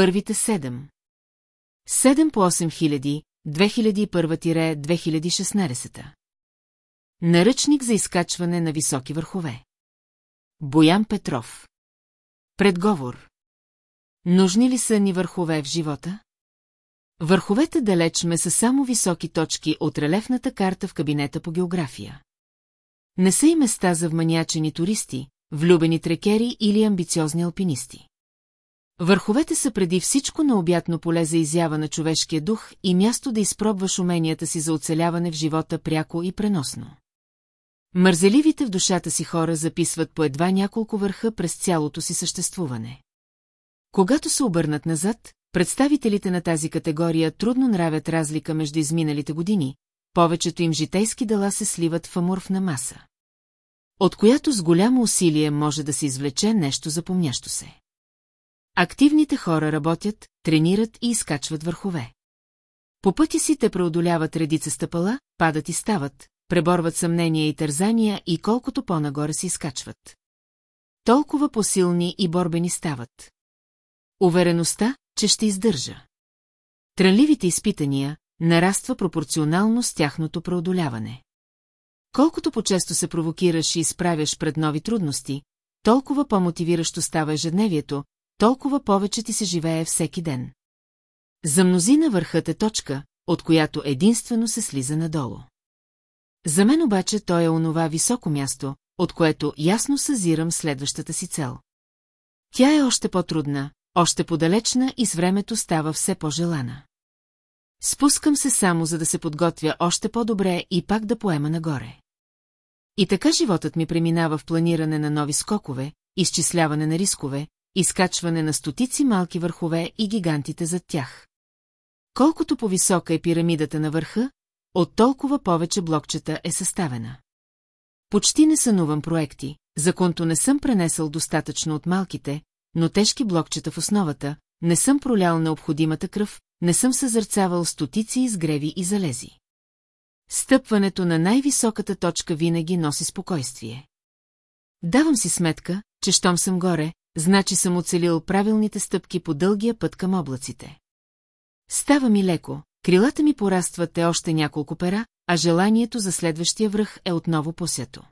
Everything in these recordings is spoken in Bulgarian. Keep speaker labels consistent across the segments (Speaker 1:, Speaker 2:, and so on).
Speaker 1: Първите седем. Седем по 8 хиляди, 2001-2016. Наръчник за изкачване на високи върхове. Боян Петров. Предговор. Нужни ли са ни върхове в живота? Върховете далеч ме са само високи точки от релефната карта в кабинета по география. Не са и места за вманячени туристи, влюбени трекери или амбициозни алпинисти. Върховете са преди всичко необятно поле за изява на човешкия дух и място да изпробваш уменията си за оцеляване в живота пряко и преносно. Мързеливите в душата си хора записват по едва няколко върха през цялото си съществуване. Когато се обърнат назад, представителите на тази категория трудно нравят разлика между изминалите години, повечето им житейски дела се сливат в аморфна маса, от която с голямо усилие може да се извлече нещо запомнящо се. Активните хора работят, тренират и изкачват върхове. По пъти си те преодоляват редица стъпала, падат и стават, преборват съмнения и тързания и колкото по-нагоре си изкачват. Толкова посилни и борбени стават. Увереността, че ще издържа. Трънливите изпитания нараства пропорционално с тяхното преодоляване. Колкото по-често се провокираш и изправяш пред нови трудности, толкова по-мотивиращо става ежедневието, толкова повече ти се живее всеки ден. За мнозина върхът е точка, от която единствено се слиза надолу. За мен обаче той е онова високо място, от което ясно съзирам следващата си цел. Тя е още по-трудна, още по-далечна и с времето става все по-желана. Спускам се само, за да се подготвя още по-добре и пак да поема нагоре. И така животът ми преминава в планиране на нови скокове, изчисляване на рискове, изкачване на стотици малки върхове и гигантите зад тях. Колкото по-висока е пирамидата на върха, от толкова повече блокчета е съставена. Почти не сънувам проекти, за конто не съм пренесъл достатъчно от малките, но тежки блокчета в основата, не съм пролял необходимата кръв, не съм съзърцавал стотици изгреви и залези. Стъпването на най-високата точка винаги носи спокойствие. Давам си сметка, че щом съм горе, значи съм оцелил правилните стъпки по дългия път към облаците. Става ми леко, крилата ми порастват е още няколко пера, а желанието за следващия връх е отново посето.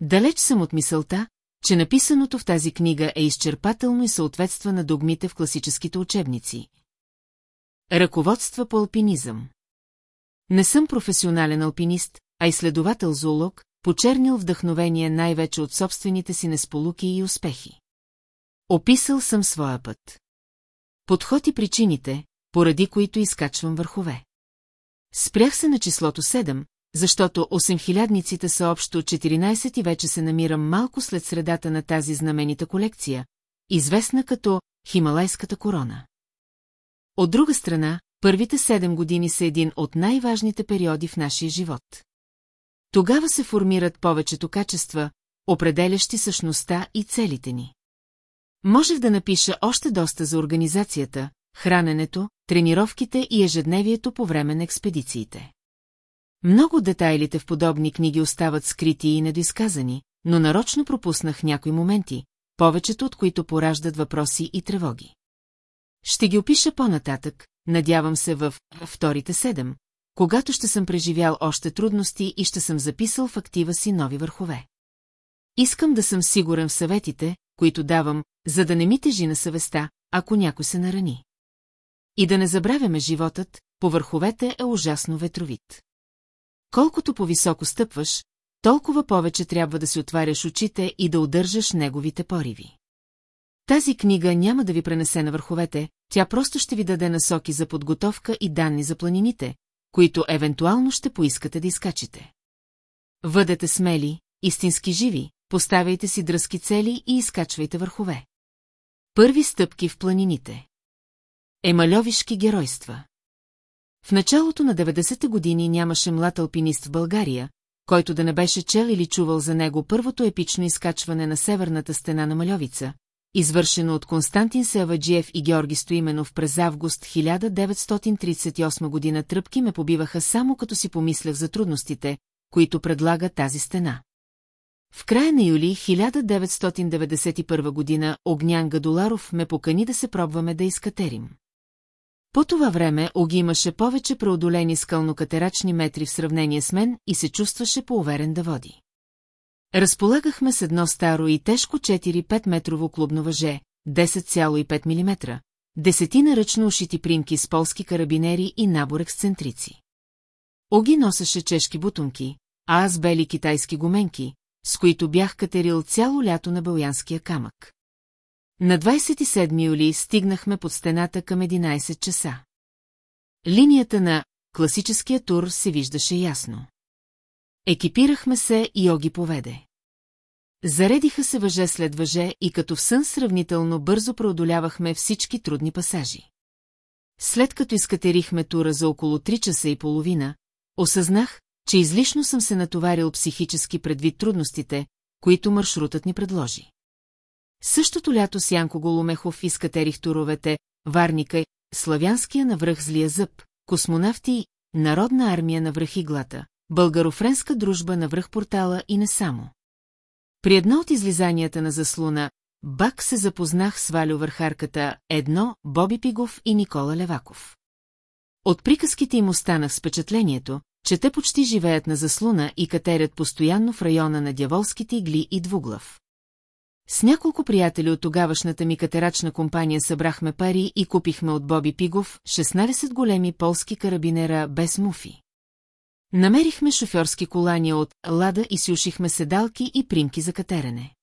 Speaker 1: Далеч съм от мисълта, че написаното в тази книга е изчерпателно и съответства на догмите в класическите учебници. Ръководства по алпинизъм Не съм професионален алпинист, а изследовател-зоолог, почернил вдъхновение най-вече от собствените си несполуки и успехи. Описал съм своя път. Подход и причините, поради които изкачвам върхове. Спрях се на числото 7, защото 8000-ниците са общо 14 и вече се намирам малко след средата на тази знаменита колекция, известна като Хималайската корона. От друга страна, първите 7 години са един от най-важните периоди в нашия живот. Тогава се формират повечето качества, определящи същността и целите ни. Можех да напиша още доста за организацията, храненето, тренировките и ежедневието по време на експедициите. Много детайлите в подобни книги остават скрити и недоизказани, но нарочно пропуснах някои моменти, повечето от които пораждат въпроси и тревоги. Ще ги опиша по-нататък, надявам се в вторите седем, когато ще съм преживял още трудности и ще съм записал в актива си нови върхове. Искам да съм сигурен в съветите, които давам, за да не ми тежи на съвестта, ако някой се нарани. И да не забравяме животът, по върховете е ужасно ветровит. Колкото по-високо стъпваш, толкова повече трябва да си отваряш очите и да удържаш неговите пориви. Тази книга няма да ви пренесе на върховете, тя просто ще ви даде насоки за подготовка и данни за планините, които евентуално ще поискате да изкачите. Въдете смели, истински живи, поставяйте си дръзки цели и изкачвайте върхове. Първи стъпки в планините. Емальовишки геройства. В началото на 90-те години нямаше млад алпинист в България, който да не беше чел или чувал за него първото епично изкачване на северната стена на Малевица, извършено от Константин Саваджиев и Георги Стоименов през август 1938 година тръпки ме побиваха само като си помислях за трудностите, които предлага тази стена. В края на юли 1991 година Огнян Гадоларов ме покани да се пробваме да изкатерим. По това време Оги имаше повече преодолени скалнокатерачни метри в сравнение с мен и се чувстваше поуверен да води. Разполагахме с едно старо и тежко 4-5 метрово клубно въже, 10,5 мм, десетина ръчно ушити примки с полски карабинери и набор ексцентрици. Оги носеше чешки бутунки, а аз бели китайски гуменки, с които бях катерил цяло лято на Бълянския камък. На 27 юли стигнахме под стената към 11 часа. Линията на класическия тур се виждаше ясно. Екипирахме се и Оги поведе. Заредиха се въже след въже и като в сън сравнително бързо преодолявахме всички трудни пасажи. След като изкатерихме тура за около 3 часа и половина, осъзнах, че излишно съм се натоварил психически предвид трудностите, които маршрутът ни предложи. Същото лято с Янко Голомехов изкатерих туровете, Варника, Славянския навръх Злия зъб, Космонавти Народна армия на връх Иглата, Българофренска дружба на връх Портала и не само. При едно от излизанията на заслуна, Бак се запознах с Валю Върхарката, едно, Боби Пигов и Никола Леваков. От приказките им останах с впечатлението, че те почти живеят на заслуна и катерят постоянно в района на дяволските игли и двуглав. С няколко приятели от тогавашната ми катерачна компания събрахме пари и купихме от Боби Пигов 16 големи полски карабинера без муфи. Намерихме шофьорски колания от Лада и си ушихме седалки и примки за катерене.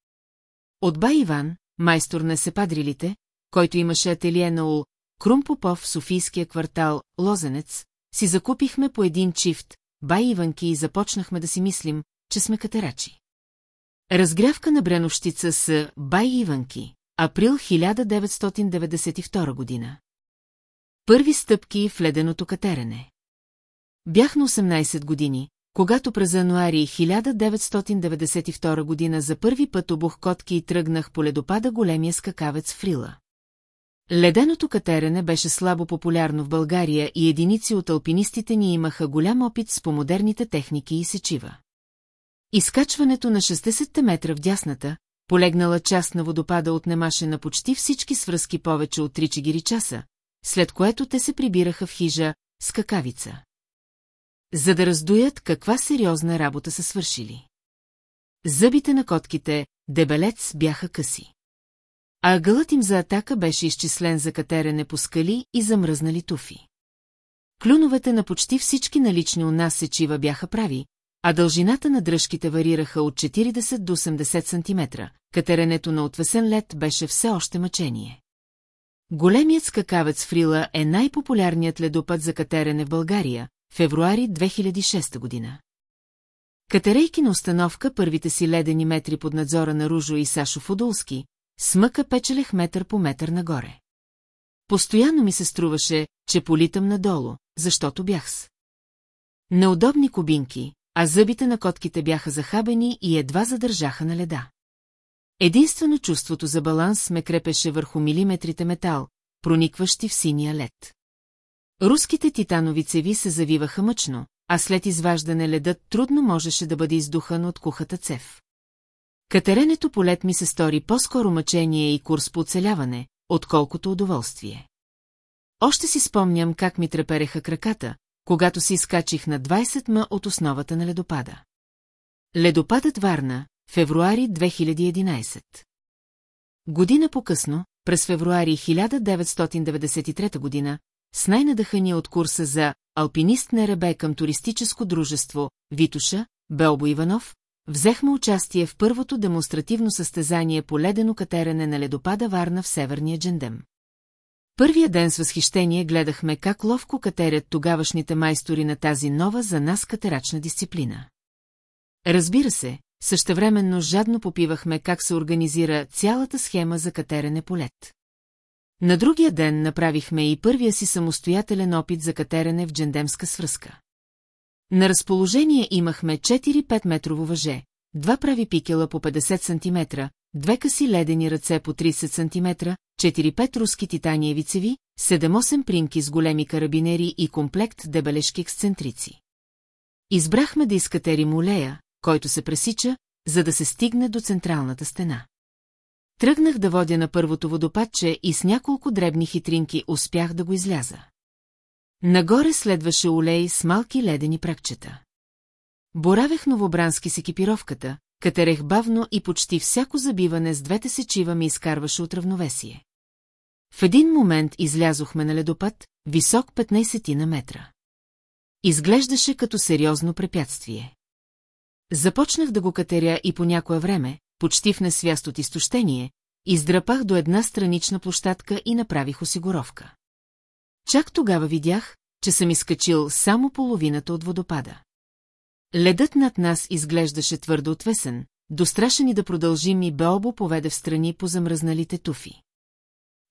Speaker 1: От Бай Иван, майстор на сепадрилите, който имаше ателие на Ул, Крум Попов в Софийския квартал Лозенец, си закупихме по един чифт, бай Иванки и започнахме да си мислим, че сме катерачи. Разгрявка на Бреновщица с Бай Иванки, април 1992 година. Първи стъпки в леденото катерене. Бях на 18 години, когато през януари 1992 година за първи път обух котки и тръгнах по ледопада големия скакавец Фрила. Леденото катерене беше слабо популярно в България и единици от алпинистите ни имаха голям опит с помодерните техники и сечива. Изкачването на 60 метра в дясната, полегнала част на водопада отнемаше на почти всички свръзки повече от 3-4 часа, след което те се прибираха в хижа с какавица. За да раздуят каква сериозна работа са свършили. Зъбите на котките, дебелец, бяха къси. А ъгълът им за атака беше изчислен за катерене по скали и замръзнали туфи. Клюновете на почти всички налични у нас сечива бяха прави, а дължината на дръжките варираха от 40 до 80 см. Катеренето на отвесен лед беше все още мъчение. Големият скакавец Фрила е най-популярният ледопът за катерене в България, февруари 2006 година. Катерейки на установка първите си ледени метри под надзора на Ружо и Сашо Фудулски, Смъка печелех метър по метър нагоре. Постоянно ми се струваше, че политам надолу, защото бях с. Неудобни кубинки, а зъбите на котките бяха захабени и едва задържаха на леда. Единствено чувството за баланс ме крепеше върху милиметрите метал, проникващи в синия лед. Руските титанови цеви се завиваха мъчно, а след изваждане ледът трудно можеше да бъде издухан от кухата цев. Катеренето по лед ми се стори по-скоро мъчение и курс по оцеляване, отколкото удоволствие. Още си спомням как ми трепереха краката, когато си изкачих на 20 ма от основата на ледопада. Ледопадът Варна, февруари 2011. Година по-късно, през февруари 1993 година, с най-надъхания от курса за «Алпинист на Ребе» към туристическо дружество «Витуша», Белбо Иванов, Взехме участие в първото демонстративно състезание по ледено катерене на ледопада Варна в Северния Джендем. Първия ден с възхищение гледахме как ловко катерят тогавашните майстори на тази нова за нас катерачна дисциплина. Разбира се, същевременно жадно попивахме как се организира цялата схема за катерене по лед. На другия ден направихме и първия си самостоятелен опит за катерене в джендемска свръзка. На разположение имахме 4-5 метрово въже, два прави пикела по 50 см, две къси ледени ръце по 30 см, 4-5 руски титаниеви цеви, 7-8 примки с големи карабинери и комплект дебелешки ексцентрици. Избрахме да изкатерим улея, който се пресича, за да се стигне до централната стена. Тръгнах да водя на първото водопадче и с няколко дребни хитринки успях да го изляза. Нагоре следваше олей с малки ледени пракчета. Боравех новобрански с екипировката, катерех бавно и почти всяко забиване с двете сечива ми изкарваше от равновесие. В един момент излязохме на ледопад, висок 15 на метра. Изглеждаше като сериозно препятствие. Започнах да го катеря и по някое време, почти в несвяст от изтощение, издрапах до една странична площадка и направих осигуровка. Чак тогава видях, че съм изкачил само половината от водопада. Ледът над нас изглеждаше твърдо отвесен, дострашени да продължим и Беобо поведе в страни по замръзналите туфи.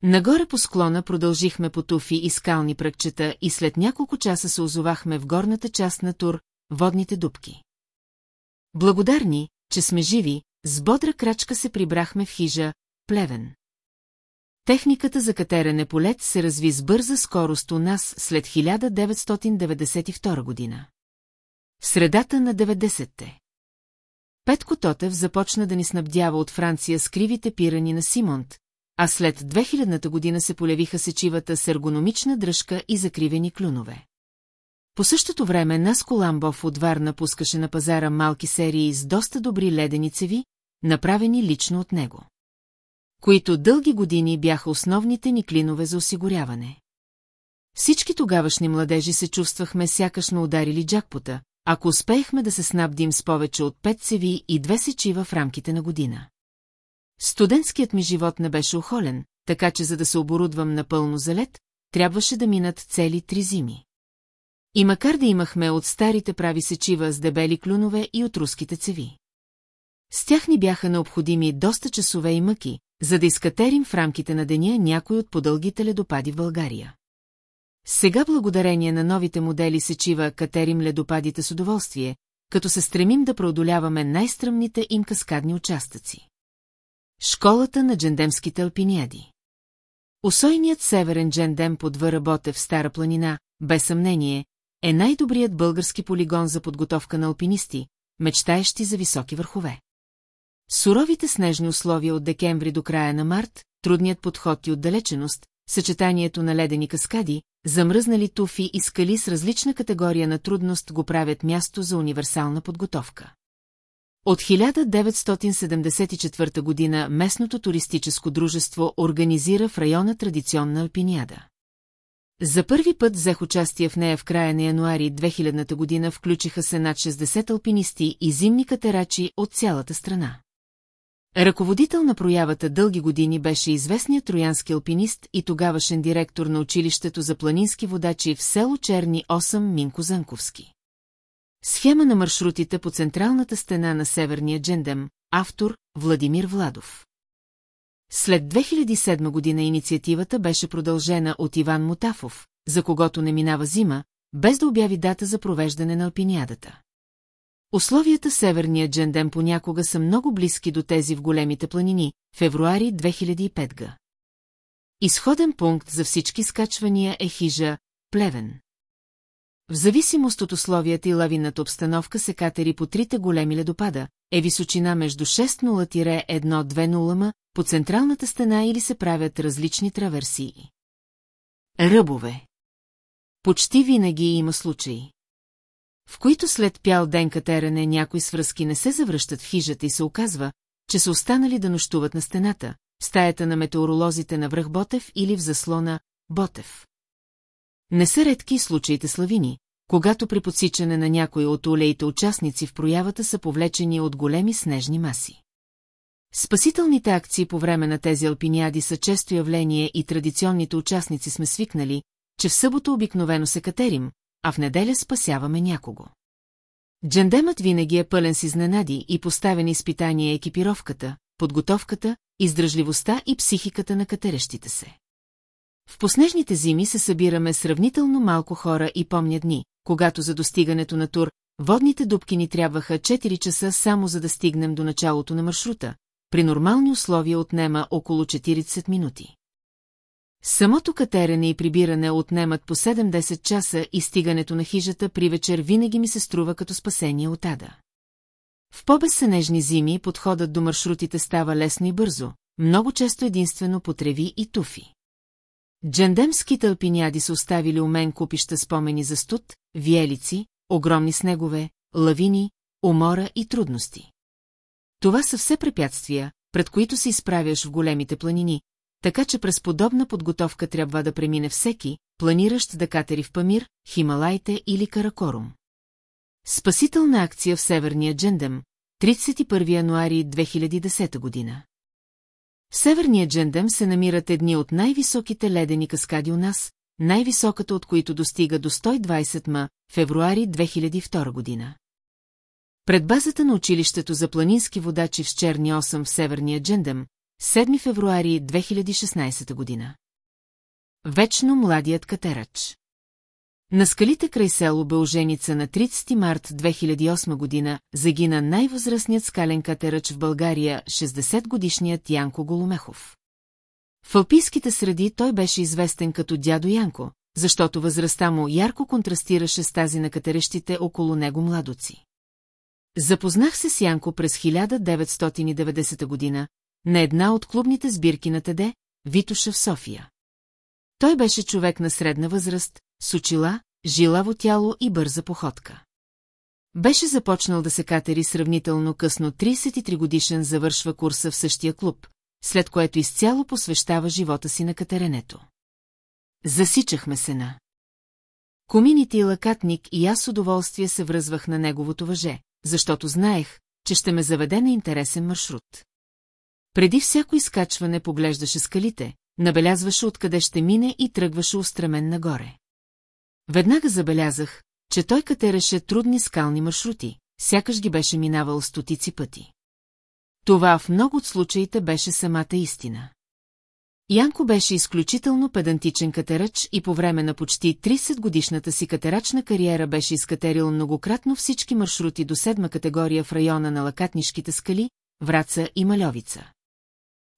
Speaker 1: Нагоре по склона продължихме по туфи и скални пръкчета и след няколко часа се озовахме в горната част на Тур, водните дубки. Благодарни, че сме живи, с бодра крачка се прибрахме в хижа, плевен. Техниката за катерене по лед се разви с бърза скорост у нас след 1992 година. В средата на 90-те. Петко Тотев започна да ни снабдява от Франция с кривите пирани на Симонт, а след 2000-та година се полявиха сечивата с ергономична дръжка и закривени клюнове. По същото време Нас Коламбов от Варна пускаше на пазара малки серии с доста добри ледени цеви, направени лично от него които дълги години бяха основните ни клинове за осигуряване. Всички тогавашни младежи се чувствахме сякаш на ударили джакпота, ако успеехме да се снабдим с повече от пет цеви и две сечива в рамките на година. Студентският ми живот не беше охолен, така че за да се оборудвам напълно за лед, трябваше да минат цели три зими. И макар да имахме от старите прави сечива с дебели клюнове и от руските цеви. С тях ни бяха необходими доста часове и мъки, за да изкатерим в рамките на деня някой от подългите ледопади в България. Сега благодарение на новите модели сечива катерим ледопадите с удоволствие, като се стремим да преодоляваме най-стръмните им каскадни участъци. Школата на джендемските алпиниади Осойният северен джендем под въработе в Стара планина, без съмнение, е най-добрият български полигон за подготовка на алпинисти, мечтаещи за високи върхове. Суровите снежни условия от декември до края на март, трудният подход и отдалеченост, съчетанието на ледени каскади, замръзнали туфи и скали с различна категория на трудност го правят място за универсална подготовка. От 1974 година местното туристическо дружество организира в района традиционна алпиниада. За първи път взех участие в нея в края на януари 2000 година включиха се над 60 алпинисти и зимни катерачи от цялата страна. Ръководител на проявата дълги години беше известният троянски алпинист и тогавашен директор на училището за планински водачи в село Черни 8 Минко Занковски. Схема на маршрутите по централната стена на Северния Джендем, автор Владимир Владов. След 2007 година инициативата беше продължена от Иван Мутафов, за когото не минава зима, без да обяви дата за провеждане на алпиниадата. Условията в северния Джендем понякога са много близки до тези в големите планини, февруари 2005 г. Изходен пункт за всички скачвания е хижа Плевен. В зависимост от условията и лавинната обстановка се катери по трите големи ледопада, е височина между 60-120 м по централната стена или се правят различни траверсии. Ръбове Почти винаги има случаи в които след пял ден катерене някои свръзки не се завръщат в хижата и се оказва, че са останали да нощуват на стената, в стаята на метеоролозите на връх Ботев или в заслона Ботев. Не са редки случаите славини, когато при подсичане на някои от олеите участници в проявата са повлечени от големи снежни маси. Спасителните акции по време на тези алпиниади са често явление и традиционните участници сме свикнали, че в събота обикновено се катерим, а в неделя спасяваме някого. Джендемът винаги е пълен с изненади и поставени изпитания екипировката, подготовката, издръжливостта и психиката на катерещите се. В поснежните зими се събираме сравнително малко хора и помня дни, когато за достигането на тур, водните дубки ни трябваха 4 часа само за да стигнем до началото на маршрута, при нормални условия отнема около 40 минути. Самото катерене и прибиране отнемат по 7-10 часа и стигането на хижата при вечер винаги ми се струва като спасение от ада. В по-безсенежни зими подходът до маршрутите става лесно и бързо, много често единствено по треви и туфи. Джандемските алпиняди са оставили у мен купища спомени за студ, виелици, огромни снегове, лавини, умора и трудности. Това са все препятствия, пред които се изправяш в големите планини, така че през подобна подготовка трябва да премине всеки, планиращ да катери в Памир, Хималайте или Каракорум. Спасителна акция в Северния Джендем, 31 януари 2010 година. В Северния Джендем се намират едни от най-високите ледени каскади у нас, най-високата от които достига до 120 м, февруари 2002 година. Пред базата на училището за планински водачи в Черни 8 в Северния Джендем, 7 февруари 2016 година. Вечно младият катерач. На скалите край село Бълженица на 30 март 2008 година загина най-възрастният скален катерач в България, 60-годишният Янко Голомехов. В алпийските среди той беше известен като дядо Янко, защото възрастта му ярко контрастираше с тази на катерещите около него младоци. Запознах се с Янко през 1990 година, на една от клубните сбирки на Теде, Витуша в София. Той беше човек на средна възраст, с очила, жилаво тяло и бърза походка. Беше започнал да се катери сравнително късно 33 годишен завършва курса в същия клуб, след което изцяло посвещава живота си на катеренето. Засичахме се на. Комините и лакатник и аз с удоволствие се връзвах на неговото въже, защото знаех, че ще ме заведе на интересен маршрут. Преди всяко изкачване поглеждаше скалите, набелязваше откъде ще мине и тръгваше устремен нагоре. Веднага забелязах, че той катереше трудни скални маршрути, сякаш ги беше минавал стотици пъти. Това в много от случаите беше самата истина. Янко беше изключително педантичен катерач и по време на почти 30-годишната си катерачна кариера беше изкатерил многократно всички маршрути до седма категория в района на Лакатнишките скали, Враца и Малевица.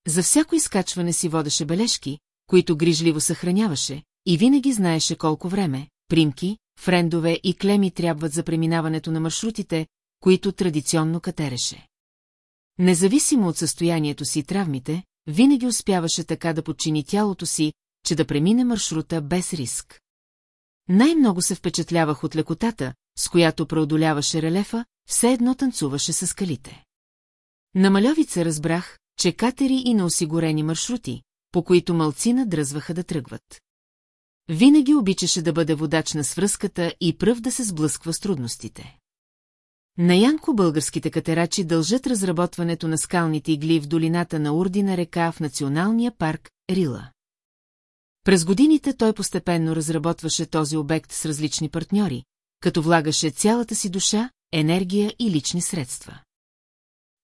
Speaker 1: За всяко изкачване си водеше бележки, които грижливо съхраняваше, и винаги знаеше колко време, примки, френдове и клеми трябват за преминаването на маршрутите, които традиционно катереше. Независимо от състоянието си и травмите, винаги успяваше така да подчини тялото си, че да премине маршрута без риск. Най-много се впечатлявах от лекотата, с която преодоляваше релефа, все едно танцуваше с скалите. На малявица разбрах, че катери и неосигурени маршрути, по които малцина дръзваха да тръгват. Винаги обичаше да бъде водач на свръзката и пръв да се сблъсква с трудностите. На Янко българските катерачи дължат разработването на скалните игли в долината на Урдина река в националния парк Рила. През годините той постепенно разработваше този обект с различни партньори, като влагаше цялата си душа, енергия и лични средства.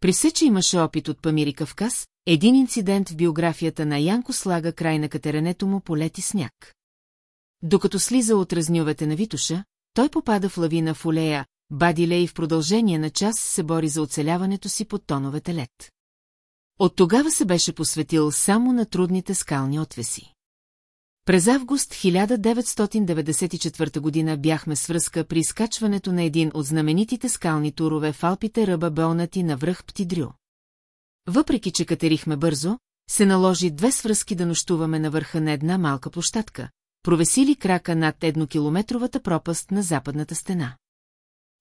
Speaker 1: Пресече имаше опит от Памири Кавказ, един инцидент в биографията на Янко слага край на катеренето му полети сняг. Докато слиза от разнювете на Витуша, той попада в лавина в олея, бадиле и в продължение на час се бори за оцеляването си под тоновете лед. От тогава се беше посветил само на трудните скални отвеси. През август 1994 година бяхме с връзка при изкачването на един от знаменитите скални турове в Алпите ръба Белнати на връх Птидрю. Въпреки, че катерихме бързо, се наложи две свръзки да нощуваме на върха на една малка площадка, провесили крака над еднокилометровата пропаст на западната стена.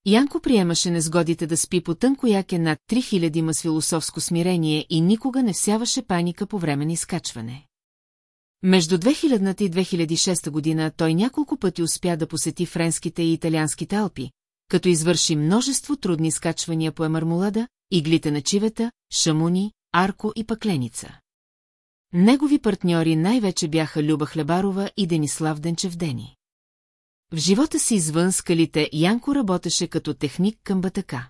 Speaker 1: Янко приемаше незгодите да спи по тънко яке над 3000 ма с философско смирение и никога не всяваше паника по време на изкачване. Между 2000 и 2006 година той няколко пъти успя да посети френските и италианските Алпи, като извърши множество трудни скачвания по емармолада, иглите на чивета, шамуни, арко и пъкленица. Негови партньори най-вече бяха Люба Хлебарова и Денислав Денчев Дени. В живота си извън скалите Янко работеше като техник към батака.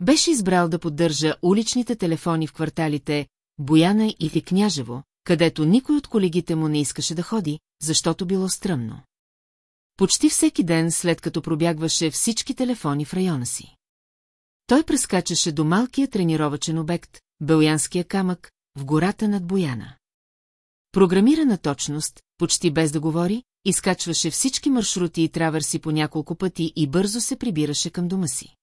Speaker 1: Беше избрал да поддържа уличните телефони в кварталите Бояна и Княжево, където никой от колегите му не искаше да ходи, защото било стръмно. Почти всеки ден след като пробягваше всички телефони в района си. Той прескачаше до малкия тренировачен обект, Белянския камък, в гората над Бояна. Програмирана точност, почти без да говори, изкачваше всички маршрути и траверси по няколко пъти и бързо се прибираше към дома си.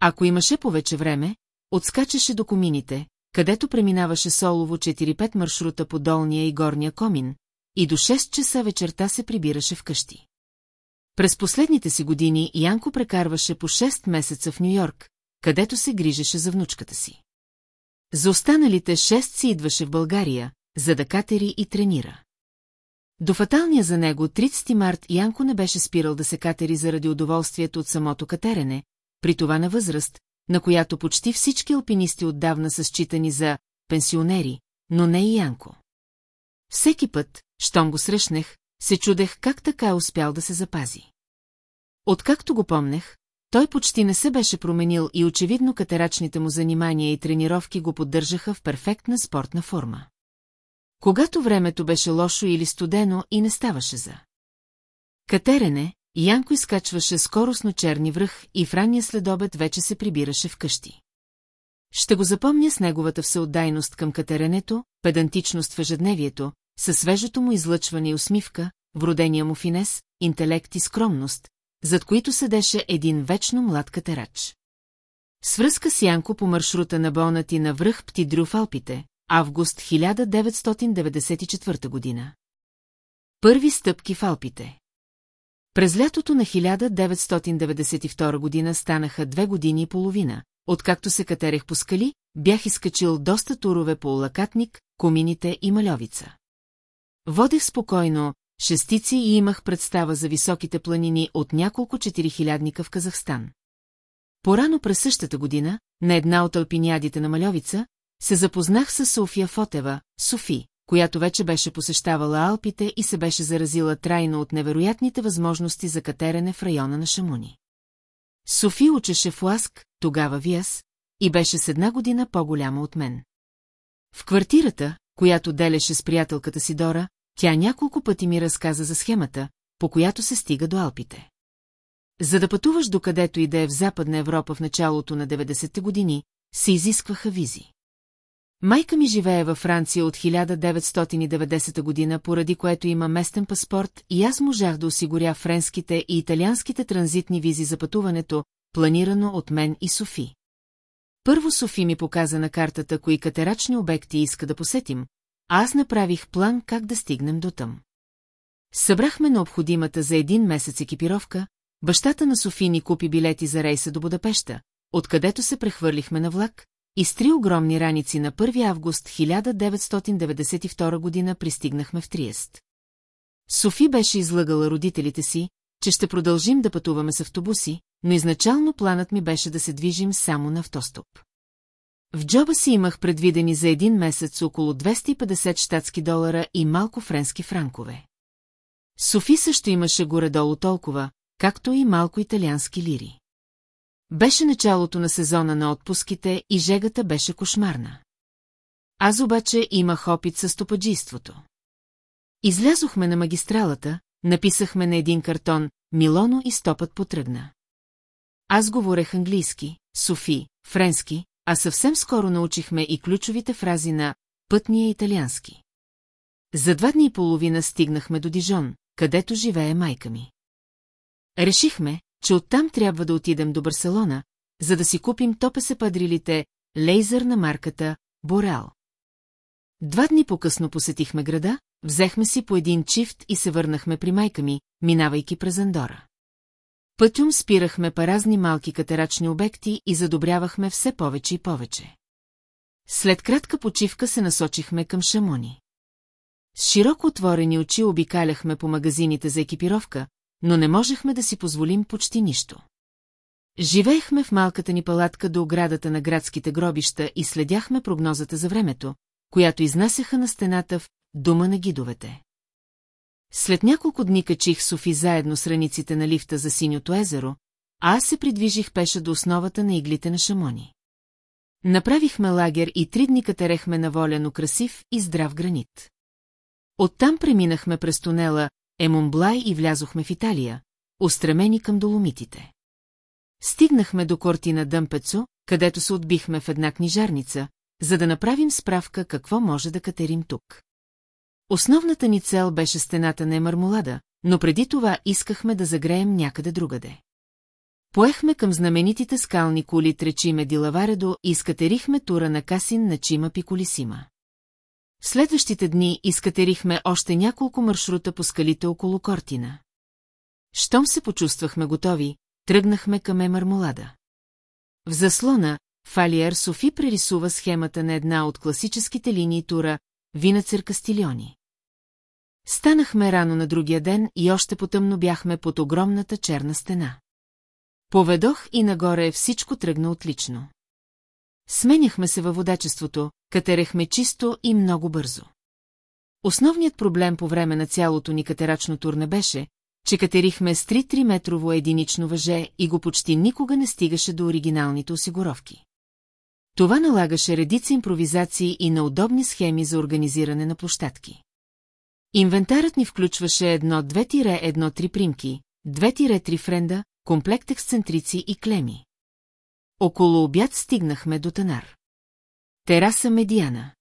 Speaker 1: Ако имаше повече време, отскачаше до комините, където преминаваше солово 4-5 маршрута по долния и горния комин, и до 6 часа вечерта се прибираше вкъщи. През последните си години Янко прекарваше по 6 месеца в Нью-Йорк, където се грижеше за внучката си. За останалите 6 си идваше в България, за да катери и тренира. До фаталния за него 30 март Янко не беше спирал да се катери заради удоволствието от самото катерене, при това на възраст, на която почти всички алпинисти отдавна са считани за пенсионери, но не и Янко. Всеки път, щом го срещнах, се чудех как така е успял да се запази. Откакто го помнех, той почти не се беше променил и очевидно катерачните му занимания и тренировки го поддържаха в перфектна спортна форма. Когато времето беше лошо или студено и не ставаше за. Катерене, Янко изкачваше скоростно черни връх и в ранния следобед вече се прибираше вкъщи. Ще го запомня с неговата всеотдайност към катеренето, педантичност в ежедневието, със свежото му излъчване и усмивка, вродения му финес, интелект и скромност, зад които седеше един вечно млад катерач. Свръзка с Янко по маршрута на Бонати на връх Птидрю в Алпите, август 1994 година. Първи стъпки в Алпите през лятото на 1992 година станаха две години и половина, откакто се катерех по скали, бях изкачил доста турове по лакатник, комините и малевица. Водех спокойно, шестици и имах представа за високите планини от няколко четирихилядника в Казахстан. Порано през същата година, на една от алпиниадите на Малевица, се запознах с София Фотева, Софи, която вече беше посещавала Алпите и се беше заразила трайно от невероятните възможности за катерене в района на Шамуни. Софи учеше в Ласк, тогава Виас, и беше с една година по-голяма от мен. В квартирата, която делеше с приятелката си Дора, тя няколко пъти ми разказа за схемата, по която се стига до Алпите. За да пътуваш докъдето и да е в Западна Европа в началото на 90-те години, се изискваха визи. Майка ми живее във Франция от 1990 година, поради което има местен паспорт и аз можах да осигуря френските и италианските транзитни визи за пътуването, планирано от мен и Софи. Първо Софи ми показа на картата, кои катерачни обекти иска да посетим, а аз направих план как да стигнем до там. Събрахме необходимата за един месец екипировка, бащата на Софи ни купи билети за рейса до Будапеща, откъдето се прехвърлихме на влак, и с три огромни раници на 1 август 1992 година пристигнахме в Триест. Софи беше излъгала родителите си, че ще продължим да пътуваме с автобуси, но изначално планът ми беше да се движим само на автостоп. В джоба си имах предвидени за един месец около 250 штатски долара и малко френски франкове. Софи също имаше горе-долу толкова, както и малко италиански лири. Беше началото на сезона на отпуските и жегата беше кошмарна. Аз обаче имах опит с стопаджийството. Излязохме на магистралата, написахме на един картон «Милоно» и стопът потръгна. Аз говорех английски, софи, френски, а съвсем скоро научихме и ключовите фрази на «пътния италиански». За два дни и половина стигнахме до Дижон, където живее майка ми. Решихме, че оттам трябва да отидем до Барселона, за да си купим топесе падрилите, лейзър на марката Борел. Два дни по-късно посетихме града, взехме си по един чифт и се върнахме при майка ми, минавайки през Андора. Пътюм спирахме паразни малки катерачни обекти и задобрявахме все повече и повече. След кратка почивка се насочихме към Шамони. С широко отворени очи обикаляхме по магазините за екипировка, но не можехме да си позволим почти нищо. Живеехме в малката ни палатка до оградата на градските гробища и следяхме прогнозата за времето, която изнасяха на стената в Дума на гидовете. След няколко дни качих Софи заедно с раниците на лифта за синьото езеро, а аз се придвижих пеша до основата на иглите на Шамони. Направихме лагер и три дни катерехме на воля, но красив и здрав гранит. Оттам преминахме през тунела Емумблай и влязохме в Италия, устремени към доломитите. Стигнахме до Кортина Дъмпецо, където се отбихме в една книжарница, за да направим справка какво може да катерим тук. Основната ни цел беше стената на Емармолада, но преди това искахме да загреем някъде другаде. Поехме към знаменитите скални коли Тречиме Дилаваредо и скатерихме тура на Касин на Чима Пиколисима. Следващите дни изкатерихме още няколко маршрута по скалите около Кортина. Щом се почувствахме готови, тръгнахме към Емармолада. В заслона Фалиер Софи прерисува схемата на една от класическите линии тура Винацер Кастилиони. Станахме рано на другия ден и още потъмно бяхме под огромната черна стена. Поведох и нагоре всичко тръгна отлично. Сменяхме се във водачеството, катерехме чисто и много бързо. Основният проблем по време на цялото ни катерачно турне беше, че катерихме с 3-3 метрово единично въже и го почти никога не стигаше до оригиналните осигуровки. Това налагаше редица импровизации и неудобни схеми за организиране на площадки. Инвентарът ни включваше едно 2-1-3 примки, 2-3 френда, комплект ексцентрици и клеми. Около обяд стигнахме до Танар. Тераса Медиана.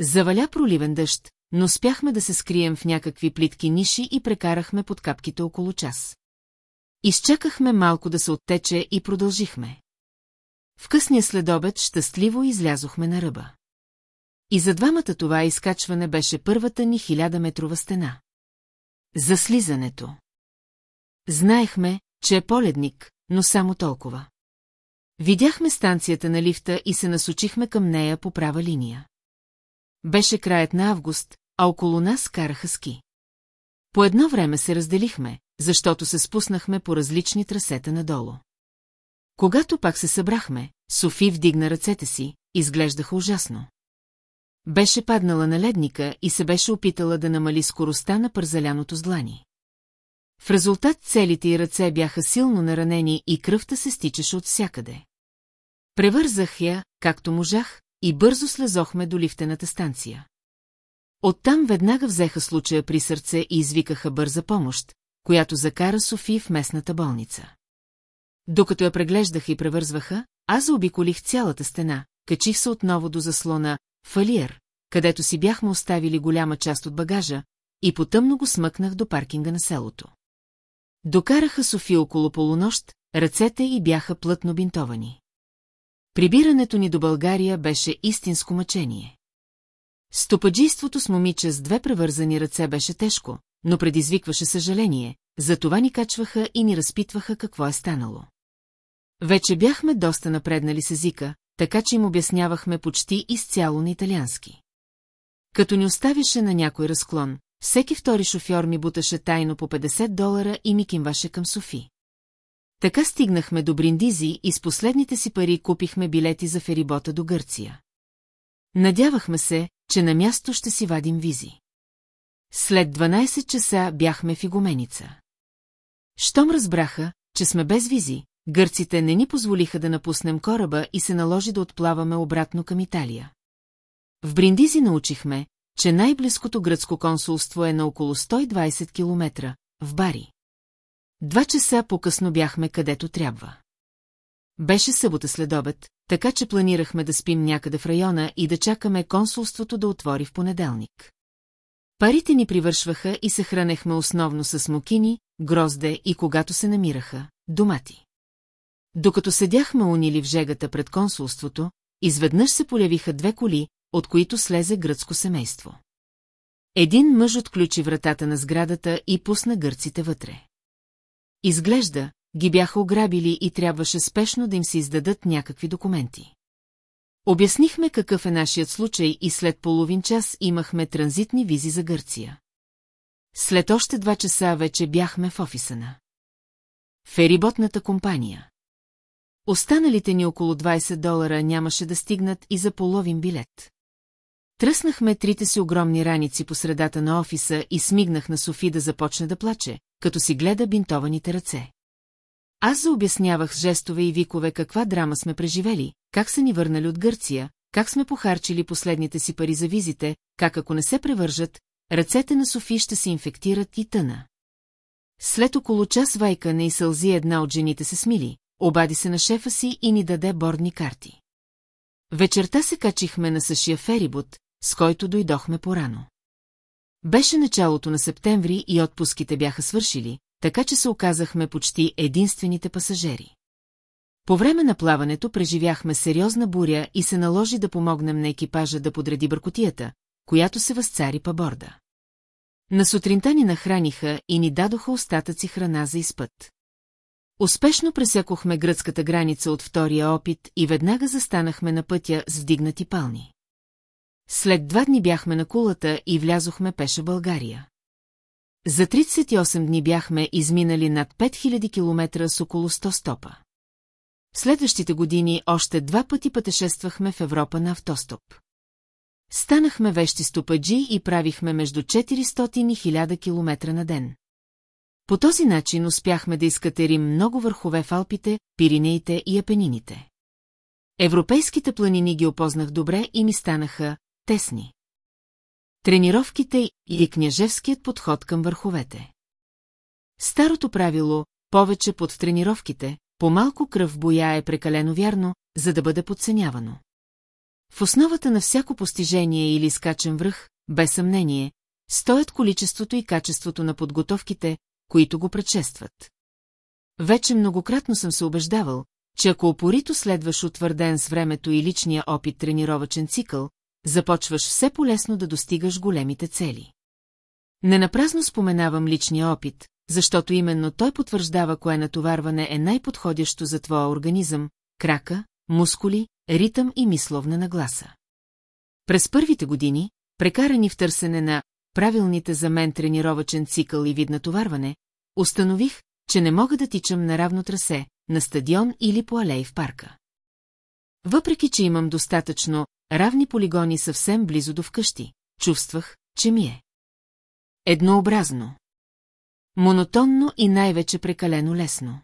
Speaker 1: Заваля проливен дъжд, но спяхме да се скрием в някакви плитки ниши и прекарахме под капките около час. Изчакахме малко да се оттече и продължихме. В късния следобед щастливо излязохме на ръба. И за двамата това изкачване беше първата ни хиляда метрова стена. За слизането. Знаехме, че е поледник, но само толкова. Видяхме станцията на лифта и се насочихме към нея по права линия. Беше краят на август, а около нас караха ски. По едно време се разделихме, защото се спуснахме по различни трасета надолу. Когато пак се събрахме, Софи вдигна ръцете си, изглеждаха ужасно. Беше паднала на ледника и се беше опитала да намали скоростта на пързаляното злани. В резултат целите и ръце бяха силно наранени и кръвта се стичаше от всякъде. Превързах я, както можах, и бързо слезохме до лифтената станция. Оттам веднага взеха случая при сърце и извикаха бърза помощ, която закара Софи в местната болница. Докато я преглеждаха и превързваха, аз заобиколих цялата стена, качих се отново до заслона «Фалиер», където си бяхме оставили голяма част от багажа, и потъмно го смъкнах до паркинга на селото. Докараха Софи около полунощ, ръцете й бяха плътно бинтовани. Прибирането ни до България беше истинско мъчение. Стопаджийството с момиче с две превързани ръце беше тежко, но предизвикваше съжаление, затова ни качваха и ни разпитваха какво е станало. Вече бяхме доста напреднали с езика, така че им обяснявахме почти изцяло на италиански. Като ни оставяше на някой разклон, всеки втори шофьор ми буташе тайно по 50 долара и ми кимваше към Софи. Така стигнахме до Бриндизи и с последните си пари купихме билети за ферибота до Гърция. Надявахме се, че на място ще си вадим визи. След 12 часа бяхме в Игуменица. Щом разбраха, че сме без визи, гърците не ни позволиха да напуснем кораба и се наложи да отплаваме обратно към Италия. В Бриндизи научихме, че най-близкото гръцко консулство е на около 120 км, в Бари. Два часа по-късно бяхме където трябва. Беше събота след обед, така че планирахме да спим някъде в района и да чакаме консулството да отвори в понеделник. Парите ни привършваха и се хранехме основно с мокини, грозде и когато се намираха, домати. Докато седяхме унили в жегата пред консулството, изведнъж се полявиха две коли, от които слезе гръцко семейство. Един мъж отключи вратата на сградата и пусна гърците вътре. Изглежда, ги бяха ограбили и трябваше спешно да им се издадат някакви документи. Обяснихме какъв е нашият случай и след половин час имахме транзитни визи за Гърция. След още два часа вече бяхме в офиса на фериботната компания. Останалите ни около 20 долара нямаше да стигнат и за половин билет. Тръснахме трите си огромни раници по средата на офиса и смигнах на Софи да започне да плаче, като си гледа бинтованите ръце. Аз заобяснявах с жестове и викове каква драма сме преживели, как са ни върнали от Гърция, как сме похарчили последните си пари за визите, как ако не се превържат, ръцете на Софи ще се инфектират и тъна. След около час вайкане и сълзи една от жените се смили, обади се на шефа си и ни даде бордни карти. Вечерта се качихме на същия ферибот, с който дойдохме порано. Беше началото на септември и отпуските бяха свършили, така че се оказахме почти единствените пасажери. По време на плаването преживяхме сериозна буря и се наложи да помогнем на екипажа да подреди бъркотията, която се възцари по борда. На сутринта ни нахраниха и ни дадоха остатъци храна за изпът. Успешно пресякохме гръцката граница от втория опит и веднага застанахме на пътя с вдигнати пални. След два дни бяхме на кулата и влязохме пеше България. За 38 дни бяхме изминали над 5000 км с около 100 стопа. В следващите години още два пъти пътешествахме в Европа на автостоп. Станахме вещи стопаджи и правихме между 400 и 1000 км на ден. По този начин успяхме да изкатерим много върхове в Алпите, Пиринеите и Апенините. Европейските планини ги опознах добре и ми станаха тесни. Тренировките и княжевският подход към върховете. Старото правило, повече под тренировките, по-малко кръв боя е прекалено вярно, за да бъде подценявано. В основата на всяко постижение или скачен връх, без съмнение, стоят количеството и качеството на подготовките, които го предшестват. Вече многократно съм се убеждавал, че ако опорито следваш утвърден с времето и личния опит тренировачен цикъл, започваш все полесно да достигаш големите цели. Ненапразно споменавам личния опит, защото именно той потвърждава кое натоварване е най-подходящо за твоя организъм, крака, мускули, ритъм и мисловна нагласа. През първите години, прекарани в търсене на правилните за мен тренировачен цикъл и вид натоварване, установих, че не мога да тичам на равно трасе, на стадион или по алеи в парка. Въпреки, че имам достатъчно равни полигони съвсем близо до вкъщи. Чувствах, че ми е. Еднообразно. Монотонно и най-вече прекалено лесно.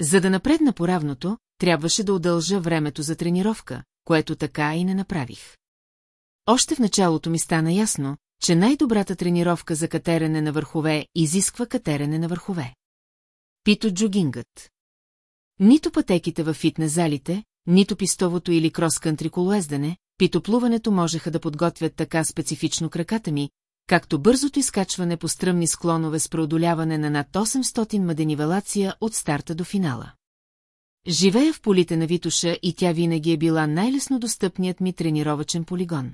Speaker 1: За да напредна по равното, трябваше да удължа времето за тренировка, което така и не направих. Още в началото ми стана ясно, че най-добрата тренировка за катерене на върхове изисква катерене на върхове. Пито джогингът. Нито пътеките във фитнес залите, нито пистовото или кроскантри колоездене, питоплуването можеха да подготвят така специфично краката ми, както бързото изкачване по стръмни склонове с преодоляване на над 800 маденивелация от старта до финала. Живея в полите на Витоша и тя винаги е била най-лесно достъпният ми тренировачен полигон.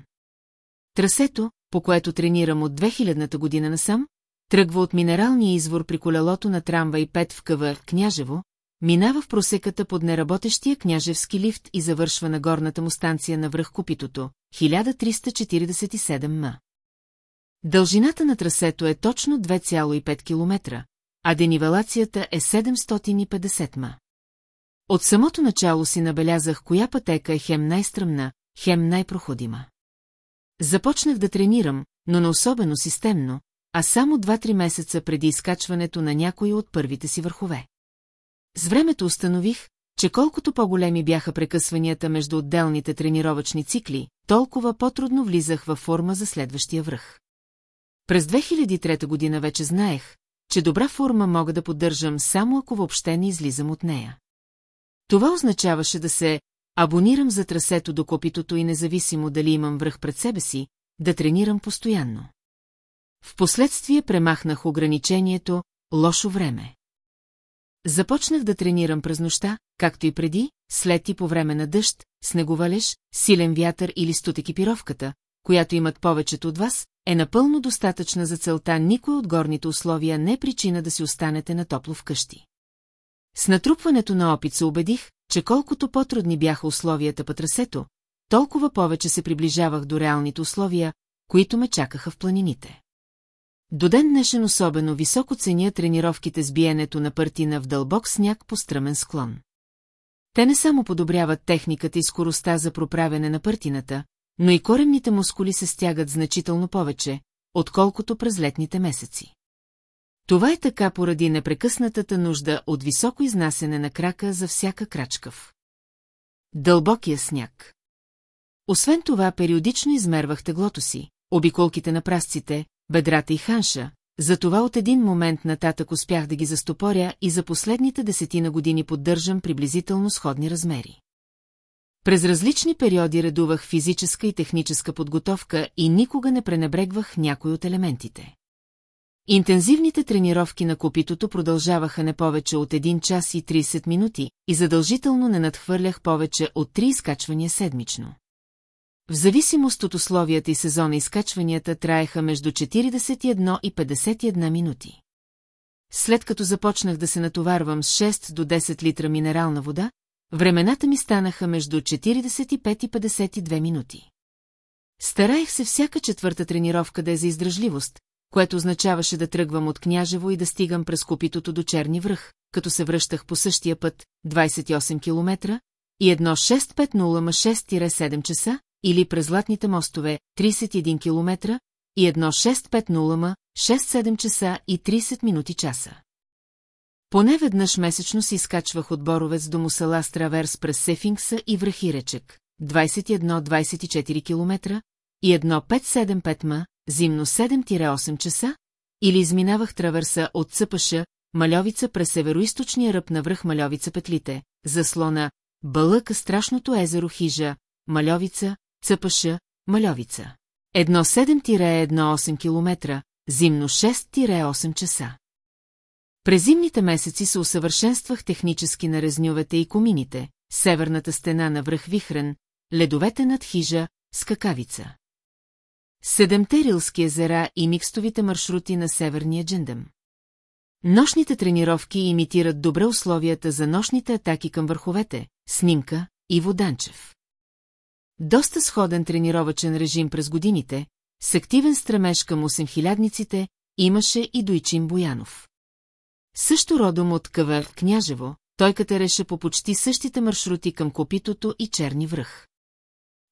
Speaker 1: Трасето, по което тренирам от 2000-та година насам, тръгва от минералния извор при колелото на трамвай 5 в Къва, Княжево, Минава в просеката под неработещия княжевски лифт и завършва на горната му станция на връх Купитото, 1347 м. Дължината на трасето е точно 2,5 км, а денивелацията е 750 м. От самото начало си набелязах коя пътека е хем най-стръмна, хем най-проходима. Започнах да тренирам, но не особено системно, а само 2-3 месеца преди изкачването на някои от първите си върхове. С времето установих, че колкото по-големи бяха прекъсванията между отделните тренировъчни цикли, толкова по-трудно влизах във форма за следващия връх. През 2003 година вече знаех, че добра форма мога да поддържам само ако въобще не излизам от нея. Това означаваше да се абонирам за трасето до копитото и независимо дали имам връх пред себе си, да тренирам постоянно. Впоследствие премахнах ограничението «лошо време». Започнах да тренирам през нощта, както и преди, след и по време на дъжд, снеговалеж, силен вятър или студ екипировката, която имат повечето от вас, е напълно достатъчна за целта никой от горните условия не е причина да си останете на топло вкъщи. С натрупването на опит се убедих, че колкото по-трудни бяха условията по трасето, толкова повече се приближавах до реалните условия, които ме чакаха в планините. До ден днешен особено високо ценя тренировките с биенето на партина в дълбок сняг по стръмен склон. Те не само подобряват техниката и скоростта за проправяне на партината, но и коремните мускули се стягат значително повече, отколкото през летните месеци. Това е така поради непрекъснатата нужда от високо изнасене на крака за всяка крачкав. Дълбокия сняг. Освен това, периодично измервах теглото си, обиколките на прасците, бедрата и ханша, затова от един момент нататък успях да ги застопоря и за последните десетина години поддържам приблизително сходни размери. През различни периоди редувах физическа и техническа подготовка и никога не пренебрегвах някой от елементите. Интензивните тренировки на копитото продължаваха не повече от 1 час и 30 минути и задължително не надхвърлях повече от 3 изкачвания седмично. В зависимост от условията и сезона изкачванията траеха между 41 и 51 минути. След като започнах да се натоварвам с 6 до 10 литра минерална вода, времената ми станаха между 45 и 52 минути. Стараех се всяка четвърта тренировка да е за издръжливост, което означаваше да тръгвам от Княжево и да стигам през копитото до Черни връх, като се връщах по същия път, 28 км, и едно 6 ма 6-7 часа, или през Златните мостове, 31 км и 1650 м, 6-7 часа и 30 минути часа. Поне веднъж месечно се изкачвах от Боровец до Мусала с траверс през Сефингса и Врахиречек, 21-24 км и 1575 м, зимно 7-8 часа, или изминавах траверса от Цъпаша, Малевица през североисточния ръб на връх Малевица петлите, заслона, бълъка страшното езеро Хижа, Малевица, ЦПШ, Малевица. 1,7-1,8 км, зимно 6-8 часа. През зимните месеци се усъвършенствах технически на резнювете и комините, северната стена на връх Вихрен, ледовете над хижа, скакавица. Седемте рилски езера и микстовите маршрути на северния джендъм. Нощните тренировки имитират добре условията за нощните атаки към върховете, снимка и Воданчев. Доста сходен тренировачен режим през годините, с активен стремеж към 8000-ниците, имаше и Дойчин Боянов. Също родом от Кавър Княжево, той катереше по почти същите маршрути към Копитото и Черни връх.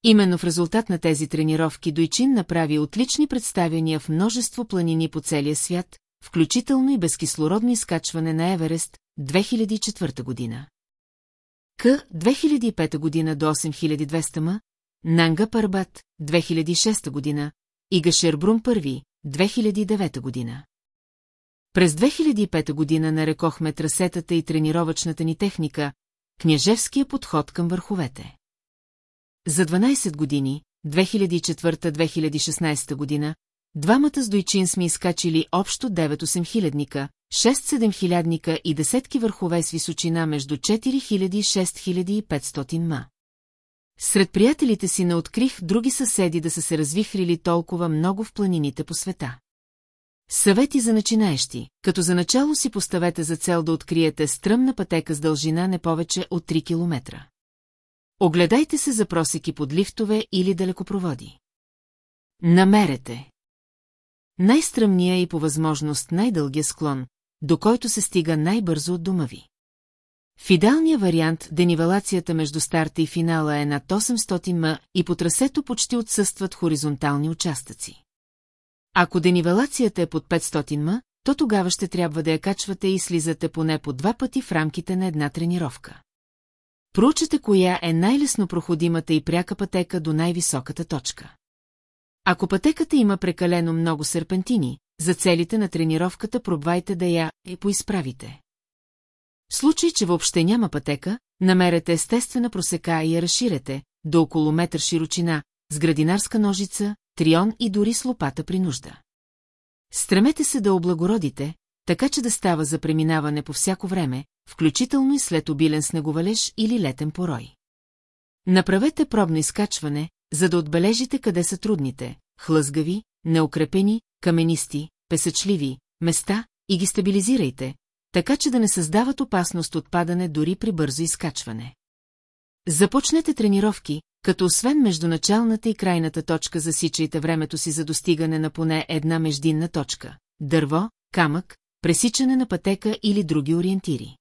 Speaker 1: Именно в резултат на тези тренировки Дойчин направи отлични представяния в множество планини по целия свят, включително и безкислородно изкачване на Еверест 2004 година. К 2005 година до 8200 м, Нанга Парбат, 2006 година, и Гашербрум Първи, 2009 година. През 2005 година нарекохме трасетата и тренировъчната ни техника «Княжевския подход към върховете». За 12 години, 2004-2016 година, двамата с дойчин сме изкачили общо 9-8 хилядника, 6-7 хилядника и десетки върхове с височина между 4000 и 6500 ма. Сред приятелите си не открих други съседи да са се развихрили толкова много в планините по света. Съвети за начинаещи, като за начало си поставете за цел да откриете стръмна пътека с дължина не повече от 3 км. Огледайте се за просеки под лифтове или далекопроводи. Намерете. Най-стръмния и по възможност най-дългия склон, до който се стига най-бързо от дома ви. В идеалния вариант денивелацията между старта и финала е над 800 м и по трасето почти отсъстват хоризонтални участъци. Ако денивелацията е под 500 м, то тогава ще трябва да я качвате и слизате поне по два пъти в рамките на една тренировка. Проучете коя е най-лесно проходимата и пряка пътека до най-високата точка. Ако пътеката има прекалено много серпентини, за целите на тренировката пробвайте да я и е поисправите. В случай, че въобще няма пътека, намерете естествена просека и я разширете, до около метър широчина, с градинарска ножица, трион и дори с лопата при нужда. Стремете се да облагородите, така че да става за преминаване по всяко време, включително и след обилен снеговалеж или летен порой. Направете пробно изкачване, за да отбележите къде са трудните, хлъзгави, неукрепени, каменисти, песъчливи места и ги стабилизирайте, така че да не създават опасност от падане дори при бързо изкачване. Започнете тренировки, като освен между началната и крайната точка засичайте времето си за достигане на поне една междинна точка – дърво, камък, пресичане на пътека или други ориентири.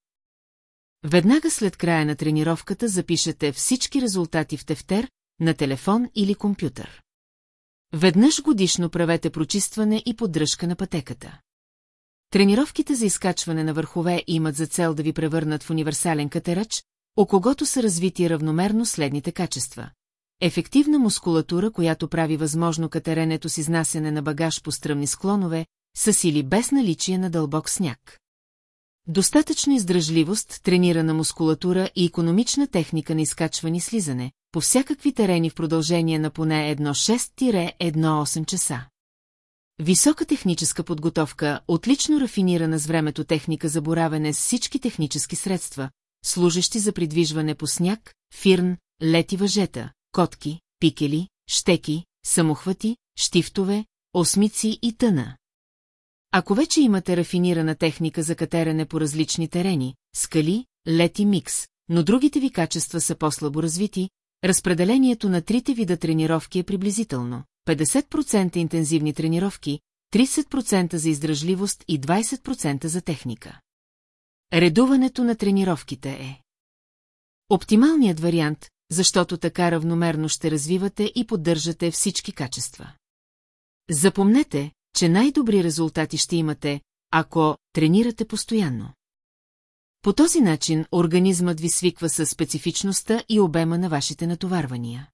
Speaker 1: Веднага след края на тренировката запишете всички резултати в тефтер, на телефон или компютър. Веднъж годишно правете прочистване и поддръжка на пътеката. Тренировките за изкачване на върхове имат за цел да ви превърнат в универсален катерач, о когото са развити равномерно следните качества. Ефективна мускулатура, която прави възможно катеренето с изнасяне на багаж по стръмни склонове, са сили без наличие на дълбок сняг. Достатъчна издръжливост, тренирана мускулатура и економична техника на изкачване и слизане, по всякакви терени в продължение на поне 1-6-1-8 часа. Висока техническа подготовка, отлично рафинирана с времето техника за боравене с всички технически средства, служещи за придвижване по сняг, фирн, лети въжета, котки, пикели, щеки, самохвати, щифтове, осмици и тъна. Ако вече имате рафинирана техника за катерене по различни терени, скали, лед и микс, но другите ви качества са по-слабо развити, разпределението на трите вида тренировки е приблизително. 50% интензивни тренировки, 30% за издръжливост и 20% за техника. Редуването на тренировките е Оптималният вариант, защото така равномерно ще развивате и поддържате всички качества. Запомнете, че най-добри резултати ще имате, ако тренирате постоянно. По този начин организмът ви свиква със специфичността и обема на вашите натоварвания.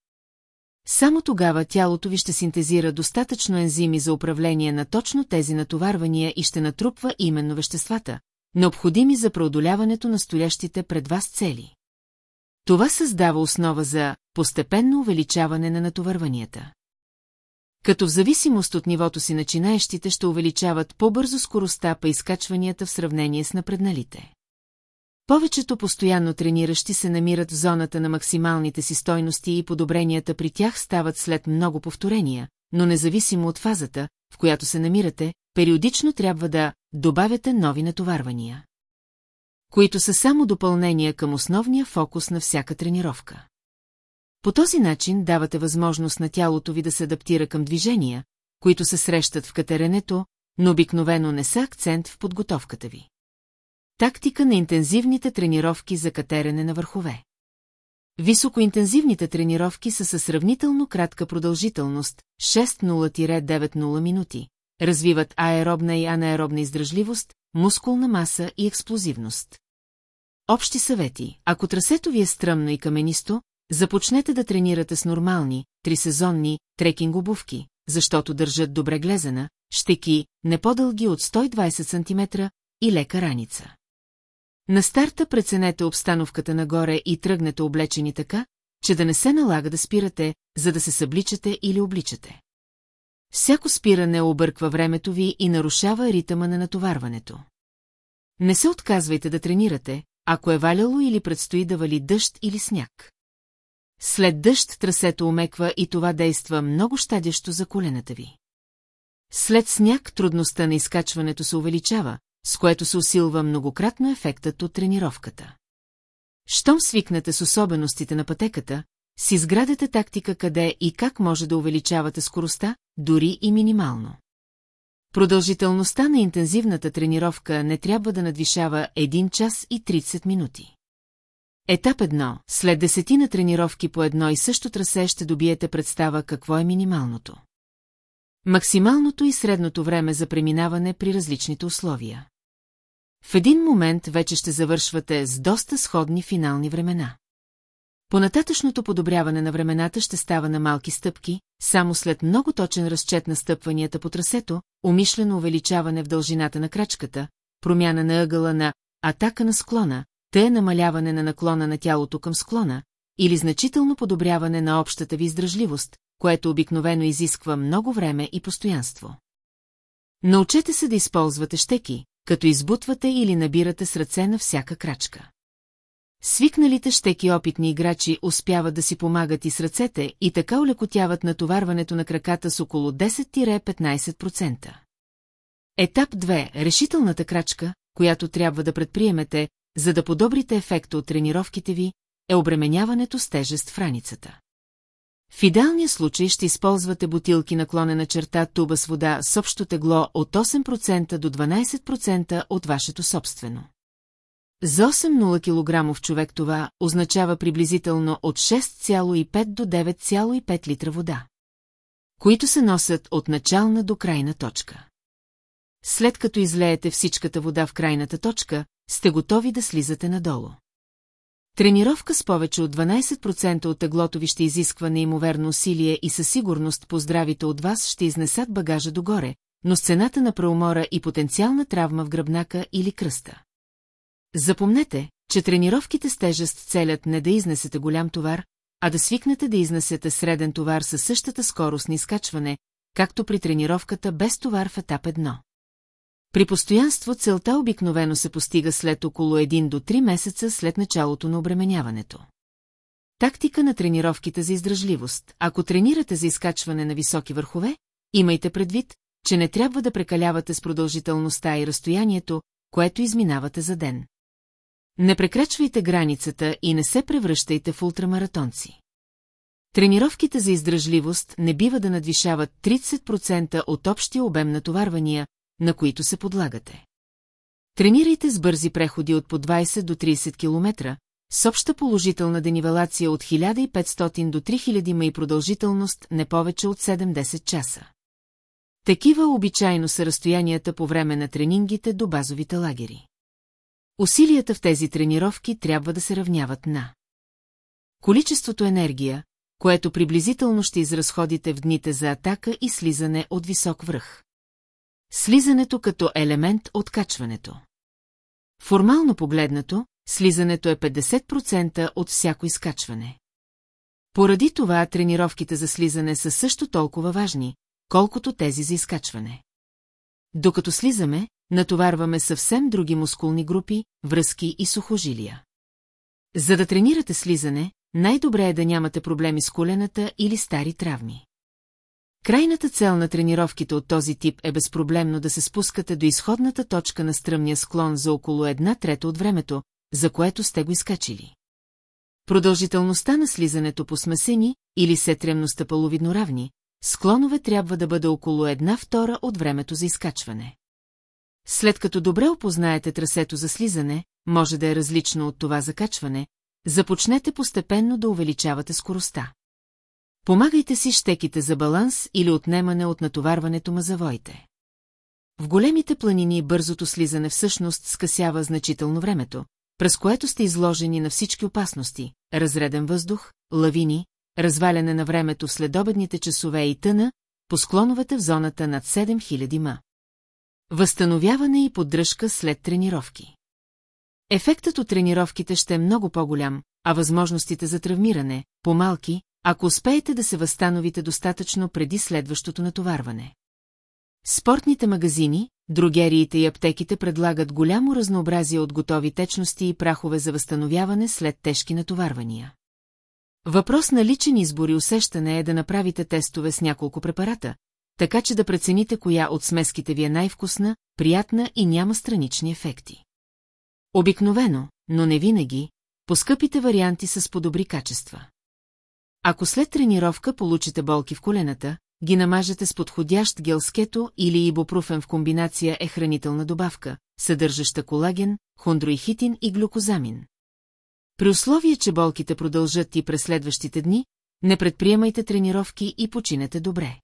Speaker 1: Само тогава тялото ви ще синтезира достатъчно ензими за управление на точно тези натоварвания и ще натрупва именно веществата, необходими за преодоляването на стоящите пред вас цели. Това създава основа за постепенно увеличаване на натоварванията. Като в зависимост от нивото си начинаещите ще увеличават по-бързо скоростта по изкачванията в сравнение с напредналите. Повечето постоянно трениращи се намират в зоната на максималните си стойности и подобренията при тях стават след много повторения, но независимо от фазата, в която се намирате, периодично трябва да добавяте нови натоварвания, които са само допълнения към основния фокус на всяка тренировка. По този начин давате възможност на тялото ви да се адаптира към движения, които се срещат в катеренето, но обикновено не са акцент в подготовката ви. Тактика на интензивните тренировки за катерене на върхове. Високоинтензивните тренировки са със сравнително кратка продължителност 60-90 минути. Развиват аеробна и анаеробна издръжливост, мускулна маса и експлозивност. Общи съвети. Ако трасето ви е стръмно и каменисто, започнете да тренирате с нормални, трисезонни, трекинг обувки, защото държат добре глезена, щеки, не по-дълги от 120 см и лека раница. На старта преценете обстановката нагоре и тръгнете облечени така, че да не се налага да спирате, за да се събличате или обличате. Всяко спиране обърква времето ви и нарушава ритъма на натоварването. Не се отказвайте да тренирате, ако е валяло или предстои да вали дъжд или сняг. След дъжд трасето омеква и това действа много щадящо за колената ви. След сняг трудността на изкачването се увеличава, с което се усилва многократно ефектът от тренировката. Щом свикнете с особеностите на пътеката, си изградете тактика къде и как може да увеличавате скоростта, дори и минимално. Продължителността на интензивната тренировка не трябва да надвишава 1 час и 30 минути. Етап 1. След десетина тренировки по едно и също трасе ще добиете представа какво е минималното. Максималното и средното време за преминаване при различните условия. В един момент вече ще завършвате с доста сходни финални времена. Понататъчното подобряване на времената ще става на малки стъпки, само след много точен разчет на стъпванията по трасето, умишлено увеличаване в дължината на крачката, промяна на ъгъла на атака на склона, те намаляване на наклона на тялото към склона или значително подобряване на общата ви издръжливост, което обикновено изисква много време и постоянство. Научете се да използвате щеки, като избутвате или набирате с ръце на всяка крачка. Свикналите щеки опитни играчи успяват да си помагат и с ръцете и така улекотяват натоварването на краката с около 10-15%. Етап 2. Решителната крачка, която трябва да предприемете, за да подобрите ефекта от тренировките ви, е обременяването с тежест в раницата. В идеалния случай ще използвате бутилки наклонена черта туба с вода с общо тегло от 8% до 12% от вашето собствено. За 8-0 кг човек това означава приблизително от 6,5 до 9,5 литра вода, които се носят от начална до крайна точка. След като излеете всичката вода в крайната точка, сте готови да слизате надолу. Тренировка с повече от 12% от теглото ви ще изисква неимоверно усилие и със сигурност поздравите от вас ще изнесат багажа догоре, но с цената на преумора и потенциална травма в гръбнака или кръста. Запомнете, че тренировките с тежест целят не да изнесете голям товар, а да свикнете да изнесете среден товар със същата скорост на изкачване, както при тренировката без товар в етап 1. При постоянство целта обикновено се постига след около 1 до 3 месеца след началото на обременяването. Тактика на тренировките за издръжливост. Ако тренирате за изкачване на високи върхове, имайте предвид, че не трябва да прекалявате с продължителността и разстоянието, което изминавате за ден. Не прекрачвайте границата и не се превръщайте в ултрамаратонци. Тренировките за издръжливост не бива да надвишават 30% от общия обем натоварвания, на които се подлагате. Тренирайте с бързи преходи от по 20 до 30 км, с обща положителна денивелация от 1500 до 3000 ма и продължителност не повече от 70 часа. Такива обичайно са разстоянията по време на тренингите до базовите лагери. Усилията в тези тренировки трябва да се равняват на количеството енергия, което приблизително ще изразходите в дните за атака и слизане от висок връх. Слизането като елемент от качването. Формално погледнато, слизането е 50% от всяко изкачване. Поради това тренировките за слизане са също толкова важни, колкото тези за изкачване. Докато слизаме, натоварваме съвсем други мускулни групи, връзки и сухожилия. За да тренирате слизане, най-добре е да нямате проблеми с колената или стари травми. Крайната цел на тренировките от този тип е безпроблемно да се спускате до изходната точка на стръмния склон за около една трета от времето, за което сте го изкачили. Продължителността на слизането по смесени или сетремността половидно равни, склонове трябва да бъде около една втора от времето за изкачване. След като добре опознаете трасето за слизане, може да е различно от това закачване, започнете постепенно да увеличавате скоростта. Помагайте си щеките за баланс или отнемане от натоварването мазавоите. В големите планини бързото слизане всъщност скъсява значително времето, през което сте изложени на всички опасности – разреден въздух, лавини, разваляне на времето в следобедните часове и тъна, по склоновете в зоната над 7000 ма. Възстановяване и поддръжка след тренировки. Ефектът от тренировките ще е много по-голям, а възможностите за травмиране – по-малки, ако успеете да се възстановите достатъчно преди следващото натоварване. Спортните магазини, другериите и аптеките предлагат голямо разнообразие от готови течности и прахове за възстановяване след тежки натоварвания. Въпрос на личен избор и усещане е да направите тестове с няколко препарата, така че да прецените коя от смеските ви е най-вкусна, приятна и няма странични ефекти. Обикновено, но не винаги, поскъпите варианти са с подобри качества. Ако след тренировка получите болки в колената, ги намажете с подходящ гелскето или ибупрофен в комбинация е хранителна добавка, съдържаща колаген, хондроихитин и глюкозамин. При условие, че болките продължат и през следващите дни, не предприемайте тренировки и починете добре.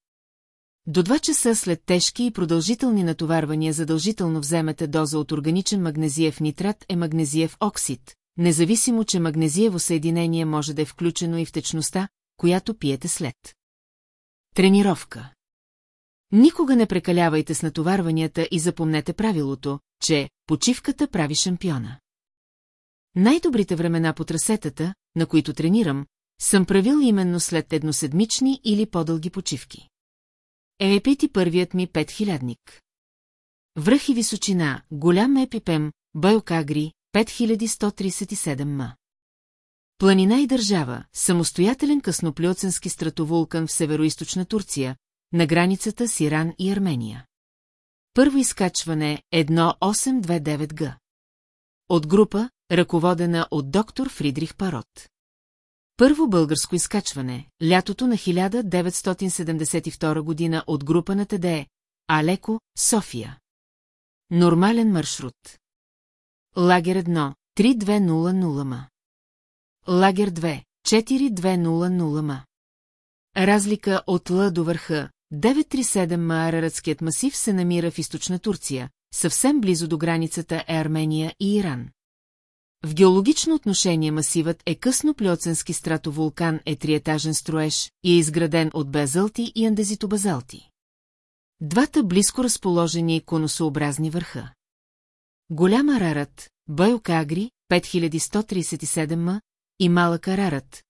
Speaker 1: До 2 часа след тежки и продължителни натоварвания задължително вземете доза от органичен магнезиев нитрат е магнезиев оксид, Независимо, че магнезиево съединение може да е включено и в течността, която пиете след. Тренировка Никога не прекалявайте с натоварванията и запомнете правилото, че почивката прави шампиона. Най-добрите времена по трасетата, на които тренирам, съм правил именно след едноседмични или по-дълги почивки. Епити първият ми петхилядник. Връх и височина, голям епипем, Байокагри, 5137 ма. Планина и държава, самостоятелен късноплиоценски стратовулкан в североизточна Турция, на границата с Иран и Армения. Първо изкачване 1829 е г. От група, ръководена от доктор Фридрих Парот. Първо българско изкачване, лятото на 1972 година от група на ТДЕ, Алеко, София. Нормален маршрут. Лагер 1, 3200 ма. Лагер 2, 4200 ма. Разлика от Л до върха, 937 ма Араратският масив се намира в източна Турция, съвсем близо до границата е Армения и Иран. В геологично отношение масивът е късно пльоценски стратовулкан е триетажен строеж и е изграден от базалти и андезитобазалти. Двата близко разположени конусообразни върха. Голяма рарат, Агри, 5137 м, и Малъка рарат,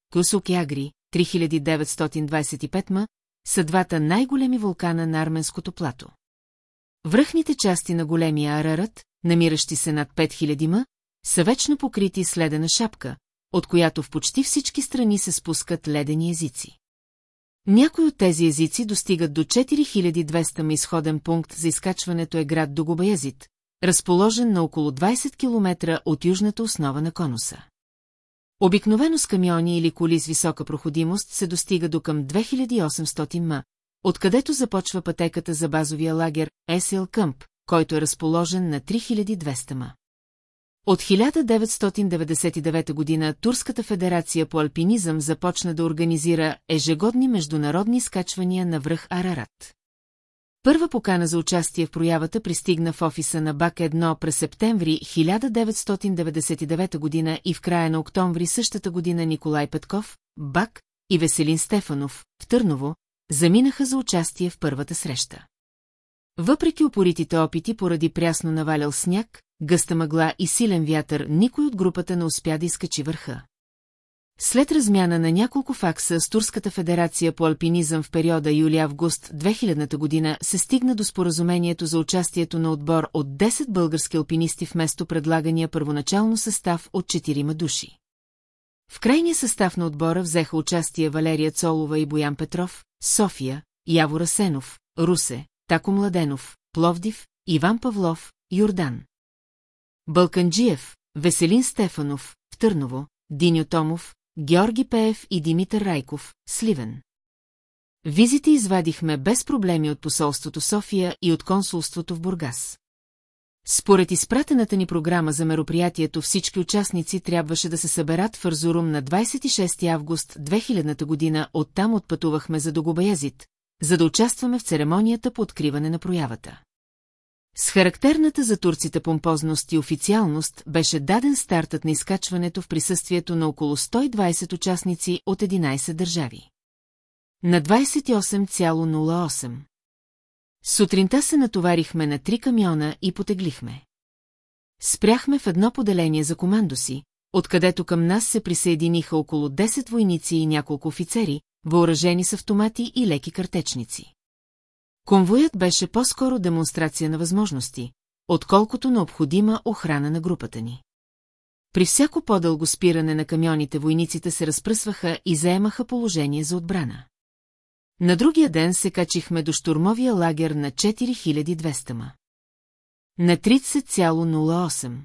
Speaker 1: Агри 3925 м, са двата най-големи вулкана на арменското плато. Връхните части на големия Арарат, намиращи се над 5000 м, са вечно покрити с ледена шапка, от която в почти всички страни се спускат ледени езици. Някои от тези езици достигат до 4200 м изходен пункт за изкачването е град Догубаязит, разположен на около 20 км от южната основа на конуса. Обикновено с камиони или коли с висока проходимост се достига до към 2800 м, откъдето започва пътеката за базовия лагер Есел Къмп, който е разположен на 3200 м. От 1999 година Турската федерация по алпинизъм започна да организира ежегодни международни скачвания на връх Арарат. Първа покана за участие в проявата пристигна в офиса на БАК 1 през септември 1999 година и в края на октомври същата година Николай Петков, БАК и Веселин Стефанов, в Търново, заминаха за участие в първата среща. Въпреки упоритите опити поради прясно навалял сняг, гъста мъгла и силен вятър, никой от групата не успя да изкачи върха. След размяна на няколко факса с Турската федерация по алпинизъм в периода юли-август 2000 година се стигна до споразумението за участието на отбор от 10 български алпинисти вместо предлагания първоначално състав от 4 души. В крайния състав на отбора взеха участие Валерия Цолова и Боян Петров, София, Яво Расенов, Русе, Тако Младенов, Пловдив, Иван Павлов, Йордан. Балканджиев, Веселин Стефанов, Търново, Диньо Томов, Георги Пеев и Димитър Райков, Сливен. Визите извадихме без проблеми от посолството София и от консулството в Бургас. Според изпратената ни програма за мероприятието всички участници трябваше да се съберат в Арзурум на 26 август 2000 година, оттам отпътувахме за Догобаязит, за да участваме в церемонията по откриване на проявата. С характерната за турците помпозност и официалност беше даден стартът на изкачването в присъствието на около 120 участници от 11 държави. На 28,08. Сутринта се натоварихме на три камиона и потеглихме. Спряхме в едно поделение за командо си, откъдето към нас се присъединиха около 10 войници и няколко офицери, въоръжени с автомати и леки картечници. Конвоят беше по-скоро демонстрация на възможности, отколкото необходима охрана на групата ни. При всяко по-дълго спиране на камионите войниците се разпръсваха и заемаха положение за отбрана. На другия ден се качихме до штурмовия лагер на 4200 ма. На 30,08.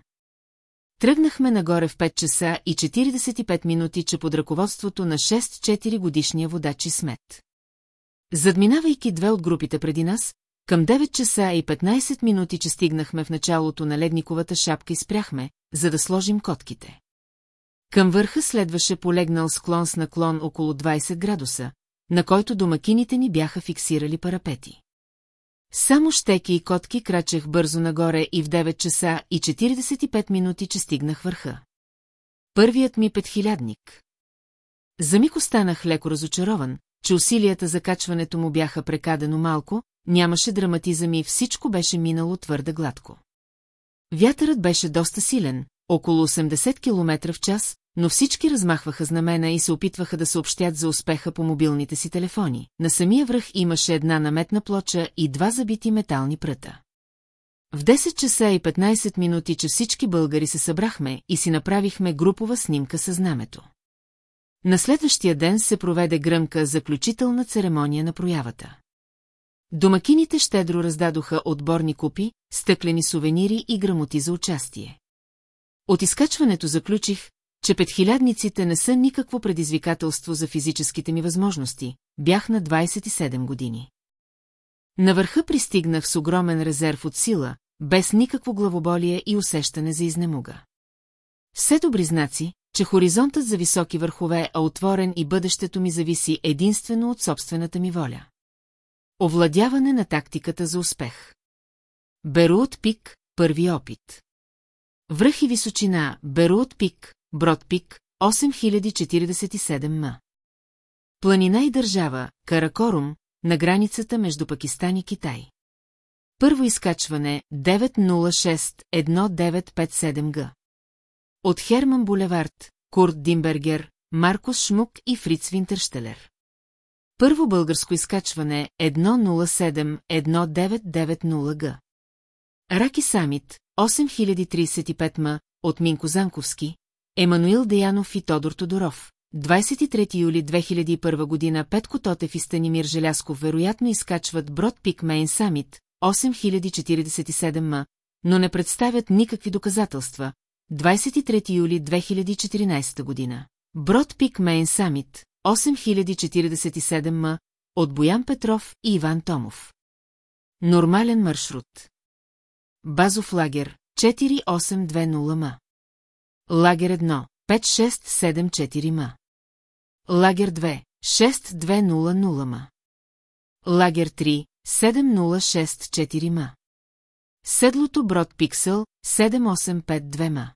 Speaker 1: Тръгнахме нагоре в 5 часа и 45 минути, че под ръководството на 6-4 годишния водачи смет. Задминавайки две от групите преди нас, към 9 часа и 15 минути, че стигнахме в началото на ледниковата шапка и спряхме, за да сложим котките. Към върха следваше полегнал склон с наклон около 20 градуса, на който домакините ни бяха фиксирали парапети. Само щеки и котки крачех бързо нагоре и в 9 часа и 45 минути, че стигнах върха. Първият ми петхилядник. За миг останах леко разочарован, че усилията за качването му бяха прекадено малко, нямаше драматизъм и всичко беше минало твърде гладко. Вятърът беше доста силен, около 80 км в час, но всички размахваха знамена и се опитваха да съобщят за успеха по мобилните си телефони. На самия връх имаше една наметна плоча и два забити метални пръта. В 10 часа и 15 минути, че всички българи се събрахме и си направихме групова снимка със знамето. На следващия ден се проведе гръмка заключителна церемония на проявата. Домакините щедро раздадоха отборни купи, стъклени сувенири и грамоти за участие. От изкачването заключих, че петхилядниците не са никакво предизвикателство за физическите ми възможности, бях на 27 години. На върха пристигнах с огромен резерв от сила, без никакво главоболие и усещане за изнемога. Все добри знаци, че хоризонтът за високи върхове е отворен и бъдещето ми зависи единствено от собствената ми воля. Овладяване на тактиката за успех. Беру от пик, първи опит. Връх и височина, Беру от пик, Брод пик, 8047 м. Планина и държава, Каракорум, на границата между Пакистан и Китай. Първо изкачване 906-1957 г. От Херман Булевард, Курт Димбергер, Маркус Шмук и Фриц Винтерштелер. Първо българско изкачване 107-1990 е г. Раки Самит 8035 м от Минко Занковски, Емануил Деянов и Тодор Тодоров. 23 юли 2001 година Петко Тотев и Станимир Желясков вероятно изкачват Брод Пик Мейн Самит 8047 м, но не представят никакви доказателства, 23 юли 2014 година. Брод пик Мейн Самит, 8047 м, от Боян Петров и Иван Томов. Нормален маршрут. Базов лагер, 4820 м. Лагер 1, 5674 м. Лагер 2, 6200 м. Лагер 3, 7064 м. Седлото Брод Пиксел, 7852 м.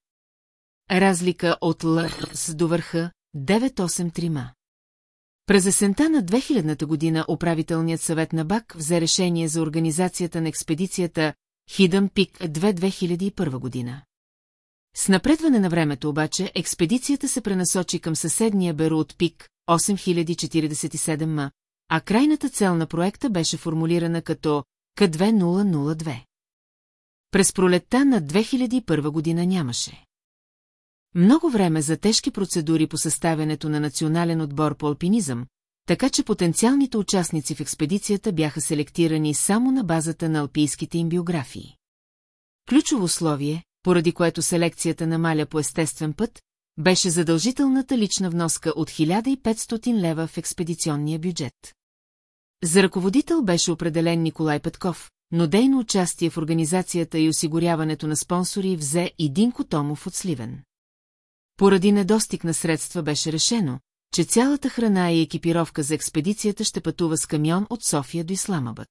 Speaker 1: Разлика от Л с до върха 983. През есента на 2000 година управителният съвет на БАК взе решение за организацията на експедицията Hidden Peak 2 2001 година. С напредване на времето обаче експедицията се пренасочи към съседния от Пик 8047 ма, а крайната цел на проекта беше формулирана като К2002. През пролетта на 2001 година нямаше. Много време за тежки процедури по съставянето на национален отбор по алпинизъм, така че потенциалните участници в експедицията бяха селектирани само на базата на алпийските им биографии. Ключово условие, поради което селекцията намаля по естествен път, беше задължителната лична вноска от 1500 лева в експедиционния бюджет. За ръководител беше определен Николай Петков, но дейно участие в организацията и осигуряването на спонсори взе и Динко Томов от Сливен. Поради недостиг на средства беше решено, че цялата храна и екипировка за експедицията ще пътува с камион от София до По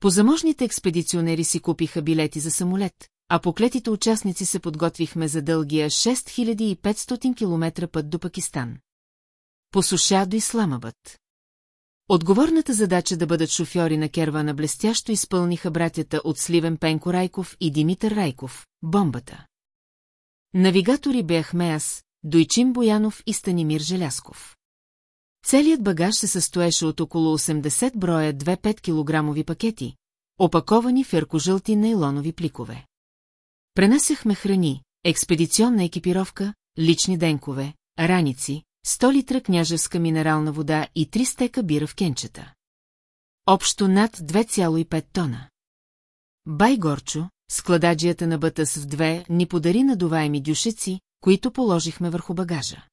Speaker 1: Позаможните експедиционери си купиха билети за самолет, а поклетите участници се подготвихме за дългия 6500 км път до Пакистан. По суша до исламабът. Отговорната задача да бъдат шофьори на кервана блестящо изпълниха братята от Сливен Пенко Райков и Димитър Райков, бомбата. Навигатори бяхме аз, Дойчин Боянов и Станимир Желясков. Целият багаж се състоеше от около 80 броя 2-5 килограмови пакети, опаковани в еркожълти нейлонови пликове. Пренасяхме храни, експедиционна екипировка, лични денкове, раници, 100 литра княжевска минерална вода и 3 стека бира в кенчета. Общо над 2,5 тона. Бай Горчо, склададжията на Бъта с две ни подари надуваеми дюшеци, които положихме върху багажа.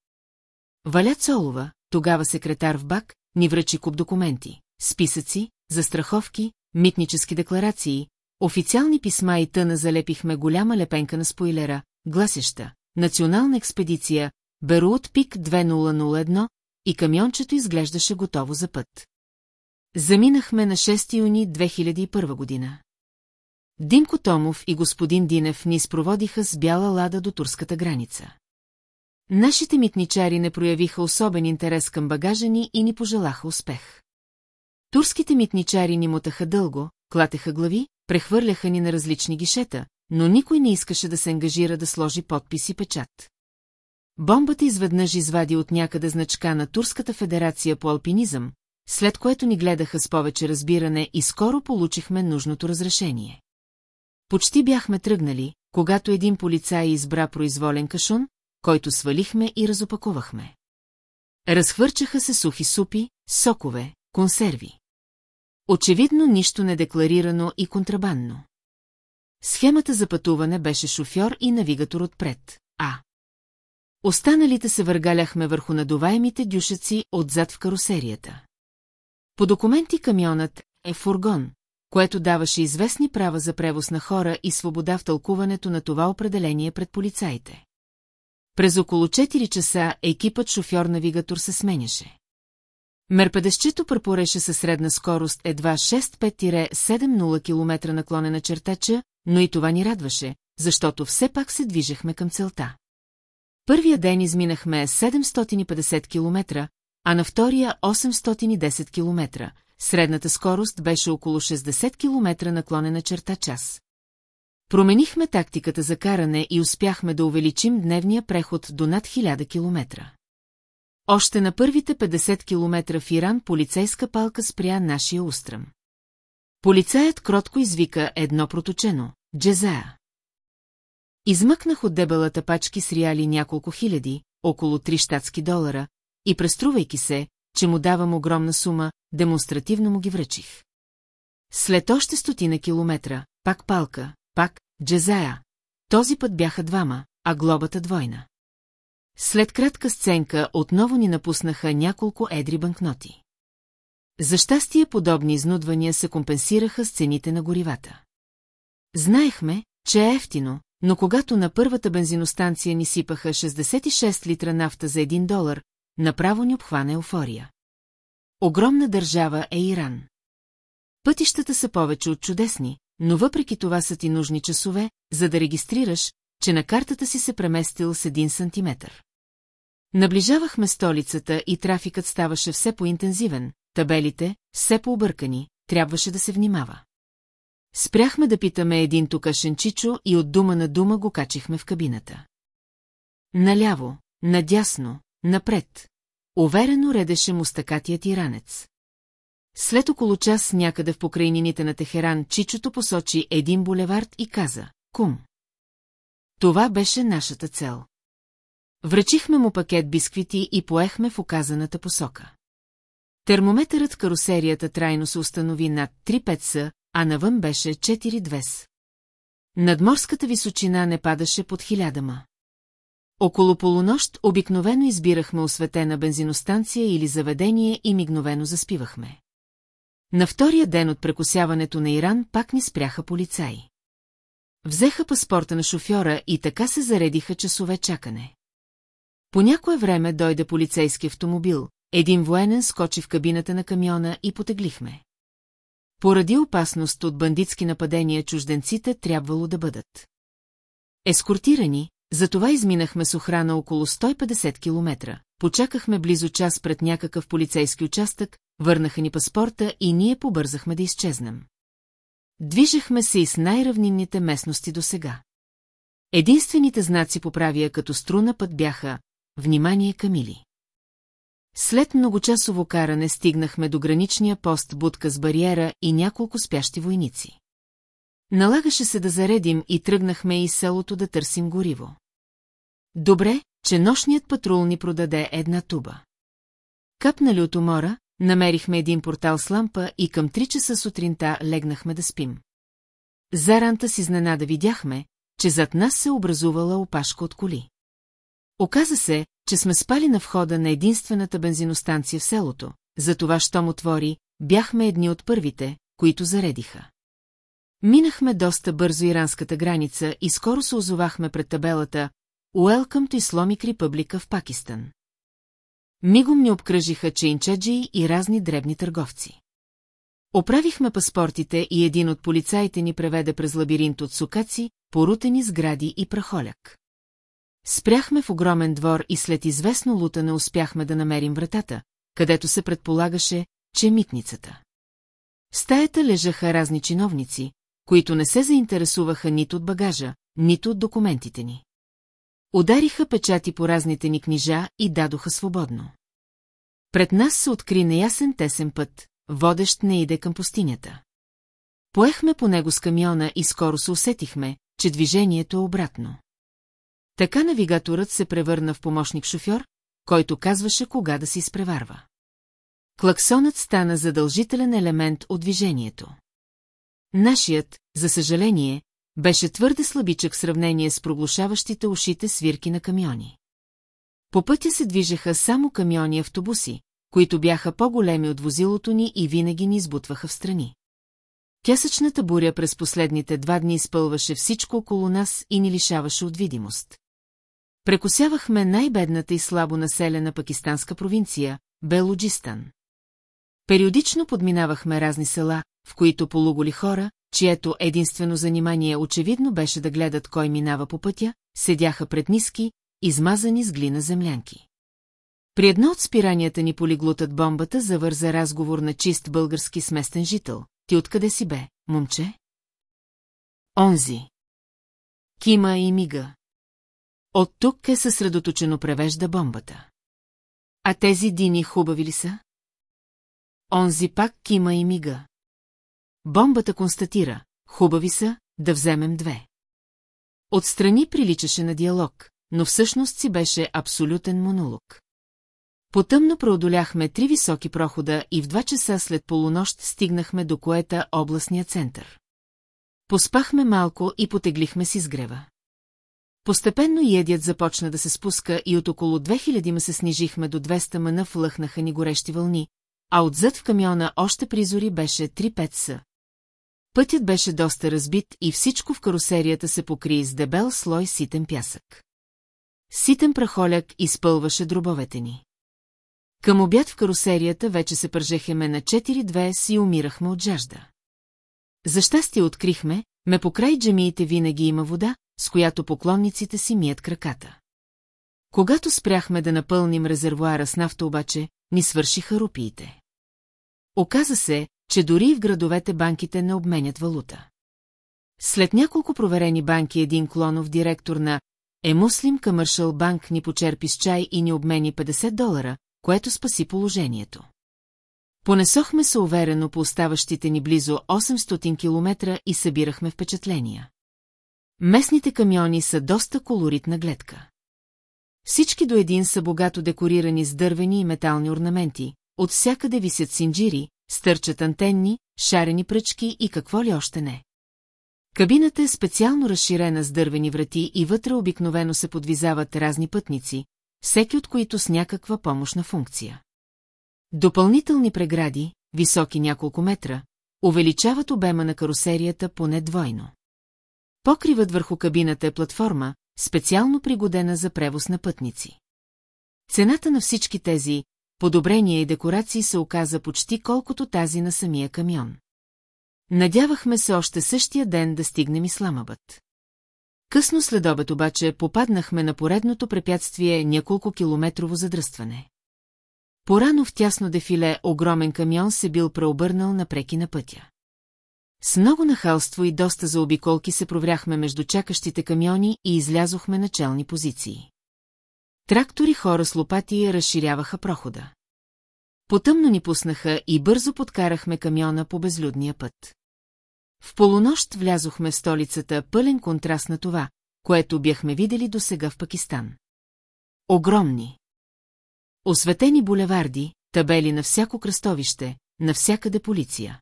Speaker 1: Валя Цолова, тогава секретар в БАК, ни връчи куп документи, списъци, застраховки, митнически декларации, официални писма и тъна залепихме голяма лепенка на спойлера, гласеща, национална експедиция, Беруот пик 2001 и камиончето изглеждаше готово за път. Заминахме на 6 юни 2001 година. Димко Томов и господин Динев ни спроводиха с бяла лада до турската граница. Нашите митничари не проявиха особен интерес към багажа ни и ни пожелаха успех. Турските митничари ни мутаха дълго, клатеха глави, прехвърляха ни на различни гишета, но никой не искаше да се ангажира да сложи подпис и печат. Бомбата изведнъж извади от някъде значка на Турската федерация по алпинизъм, след което ни гледаха с повече разбиране и скоро получихме нужното разрешение. Почти бяхме тръгнали, когато един полицай избра произволен кашун, който свалихме и разопаковахме. Разхвърчаха се сухи супи, сокове, консерви. Очевидно нищо недекларирано и контрабандно. Схемата за пътуване беше шофьор и навигатор отпред, а... Останалите се въргаляхме върху надуваемите дюшеци отзад в карусерията. По документи камионът е фургон, което даваше известни права за превоз на хора и свобода в тълкуването на това определение пред полицаите. През около 4 часа екипът шофьор-навигатор се сменяше. Мерпедесчето препореше със средна скорост едва 6 65-70 км наклонена чертача, но и това ни радваше, защото все пак се движехме към целта. Първия ден изминахме 750 км, а на втория 810 км, средната скорост беше около 60 км наклонена черта час. Променихме тактиката за каране и успяхме да увеличим дневния преход до над 1000 км. Още на първите 50 км в Иран полицейска палка спря нашия устрам. Полицаят кротко извика едно проточено – джезая. Измъкнах от дебелата пачки с реали няколко хиляди, около 3 щатски долара, и преструвайки се, че му давам огромна сума, демонстративно му ги връчих. След още стотина километра, пак палка, пак джезая. Този път бяха двама, а глобата двойна. След кратка сценка отново ни напуснаха няколко едри банкноти. За щастие подобни изнудвания се компенсираха с цените на горивата. Знаехме, че е ефтино, но когато на първата бензиностанция ни сипаха 66 литра нафта за 1 долар, Направо ни обхвана еуфория. Огромна държава е Иран. Пътищата са повече от чудесни, но въпреки това са ти нужни часове, за да регистрираш, че на картата си се преместил с един сантиметр. Наближавахме столицата и трафикът ставаше все по-интензивен, табелите все по-объркани, трябваше да се внимава. Спряхме да питаме един тукашен чичо и от дума на дума го качихме в кабината. Наляво, надясно, Напред. Уверено редеше мустакатият иранец. След около час някъде в покрайнините на Техеран Чичото посочи един булевард и каза «Кум». Това беше нашата цел. Връчихме му пакет бисквити и поехме в оказаната посока. Термометърът в карусерията трайно се установи над 3,5 са, а навън беше 4 двес. Надморската височина не падаше под хилядама. ма. Около полунощ обикновено избирахме осветена бензиностанция или заведение и мигновено заспивахме. На втория ден от прекусяването на Иран пак ни спряха полицаи. Взеха паспорта на шофьора и така се заредиха часове чакане. По някое време дойде полицейски автомобил, един военен скочи в кабината на камиона и потеглихме. Поради опасност от бандитски нападения чужденците трябвало да бъдат. Ескортирани, затова изминахме с охрана около 150 км. Почакахме близо час пред някакъв полицейски участък, върнаха ни паспорта и ние побързахме да изчезнем. Движехме се и с най-равнинните местности до сега. Единствените знаци по правия като струна път бяха «Внимание, камили!». След многочасово каране стигнахме до граничния пост будка с бариера и няколко спящи войници. Налагаше се да заредим и тръгнахме и селото да търсим гориво. Добре, че нощният патрул ни продаде една туба. Капнали от умора, намерихме един портал с лампа и към 3 часа сутринта легнахме да спим. Заранта си изненада видяхме, че зад нас се образувала опашка от коли. Оказа се, че сме спали на входа на единствената бензиностанция в селото, затова, щом отвори, бяхме едни от първите, които заредиха. Минахме доста бързо иранската граница и скоро се озовахме пред табелата Welcome to Islamic Republic в Пакистан. Мигом ни обкръжиха чейнчаджи и разни дребни търговци. Оправихме паспортите и един от полицаите ни преведе през лабиринт от сукаци, порутени сгради и прахоляк. Спряхме в огромен двор и след известно лута не успяхме да намерим вратата, където се предполагаше, че е митницата. В стаята лежаха разни чиновници, които не се заинтересуваха нито от багажа, нито от документите ни. Удариха печати по разните ни книжа и дадоха свободно. Пред нас се откри неясен тесен път, водещ не иде към пустинята. Поехме по него с камиона и скоро се усетихме, че движението е обратно. Така навигаторът се превърна в помощник-шофьор, който казваше кога да се изпреварва. Клаксонът стана задължителен елемент от движението. Нашият, за съжаление, беше твърде слабичък в сравнение с проглушаващите ушите свирки на камиони. По пътя се движеха само камиони и автобуси, които бяха по-големи от возилото ни и винаги ни избутваха в страни. Тясъчната буря през последните два дни изпълваше всичко около нас и ни лишаваше от видимост. Прекосявахме най-бедната и слабо населена пакистанска провинция – Белуджистан. Периодично подминавахме разни села, в които полуголи хора, чието единствено занимание очевидно беше да гледат кой минава по пътя, седяха пред ниски, измазани с глина землянки. При едно от спиранията ни полиглутът бомбата завърза разговор на чист български сместен жител. Ти откъде си бе, момче? Онзи. Кима и мига. От тук е съсредоточено превежда бомбата. А тези дини хубави ли са? Онзи пак кима и мига. Бомбата констатира, хубави са, да вземем две. Отстрани приличаше на диалог, но всъщност си беше абсолютен монолог. Потъмно преодоляхме три високи прохода и в два часа след полунощ стигнахме до коета областния център. Поспахме малко и потеглихме си сгрева. Постепенно едят започна да се спуска и от около 2000 ма се снижихме до 200 мъна лъхнаха ни горещи вълни, а отзад в камиона още призори беше 3-5 са, Пътят беше доста разбит и всичко в карусерията се покри с дебел слой ситен пясък. Ситен прахоляк изпълваше дробовете ни. Към обяд в карусерията вече се пържехме на 4-2 си и умирахме от жажда. За щастие открихме, ме покрай джамиите винаги има вода, с която поклонниците си мият краката. Когато спряхме да напълним резервуара с нафта обаче, ни свършиха рупиите. Оказа се, че дори и в градовете банките не обменят валута. След няколко проверени банки един клонов директор на Емуслим Камършъл банк ни почерпи с чай и ни обмени 50 долара, което спаси положението. Понесохме се уверено по оставащите ни близо 800 км и събирахме впечатления. Местните камиони са доста колоритна гледка. Всички до един са богато декорирани с дървени и метални орнаменти, от всякъде висят синджири, стърчат антенни, шарени пръчки и какво ли още не. Кабината е специално разширена с дървени врати и вътре обикновено се подвизават разни пътници, всеки от които с някаква помощна функция. Допълнителни прегради, високи няколко метра, увеличават обема на карусерията поне двойно. Покривът върху кабината е платформа, специално пригодена за превоз на пътници. Цената на всички тези подобрения и декорации се оказа почти колкото тази на самия камион. Надявахме се още същия ден да стигнем Исламабът. Късно след обед обаче попаднахме на поредното препятствие няколко километрово задръстване. Порано в тясно дефиле огромен камион се бил преобърнал напреки на пътя. С много нахалство и доста заобиколки се провряхме между чакащите камиони и излязохме начални позиции. Трактори хора с лопати разширяваха прохода. Потъмно ни пуснаха и бързо подкарахме камиона по безлюдния път. В полунощ влязохме в столицата пълен контраст на това, което бяхме видели досега в Пакистан. Огромни. Осветени булеварди, табели на всяко кръстовище, навсякъде полиция.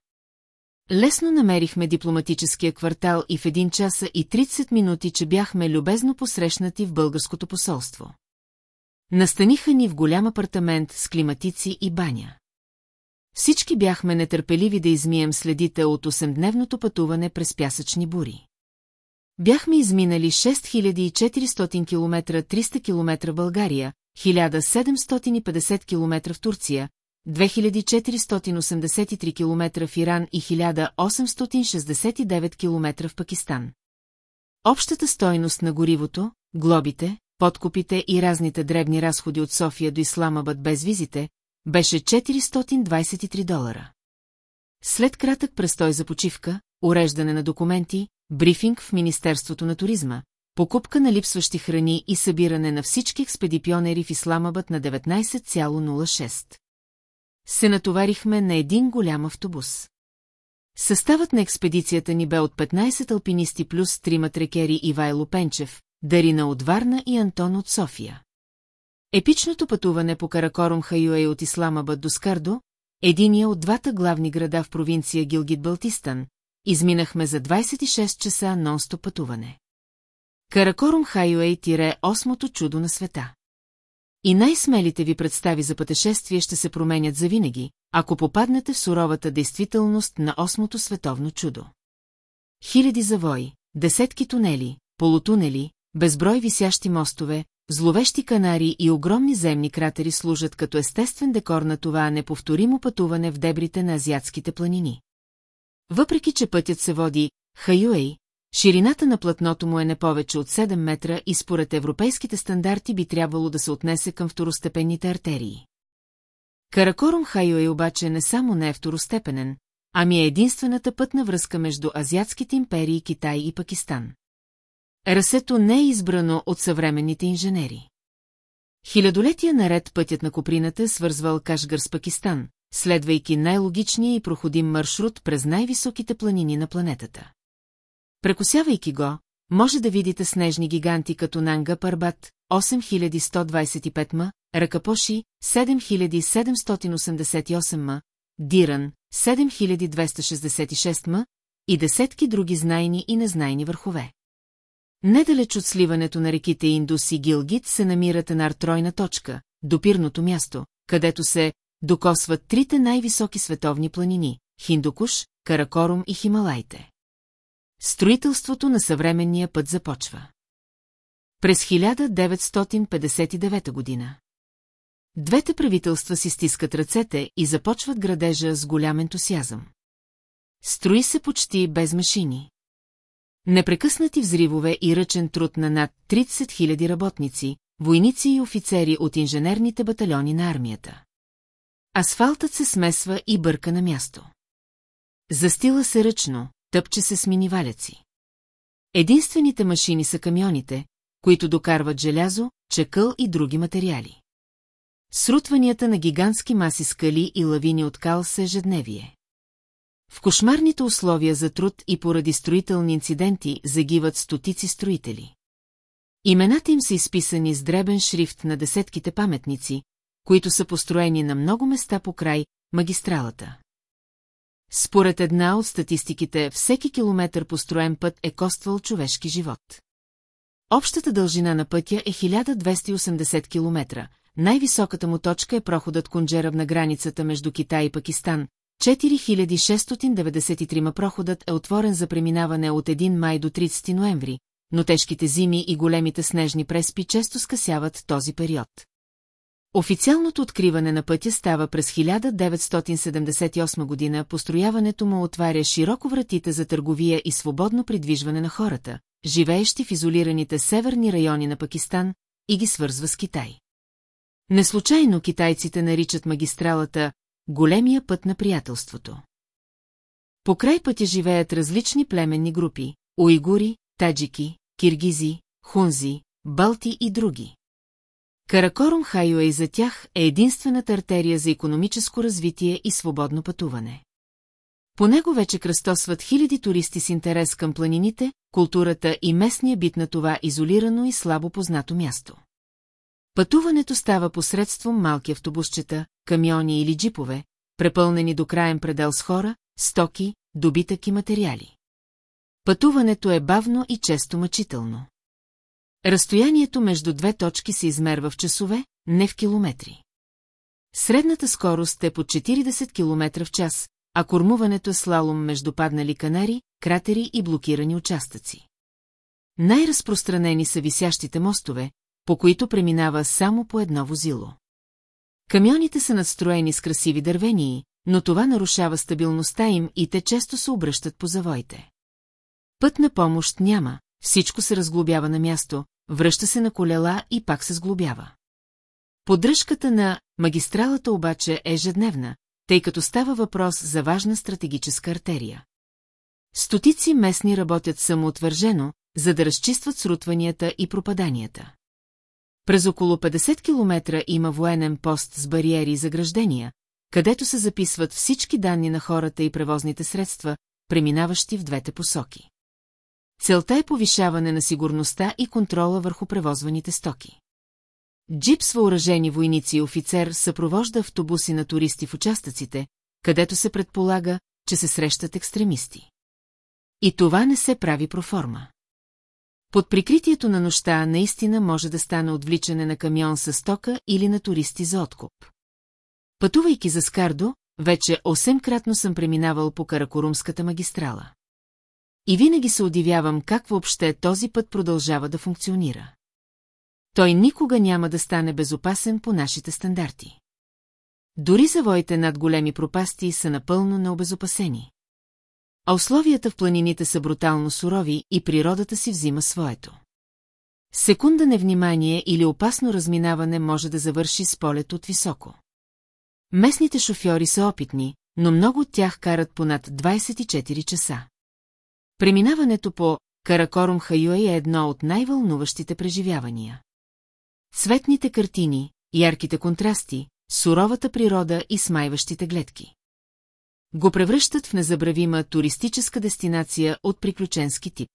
Speaker 1: Лесно намерихме дипломатическия квартал и в един часа и 30 минути, че бяхме любезно посрещнати в българското посолство. Настаниха ни в голям апартамент с климатици и баня. Всички бяхме нетърпеливи да измием следите от 8-дневното пътуване през пясъчни бури. Бяхме изминали 6400 км, 300 км България, 1750 км в Турция, 2483 км в Иран и 1869 км в Пакистан. Общата стойност на горивото, глобите, подкупите и разните дребни разходи от София до Исламабад без визите, беше 423 долара. След кратък престой за почивка, уреждане на документи, брифинг в Министерството на туризма, покупка на липсващи храни и събиране на всички експедипионери в Исламабад на 19,06. Се натоварихме на един голям автобус. Съставът на експедицията ни бе от 15 алпинисти плюс 3 матрекери Ивайло Пенчев, Дарина от Варна и Антон от София. Епичното пътуване по Каракорум Хаюей от Исламабад до Скардо, единия от двата главни града в провинция Гилгит-Балтистан, изминахме за 26 часа нон пътуване. Каракорум Хайуей тире осмото чудо на света. И най-смелите ви представи за пътешествие ще се променят завинаги, ако попаднете в суровата действителност на осмото световно чудо. Хиляди завои, десетки тунели, полутунели, Безброй висящи мостове, зловещи канари и огромни земни кратери служат като естествен декор на това неповторимо пътуване в дебрите на азиатските планини. Въпреки, че пътят се води Хаюей, ширината на платното му е не повече от 7 метра и според европейските стандарти би трябвало да се отнесе към второстепенните артерии. Каракорум Хайуей обаче не само не е второстепенен, ами е единствената пътна връзка между азиатските империи Китай и Пакистан. Расето не е избрано от съвременните инженери. Хилядолетия наред пътят на Коприната е свързвал Кашгър с Пакистан, следвайки най-логичния и проходим маршрут през най-високите планини на планетата. Прекосявайки го, може да видите снежни гиганти като Нанга Парбат, 8125 м, Ракапоши, 7788 м, Диран, 7266 м и десетки други знайни и незнайни върхове. Недалеч от сливането на реките Индус и Гилгит се намира тенар тройна точка, допирното място, където се докосват трите най-високи световни планини – Хиндукуш, Каракорум и Хималайте. Строителството на съвременния път започва. През 1959 година. Двете правителства си стискат ръцете и започват градежа с голям ентусиазъм. Строи се почти без машини. Непрекъснати взривове и ръчен труд на над 30 000 работници, войници и офицери от инженерните батальони на армията. Асфалтът се смесва и бърка на място. Застила се ръчно, тъпче се с минивалеци. Единствените машини са камионите, които докарват желязо, чекъл и други материали. Срутванията на гигантски маси скали и лавини от кал са ежедневие. В кошмарните условия за труд и поради строителни инциденти загиват стотици строители. Имената им са изписани с дребен шрифт на десетките паметници, които са построени на много места по край магистралата. Според една от статистиките, всеки километър построен път е коствал човешки живот. Общата дължина на пътя е 1280 км. Най-високата му точка е проходът Кунджерав на границата между Китай и Пакистан, 4693 проходът е отворен за преминаване от 1 май до 30 ноември, но тежките зими и големите снежни преспи често скъсяват този период. Официалното откриване на пътя става през 1978 година, построяването му отваря широко вратите за търговия и свободно придвижване на хората, живеещи в изолираните северни райони на Пакистан, и ги свързва с Китай. Неслучайно китайците наричат магистралата големия път на приятелството. По край пътя живеят различни племенни групи – уйгури, таджики, киргизи, хунзи, балти и други. Каракорум Хайуей за тях е единствената артерия за економическо развитие и свободно пътуване. По него вече кръстосват хиляди туристи с интерес към планините, културата и местния бит на това изолирано и слабо познато място. Пътуването става посредством малки автобусчета, камиони или джипове, препълнени до краен предел с хора, стоки, добитък и материали. Пътуването е бавно и често мъчително. Разстоянието между две точки се измерва в часове, не в километри. Средната скорост е под 40 км в час, а кормуването е слалом между паднали канари, кратери и блокирани участъци. Най-разпространени са висящите мостове, по които преминава само по едно возило. Камионите са надстроени с красиви дървени, но това нарушава стабилността им и те често се обръщат по завоите. Път на помощ няма, всичко се разглобява на място, връща се на колела и пак се сглобява. Поддръжката на магистралата обаче е ежедневна, тъй като става въпрос за важна стратегическа артерия. Стотици местни работят самоотвържено, за да разчистват срутванията и пропаданията. През около 50 км има военен пост с бариери и заграждения, където се записват всички данни на хората и превозните средства, преминаващи в двете посоки. Целта е повишаване на сигурността и контрола върху превозваните стоки. Джип с въоръжени войници и офицер съпровожда автобуси на туристи в участъците, където се предполага, че се срещат екстремисти. И това не се прави проформа. Под прикритието на нощта наистина може да стане отвличане на камион със стока или на туристи за откуп. Пътувайки за Скардо, вече 8-кратно съм преминавал по Каракорумската магистрала. И винаги се удивявам как въобще този път продължава да функционира. Той никога няма да стане безопасен по нашите стандарти. Дори завоите над големи пропасти са напълно необезопасени. А условията в планините са брутално сурови и природата си взима своето. Секунда невнимание или опасно разминаване може да завърши с полет от високо. Местните шофьори са опитни, но много от тях карат понад 24 часа. Преминаването по Каракорум Хаюей е едно от най-вълнуващите преживявания. Светните картини, ярките контрасти, суровата природа и смайващите гледки го превръщат в незабравима туристическа дестинация от приключенски тип.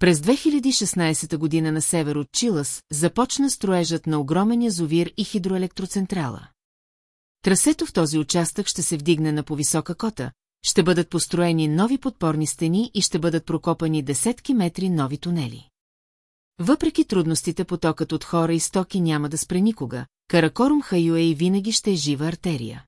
Speaker 1: През 2016 година на север от Чилас започна строежът на огромен язовир и хидроелектроцентрала. Трасето в този участък ще се вдигне на повисока кота, ще бъдат построени нови подпорни стени и ще бъдат прокопани десетки метри нови тунели. Въпреки трудностите потокът от хора и стоки няма да спре никога, Каракорум Хаюей винаги ще е жива артерия.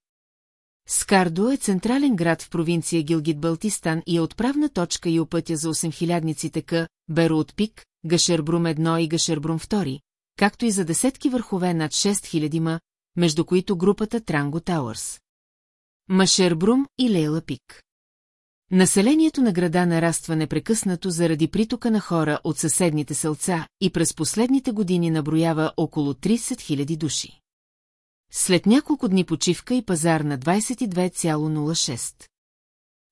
Speaker 1: Скардо е централен град в провинция Гилгит-Балтистан и е отправна точка и опътя за 8000-ниците К, Беру от Пик, Гашербрум 1 и Гашербрум 2, както и за десетки върхове над 6000 ма, между които групата Транго Тауърс. Машербрум и Лейла Пик. Населението на града нараства непрекъснато заради притока на хора от съседните селца и през последните години наброява около 30 000 души. След няколко дни почивка и пазар на 22,06.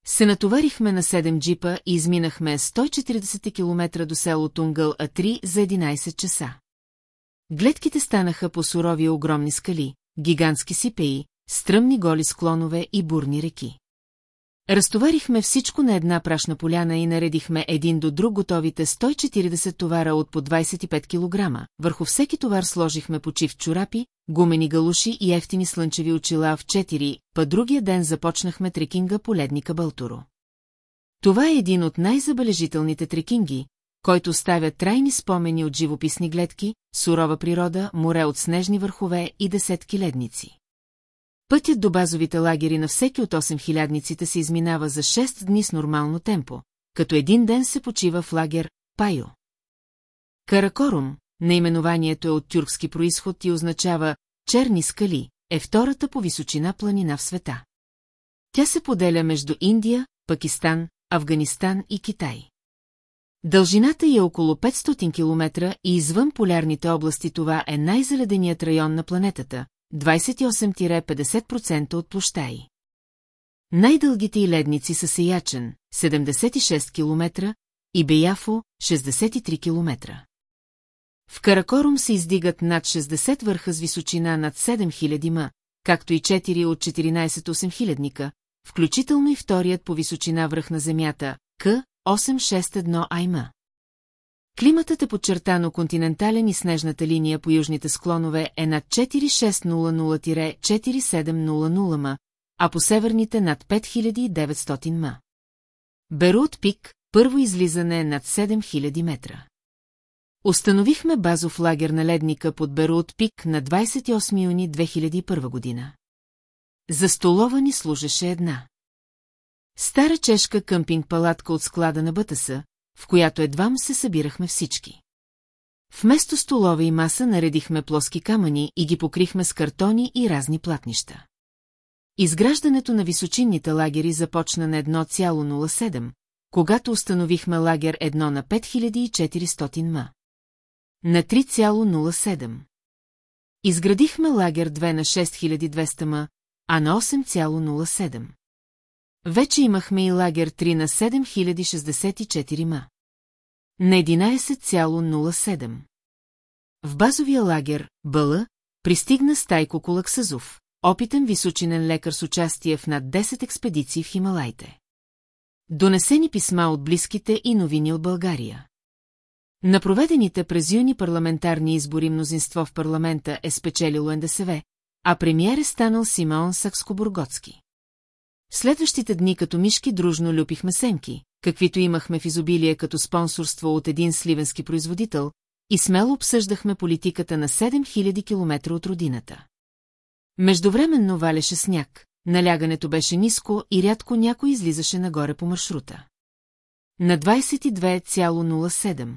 Speaker 1: Се натоварихме на 7 джипа и изминахме 140 км до село Тунгъл А3 за 11 часа. Гледките станаха по сурови огромни скали, гигантски сипеи, стръмни голи склонове и бурни реки. Разтоварихме всичко на една прашна поляна и наредихме един до друг готовите 140 товара от по 25 кг. Върху всеки товар сложихме почив чорапи, гумени галуши и ефтини слънчеви очила в 4, па другия ден започнахме трекинга по ледника Балтуро. Това е един от най-забележителните трекинги, който ставя трайни спомени от живописни гледки, сурова природа, море от снежни върхове и десетки ледници. Пътят до базовите лагери на всеки от 8000-ниците се изминава за 6 дни с нормално темпо, като един ден се почива в лагер Пайо. Каракорум, наименованието е от тюркски происход и означава «черни скали», е втората по височина планина в света. Тя се поделя между Индия, Пакистан, Афганистан и Китай. Дължината й е около 500 км и извън полярните области това е най-заледеният район на планетата, 28-50% от площа й. Най-дългите и ледници са Сеячен, 76 км, и Беяфо, 63 км. В Каракорум се издигат над 60 върха с височина над 7000 ма, както и 4 от 14-8000-ника, включително и вторият по височина връх на земята, К, 861 Айма. Климатът е подчертано континентален и снежната линия по южните склонове е над 4600-4700 ма, а по северните над 5900 ма. Берут пик, първо излизане е над 7000 метра. Установихме базов лагер на ледника под Берут пик на 28 юни 2001 година. За столова ни служеше една. Стара чешка къмпинг-палатка от склада на Бътаса, в която едвам се събирахме всички. Вместо столове и маса наредихме плоски камъни и ги покрихме с картони и разни платнища. Изграждането на височинните лагери започна на 1,07, когато установихме лагер 1 на 5400 ма. На 3,07. Изградихме лагер 2 на 6200 ма, а на 8,07. Вече имахме и лагер 3 на 7064 ма. На 11,07. В базовия лагер, Бъла, пристигна Стайко Колаксазов, опитен височинен лекар с участие в над 10 експедиции в Хималайте. Донесени писма от близките и новини от България. На проведените през юни парламентарни избори мнозинство в парламента е спечелило НДСВ, а премиер е станал Симеон Сакскобургоцки. Следващите дни като мишки дружно люпихме семки, каквито имахме в изобилие като спонсорство от един сливенски производител, и смело обсъждахме политиката на 7000 км от родината. Междувременно валеше сняг, налягането беше ниско и рядко някой излизаше нагоре по маршрута. На 22,07.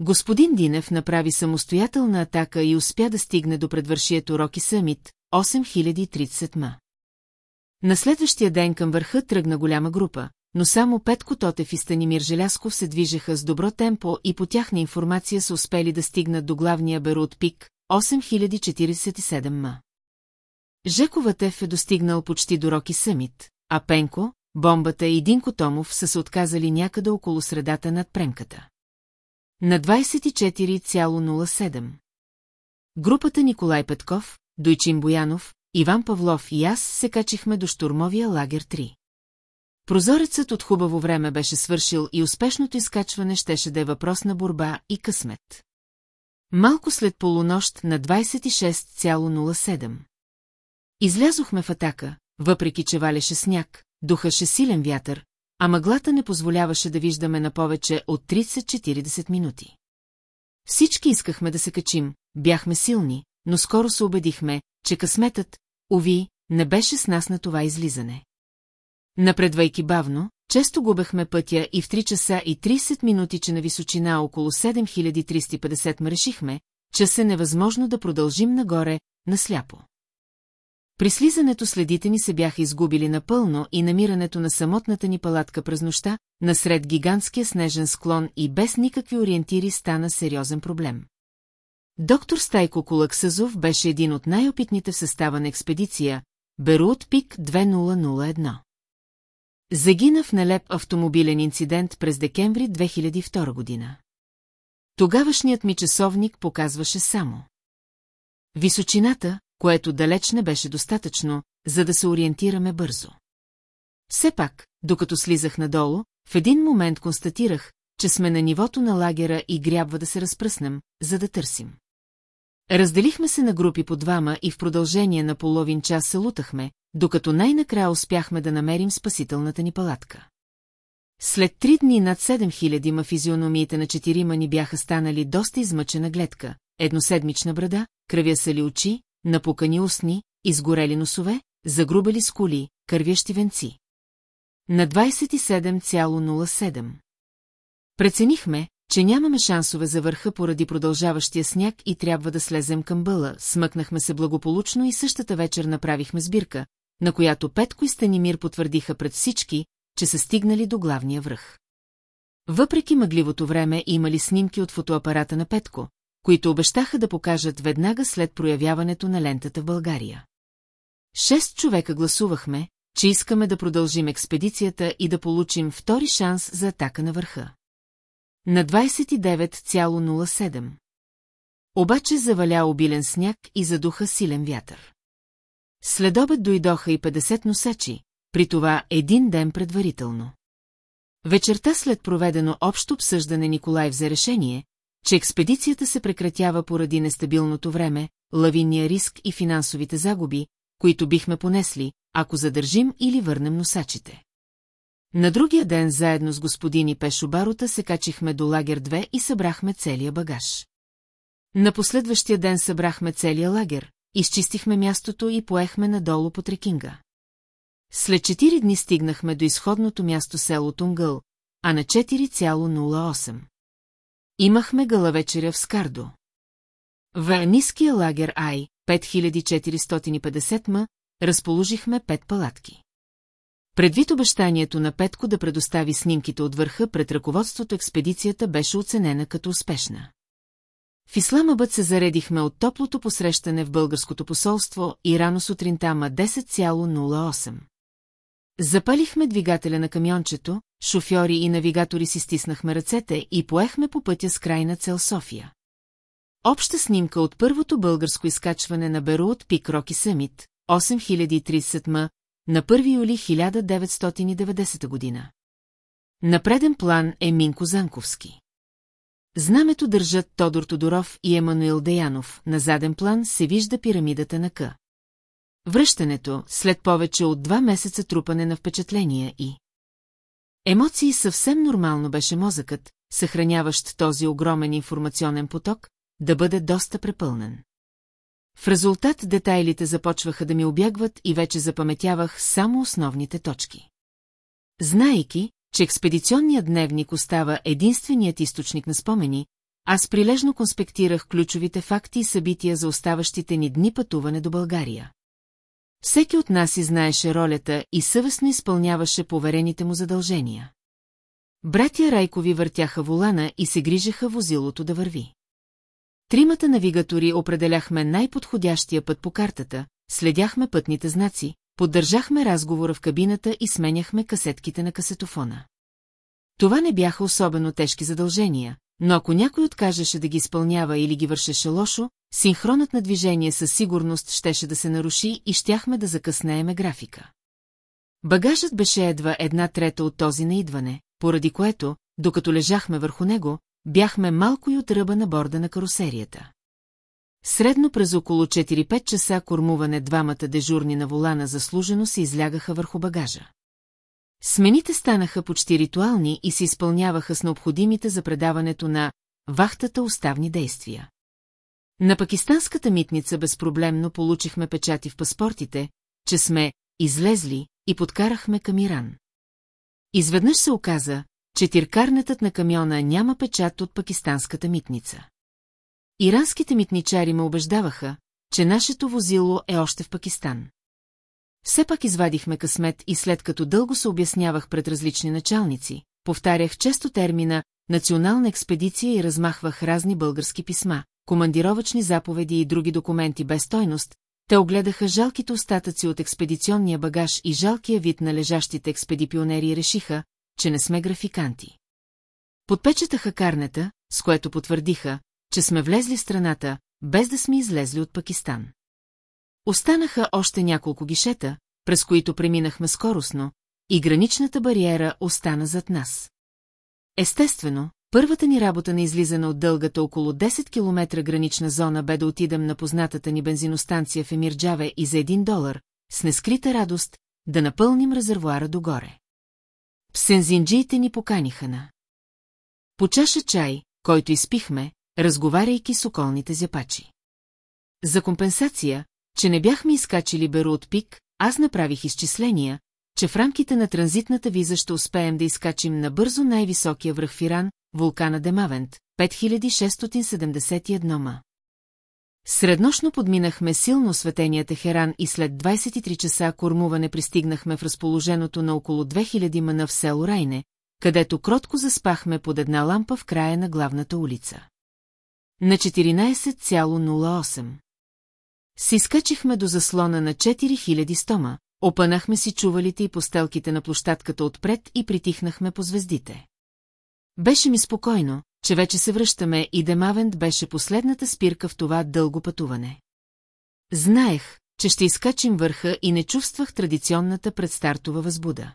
Speaker 1: Господин Динев направи самостоятелна атака и успя да стигне до предвършието Роки Самит, 8030 ма. На следващия ден към върха тръгна голяма група, но само Петко Тотев и Станимир Желясков се движеха с добро темпо и по тяхна информация са успели да стигнат до главния берут пик 8047 м. Жекова Тев е достигнал почти до Роки Съмит, а Пенко, Бомбата и Динко Томов са се отказали някъде около средата над премката. На 24,07. Групата Николай Петков, Дойчин Боянов, Иван Павлов и аз се качихме до штурмовия лагер 3. Прозорецът от хубаво време беше свършил и успешното изкачване щеше да е въпрос на борба и късмет. Малко след полунощ на 26,07. Излязохме в атака, въпреки че валеше сняг, духаше силен вятър, а мъглата не позволяваше да виждаме на повече от 30-40 минути. Всички искахме да се качим, бяхме силни, но скоро се убедихме, че късметът, уви, не беше с нас на това излизане. Напредвайки бавно, често губехме пътя и в 3 часа и 30 минути, че на височина около 7350 ме решихме, че се невъзможно да продължим нагоре, насляпо. При слизането следите ни се бяха изгубили напълно и намирането на самотната ни палатка през нощта, насред гигантския снежен склон и без никакви ориентири стана сериозен проблем. Доктор Стайко Колаксазов беше един от най-опитните в състава на експедиция Берут Пик 2001. Загина в нелеп автомобилен инцидент през декември 2002 година. Тогавашният ми часовник показваше само. Височината, което далеч не беше достатъчно, за да се ориентираме бързо. Все пак, докато слизах надолу, в един момент констатирах, че сме на нивото на лагера и грябва да се разпръснем, за да търсим. Разделихме се на групи по двама и в продължение на половин час се лутахме, докато най-накрая успяхме да намерим спасителната ни палатка. След три дни над 7000 ма физиономиите на четирима ни бяха станали доста измъчена гледка, едноседмична брада, кръвясали очи, напукани устни, изгорели носове, загрубели скули, кървящи венци. На 27,07. Преценихме, че нямаме шансове за върха поради продължаващия сняг и трябва да слезем към бъла, смъкнахме се благополучно и същата вечер направихме сбирка, на която Петко и Станимир потвърдиха пред всички, че са стигнали до главния връх. Въпреки мъгливото време имали снимки от фотоапарата на Петко, които обещаха да покажат веднага след проявяването на лентата в България. Шест човека гласувахме, че искаме да продължим експедицията и да получим втори шанс за атака на върха. На 29,07. Обаче заваля обилен сняг и задуха силен вятър. Следобед дойдоха и 50 носачи, при това един ден предварително. Вечерта след проведено общо обсъждане Николай взе решение, че експедицията се прекратява поради нестабилното време, лавинния риск и финансовите загуби, които бихме понесли, ако задържим или върнем носачите. На другия ден заедно с господини Пешо Барута се качихме до лагер 2 и събрахме целия багаж. На последващия ден събрахме целия лагер, изчистихме мястото и поехме надолу по трекинга. След 4 дни стигнахме до изходното място село Тунгъл, а на 4,08. Имахме галавечеря в Скардо. В ниския лагер Ай, 5450 м, разположихме пет палатки. Предвид обещанието на Петко да предостави снимките от върха пред ръководството експедицията беше оценена като успешна. В Исламабът се заредихме от топлото посрещане в българското посолство и рано сутринта ма 10,08. Запалихме двигателя на камиончето, шофьори и навигатори си стиснахме ръцете и поехме по пътя с крайна цел София. Обща снимка от първото българско изкачване на Беру от пик Роки Съмит, 8030 м, на 1 юли 1990 година. На преден план е Минко Занковски. Знамето държат Тодор Тодоров и Емануил Деянов, на заден план се вижда пирамидата на К. Връщането, след повече от два месеца трупане на впечатления и... Емоции съвсем нормално беше мозъкът, съхраняващ този огромен информационен поток, да бъде доста препълнен. В резултат детайлите започваха да ми обягват и вече запаметявах само основните точки. Знайки, че експедиционният дневник остава единственият източник на спомени, аз прилежно конспектирах ключовите факти и събития за оставащите ни дни пътуване до България. Всеки от нас и знаеше ролята и съвестно изпълняваше поверените му задължения. Братя Райкови въртяха волана и се грижеха возилото да върви. Тримата навигатори определяхме най-подходящия път по картата, следяхме пътните знаци, поддържахме разговора в кабината и сменяхме касетките на касетофона. Това не бяха особено тежки задължения, но ако някой откажеше да ги изпълнява или ги вършеше лошо, синхронът на движение със сигурност щеше да се наруши и щяхме да закъснееме графика. Багажът беше едва една трета от този на идване, поради което, докато лежахме върху него, Бяхме малко и от ръба на борда на карусерията. Средно през около 4-5 часа кормуване двамата дежурни на волана заслужено се излягаха върху багажа. Смените станаха почти ритуални и се изпълняваха с необходимите за предаването на вахтата уставни действия. На пакистанската митница безпроблемно получихме печати в паспортите, че сме излезли и подкарахме към Иран. Изведнъж се оказа, Четиркарнетът на камиона няма печат от пакистанската митница. Иранските митничари ме убеждаваха, че нашето возило е още в Пакистан. Все пак извадихме късмет и след като дълго се обяснявах пред различни началници, повтарях често термина «национална експедиция» и размахвах разни български писма, командировачни заповеди и други документи без стойност, те огледаха жалките остатъци от експедиционния багаж и жалкия вид на лежащите експедипионери и решиха, че не сме графиканти. Подпечатаха карнета, с което потвърдиха, че сме влезли в страната, без да сме излезли от Пакистан. Останаха още няколко гишета, през които преминахме скоростно, и граничната бариера остана зад нас. Естествено, първата ни работа на излизане от дългата около 10 км гранична зона бе да отидем на познатата ни бензиностанция в Емирджаве и за 1 долар, с нескрита радост, да напълним резервуара догоре. Псензинджиите ни поканиха на. По чаша чай, който изпихме, разговаряйки с околните зяпачи. За компенсация, че не бяхме изкачили беру от пик, аз направих изчисления, че в рамките на транзитната виза ще успеем да изкачим на бързо най-високия връх Фиран, вулкана Демавент, 5671 ма. Среднощно подминахме силно осветения Техеран и след 23 часа кормуване пристигнахме в разположеното на около 2000 мъна в село Райне, където кротко заспахме под една лампа в края на главната улица. На 14,08. Си скачихме до заслона на 4000 стома, опанахме си чувалите и постелките на площадката отпред и притихнахме по звездите. Беше ми спокойно, че вече се връщаме и Демавент беше последната спирка в това дълго пътуване. Знаех, че ще изкачим върха и не чувствах традиционната предстартова възбуда.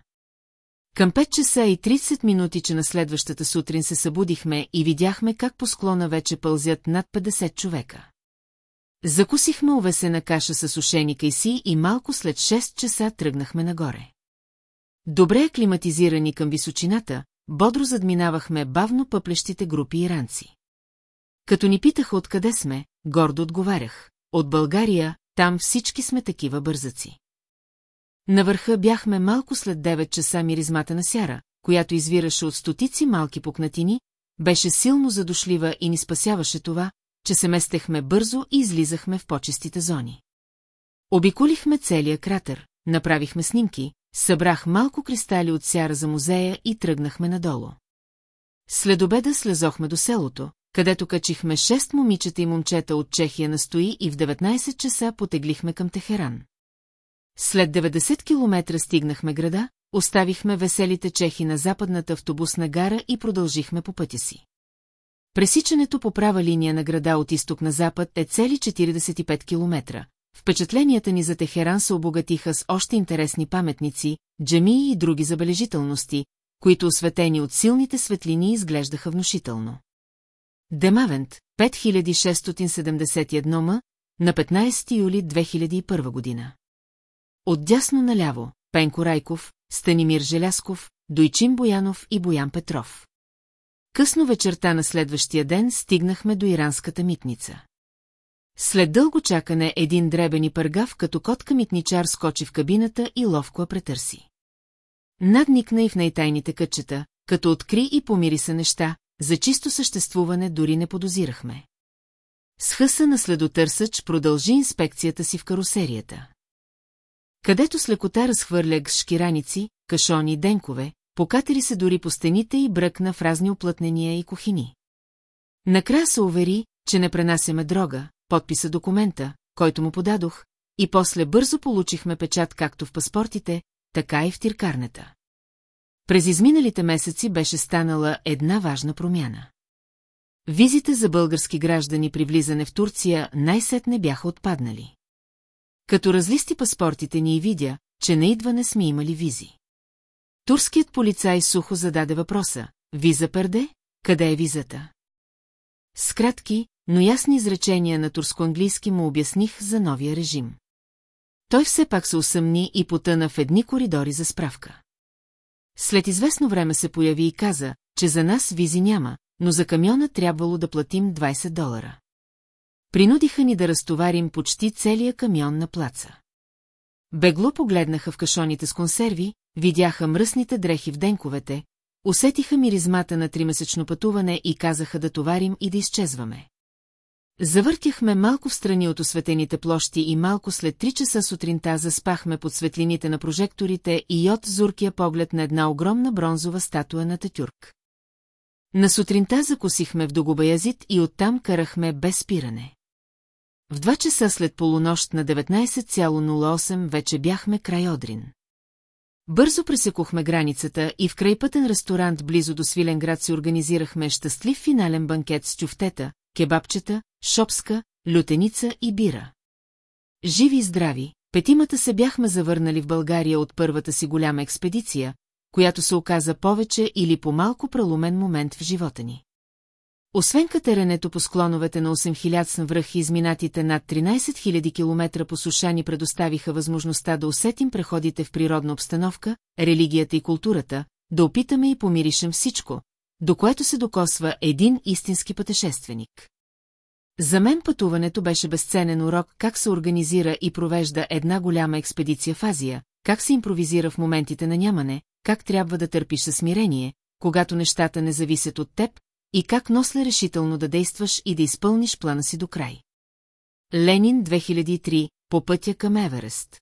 Speaker 1: Към 5 часа и 30 минути, че на следващата сутрин се събудихме и видяхме как по склона вече пълзят над 50 човека. Закусихме увесена каша с сушени кайси и малко след 6 часа тръгнахме нагоре. Добре аклиматизирани към височината, бодро задминавахме бавно пъплещите групи иранци. Като ни питаха откъде сме, гордо отговарях. От България, там всички сме такива бързаци. На върха бяхме малко след 9 часа миризмата на сяра, която извираше от стотици малки пукнатини, беше силно задушлива и ни спасяваше това, че се местехме бързо и излизахме в почестите зони. Обиколихме целия кратер, направихме снимки, Събрах малко кристали от сяра за музея и тръгнахме надолу. След обеда слезохме до селото, където качихме шест момичета и момчета от Чехия на Стои, и в 19 часа потеглихме към Техеран. След 90 километра стигнахме града, оставихме веселите чехи на западната автобусна гара и продължихме по пътя си. Пресичането по права линия на града от изток на запад е цели 45 километра, Впечатленията ни за Техеран се обогатиха с още интересни паметници, джамии и други забележителности, които осветени от силните светлини изглеждаха внушително. Демавент, 5671 м, на 15 юли 2001 година. Отдясно наляво, Пенко Райков, Станимир Желясков, Дойчин Боянов и Боян Петров. Късно вечерта на следващия ден стигнахме до иранската митница. След дълго чакане един дребен и пъргав като котка митничар скочи в кабината и ловко я претърси. Надникна и в най-тайните кътчета, като откри и помири се неща, за чисто съществуване дори не подозирахме. С хъса на следотърсъч продължи инспекцията си в карусерията. Където с лекота разхвърля с шкираници, кашони и денкове, покатери се дори по стените и бръкна в разни оплътнения и кухини. Накрая се увери, че не пренасяме дрога, подписа документа, който му подадох, и после бързо получихме печат както в паспортите, така и в тиркарната. През изминалите месеци беше станала една важна промяна. Визите за български граждани при влизане в Турция най-сетне бяха отпаднали. Като разлисти паспортите ни и видя, че на идване сме имали визи. Турският полицай сухо зададе въпроса, виза перде, къде е визата? С кратки, но ясни изречения на турско-английски му обясних за новия режим. Той все пак се усъмни и потъна в едни коридори за справка. След известно време се появи и каза, че за нас визи няма, но за камиона трябвало да платим 20 долара. Принудиха ни да разтоварим почти целия камион на плаца. Бегло погледнаха в кашоните с консерви, видяха мръсните дрехи в денковете, усетиха миризмата на тримесечно пътуване и казаха да товарим и да изчезваме. Завъртяхме малко в страни от осветените площи и малко след 3 часа сутринта заспахме под светлините на прожекторите и от зуркия поглед на една огромна бронзова статуя на Татюрк. На сутринта закусихме в Догобаязит и оттам карахме без спиране. В 2 часа след полунощ на 19,08 вече бяхме край Одрин. Бързо пресекохме границата и в крайпътен ресторант близо до Свиленград си организирахме щастлив финален банкет с чуфтета, кебабчета, шопска, лютеница и бира. Живи и здрави, петимата се бяхме завърнали в България от първата си голяма експедиция, която се оказа повече или по-малко преломен момент в живота ни. Освен катеренето по склоновете на 8000 връх и изминатите над 13 000 км по суша ни предоставиха възможността да усетим преходите в природна обстановка, религията и културата, да опитаме и помиришем всичко, до което се докосва един истински пътешественик. За мен пътуването беше безценен урок как се организира и провежда една голяма експедиция в Азия, как се импровизира в моментите на нямане, как трябва да търпиш със смирение, когато нещата не зависят от теб, и как носле решително да действаш и да изпълниш плана си до край. Ленин 2003 по пътя към Еверест.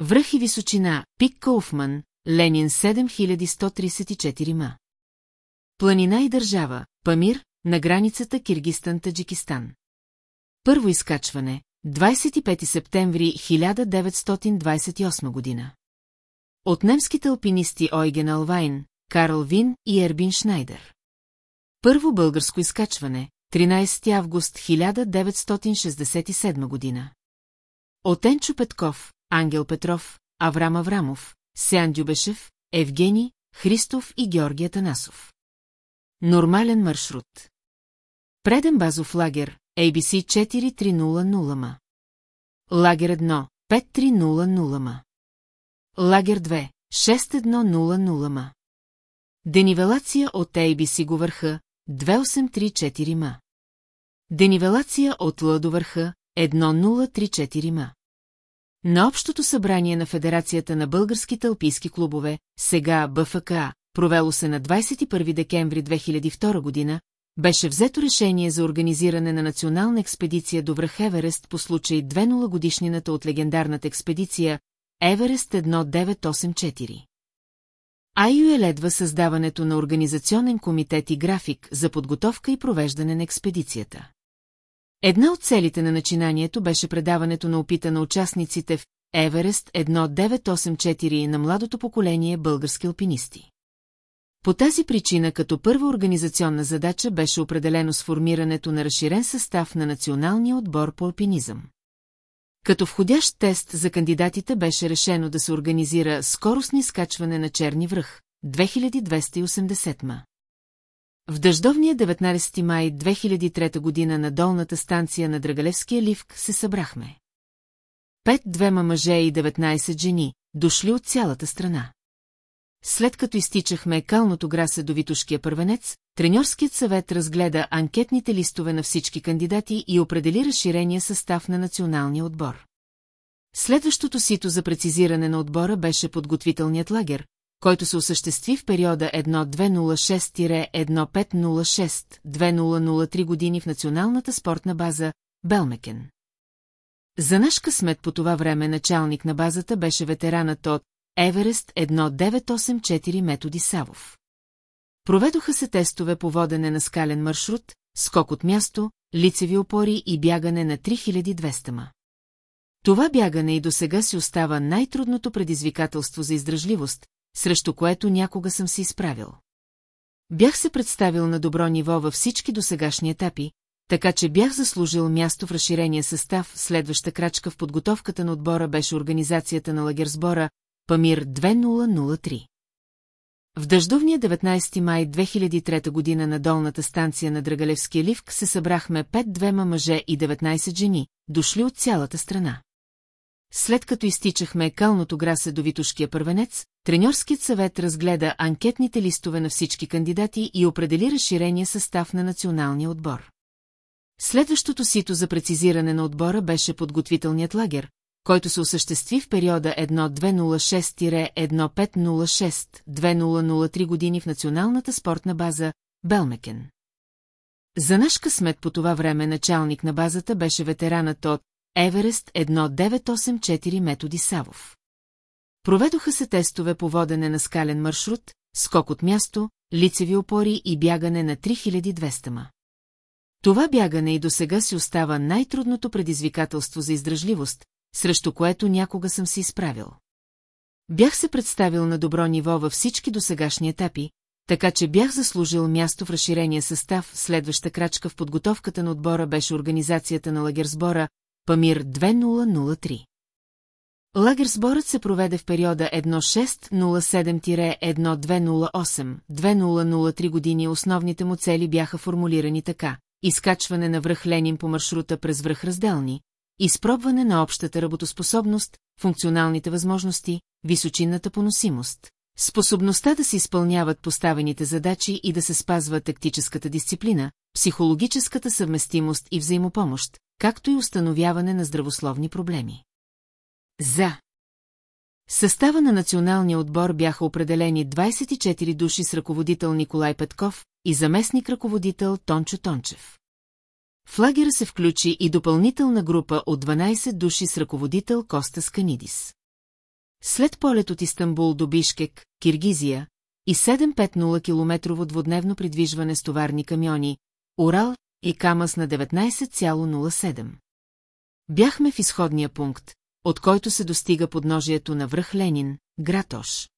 Speaker 1: Връх и височина, Пик Кауфман, Ленин 7134 ма. Планина и държава, Памир, на границата Киргистан-Таджикистан. Първо изкачване, 25 септември 1928 година. От немските алпинисти Ойген Алвайн, Карл Вин и Ербин Шнайдер. Първо българско изкачване, 13 август 1967 година. От Енчо Петков, Ангел Петров, Аврам Аврамов, Сян Дюбешев, Евгений, Христов и Георгия Танасов. Нормален маршрут. Преден базов лагер, ABC 4300 ма. Лагер 1, 5300 ма. Лагер 2, 6100 ма. Денивелация от ABC го върха, 2834 ма. Денивелация от Л до върха, 1034 ма. На Общото събрание на Федерацията на българските алпийски клубове, сега БФКА, провело се на 21 декември 2002 година, беше взето решение за организиране на национална експедиция до връх Еверест по случай 20 годишнината от легендарната експедиция Еверест 1984. Айо еледва създаването на организационен комитет и график за подготовка и провеждане на експедицията. Една от целите на начинанието беше предаването на опита на участниците в Еверест 1984 на младото поколение български алпинисти. По тази причина като първа организационна задача беше определено сформирането на разширен състав на националния отбор по алпинизъм. Като входящ тест за кандидатите беше решено да се организира скоростни скачване на Черни връх 2280 ма. В дъждовния 19 май 2003 година на долната станция на Драгалевския ливк се събрахме. Пет двема мъже и 19 жени, дошли от цялата страна след като изтичахме калното грасе до Витушкия първенец, треньорският съвет разгледа анкетните листове на всички кандидати и определи разширения състав на националния отбор. Следващото сито за прецизиране на отбора беше подготвителният лагер, който се осъществи в периода 1206-1506-2003 години в Националната спортна база Белмекен. За наш късмет по това време началник на базата беше ветеранът от Еверест 1984 методи Савов. Проведоха се тестове по водене на скален маршрут, скок от място, лицеви опори и бягане на 3200 ма. Това бягане и до сега си остава най-трудното предизвикателство за издръжливост, срещу което някога съм се изправил. Бях се представил на добро ниво във всички досегашни етапи, така че бях заслужил място в разширения състав. Следваща крачка в подготовката на отбора беше организацията на лагерсбора, Памир 2003. В дъждовния 19 май 2003 година на долната станция на Драгалевския ливк се събрахме 5-2 мъже и 19 жени, дошли от цялата страна. След като изтичахме калното грасе до Витушкия първенец, треньорският съвет разгледа анкетните листове на всички кандидати и определи разширения състав на националния отбор. Следващото сито за прецизиране на отбора беше подготвителният лагер, който се осъществи в периода 1206-1506-2003 години в Националната спортна база Белмекен. За наш късмет по това време началник на базата беше ветеранът от Еверест 1984 Методи Савов. Проведоха се тестове по водене на скален маршрут, скок от място, лицеви опори и бягане на 3200 ма. Това бягане и досега си остава най-трудното предизвикателство за издръжливост, срещу което някога съм се изправил. Бях се представил на добро ниво във всички досегашни етапи, така че бях заслужил място в разширения състав. Следваща крачка в подготовката на отбора беше организацията на лагерсбора Памир 2003. Лагерсборът се проведе в периода 1607-1208-2003 години. Основните му цели бяха формулирани така – изкачване на връх Ленин по маршрута през връх Разделни, Изпробване на общата работоспособност, функционалните възможности, височинната поносимост. Способността да се изпълняват поставените задачи и да се спазва тактическата дисциплина, психологическата съвместимост и взаимопомощ, както и установяване на здравословни проблеми. За Състава на националния отбор бяха определени 24 души с ръководител Николай Петков и заместник-ръководител Тончо Тончев. В лагера се включи и допълнителна група от 12 души с ръководител Коста Сканидис. След полет от Истанбул до Бишкек, Киргизия, и 750 км двудневно придвижване с товарни камиони, Урал и Камъс на 19,07. Бяхме в изходния пункт, от който се достига подножието на връх Ленин, Гратош.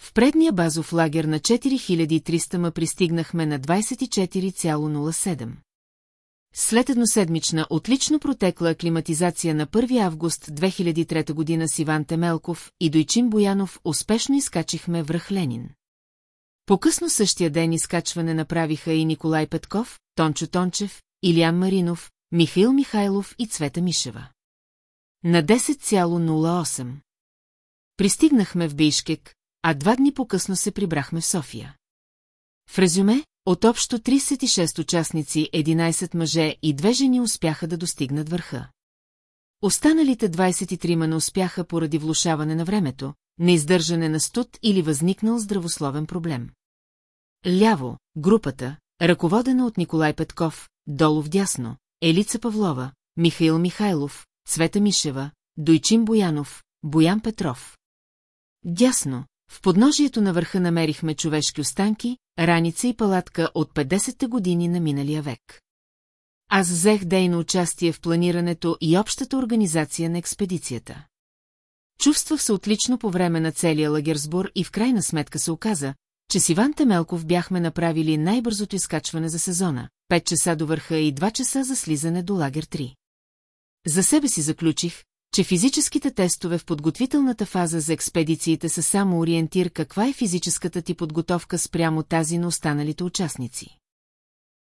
Speaker 1: В предния базов лагер на 4300 ма пристигнахме на 24,07. След едноседмична отлично протекла аклиматизация на 1 август 2003 година с Иван Темелков и Дойчин Боянов успешно изкачихме връх Ленин. По-късно същия ден изкачване направиха и Николай Петков, Тончо Тончев, Илян Маринов, Михаил Михайлов и Цвета Мишева. На 10,08. Пристигнахме в Бишкек, а два дни по-късно се прибрахме в София. В резюме, от общо 36 участници, 11 мъже и две жени успяха да достигнат върха. Останалите 23 не успяха поради влушаване на времето, неиздържане на студ или възникнал здравословен проблем. Ляво, групата, ръководена от Николай Петков, долу дясно, Елица Павлова, Михаил Михайлов, Света Мишева, Дойчин Боянов, Боян Петров. Дясно, в подножието на върха намерихме човешки останки, раница и палатка от 50-те години на миналия век. Аз взех дейно участие в планирането и общата организация на експедицията. Чувствах се отлично по време на целия лагерсбор и в крайна сметка се оказа, че с Иван Темелков бяхме направили най-бързото изкачване за сезона, 5 часа до върха и 2 часа за слизане до лагер 3. За себе си заключих, че физическите тестове в подготвителната фаза за експедициите са само ориентир каква е физическата ти подготовка спрямо тази на останалите участници.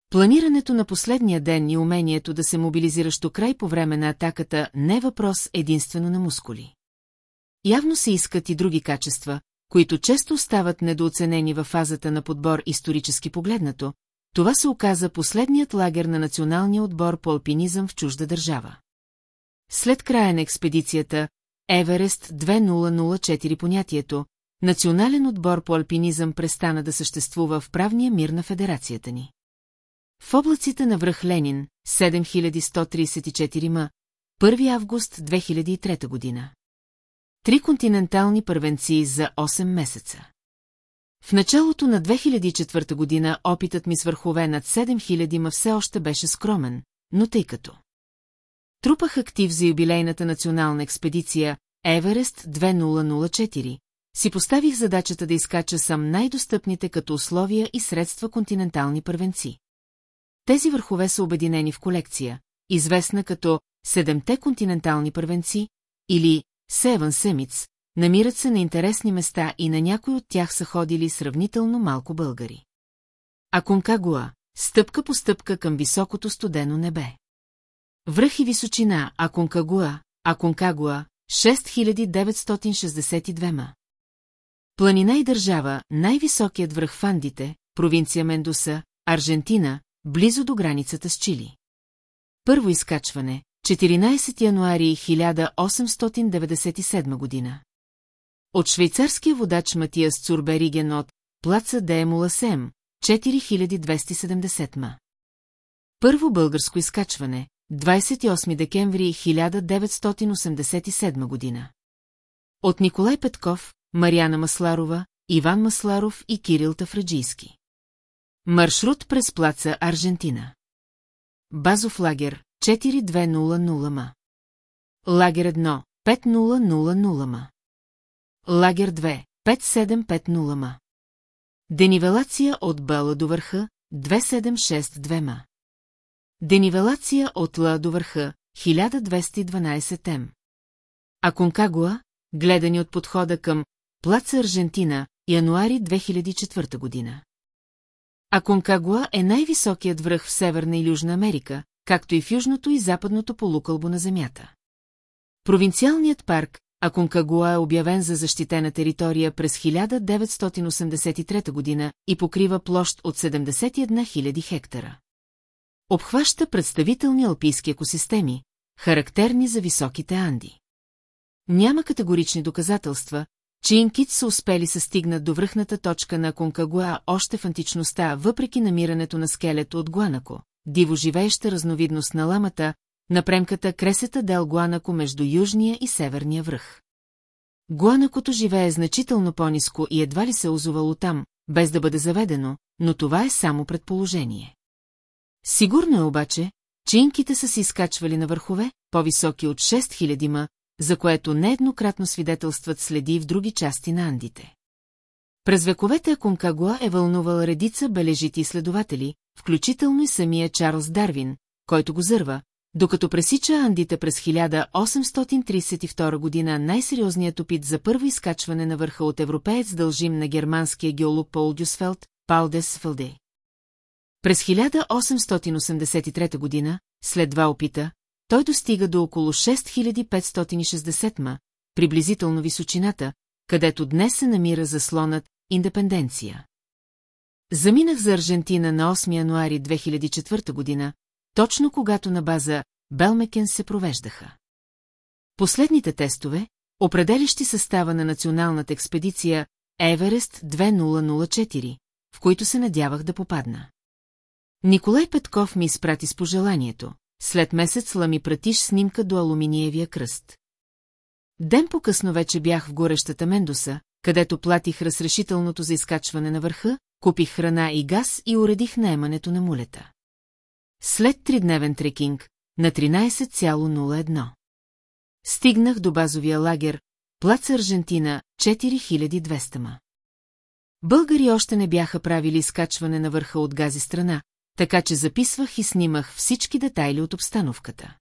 Speaker 1: Планирането на последния ден и умението да се мобилизираш до край по време на атаката не е въпрос единствено на мускули. Явно се искат и други качества, които често остават недооценени във фазата на подбор исторически погледнато, това се оказа последният лагер на националния отбор по алпинизъм в чужда държава. След края на експедицията, Еверест 2004 понятието, национален отбор по алпинизъм престана да съществува в правния мир на федерацията ни. В облаците на връх Ленин, 7134 м, 1 август 2003 година. Три континентални първенци за 8 месеца. В началото на 2004 година опитът ми с върхове над 7000 ма все още беше скромен, но тъй като Трупах актив за юбилейната национална експедиция Еверест 2004, си поставих задачата да изкача сам най-достъпните като условия и средства континентални първенци. Тези върхове са обединени в колекция, известна като Седемте континентални първенци или Севън Семиц, намират се на интересни места и на някои от тях са ходили сравнително малко българи. А Конкагуа – стъпка по стъпка към високото студено небе. Връх и височина Аконкагуа, Аконкагуа, 6962 ма. Планина и държава, най-високият връх в Андите, провинция Мендуса, Аржентина, близо до границата с Чили. Първо изкачване, 14 януари 1897 година. От швейцарския водач Матиас Цурбериген от Плаца Сем, 4270 ма. Първо българско изкачване, 28 декември 1987 година. От Николай Петков, Марияна Масларова, Иван Масларов и Кирил Тафраджийски. Маршрут през плаца Аржентина. Базов лагер 4200 ма. Лагер 1 5000 ма. Лагер 2 5750 ма. Денивелация от Бела до върха 2762 ма. Денивелация от Ла до върха, 1212 М. А Конкагуа, гледани от подхода към Плаца Аржентина, януари 2004 година. А Конкагуа е най-високият връх в Северна и Южна Америка, както и в южното и западното полукълбо на Земята. Провинциалният парк Аконкагуа е обявен за защитена територия през 1983 година и покрива площ от 71 000 хектара. Обхваща представителни алпийски екосистеми, характерни за високите анди. Няма категорични доказателства, че Инкит са успели се стигнат до връхната точка на Конкагуа още в античността, въпреки намирането на скелет от Гуанако, диво живееща разновидност на ламата, на премката кресета Дел Гуанако между южния и северния връх. Гуанакото живее значително по-низко и едва ли се е озовало там, без да бъде заведено, но това е само предположение. Сигурно е обаче, че инките са се изкачвали на върхове, по-високи от 6000 ма, за което нееднократно свидетелстват следи в други части на Андите. През вековете Конкагуа е вълнувал редица бележити следователи, включително и самия Чарлз Дарвин, който го зърва, докато пресича Андите през 1832 година най-сериозният опит за първо изкачване на върха от европеец дължим на германския геолог Пол Дюсфелд, Палдес Фалдей. През 1883 година, след два опита, той достига до около 6560 ма, приблизително височината, където днес се намира заслонът Индепенденция. Заминах за Аржентина на 8 януари 2004 година, точно когато на база Белмекен се провеждаха. Последните тестове, определящи състава на националната експедиция Еверест 2004, в които се надявах да попадна. Николай Петков ми изпрати с пожеланието. След месец ла ми пратиш снимка до алуминиевия кръст. Ден по-късно вече бях в горещата Мендоса, където платих разрешителното за изкачване на върха, купих храна и газ и уредих наемането на мулета. След тридневен трекинг, на 13,01. Стигнах до базовия лагер, плац Аржентина, 4200 ма. Българи още не бяха правили изкачване на върха от гази страна, така че записвах и снимах всички детайли от обстановката.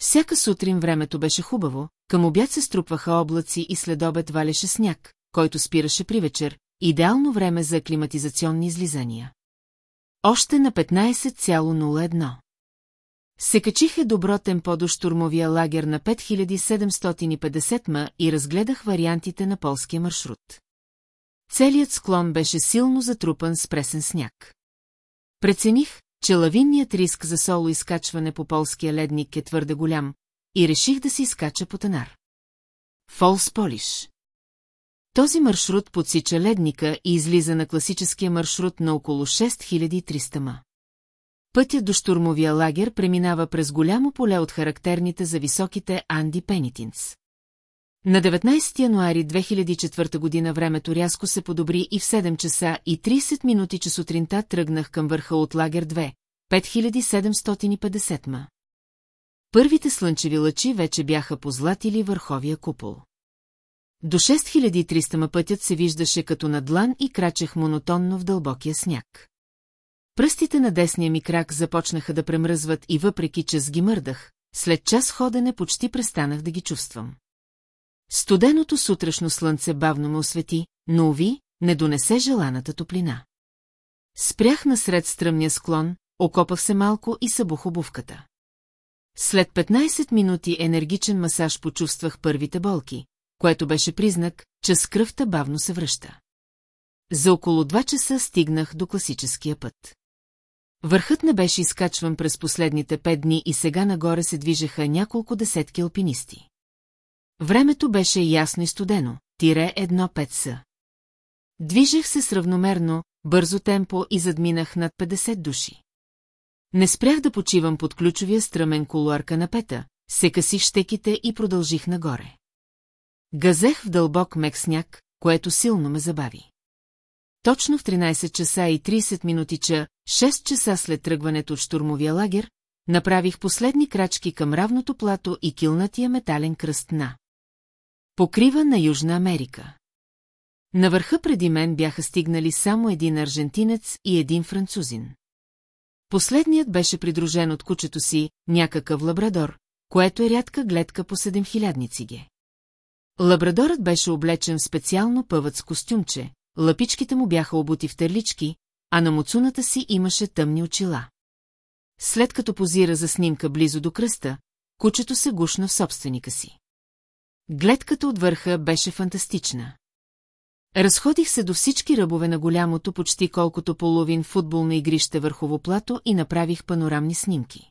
Speaker 1: Всяка сутрин времето беше хубаво, към обяд се струпваха облаци и след обед валеше сняг, който спираше при вечер, идеално време за аклиматизационни излизания. Още на 15,01. Се качиха добро темпо до штурмовия лагер на 5750 ма и разгледах вариантите на полския маршрут. Целият склон беше силно затрупан с пресен сняг. Прецених, че лавинният риск за соло изкачване по полския ледник е твърде голям и реших да се изкача по Танар. Фолс Полиш Този маршрут подсича ледника и излиза на класическия маршрут на около 6300 ма. Пътят до штурмовия лагер преминава през голямо поле от характерните за високите Анди Пенитинс. На 19 януари 2004 година времето рязко се подобри и в 7 часа и 30 минути че сутринта тръгнах към върха от лагер 2, 5750 ма. Първите слънчеви лъчи вече бяха позлатили върховия купол. До 6300 ма пътят се виждаше като на длан и крачех монотонно в дълбокия сняг. Пръстите на десния ми крак започнаха да премръзват и въпреки, че ги мърдах, след час ходене почти престанах да ги чувствам. Студеното сутрешно слънце бавно ме освети, но уви, не донесе желаната топлина. Спрях насред стръмния склон, окопах се малко и събух обувката. След 15 минути енергичен масаж почувствах първите болки, което беше признак, че с кръвта бавно се връща. За около 2 часа стигнах до класическия път. Върхът не беше изкачван през последните 5 дни и сега нагоре се движеха няколко десетки алпинисти. Времето беше ясно и студено, тире едно пет са. Движех се с равномерно, бързо темпо и задминах над 50 души. Не спрях да почивам под ключовия стръмен колуарка на пета, се касих щеките и продължих нагоре. Газех в дълбок мек сняг, което силно ме забави. Точно в 13 часа и 30 минути ча, 6 часа след тръгването от штурмовия лагер, направих последни крачки към равното плато и килнатия метален кръст на. Покрива на Южна Америка. На върха преди мен бяха стигнали само един аржентинец и един французин. Последният беше придружен от кучето си, някакъв лабрадор, което е рядка гледка по седемхилядници ге. Лабрадорът беше облечен в специално пъвъц костюмче, лапичките му бяха обути в терлички, а на муцуната си имаше тъмни очила. След като позира за снимка близо до кръста, кучето се гушна в собственика си. Гледката от върха беше фантастична. Разходих се до всички ръбове на голямото почти колкото половин футболно игрище върхово плато и направих панорамни снимки.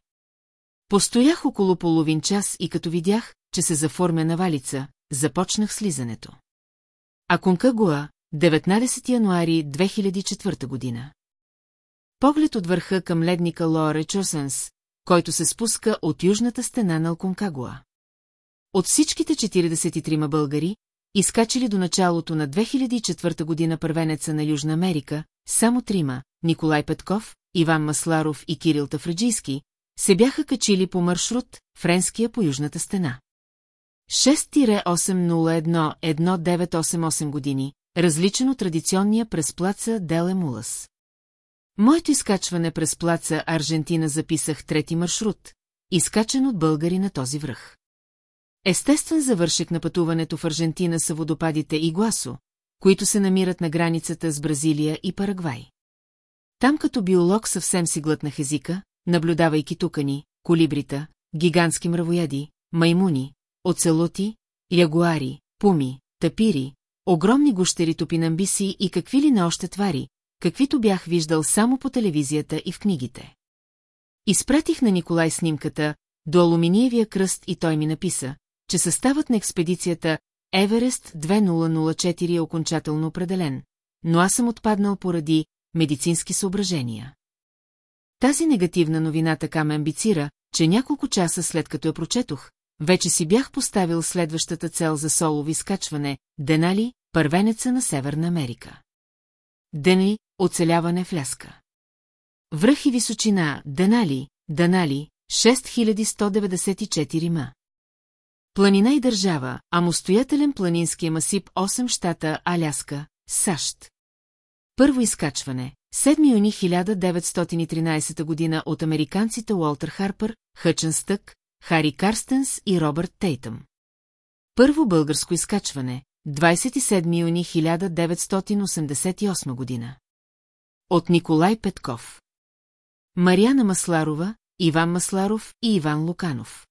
Speaker 1: Постоях около половин час и като видях, че се заформя навалица, започнах слизането. Аконкагуа, 19 януари 2004 година. Поглед от върха към ледника Лоре Чосенс, който се спуска от южната стена на Алконкагуа. От всичките 43 българи, изкачили до началото на 2004 година първенеца на Южна Америка, само трима – Николай Петков, Иван Масларов и Кирил Тафраджийски, се бяха качили по маршрут Френския по Южната стена. 6-801-1988 години, различен от традиционния през плаца Деле Мулас. Моето изкачване през плаца Аржентина записах трети маршрут, изкачен от българи на този връх. Естествен завършек на пътуването в Аржентина са водопадите Игуасо, които се намират на границата с Бразилия и Парагвай. Там като биолог съвсем си глътнах езика, наблюдавайки тукани, колибрита, гигантски мравояди, маймуни, оцелоти, ягуари, пуми, тапири, огромни гущери топинамбиси и какви ли не още твари, каквито бях виждал само по телевизията и в книгите. Изпратих на Николай снимката до алуминиевия кръст и той ми написа, че съставът на експедицията Еверест 2004 е окончателно определен, но аз съм отпаднал поради медицински съображения. Тази негативна новина така ме амбицира, че няколко часа след като я прочетох, вече си бях поставил следващата цел за солови изкачване – Денали, първенеца на Северна Америка. Денали – оцеляване в ляска. Връх и височина – Денали, Денали, 6194 ма. Планина и държава, а мостоятелен планинския масип 8 щата Аляска, САЩ. Първо изкачване. 7 юни 1913 година от американците Уолтер Харпър, Хъчен Стък, Хари Карстенс и Робърт Тейтъм. Първо българско изкачване. 27 юни 1988 година. От Николай Петков. Марияна Масларова, Иван Масларов и Иван Луканов.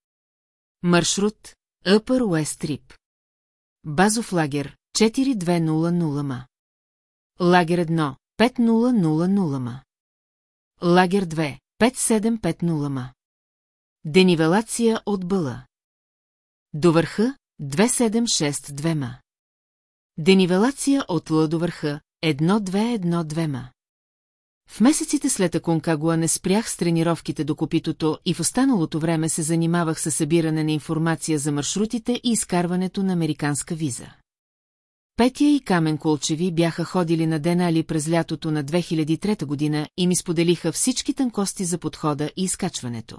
Speaker 1: Маршрут Upper West Trip. Базов лагер 4200 ма. Лагер 1 5000 ма. Лагер 2 5750 ма. Денивелация от бъла. До върха 2762 ма. Денивелация от лъ до върха 1212 ма. В месеците след Аконкагуа не спрях с тренировките до копитото и в останалото време се занимавах с събиране на информация за маршрутите и изкарването на американска виза. Петия и Камен Колчеви бяха ходили на Денали през лятото на 2003 година и ми споделиха всички тънкости за подхода и изкачването.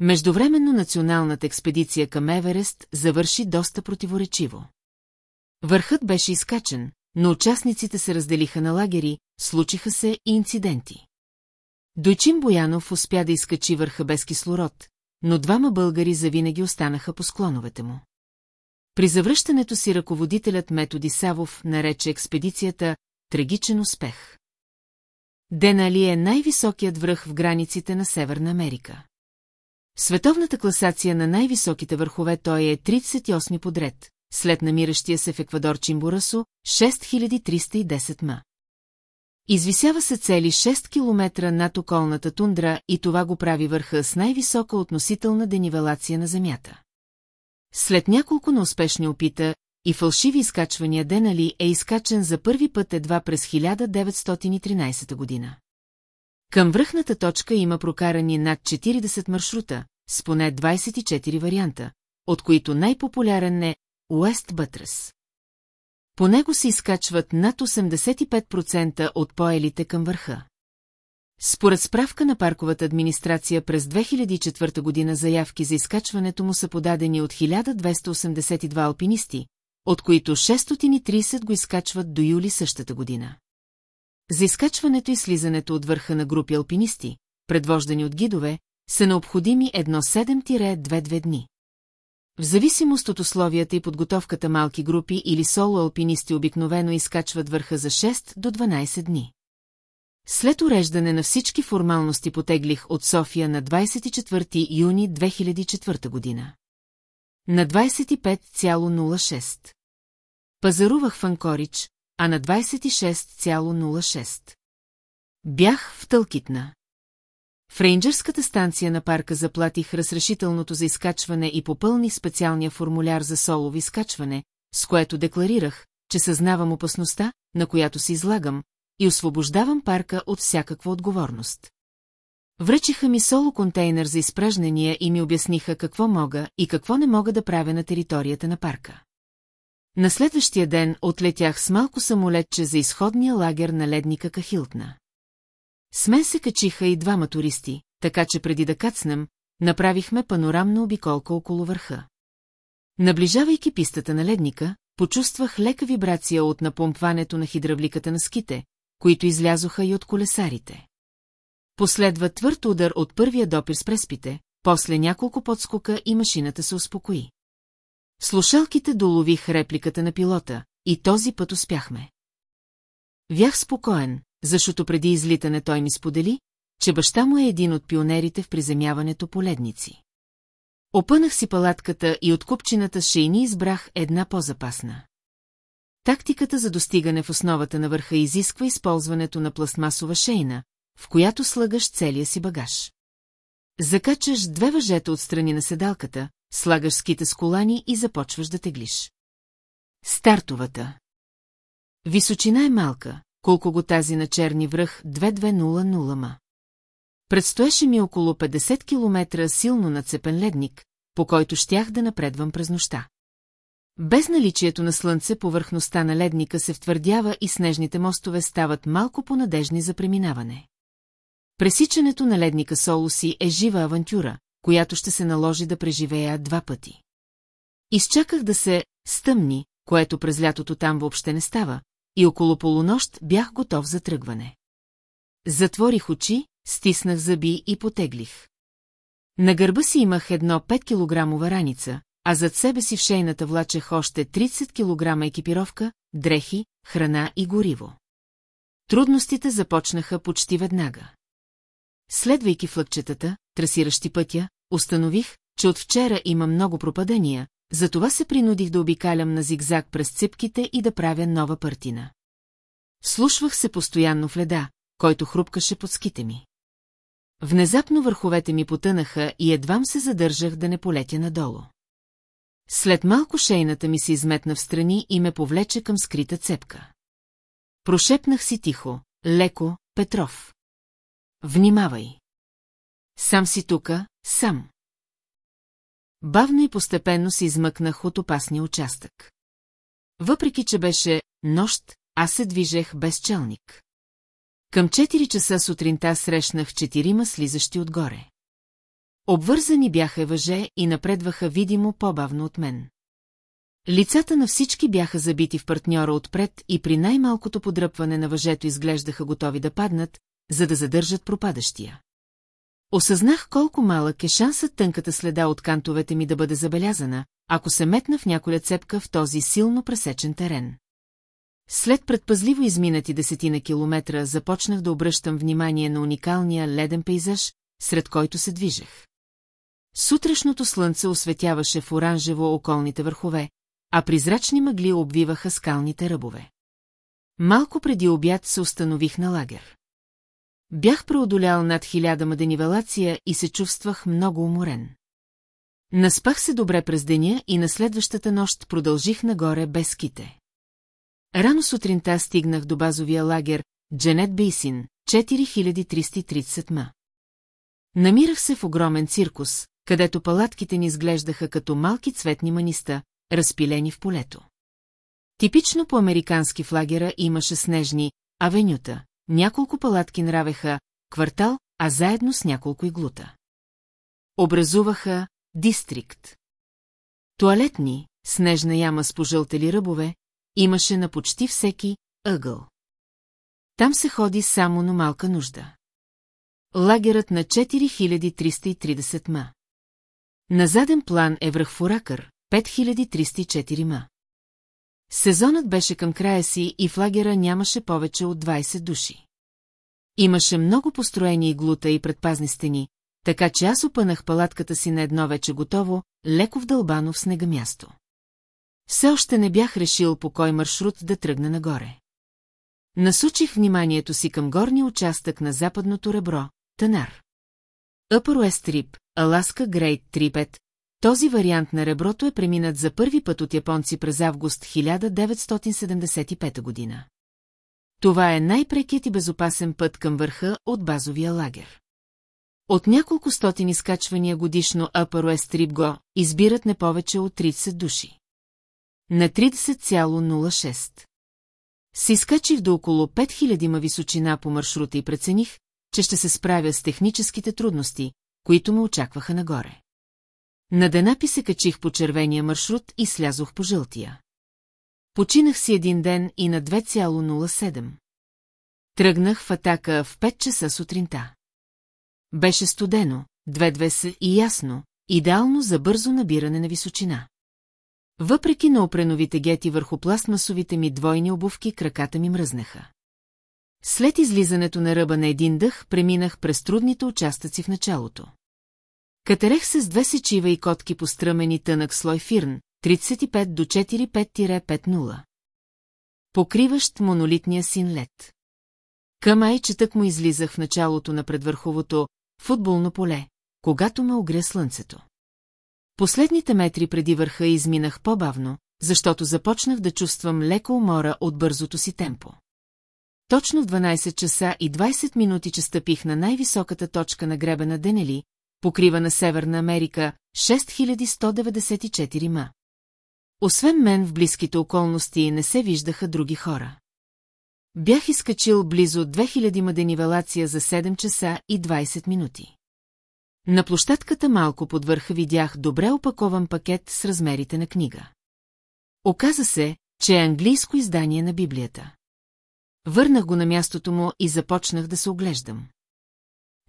Speaker 1: Междувременно националната експедиция към Еверест завърши доста противоречиво. Върхът беше изкачен, но участниците се разделиха на лагери, случиха се и инциденти. Дойчин Боянов успя да изкачи върха без кислород, но двама българи завинаги останаха по склоновете му. При завръщането си ръководителят Методи Савов нарече експедицията «трагичен успех». Денали е най-високият връх в границите на Северна Америка. Световната класация на най-високите върхове той е 38 подред, след намиращия се в Еквадор Чимбурасо, 6310 ма. Извисява се цели 6 км над околната тундра и това го прави върха с най-висока относителна денивелация на Земята. След няколко неуспешни опита и фалшиви изкачвания Денали е изкачен за първи път едва през 1913 година. Към връхната точка има прокарани над 40 маршрута, с поне 24 варианта, от които най-популярен е Уест Бътрес. По него се изкачват над 85% от поелите към върха. Според справка на парковата администрация през 2004 година заявки за изкачването му са подадени от 1282 алпинисти, от които 630 го изкачват до юли същата година. За изкачването и слизането от върха на групи алпинисти, предвождани от гидове, са необходими едно 7-2-2 дни. В зависимост от условията и подготовката малки групи или соло алпинисти обикновено изкачват върха за 6 до 12 дни. След уреждане на всички формалности потеглих от София на 24 юни 2004 година. На 25,06. Пазарувах в Анкорич, а на 26,06. Бях в Тълкитна. В рейнджерската станция на парка заплатих разрешителното за изкачване и попълни специалния формуляр за солово изкачване, с което декларирах, че съзнавам опасността, на която се излагам, и освобождавам парка от всякаква отговорност. Връчиха ми соло контейнер за изпражнения и ми обясниха какво мога и какво не мога да правя на територията на парка. На следващия ден отлетях с малко самолетче за изходния лагер на ледника Кахилтна. С мен се качиха и двама туристи, така че преди да кацнем, направихме панорамна обиколка около върха. Наближавайки пистата на ледника, почувствах лека вибрация от напомпването на хидравликата на ските, които излязоха и от колесарите. Последва твърд удар от първия допир с преспите, после няколко подскока и машината се успокои. слушалките долових репликата на пилота, и този път успяхме. Вях спокоен, защото преди излитане той ми сподели, че баща му е един от пионерите в приземяването по ледници. Опънах си палатката и от купчината с шейни избрах една по-запасна. Тактиката за достигане в основата на върха изисква използването на пластмасова шейна, в която слагаш целия си багаж. Закачаш две въжета от страни на седалката, слагаш ските с колани и започваш да теглиш. Стартовата. Височина е малка, колко го тази на черни връх 2200 ма. Предстоеше ми около 50 километра силно нацепен ледник, по който щях да напредвам през нощта. Без наличието на слънце повърхността на ледника се втвърдява и снежните мостове стават малко понадежни за преминаване. Пресичането на ледника Солуси е жива авантюра, която ще се наложи да преживея два пъти. Изчаках да се стъмни, което през лятото там въобще не става, и около полунощ бях готов за тръгване. Затворих очи, стиснах зъби и потеглих. На гърба си имах едно 5 килограмова раница, а зад себе си в шейната влачех още 30 кг екипировка, дрехи, храна и гориво. Трудностите започнаха почти веднага. Следвайки флъкчетата, трасиращи пътя, установих, че от вчера има много пропадания, затова се принудих да обикалям на зигзаг през ципките и да правя нова партина. Слушвах се постоянно в леда, който хрупкаше под ските ми. Внезапно върховете ми потънаха и едвам се задържах да не полетя надолу. След малко шейната ми се изметна в страни и ме повлече към скрита цепка. Прошепнах си тихо, леко, Петров. Внимавай! Сам си тука, сам. Бавно и постепенно се измъкнах от опасния участък. Въпреки, че беше нощ, аз се движех без челник. Към 4 часа сутринта срещнах четирима слизащи отгоре. Обвързани бяха въже и напредваха видимо по-бавно от мен. Лицата на всички бяха забити в партньора отпред и при най-малкото подръпване на въжето изглеждаха готови да паднат, за да задържат пропадащия. Осъзнах колко малък е шансът тънката следа от кантовете ми да бъде забелязана, ако се метна в няколя цепка в този силно пресечен терен. След предпазливо изминати десетина километра започнах да обръщам внимание на уникалния леден пейзаж, сред който се движех. Сутрешното слънце осветяваше в оранжево околните върхове, а призрачни мъгли обвиваха скалните ръбове. Малко преди обяд се установих на лагер. Бях преодолял над хиляда маденивелация и се чувствах много уморен. Наспах се добре през деня и на следващата нощ продължих нагоре без ките. Рано сутринта стигнах до базовия лагер Дженет Бейсин, 4330 ма. Намирах се в огромен циркус, където палатките ни изглеждаха като малки цветни маниста, разпилени в полето. Типично по-американски в лагера имаше снежни авенюта, няколко палатки нравеха квартал, а заедно с няколко иглута. Образуваха дистрикт. Туалетни, снежна яма с пожълтели ръбове, имаше на почти всеки ъгъл. Там се ходи само на малка нужда. Лагерът на 4330 ма. На заден план е връх Фуракър, 5304 ма. Сезонът беше към края си и в лагера нямаше повече от 20 души. Имаше много построени глута и предпазни стени, така че аз опънах палатката си на едно вече готово, леко вдълбано в снега място. Все още не бях решил по кой маршрут да тръгна нагоре. Насучих вниманието си към горния участък на западното ребро, Танар. Upper West Trip, Alaska Great този вариант на реброто е преминат за първи път от японци през август 1975 година. Това е най-прекият и безопасен път към върха от базовия лагер. От няколко стотин изкачвания годишно Апаро West го избират не повече от 30 души. На 30,06. Се изкачих до около 5000 ма височина по маршрута и прецених, че ще се справя с техническите трудности, които ме очакваха нагоре. На Денапи се качих по червения маршрут и слязох по жълтия. Починах си един ден и на 2,07. Тръгнах в атака в 5 часа сутринта. Беше студено, две-две са и ясно, идеално за бързо набиране на височина. Въпреки на опреновите гети върху пластмасовите ми двойни обувки, краката ми мръзнаха. След излизането на ръба на един дъх, преминах през трудните участъци в началото. Катерех се с две сечива и котки по стръмени тънък слой фирн, 35 до 45-50. Покриващ монолитния син лед. Към айчетък му излизах в началото на предвърховото футболно поле, когато ме огря слънцето. Последните метри преди върха изминах по-бавно, защото започнах да чувствам леко умора от бързото си темпо. Точно в 12 часа и 20 минути, че стъпих на най-високата точка на гребена Денели, покрива на Северна Америка 6194 ма. Освен мен в близките околности не се виждаха други хора. Бях изкачил близо 2000 ма денивелация за 7 часа и 20 минути. На площадката малко под върха видях добре опакован пакет с размерите на книга. Оказа се, че е английско издание на Библията. Върнах го на мястото му и започнах да се оглеждам.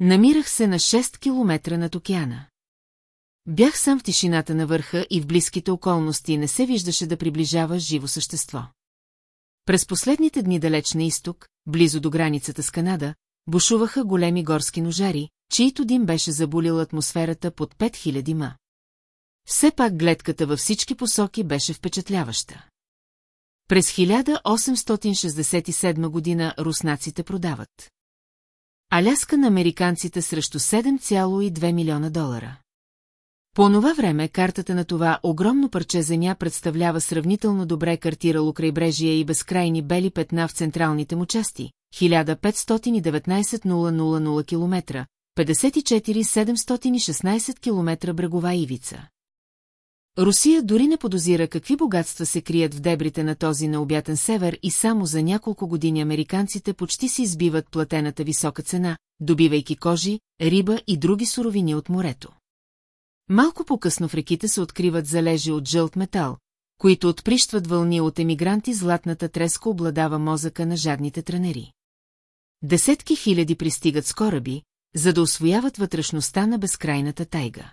Speaker 1: Намирах се на 6 километра над океана. Бях сам в тишината на върха и в близките околности не се виждаше да приближава живо същество. През последните дни далеч на изток, близо до границата с Канада, бушуваха големи горски ножари, чието дим беше забулил атмосферата под 5000 ма. Все пак гледката във всички посоки беше впечатляваща. През 1867 година руснаците продават. Аляска на американците срещу 7,2 милиона долара. По това време картата на това огромно парче земя представлява сравнително добре картирало крайбрежие и безкрайни бели петна в централните му части 1519 км, 54 716 км брегова ивица. Русия дори не подозира какви богатства се крият в дебрите на този необятен север и само за няколко години американците почти си избиват платената висока цена, добивайки кожи, риба и други суровини от морето. Малко по-късно в реките се откриват залежи от жълт метал, които отприщват вълни от емигранти, златната треска обладава мозъка на жадните тренери. Десетки хиляди пристигат с кораби, за да освояват вътрешността на безкрайната тайга.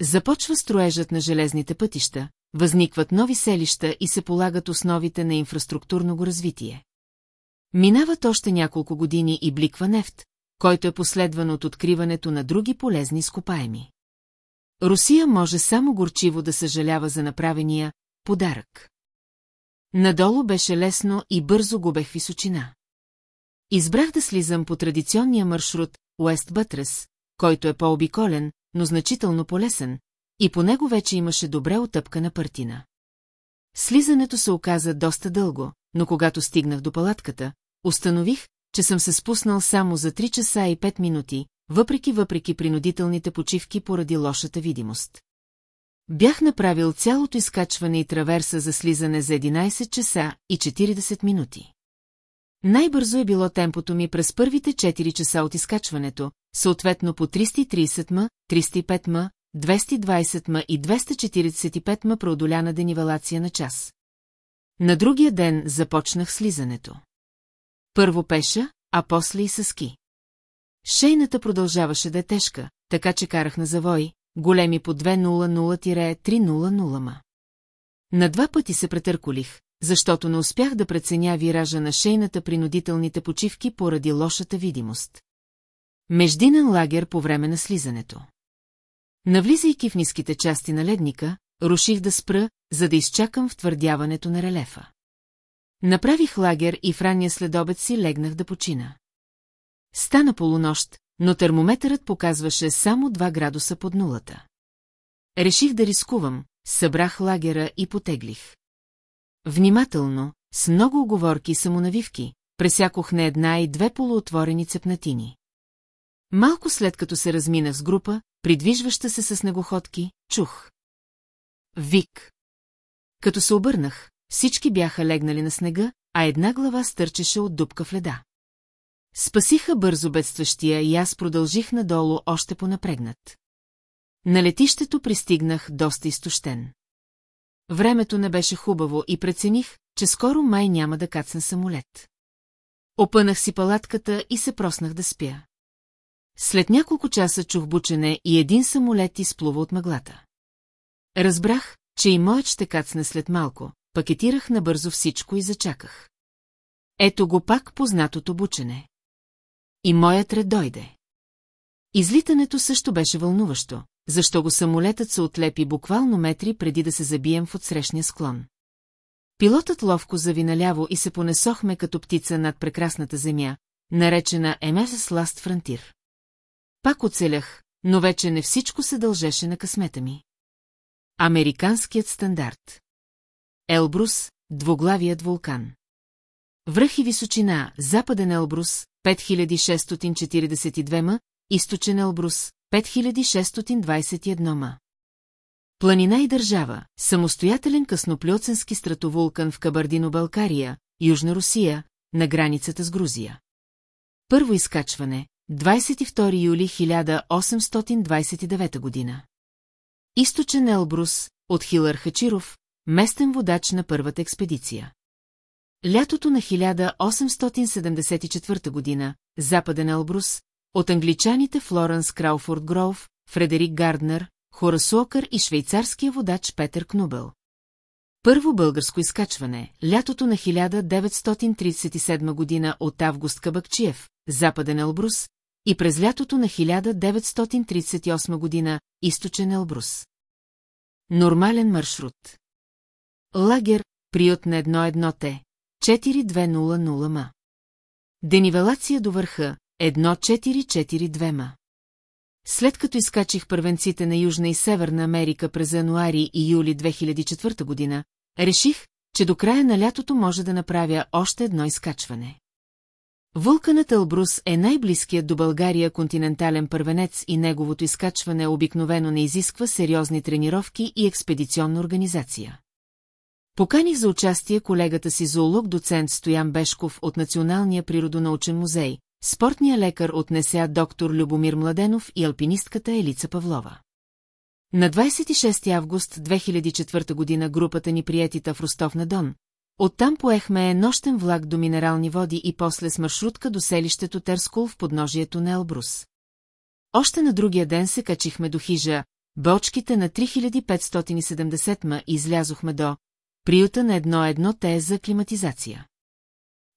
Speaker 1: Започва строежът на железните пътища, възникват нови селища и се полагат основите на инфраструктурно го развитие. Минават още няколко години и бликва нефт, който е последван от откриването на други полезни скопаеми. Русия може само горчиво да съжалява за направения подарък. Надолу беше лесно и бързо губех височина. Избрах да слизам по традиционния маршрут Уест Бътрес, който е по-обиколен, но значително полесен, и по него вече имаше добре отъпкана партина. Слизането се оказа доста дълго, но когато стигнах до палатката, установих, че съм се спуснал само за 3 часа и 5 минути, въпреки въпреки принудителните почивки поради лошата видимост. Бях направил цялото изкачване и траверса за слизане за 11 часа и 40 минути. Най-бързо е било темпото ми през първите 4 часа от изкачването, съответно по 330 м, 305 м, 220 м и 245 м преодоляна денивелация на час. На другия ден започнах слизането. Първо пеша, а после и с ски. Шейната продължаваше да е тежка, така че карах на завой, големи по 200-300 ма. На два пъти се претърколих, защото не успях да преценя виража на шейната принудителните почивки поради лошата видимост. Междинен лагер по време на слизането. Навлизайки в ниските части на ледника, руших да спра, за да изчакам в твърдяването на релефа. Направих лагер и в ранния следобед си легнах да почина. Стана полунощ, но термометърът показваше само 2 градуса под нулата. Реших да рискувам, събрах лагера и потеглих. Внимателно, с много оговорки и самонавивки, пресякох не една и две полуотворени цепнатини. Малко след като се размина с група, придвижваща се с негоходки, чух. Вик. Като се обърнах, всички бяха легнали на снега, а една глава стърчеше от дупка в леда. Спасиха бързо бедстващия и аз продължих надолу още понапрегнат. На летището пристигнах доста изтощен. Времето не беше хубаво и прецених, че скоро май няма да кацна самолет. Опънах си палатката и се проснах да спя. След няколко часа чух бучене и един самолет изплува от мъглата. Разбрах, че и моят ще кацне след малко, пакетирах набързо всичко и зачаках. Ето го пак познатото бучене. И моят ред дойде. Излитането също беше вълнуващо, защо го самолетът се отлепи буквално метри преди да се забием в отсрещния склон. Пилотът ловко зави наляво и се понесохме като птица над прекрасната земя, наречена МСС Ласт Франтир. Пак оцелях, но вече не всичко се дължеше на късмета ми. Американският стандарт Елбрус, двуглавият вулкан Връх и височина, западен Елбрус, 5642 м, източен Елбрус, 5621 м. Планина и държава, самостоятелен късноплюценски стратовулкан в Кабардино-Балкария, Южна Русия, на границата с Грузия. Първо изкачване 22 юли 1829 година. Източен Елбрус, от Хилър Хачиров, местен водач на първата експедиция. Лятото на 1874 година, Западен Елбрус, от англичаните Флоренс Крауфорд Гроув, Фредерик Гарднер, Хорасуокър и швейцарския водач Петър Кнубел. Първо българско изкачване, лятото на 1937 година от Август Кабакчиев, Западен Елбрус, и през лятото на 1938 година, Източен Елбрус. Нормален маршрут. Лагер, приют на едно едно т 4200 ма. Денивелация до върха, 1442 ма след като изкачих първенците на Южна и Северна Америка през януари и юли 2004 година, реших, че до края на лятото може да направя още едно изкачване. Вулканът Албрус е най-близкият до България континентален първенец и неговото изкачване обикновено не изисква сериозни тренировки и експедиционна организация. Поканих за участие колегата си зоолог доцент Стоян Бешков от Националния природонаучен музей, Спортният лекар отнесе доктор Любомир Младенов и алпинистката Елица Павлова. На 26 август 2004 година групата ни приетита в Ростов на Дон. Оттам поехме нощен влак до минерални води и после с маршрутка до селището Терскул в подножието на Елбрус. Още на другия ден се качихме до хижа, бочките на 3570 ма и излязохме до приюта на едно-едно те за климатизация.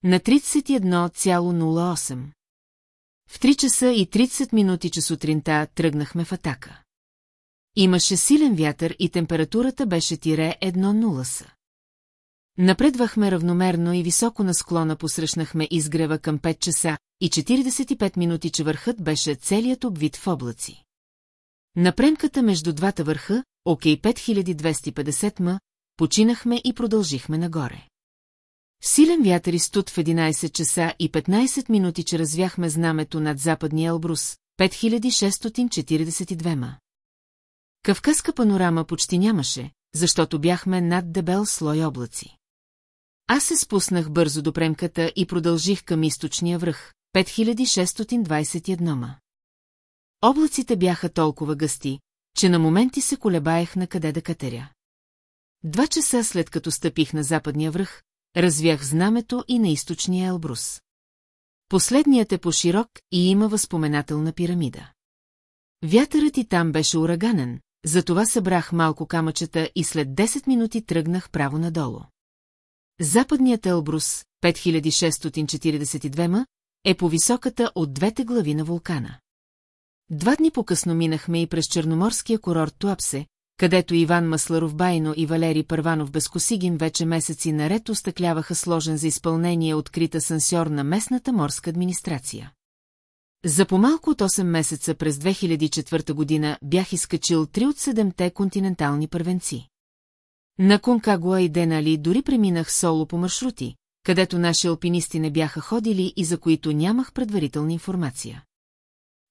Speaker 1: На 31,08. В 3 часа и 30 минути че сутринта тръгнахме в атака. Имаше силен вятър и температурата беше тире 1,0 са. Напредвахме равномерно и високо на склона посрещнахме изгрева към 5 часа и 45 минути, че върхът беше целият обвит в облаци. Напремката между двата върха, окей 5250 м, починахме и продължихме нагоре. Силен вятър и студ в 11 часа и 15 минути, че развяхме знамето над западния Елбрус, 5642 ма. Кавказка панорама почти нямаше, защото бяхме над дебел слой облаци. Аз се спуснах бързо до премката и продължих към източния връх, 5621 ма. Облаците бяха толкова гъсти, че на моменти се колебаех на къде да катеря. Два часа след като стъпих на западния връх, развях знамето и на източния Елбрус. Последният е по-широк и има възпоменателна пирамида. Вятърът и там беше ураганен, затова събрах малко камъчета и след 10 минути тръгнах право надолу. Западният Елбрус, 5642 м, е по високата от двете глави на вулкана. Два дни по-късно минахме и през черноморския курорт Туапсе, където Иван Масларов Байно и Валери Първанов Безкосигин вече месеци наред остъкляваха сложен за изпълнение открита сансьор на местната морска администрация. За по-малко от 8 месеца през 2004 година бях изкачил три от седемте континентални първенци. На Конкагуа и Денали дори преминах соло по маршрути, където наши алпинисти не бяха ходили и за които нямах предварителна информация.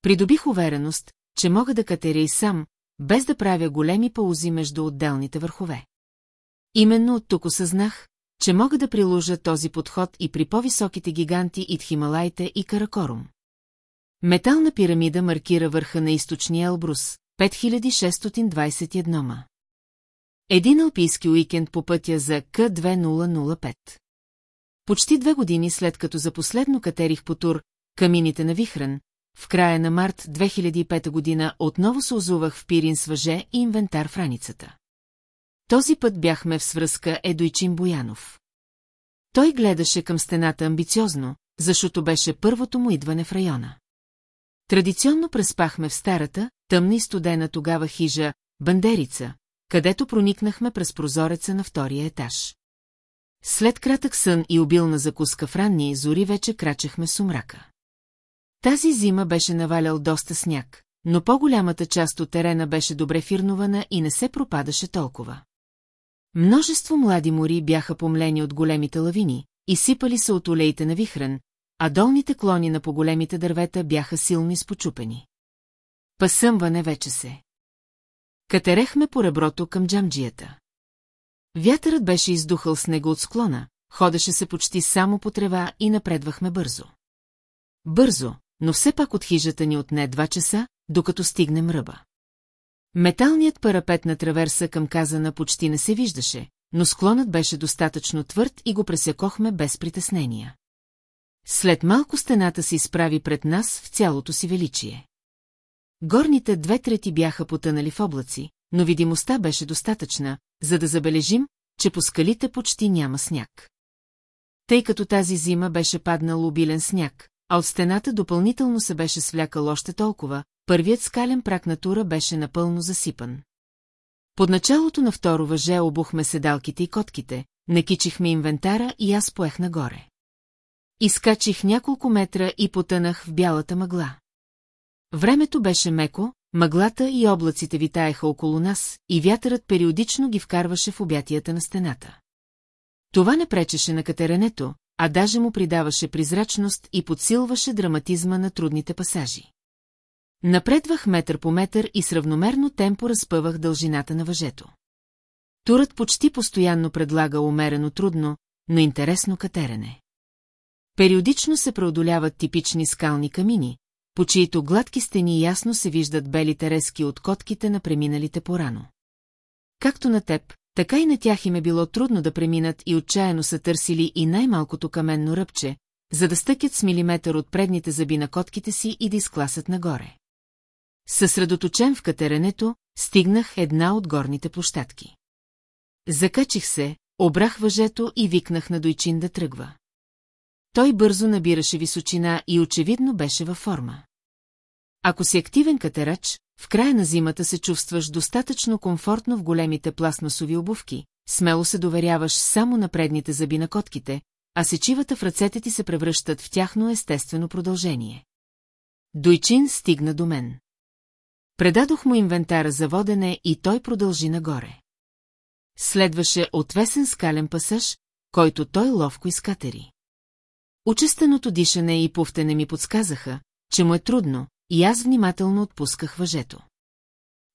Speaker 1: Придобих увереност, че мога да катеря и сам, без да правя големи паузи между отделните върхове. Именно от тук осъзнах, че мога да приложа този подход и при по-високите гиганти и Хималайте и Каракорум. Метална пирамида маркира върха на източния Елбрус, 5621 ма. Един алпийски уикенд по пътя за К2005. Почти две години след като за последно катерих по тур «Камините на Вихрен», в края на март 2005 година отново се озувах в пирин с въже и инвентар в раницата. Този път бяхме в свръзка Едойчин Боянов. Той гледаше към стената амбициозно, защото беше първото му идване в района. Традиционно преспахме в старата, тъмни студена тогава хижа, Бандерица, където проникнахме през прозореца на втория етаж. След кратък сън и обилна закуска в ранни зори вече крачехме сумрака. Тази зима беше навалял доста сняг, но по-голямата част от терена беше добре фирнована и не се пропадаше толкова. Множество млади мори бяха помлени от големите лавини, изсипали се от олеите на вихрен, а долните клони на поголемите дървета бяха силно изпочупени. Пасъмване вече се. Катерехме по реброто към джамджията. Вятърът беше издухал снега от склона, ходеше се почти само по трева и напредвахме бързо. Бързо, но все пак от хижата ни отне два часа, докато стигнем ръба. Металният парапет на траверса към казана почти не се виждаше, но склонът беше достатъчно твърд и го пресекохме без притеснения. След малко стената се изправи пред нас в цялото си величие. Горните две трети бяха потънали в облаци, но видимостта беше достатъчна, за да забележим, че по скалите почти няма сняг. Тъй като тази зима беше паднал обилен сняг, а от стената допълнително се беше свлякал още толкова, първият скален прак на тура беше напълно засипан. Под началото на второ въже обухме седалките и котките, накичихме инвентара и аз поех нагоре. Изкачих няколко метра и потънах в бялата мъгла. Времето беше меко, мъглата и облаците витаеха около нас и вятърът периодично ги вкарваше в обятията на стената. Това не пречеше на катеренето, а даже му придаваше призрачност и подсилваше драматизма на трудните пасажи. Напредвах метър по метър и с равномерно темпо разпъвах дължината на въжето. Турът почти постоянно предлага умерено трудно, но интересно катерене. Периодично се преодоляват типични скални камини, по чието гладки стени ясно се виждат белите резки от котките на преминалите порано. Както на теб, така и на тях им е било трудно да преминат и отчаяно са търсили и най-малкото каменно ръбче, за да стъкят с милиметър от предните зъби на котките си и да изкласат нагоре. Съсредоточен в катеренето, стигнах една от горните площадки. Закачих се, обрах въжето и викнах на дойчин да тръгва. Той бързо набираше височина и очевидно беше във форма. Ако си активен катерач, в края на зимата се чувстваш достатъчно комфортно в големите пластмасови обувки, смело се доверяваш само на предните зъби на котките, а сечивата в ръцете ти се превръщат в тяхно естествено продължение. Дойчин стигна до мен. Предадох му инвентара за водене и той продължи нагоре. Следваше отвесен скален пасаж, който той ловко изкатери. Очистеното дишане и пуфтене ми подсказаха, че му е трудно, и аз внимателно отпусках въжето.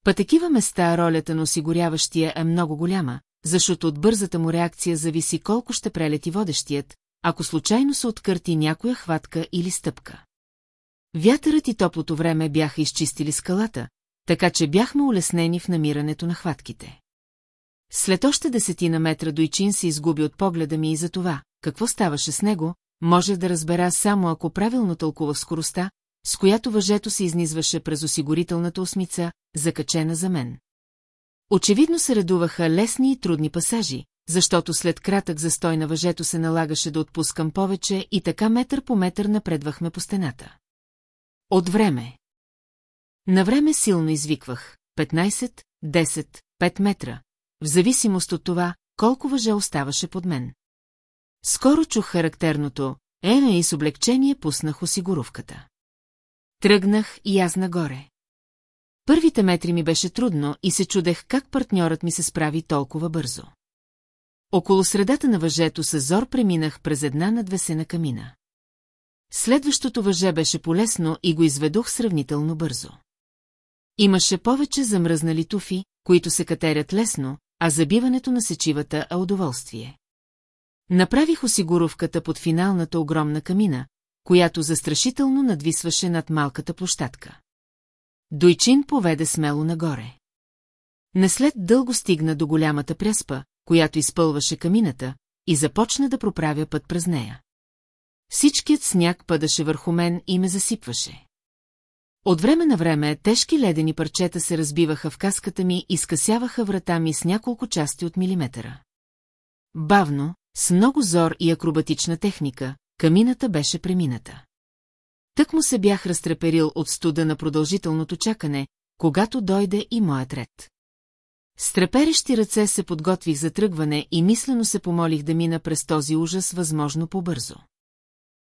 Speaker 1: Па такива места ролята на осигуряващия е много голяма, защото от бързата му реакция зависи колко ще прелети водещият, ако случайно се откърти някоя хватка или стъпка. Вятърът и топлото време бяха изчистили скалата, така че бяхме улеснени в намирането на хватките. След още десетина метра Дойчин се изгуби от погледа ми и за това, какво ставаше с него, може да разбера само ако правилно тълкува скоростта, с която въжето се изнизваше през осигурителната осмица, закачена за мен. Очевидно се редуваха лесни и трудни пасажи, защото след кратък застой на въжето се налагаше да отпускам повече и така метър по метър напредвахме по стената. От време. На време силно извиквах 15, 10, 5 метра, в зависимост от това, колко въже оставаше под мен. Скоро чух характерното, Ена и с облегчение пуснах осигуровката. Тръгнах и аз нагоре. Първите метри ми беше трудно и се чудех как партньорът ми се справи толкова бързо. Около средата на въжето с зор преминах през една надвесена камина. Следващото въже беше полесно и го изведох сравнително бързо. Имаше повече замръзнали туфи, които се катерят лесно, а забиването на сечивата е удоволствие. Направих осигуровката под финалната огромна камина, която застрашително надвисваше над малката площадка. Дойчин поведе смело нагоре. Не след дълго стигна до голямата пряспа, която изпълваше камината, и започна да проправя път през нея. Всичкият сняг падаше върху мен и ме засипваше. От време на време тежки ледени парчета се разбиваха в каската ми и скъсяваха врата ми с няколко части от милиметъра. Бавно, с много зор и акробатична техника, Камината беше премината. Тък му се бях разтреперил от студа на продължителното чакане, когато дойде и моят ред. С треперещи ръце се подготвих за тръгване и мислено се помолих да мина през този ужас възможно по-бързо.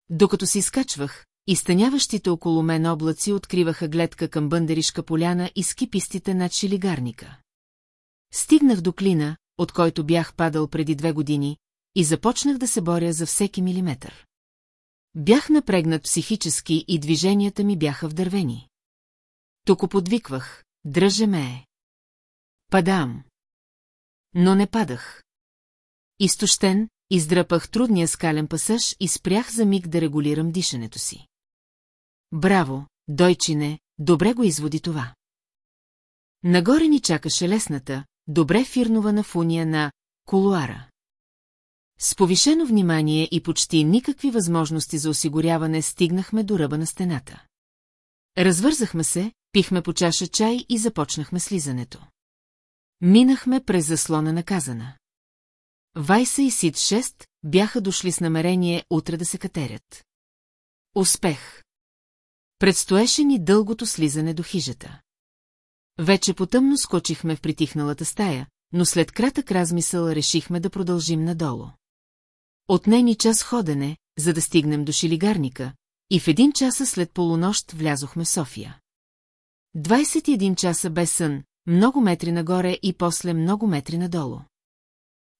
Speaker 1: Докато си изкачвах, изтъняващите около мен облаци откриваха гледка към бъндеришка поляна и скипистите над шилигарника. Стигнах до клина, от който бях падал преди две години, и започнах да се боря за всеки милиметър. Бях напрегнат психически и движенията ми бяха вдървени. Тук подвиквах, дръже ме. Е. Падам. Но не падах. Изтощен, издръпах трудния скален пасаж и спрях за миг да регулирам дишането си. Браво, дойчине, добре го изводи това. Нагоре ни чакаше лесната, добре фирнована фуния на колуара. С повишено внимание и почти никакви възможности за осигуряване стигнахме до ръба на стената. Развързахме се, пихме по чаша чай и започнахме слизането. Минахме през заслона на казана. Вайса и Сид 6 бяха дошли с намерение утре да се катерят. Успех! Предстоеше ни дългото слизане до хижата. Вече потъмно скочихме в притихналата стая, но след кратък размисъл решихме да продължим надолу. Отне ни час ходене, за да стигнем до шилигарника, и в един часа след полунощ влязохме в София. 21 часа без сън, много метри нагоре и после много метри надолу.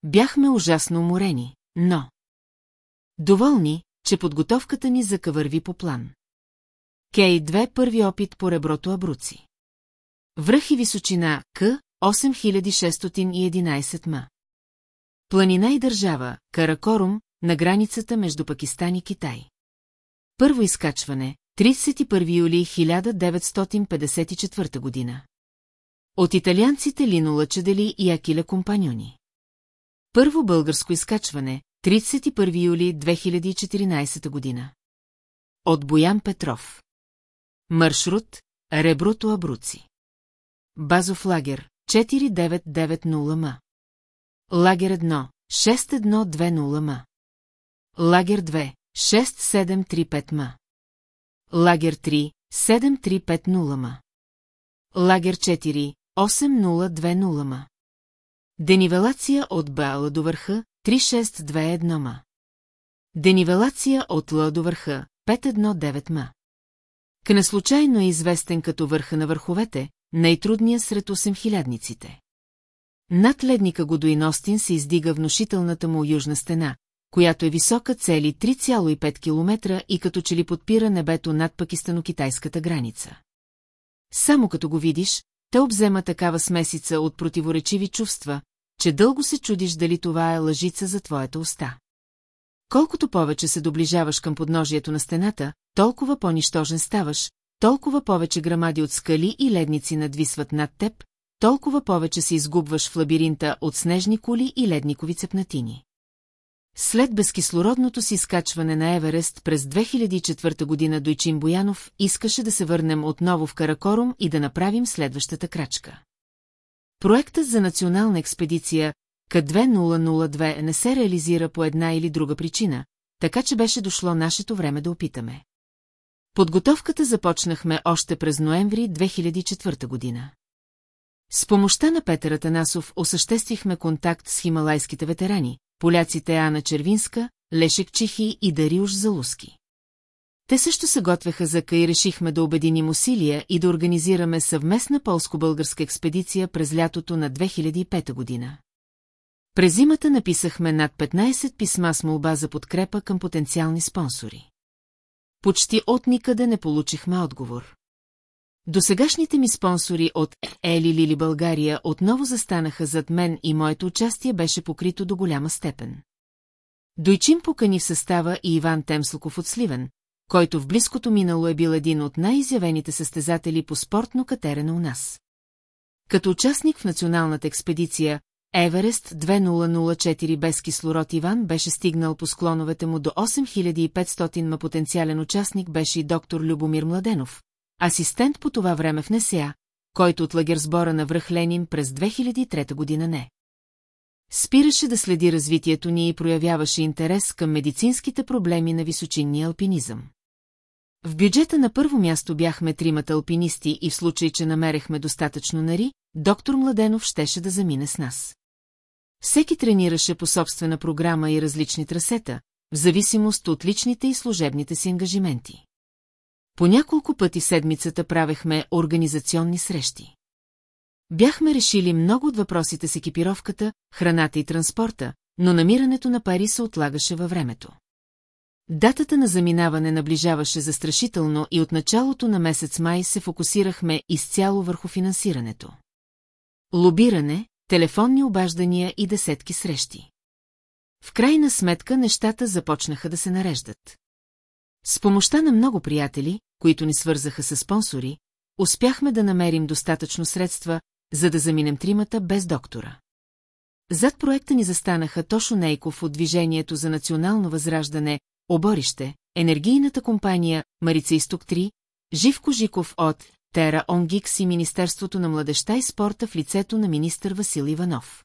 Speaker 1: Бяхме ужасно уморени, но... Доволни, че подготовката ни закавърви по план. Кей 2 първи опит по реброто Абруци. Връх и височина К 8611 м. Планина и държава, Каракорум, на границата между Пакистан и Китай. Първо изкачване, 31 юли 1954 година. От италианците Лино Лачедели и Акиле Компаньони. Първо българско изкачване, 31 юли 2014 година. От Боян Петров. Маршрут Ребруто Абруци. Базов лагер 4990 м. Лагер 1, 6120 ма. Лагер 2, 6735 ма. Лагер 3, 7350 ма. Лагер 4, 8020 ма. Денивелация от Бала до върха, 3621 ма. Денивелация от Л до върха, 519 ма. случайно е известен като върха на върховете, най-трудния сред 8000-ниците. Над ледника Годуин Остин се издига внушителната му южна стена, която е висока цели 3,5 км и като че ли подпира небето над пакистано-китайската граница. Само като го видиш, те обзема такава смесица от противоречиви чувства, че дълго се чудиш дали това е лъжица за твоята уста. Колкото повече се доближаваш към подножието на стената, толкова по-нищожен ставаш, толкова повече грамади от скали и ледници надвисват над теб, толкова повече се изгубваш в лабиринта от снежни кули и ледникови цепнатини. След безкислородното си скачване на Еверест през 2004 година Дойчин Боянов искаше да се върнем отново в Каракорум и да направим следващата крачка. Проектът за национална експедиция К2002 не се реализира по една или друга причина, така че беше дошло нашето време да опитаме. Подготовката започнахме още през ноември 2004 година. С помощта на Петър Атанасов осъществихме контакт с хималайските ветерани, поляците Ана Червинска, Лешек Чихи и Дариуш Залуски. Те също се готвеха за и решихме да обединим усилия и да организираме съвместна полско-българска експедиция през лятото на 2005 година. През зимата написахме над 15 писма с молба за подкрепа към потенциални спонсори. Почти от никъде не получихме отговор. Досегашните ми спонсори от Ели Лили България отново застанаха зад мен и моето участие беше покрито до голяма степен. Дойчин покани в състава и Иван Темслоков от Сливен, който в близкото минало е бил един от най-изявените състезатели по спортно катерене у нас. Като участник в националната експедиция Еверест 2004 без кислород Иван беше стигнал по склоновете му до 8500, ма потенциален участник беше и доктор Любомир Младенов, Асистент по това време в НСА, който от лагер сбора на връх Ленин през 2003 година не. Спираше да следи развитието ни и проявяваше интерес към медицинските проблеми на височинния алпинизъм. В бюджета на първо място бяхме тримата алпинисти и в случай, че намерехме достатъчно нари, доктор Младенов щеше да замине с нас. Всеки тренираше по собствена програма и различни трасета, в зависимост от личните и служебните си ангажименти. По няколко пъти седмицата правехме организационни срещи. Бяхме решили много от въпросите с екипировката, храната и транспорта, но намирането на пари се отлагаше във времето. Датата на заминаване наближаваше застрашително и от началото на месец май се фокусирахме изцяло върху финансирането. Лобиране, телефонни обаждания и десетки срещи. В крайна сметка нещата започнаха да се нареждат. С помощта на много приятели, които ни свързаха с спонсори, успяхме да намерим достатъчно средства, за да заминем тримата без доктора. Зад проекта ни застанаха Тошо Нейков от Движението за национално възраждане, Оборище, енергийната компания Марица Исток 3, Живко Жиков от Тера Онгикс и Министерството на младеща и спорта в лицето на министър Васил Иванов.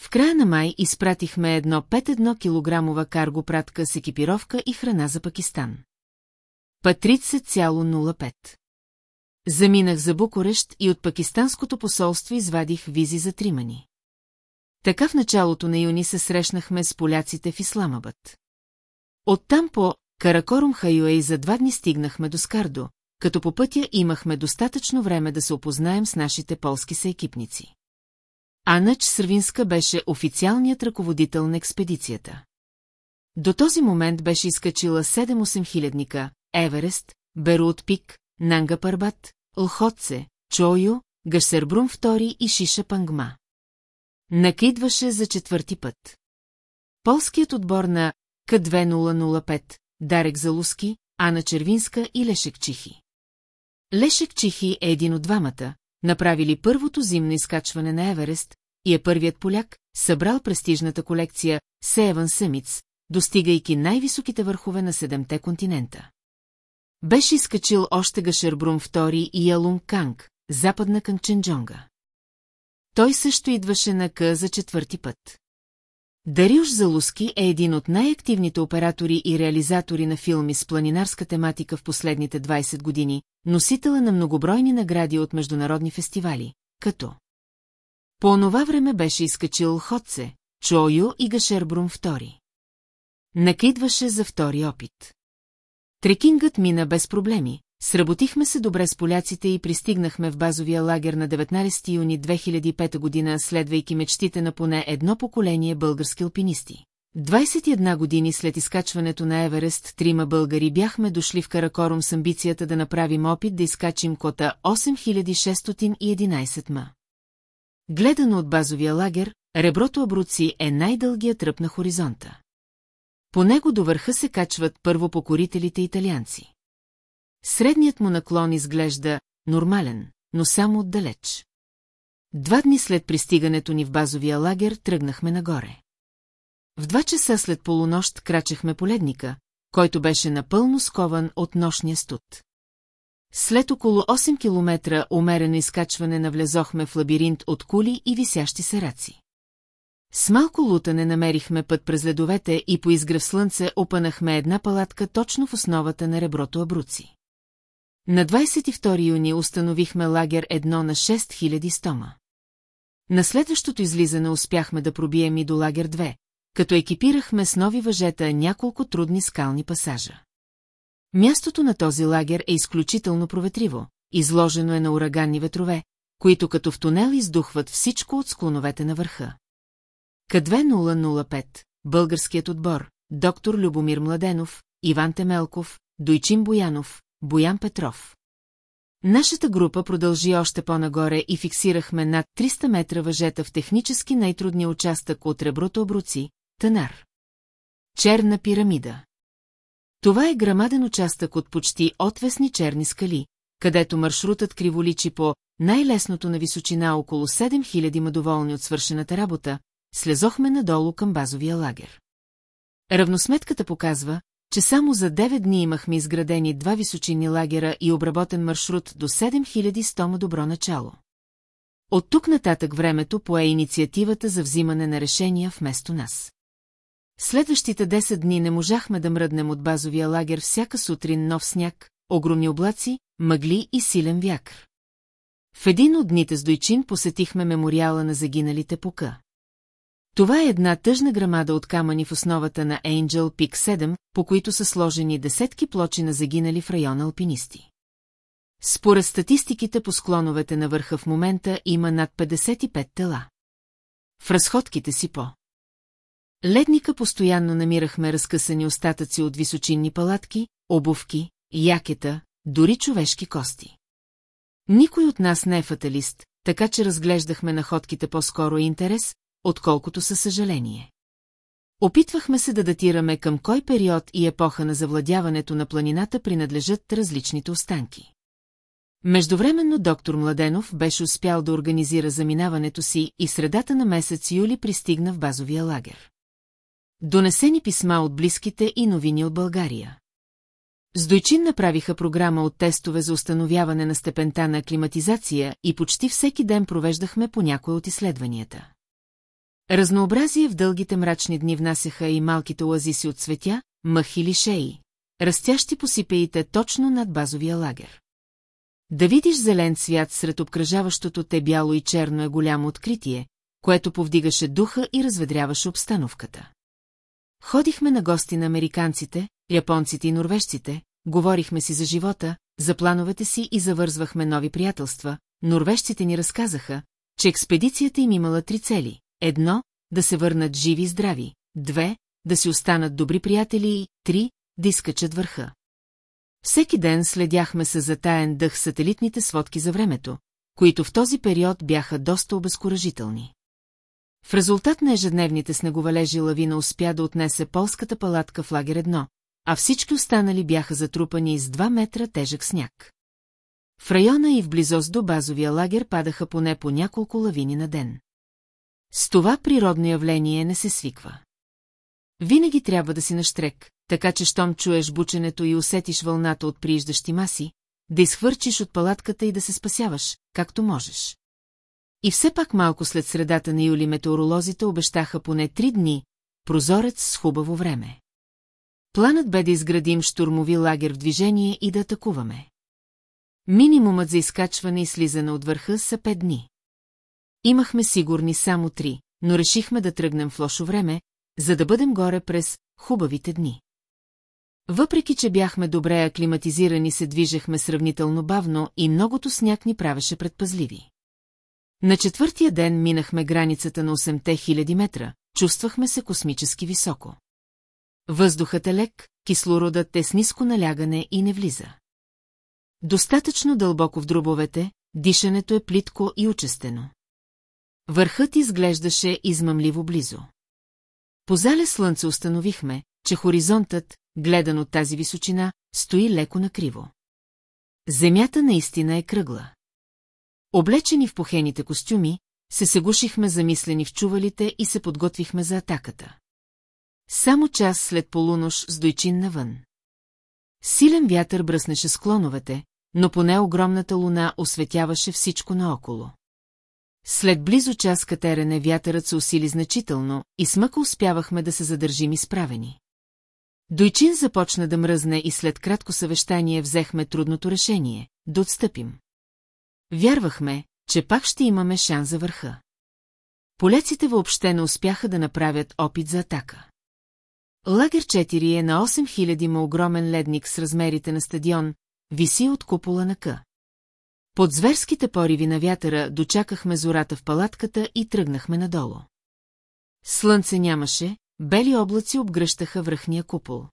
Speaker 1: В края на май изпратихме едно 5-1 килограмова карго пратка с екипировка и храна за Пакистан. Па 30,05. Заминах за Букурещ и от пакистанското посолство извадих визи за Тримани. Така в началото на юни се срещнахме с поляците в Исламабът. Оттам по Каракорум Хайуей за два дни стигнахме до Скардо, като по пътя имахме достатъчно време да се опознаем с нашите полски съекипници. Анач Сървинска беше официалният ръководител на експедицията. До този момент беше изкачила 7-8 хилядника, Еверест, Берут Пик, Нанга Парбат, Лхотце, Чойо, Гашсербрум II и Шиша Пангма. Накидваше за четвърти път. Полският отбор на К2005, Дарек Залуски, Ана Червинска и Лешек Чихи. Лешек Чихи е един от двамата, направили първото зимно изкачване на Еверест и е първият поляк, събрал престижната колекция Севан Съмиц, достигайки най-високите върхове на седемте континента. Беше изкачил още Гашербрум II и Ялун Канг, западна Канченджонга. Той също идваше на К за четвърти път. Дариуш Залуски е един от най-активните оператори и реализатори на филми с планинарска тематика в последните 20 години, носителя на многобройни награди от международни фестивали, като По онова време беше изкачил Ходце, Чойо и Гашербрум II. Накидваше за втори опит. Трекингът мина без проблеми, Сработихме се добре с поляците и пристигнахме в базовия лагер на 19 юни 2005 година, следвайки мечтите на поне едно поколение български алпинисти. 21 години след изкачването на Еверест, трима българи бяхме дошли в Каракорум с амбицията да направим опит да изкачим кота 8611 ма. Гледано от базовия лагер, реброто Абруци е най-дългият тръп на хоризонта. По него до върха се качват първо покорителите италианци. Средният му наклон изглежда нормален, но само отдалеч. Два дни след пристигането ни в базовия лагер тръгнахме нагоре. В два часа след полунощ крачехме по ледника, който беше напълно скован от нощния студ. След около 8 километра умерено изкачване навлезохме в лабиринт от кули и висящи сераци. С малко лутане намерихме път през ледовете и по изгръв слънце опънахме една палатка точно в основата на реброто Абруци. На 22 юни установихме лагер едно на 6000 стома. На следващото излизане успяхме да пробием и до лагер 2, като екипирахме с нови въжета няколко трудни скални пасажа. Мястото на този лагер е изключително проветриво, изложено е на ураганни ветрове, които като в тунел издухват всичко от склоновете на върха. К2005, българският отбор, доктор Любомир Младенов, Иван Темелков, Дойчин Боянов, Боян Петров. Нашата група продължи още по-нагоре и фиксирахме над 300 метра въжета в технически най-трудния участък от реброто обруци – Танар. Черна пирамида. Това е грамаден участък от почти отвесни черни скали, където маршрутът криволичи по най-лесното на височина около 7000 мадоволни доволни от свършената работа, слезохме надолу към базовия лагер. Равносметката показва, че само за 9 дни имахме изградени два височини лагера и обработен маршрут до 7100 добро начало. От тук нататък времето пое инициативата за взимане на решения вместо нас. Следващите 10 дни не можахме да мръднем от базовия лагер всяка сутрин нов сняг, огромни облаци, мъгли и силен вятър. В един от дните с Дойчин посетихме мемориала на загиналите пука. Това е една тъжна грамада от камъни в основата на Angel Peak 7, по които са сложени десетки плочи на загинали в района алпинисти. Според статистиките по склоновете на върха в момента има над 55 тела. В разходките си по. Ледника постоянно намирахме разкъсани остатъци от височинни палатки, обувки, якета, дори човешки кости. Никой от нас не е фаталист, така че разглеждахме находките по-скоро интерес, отколкото със съжаление. Опитвахме се да датираме към кой период и епоха на завладяването на планината принадлежат различните останки. Междувременно доктор Младенов беше успял да организира заминаването си и средата на месец юли пристигна в базовия лагер. Донесени писма от близките и новини от България. С Дойчин направиха програма от тестове за установяване на степента на аклиматизация и почти всеки ден провеждахме по някое от изследванията. Разнообразие в дългите мрачни дни внасяха и малките оазиси от светя, мъх или шеи, растящи по сипеите точно над базовия лагер. Да видиш зелен свят сред обкръжаващото те бяло и черно е голямо откритие, което повдигаше духа и разведряваше обстановката. Ходихме на гости на американците, японците и норвежците, говорихме си за живота, за плановете си и завързвахме нови приятелства. Норвежците ни разказаха, че експедицията им имала три цели Едно, да се върнат живи и здрави. Две, да си останат добри приятели и три, да изкачат върха. Всеки ден следяхме с затаен дъх сателитните сводки за времето, които в този период бяха доста обезкуражителни. В резултат на ежедневните снеговалежи лавина успя да отнесе полската палатка в лагер едно, а всички останали бяха затрупани с 2 метра тежък сняг. В района и в близост до базовия лагер падаха поне по няколко лавини на ден. С това природно явление не се свиква. Винаги трябва да си наштрек, така че щом чуеш бученето и усетиш вълната от прииждащи маси, да изхвърчиш от палатката и да се спасяваш, както можеш. И все пак малко след средата на юли метеоролозите обещаха поне три дни, прозорец с хубаво време. Планът бе да изградим штурмови лагер в движение и да атакуваме. Минимумът за изкачване и слизане от върха са пет дни. Имахме сигурни само три, но решихме да тръгнем в лошо време, за да бъдем горе през хубавите дни. Въпреки, че бяхме добре аклиматизирани, се движехме сравнително бавно и многото сняг ни правеше предпазливи. На четвъртия ден минахме границата на 8000 метра, чувствахме се космически високо. Въздухът е лек, кислородът е с ниско налягане и не влиза. Достатъчно дълбоко в дробовете, дишането е плитко и учестено. Върхът изглеждаше измамливо близо. По зале слънце установихме, че хоризонтът, гледан от тази височина, стои леко накриво. Земята наистина е кръгла. Облечени в похените костюми, се сегушихме замислени в чувалите и се подготвихме за атаката. Само час след полунощ с дойчин навън. Силен вятър бръснеше склоновете, но поне огромната луна осветяваше всичко наоколо. След близо час катерене вятърът се усили значително и смъка успявахме да се задържим изправени. Дойчин започна да мръзне и след кратко съвещание взехме трудното решение – да отстъпим. Вярвахме, че пак ще имаме шанс за върха. Полеците въобще не успяха да направят опит за атака. Лагер 4 е на 8000 ма огромен ледник с размерите на стадион, виси от купола на Къ. Под зверските пориви на вятъра дочакахме зората в палатката и тръгнахме надолу. Слънце нямаше, бели облаци обгръщаха връхния купол.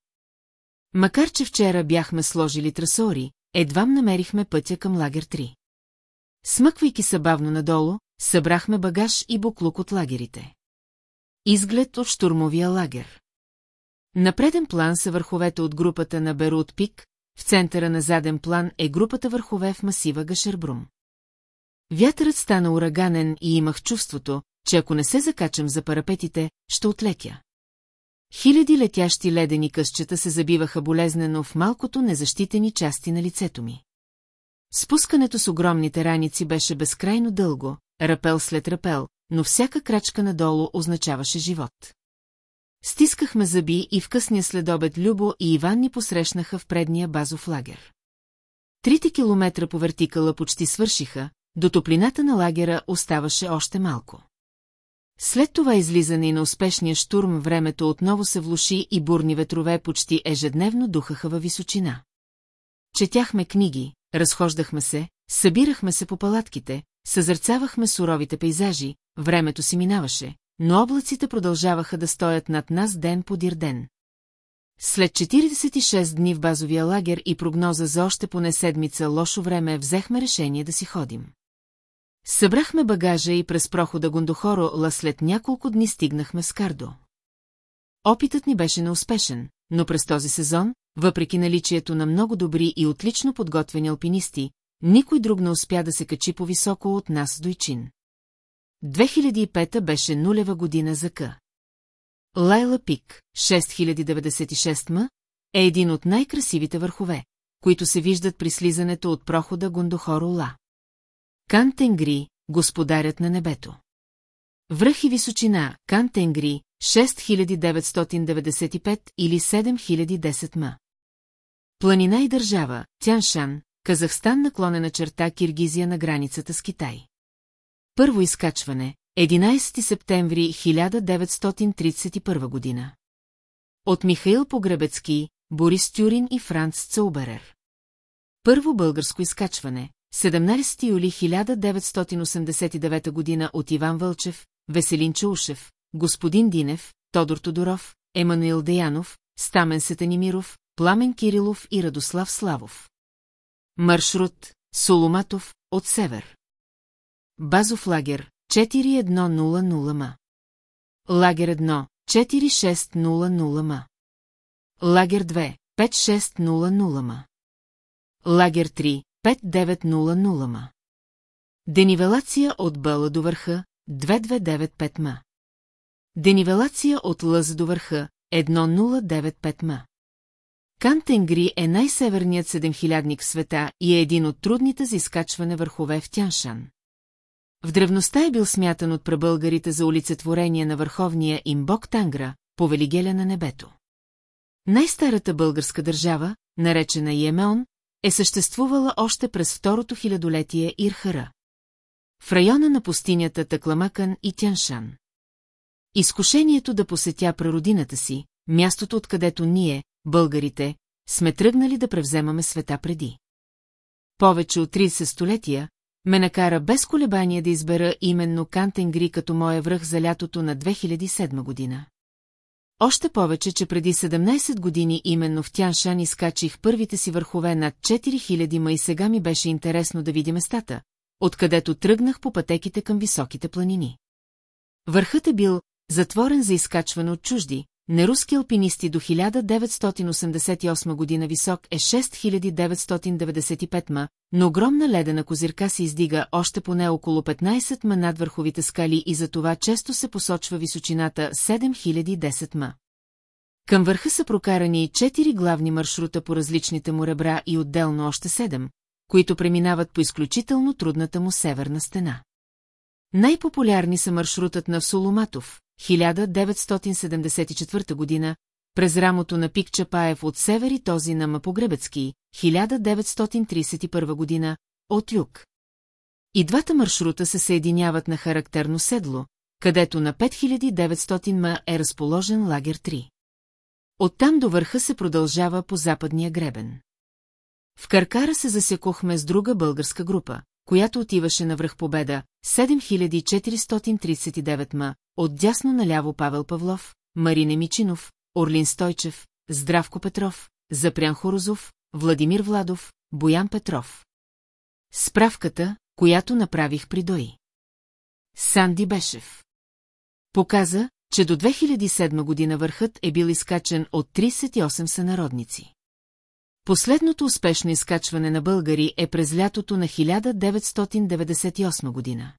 Speaker 1: Макар че вчера бяхме сложили трасори, едвам намерихме пътя към лагер 3. Смъквайки се бавно надолу, събрахме багаж и буклук от лагерите. Изглед от штурмовия лагер. На преден план са върховете от групата на Берут Пик, в центъра на заден план е групата върхове в масива Гашербрум. Вятърът стана ураганен и имах чувството, че ако не се закачам за парапетите, ще отлетя. Хиляди летящи ледени късчета се забиваха болезнено в малкото незащитени части на лицето ми. Спускането с огромните раници беше безкрайно дълго, рапел след рапел, но всяка крачка надолу означаваше живот. Стискахме зъби и в късния следобед Любо и Иван ни посрещнаха в предния базов лагер. Трите километра по вертикала почти свършиха, до топлината на лагера оставаше още малко. След това излизане и на успешния штурм времето отново се влуши и бурни ветрове почти ежедневно духаха във височина. Четяхме книги, разхождахме се, събирахме се по палатките, съзърцавахме суровите пейзажи, времето си минаваше, но облаците продължаваха да стоят над нас ден подир ден. След 46 дни в базовия лагер и прогноза за още поне седмица лошо време взехме решение да си ходим. Събрахме багажа и през прохода Гондохоро, ла след няколко дни стигнахме в Скардо. Опитът ни беше неуспешен, но през този сезон, въпреки наличието на много добри и отлично подготвени алпинисти, никой друг не успя да се качи по-високо от нас дойчин. 2005 беше нулева година за К. Лайла Пик, 6096 м, е един от най-красивите върхове, които се виждат при слизането от прохода Гондохоро Ла. Кантенгри, господарят на небето. Връх и височина, Кантенгри, 6995 или 7010 м. Планина и държава, Тяншан, Казахстан наклонена черта Киргизия на границата с Китай. Първо изкачване 11 септември 1931 година. От Михаил Погребецки, Борис Тюрин и Франц Цауберер. Първо българско изкачване 17 юли 1989 година от Иван Вълчев, Веселин Чаушев, господин Динев, Тодор Тодоров, Емануил Деянов, Стамен Сетанимиров, Пламен Кирилов и Радослав Славов. Маршрут Соломатов от север. Базов лагер 4100 ма. Лагер 1 4600 ма. Лагер 2 5600 ма. Лагер 3 5900 ма. Денивелация от Бъла до върха 2295 ма. Денивелация от Лъз до върха 1095 ма. Кантенгри е най-северният седемхилядник в света и е един от трудните за изкачване върхове в Тяншан. В древността е бил смятан от пребългарите за олицетворение на върховния им бог Тангра, повелигеля на небето. Най-старата българска държава, наречена Йемеон, е съществувала още през второто хилядолетие Ирхара. В района на пустинята Такламакан и Тяншан. Изкушението да посетя прародината си, мястото откъдето ние, българите, сме тръгнали да превземаме света преди. Повече от 30 столетия, ме накара без колебание да избера именно Кантенгри като моя връх за лятото на 2007 година. Още повече, че преди 17 години именно в Тяншан изкачих първите си върхове над 4000 ма и сега ми беше интересно да видя местата, откъдето тръгнах по пътеките към високите планини. Върхът е бил затворен за изкачване от чужди, Неруски алпинисти до 1988 година висок е 6995 ма, но огромна ледена козирка се издига още поне около 15 ма над върховите скали и за това често се посочва височината 7010 ма. Към върха са прокарани 4 главни маршрута по различните му ребра и отделно още 7, които преминават по изключително трудната му северна стена. Най-популярни са маршрутът на Соломатов, 1974 година, през рамото на Пик Чапаев от север и този на Мапогребецки, 1931 година, от юг. И двата маршрута се съединяват на характерно седло, където на 5900 ма е разположен лагер 3. Оттам до върха се продължава по западния гребен. В Каркара се засекохме с друга българска група, която отиваше на връх Победа, 7439 ма, дясно наляво Павел Павлов, Марине Мичинов, Орлин Стойчев, Здравко Петров, Запрян Хорозов, Владимир Владов, Боян Петров. Справката, която направих при ДОИ. Санди Бешев. Показа, че до 2007 година върхът е бил изкачен от 38 сънародници. Последното успешно изкачване на българи е през лятото на 1998 година.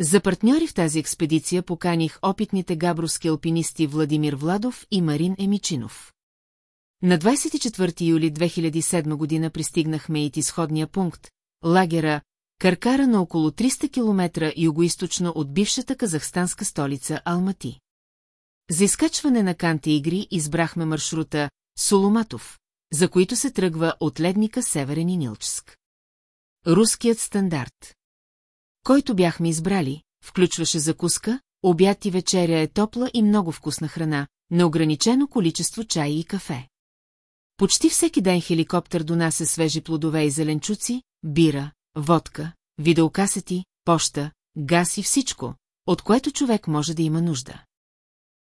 Speaker 1: За партньори в тази експедиция поканих опитните габровски алпинисти Владимир Владов и Марин Емичинов. На 24 юли 2007 година пристигнахме и изходния пункт, лагера, каркара на около 300 км югоисточно от бившата казахстанска столица Алмати. За изкачване на канте игри избрахме маршрута Соломатов, за които се тръгва от ледника Северен и Нилчск. Руският стандарт, който бяхме избрали, включваше закуска, обяд и вечеря е топла и много вкусна храна, на ограничено количество чай и кафе. Почти всеки ден хеликоптер донася свежи плодове и зеленчуци, бира, водка, видеокасети, поща, газ и всичко, от което човек може да има нужда.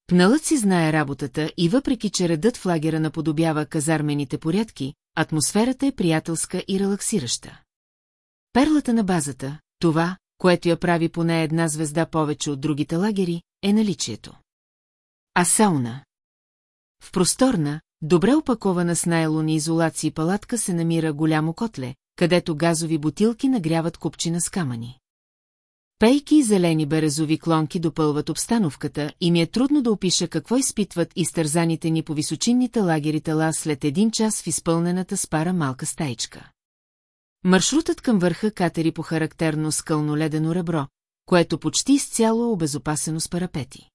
Speaker 1: Пналът си знае работата и въпреки, че редът в лагера наподобява казармените порядки, атмосферата е приятелска и релаксираща. Перлата на базата, това, което я прави поне една звезда повече от другите лагери, е наличието. А сауна? В просторна, добре опакована с найлони изолации палатка се намира голямо котле, където газови бутилки нагряват купчина с камъни. Пейки и зелени березови клонки допълват обстановката и ми е трудно да опиша какво изпитват изтързаните ни по височинните лагери тела след един час в изпълнената с пара малка стайчка. Маршрутът към върха катери по характерно скълноледено ребро, което почти изцяло е обезопасено с парапети.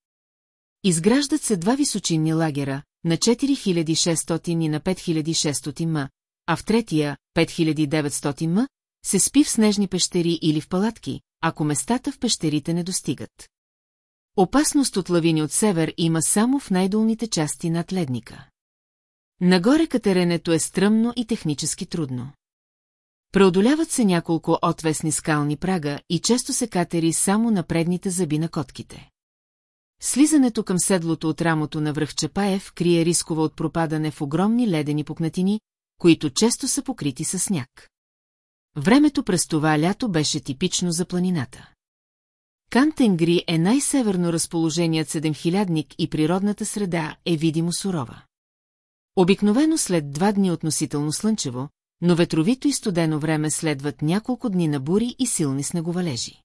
Speaker 1: Изграждат се два височинни лагера, на 4600 и на 5600 м, а в третия, 5900 м, се спи в снежни пещери или в палатки, ако местата в пещерите не достигат. Опасност от лавини от север има само в най-долните части над ледника. Нагоре катеренето е стръмно и технически трудно. Преодоляват се няколко отвесни скални прага и често се катери само на предните зъби на котките. Слизането към седлото от рамото на Чапаев крие рискова от пропадане в огромни ледени пукнатини, които често са покрити със сняг. Времето през това лято беше типично за планината. Кантенгри е най-северно разположеният седемхилядник и природната среда е видимо сурова. Обикновено след два дни относително слънчево, но ветровито и студено време следват няколко дни на бури и силни снеговалежи.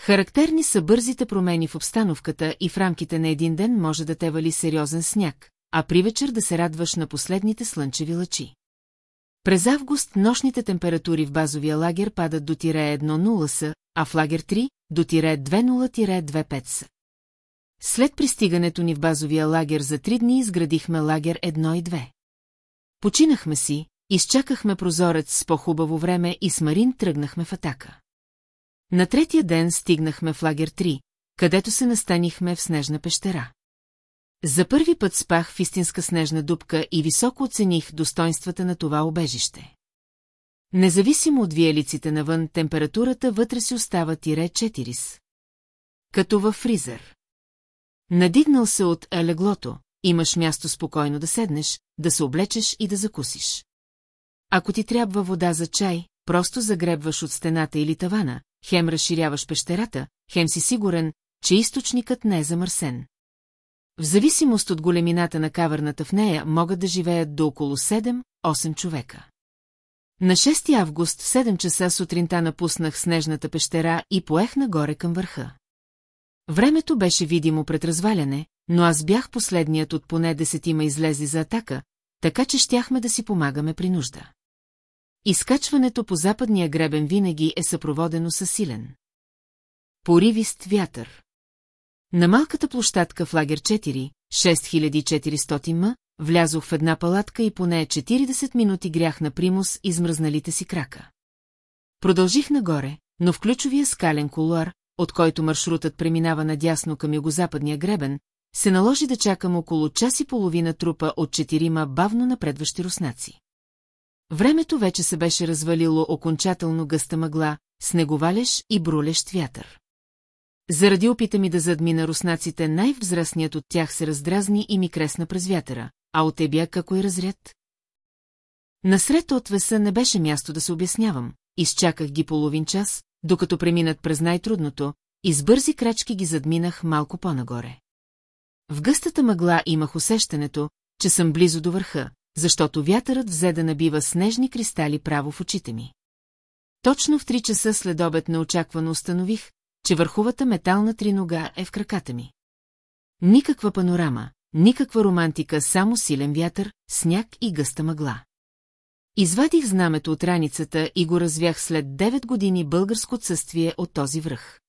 Speaker 1: Характерни са бързите промени в обстановката и в рамките на един ден може да те вали сериозен сняг, а при вечер да се радваш на последните слънчеви лъчи. През август нощните температури в базовия лагер падат до тире 1,0 са, а в лагер 3 до тире 2,0-2,5 са. След пристигането ни в базовия лагер за три дни изградихме лагер 1 и 2. Починахме си, изчакахме прозорец с по-хубаво време и с Марин тръгнахме в атака. На третия ден стигнахме в лагер 3, където се настанихме в снежна пещера. За първи път спах в истинска снежна дупка и високо оцених достоинствата на това обежище. Независимо от виелиците навън, температурата вътре си остава тире 4. Като във фризър. Надигнал се от елеглото, имаш място спокойно да седнеш, да се облечеш и да закусиш. Ако ти трябва вода за чай, просто загребваш от стената или тавана, хем разширяваш пещерата, хем си сигурен, че източникът не е замърсен. В зависимост от големината на каверната в нея могат да живеят до около 7-8 човека. На 6 август в 7 часа сутринта напуснах снежната пещера и поех нагоре към върха. Времето беше видимо пред разваляне, но аз бях последният от поне десетима излезли за атака, така че щяхме да си помагаме при нужда. Изкачването по западния гребен винаги е съпроводено със силен. Поривист вятър. На малката площадка в лагер 4, 6400 м, влязох в една палатка и поне 40 минути грях на примус измръзналите си крака. Продължих нагоре, но в ключовия скален колор, от който маршрутът преминава надясно към югозападния гребен, се наложи да чакам около час и половина трупа от четирима бавно напредващи руснаци. Времето вече се беше развалило окончателно гъста мъгла, снеговалеж и брулещ вятър. Заради опита ми да задмина руснаците, най-взрастният от тях се раздразни и ми кресна през вятъра, а от тебя како и разряд. Насред от веса не беше място да се обяснявам, изчаках ги половин час, докато преминат през най-трудното, и с бързи крачки ги задминах малко по-нагоре. В гъстата мъгла имах усещането, че съм близо до върха, защото вятърът взе да набива снежни кристали право в очите ми. Точно в три часа след обед неочаквано установих, че върховата метална тринога е в краката ми. Никаква панорама, никаква романтика, само силен вятър, сняг и гъста мъгла. Извадих знамето от раницата и го развях след 9 години българско отсъствие от този връх.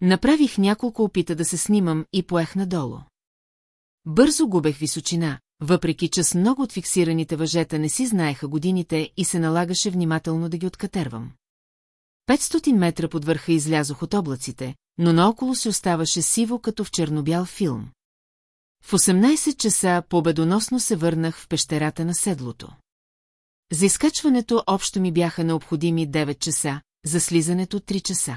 Speaker 1: Направих няколко опита да се снимам и поех надолу. Бързо губех височина, въпреки че с много от фиксираните въжета не си знаеха годините и се налагаше внимателно да ги откатервам. 500 метра под върха излязох от облаците, но наоколо се оставаше сиво като в чернобял филм. В 18 часа победоносно се върнах в пещерата на седлото. За изкачването общо ми бяха необходими 9 часа, за слизането 3 часа.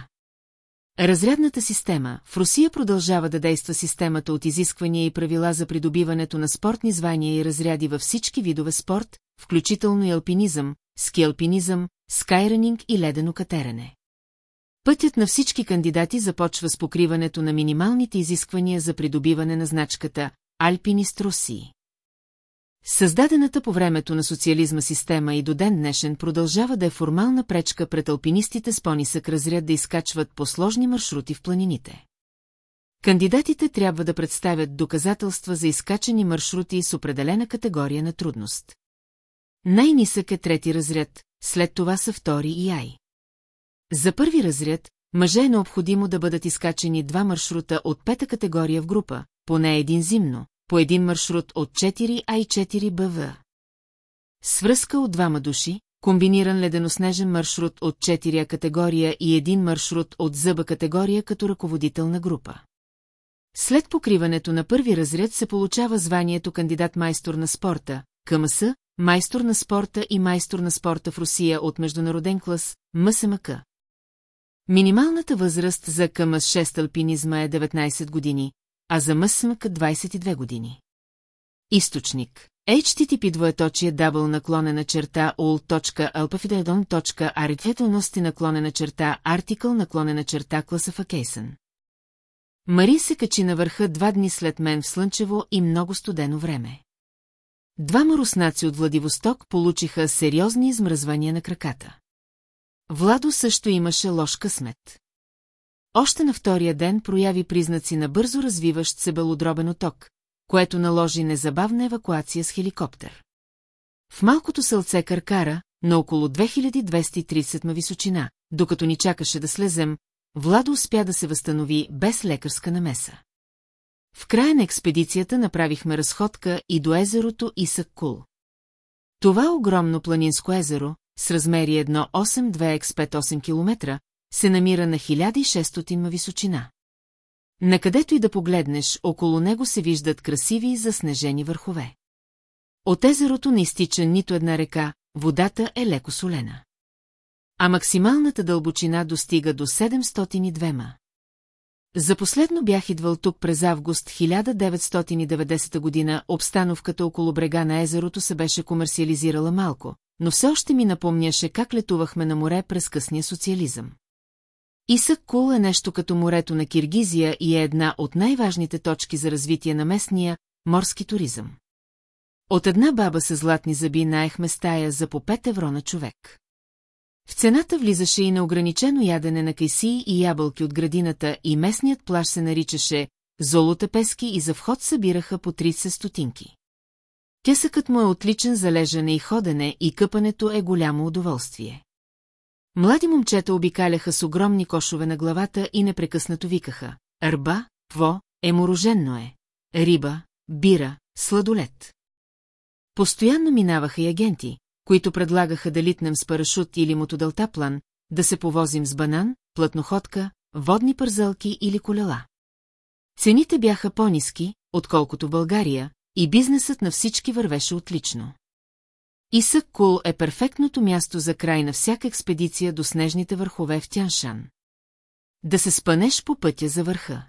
Speaker 1: Разрядната система в Русия продължава да действа системата от изисквания и правила за придобиването на спортни звания и разряди във всички видове спорт, включително и алпинизъм, скиалпинизъм, скайранинг и ледено катерене. Пътят на всички кандидати започва с покриването на минималните изисквания за придобиване на значката «Альпинист Руси». Създадената по времето на социализма система и до ден днешен продължава да е формална пречка пред алпинистите с по-нисък разряд да изкачват по сложни маршрути в планините. Кандидатите трябва да представят доказателства за изкачени маршрути с определена категория на трудност. Най-нисък е трети разряд, след това са втори и ай. За първи разряд, мъже е необходимо да бъдат изкачени два маршрута от пета категория в група, поне един зимно, по един маршрут от 4А и 4БВ. Свръзка от двама души, комбиниран леденоснежен маршрут от 4А категория и един маршрут от зъба категория като ръководител на група. След покриването на първи разряд се получава званието кандидат майстор на спорта, КМС, майстор на спорта и майстор на спорта в Русия от международен клас, МСМК. Минималната възраст за КМС-6 алпинизма е 19 години, а за МСМК 22 години. Източник HTTP двоеточие дабл наклонена черта наклоне e наклонена черта артикъл наклонена черта класификейсън. Мари се качи на върха два дни след мен в слънчево и много студено време. Двама руснаци от Владивосток получиха сериозни измръзвания на краката. Владо също имаше лош късмет. Още на втория ден прояви признаци на бързо развиващ се белодробен оток, което наложи незабавна евакуация с хеликоптер. В малкото сълце Каркара, на около 2230 ма височина, докато ни чакаше да слезем, Владо успя да се възстанови без лекарска намеса. В края на експедицията направихме разходка и до езерото Исаккул. Това огромно планинско езеро, с размери 18 2 x 5 км, се намира на 1600 височина. Накъдето и да погледнеш, около него се виждат красиви и заснежени върхове. От езерото не изтича нито една река, водата е леко солена. А максималната дълбочина достига до 702 ма. За последно бях идвал тук през август 1990 година, обстановката около брега на езерото се беше комерциализирала малко, но все още ми напомняше как летувахме на море през късния социализъм. Исък Кул е нещо като морето на Киргизия и е една от най-важните точки за развитие на местния морски туризъм. От една баба с златни зъби наехме стая за по 5 евро на човек. В цената влизаше и неограничено ядене на кайси и ябълки от градината и местният плаж се наричаше пески» и за вход събираха по 30 стотинки. Кесъкът му е отличен за лежане и ходене и къпането е голямо удоволствие. Млади момчета обикаляха с огромни кошове на главата и непрекъснато викаха «Рба, пво, емороженно е, риба, бира, сладолет». Постоянно минаваха и агенти, които предлагаха да литнем с парашут или мотодълтаплан, да се повозим с банан, плътноходка, водни пързалки или колела. Цените бяха по-низки, отколкото България, и бизнесът на всички вървеше отлично. Исък Кул е перфектното място за край на всяка експедиция до снежните върхове в Тяншан. Да се спънеш по пътя за върха.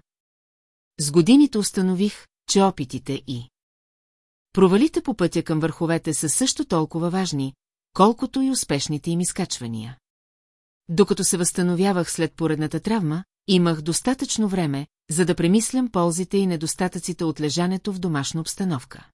Speaker 1: С годините установих, че опитите и Провалите по пътя към върховете са също толкова важни, колкото и успешните им изкачвания. Докато се възстановявах след поредната травма, имах достатъчно време, за да премислям ползите и недостатъците от лежането в домашна обстановка.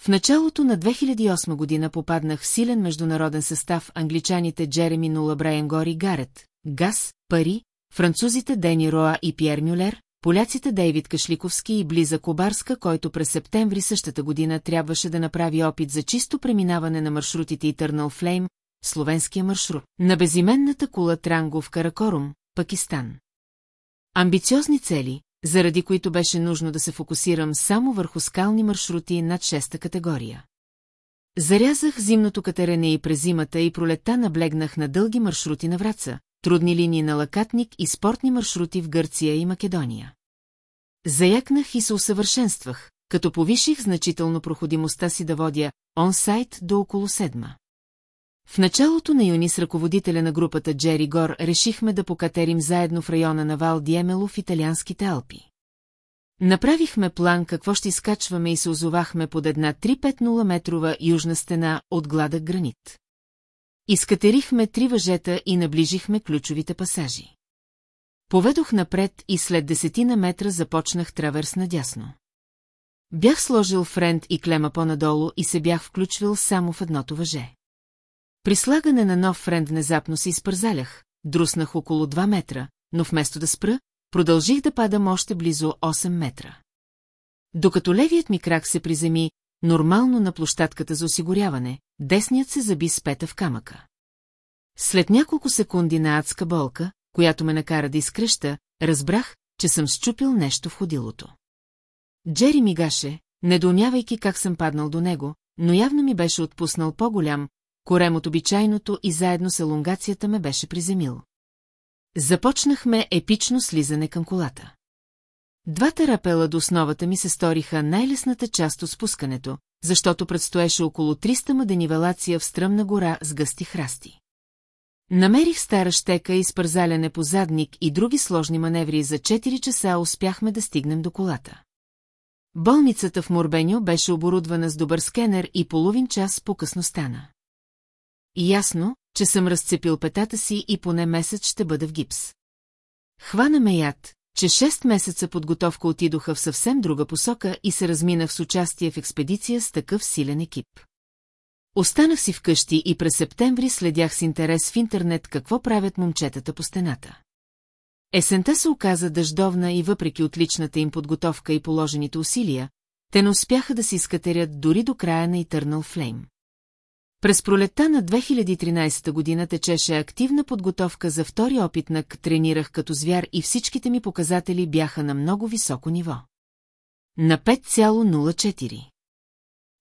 Speaker 1: В началото на 2008 година попаднах в силен международен състав англичаните Джереми Нула Брайан и Гарет, Гас, Пари, французите Дени Роа и Пьер Мюлер, поляците Дейвид Кашликовски и Близа Кобарска, който през септември същата година трябваше да направи опит за чисто преминаване на маршрутите Eternal Flame, словенския маршрут, на безименната кула Транго в Каракорум, Пакистан. Амбициозни цели, заради които беше нужно да се фокусирам само върху скални маршрути над шеста категория. Зарязах зимното катерене и през зимата и пролетта наблегнах на дълги маршрути на Враца, трудни линии на лакатник и спортни маршрути в Гърция и Македония. Заякнах и се усъвършенствах, като повиших значително проходимостта си да водя онсайт до около седма. В началото на юни с ръководителя на групата Джери Гор решихме да покатерим заедно в района на Вал Диемело в италианските Алпи. Направихме план какво ще изкачваме и се озовахме под една 350 метрова южна стена от гладък гранит. Изкатерихме три въжета и наближихме ключовите пасажи. Поведох напред и след десетина метра започнах траверс надясно. Бях сложил френд и клема по-надолу и се бях включвал само в едното въже. При слагане на нов френд внезапно се изпързалях, друснах около 2 метра, но вместо да спра, продължих да падам още близо 8 метра. Докато левият ми крак се приземи, нормално на площадката за осигуряване, десният се заби с пета в камъка. След няколко секунди на адска болка, която ме накара да изкръща, разбрах, че съм счупил нещо в ходилото. Джери мигаше, недоумявайки как съм паднал до него, но явно ми беше отпуснал по-голям, корем от обичайното и заедно с елонгацията ме беше приземил. Започнахме епично слизане към колата. Двата рапела до основата ми се сториха най-лесната част от спускането, защото предстоеше около 300 маденивелация в стръмна гора с гъсти храсти. Намерих стара щека и спързаляне по задник и други сложни маневри за 4 часа успяхме да стигнем до колата. Болницата в Морбеньо беше оборудвана с добър скенер и половин час по-късно стана. ясно, че съм разцепил петата си и поне месец ще бъда в гипс. Хвана ме яд, че 6 месеца подготовка отидоха в съвсем друга посока и се разминах с участие в експедиция с такъв силен екип. Останах си вкъщи и през септември следях с интерес в интернет какво правят момчетата по стената. Есента се оказа дъждовна и въпреки отличната им подготовка и положените усилия, те не успяха да си изкатерят дори до края на Eternal Flame. През пролетта на 2013 година течеше активна подготовка за втори опит на тренирах като звяр и всичките ми показатели бяха на много високо ниво. На 5,04.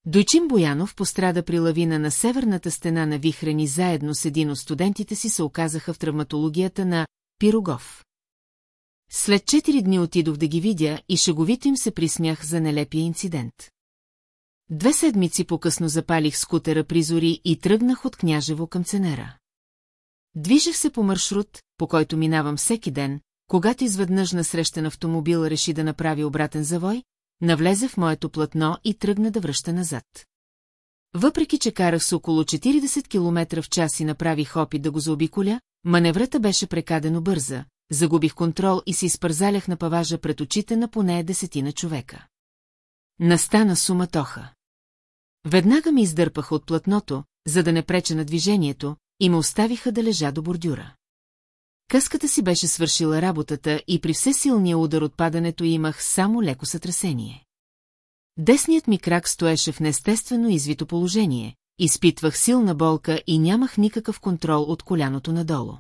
Speaker 1: Дойчин Боянов пострада при лавина на северната стена на Вихрени заедно с един от студентите си се оказаха в травматологията на Пирогов. След четири дни отидох да ги видя и шеговито им се присмях за нелепия инцидент. Две седмици по-късно запалих скутера призори и тръгнах от княжево към Ценера. Движех се по маршрут, по който минавам всеки ден, когато изведнъж насрещен автомобил реши да направи обратен завой, навлезе в моето платно и тръгна да връща назад. Въпреки, че карах с около 40 км в час и направих опит да го заобиколя, маневрата беше прекадено бърза, загубих контрол и се изпързалях на паважа пред очите на поне десетина човека. Настана суматоха. Веднага ми издърпаха от платното, за да не преча на движението, и ме оставиха да лежа до бордюра. Къската си беше свършила работата и при все силния удар от падането имах само леко сътресение. Десният ми крак стоеше в неестествено извито положение, изпитвах силна болка и нямах никакъв контрол от коляното надолу.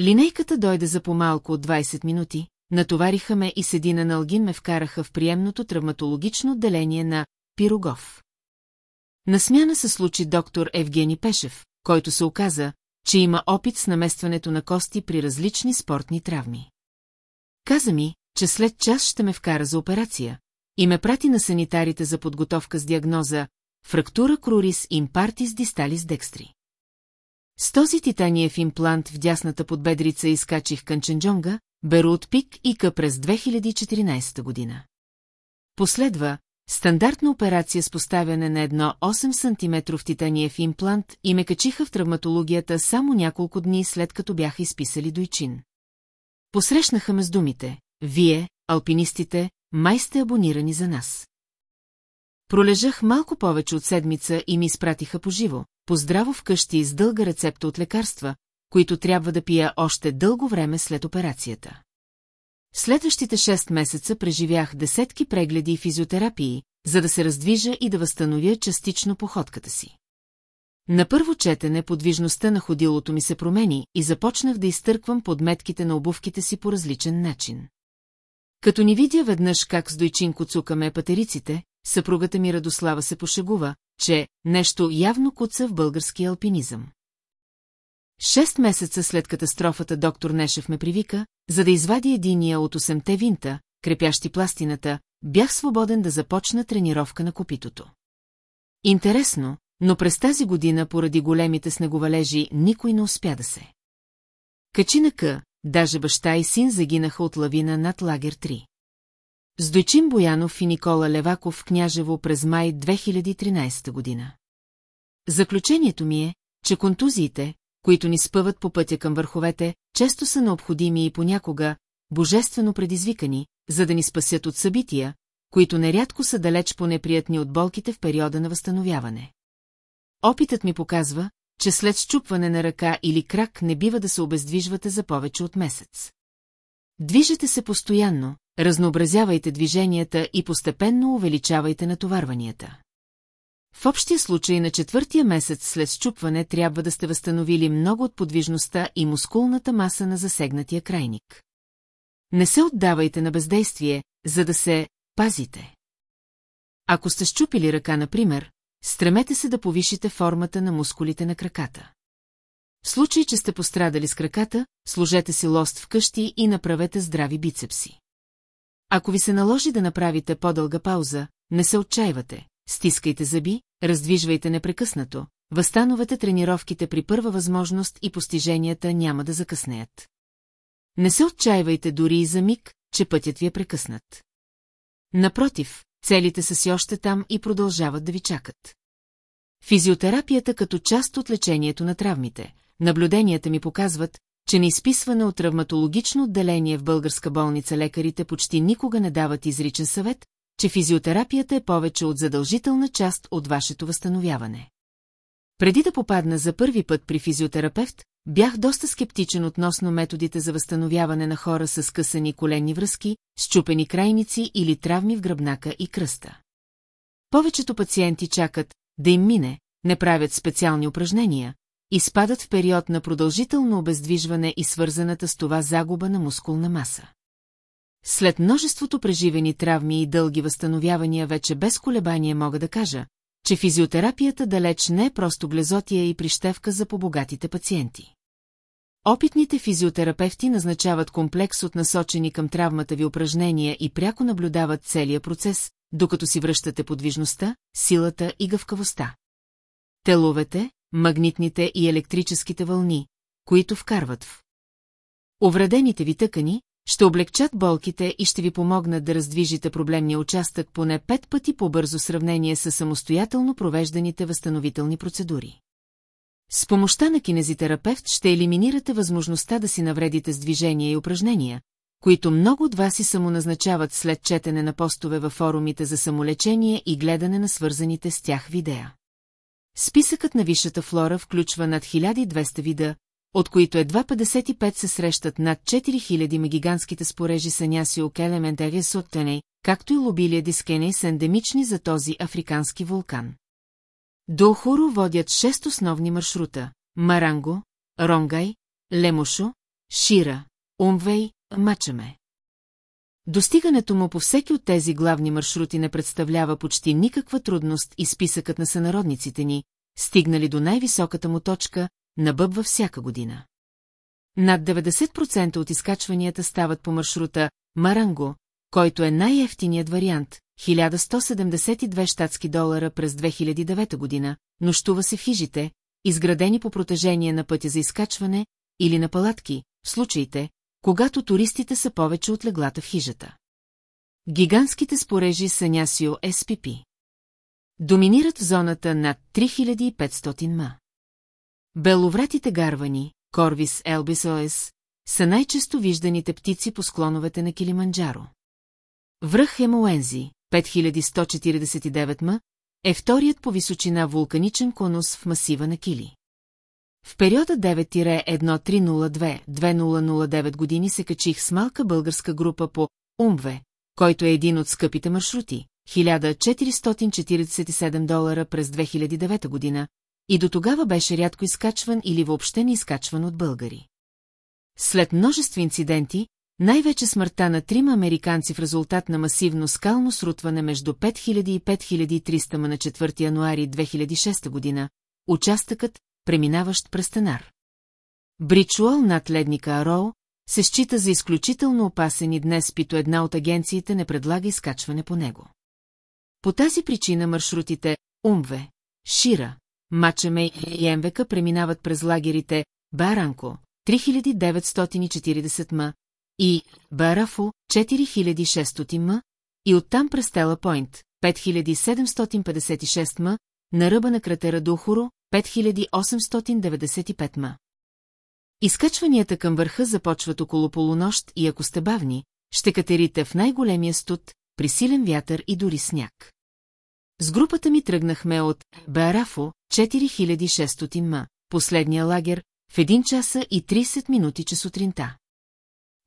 Speaker 1: Линейката дойде за по-малко от 20 минути, натовариха ме и с един аналгин ме вкараха в приемното травматологично отделение на Пирогов. На смяна се случи доктор Евгений Пешев, който се оказа, че има опит с наместването на кости при различни спортни травми. Каза ми, че след час ще ме вкара за операция и ме прати на санитарите за подготовка с диагноза фрактура крурис импартис дисталис декстри. С този титаниев имплант в дясната подбедрица изкачих Канченджонга, от пик и Къ през 2014 година. Последва Стандартна операция с поставяне на едно 8 см титаниев имплант и ме качиха в травматологията само няколко дни след като бяха изписали дойчин. Посрещнаха ме с думите, вие, алпинистите, май сте абонирани за нас. Пролежах малко повече от седмица и ми изпратиха поживо. поздраво вкъщи с дълга рецепта от лекарства, които трябва да пия още дълго време след операцията. Следващите 6 месеца преживях десетки прегледи и физиотерапии, за да се раздвижа и да възстановя частично походката си. На първо четене подвижността на ходилото ми се промени и започнах да изтърквам подметките на обувките си по различен начин. Като ни видя веднъж как с дойчинко цукаме патериците, съпругата ми Радослава се пошегува, че нещо явно куца в български алпинизъм. Шест месеца след катастрофата доктор Нешев ме привика, за да извади единия от осемте винта, крепящи пластината, бях свободен да започна тренировка на копитото. Интересно, но през тази година поради големите снеговалежи никой не успя да се. Качинака, даже баща и син загинаха от лавина над лагер 3. С Дойчин Боянов и Никола Леваков в Княжево през май 2013 година. Заключението ми е, че контузиите, които ни спъват по пътя към върховете, често са необходими и понякога, божествено предизвикани, за да ни спасят от събития, които нерядко са далеч по-неприятни от болките в периода на възстановяване. Опитът ми показва, че след щупване на ръка или крак не бива да се обездвижвате за повече от месец. Движете се постоянно, разнообразявайте движенията и постепенно увеличавайте натоварванията. В общия случай на четвъртия месец след щупване трябва да сте възстановили много от подвижността и мускулната маса на засегнатия крайник. Не се отдавайте на бездействие, за да се пазите. Ако сте щупили ръка, например, стремете се да повишите формата на мускулите на краката. В случай, че сте пострадали с краката, сложете си лост вкъщи и направете здрави бицепси. Ако ви се наложи да направите по-дълга пауза, не се отчаивате, стискайте зъби, раздвижвайте непрекъснато, възстановете тренировките при първа възможност и постиженията няма да закъснеят. Не се отчаивайте дори и за миг, че пътят ви е прекъснат. Напротив, целите са си още там и продължават да ви чакат. Физиотерапията като част от лечението на травмите, наблюденията ми показват, че на изписване от травматологично отделение в българска болница лекарите почти никога не дават изричен съвет, че физиотерапията е повече от задължителна част от вашето възстановяване. Преди да попадна за първи път при физиотерапевт, бях доста скептичен относно методите за възстановяване на хора с късани коленни връзки, щупени крайници или травми в гръбнака и кръста. Повечето пациенти чакат да им мине, не правят специални упражнения, изпадат в период на продължително обездвижване и свързаната с това загуба на мускулна маса. След множеството преживени травми и дълги възстановявания вече без колебание мога да кажа, че физиотерапията далеч не е просто глезотия и прищевка за побогатите пациенти. Опитните физиотерапевти назначават комплекс от насочени към травмата ви упражнения и пряко наблюдават целия процес, докато си връщате подвижността, силата и гъвкавостта. Теловете, магнитните и електрическите вълни, които вкарват в увредените ви тъкани, ще облегчат болките и ще ви помогнат да раздвижите проблемния участък поне пет пъти по-бързо сравнение с самостоятелно провежданите възстановителни процедури. С помощта на кинезитерапевт ще елиминирате възможността да си навредите с движения и упражнения, които много от вас си самоназначават след четене на постове във форумите за самолечение и гледане на свързаните с тях видеа. Списъкът на висшата флора включва над 1200 вида, от които едва 55 се срещат над 4000 мегигантските спорежи Санясиок елемент Агесоттеней, както и лобилия дискеней са ендемични за този африкански вулкан. До Охоро водят 6 основни маршрута – Маранго, Ронгай, Лемошо, Шира, Умвей, Мачаме. Достигането му по всеки от тези главни маршрути не представлява почти никаква трудност и списъкът на сънародниците ни, стигнали до най-високата му точка, набъбва всяка година. Над 90% от изкачванията стават по маршрута Маранго, който е най-ефтиният вариант, 1172 штатски долара през 2009 година, нощува се в хижите, изградени по протежение на пътя за изкачване, или на палатки, в случаите, когато туристите са повече от леглата в хижата. Гигантските спорежи са Нясио СПП. Доминират в зоната над 3500 ма. Беловратите гарвани, Корвис елбисоес, са най-често вижданите птици по склоновете на Килиманджаро. Връх Емоензи, 5149 м, е вторият по височина вулканичен конус в масива на Кили. В периода 9-1302-2009 години се качих с малка българска група по Умве, който е един от скъпите маршрути, 1447 долара през 2009 година, и до тогава беше рядко изкачван или въобще не изкачван от българи. След множество инциденти, най-вече смъртта на трима американци в резултат на масивно скално срутване между 5000 и 5300 на 4 януари 2006 година, участъкът, преминаващ през Танар. Бричуал над ледника Ароу се счита за изключително опасен и днес пито една от агенциите не предлага изкачване по него. По тази причина маршрутите Умве, Шира, Мачеме и МВК преминават през лагерите Баранко 3940 м и Барафо 4600 м и оттам през Тела Пойнт 5756 м на ръба на кратера Духоро 5895 м. Изкачванията към върха започват около полунощ и ако сте бавни, ще катерите в най-големия студ, при силен вятър и дори сняг. С групата ми тръгнахме от Беарафо, 4600 ма, последния лагер, в 1 часа и 30 минути че сутринта.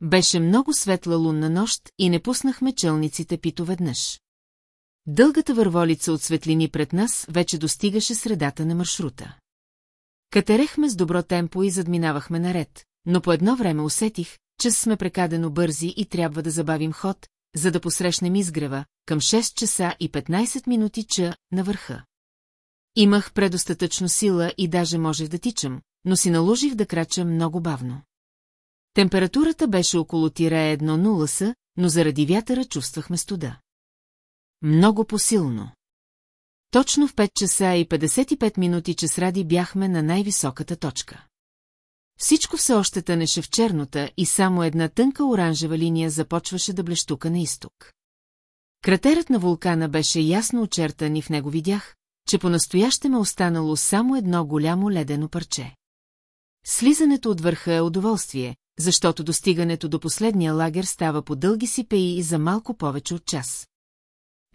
Speaker 1: Беше много светла лунна нощ и не пуснахме челниците пито веднъж. Дългата върволица от светлини пред нас вече достигаше средата на маршрута. Катерехме с добро темпо и задминавахме наред, но по едно време усетих, че сме прекадено бързи и трябва да забавим ход, за да посрещнем изгрева, към 6 часа и 15 минути ча на върха. Имах предостатъчно сила и даже можех да тичам, но си наложих да крача много бавно. Температурата беше около тире 1,0 нуласа, но заради вятъра чувствахме студа. Много посилно. Точно в 5 часа и 55 минути час ради бяхме на най-високата точка. Всичко все още тънеше в чернота и само една тънка оранжева линия започваше да блещука на изток. Кратерът на вулкана беше ясно очертан и в него видях, че по настояще ме е останало само едно голямо ледено парче. Слизането от върха е удоволствие, защото достигането до последния лагер става по дълги си пеи и за малко повече от час.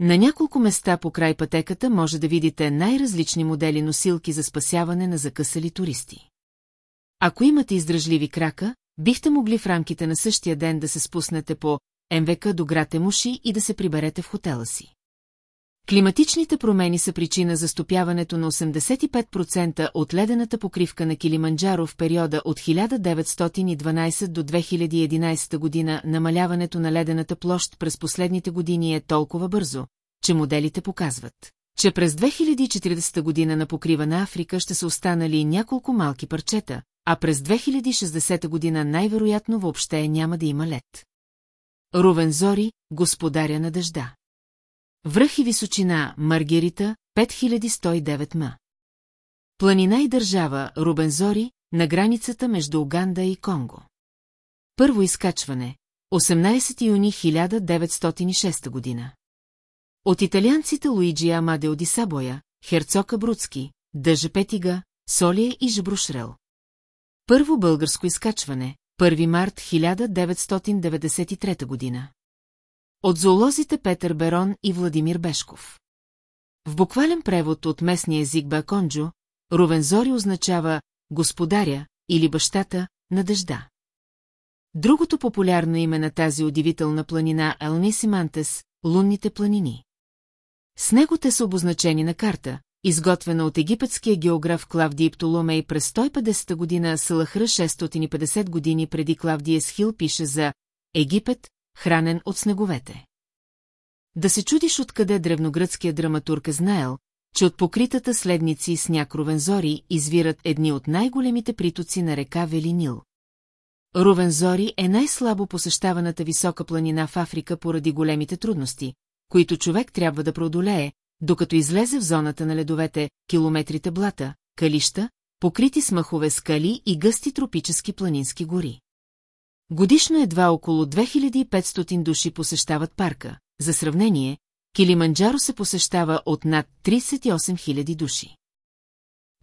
Speaker 1: На няколко места по край пътеката може да видите най-различни модели носилки за спасяване на закъсали туристи. Ако имате издръжливи крака, бихте могли в рамките на същия ден да се спуснете по МВК до град Емуши и да се приберете в хотела си. Климатичните промени са причина за стопяването на 85% от ледената покривка на Килиманджаро в периода от 1912 до 2011 година. Намаляването на ледената площ през последните години е толкова бързо, че моделите показват, че през 2040 година на покрива на Африка ще са останали няколко малки парчета, а през 2060 година най-вероятно въобще няма да има лед. Рувен Зори, господаря на дъжда. Връх и височина Маргерита, 5109 ма. Планина и държава Рубензори на границата между Уганда и Конго. Първо изкачване 18 юни 1906 година. От италианците Луиджи Амадео Дисабоя, Сабоя, Бруцки, Дъжепетига, Солия и Жебрушрел. Първо българско изкачване, 1 март 1993 година. От зоолозите Петър Берон и Владимир Бешков. В буквален превод от местния език Баконджо, Рувензори означава «господаря» или «бащата» на дъжда. Другото популярно име на тази удивителна планина Елнисимантес – лунните планини. С него те са обозначени на карта, изготвена от египетския географ Клавдий Птоломей през 150 година Салахра 650 години преди Клавдия Схил пише за Египет, хранен от снеговете. Да се чудиш откъде древногръцкият драматург е знаел, че от покритата следници с някровен зори извират едни от най-големите притоци на река Велинил. Рувензори е най-слабо посещаваната висока планина в Африка поради големите трудности, които човек трябва да преодолее, докато излезе в зоната на ледовете, километрите блата, калища, покрити с махове скали и гъсти тропически планински гори. Годишно едва около 2500 души посещават парка. За сравнение, Килиманджаро се посещава от над 38 000 души.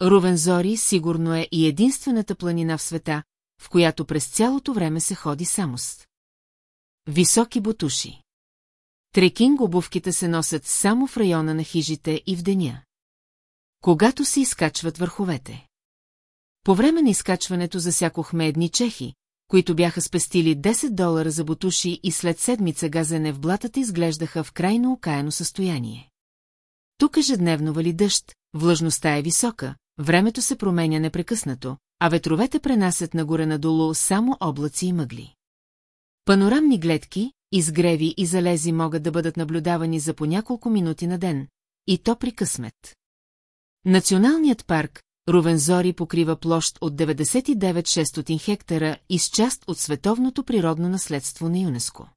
Speaker 1: Рувензори сигурно е и единствената планина в света, в която през цялото време се ходи самост. високи бутуши. Трекинг обувките се носят само в района на хижите и в деня. Когато се изкачват върховете. По време на изкачването засякохме едни чехи, които бяха спестили 10 долара за бутуши и след седмица газене в блатата изглеждаха в крайно окаяно състояние. Тук ежедневно вали дъжд, влажността е висока, времето се променя непрекъснато, а ветровете пренасят нагоре-надолу само облаци и мъгли. Панорамни гледки, изгреви и залези могат да бъдат наблюдавани за по няколко минути на ден, и то при късмет. Националният парк Рувензори покрива площ от 99-600 хектара и с част от световното природно наследство на ЮНЕСКО.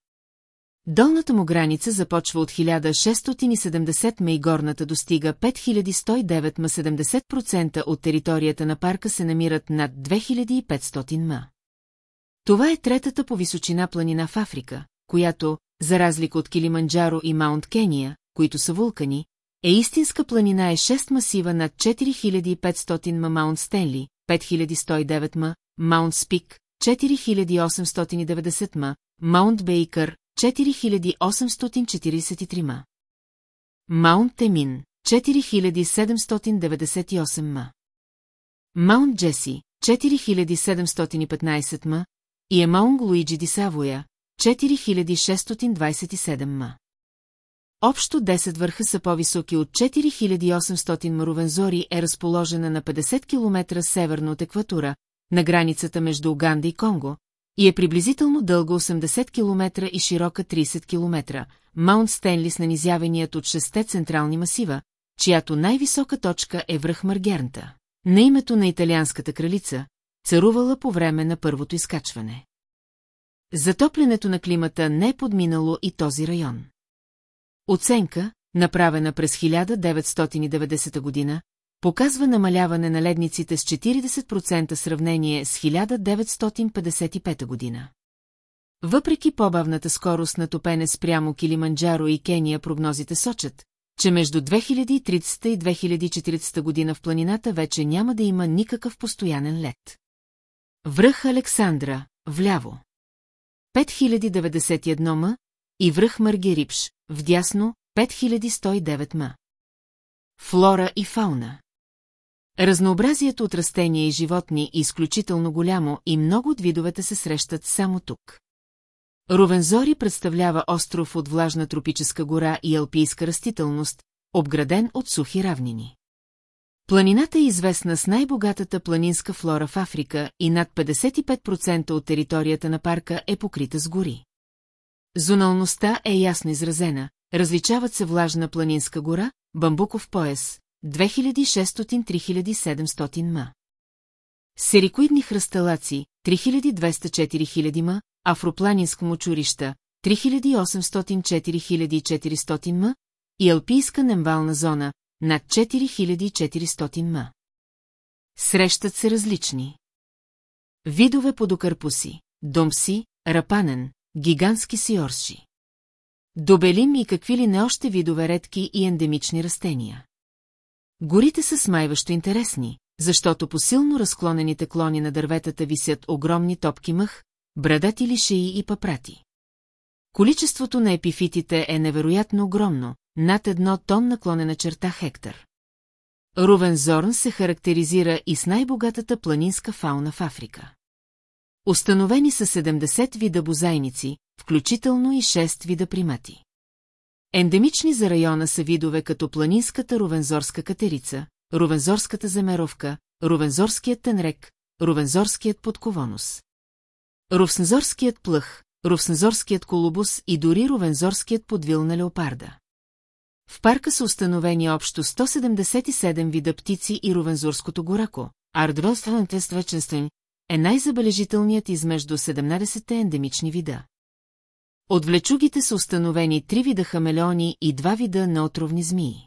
Speaker 1: Долната му граница започва от 1670 ма и горната достига 5109 ма 70% от територията на парка се намират над 2500 ма. Това е третата по височина планина в Африка, която, за разлика от Килиманджаро и Маунт Кения, които са вулкани, е истинска планина е 6 масива над 4500 ма Маунт Стенли, 5109 ма, Маунт Спик, 4890 ма, Маунт Бейкър, 4843 ма. Маунт Темин, 4798 ма. Маунт Джеси, 4715 ма, и е Луиджи Дисавоя, 4627 ма. Общо 10 върха са по-високи от 4800 Марувензори е разположена на 50 км северно от екватура, на границата между Уганда и Конго, и е приблизително дълга 80 км и широка 30 км, Маунт Стенлис на низявеният от 6 централни масива, чиято най-висока точка е връх Маргернта, на името на италианската кралица, царувала по време на първото изкачване. Затоплянето на климата не е подминало и този район. Оценка, направена през 1990 година, показва намаляване на ледниците с 40% сравнение с 1955 година. Въпреки по-бавната скорост на топене спрямо Килиманджаро и Кения прогнозите сочат, че между 2030 и 2040 година в планината вече няма да има никакъв постоянен лед. Връх Александра, вляво. 5091 м и връх Маргерипш, вдясно 5109 м. Флора и фауна Разнообразието от растения и животни е изключително голямо и много от видовете се срещат само тук. Ровензори представлява остров от влажна тропическа гора и алпийска растителност, обграден от сухи равнини. Планината е известна с най-богатата планинска флора в Африка и над 55% от територията на парка е покрита с гори. Зоналността е ясно изразена, различават се влажна планинска гора, бамбуков пояс, 2600-3700 ма. Серикоидни хръсталаци, 3200-4000 ма, афропланинско мочурища, 3800-4400 ма и алпийска немвална зона, над 4400 ма. Срещат се различни. Видове подокърпуси, домси, рапанен, гигантски сиорши. Добелим и какви ли не още видове редки и ендемични растения. Горите са смайващо интересни, защото по силно разклонените клони на дърветата висят огромни топки мъх, брадати лишеи и папрати. Количеството на епифитите е невероятно огромно, над едно тон наклонена черта хектар. Рувензорн се характеризира и с най-богатата планинска фауна в Африка. Установени са 70 вида бозайници, включително и 6 вида примати. Ендемични за района са видове като планинската рувензорска катерица, рувензорската земеровка, рувензорският тенрек, рувензорският подковонус. Рувензорският плъх, рувензорският колобус и дори рувензорският подвил на леопарда. В парка са установени общо 177 вида птици и Ровензурското горако, Ардвелствен е най-забележителният измежду 17-те ендемични вида. От влечугите са установени три вида хамелеони и два вида неотровни змии.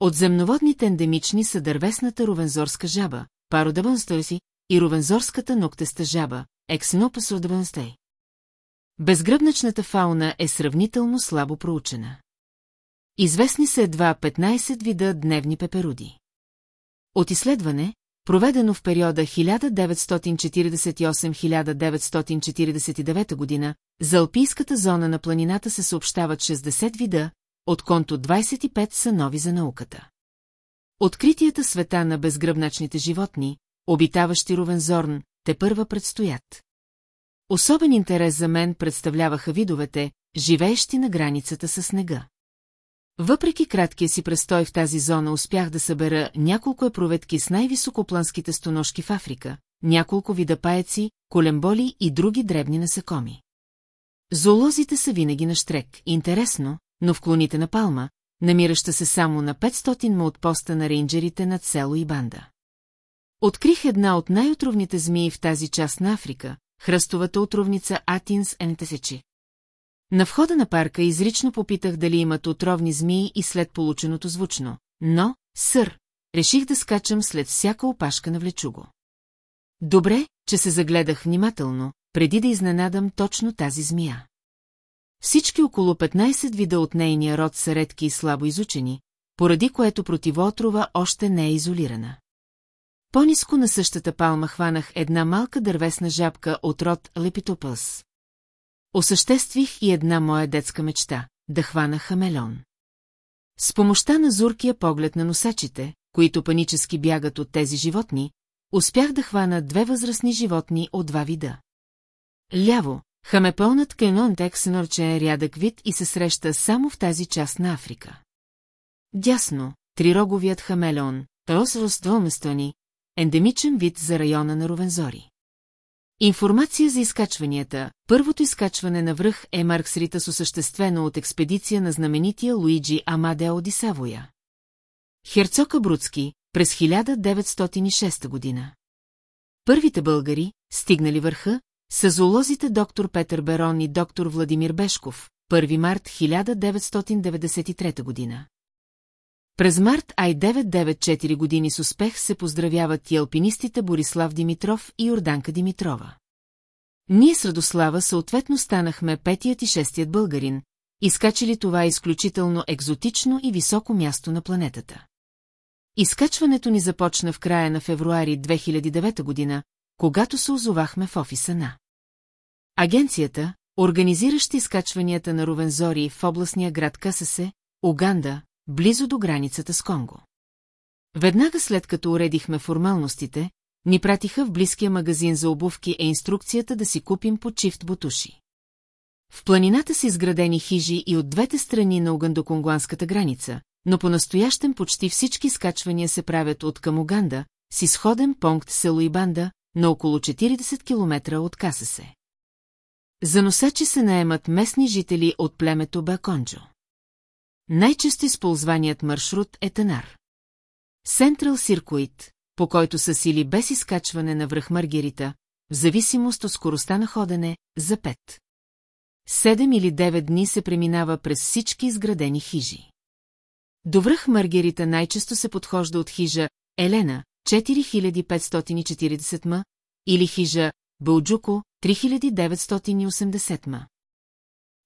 Speaker 1: От земноводните ендемични са дървесната ровензорска жаба, пародавънстойси, и ровензорската ноктеста жаба, екснопасодавънстей. Безгръбначната фауна е сравнително слабо проучена. Известни са едва 15 вида дневни пеперуди. От изследване, проведено в периода 1948-1949 година, за алпийската зона на планината се съобщават 60 вида, от конто 25 са нови за науката. Откритията света на безгръбначните животни, обитаващи Ровензорн, те първа предстоят. Особен интерес за мен представляваха видовете, живеещи на границата с снега. Въпреки краткия си престой в тази зона успях да събера няколко епроветки с най-високопланските стоножки в Африка, няколко вида паеци, колемболи и други дребни насекоми. Зоолозите са винаги на штрек, интересно, но в клоните на Палма, намираща се само на 500 ма от поста на рейнджерите над село и банда. Открих една от най-отровните змии в тази част на Африка, хръстовата отровница Атинс Ентесечи. На входа на парка изрично попитах дали имат отровни змии и след полученото звучно, но, сър, реших да скачам след всяка опашка на влечуго. Добре, че се загледах внимателно, преди да изненадам точно тази змия. Всички около 15 вида от нейния род са редки и слабо изучени, поради което противоотрова още не е изолирана. по низко на същата палма хванах една малка дървесна жабка от род Лепитопълс. Осъществих и една моя детска мечта – да хвана хамелеон. С помощта на зуркия поглед на носачите, които панически бягат от тези животни, успях да хвана две възрастни животни от два вида. Ляво, хамепълнат кенон тексенорче е рядък вид и се среща само в тази част на Африка. Дясно, трироговият хамелеон, Таос ростоместони, ендемичен вид за района на Ровензори. Информация за изкачванията. Първото изкачване на връх е Маркс Ритас осъществено от експедиция на знаменития Луиджи Амадео Ди Савоя. Херцог Абруцки през 1906 година. Първите българи, стигнали върха, са зоолозите доктор Петър Берон и доктор Владимир Бешков, 1 март 1993 година. През март Ай-994 години с успех се поздравяват и алпинистите Борислав Димитров и Йорданка Димитрова. Ние с Радослава съответно станахме петият и шестият българин, изкачили това изключително екзотично и високо място на планетата. Изкачването ни започна в края на февруари 2009 година, когато се озовахме в офиса на Агенцията, организираща изкачванията на Ровензори в областния град Касасе, Уганда, близо до границата с Конго. Веднага след като уредихме формалностите, ни пратиха в близкия магазин за обувки е инструкцията да си купим по чифт бутуши. В планината са изградени хижи и от двете страни на угандоконгуанската граница, но по-настоящем почти всички скачвания се правят от към Уганда, с изходен пункт село Ибанда, на около 40 км от Касасе. За носачи се наемат местни жители от племето Баконджо. Най-често използваният маршрут е Танар. Сентрал Сиркуит, по който са сили без изкачване на връх Маргерита, в зависимост от скоростта на ходене, за 5. 7 или 9 дни се преминава през всички изградени хижи. До връх Маргерита най-често се подхожда от хижа Елена 4540 м или хижа Бълджуко 3980 м.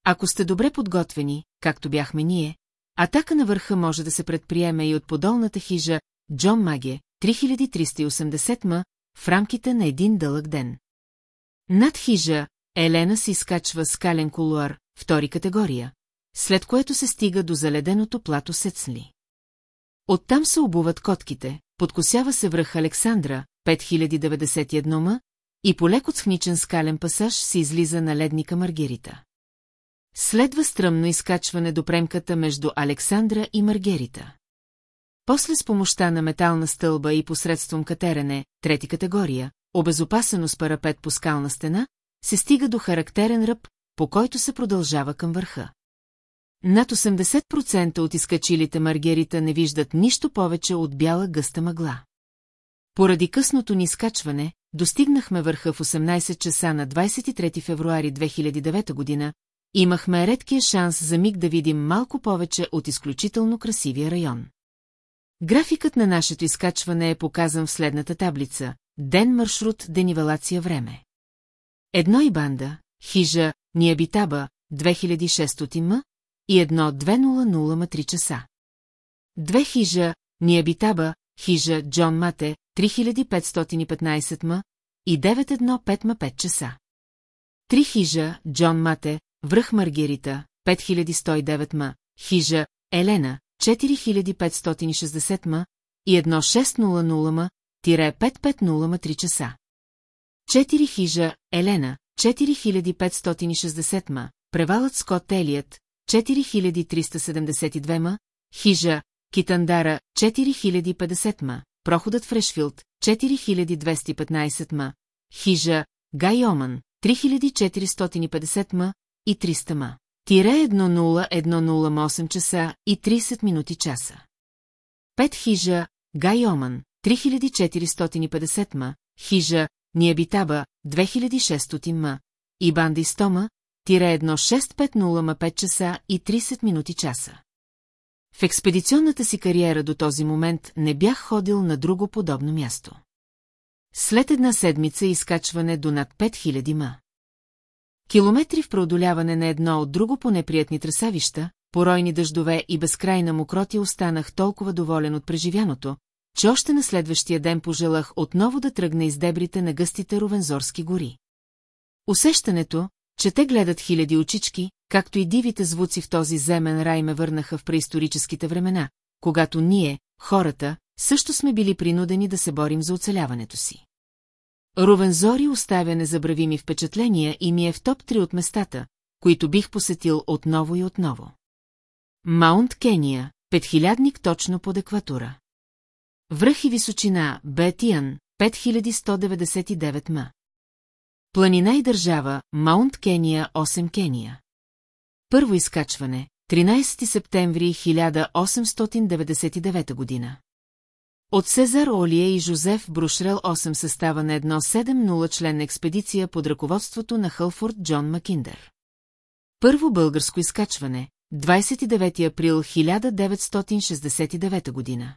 Speaker 1: Ако сте добре подготвени, както бяхме ние, Атака на върха може да се предприеме и от подолната хижа Джон Маге, 3380 м, в рамките на един дълъг ден. Над хижа Елена се изкачва скален колуар, втори категория, след което се стига до заледеното плато Сецли. Оттам се обуват котките, подкосява се връх Александра, 5091 м, и по леко цхничен скален пасаж се излиза на ледника Маргерита. Следва стръмно изкачване до премката между Александра и Маргерита. После с помощта на метална стълба и посредством катерене, трети категория, обезопасено с парапет по скална стена, се стига до характерен ръб, по който се продължава към върха. Над 80% от изкачилите маргерита не виждат нищо повече от бяла гъста мъгла. Поради късното ни изкачване, достигнахме върха в 18 часа на 23 февруари 2009 година, Имахме редкия шанс за миг да видим малко повече от изключително красивия район. Графикът на нашето изкачване е показан в следната таблица – ден маршрут, денивелация време. Едно и банда, хижа, ниабитаба, 2600 м и едно 200 м 3 часа. Две хижа, ниабитаба, хижа Джон Мате, 3515 м и 915 м 5 часа. Три хижа, Джон Мате, Връх Маргерита, 5109 ма, Хижа, Елена, 4560 ма и 1600 ма, тире 550 ма 3 часа. 4 Хижа, Елена, 4560 ма, Превалът Скот Елият, 4372 ма, Хижа, Китандара, 4050 ма, Проходът Фрешфилд 4215 ма, Хижа, Гайоман, 3450 ма, и 300 ма. Тире 1.0.1.08 часа и 30 минути часа. Пет хижа, Гайоман, 3450 ма, хижа, Ниабитаба 2600 ма, и Банди Стома, тире 1650 ма 5 часа и 30 минути часа. В експедиционната си кариера до този момент не бях ходил на друго подобно място. След една седмица изкачване до над 5000 ма. Километри в преодоляване на едно от друго по неприятни трасавища, поройни дъждове и безкрайна мокроти останах толкова доволен от преживяното, че още на следващия ден пожелах отново да тръгна из дебрите на гъстите Ровензорски гори. Усещането, че те гледат хиляди очички, както и дивите звуци в този земен рай ме върнаха в преисторическите времена, когато ние, хората, също сме били принудени да се борим за оцеляването си. Ровензори оставя незабравими впечатления и ми е в топ-3 от местата, които бих посетил отново и отново. Маунт Кения, петхилядник точно под екватура. Връх и височина Бетиан, 5199 м. Планина и държава Маунт Кения, 8 Кения. Първо изкачване 13 септември 1899 година. От Сезар Олия и Жозеф Брушрел 8 състава на едно 7-0 член експедиция под ръководството на Хълфорд Джон Макиндер. Първо българско изкачване, 29 април 1969 година.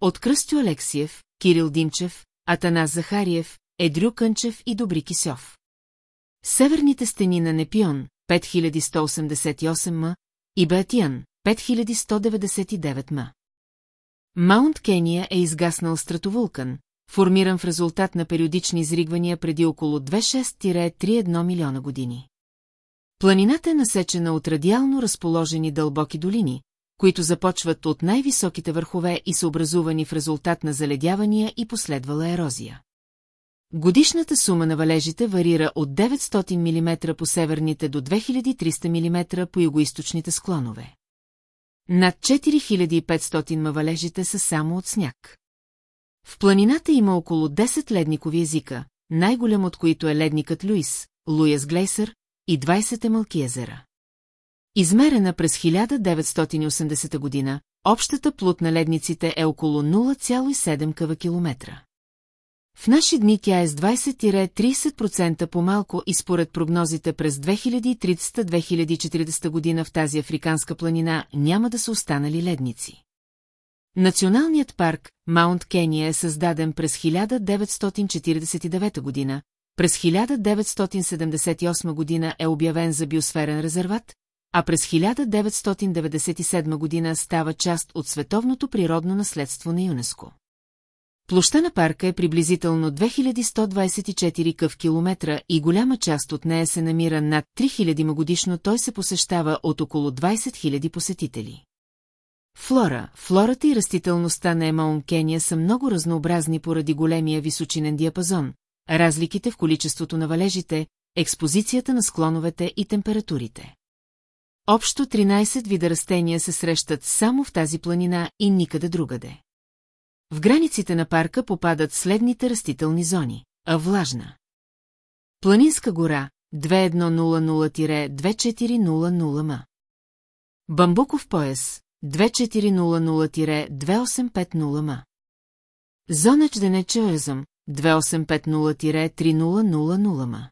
Speaker 1: От Кръстю Алексиев, Кирил Димчев, Атанас Захариев, Едрю Кънчев и Добри Кисьов. Северните стени на Непион, 5188 м, и Беатиян, 5199 м. Маунт Кения е изгаснал стратовулкан, формиран в резултат на периодични изригвания преди около 26-31 милиона години. Планината е насечена от радиално разположени дълбоки долини, които започват от най-високите върхове и са образувани в резултат на заледявания и последвала ерозия. Годишната сума на валежите варира от 900 мм по северните до 2300 мм по югоисточните склонове. Над 4500 мавалежите са само от сняг. В планината има около 10 ледникови езика, най-голям от които е ледникът Люис, Луис Глейсър и 20 е малки езера. Измерена през 1980 година, общата плут на ледниците е около 0,7 км. В наши дни тя е с 20-30% по-малко и според прогнозите през 2030 2040 година в тази африканска планина няма да са останали ледници. Националният парк Маунт Кения е създаден през 1949 година, през 1978 година е обявен за биосферен резерват, а през 1997 година става част от световното природно наследство на ЮНЕСКО. Площа на парка е приблизително 2124 къв километра и голяма част от нея се намира над 3000 годишно той се посещава от около 20 000 посетители. Флора, флората и растителността на Емаун Кения са много разнообразни поради големия височинен диапазон, разликите в количеството на валежите, експозицията на склоновете и температурите. Общо 13 вида растения се срещат само в тази планина и никъде другаде. В границите на парка попадат следните растителни зони. А влажна. Планинска гора 2100-2400 м. Бамбуков пояс 2400-2850 м. Зона Чдене 2850-3000 м.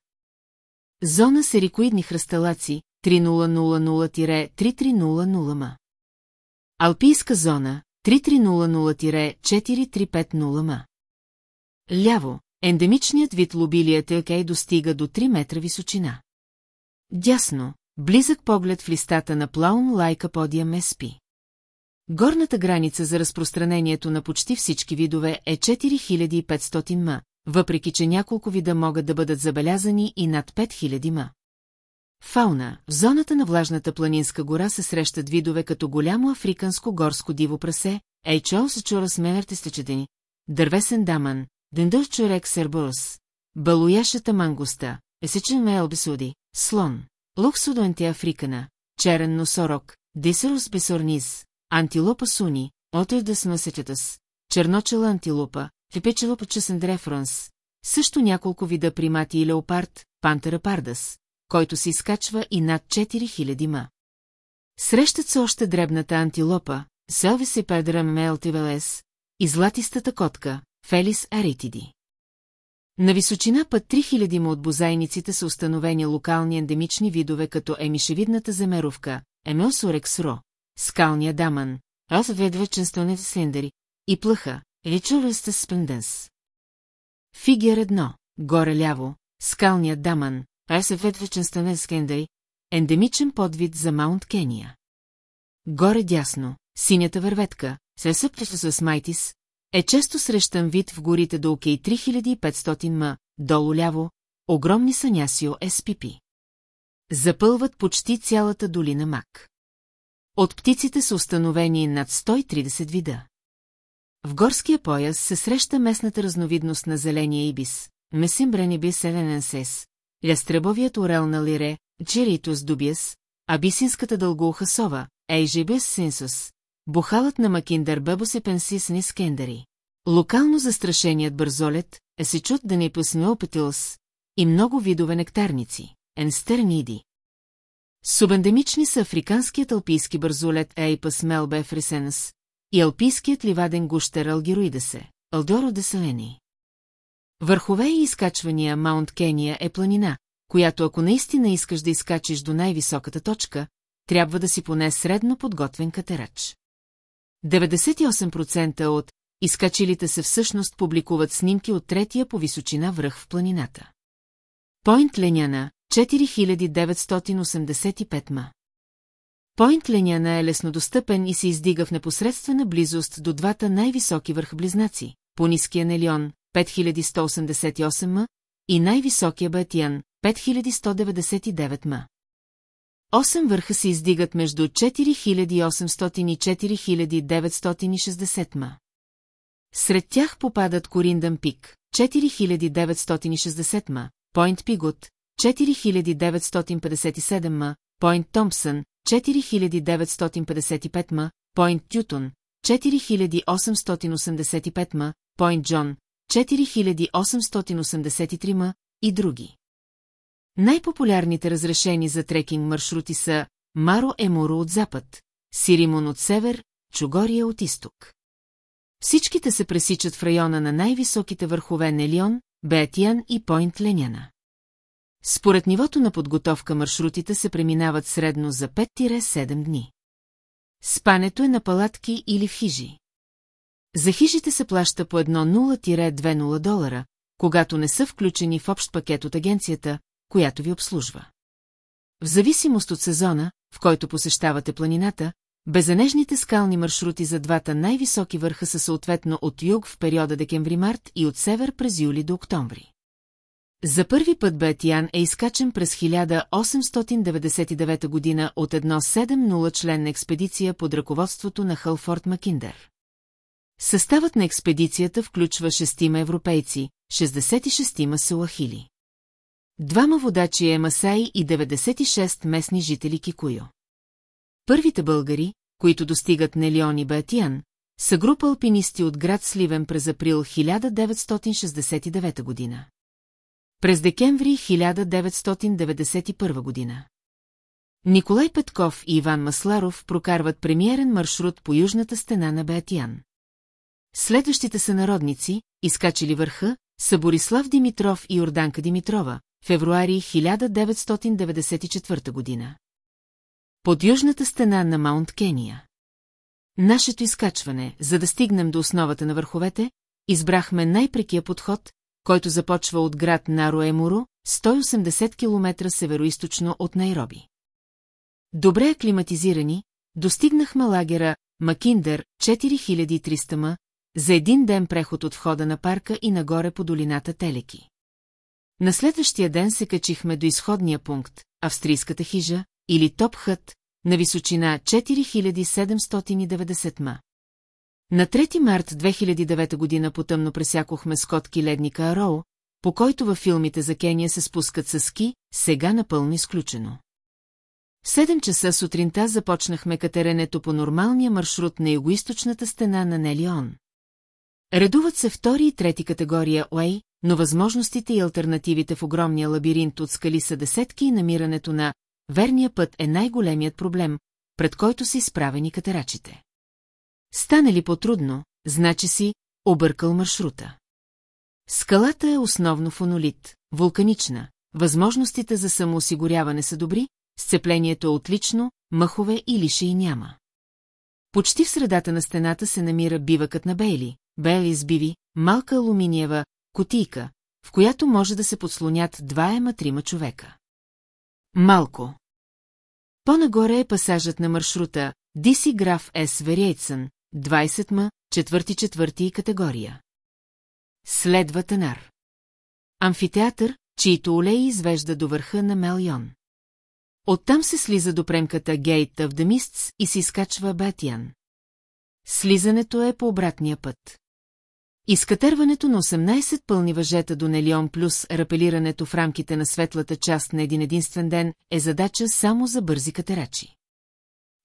Speaker 1: Зона Серикоидни хръсталаци 3000-3300 м. Алпийска зона 3300-4350 ма. Ляво, ендемичният вид лобилият Акей е достига до 3 метра височина. Дясно, близък поглед в листата на плаун лайка подиям СП. Горната граница за разпространението на почти всички видове е 4500 ма, въпреки че няколко вида могат да бъдат забелязани и над 5000 ма. Фауна В зоната на влажната планинска гора се срещат видове като голямо африканско горско диво прасе, с чорас мертестечедени, дървесен даман, дендъл чорек сербурс, балуяшата мангуста, есечен меелбесуди, слон, луксудо африкана, черен носорог, дисерус бесорниз, антилопа суни, отърда с носечетас, черночела антилопа, тепечелопа чесен дрефронс, също няколко вида примати и леопард, пантера пардас, който се изкачва и над 4000 ма. Срещат се още дребната антилопа, селвис и Педрам Мелтивелес, и златистата котка, Фелис Аритиди. На височина път 3000 ма от бозайниците са установени локални ендемични видове като емишевидната земеровка, Емелсорекс ро, скалния даман, Осведвеченстонев слендери и плъха, Ричурвеста спенденс. Фигер 1, горе ляво, скалният даман, Асефет веченстане с ендемичен подвид за Маунт Кения. Горе дясно, синята върветка, се съпчеше с Майтис, е често срещан вид в горите до окей 3500 м, долу ляво, огромни са нясио СПП. Запълват почти цялата долина Мак. От птиците са установени над 130 вида. В горския пояс се среща местната разновидност на зеления ибис, месимбранибис елененсес, лястребовият орел на лире, джеритус дубиес, абисинската дългоуха сова, ейжибес синсус, бухалът на макиндър бебосе пенсис Локално застрашеният бързолет, есичут да не е и много видове нектарници, енстерниди. Субендемични са африканският алпийски бързолет Ейпас мелбе Фрисенс и алпийският ливаден гущер алгироидесе, алдоро Десалени. Върхове и изкачвания Маунт Кения е планина, която ако наистина искаш да изкачиш до най-високата точка, трябва да си поне средно подготвен катерач. 98% от изкачилите се всъщност публикуват снимки от третия по височина връх в планината. Пойнт Леняна, 4985 ма. Пойнт Леняна е леснодостъпен и се издига в непосредствена близост до двата най-високи върхблизнаци – по ниския Нелион, 5188 м, и най-високия Батиян, 5199 м. Осем върха се издигат между 4800 и 4960 м. Сред тях попадат Кориндан пик, 4960 м, Пойнт Пигот, 4957 м, Пойнт Томпсън, 4955 м, Пойнт Тютон, 4885 м, Пойнт Джон, 4883 ма и други. Най-популярните разрешени за трекинг маршрути са Маро Емуро от запад, Сиримон от север, Чугория от изток. Всичките се пресичат в района на най-високите върхове Нелион, Беатиан и Пойнт Леняна. Според нивото на подготовка маршрутите се преминават средно за 5-7 дни. Спането е на палатки или в хижи. За хижите се плаща по 1,0-2,0 долара, когато не са включени в общ пакет от агенцията, която ви обслужва. В зависимост от сезона, в който посещавате планината, безанежните скални маршрути за двата най-високи върха са съответно от юг в периода декември-март и от север през юли до октомври. За първи път Бетиан е изкачен през 1899 година от едно 7-0 членна експедиция под ръководството на Хълфорд Макиндер. Съставът на експедицията включва шестима европейци, 66-ма салахили. Двама водачи е Масай и 96 местни жители Кикуйо. Първите българи, които достигат Нелион и Батиан, са група алпинисти от град Сливен през април 1969 година. През декември 1991 година. Николай Петков и Иван Масларов прокарват премиерен маршрут по южната стена на Беатиян. Следващите са народници, изкачили върха, са Борислав Димитров и Орданка Димитрова, февруари 1994 година. Под южната стена на Маунт Кения. Нашето изкачване, за да стигнем до основата на върховете, избрахме най-прекия подход, който започва от град Наруемуру, 180 км северо от Найроби. Добре аклиматизирани, достигнахме лагера Макиндър 4300 м, за един ден преход от входа на парка и нагоре по долината Телеки. На следващия ден се качихме до изходния пункт, австрийската хижа, или топ хът на височина 4790 ма. На 3 март 2009 година потъмно пресякохме скотки ледника Ароу, по който във филмите за Кения се спускат с ски, сега напълно изключено. В 7 часа сутринта започнахме катеренето по нормалния маршрут на югоисточната стена на Нелион. Редуват се втори и трети категория Уэй, но възможностите и альтернативите в огромния лабиринт от скали са десетки и намирането на верния път е най-големият проблем, пред който са изправени катерачите. Стане ли по-трудно, значи си, объркал маршрута. Скалата е основно фонолит, вулканична, възможностите за самоосигуряване са добри, сцеплението е отлично, мъхове и лише и няма. Почти в средата на стената се намира бивъкът на Бейли, Бели избиви малка алуминиева котийка, в която може да се подслонят дваема-трима човека. Малко. По-нагоре е пасажът на маршрута Диси Граф С. Верейцън, 20 м, 4 4 категория. Следва Танар. Амфитеатър, чието олей извежда до върха на Мелион. Оттам се слиза до премката Гейт в Демистс и се изкачва Батиан. Слизането е по обратния път. Изкатерването на 18 пълни въжета до Нелион плюс рапелирането в рамките на светлата част на един единствен ден е задача само за бързи катерачи.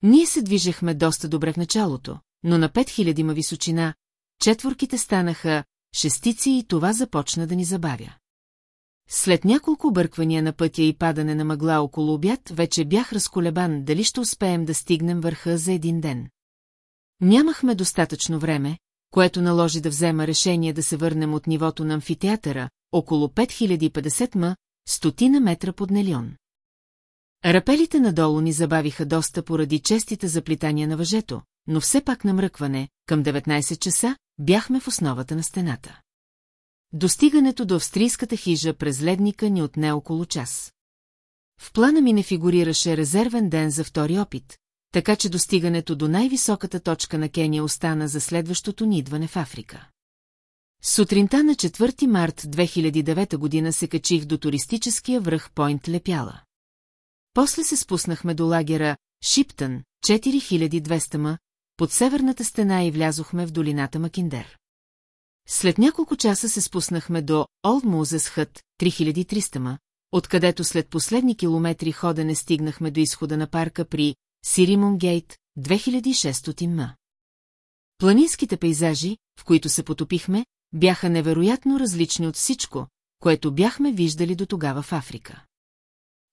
Speaker 1: Ние се движехме доста добре в началото, но на 5000 ма височина, четворките станаха шестици и това започна да ни забавя. След няколко бърквания на пътя и падане на мъгла около обяд, вече бях разколебан дали ще успеем да стигнем върха за един ден. Нямахме достатъчно време, което наложи да взема решение да се върнем от нивото на амфитеатъра, около 5050 м, стотина метра под Нелион. Рапелите надолу ни забавиха доста поради честите заплитания на въжето, но все пак на мръкване, към 19 часа, бяхме в основата на стената. Достигането до австрийската хижа през ледника ни отне около час. В плана ми не фигурираше резервен ден за втори опит, така че достигането до най-високата точка на Кения остана за следващото ни идване в Африка. Сутринта на 4 март 2009 година се качих до туристическия връх Пойнт Лепяла. После се спуснахме до лагера Шиптън, 4200 м, под северната стена и влязохме в долината Макиндер. След няколко часа се спуснахме до Олд Музес Хът, 3300 м, откъдето след последни километри ходене стигнахме до изхода на парка при Сиримон Гейт, 2600 м. Планинските пейзажи, в които се потопихме, бяха невероятно различни от всичко, което бяхме виждали до тогава в Африка.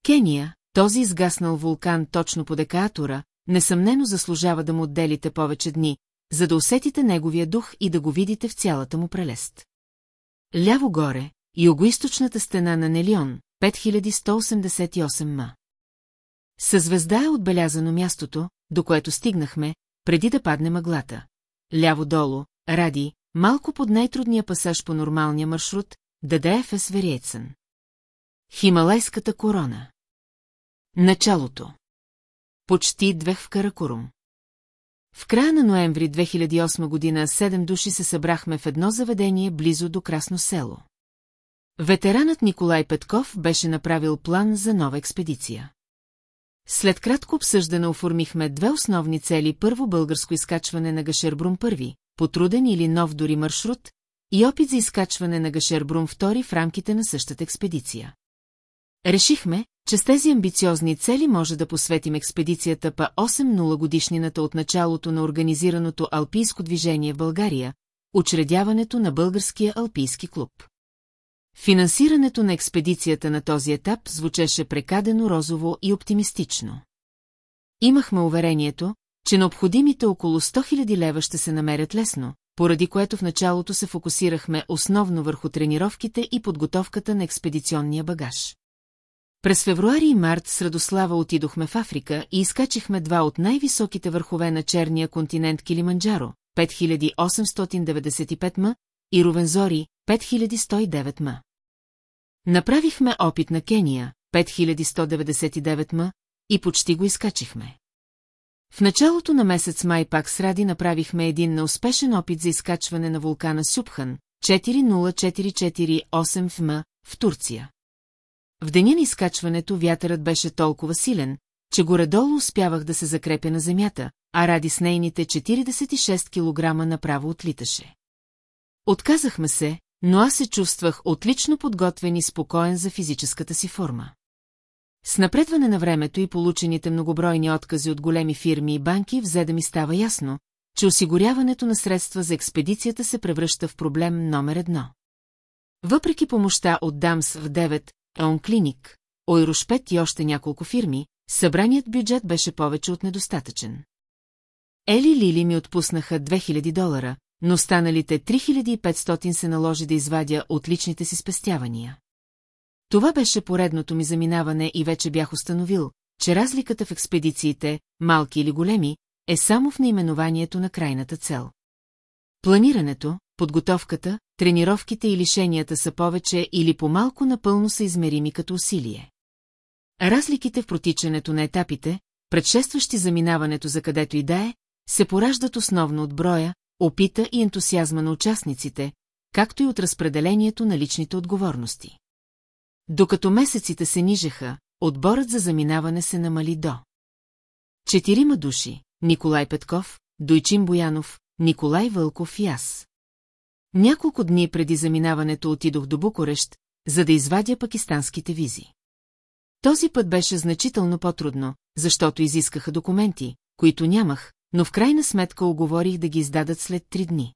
Speaker 1: Кения, този изгаснал вулкан точно по декаатора, несъмнено заслужава да му отделите повече дни, за да усетите неговия дух и да го видите в цялата му прелест. Ляво горе, югоисточната стена на Нелион, 5188 ма. Със звезда е отбелязано мястото, до което стигнахме, преди да падне мъглата. Ляво долу, ради, малко под най-трудния пасаж по нормалния маршрут, ДДФ е Свериецън. Хималайската корона. Началото. Почти двех в Каракурум. В края на ноември 2008 година седем души се събрахме в едно заведение близо до Красно село. Ветеранът Николай Петков беше направил план за нова експедиция. След кратко обсъждане оформихме две основни цели. Първо българско изкачване на Гашербрум първи, потруден или нов дори маршрут, и опит за изкачване на Гашербрум втори в рамките на същата експедиция. Решихме, че с тези амбициозни цели може да посветим експедицията па 8-0 годишнината от началото на организираното алпийско движение в България, учредяването на Българския алпийски клуб. Финансирането на експедицията на този етап звучеше прекадено розово и оптимистично. Имахме уверението, че необходимите около 100 000 лева ще се намерят лесно, поради което в началото се фокусирахме основно върху тренировките и подготовката на експедиционния багаж. През февруари и март с Радослава отидохме в Африка и изкачихме два от най-високите върхове на черния континент Килиманджаро, 5895 м, и Ровензори, 5109 м. Направихме опит на Кения, 5199 м, и почти го изкачихме. В началото на месец май пак с Ради направихме един неуспешен опит за изкачване на вулкана Сюбхан, 40448 в м, в Турция. В деня на изкачването вятърът беше толкова силен, че горе-долу успявах да се закрепя на земята, а ради с нейните 46 кг направо отлиташе. Отказахме се, но аз се чувствах отлично подготвен и спокоен за физическата си форма. С напредване на времето и получените многобройни откази от големи фирми и банки взе да ми става ясно, че осигуряването на средства за експедицията се превръща в проблем номер едно. Въпреки помощта от Дамс в 9, Еон Клиник, Ойрошпет и още няколко фирми, събраният бюджет беше повече от недостатъчен. Ели Лили ми отпуснаха 2000 долара, но станалите 3500 се наложи да извадя от личните си спестявания. Това беше поредното ми заминаване и вече бях установил, че разликата в експедициите, малки или големи, е само в наименованието на крайната цел. Планирането, подготовката, тренировките и лишенията са повече или по-малко напълно са измерими като усилие. Разликите в протичането на етапите, предшестващи заминаването за където и да е, се пораждат основно от броя, опита и ентусиазма на участниците, както и от разпределението на личните отговорности. Докато месеците се нижеха, отборът за заминаване се намали до. Четирима души – Николай Петков, Дойчин Боянов, Николай Вълков и аз. Няколко дни преди заминаването отидох до Букурещ, за да извадя пакистанските визи. Този път беше значително по-трудно, защото изискаха документи, които нямах, но в крайна сметка оговорих да ги издадат след три дни.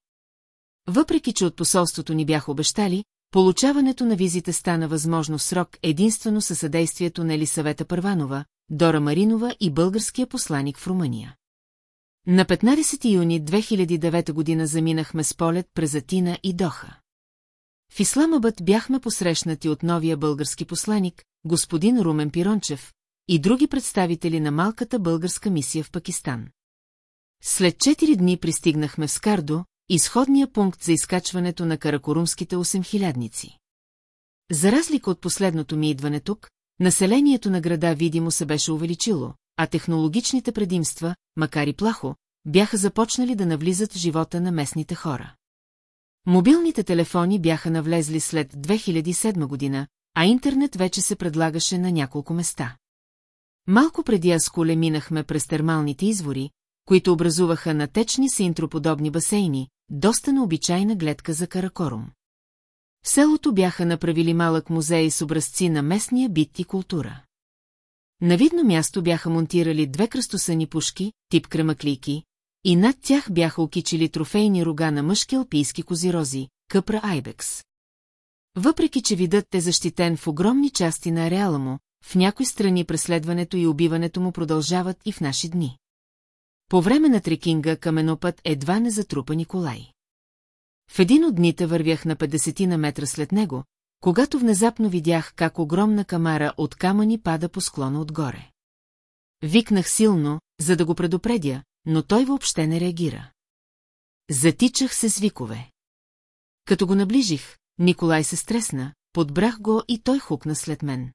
Speaker 1: Въпреки, че от посолството ни бяха обещали, получаването на визите стана възможно в срок единствено със съдействието на Елисавета Първанова, Дора Маринова и българския посланик в Румъния. На 15 юни 2009 година заминахме с полет през Атина и Доха. В Исламабът бяхме посрещнати от новия български посланик, господин Румен Пирончев, и други представители на малката българска мисия в Пакистан. След 4 дни пристигнахме в Скардо, изходния пункт за изкачването на каракорумските 8000-ници. За разлика от последното ми идване тук, населението на града видимо се беше увеличило, а технологичните предимства, макар и плахо, бяха започнали да навлизат в живота на местните хора. Мобилните телефони бяха навлезли след 2007 година, а интернет вече се предлагаше на няколко места. Малко преди Асколе минахме през термалните извори, които образуваха натечни синтроподобни басейни, доста необичайна гледка за Каракорум. В селото бяха направили малък музей с образци на местния бит и култура. На видно място бяха монтирали две кръстосани пушки, тип кремаклики, и над тях бяха окичили трофейни рога на мъжки алпийски козирози, къпра Айбекс. Въпреки, че видът е защитен в огромни части на ареала му, в някои страни преследването и убиването му продължават и в наши дни. По време на трекинга каменопът едва не затрупа Николай. В един от дните вървях на 50 на метра след него, когато внезапно видях как огромна камара от камъни пада по склона отгоре. Викнах силно, за да го предупредя, но той въобще не реагира. Затичах се с викове. Като го наближих, Николай се стресна, подбрах го и той хукна след мен.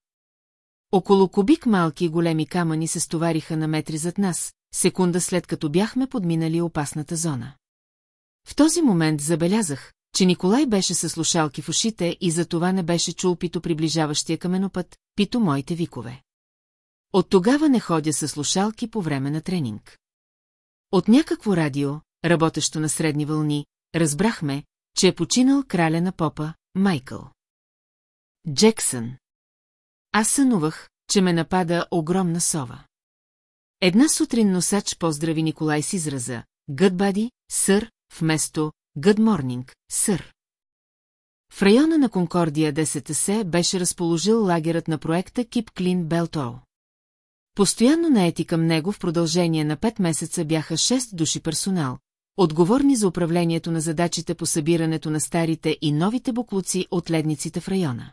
Speaker 1: Около кубик малки и големи камъни се стовариха на метри зад нас, секунда след като бяхме подминали опасната зона. В този момент забелязах, че Николай беше със слушалки в ушите и за това не беше чул пито приближаващия каменопът, пито моите викове. От тогава не ходя със слушалки по време на тренинг. От някакво радио, работещо на средни вълни, разбрахме, че е починал краля на попа, Майкъл. Джексън. Аз сънувах, че ме напада огромна сова. Една сутрин носач поздрави Николай с израза «Good buddy, сър», вместо «Good morning, сър». В района на Конкордия 10 се беше разположил лагерът на проекта Кип Клин Белтоу. Постоянно наети към него в продължение на 5 месеца бяха 6 души персонал, отговорни за управлението на задачите по събирането на старите и новите буклуци от ледниците в района.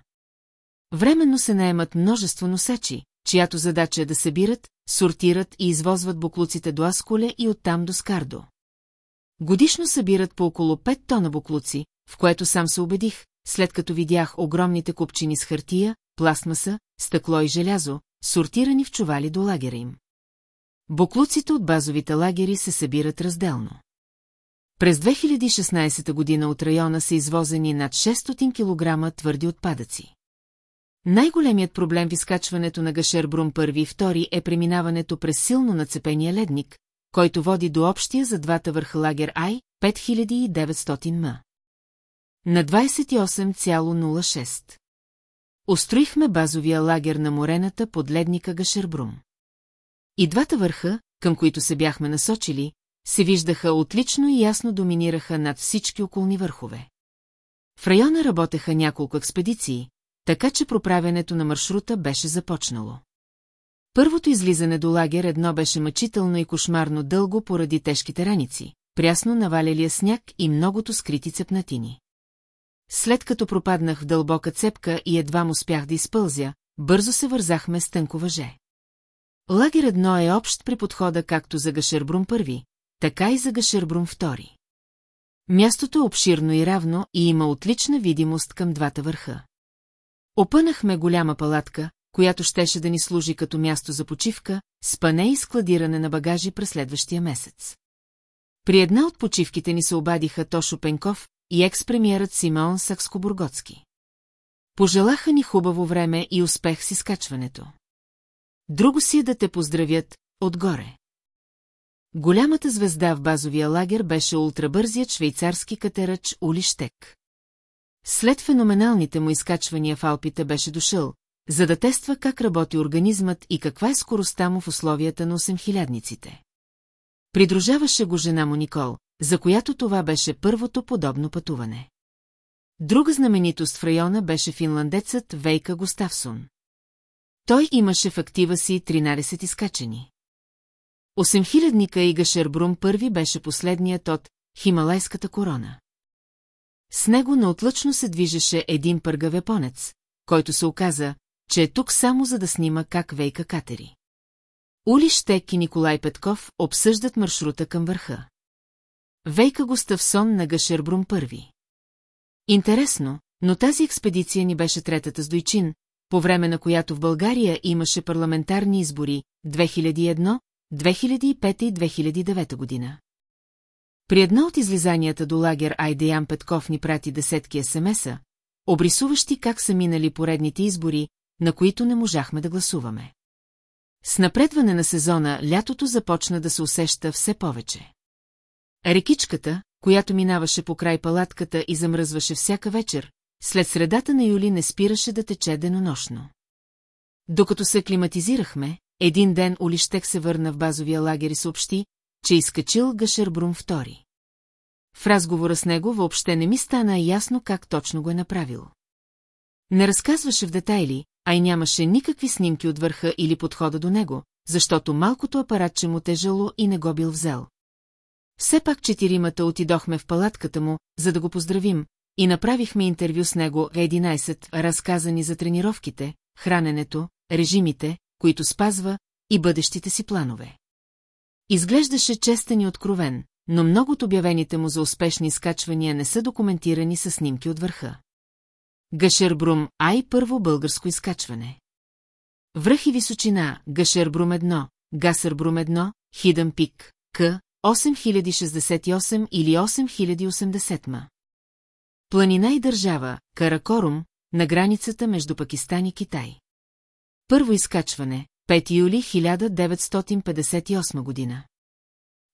Speaker 1: Временно се наемат множество носачи, чиято задача е да събират, сортират и извозват буклуците до Асколе и оттам до Скардо. Годишно събират по около 5 тона буклуци, в което сам се убедих, след като видях огромните купчини с хартия, пластмаса, стъкло и желязо, сортирани в чували до лагера им. Буклуците от базовите лагери се събират разделно. През 2016 година от района са извозени над 600 кг твърди отпадъци. Най-големият проблем в изкачването на Гашербрум първи и втори е преминаването през силно нацепения ледник, който води до общия за двата върха лагер Ай 5900 м. На 28,06. Остроихме базовия лагер на морената под ледника Гашербрум. И двата върха, към които се бяхме насочили, се виждаха отлично и ясно доминираха над всички околни върхове. В района работеха няколко експедиции, така че проправянето на маршрута беше започнало. Първото излизане до лагер едно беше мъчително и кошмарно дълго поради тежките раници, прясно навалялия сняг и многото скрити цепнатини. След като пропаднах в дълбока цепка и едва му успях да изпълзя, бързо се вързахме с тънко въже. Лагер едно е общ при подхода както за Гашербрум първи, така и за Гашербрум втори. Мястото е обширно и равно и има отлична видимост към двата върха. Опънахме голяма палатка, която щеше да ни служи като място за почивка, спане и складиране на багажи през следващия месец. При една от почивките ни се обадиха Тошо Пенков и екс-премьерът Симеон Сакскобургоцки. Пожелаха ни хубаво време и успех с изкачването. Друго си е да те поздравят отгоре. Голямата звезда в базовия лагер беше ултрабързият швейцарски катерач Улиштек. След феноменалните му изкачвания в Алпите беше дошъл, за да тества как работи организмът и каква е скоростта му в условията на 8000-ниците. Придружаваше го жена му Никол, за която това беше първото подобно пътуване. Друга знаменитост в района беше финландецът Вейка Густавсон. Той имаше в актива си 13 изкачени. Осемхилядника и Гашербрум първи беше последният от Хималайската корона. С него неотлъчно се движеше един пъргав японец, който се оказа, че е тук само за да снима как вейка катери. Ули Штек и Николай Петков обсъждат маршрута към върха. Вейка го сон на Гашербрум първи. Интересно, но тази експедиция ни беше третата с Дойчин, по време на която в България имаше парламентарни избори 2001, 2005 и 2009 година. При една от излизанията до лагер Айдеян Петков ни прати десетки СМСа, обрисуващи как са минали поредните избори, на които не можахме да гласуваме. С напредване на сезона лятото започна да се усеща все повече. Рекичката, която минаваше по край палатката и замръзваше всяка вечер, след средата на юли не спираше да тече денонощно. Докато се климатизирахме, един ден Олищек се върна в базовия лагер и съобщи, че изкачил Гашербрум II. В разговора с него въобще не ми стана ясно как точно го е направил. Не разказваше в детайли, а и нямаше никакви снимки от върха или подхода до него, защото малкото апаратче му тежало и не го бил взел. Все пак четиримата отидохме в палатката му, за да го поздравим, и направихме интервю с него 11, разказани за тренировките, храненето, режимите, които спазва, и бъдещите си планове. Изглеждаше честен и откровен, но много от обявените му за успешни изкачвания не са документирани със снимки от върха. Гашербрум ай първо българско изкачване. Връх и височина Гашербрум 1, Гасербрум 1, Хидън пик, К, 8068 или 8080 ма. Планина и държава Каракорум на границата между Пакистан и Китай. Първо изкачване 5 юли 1958 година.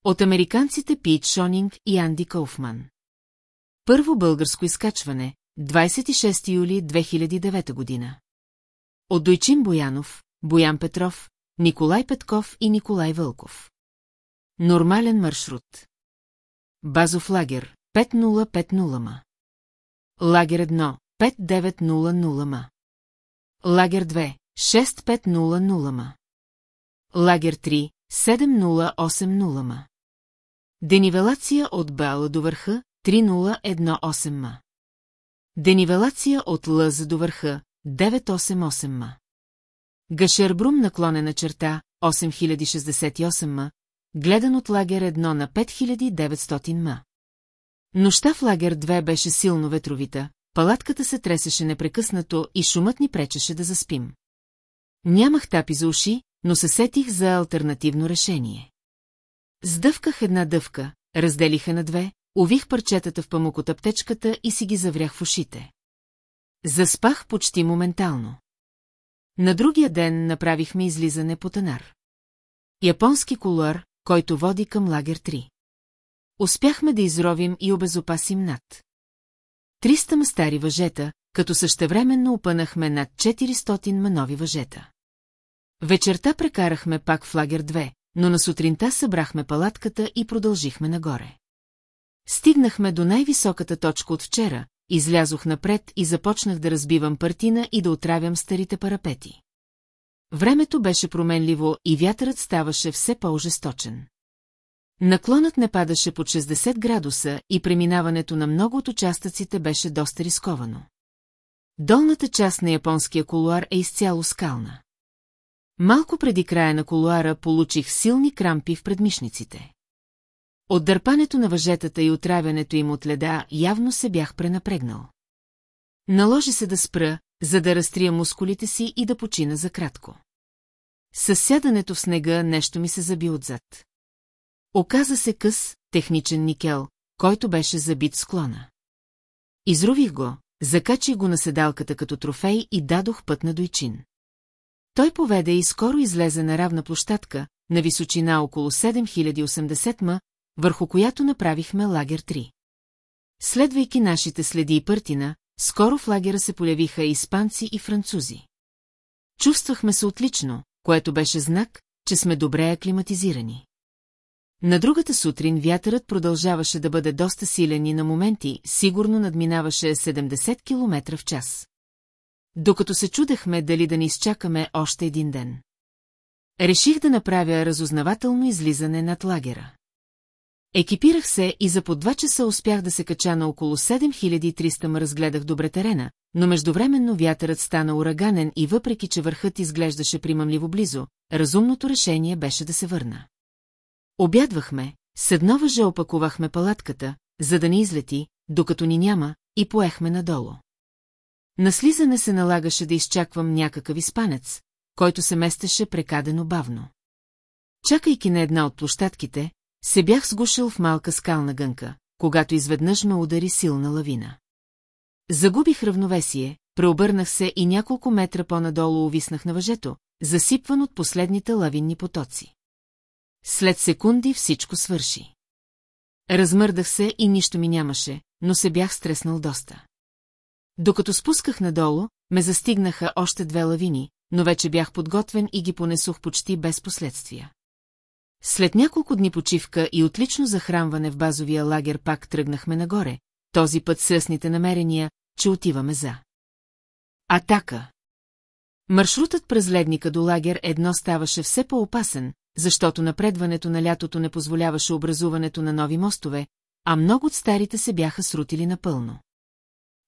Speaker 1: От американците Пит Шонинг и Анди Кауфман. Първо българско изкачване, 26 юли 2009 година. От Дойчин Боянов, Боян Петров, Николай Петков и Николай Вълков. Нормален маршрут. Базов лагер 5050 ма. Лагер 1 5900 ма. Лагер 2 6500 ма. Лагер 3, 7080 ма. Денивелация от Бала до върха, 3018 ма. Денивелация от Лъз до върха, 988 ма. Гашербрум наклонена черта, 8068 ма, гледан от лагер 1 на 5900 ма. Нощта в лагер 2 беше силно ветровита, палатката се тресеше непрекъснато и шумът ни пречеше да заспим. Нямах тапи за уши, но се сетих за альтернативно решение. Сдъвках една дъвка, разделиха на две, увих парчетата в аптечката и си ги заврях в ушите. Заспах почти моментално. На другия ден направихме излизане по танар. Японски колуар, който води към лагер 3. Успяхме да изровим и обезопасим над. 300 мастари въжета, като същевременно опънахме над 400 манови въжета. Вечерта прекарахме пак в лагер 2, но на сутринта събрахме палатката и продължихме нагоре. Стигнахме до най-високата точка от вчера, излязох напред и започнах да разбивам партина и да отравям старите парапети. Времето беше променливо и вятърът ставаше все по-ожесточен. Наклонът не падаше под 60 градуса и преминаването на много от участъците беше доста рисковано. Долната част на японския колуар е изцяло скална. Малко преди края на колуара получих силни крампи в предмишниците. От дърпането на въжетата и отравянето им от леда явно се бях пренапрегнал. Наложи се да спра, за да разтрия мускулите си и да почина за кратко. Със сядането в снега нещо ми се заби отзад. Оказа се къс, техничен никел, който беше забит склона. Изрувих го, Закачи го на седалката като трофей и дадох път на дойчин. Той поведе и скоро излезе на равна площадка, на височина около 7080 м, върху която направихме лагер 3. Следвайки нашите следи и пъртина, скоро в лагера се полявиха испанци и французи. Чувствахме се отлично, което беше знак, че сме добре аклиматизирани. На другата сутрин вятърът продължаваше да бъде доста силен и на моменти сигурно надминаваше 70 км в час. Докато се чудехме дали да ни изчакаме още един ден. Реших да направя разузнавателно излизане над лагера. Екипирах се и за по два часа успях да се кача на около 7300 ма разгледах добре терена, но междувременно вятърът стана ураганен и въпреки, че върхът изглеждаше примамливо близо, разумното решение беше да се върна. Обядвахме, с едно въже опаковахме палатката, за да не излети, докато ни няма, и поехме надолу. На слизане се налагаше да изчаквам някакъв изпанец, който се местеше прекадено бавно. Чакайки на една от площадките, се бях сгушил в малка скална гънка, когато изведнъж ме удари силна лавина. Загубих равновесие, преобърнах се и няколко метра по-надолу увиснах на въжето, засипван от последните лавинни потоци. След секунди всичко свърши. Размърдах се и нищо ми нямаше, но се бях стреснал доста. Докато спусках надолу, ме застигнаха още две лавини, но вече бях подготвен и ги понесох почти без последствия. След няколко дни почивка и отлично захранване в базовия лагер пак тръгнахме нагоре, този път съсните намерения, че отиваме за. Атака Маршрутът през ледника до лагер едно ставаше все по-опасен, защото напредването на лятото не позволяваше образуването на нови мостове, а много от старите се бяха срутили напълно.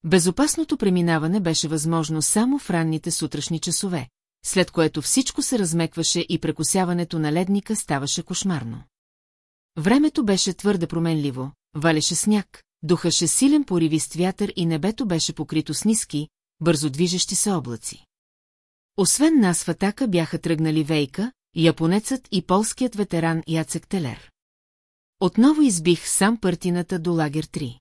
Speaker 1: Безопасното преминаване беше възможно само в ранните сутрешни часове, след което всичко се размекваше и прекосяването на ледника ставаше кошмарно. Времето беше твърде променливо, валеше сняг, духаше силен поривист вятър и небето беше покрито с ниски, бързо движещи се облаци. Освен нас в атака бяха тръгнали Вейка, японецът и полският ветеран Яцек Телер. Отново избих сам партината до лагер 3.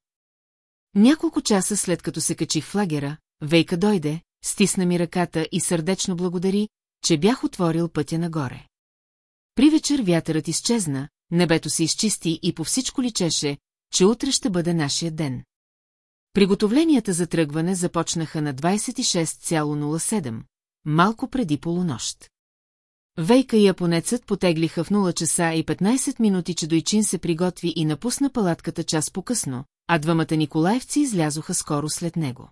Speaker 1: Няколко часа след като се качих в лагера, Вейка дойде, стисна ми ръката и сърдечно благодари, че бях отворил пътя нагоре. При вечер вятърът изчезна, небето се изчисти и по всичко личеше, че утре ще бъде нашия ден. Приготовленията за тръгване започнаха на 26,07, малко преди полунощ. Вейка и японецът потеглиха в 0 часа и 15 минути, че Дойчин се приготви и напусна палатката час по-късно, а двамата николаевци излязоха скоро след него.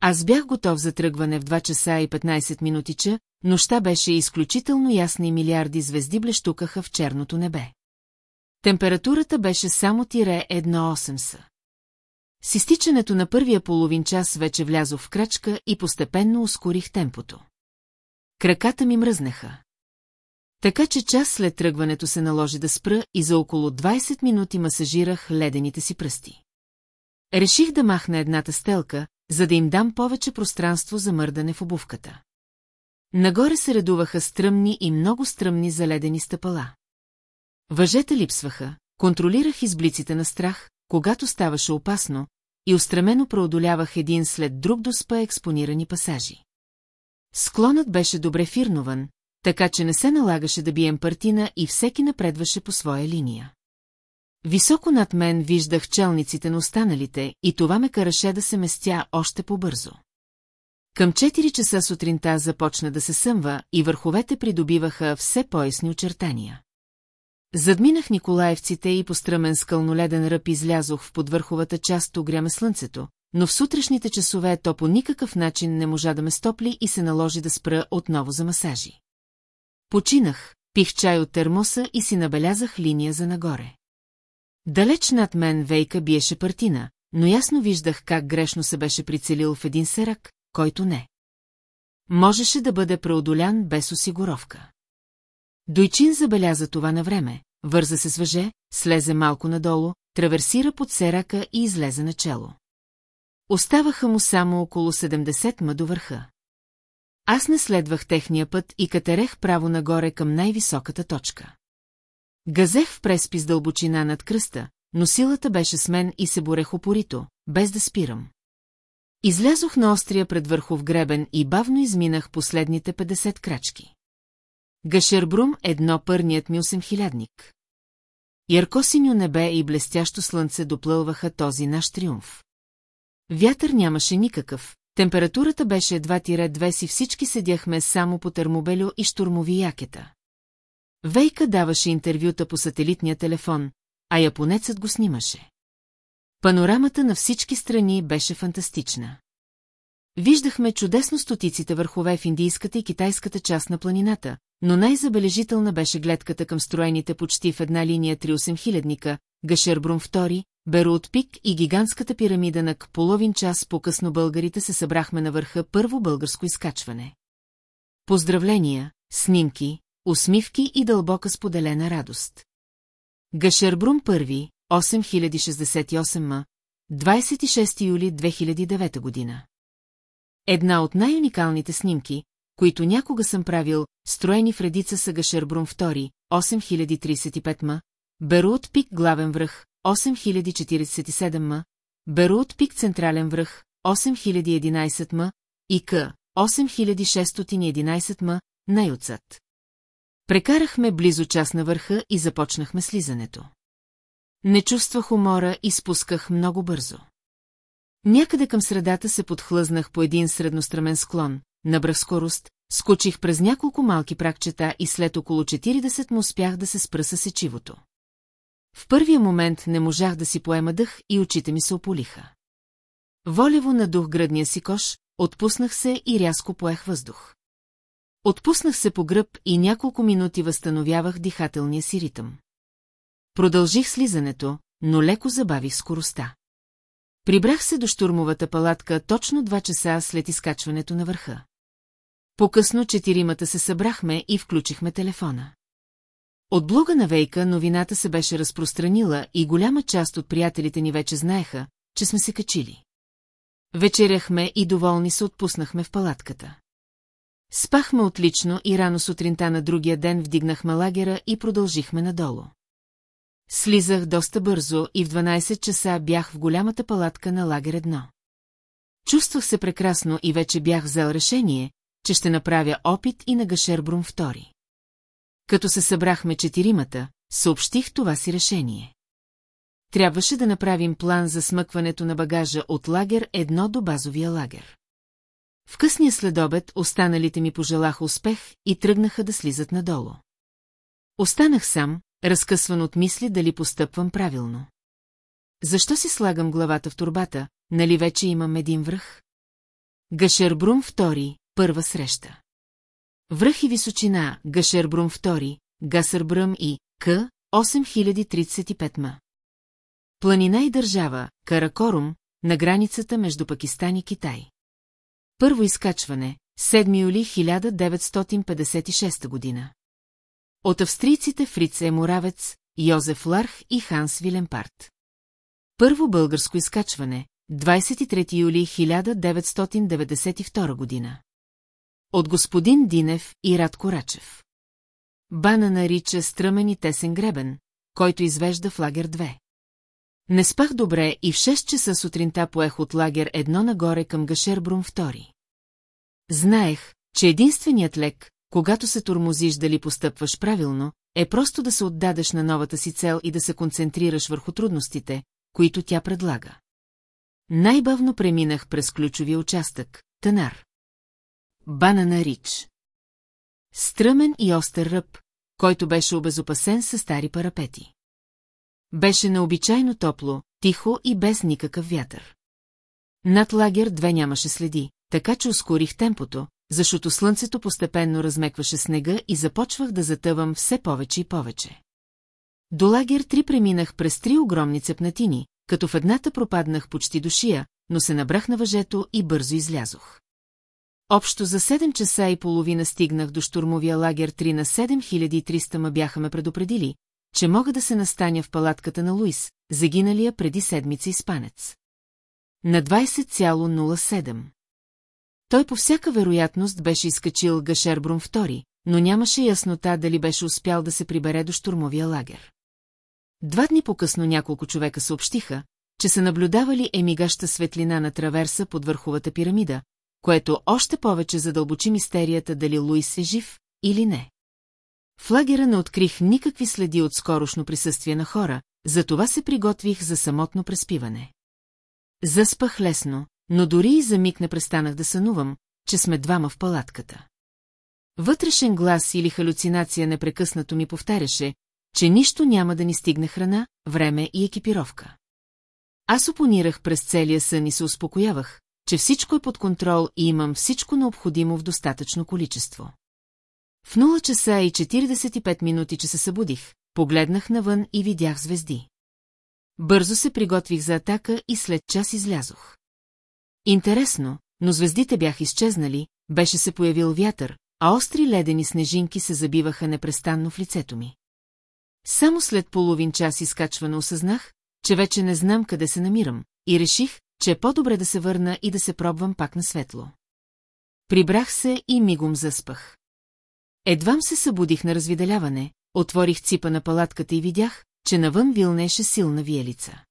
Speaker 1: Аз бях готов за тръгване в 2 часа и 15 минути, че нощта беше изключително ясна и милиарди звезди блещукаха в черното небе. Температурата беше само тире 1,8 са. С изтичането на първия половин час вече влязох в крачка и постепенно ускорих темпото. Краката ми мръзнаха. Така че час след тръгването се наложи да спра и за около 20 минути масажирах ледените си пръсти. Реших да махна едната стелка, за да им дам повече пространство за мърдане в обувката. Нагоре се редуваха стръмни и много стръмни заледени стъпала. Въжете липсваха, контролирах изблиците на страх, когато ставаше опасно, и устремено преодолявах един след друг до спа експонирани пасажи. Склонът беше добре фирнован, така че не се налагаше да бием партина и всеки напредваше по своя линия. Високо над мен виждах челниците на останалите и това ме караше да се местя още по-бързо. Към 4 часа сутринта започна да се съмва и върховете придобиваха все поясни очертания. Задминах Николаевците и по стръмен скълноледен ръб излязох в подвърховата част огряме слънцето, но в сутрешните часове то по никакъв начин не можа да ме стопли и се наложи да спра отново за масажи. Починах, пих чай от термоса и си набелязах линия за нагоре. Далеч над мен Вейка биеше партина, но ясно виждах как грешно се беше прицелил в един серак, който не. Можеше да бъде преодолян без осигуровка. Дойчин забеляза това на време, върза се с въже, слезе малко надолу, траверсира под серака и излезе начело. Оставаха му само около 70 ма до върха. Аз не следвах техния път и катерех право нагоре към най-високата точка. Газех в преспи с дълбочина над кръста, но силата беше с мен и се борех опорито, без да спирам. Излязох на острия пред в гребен и бавно изминах последните 50 крачки. Гашербрум едно пърният ми осемхилядник. Ярко синьо небе и блестящо слънце доплълваха този наш триумф. Вятър нямаше никакъв, температурата беше 2 тире и всички седяхме само по термобелю и штурмови якета. Вейка даваше интервюта по сателитния телефон, а японецът го снимаше. Панорамата на всички страни беше фантастична. Виждахме чудесно стотиците върхове в индийската и китайската част на планината, но най-забележителна беше гледката към строените почти в една линия три хилядника, ника Гашербрум II, Берут пик и гигантската пирамида на Половин час по-късно българите се събрахме на върха първо българско изкачване. Поздравления, снимки, усмивки и дълбока споделена радост. Гашербрум I, 8068 м, 26 юли 2009 година. Една от най-уникалните снимки, които някога съм правил, строени в редица са Гашербрум II, 8035 м, Берут пик главен връх, 8047 м, Берут пик централен връх, 8011 м и К, 8611 м, най-отзад. Прекарахме близо час на върха и започнахме слизането. Не чувствах умора и спусках много бързо. Някъде към средата се подхлъзнах по един средностръмен склон, набрах скорост, скочих през няколко малки пракчета и след около 40 му успях да се спръса с сечивото. В първия момент не можах да си поема дъх и очите ми се ополиха. Волево надух градния си кош, отпуснах се и рязко поех въздух. Отпуснах се по гръб и няколко минути възстановявах дихателния си ритъм. Продължих слизането, но леко забавих скоростта. Прибрах се до штурмовата палатка точно два часа след изкачването на върха. По-късно четиримата се събрахме и включихме телефона. От блога на Вейка новината се беше разпространила и голяма част от приятелите ни вече знаеха, че сме се качили. Вечеряхме и доволни се отпуснахме в палатката. Спахме отлично и рано сутринта на другия ден вдигнахме лагера и продължихме надолу. Слизах доста бързо и в 12 часа бях в голямата палатка на лагер 1. Чувствах се прекрасно и вече бях взел решение, че ще направя опит и на Гашербрум II. Като се събрахме четиримата, съобщих това си решение. Трябваше да направим план за смъкването на багажа от лагер едно до базовия лагер. В късния следобед останалите ми пожелаха успех и тръгнаха да слизат надолу. Останах сам, разкъсван от мисли дали постъпвам правилно. Защо си слагам главата в турбата, нали вече имам един връх? Гашербрум II, първа среща. Връх и височина, Гашербрум II. Гасърбръм и К, 8035 м. Планина и държава, Каракорум, на границата между Пакистан и Китай. Първо изкачване, 7 юли 1956 година. От австрийците Фриц е Моравец, Йозеф Ларх и Ханс Виленпарт. Първо българско изкачване, 23 юли 1992 година. От господин Динев и Рад Корачев. Бана нарича стръмен и тесен гребен, който извежда в лагер 2. Не спах добре и в 6 часа сутринта поех от лагер едно нагоре към Гашербрум 2. Знаех, че единственият лек, когато се турмозиш дали постъпваш правилно, е просто да се отдадеш на новата си цел и да се концентрираш върху трудностите, които тя предлага. Най-бавно преминах през ключовия участък – Танар. Банана Рич. Стръмен и остър ръб, който беше обезопасен със стари парапети. Беше необичайно топло, тихо и без никакъв вятър. Над лагер две нямаше следи, така че ускорих темпото, защото слънцето постепенно размекваше снега и започвах да затъвам все повече и повече. До лагер три преминах през три огромни цепнатини, като в едната пропаднах почти до шия, но се набрах на въжето и бързо излязох. Общо за 7 часа и половина стигнах до штурмовия лагер 3 на 7300 ма бяха ме предупредили, че мога да се настаня в палатката на Луис, загиналия преди седмица испанец. На 20,07. Той по всяка вероятност беше изкачил Гашербрум II, но нямаше яснота дали беше успял да се прибере до штурмовия лагер. Два дни по-късно няколко човека съобщиха, че са наблюдавали емигаща светлина на траверса под върховата пирамида, което още повече задълбочи мистерията дали Луис е жив или не. В лагера не открих никакви следи от скорошно присъствие на хора, затова се приготвих за самотно преспиване. Заспах лесно, но дори и за миг не престанах да сънувам, че сме двама в палатката. Вътрешен глас или халюцинация непрекъснато ми повтаряше, че нищо няма да ни стигне храна, време и екипировка. Аз опонирах през целия сън и се успокоявах, че всичко е под контрол и имам всичко необходимо в достатъчно количество. В 0 часа и 45 минути, че се събудих, погледнах навън и видях звезди. Бързо се приготвих за атака и след час излязох. Интересно, но звездите бяха изчезнали, беше се появил вятър, а остри ледени снежинки се забиваха непрестанно в лицето ми. Само след половин час изкачване осъзнах, че вече не знам къде се намирам, и реших, че е по-добре да се върна и да се пробвам пак на светло. Прибрах се и мигом заспах. Едвам се събудих на развиделяване, отворих ципа на палатката и видях, че навън вилнеше силна виелица.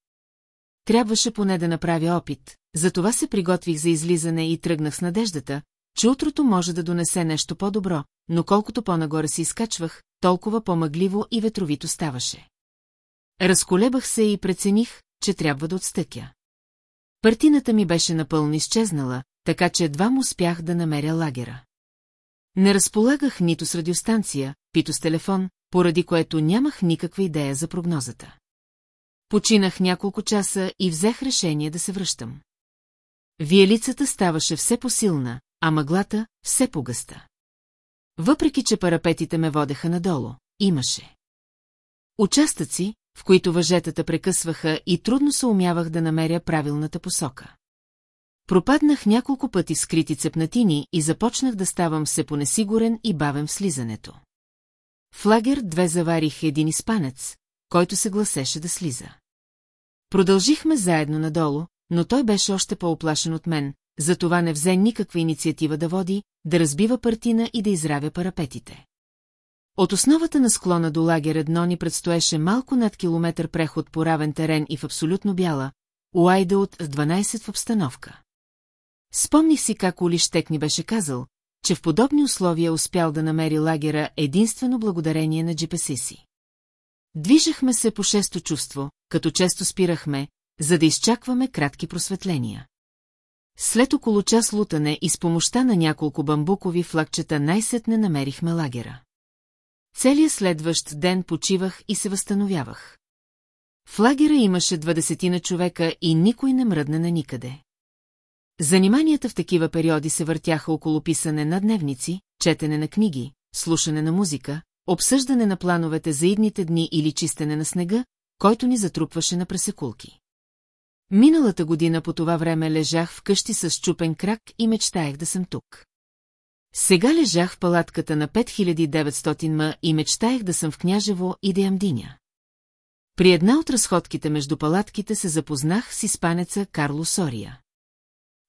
Speaker 1: Трябваше поне да направя опит, затова се приготвих за излизане и тръгнах с надеждата, че утрото може да донесе нещо по-добро, но колкото по-нагоре се изкачвах, толкова по-мъгливо и ветровито ставаше. Разколебах се и прецених, че трябва да отстъпя. Партината ми беше напълно изчезнала, така че едва му успях да намеря лагера. Не разполагах нито с радиостанция, пито с телефон, поради което нямах никаква идея за прогнозата. Починах няколко часа и взех решение да се връщам. Виелицата ставаше все посилна, а мъглата все погъста. Въпреки, че парапетите ме водеха надолу, имаше. Участъци, в които въжетата прекъсваха и трудно се умявах да намеря правилната посока. Пропаднах няколко пъти скрити цепнатини и започнах да ставам все понесигурен и бавен в слизането. В лагер две заварих един испанец, който се гласеше да слиза. Продължихме заедно надолу, но той беше още по-оплашен от мен, затова не взе никаква инициатива да води, да разбива партина и да изравя парапетите. От основата на склона до лагер едно ни предстоеше малко над километър преход по равен терен и в абсолютно бяла, уайда от 12 в обстановка. Спомних си как Олищек ни беше казал, че в подобни условия успял да намери лагера единствено благодарение на GPS си. Движахме се по шесто чувство, като често спирахме, за да изчакваме кратки просветления. След около час лутане и с помощта на няколко бамбукови флагчета най-сетне намерихме лагера. Целият следващ ден почивах и се възстановявах. В лагера имаше двадесетина човека и никой не мръдна на никъде. Заниманията в такива периоди се въртяха около писане на дневници, четене на книги, слушане на музика, обсъждане на плановете за идните дни или чистене на снега, който ни затрупваше на пресекулки. Миналата година по това време лежах вкъщи с чупен крак и мечтаех да съм тук. Сега лежах в палатката на 5900 ма и мечтаях да съм в княжево и да ям диня. При една от разходките между палатките се запознах с испанеца Карло Сория.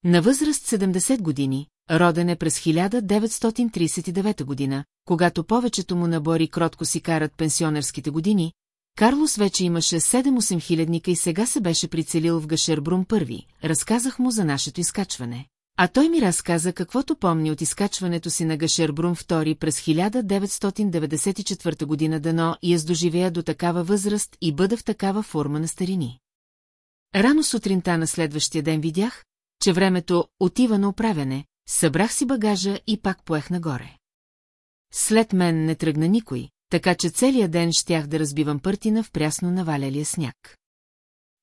Speaker 1: На възраст 70 години, роден е през 1939 година, когато повечето му набори кротко си карат пенсионерските години, Карлос вече имаше 7-8 хилядника и сега се беше прицелил в Гашербрум първи. Разказах му за нашето изкачване. А той ми разказа каквото помни от изкачването си на Гашербрум II през 1994 година дано и аз доживея до такава възраст и бъда в такава форма на старини. Рано сутринта на следващия ден видях, че времето отива на оправяне, събрах си багажа и пак поех нагоре. След мен не тръгна никой, така че целият ден щях да разбивам пъртина в прясно навалялия сняг.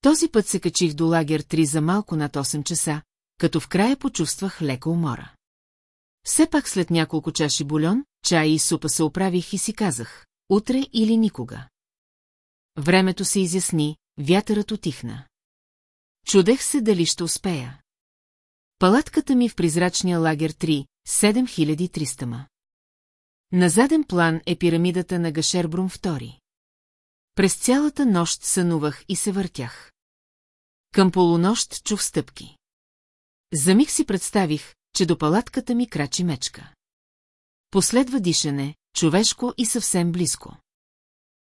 Speaker 1: Този път се качих до лагер 3 за малко над 8 часа, като в края почувствах лека умора. Все пак след няколко чаши бульон, чай и супа се оправих и си казах, утре или никога. Времето се изясни, вятърът отихна. Чудех се дали ще успея. Палатката ми в призрачния лагер 3, 7300 ма. На заден план е пирамидата на Гашербрум II. През цялата нощ сънувах и се въртях. Към полунощ чух стъпки. За миг си представих, че до палатката ми крачи мечка. Последва дишане, човешко и съвсем близко.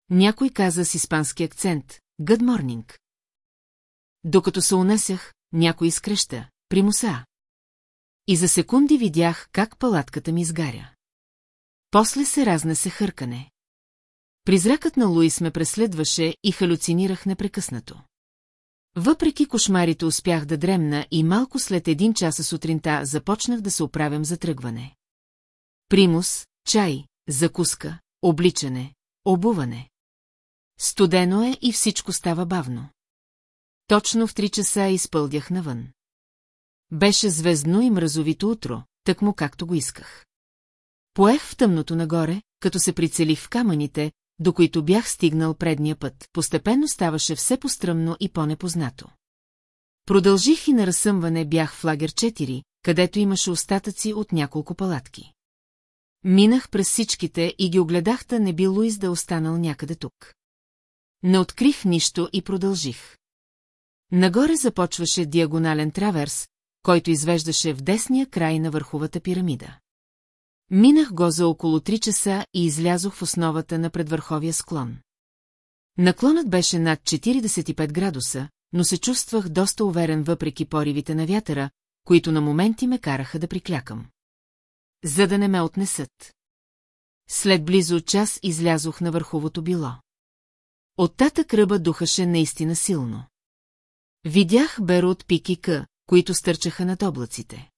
Speaker 1: Някой каза с испански акцент «Good morning». Докато се унесях, някой изкръща «Примуса». И за секунди видях как палатката ми изгаря. После се разнесе хъркане. Призракът на Луис ме преследваше и халюцинирах непрекъснато. Въпреки кошмарите успях да дремна и малко след един час сутринта започнах да се оправям за тръгване. Примус, чай, закуска, обличане, обуване. Студено е и всичко става бавно. Точно в три часа изпълдях навън. Беше звездно и мразовито утро, так му както го исках. Поех в тъмното нагоре, като се прицелих в камъните, до които бях стигнал предния път, постепенно ставаше все постръмно и по-непознато. Продължих и на разсъмване бях в лагер 4, където имаше остатъци от няколко палатки. Минах през всичките и ги огледах, та не би Луис да останал някъде тук. Не открих нищо и продължих. Нагоре започваше диагонален траверс, който извеждаше в десния край на върховата пирамида. Минах го за около 3 часа и излязох в основата на предвърховия склон. Наклонът беше над 45 градуса, но се чувствах доста уверен въпреки поривите на вятъра, които на моменти ме караха да приклякам. За да не ме отнесат. След близо час излязох на върховото било. От тата кръба духаше наистина силно. Видях беро от пики К, които стърчаха над облаците.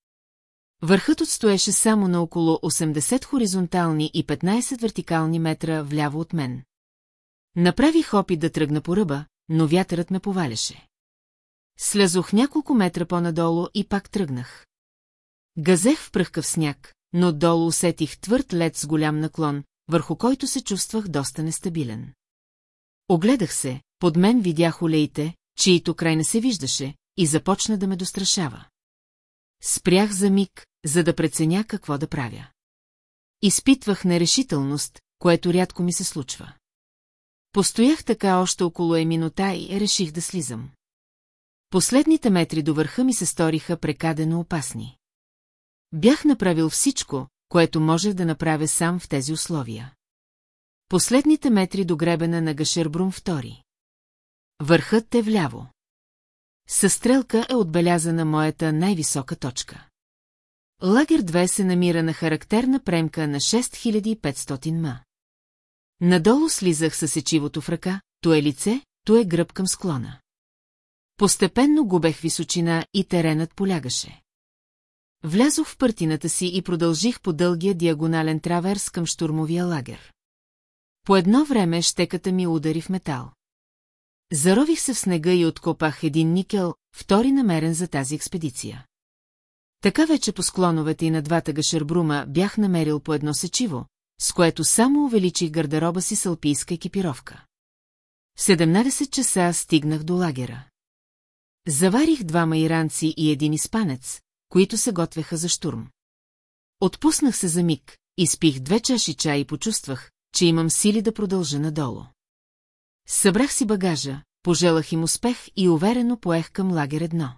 Speaker 1: Върхът отстоеше само на около 80 хоризонтални и 15 вертикални метра вляво от мен. Направих опит да тръгна по ръба, но вятърът ме поваляше. Слязох няколко метра по-надолу и пак тръгнах. Газех в пръхкав сняг, но долу усетих твърд лед с голям наклон, върху който се чувствах доста нестабилен. Огледах се, под мен видях олеите, чието край не се виждаше, и започна да ме дострашава. Спрях за миг, за да преценя какво да правя. Изпитвах нерешителност, което рядко ми се случва. Постоях така още около е минута и реших да слизам. Последните метри до върха ми се сториха прекадено опасни. Бях направил всичко, което можех да направя сам в тези условия. Последните метри до гребена на Гашербрум II. Върхът е вляво. Състрелка е отбелязана моята най-висока точка. Лагер 2 се намира на характерна премка на 6500 ма. Надолу слизах със сечивото в ръка, то е лице, то е гръб към склона. Постепенно губех височина и теренът полягаше. Влязох в партината си и продължих по дългия диагонален траверс към штурмовия лагер. По едно време щеката ми удари в метал. Зарових се в снега и откопах един никел, втори намерен за тази експедиция. Така вече по склоновете и на двата гашербрума бях намерил по едно сечиво, с което само увеличих гардероба си с алпийска екипировка. В 17 часа стигнах до лагера. Заварих двама иранци и един испанец, които се готвеха за штурм. Отпуснах се за миг, изпих две чаши чай и почувствах, че имам сили да продължа надолу. Събрах си багажа, пожелах им успех и уверено поех към лагер едно.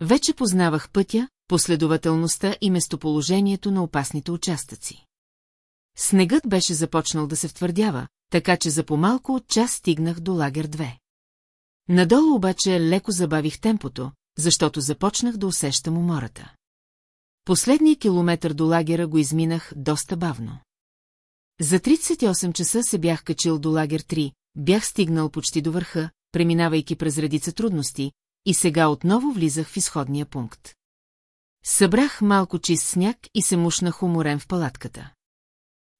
Speaker 1: Вече познавах пътя, последователността и местоположението на опасните участъци. Снегът беше започнал да се втвърдява, така че за по-малко от час стигнах до лагер 2. Надолу обаче леко забавих темпото, защото започнах да усещам умората. Последния километър до лагера го изминах доста бавно. За 38 часа се бях качил до лагер 3, бях стигнал почти до върха, преминавайки през редица трудности, и сега отново влизах в изходния пункт. Събрах малко чист сняг и се мушнах уморен в палатката.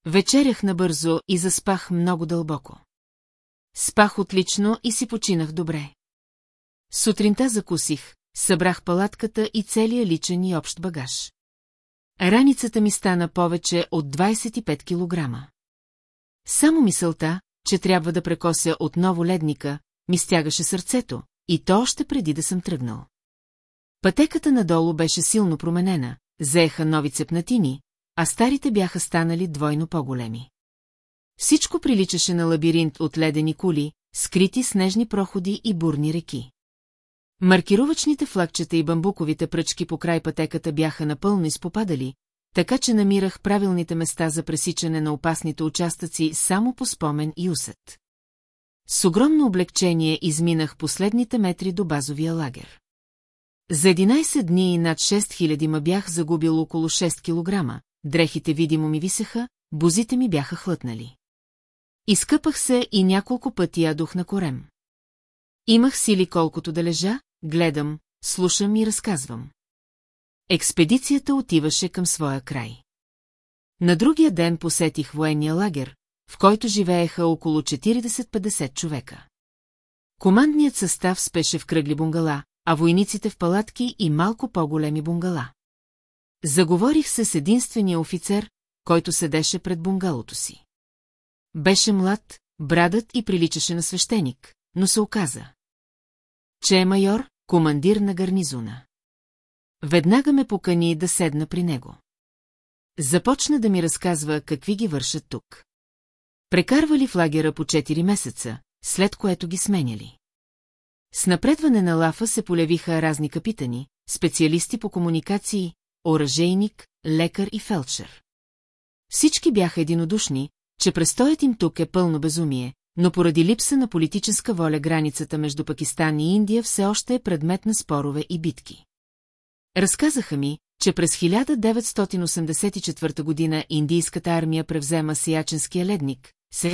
Speaker 1: Вечерях набързо и заспах много дълбоко. Спах отлично и си починах добре. Сутринта закусих, събрах палатката и целия личен и общ багаж. Раницата ми стана повече от 25 килограма. Само мисълта, че трябва да прекося отново ледника, ми стягаше сърцето, и то още преди да съм тръгнал. Пътеката надолу беше силно променена, заеха нови цепнатини, а старите бяха станали двойно по-големи. Всичко приличаше на лабиринт от ледени кули, скрити снежни проходи и бурни реки. Маркировачните флагчета и бамбуковите пръчки по край пътеката бяха напълно изпопадали, така че намирах правилните места за пресичане на опасните участъци само по спомен и усет. С огромно облегчение изминах последните метри до базовия лагер. За 11 дни и над 6000 ма бях загубил около 6 кг, дрехите видимо ми висеха, бузите ми бяха хлътнали. Изкъпах се и няколко пъти ядох на корем. Имах сили колкото да лежа, гледам, слушам и разказвам. Експедицията отиваше към своя край. На другия ден посетих военния лагер, в който живееха около 40-50 човека. Командният състав спеше в кръгли бунгала, а войниците в палатки и малко по-големи бунгала. Заговорих се с единствения офицер, който седеше пред бунгалото си. Беше млад, брадът и приличаше на свещеник, но се оказа, че е майор, командир на гарнизона. Веднага ме покани да седна при него. Започна да ми разказва какви ги вършат тук. Прекарвали в лагера по 4 месеца, след което ги сменяли. С напредване на лафа се полявиха разни капитани, специалисти по комуникации, оръжейник, лекар и фелчер. Всички бяха единодушни, че престоят им тук е пълно безумие, но поради липса на политическа воля границата между Пакистан и Индия все още е предмет на спорове и битки. Разказаха ми, че през 1984 година индийската армия превзема Сияченския ледник,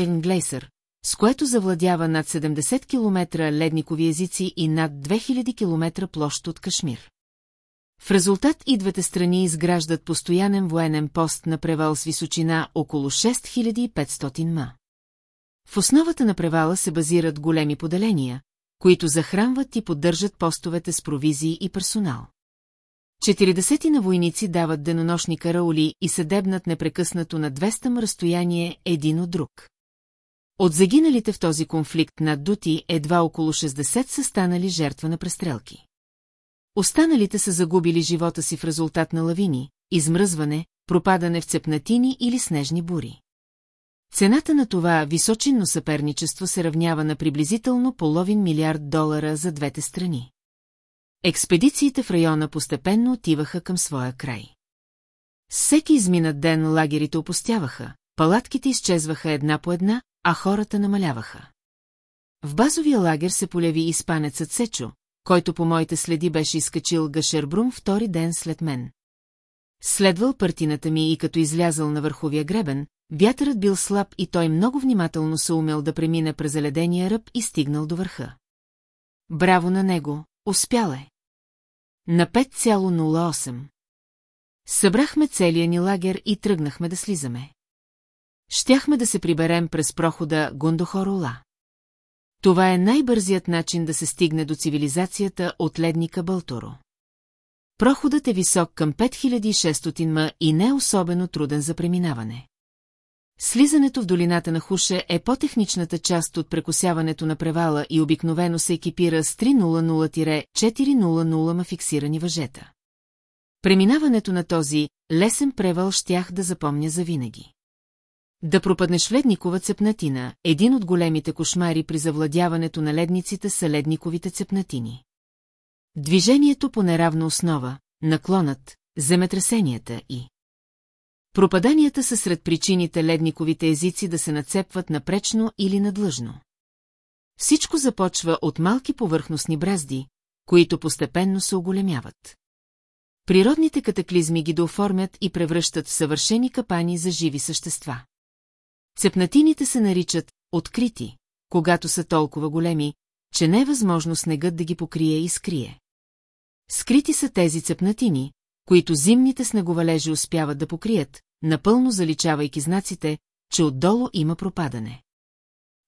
Speaker 1: Глейсър, с което завладява над 70 км ледникови езици и над 2000 км площ от Кашмир. В резултат и двете страни изграждат постоянен военен пост на превал с височина около 6500 ма. В основата на превала се базират големи поделения, които захранват и поддържат постовете с провизии и персонал. Четиридесети на войници дават денонощни караули и се дебнат непрекъснато на 200 разстояние един от друг. От загиналите в този конфликт над Дути едва около 60 са станали жертва на престрелки. Останалите са загубили живота си в резултат на лавини, измръзване, пропадане в цепнатини или снежни бури. Цената на това височинно съперничество се равнява на приблизително половин милиард долара за двете страни. Експедициите в района постепенно отиваха към своя край. Всеки изминат ден лагерите опустяваха, Палатките изчезваха една по една, а хората намаляваха. В базовия лагер се поляви испанецът Сечо, който по моите следи беше изкачил Гашербрум втори ден след мен. Следвал партината ми и като излязъл на върховия гребен, вятърът бил слаб и той много внимателно се умел да премина през заледения ръб и стигнал до върха. Браво на него, успял е! На 5,08. Събрахме целия ни лагер и тръгнахме да слизаме. Щяхме да се приберем през прохода Гундохорола. Това е най-бързият начин да се стигне до цивилизацията от ледника Балторо. Проходът е висок към 5600 м и не е особено труден за преминаване. Слизането в долината на Хуше е по-техничната част от прекосяването на превала и обикновено се екипира с 300-400 ма фиксирани въжета. Преминаването на този лесен превал щях да запомня завинаги. Да пропаднеш в ледникова цепнатина, един от големите кошмари при завладяването на ледниците са ледниковите цепнатини. Движението по неравна основа, наклонът, земетресенията и... Пропаданията са сред причините ледниковите езици да се нацепват напречно или надлъжно. Всичко започва от малки повърхностни бразди, които постепенно се оголемяват. Природните катаклизми ги дооформят и превръщат в съвършени капани за живи същества. Цепнатините се наричат «открити», когато са толкова големи, че не е възможно снегът да ги покрие и скрие. Скрити са тези цепнатини, които зимните снеговалежи успяват да покрият, напълно заличавайки знаците, че отдолу има пропадане.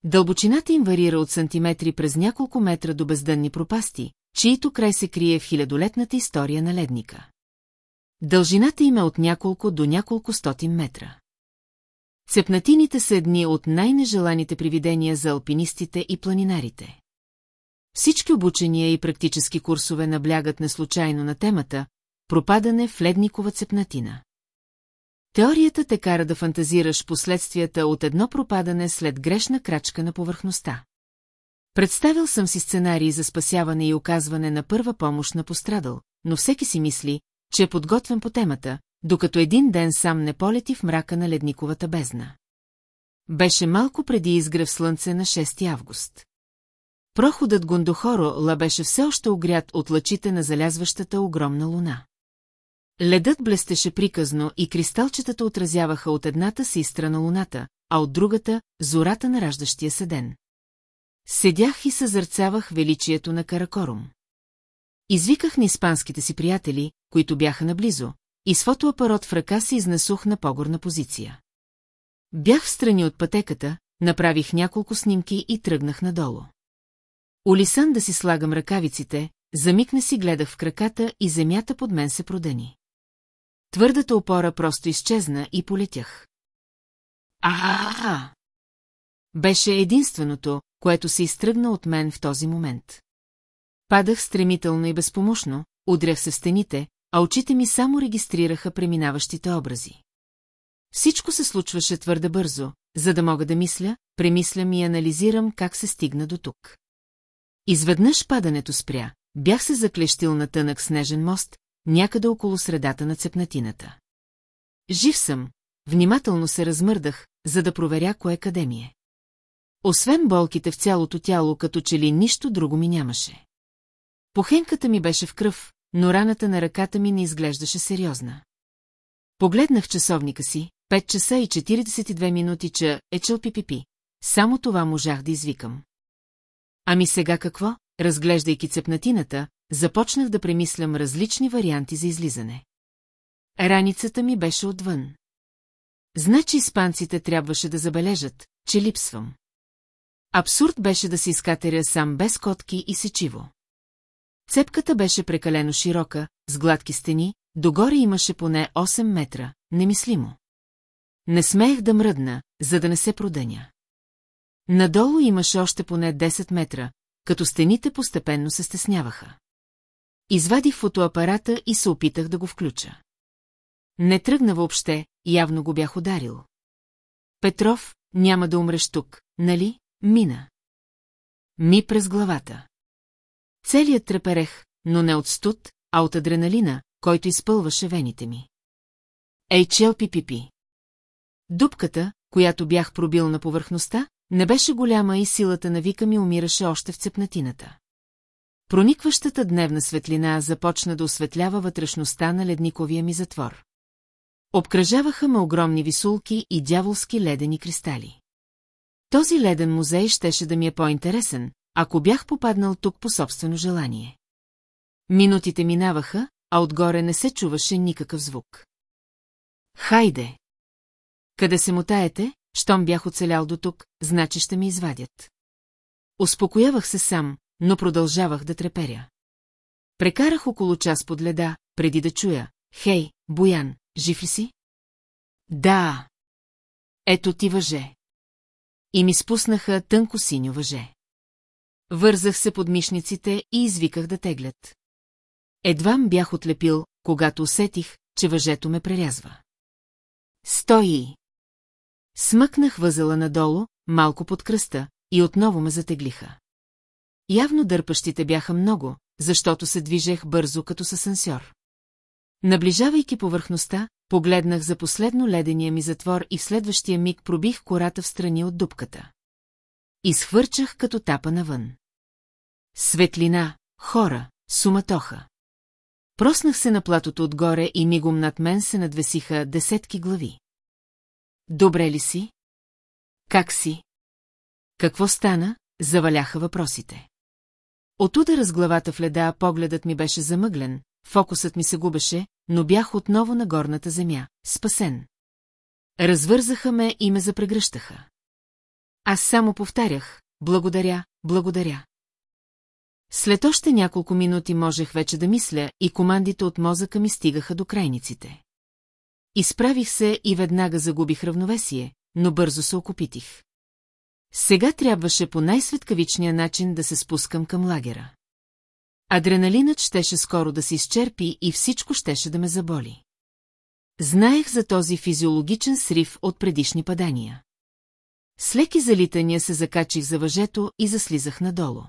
Speaker 1: Дълбочината им варира от сантиметри през няколко метра до бездънни пропасти, чието край се крие в хилядолетната история на ледника. Дължината им е от няколко до няколко стотин метра. Цепнатините са едни от най-нежеланите привидения за алпинистите и планинарите. Всички обучения и практически курсове наблягат неслучайно на темата «Пропадане в ледникова цепнатина». Теорията те кара да фантазираш последствията от едно пропадане след грешна крачка на повърхността. Представил съм си сценарии за спасяване и оказване на първа помощ на пострадал, но всеки си мисли, че е подготвен по темата, докато един ден сам не полети в мрака на ледниковата бездна. Беше малко преди изгрев слънце на 6 август. Проходът Гондохоро ла беше все още огрят от лъчите на залязващата огромна луна. Ледът блестеше приказно и кристалчетата отразяваха от едната си страна луната, а от другата – зората на раждащия се ден. Седях и съзърцавах величието на Каракорум. Извиках на испанските си приятели, които бяха наблизо, и с фотоапарат в ръка се изнесух на погорна позиция. Бях в страни от пътеката, направих няколко снимки и тръгнах надолу. Олисан да си слагам ръкавиците, замикна си гледах в краката и земята под мен се продени. Твърдата опора просто изчезна и полетях. А, -а, -а, а Беше единственото, което се изтръгна от мен в този момент. Падах стремително и безпомощно, удрях се в стените, а очите ми само регистрираха преминаващите образи. Всичко се случваше твърде бързо, за да мога да мисля, премислям и анализирам как се стигна до тук. Изведнъж падането спря, бях се заклещил на тънък снежен мост, някъде около средата на цепнатината. Жив съм, внимателно се размърдах, за да проверя кое къде ми е. Освен болките в цялото тяло, като че ли нищо друго ми нямаше. Похенката ми беше в кръв, но раната на ръката ми не изглеждаше сериозна. Погледнах часовника си, 5 часа и 42 минути, че е чълпи-пипи. Само това можах да извикам. Ами сега какво, разглеждайки цепнатината, започнах да премислям различни варианти за излизане. Раницата ми беше отвън. Значи испанците трябваше да забележат, че липсвам. Абсурд беше да се изкатеря сам без котки и сечиво. Цепката беше прекалено широка, с гладки стени, догоре имаше поне 8 метра, немислимо. Не смеех да мръдна, за да не се продъня. Надолу имаше още поне 10 метра, като стените постепенно се стесняваха. Извадих фотоапарата и се опитах да го включа. Не тръгна въобще, явно го бях ударил. Петров, няма да умреш тук, нали, мина? Ми през главата. Целият треперех, но не от студ, а от адреналина, който изпълваше вените ми. HLPPP. Дупката, която бях пробил на повърхността, не беше голяма и силата на вика ми умираше още в цепнатината. Проникващата дневна светлина започна да осветлява вътрешността на ледниковия ми затвор. Обкръжаваха ме огромни висулки и дяволски ледени кристали. Този леден музей щеше да ми е по-интересен, ако бях попаднал тук по собствено желание. Минутите минаваха, а отгоре не се чуваше никакъв звук. Хайде! Къде се мутаете, щом бях оцелял до тук, значи ще ми извадят. Успокоявах се сам, но продължавах да треперя. Прекарах около час под леда, преди да чуя. Хей, Боян, жив ли си? Да. Ето ти въже. И ми спуснаха тънко синьо въже. Вързах се под мишниците и извиках да теглят. Едвам бях отлепил, когато усетих, че въжето ме прерязва. Стои! Смъкнах възела надолу, малко под кръста, и отново ме затеглиха. Явно дърпащите бяха много, защото се движех бързо като с асансьор. Наближавайки повърхността, погледнах за последно ледения ми затвор и в следващия миг пробих кората в страни от дупката. Изхвърчах като тапа навън. Светлина, хора, суматоха. Проснах се на платото отгоре и мигом над мен се надвесиха десетки глави. Добре ли си? Как си? Какво стана? Заваляха въпросите. От удара с главата в леда погледът ми беше замъглен, фокусът ми се губеше, но бях отново на горната земя, спасен. Развързаха ме и ме запрегръщаха. Аз само повтарях, благодаря, благодаря. След още няколко минути можех вече да мисля и командите от мозъка ми стигаха до крайниците. Изправих се и веднага загубих равновесие, но бързо се окопитих. Сега трябваше по най-светкавичния начин да се спускам към лагера. Адреналинът щеше скоро да се изчерпи и всичко щеше да ме заболи. Знаех за този физиологичен срив от предишни падания. С леки залитания се закачих за въжето и заслизах надолу.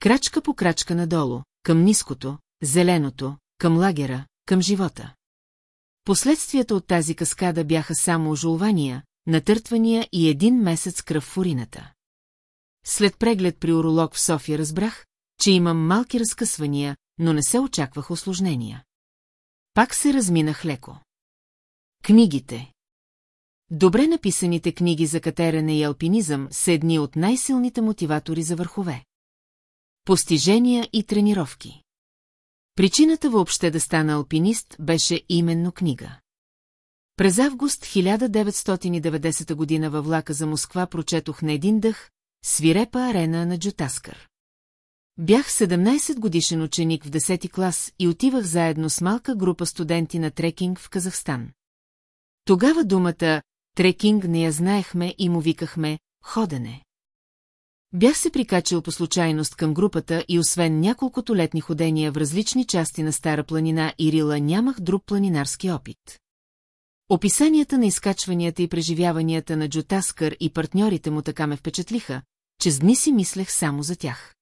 Speaker 1: Крачка по крачка надолу, към ниското, зеленото, към лагера, към живота. Последствията от тази каскада бяха само ожулвания, натъртвания и един месец кръв в урината. След преглед при уролог в София разбрах, че имам малки разкъсвания, но не се очаквах осложнения. Пак се разминах леко. Книгите Добре написаните книги за катерене и алпинизъм са едни от най-силните мотиватори за върхове. Постижения и тренировки. Причината въобще да стана алпинист беше именно книга. През август 1990 година във влака за Москва прочетох на един дъх «Свирепа арена на Джутаскър». Бях 17 годишен ученик в 10 клас и отивах заедно с малка група студенти на трекинг в Казахстан. Тогава думата трекинг не я знаехме и му викахме «Ходене». Бях се прикачил по случайност към групата и освен няколкото летни ходения в различни части на Стара планина и Рила нямах друг планинарски опит. Описанията на изкачванията и преживяванията на Таскър и партньорите му така ме впечатлиха, че с дни си мислех само за тях.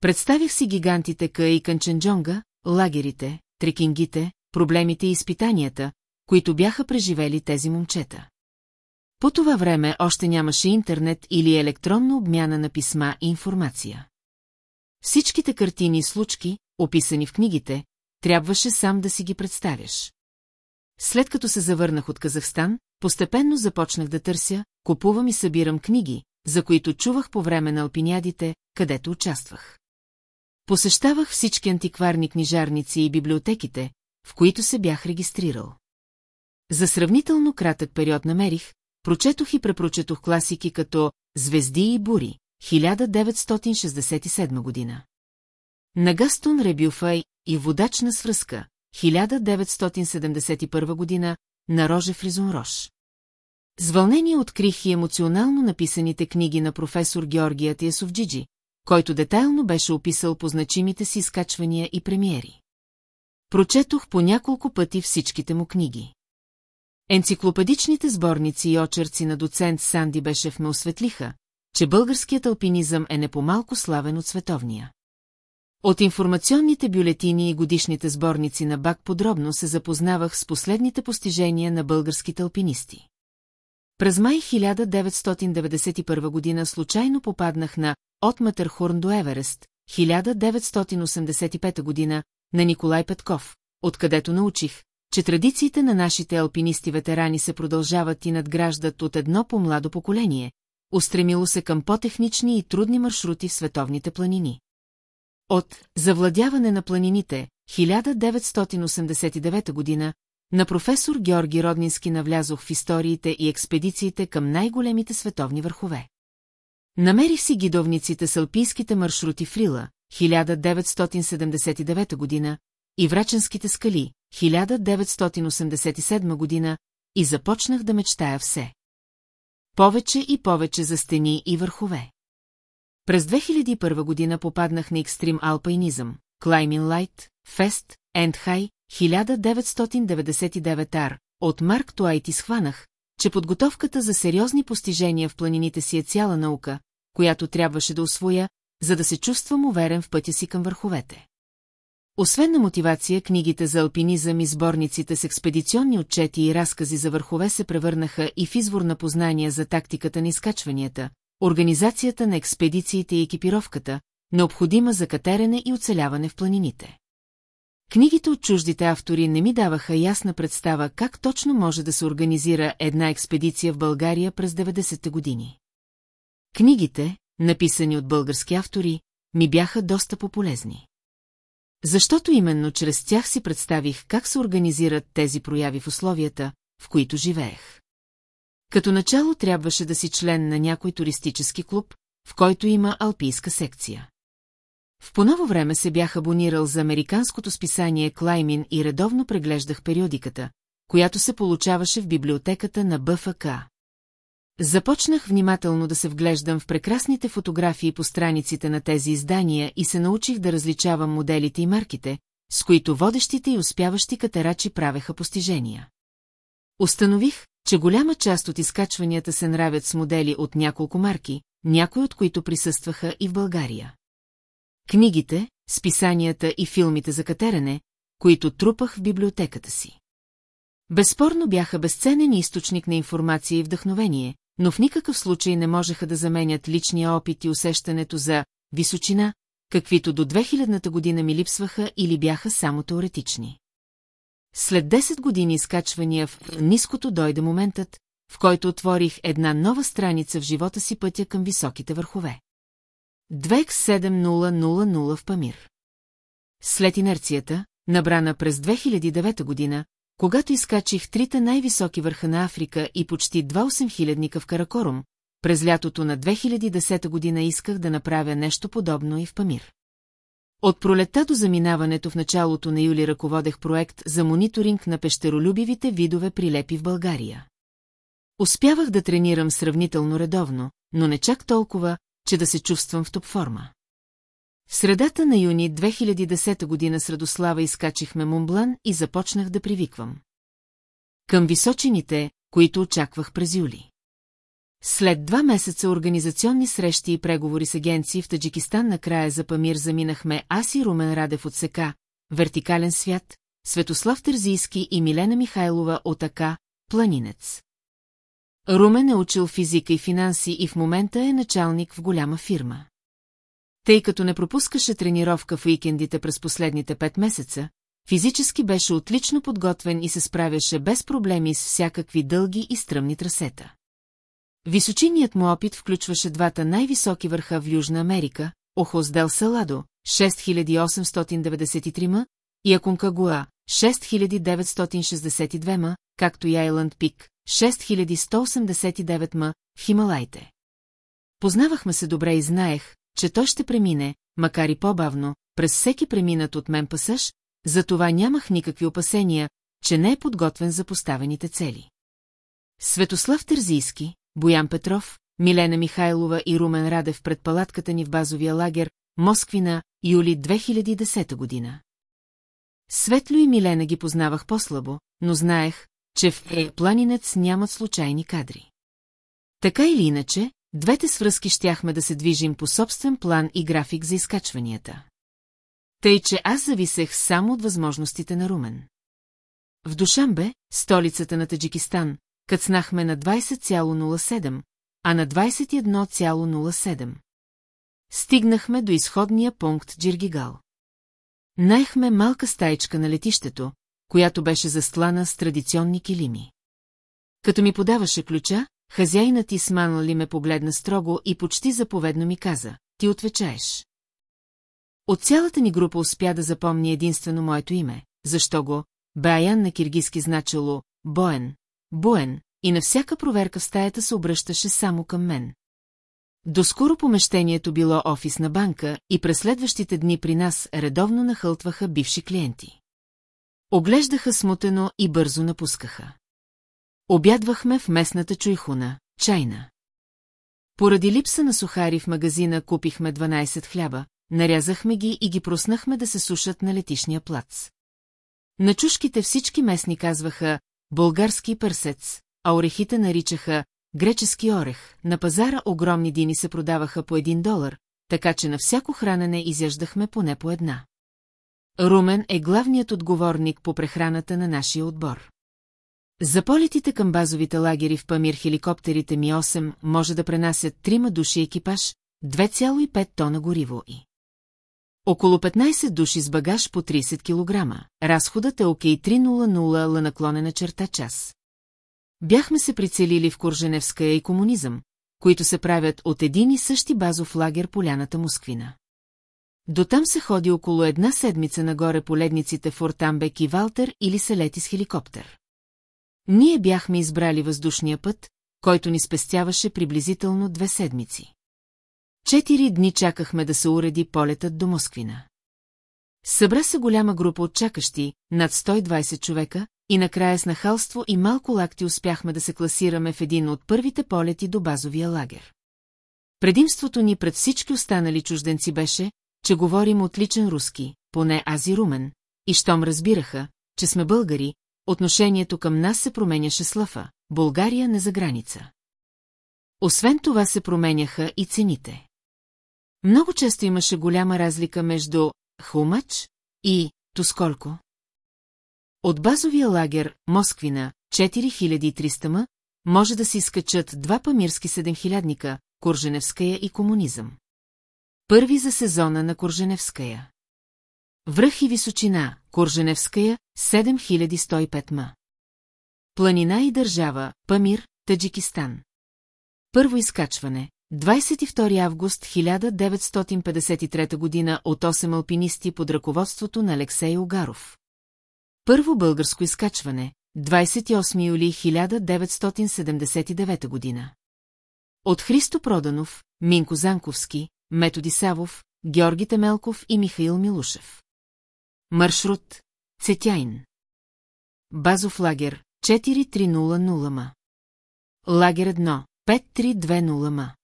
Speaker 1: Представих си гигантите Ка и Канченджонга, лагерите, трекингите, проблемите и изпитанията, които бяха преживели тези момчета. По това време още нямаше интернет или електронна обмяна на писма и информация. Всичките картини и случки, описани в книгите, трябваше сам да си ги представяш. След като се завърнах от Казахстан, постепенно започнах да търся, купувам и събирам книги, за които чувах по време на алпинядите, където участвах. Посещавах всички антикварни книжарници и библиотеките, в които се бях регистрирал. За сравнително кратък период намерих, Прочетох и препрочетох класики като «Звезди и бури» 1967 година. На Гастон Ребюфай и «Водач на свръзка» 1971 година на Роже Фризон С вълнение открих и емоционално написаните книги на професор Георгия Тиесовджиджи, който детайлно беше описал по значимите си изкачвания и премиери. Прочетох по няколко пъти всичките му книги. Енциклопедичните сборници и очерци на доцент Санди Бешев ме осветлиха, че българският алпинизъм е не по-малко славен от световния. От информационните бюлетини и годишните сборници на БАК подробно се запознавах с последните постижения на българските алпинисти. През май 1991 година случайно попаднах на «От Матърхорн до Еверест» 1985 година на Николай Петков, откъдето научих, че традициите на нашите алпинисти-ветерани се продължават и надграждат от едно по-младо поколение, устремило се към по-технични и трудни маршрути в световните планини. От «Завладяване на планините» 1989 година на професор Георги Роднински навлязох в историите и експедициите към най-големите световни върхове. Намерих си гидовниците с алпийските маршрути в Рила, 1979 година, и Враченските скали, 1987 година, и започнах да мечтая все. Повече и повече за стени и върхове. През 2001 година попаднах на екстрим алпайнизъм, Climbing Light, Fest, End High, 1999 R. от Марк Туайт изхванах, че подготовката за сериозни постижения в планините си е цяла наука, която трябваше да освоя, за да се чувствам уверен в пътя си към върховете. Освен на мотивация, книгите за алпинизъм и сборниците с експедиционни отчети и разкази за върхове се превърнаха и в извор на познания за тактиката на изкачванията, организацията на експедициите и екипировката, необходима за катерене и оцеляване в планините. Книгите от чуждите автори не ми даваха ясна представа как точно може да се организира една експедиция в България през 90-те години. Книгите, написани от български автори, ми бяха доста по-полезни. Защото именно чрез тях си представих как се организират тези прояви в условията, в които живеех. Като начало трябваше да си член на някой туристически клуб, в който има алпийска секция. В поново време се бях абонирал за американското списание Клаймин и редовно преглеждах периодиката, която се получаваше в библиотеката на БФК. Започнах внимателно да се вглеждам в прекрасните фотографии по страниците на тези издания и се научих да различавам моделите и марките, с които водещите и успяващи катерачи правеха постижения. Установих, че голяма част от изкачванията се нравят с модели от няколко марки, някои от които присъстваха и в България. Книгите, списанията и филмите за катерене, които трупах в библиотеката си. Безспорно бяха безценен източник на информация и вдъхновение, но в никакъв случай не можеха да заменят личния опит и усещането за височина, каквито до 2000-та година ми липсваха или бяха само теоретични. След 10 години изкачвания в ниското дойде моментът, в който отворих една нова страница в живота си пътя към високите върхове. 2 x в Памир. След инерцията, набрана през 2009 година, когато изкачих трите най-високи върха на Африка и почти 28 хилядника в Каракорум, през лятото на 2010 година исках да направя нещо подобно и в Памир. От пролета до заминаването в началото на юли ръководех проект за мониторинг на пещеролюбивите видове прилепи в България. Успявах да тренирам сравнително редовно, но не чак толкова, че да се чувствам в топ форма. В средата на юни 2010 година с Радослава изкачихме Мумблан и започнах да привиквам. Към височините, които очаквах през юли. След два месеца организационни срещи и преговори с агенции в Таджикистан края за Памир заминахме аз и Румен Радев от СК, Вертикален свят, Светослав Тързийски и Милена Михайлова от АК, Планинец. Румен е учил физика и финанси и в момента е началник в голяма фирма тъй като не пропускаше тренировка в уикендите през последните пет месеца, физически беше отлично подготвен и се справяше без проблеми с всякакви дълги и стръмни трасета. Височиният му опит включваше двата най-високи върха в Южна Америка, Охоздел Саладо, 6893 м, и Аконкагуа, 6962 м, както и Айланд Пик, 6189 м, в Хималайте. Познавахме се добре и знаех, че то ще премине, макар и по-бавно, през всеки преминат от мен пасаж, затова нямах никакви опасения, че не е подготвен за поставените цели. Светослав Терзийски, Боян Петров, Милена Михайлова и Румен Радев пред палатката ни в базовия лагер, Москвина, юли 2010 година. Светло и Милена ги познавах по-слабо, но знаех, че в Е планинец нямат случайни кадри. Така или иначе, Двете свръзки щяхме да се движим по собствен план и график за изкачванията. Тъй, че аз зависех само от възможностите на Румен. В Душамбе, столицата на Таджикистан, кацнахме на 20,07, а на 21,07. Стигнахме до изходния пункт Джиргигал. Наехме малка стаичка на летището, която беше застлана с традиционни килими. Като ми подаваше ключа, Хазяйнат Исман ли ме погледна строго и почти заповедно ми каза, ти отвечаеш. От цялата ни група успя да запомни единствено моето име, защо го, Баян на киргизски значило Боен, Буен, и на всяка проверка в стаята се обръщаше само към мен. Доскоро помещението било офис на банка и през следващите дни при нас редовно нахълтваха бивши клиенти. Оглеждаха смутено и бързо напускаха. Обядвахме в местната чуйхуна, чайна. Поради липса на сухари в магазина купихме 12 хляба, нарязахме ги и ги проснахме да се сушат на летишния плац. На чушките всички местни казваха «български пърсец», а орехите наричаха «гречески орех». На пазара огромни дини се продаваха по един долар, така че на всяко хранене изяждахме поне по една. Румен е главният отговорник по прехраната на нашия отбор. За полетите към базовите лагери в Памир хеликоптерите Ми-8 може да пренасят трима души екипаж, 2,5 тона гориво и около 15 души с багаж по 30 кг. Разходът е окей 300 ла наклонена черта час. Бяхме се прицелили в Курженевска и комунизъм, които се правят от един и същи базов лагер поляната Москвина. До там се ходи около една седмица нагоре по ледниците Фортамбек и Валтер или се лети с хеликоптер. Ние бяхме избрали въздушния път, който ни спестяваше приблизително две седмици. Четири дни чакахме да се уреди полетът до Москвина. Събра се голяма група от чакащи, над 120 човека, и накрая с нахалство и малко лакти успяхме да се класираме в един от първите полети до базовия лагер. Предимството ни пред всички останали чужденци беше, че говорим отличен руски, поне аз и румен, и щом разбираха, че сме българи, отношението към нас се променяше с лъфа, България не за граница. Освен това се променяха и цените. Много често имаше голяма разлика между хумач и тосколко. От базовия лагер Москвина 4300 м може да се изкачат два памирски седемхилядника, Курженевская и комунизъм. Първи за сезона на Курженевская. Връх и височина, Курженевская, 7105 ма. Планина и държава, Памир, Таджикистан. Първо изкачване. 22 август 1953 г. от 8 алпинисти под ръководството на Алексей Огаров. Първо българско изкачване. 28 юли 1979 г. От Христо Проданов, Минко Занковски, Методи Савов, Георги Темелков и Михаил Милушев. Маршрут Цетяйн. Базов лагер 4300 ма. Лагер 1 5320 ма.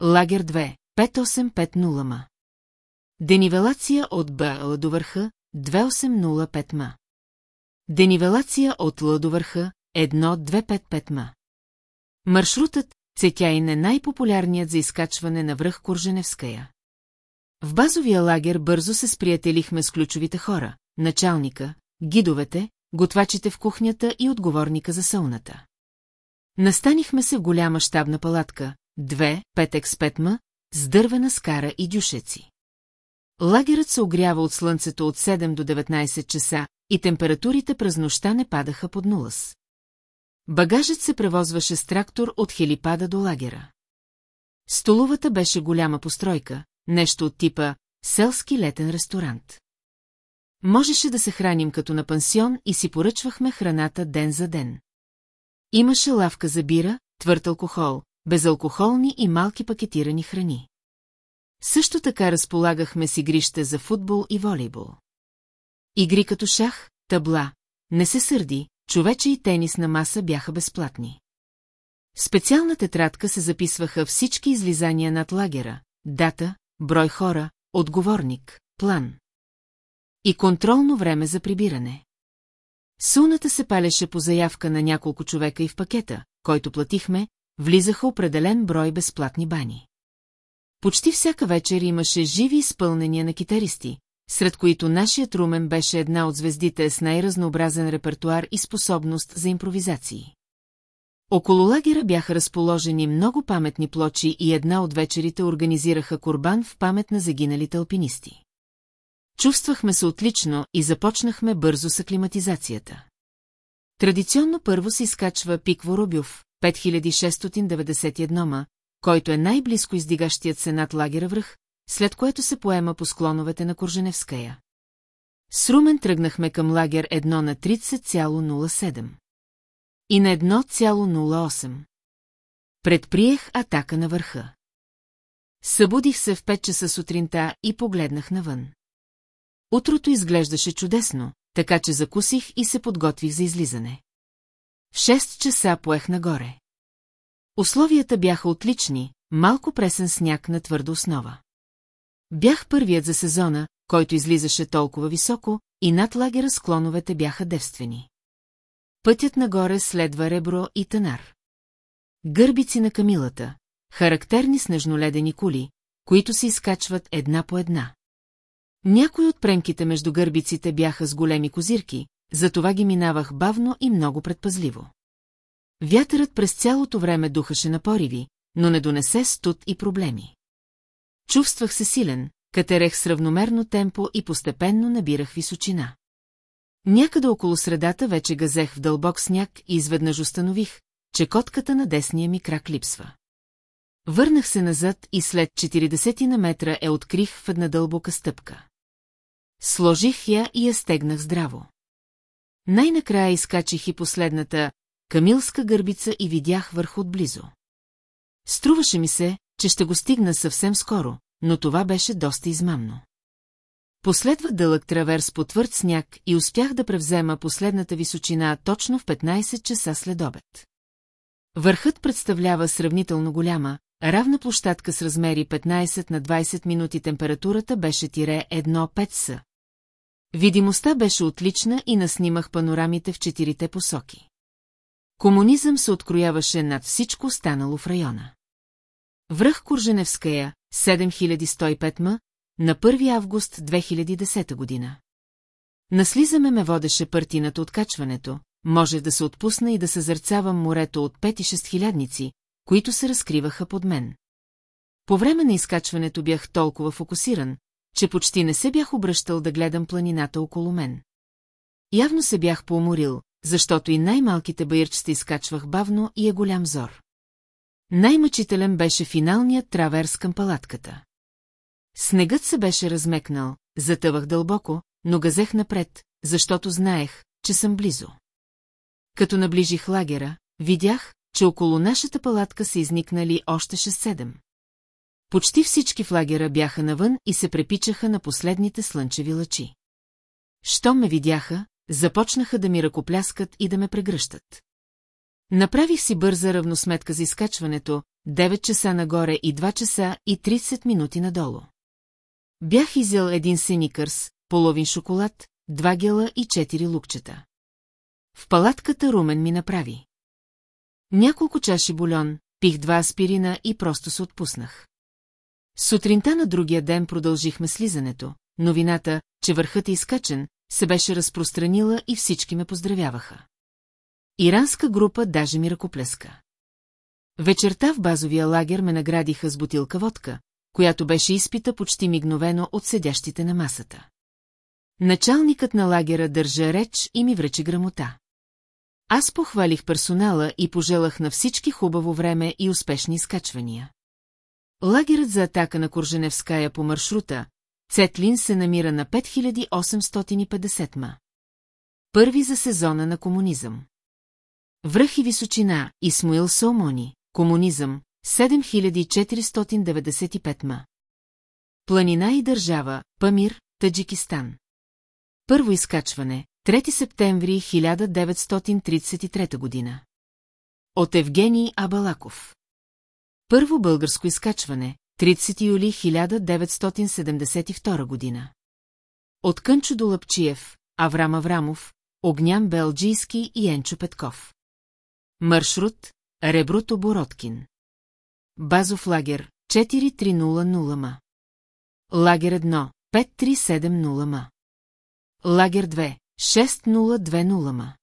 Speaker 1: Лагер 2 5850 ма. Денивелация от Б до върха 2805 ма. Денивелация от Л до върха 1255 ма. Маршрутът Цетяйн е най-популярният за изкачване на връх Курженевская. В базовия лагер бързо се сприятелихме с ключовите хора, началника, гидовете, готвачите в кухнята и отговорника за сълната. Настанихме се в голяма щабна палатка, две, пет експетма, с дървена скара и дюшеци. Лагерът се огрява от слънцето от 7 до 19 часа и температурите през нощта не падаха под нулас. Багажът се превозваше с трактор от хелипада до лагера. Столовата беше голяма постройка, нещо от типа селски летен ресторант. Можеше да се храним като на пансион и си поръчвахме храната ден за ден. Имаше лавка за бира, твърд алкохол, безалкохолни и малки пакетирани храни. Също така разполагахме с игрище за футбол и волейбол. Игри като шах, табла, не се сърди, човече и тенис на маса бяха безплатни. В специална тетрадка се записваха всички излизания над лагера, дата, брой хора, отговорник, план. И контролно време за прибиране. Суната се палеше по заявка на няколко човека и в пакета, който платихме, влизаха определен брой безплатни бани. Почти всяка вечер имаше живи изпълнения на китаристи, сред които нашият Румен беше една от звездите с най-разнообразен репертуар и способност за импровизации. Около лагера бяха разположени много паметни плочи и една от вечерите организираха курбан в памет на загиналите алпинисти. Чувствахме се отлично и започнахме бързо с аклиматизацията. Традиционно първо се изкачва пик Воробюв, 5691 ма, който е най-близко издигащият се над лагера връх, след което се поема по склоновете на Корженевская. С Румен тръгнахме към лагер 1 на 30,07. И на 1,08. Предприех атака на върха. Събудих се в 5 часа сутринта и погледнах навън. Утрото изглеждаше чудесно, така че закусих и се подготвих за излизане. В 6 часа поех нагоре. Условията бяха отлични, малко пресен сняг на твърда основа. Бях първият за сезона, който излизаше толкова високо, и над лагера склоновете бяха девствени. Пътят нагоре следва ребро и танар. Гърбици на камилата, характерни снежноледени кули, които се изкачват една по една. Някои от премките между гърбиците бяха с големи козирки, затова ги минавах бавно и много предпазливо. Вятърът през цялото време духаше на пориви, но не донесе студ и проблеми. Чувствах се силен, катерех с равномерно темпо и постепенно набирах височина. Някъде около средата вече газех в дълбок сняг и изведнъж установих, че котката на десния ми крак липсва. Върнах се назад и след 40 на метра е открих в една дълбока стъпка. Сложих я и я стегнах здраво. Най-накрая изкачих и последната камилска гърбица и видях върху отблизо. Струваше ми се, че ще го стигна съвсем скоро, но това беше доста измамно. Последва дълъг траверс по твърд сняг и успях да превзема последната височина точно в 15 часа след обед. Върхът представлява сравнително голяма, равна площадка с размери 15 на 20 минути температурата беше тире 1,5 са. Видимостта беше отлична и наснимах панорамите в четирите посоки. Комунизъм се открояваше над всичко станало в района. Връх Курженевская, 7105 м, на 1 август 2010 година. Наслизаме ме водеше партината от качването, може да се отпусна и да съзърцавам морето от 5 и 6 хилядници, които се разкриваха под мен. По време на изкачването бях толкова фокусиран, че почти не се бях обръщал да гледам планината около мен. Явно се бях поуморил, защото и най-малките баирчета изкачвах бавно и е голям зор. Най-мъчителен беше финалният траверс към палатката. Снегът се беше размекнал, затъвах дълбоко, но газех напред, защото знаех, че съм близо. Като наближих лагера, видях, че около нашата палатка са изникнали още 6-7. Почти всички в лагера бяха навън и се препичаха на последните слънчеви лъчи. Щом ме видяха, започнаха да ми ръкопляскат и да ме прегръщат. Направих си бърза равносметка за изкачването, 9 часа нагоре и 2 часа и 30 минути надолу. Бях изял един синикърс, половин шоколад, два гела и четири лукчета. В палатката Румен ми направи. Няколко чаши бульон, пих два аспирина и просто се отпуснах. Сутринта на другия ден продължихме слизането. Новината, че върхът е изкачен, се беше разпространила и всички ме поздравяваха. Иранска група даже ми ръкоплеска. Вечерта в базовия лагер ме наградиха с бутилка водка, която беше изпита почти мигновено от седящите на масата. Началникът на лагера държа реч и ми връчи грамота. Аз похвалих персонала и пожелах на всички хубаво време и успешни изкачвания. Лагерът за атака на Курженевская по маршрута Цетлин се намира на 5850 ма. Първи за сезона на комунизъм. Връх и височина Исмуил Саумони, комунизъм, 7495 ма. Планина и държава, Памир, Таджикистан. Първо изкачване, 3 септември 1933 година. От Евгений Абалаков. Първо българско изкачване, 30 юли 1972 година. От Кънчо до Лъпчиев, Аврам Аврамов, Огнян Белджийски и Енчо Петков. Маршрут – Ребруто Бородкин. Базов лагер 4300 ма. Лагер 1 5370 ма. Лагер 2 6020 ма.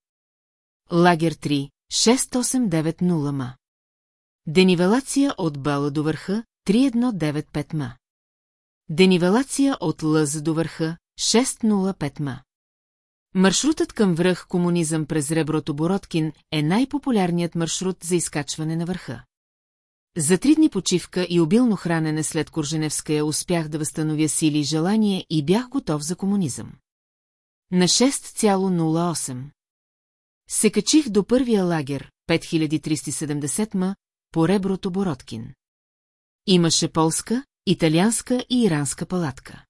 Speaker 1: Лагер 3 6890 ма. Денивелация от Бала до върха 3195 ма. Денивелация от Лъз до върха 605 ма. Маршрутът към връх Комунизъм през Реброто Бородкин е най-популярният маршрут за изкачване на върха. За три дни почивка и обилно хранене след Корженевская успях да възстановя сили и желание и бях готов за комунизъм. На 6,08 се качих до първия лагер, 5370 ма, по реброто Бородкин. Имаше полска, италианска и иранска палатка.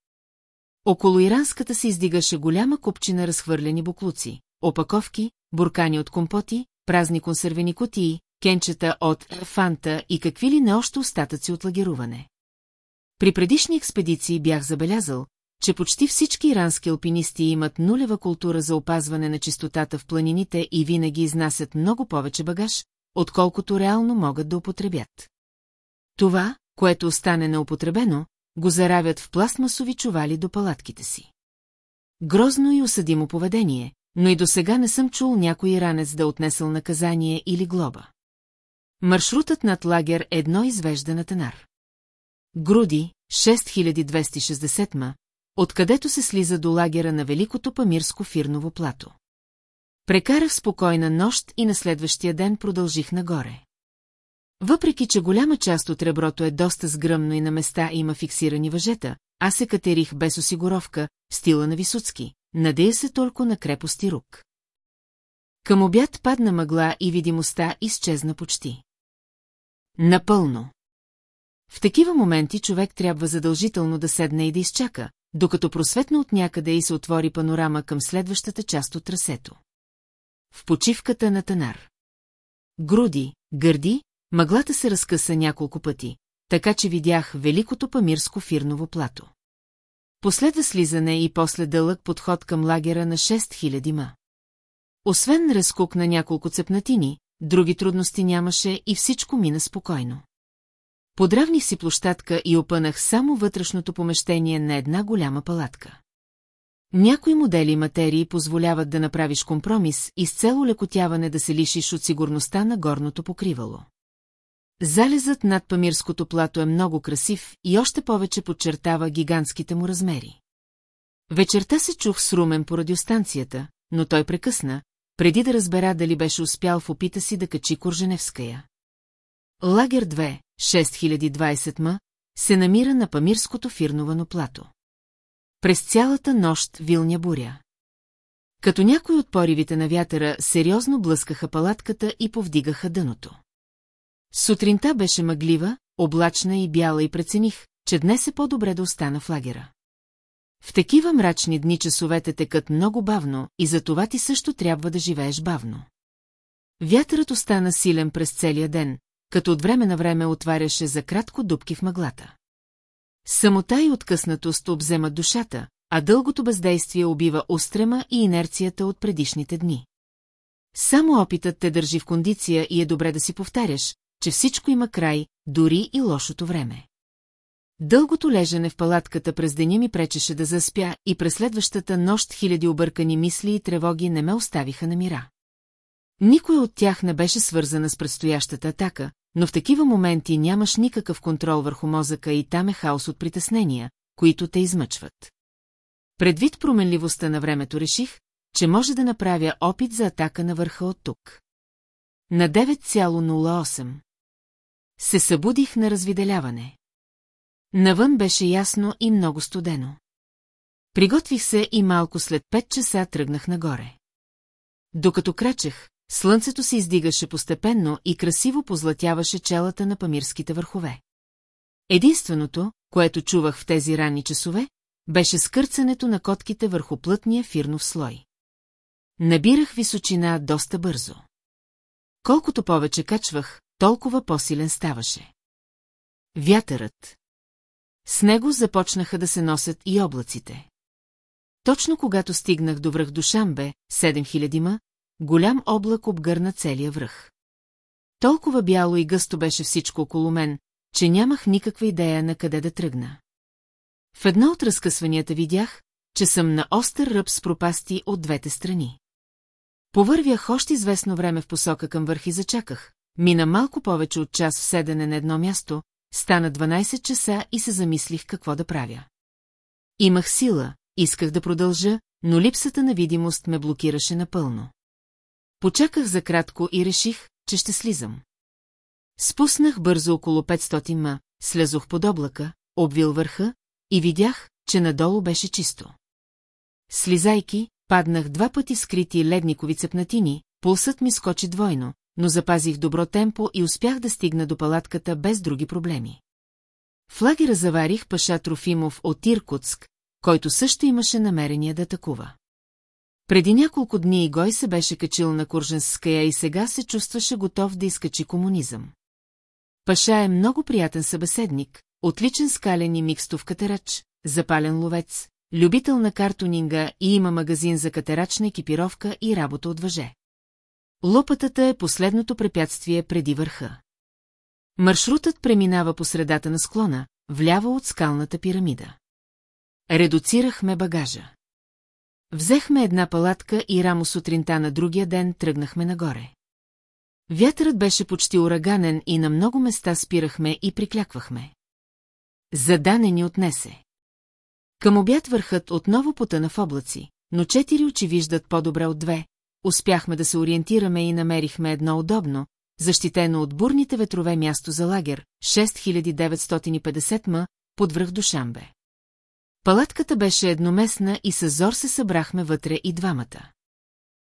Speaker 1: Около иранската се издигаше голяма купчина разхвърлени буклуци, опаковки, буркани от компоти, празни консервени котии, кенчета от фанта и какви ли не още остатъци от лагеруване. При предишни експедиции бях забелязал, че почти всички ирански алпинисти имат нулева култура за опазване на чистотата в планините и винаги изнасят много повече багаж, отколкото реално могат да употребят. Това, което остане неупотребено, го заравят в пластмасови чували до палатките си. Грозно и осъдимо поведение, но и до сега не съм чул някой иранец да отнесъл наказание или глоба. Маршрутът над лагер едно извежда на Тенар. Груди 6260 ма, откъдето се слиза до лагера на Великото Памирско фирново плато. Прекарах спокойна нощ и на следващия ден продължих нагоре. Въпреки, че голяма част от реброто е доста сгръмно и на места има фиксирани въжета, аз се катерих без осигуровка, стила на Висоцки, надея се толкова на крепости рук. Към обяд падна мъгла и видимостта изчезна почти. Напълно. В такива моменти човек трябва задължително да седне и да изчака, докато просветна от някъде и се отвори панорама към следващата част от трасето. В почивката на Танар. Груди, гърди, мъглата се разкъса няколко пъти, така че видях великото памирско фирново плато. Последва слизане и после дълъг подход към лагера на 6000 ма. Освен разкук на няколко цепнатини, други трудности нямаше и всичко мина спокойно. Подравних си площадка и опънах само вътрешното помещение на една голяма палатка. Някои модели и материи позволяват да направиш компромис и с цел лекотяване да се лишиш от сигурността на горното покривало. Залезът над Памирското плато е много красив и още повече подчертава гигантските му размери. Вечерта се чух срумен по радиостанцията, но той прекъсна, преди да разбера дали беше успял в опита си да качи Курженевская. Лагер 2, 6020 м, се намира на Памирското фирновано плато. През цялата нощ вилня буря. Като някои от поривите на вятъра сериозно блъскаха палатката и повдигаха дъното. Сутринта беше мъглива, облачна и бяла и прецених, че днес е по-добре да остана в лагера. В такива мрачни дни часовете текат много бавно и за това ти също трябва да живееш бавно. Вятърът остана силен през целия ден, като от време на време отваряше за кратко дубки в мъглата. Самота и откъснатост обземат душата, а дългото бездействие убива устрема и инерцията от предишните дни. Само опитът те държи в кондиция и е добре да си повтаряш, че всичко има край, дори и лошото време. Дългото лежене в палатката през деня ми пречеше да заспя и през следващата нощ хиляди объркани мисли и тревоги не ме оставиха на мира. Никой от тях не беше свързана с предстоящата атака, но в такива моменти нямаш никакъв контрол върху мозъка и там е хаос от притеснения, които те измъчват. Предвид променливостта на времето реших, че може да направя опит за атака на върха от тук. На 9,08 се събудих на развиделяване. Навън беше ясно и много студено. Приготвих се и малко след 5 часа тръгнах нагоре. Докато крачех, слънцето се издигаше постепенно и красиво позлатяваше челата на памирските върхове. Единственото, което чувах в тези ранни часове, беше скърцането на котките върху плътния фирнов слой. Набирах височина доста бързо. Колкото повече качвах, толкова по-силен ставаше. Вятърът, с него започнаха да се носят и облаците. Точно когато стигнах до връх Душамбе, 7000 ма, голям облак обгърна целия връх. Толкова бяло и гъсто беше всичко около мен, че нямах никаква идея на къде да тръгна. В едно от разкъсванията видях, че съм на остър ръб с пропасти от двете страни. Повървях още известно време в посока към върх и зачаках, мина малко повече от час в седене на едно място, Стана 12 часа и се замислих какво да правя. Имах сила, исках да продължа, но липсата на видимост ме блокираше напълно. Почаках за кратко и реших, че ще слизам. Спуснах бързо около 500 ма, слязох под облака, обвил върха и видях, че надолу беше чисто. Слизайки, паднах два пъти скрити ледникови цепнатини, пулсът ми скочи двойно, но запазих добро темпо и успях да стигна до палатката без други проблеми. В лагера заварих паша Трофимов от Иркутск, който също имаше намерение да атакува. Преди няколко дни и Гой се беше качил на Курженская и сега се чувстваше готов да изкачи комунизъм. Паша е много приятен събеседник, отличен скален и микстов катерач, запален ловец, любител на картонинга и има магазин за катерачна екипировка и работа от въже. Лопатата е последното препятствие преди върха. Маршрутът преминава по средата на склона, вляво от скалната пирамида. Редуцирахме багажа. Взехме една палатка и рамо сутринта на другия ден тръгнахме нагоре. Вятърът беше почти ураганен и на много места спирахме и прикляквахме. Задане ни отнесе. Към обяд върхът отново потъна в облаци, но четири очи виждат по-добре от две, успяхме да се ориентираме и намерихме едно удобно, защитено от бурните ветрове място за лагер, 6950 м, под връх Душамбе. Палатката беше едноместна и с зор се събрахме вътре и двамата.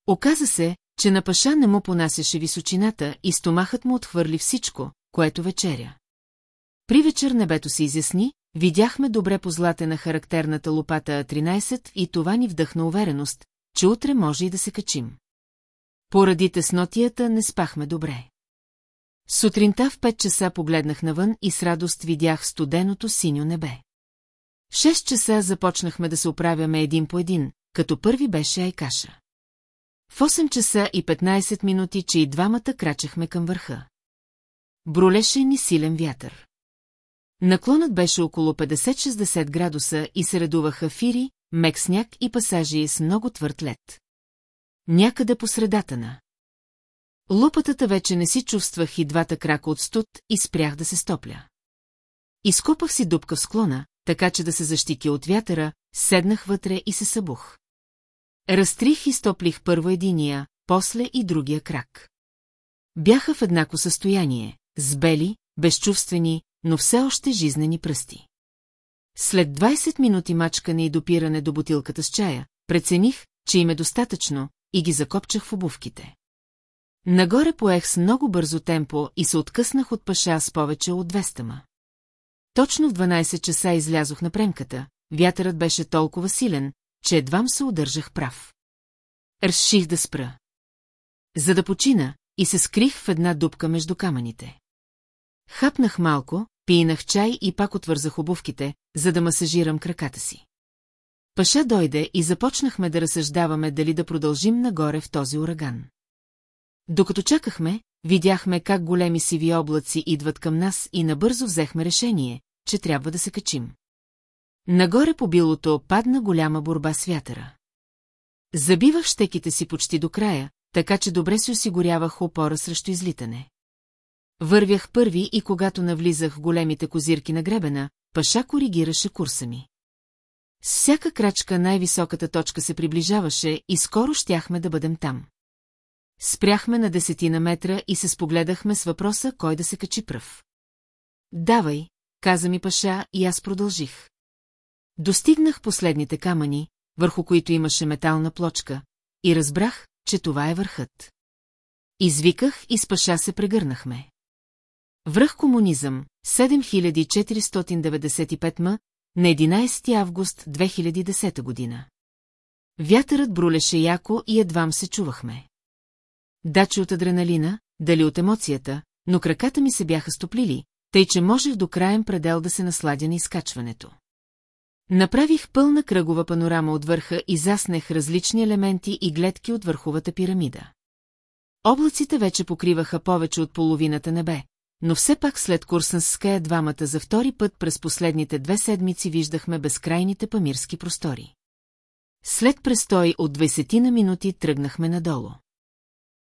Speaker 1: Оказа се, че на паша не му понасяше височината и стомахът му отхвърли всичко, което вечеря. При вечер небето се изясни, видяхме добре позлатена характерната лопата А13 и това ни вдъхна увереност, че утре може и да се качим. Поради теснотията не спахме добре. Сутринта в 5 часа погледнах навън и с радост видях студеното синьо небе. В 6 часа започнахме да се оправяме един по един, като първи беше Айкаша. В 8 часа и 15 минути, че и двамата крачехме към върха. Бролеше ни силен вятър. Наклонът беше около 50-60 градуса и се редуваха фири, мек сняг и пасажи с много твърд лед. Някъде по средата на. Лупатата вече не си чувствах и двата крака от студ и спрях да се стопля. Изкупах си дупка в склона, така че да се защитя от вятъра, седнах вътре и се събух. Разтрих и стоплих първо единия, после и другия крак. Бяха в еднакво състояние, с бели, безчувствени, но все още жизнени пръсти. След 20 минути мачкане и допиране до бутилката с чая, прецених, че им е достатъчно, и ги закопчах в обувките. Нагоре поех с много бързо темпо и се откъснах от паша с повече от 200 ма. Точно в 12 часа излязох на премката, вятърът беше толкова силен, че едвам се удържах прав. Реших да спра. За да почина, и се скрих в една дупка между камъните. Хапнах малко, пинах чай и пак отвързах обувките, за да масажирам краката си. Паша дойде и започнахме да разсъждаваме дали да продължим нагоре в този ураган. Докато чакахме, видяхме как големи сиви облаци идват към нас и набързо взехме решение, че трябва да се качим. Нагоре по билото падна голяма борба с вятъра. Забивах щеките си почти до края, така че добре си осигурявах опора срещу излитане. Вървях първи и когато навлизах в големите козирки на гребена, Паша коригираше курса ми. С всяка крачка най-високата точка се приближаваше и скоро щяхме да бъдем там. Спряхме на десетина метра и се спогледахме с въпроса кой да се качи пръв. Давай, каза ми Паша и аз продължих. Достигнах последните камъни, върху които имаше метална плочка, и разбрах, че това е върхът. Извиках и с Паша се прегърнахме. Връх комунизъм, 7495 м, на 11 август 2010 година. Вятърът брулеше яко и едвам се чувахме. Дачи от адреналина, дали от емоцията, но краката ми се бяха стоплили, тъй че можех до краен предел да се насладя на изкачването. Направих пълна кръгова панорама от върха и заснех различни елементи и гледки от върховата пирамида. Облаците вече покриваха повече от половината небе, но все пак след ская двамата за втори път през последните две седмици виждахме безкрайните памирски простори. След престой от 20 на минути тръгнахме надолу.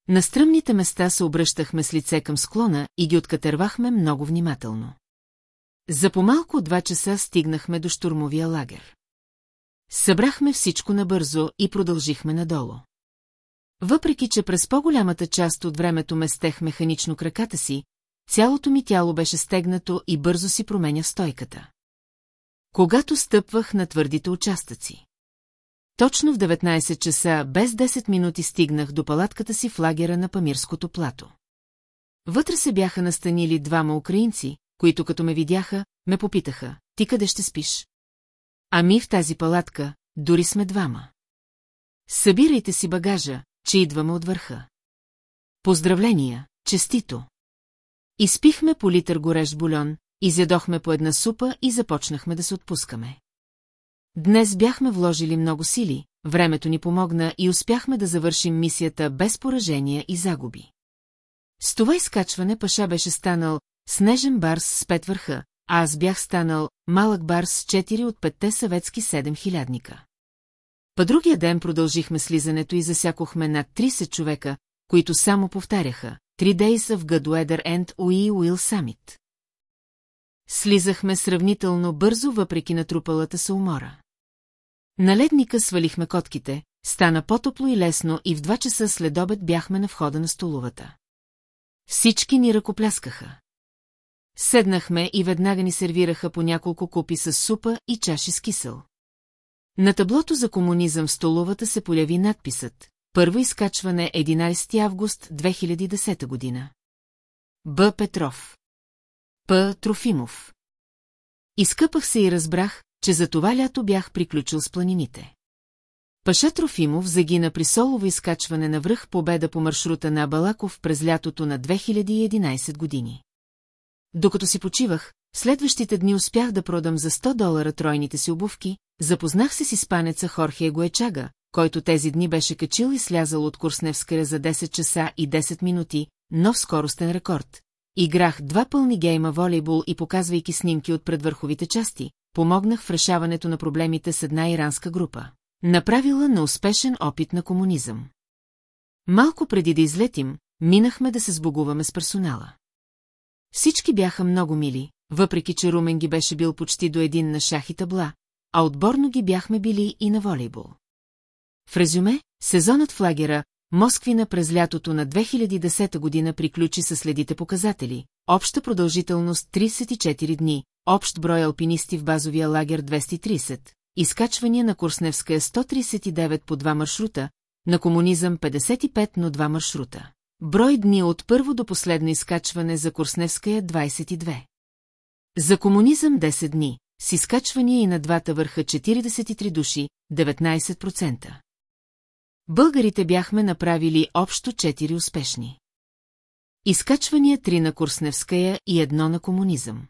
Speaker 1: На стръмните места се обръщахме с лице към склона и ги откатървахме много внимателно. За по-малко от два часа стигнахме до штурмовия лагер. Събрахме всичко набързо и продължихме надолу. Въпреки, че през по-голямата част от времето местех механично краката си, Цялото ми тяло беше стегнато и бързо си променя стойката. Когато стъпвах на твърдите участъци. Точно в 19 часа без 10 минути стигнах до палатката си в лагера на Памирското плато. Вътре се бяха настанили двама украинци, които като ме видяха, ме попитаха, ти къде ще спиш? Ами в тази палатка, дори сме двама. Събирайте си багажа, че идваме от върха. Поздравления, честито! Изпихме по литър горещ бульон, изядохме по една супа и започнахме да се отпускаме. Днес бяхме вложили много сили, времето ни помогна и успяхме да завършим мисията без поражения и загуби. С това изкачване Паша беше станал снежен барс с пет върха, а аз бях станал малък барс с четири от петте съветски седем хилядника. Па другия ден продължихме слизането и засякохме над 30 човека, които само повтаряха Три дейса в Гадуедър Енд Уи Уил Самит. Слизахме сравнително бързо, въпреки натрупалата се умора. На ледника свалихме котките, стана по-топло и лесно и в два часа след обед бяхме на входа на столовата. Всички ни ръкопляскаха. Седнахме и веднага ни сервираха по няколко купи с супа и чаши с кисел. На таблото за комунизъм в столовата се появи надписът първо изкачване 11 август 2010 година. Б. Петров. П. Трофимов. Изкъпах се и разбрах, че за това лято бях приключил с планините. Паша Трофимов загина при солово изкачване на връх победа по маршрута на Балаков през лятото на 2011 години. Докато си почивах, следващите дни успях да продам за 100 долара тройните си обувки, запознах се с изпанеца Хорхе Гоечага, който тези дни беше качил и слязал от Курсневская за 10 часа и 10 минути, нов скоростен рекорд. Играх два пълни гейма волейбол и показвайки снимки от предвърховите части, помогнах в решаването на проблемите с една иранска група. Направила на успешен опит на комунизъм. Малко преди да излетим, минахме да се сбогуваме с персонала. Всички бяха много мили, въпреки че Румен ги беше бил почти до един на шах и табла, а отборно ги бяхме били и на волейбол. В резюме, сезонът в лагера Москвина през лятото на 2010 година приключи със следите показатели. Обща продължителност 34 дни, общ брой алпинисти в базовия лагер 230, изкачвания на Курсневска 139 е по два маршрута, на комунизъм 55 но два маршрута. Брой дни от първо до последно изкачване за Курсневская 22. Е за комунизъм 10 дни, с изкачвания и на двата върха 43 души, 19%. Българите бяхме направили общо четири успешни. Изкачвания три на Курсневская и едно на комунизъм.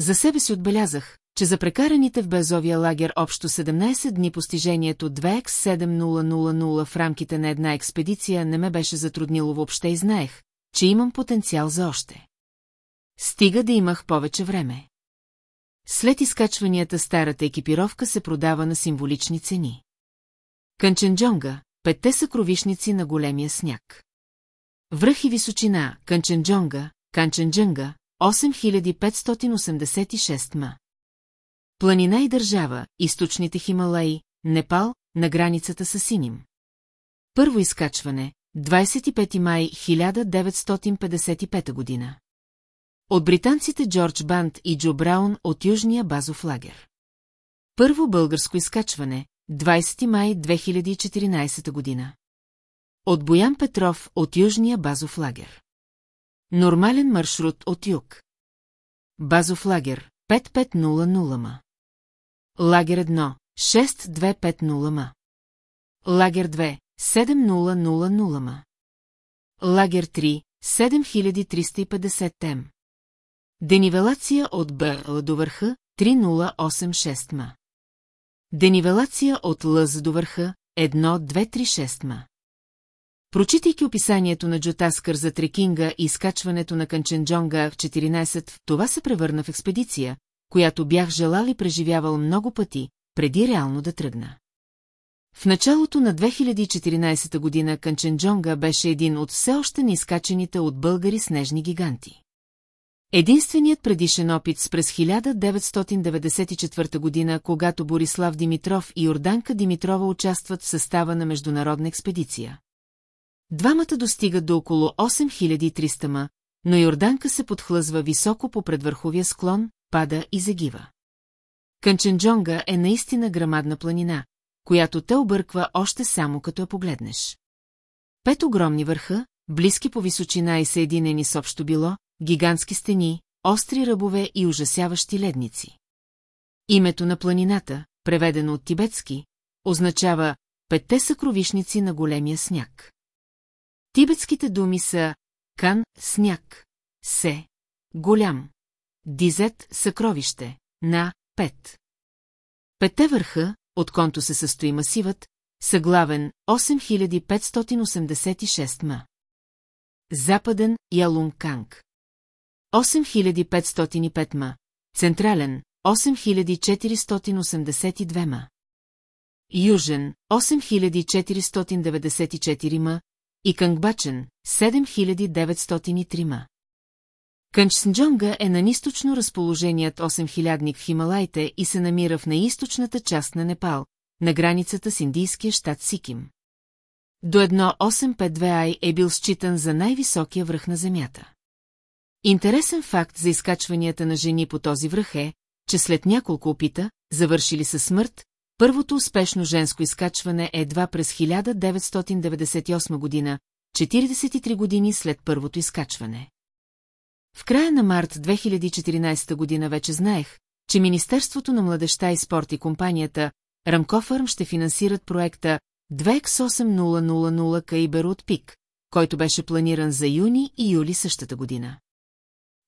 Speaker 1: За себе си отбелязах, че за прекараните в Безовия лагер общо 17 дни постижението 2X7000 в рамките на една експедиция не ме беше затруднило въобще и знаех, че имам потенциал за още. Стига да имах повече време. След изкачванията старата екипировка се продава на символични цени. Канченджонга – петте съкровишници на големия сняг. Връх и височина – Канченджонга, Канченджонга – 8586 ма. Планина и държава – източните Хималаи, Непал, на границата с Синим. Първо изкачване – 25 май 1955 година. От британците Джордж Бант и Джо Браун от Южния базов лагер. Първо българско изкачване 20 май 2014 година. От Боян Петров от Южния базов лагер. Нормален маршрут от юг. Базов лагер 5500 ма. Лагер 1 6250 ма. Лагер 2 7000 ма. Лагер 3 7350 м. Денивелация от Б до върха 3086 ма. Денивелация от лъз до върха, 1-2-3-6 ма. Прочитайки описанието на Джотаскър за трекинга и изкачването на Канченджонга в 14, това се превърна в експедиция, която бях желал и преживявал много пъти, преди реално да тръгна. В началото на 2014 година Канченджонга беше един от все още неизкачените от българи снежни гиганти. Единственият предишен опит с през 1994 година, когато Борислав Димитров и Йорданка Димитрова участват в състава на международна експедиция. Двамата достигат до около 8300 ма, но Йорданка се подхлъзва високо по предвърховия склон, пада и загива. Канченджонга е наистина грамадна планина, която те обърква още само като я погледнеш. Пет огромни върха, близки по височина и съединени с общо било, гигантски стени, остри ръбове и ужасяващи ледници. Името на планината, преведено от тибетски, означава «петте съкровишници на големия сняг». Тибетските думи са «кан» – сняг, «се» – голям, «дизет» – съкровище, «на» – пет. Петте върха, от конто се състои масивът, са главен 8586 ма Западен Ялунканг. 8505 ма. Централен 8482 ма. Южен 8494 ма. И Кангбачен 7903 ма. Кънчсенджонга е на източно разположеният 8000-ник в Хималайте и се намира в наизточната част на Непал, на границата с индийския щат Сиким. До 1852 Ай е бил считан за най-високия връх на Земята. Интересен факт за изкачванията на жени по този връх е, че след няколко опита, завършили със смърт, първото успешно женско изкачване е едва през 1998 година, 43 години след първото изкачване. В края на март 2014 година вече знаех, че Министерството на младеща и спорт и компанията Рамкофърм ще финансират проекта 2X8000 Кайбер от ПИК, който беше планиран за юни и юли същата година.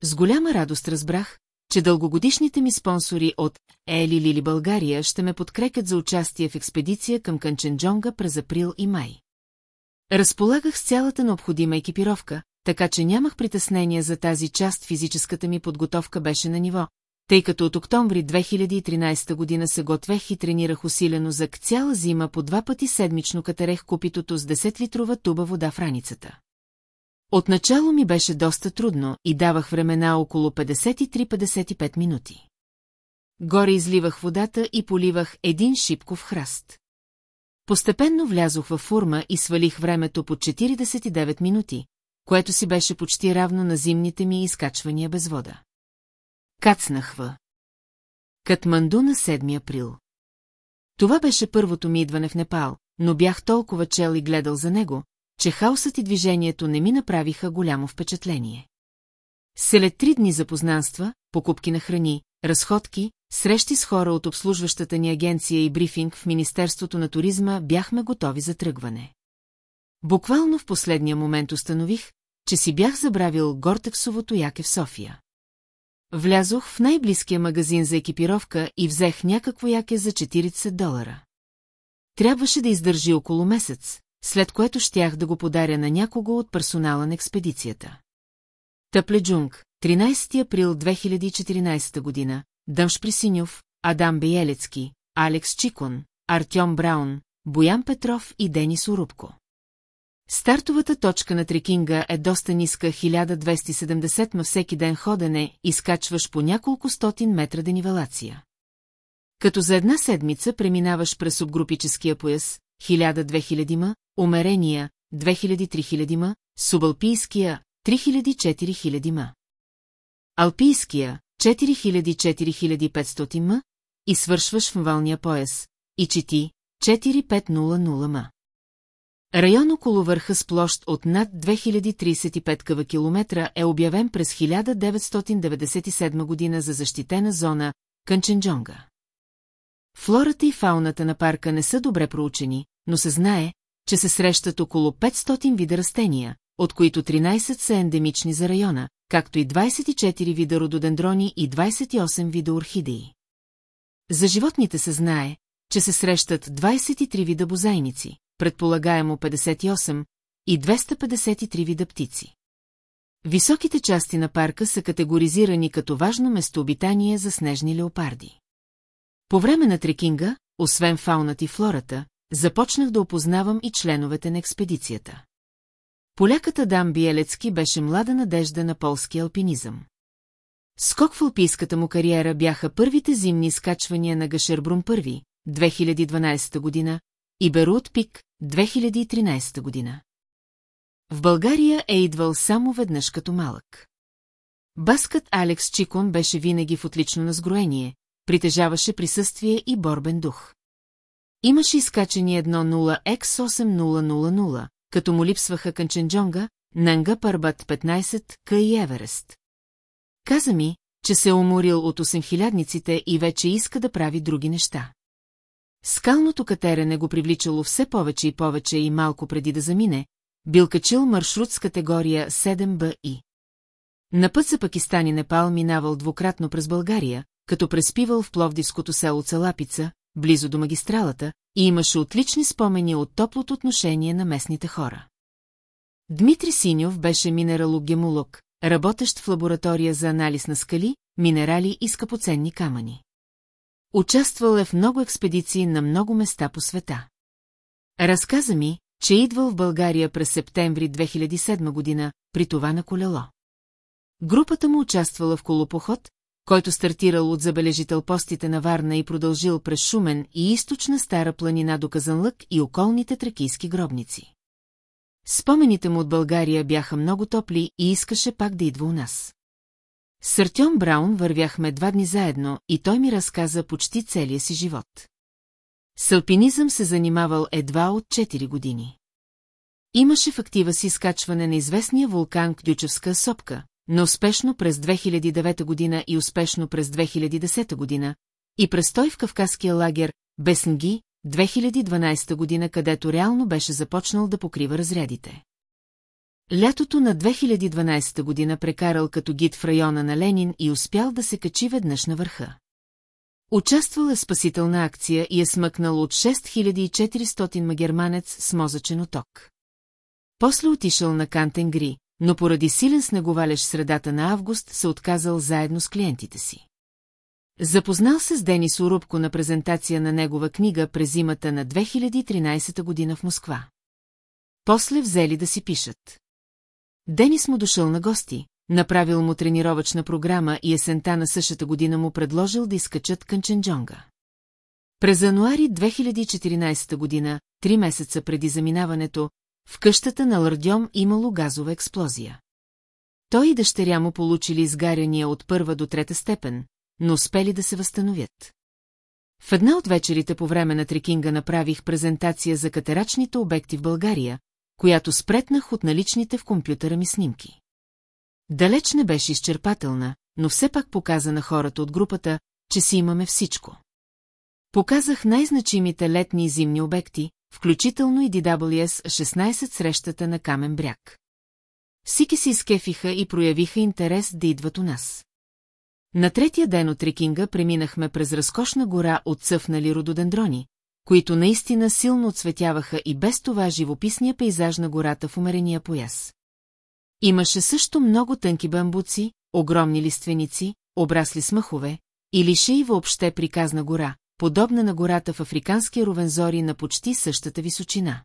Speaker 1: С голяма радост разбрах, че дългогодишните ми спонсори от Ели Лили България ще ме подкрепят за участие в експедиция към Канченджонга през април и май. Разполагах с цялата необходима екипировка, така че нямах притеснения за тази част физическата ми подготовка беше на ниво, тъй като от октомври 2013 година се готвех и тренирах усилено за цяла зима по два пъти седмично катерех купитото с 10-литрова туба вода в раницата. Отначало ми беше доста трудно и давах времена около 53-55 минути. Горе изливах водата и поливах един шипков храст. Постепенно влязох във форма и свалих времето по 49 минути, което си беше почти равно на зимните ми изкачвания без вода. Кацнах в. Катманду на 7 април. Това беше първото ми идване в Непал, но бях толкова чел и гледал за него, че хаосът и движението не ми направиха голямо впечатление. След три дни запознанства, покупки на храни, разходки, срещи с хора от обслужващата ни агенция и брифинг в Министерството на туризма бяхме готови за тръгване. Буквално в последния момент установих, че си бях забравил Гортексовото яке в София. Влязох в най-близкия магазин за екипировка и взех някакво яке за 40 долара. Трябваше да издържи около месец, след което щях да го подаря на някого от персонала на експедицията. Тъпледжунг, 13 април 2014 година, Дъмш Присиньов, Адам Биелецки, Алекс Чикон, Артем Браун, Боян Петров и Денис Урубко. Стартовата точка на трекинга е доста ниска 1270 на всеки ден ходене и скачваш по няколко стотин метра денивелация. Като за една седмица преминаваш през обгрупическия пояс, 1000-2000 ма, умерения, 2000-3000 ма, субалпийския, 3000-4000 ма. Алпийския, 4000-4500 ма, и свършваш в валния пояс, и чети, 4500 ма. Район около върха с площ от над 2035 къва километра е обявен през 1997 година за защитена зона Кънченджонга. Флората и фауната на парка не са добре проучени, но се знае, че се срещат около 500 вида растения, от които 13 са ендемични за района, както и 24 вида рододендрони и 28 вида орхидеи. За животните се знае, че се срещат 23 вида бозайници, предполагаемо 58, и 253 вида птици. Високите части на парка са категоризирани като важно местообитание за снежни леопарди. По време на трекинга, освен фаунът и флората, започнах да опознавам и членовете на експедицията. Поляката Дам Биелецки беше млада надежда на полски алпинизъм. Скок в алпийската му кариера бяха първите зимни скачвания на Гашербрум I, 2012 година, и Берут Пик, 2013 година. В България е идвал само веднъж като малък. Баскът Алекс Чикон беше винаги в отлично назгроение, притежаваше присъствие и борбен дух. Имаше изкачени едно 0 x 8000 като му липсваха Канченджонга, Нанга Парбат 15 К и Еверест. Каза ми, че се е уморил от 8000-ниците и вече иска да прави други неща. Скалното катерене го привличало все повече и повече и малко преди да замине, бил качил маршрут с категория 7 и. На път за Пакистан и Непал минавал двукратно през България, като преспивал в пловдивското село Целапица, близо до магистралата, и имаше отлични спомени от топлото отношение на местните хора. Дмитри Синьов беше минералогемолог, работещ в лаборатория за анализ на скали, минерали и скъпоценни камъни. Участвал е в много експедиции на много места по света. Разказа ми, че идвал в България през септември 2007 година, при това на колело. Групата му участвала в колопоход, който стартирал от забележител постите на Варна и продължил през Шумен и източна Стара планина до Казанлък и околните тракийски гробници. Спомените му от България бяха много топли и искаше пак да идва у нас. С Артем Браун вървяхме два дни заедно и той ми разказа почти целия си живот. С алпинизъм се занимавал едва от 4 години. Имаше в актива си скачване на известния вулкан Кдючевска сопка, но успешно през 2009 година и успешно през 2010 година, и престой в кавказския лагер Беснги 2012 година, където реално беше започнал да покрива разрядите. Лятото на 2012 година прекарал като гид в района на Ленин и успял да се качи веднъж на върха. Участвал е в спасителна акция и е смъкнал от 6400 магерманец с мозъчен оток. После отишъл на Кантенгри, но поради силен снеговалеж средата на август се отказал заедно с клиентите си. Запознал се с Денис Урубко на презентация на негова книга през зимата на 2013 година в Москва. После взели да си пишат. Денис му дошъл на гости, направил му тренировъчна програма и есента на същата година му предложил да изкачат Канченджонга. През януари 2014 година, три месеца преди заминаването, в къщата на Лардьом имало газова експлозия. Той и дъщеря му получили изгаряния от първа до трета степен, но успели да се възстановят. В една от вечерите по време на трекинга направих презентация за катерачните обекти в България, която спретнах от наличните в компютъра ми снимки. Далеч не беше изчерпателна, но все пак показа на хората от групата, че си имаме всичко. Показах най-значимите летни и зимни обекти, включително и DWS-16 срещата на Камен бряг. Всики се изкефиха и проявиха интерес да идват у нас. На третия ден от трекинга преминахме през разкошна гора от цъфнали рододендрони, които наистина силно отцветяваха и без това живописния пейзаж на гората в умерения пояс. Имаше също много тънки бамбуци, огромни лиственици, обрасли смъхове, и лише и въобще приказна гора, подобна на гората в африканския Ровензори на почти същата височина.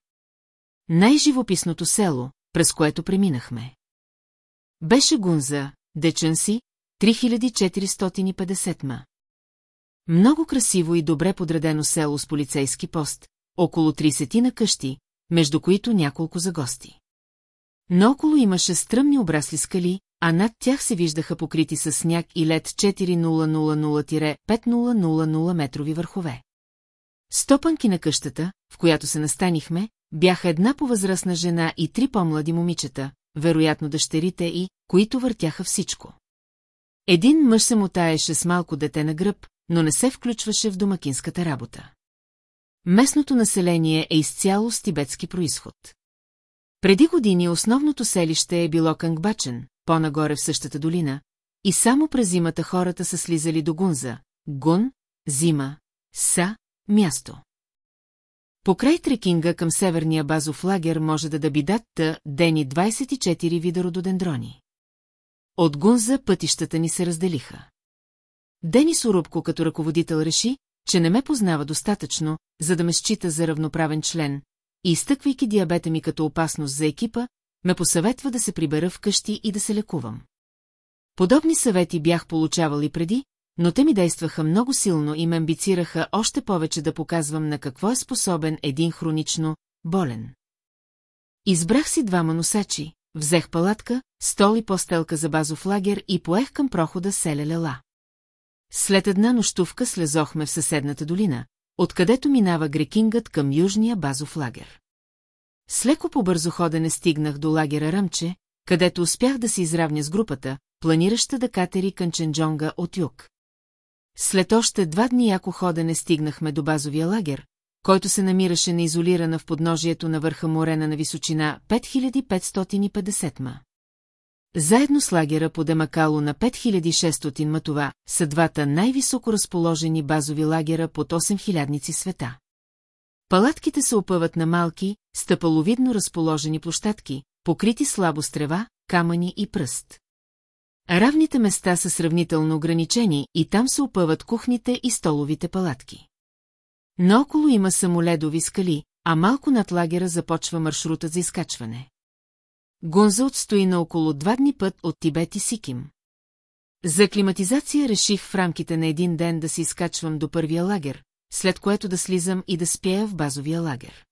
Speaker 1: Най-живописното село, през което преминахме. Беше Гунза, дечен си, 3450 ма. Много красиво и добре подредено село с полицейски пост, около 30 на къщи, между които няколко за гости. Наоколо имаше стръмни обрасли скали, а над тях се виждаха покрити с сняг и лед 4000-5000 метрови върхове. Стопанки на къщата, в която се настанихме, бяха една повъзрастна жена и три по-млади момичета, вероятно дъщерите и, които въртяха всичко. Един мъж се мутаеше с малко дете на гръб, но не се включваше в домакинската работа. Местното население е изцяло с тибетски происход. Преди години основното селище е било Кангбачен, по-нагоре в същата долина, и само през зимата хората са слизали до Гунза, Гун, Зима, Са, място. Покрай трекинга към северния базов лагер може да датта дени 24 вида рододендрони. От Гунза пътищата ни се разделиха. Дени Сурубко като ръководител реши, че не ме познава достатъчно, за да ме счита за равноправен член, и изтъквайки диабета ми като опасност за екипа, ме посъветва да се прибера вкъщи и да се лекувам. Подобни съвети бях получавал и преди, но те ми действаха много силно и ме амбицираха още повече да показвам на какво е способен един хронично болен. Избрах си двама носачи, взех палатка, стол и постелка за базов лагер и поех към прохода селе лела. След една нощувка слезохме в съседната долина, откъдето минава грекингът към южния базов лагер. С леко побързо ходене стигнах до лагера Ръмче, където успях да се изравня с групата, планираща да катери Канченджонга от юг. След още два дни яко ходене стигнахме до базовия лагер, който се намираше на изолирана в подножието на върха Морена на височина 5550 ма. Заедно с лагера по Демакало на 5600 това са двата най-високо разположени базови лагера под 8000 света. Палатките се опъват на малки, стъпаловидно разположени площадки, покрити слабо с трева, камъни и пръст. Равните места са сравнително ограничени и там се опъват кухните и столовите палатки. Наоколо има самоледови скали, а малко над лагера започва маршрута за изкачване. Гунза отстои на около два дни път от Тибет и Сиким. За климатизация реших в рамките на един ден да се изкачвам до първия лагер, след което да слизам и да спя в базовия лагер.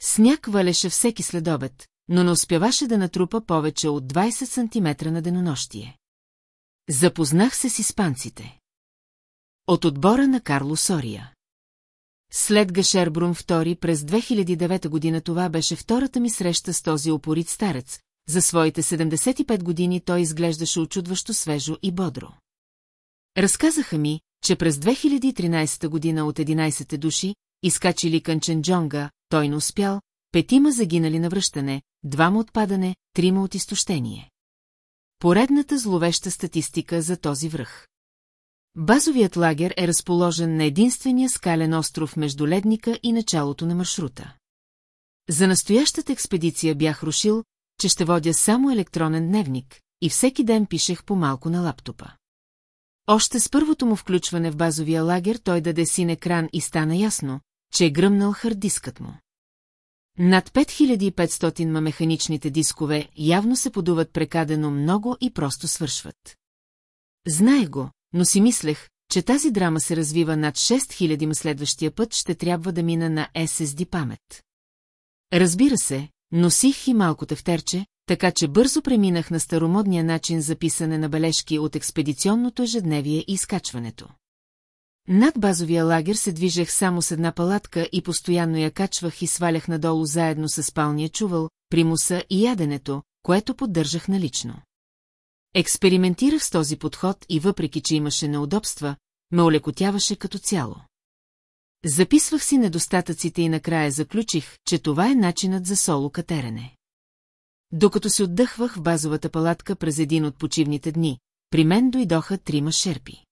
Speaker 1: Сняг валеше всеки следобед, но не успяваше да натрупа повече от 20 см на денонощие. Запознах се с испанците. От отбора на Карло Сория. След Гашербрум II през 2009 година това беше втората ми среща с този опорит старец. За своите 75 години той изглеждаше очудващо свежо и бодро. Разказаха ми, че през 2013 година от 11 души, изкачили Канченджонга, той не успял, петима загинали на връщане, двама от падане, трима от изтощение. Поредната зловеща статистика за този връх. Базовият лагер е разположен на единствения скален остров между ледника и началото на маршрута. За настоящата експедиция бях рушил, че ще водя само електронен дневник и всеки ден пишех по малко на лаптопа. Още с първото му включване в базовия лагер той даде син екран и стана ясно, че е гръмнал хардискът му. Над 5500 ма механичните дискове явно се подуват прекадено много и просто свършват. Знае го, но си мислех, че тази драма се развива над 6000 ма следващия път ще трябва да мина на SSD памет. Разбира се, носих и малко тефтерче, така че бързо преминах на старомодния начин за писане на бележки от експедиционното ежедневие и изкачването. Над базовия лагер се движех само с една палатка и постоянно я качвах и свалях надолу заедно с спалния чувал, примуса и яденето, което поддържах налично. Експериментирах с този подход и въпреки, че имаше неудобства, ме олекотяваше като цяло. Записвах си недостатъците и накрая заключих, че това е начинът за соло катерене. Докато се отдъхвах в базовата палатка през един от почивните дни, при мен дойдоха трима шерпи.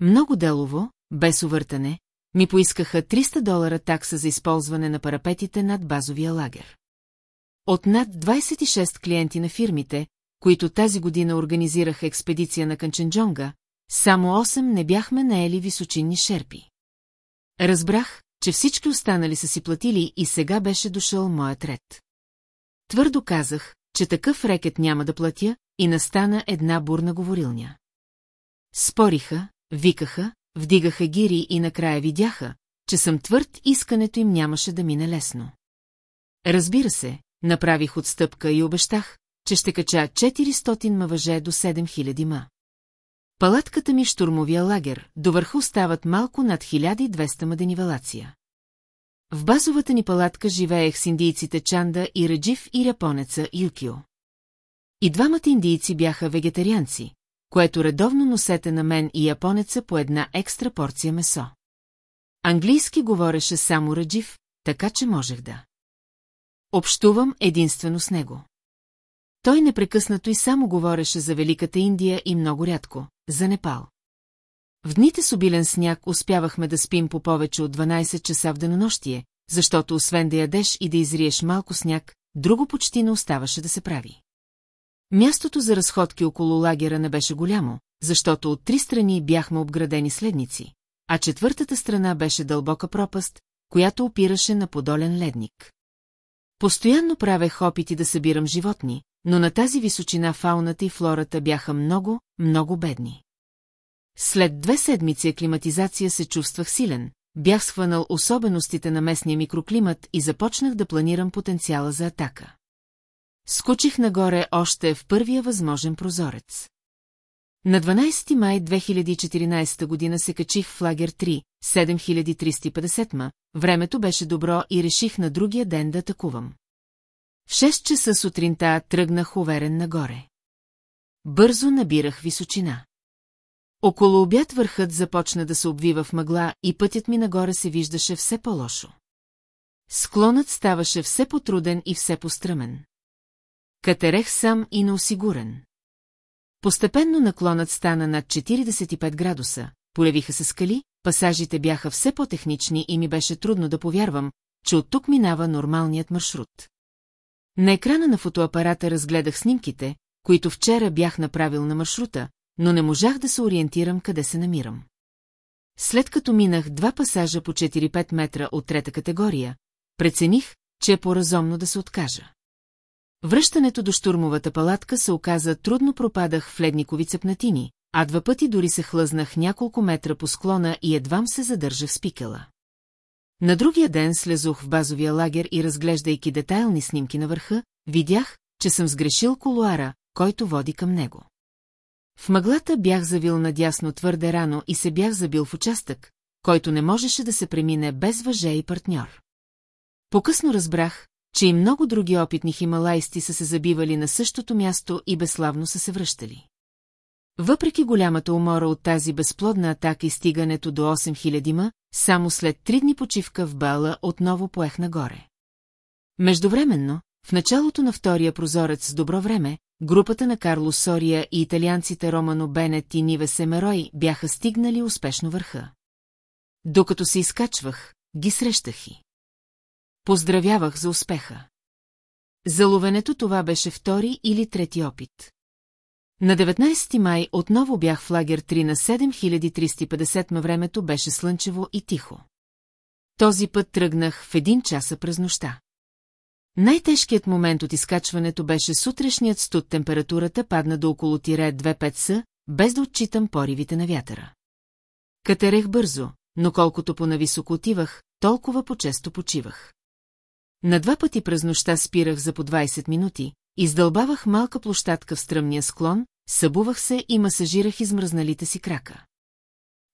Speaker 1: Много делово, без увъртане, ми поискаха 300 долара такса за използване на парапетите над базовия лагер. От над 26 клиенти на фирмите, които тази година организираха експедиция на Канченджонга, само 8 не бяхме наели височинни шерпи. Разбрах, че всички останали са си платили и сега беше дошъл моят ред. Твърдо казах, че такъв рекет няма да платя и настана една бурна говорилня. Спориха, викаха, вдигаха гири и накрая видяха, че съм твърд и искането им нямаше да мине лесно. Разбира се, направих отстъпка и обещах, че ще кача 400 мъже до 7000 ма. Палатката ми штурмовия лагер, до върха остават малко над 1200 ма в базовата ни палатка живеех с индийците Чанда и Раджив и японеца Юкио. И двамата индийци бяха вегетарианци, което редовно носете на мен и японеца по една екстра порция месо. Английски говореше само Раджив, така че можех да. Общувам единствено с него. Той непрекъснато и само говореше за Великата Индия и много рядко, за Непал. В дните с обилен сняг успявахме да спим по повече от 12 часа в денонощие, защото освен да ядеш и да изриеш малко сняг, друго почти не оставаше да се прави. Мястото за разходки около лагера не беше голямо, защото от три страни бяхме обградени следници, а четвъртата страна беше дълбока пропаст, която опираше на подолен ледник. Постоянно правех опити да събирам животни, но на тази височина фауната и флората бяха много, много бедни. След две седмици аклиматизация се чувствах силен, бях схванал особеностите на местния микроклимат и започнах да планирам потенциала за атака. Скочих нагоре още в първия възможен прозорец. На 12 май 2014 година се качих в лагер 3, 7350 ма, времето беше добро и реших на другия ден да атакувам. В 6 часа сутринта тръгнах уверен нагоре. Бързо набирах височина. Около обяд върхът започна да се обвива в мъгла и пътят ми нагоре се виждаше все по-лошо. Склонът ставаше все по-труден и все по-стръмен. Катерех сам и неосигурен. Постепенно наклонът стана над 45 градуса, полевиха се скали, пасажите бяха все по-технични и ми беше трудно да повярвам, че от тук минава нормалният маршрут. На екрана на фотоапарата разгледах снимките, които вчера бях направил на маршрута, но не можах да се ориентирам къде се намирам. След като минах два пасажа по 4-5 метра от трета категория, прецених, че е по-разумно да се откажа. Връщането до штурмовата палатка се оказа трудно пропадах в ледникови цепнатини, а два пъти дори се хлъзнах няколко метра по склона и едвам се задържах с пикела. На другия ден слезох в базовия лагер и разглеждайки детайлни снимки на върха, видях, че съм сгрешил колуара, който води към него. В мъглата бях завил надясно твърде рано и се бях забил в участък, който не можеше да се премине без въже и партньор. Покъсно разбрах, че и много други опитни хималайсти са се забивали на същото място и безславно са се връщали. Въпреки голямата умора от тази безплодна атака и стигането до 8000 ма, само след три дни почивка в Бала отново поех нагоре. Междувременно, в началото на втория прозорец с добро време, групата на Карло Сория и италианците Романо Бенет и Ниве Семерой бяха стигнали успешно върха. Докато се изкачвах, ги срещах и. Поздравявах за успеха. Заловенето това беше втори или трети опит. На 19 май отново бях в лагер 3 на 7350, но времето беше слънчево и тихо. Този път тръгнах в един часа през нощта. Най-тежкият момент от изкачването беше сутрешният студ, температурата падна до около тире 2-5 са, без да отчитам поривите на вятъра. Катерех бързо, но колкото по-нависоко отивах, толкова по-често почивах. На два пъти през нощта спирах за по 20 минути, издълбавах малка площадка в стръмния склон, събувах се и масажирах измръзналите си крака.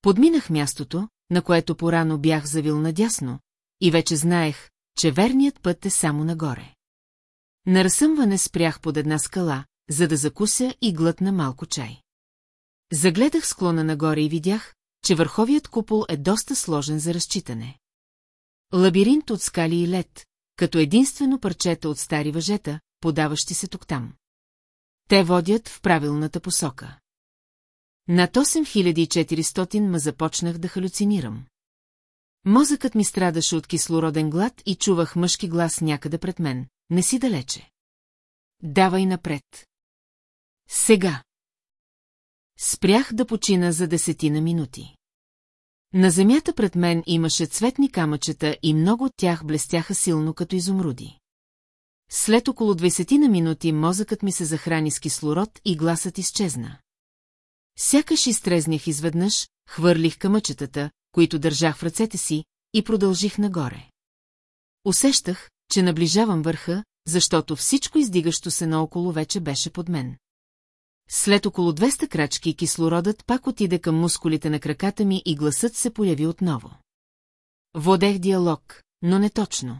Speaker 1: Подминах мястото, на което порано бях завил надясно, и вече знаех, че верният път е само нагоре. На разсъмване спрях под една скала, за да закуся и глътна малко чай. Загледах склона нагоре и видях, че върховият купол е доста сложен за разчитане. Лабиринт от скали и лед, като единствено парчета от стари въжета, подаващи се тук-там. Те водят в правилната посока. На 8400 ма започнах да халюцинирам. Мозъкът ми страдаше от кислороден глад и чувах мъжки глас някъде пред мен. Не си далече. Давай напред. Сега. Спрях да почина за десетина минути. На земята пред мен имаше цветни камъчета и много от тях блестяха силно като изумруди. След около 20 минути мозъкът ми се захрани с кислород и гласът изчезна. Сякаш изтрезнях изведнъж, хвърлих камъчетата, които държах в ръцете си, и продължих нагоре. Усещах, че наближавам върха, защото всичко издигащо се наоколо вече беше под мен. След около 200 крачки кислородът пак отиде към мускулите на краката ми и гласът се появи отново. Водех диалог, но не точно.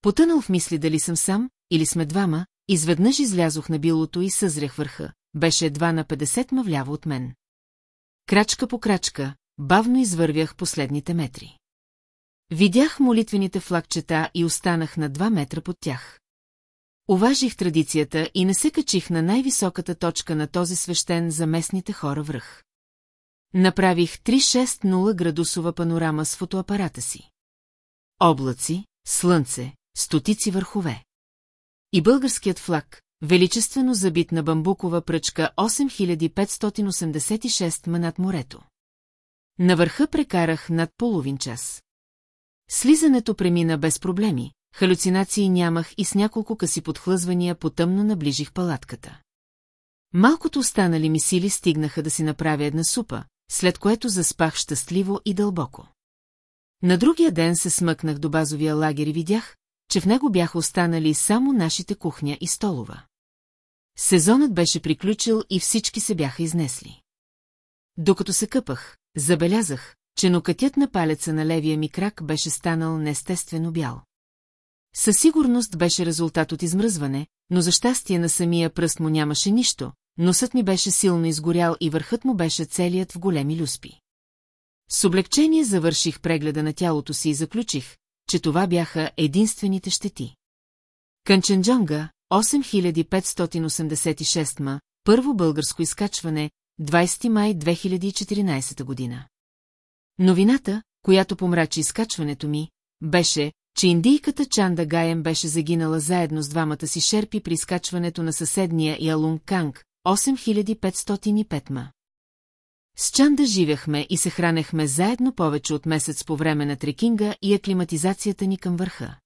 Speaker 1: Потънал в мисли дали съм сам, или сме двама, изведнъж излязох на билото и съзрях върха. Беше едва на 50 мавляво от мен. Крачка по крачка, Бавно извървях последните метри. Видях молитвените флагчета и останах на два метра под тях. Уважих традицията и не се качих на най-високата точка на този свещен за местните хора връх. Направих 360 градусова панорама с фотоапарата си. Облаци, слънце, стотици върхове. И българският флаг, величествено забит на бамбукова пръчка 8586 ма над морето. На върха прекарах над половин час. Слизането премина без проблеми, халюцинации нямах и с няколко къси подхлъзвания потъмно наближих палатката. Малкото останали ми сили стигнаха да си направя една супа, след което заспах щастливо и дълбоко. На другия ден се смъкнах до базовия лагер и видях, че в него бяха останали само нашите кухня и столова. Сезонът беше приключил и всички се бяха изнесли. Докато се къпах, Забелязах, че нокътят на палеца на левия ми крак беше станал неестествено бял. Със сигурност беше резултат от измръзване, но за щастие на самия пръст му нямаше нищо, носът ми беше силно изгорял и върхът му беше целият в големи люспи. С облегчение завърших прегледа на тялото си и заключих, че това бяха единствените щети. Канченджонга, 8586 ма, първо българско изкачване, 20 май 2014 година. Новината, която помрачи изкачването ми, беше, че индийката Чанда Гаем беше загинала заедно с двамата си шерпи при изкачването на съседния Ялунг Канг, 8505 ма. С Чанда живяхме и се хранехме заедно повече от месец по време на трекинга и аклиматизацията ни към върха.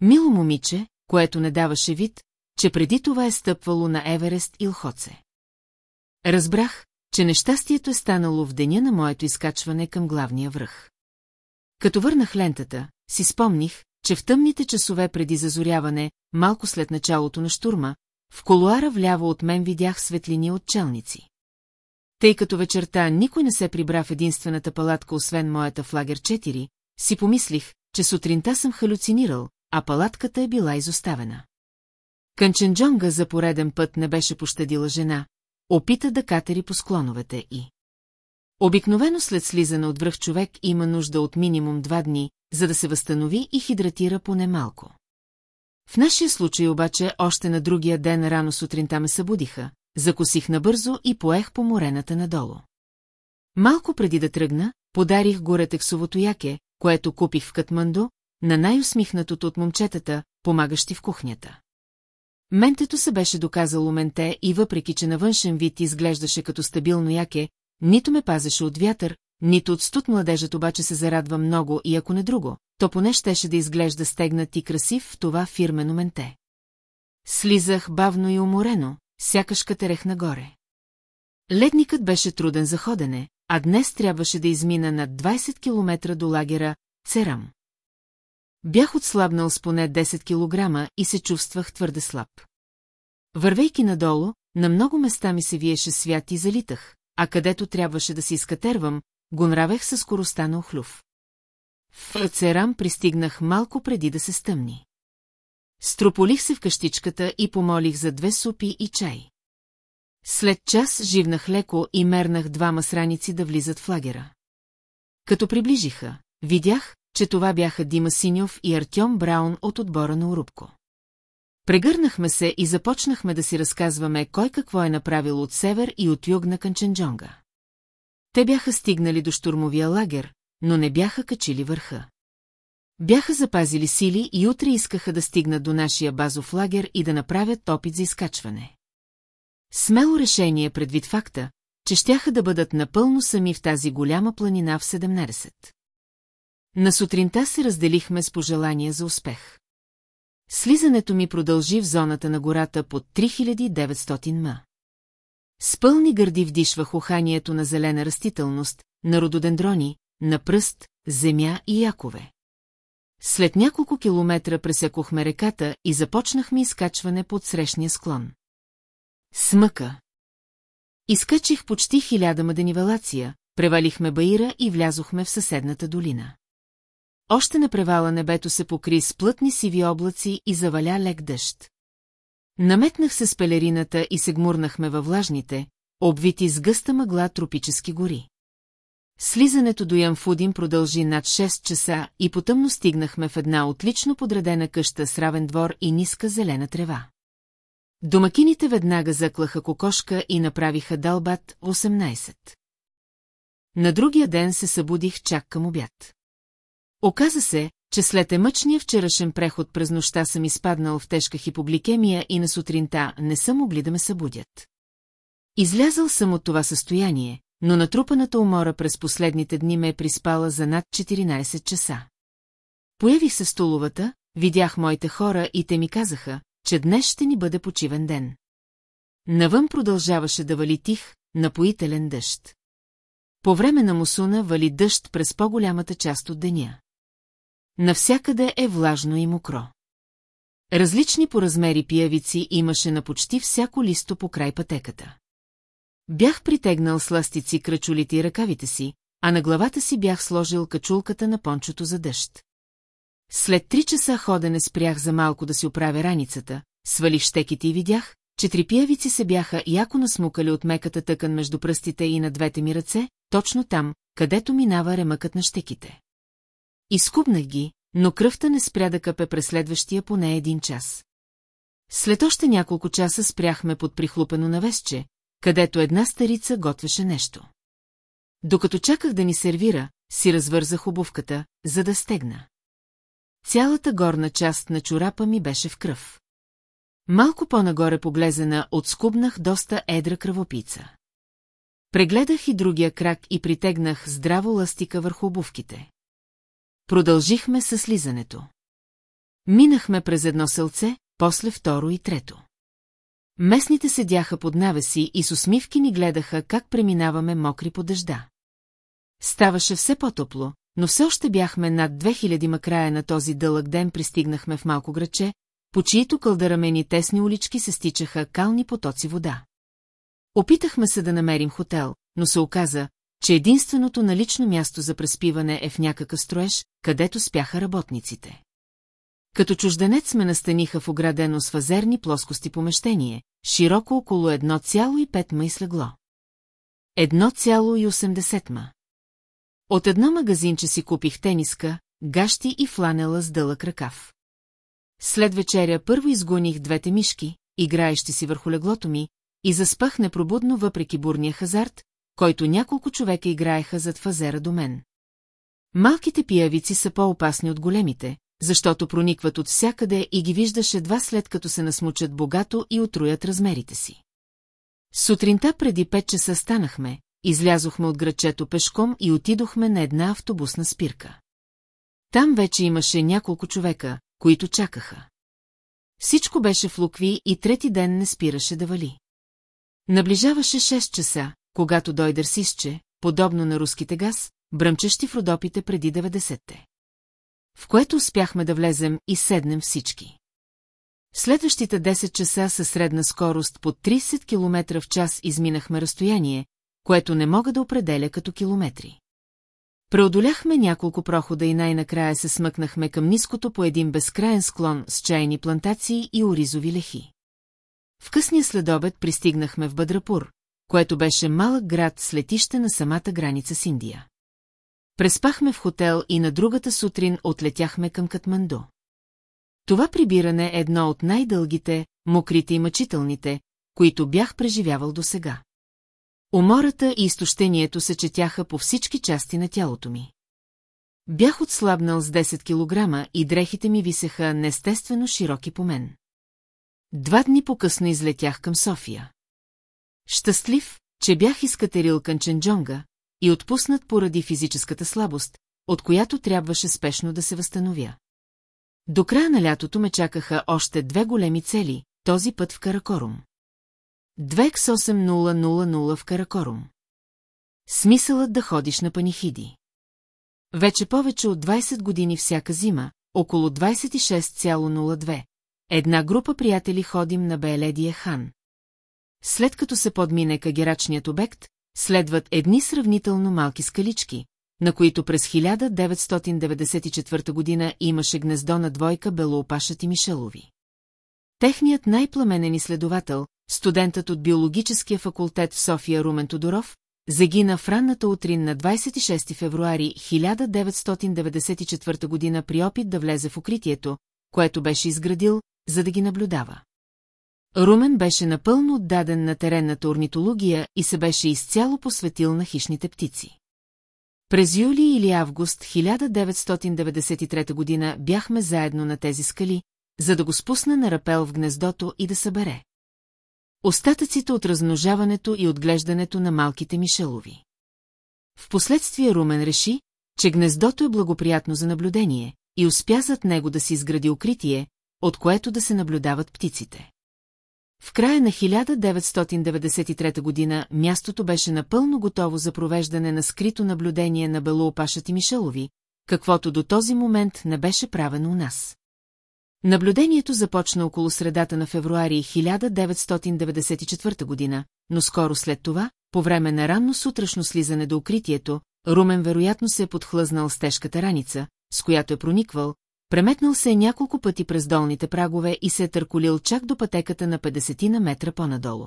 Speaker 1: Мило момиче, което не даваше вид, че преди това е стъпвало на Еверест и Лхоце. Разбрах, че нещастието е станало в деня на моето изкачване към главния връх. Като върнах лентата, си спомних, че в тъмните часове преди зазоряване, малко след началото на штурма, в колуара вляво от мен видях светлини от челници. Тъй като вечерта никой не се прибра в единствената палатка, освен моята флагер 4, си помислих, че сутринта съм халюцинирал, а палатката е била изоставена. Канченджонга за пореден път не беше пощадила жена, опита да катери по склоновете и. Обикновено след слизане от връх човек има нужда от минимум два дни, за да се възстанови и хидратира поне малко. В нашия случай обаче още на другия ден рано сутринта ме събудиха, закусих набързо и поех по морената надолу. Малко преди да тръгна, подарих горетексовото яке, което купих в Катманду, на най-усмихнатото от момчетата, помагащи в кухнята. Ментето се беше доказало менте и въпреки, че на външен вид изглеждаше като стабилно яке, нито ме пазеше от вятър, нито от студ младежът обаче се зарадва много и ако не друго, то поне щеше да изглежда стегнат и красив в това фирмено менте. Слизах бавно и уморено, сякаш катерех нагоре. Ледникът беше труден за ходене, а днес трябваше да измина над 20 км до лагера Церам. Бях отслабнал с поне 10 кг и се чувствах твърде слаб. Вървейки надолу, на много места ми се виеше свят и залитах, а където трябваше да се изкатервам, го нравех със скоростта на охлюв. В Ацерам пристигнах малко преди да се стъмни. Строполих се в къщичката и помолих за две супи и чай. След час живнах леко и мернах двама сраници да влизат в лагера. Като приближиха, видях, че това бяха Дима Синьов и Артем Браун от отбора на Урубко. Прегърнахме се и започнахме да си разказваме кой какво е направил от север и от юг на Канченджонга. Те бяха стигнали до штурмовия лагер, но не бяха качили върха. Бяха запазили сили и утре искаха да стигнат до нашия базов лагер и да направят опит за изкачване. Смело решение предвид факта, че щяха да бъдат напълно сами в тази голяма планина в 17. На сутринта се разделихме с пожелания за успех. Слизането ми продължи в зоната на гората под 3900 ма. С пълни гърди вдишвах уханието на зелена растителност, на рододендрони, на пръст, земя и якове. След няколко километра пресекохме реката и започнахме изкачване под срещния склон. Смъка. Изкачих почти хиляда маденивалация, превалихме баира и влязохме в съседната долина. Още на превала небето се покри с плътни сиви облаци и заваля лек дъжд. Наметнах се с пелерината и се гмурнахме във влажните, обвити с гъста мъгла тропически гори. Слизането до Ямфудин продължи над 6 часа и потъмно стигнахме в една отлично подредена къща с равен двор и ниска зелена трева. Домакините веднага заклаха кокошка и направиха далбат 18. На другия ден се събудих чак към обяд. Оказа се, че след емъчния вчерашен преход през нощта съм изпаднал в тежка хипогликемия и на сутринта не са могли да ме събудят. Излязъл съм от това състояние, но натрупаната умора през последните дни ме е приспала за над 14 часа. Появих се столовата, видях моите хора и те ми казаха, че днес ще ни бъде почивен ден. Навън продължаваше да вали тих, напоителен дъжд. По време на мусуна вали дъжд през по-голямата част от деня. Навсякъде е влажно и мокро. Различни по размери пиявици имаше на почти всяко листо по край пътеката. Бях притегнал сластици крачулите и ръкавите си, а на главата си бях сложил качулката на пончото за дъжд. След три часа ходене спрях за малко да си оправя раницата, свалих щеките и видях, че три пиявици се бяха яко насмукали от меката тъкан между пръстите и на двете ми ръце, точно там, където минава ремъкът на щеките. Изкубнах ги, но кръвта не спря да капе през следващия поне един час. След още няколко часа спряхме под прихлупено навесче, където една старица готвеше нещо. Докато чаках да ни сервира, си развързах обувката, за да стегна. Цялата горна част на чорапа ми беше в кръв. Малко по-нагоре поглезена отскубнах доста едра кръвопица. Прегледах и другия крак и притегнах здраво ластика върху обувките. Продължихме със слизането. Минахме през едно селце, после второ и трето. Местните седяха под навеси и с усмивки ни гледаха как преминаваме мокри по дъжда. Ставаше все по-топло, но все още бяхме над 2000 макрая края на този дълъг ден пристигнахме в малко граче, по чието кълдарамени тесни улички се стичаха кални потоци вода. Опитахме се да намерим хотел, но се оказа, че единственото налично място за преспиване е в някакъв строеж, където спяха работниците. Като чужденец ме настаниха в оградено с фазерни плоскости помещение, широко около 1,5 ма и слегло. 1,80 ма. От едно магазинче си купих тениска, гащи и фланела с дълъг ръкав. След вечеря първо изгоних двете мишки, играещи си върху леглото ми, и заспах непробудно въпреки бурния хазарт, който няколко човека играеха зад фазера до мен. Малките пиявици са по-опасни от големите, защото проникват от всякъде и ги виждаше едва след като се насмучат богато и отруят размерите си. Сутринта преди 5 часа станахме, излязохме от грачето пешком и отидохме на една автобусна спирка. Там вече имаше няколко човека, които чакаха. Всичко беше в лукви и трети ден не спираше да вали. Наближаваше 6 часа, когато дойде сисче, подобно на руските газ, бръмчещи в родопите преди 90-те. В което успяхме да влезем и седнем всички. Следващите 10 часа със средна скорост по 30 км в час изминахме разстояние, което не мога да определя като километри. Преодоляхме няколко прохода и най-накрая се смъкнахме към ниското по един безкраен склон с чайни плантации и оризови лехи. В късния следобед пристигнахме в Бадрапур, което беше малък град с летище на самата граница с Индия. Преспахме в хотел и на другата сутрин отлетяхме към Катманду. Това прибиране е едно от най-дългите, мокрите и мъчителните, които бях преживявал досега. Умората и изтощението се четяха по всички части на тялото ми. Бях отслабнал с 10 кг и дрехите ми висеха неестествено широки по мен. Два дни по-късно излетях към София. Щастлив, че бях изкатерил Канченджонга и отпуснат поради физическата слабост, от която трябваше спешно да се възстановя. До края на лятото ме чакаха още две големи цели, този път в Каракорум. 2x8000 в Каракорум. Смисълът да ходиш на панихиди. Вече повече от 20 години всяка зима, около 26,02. Една група приятели ходим на Беледия Хан, след като се подмине кагерачният обект, следват едни сравнително малки скалички, на които през 1994 година имаше гнездо на двойка белоопашати Мишелови. Техният най-пламенен изследовател, студентът от биологическия факултет в София Румен Тодоров, загина в ранната утрин на 26 февруари 1994 година при опит да влезе в укритието, което беше изградил, за да ги наблюдава. Румен беше напълно отдаден на теренната орнитология и се беше изцяло посветил на хищните птици. През юли или август 1993 година бяхме заедно на тези скали, за да го спусна на рапел в гнездото и да събере. Остатъците от размножаването и отглеждането на малките мишелови. Впоследствие Румен реши, че гнездото е благоприятно за наблюдение и успя зад него да си изгради укритие, от което да се наблюдават птиците. В края на 1993 година мястото беше напълно готово за провеждане на скрито наблюдение на Белоопашът и Мишелови, каквото до този момент не беше правено у нас. Наблюдението започна около средата на февруари 1994 година, но скоро след това, по време на ранно сутрешно слизане до укритието, Румен вероятно се е подхлъзнал с тежката раница, с която е прониквал, Преметнал се е няколко пъти през долните прагове и се е търколил чак до пътеката на 50 на метра по-надолу.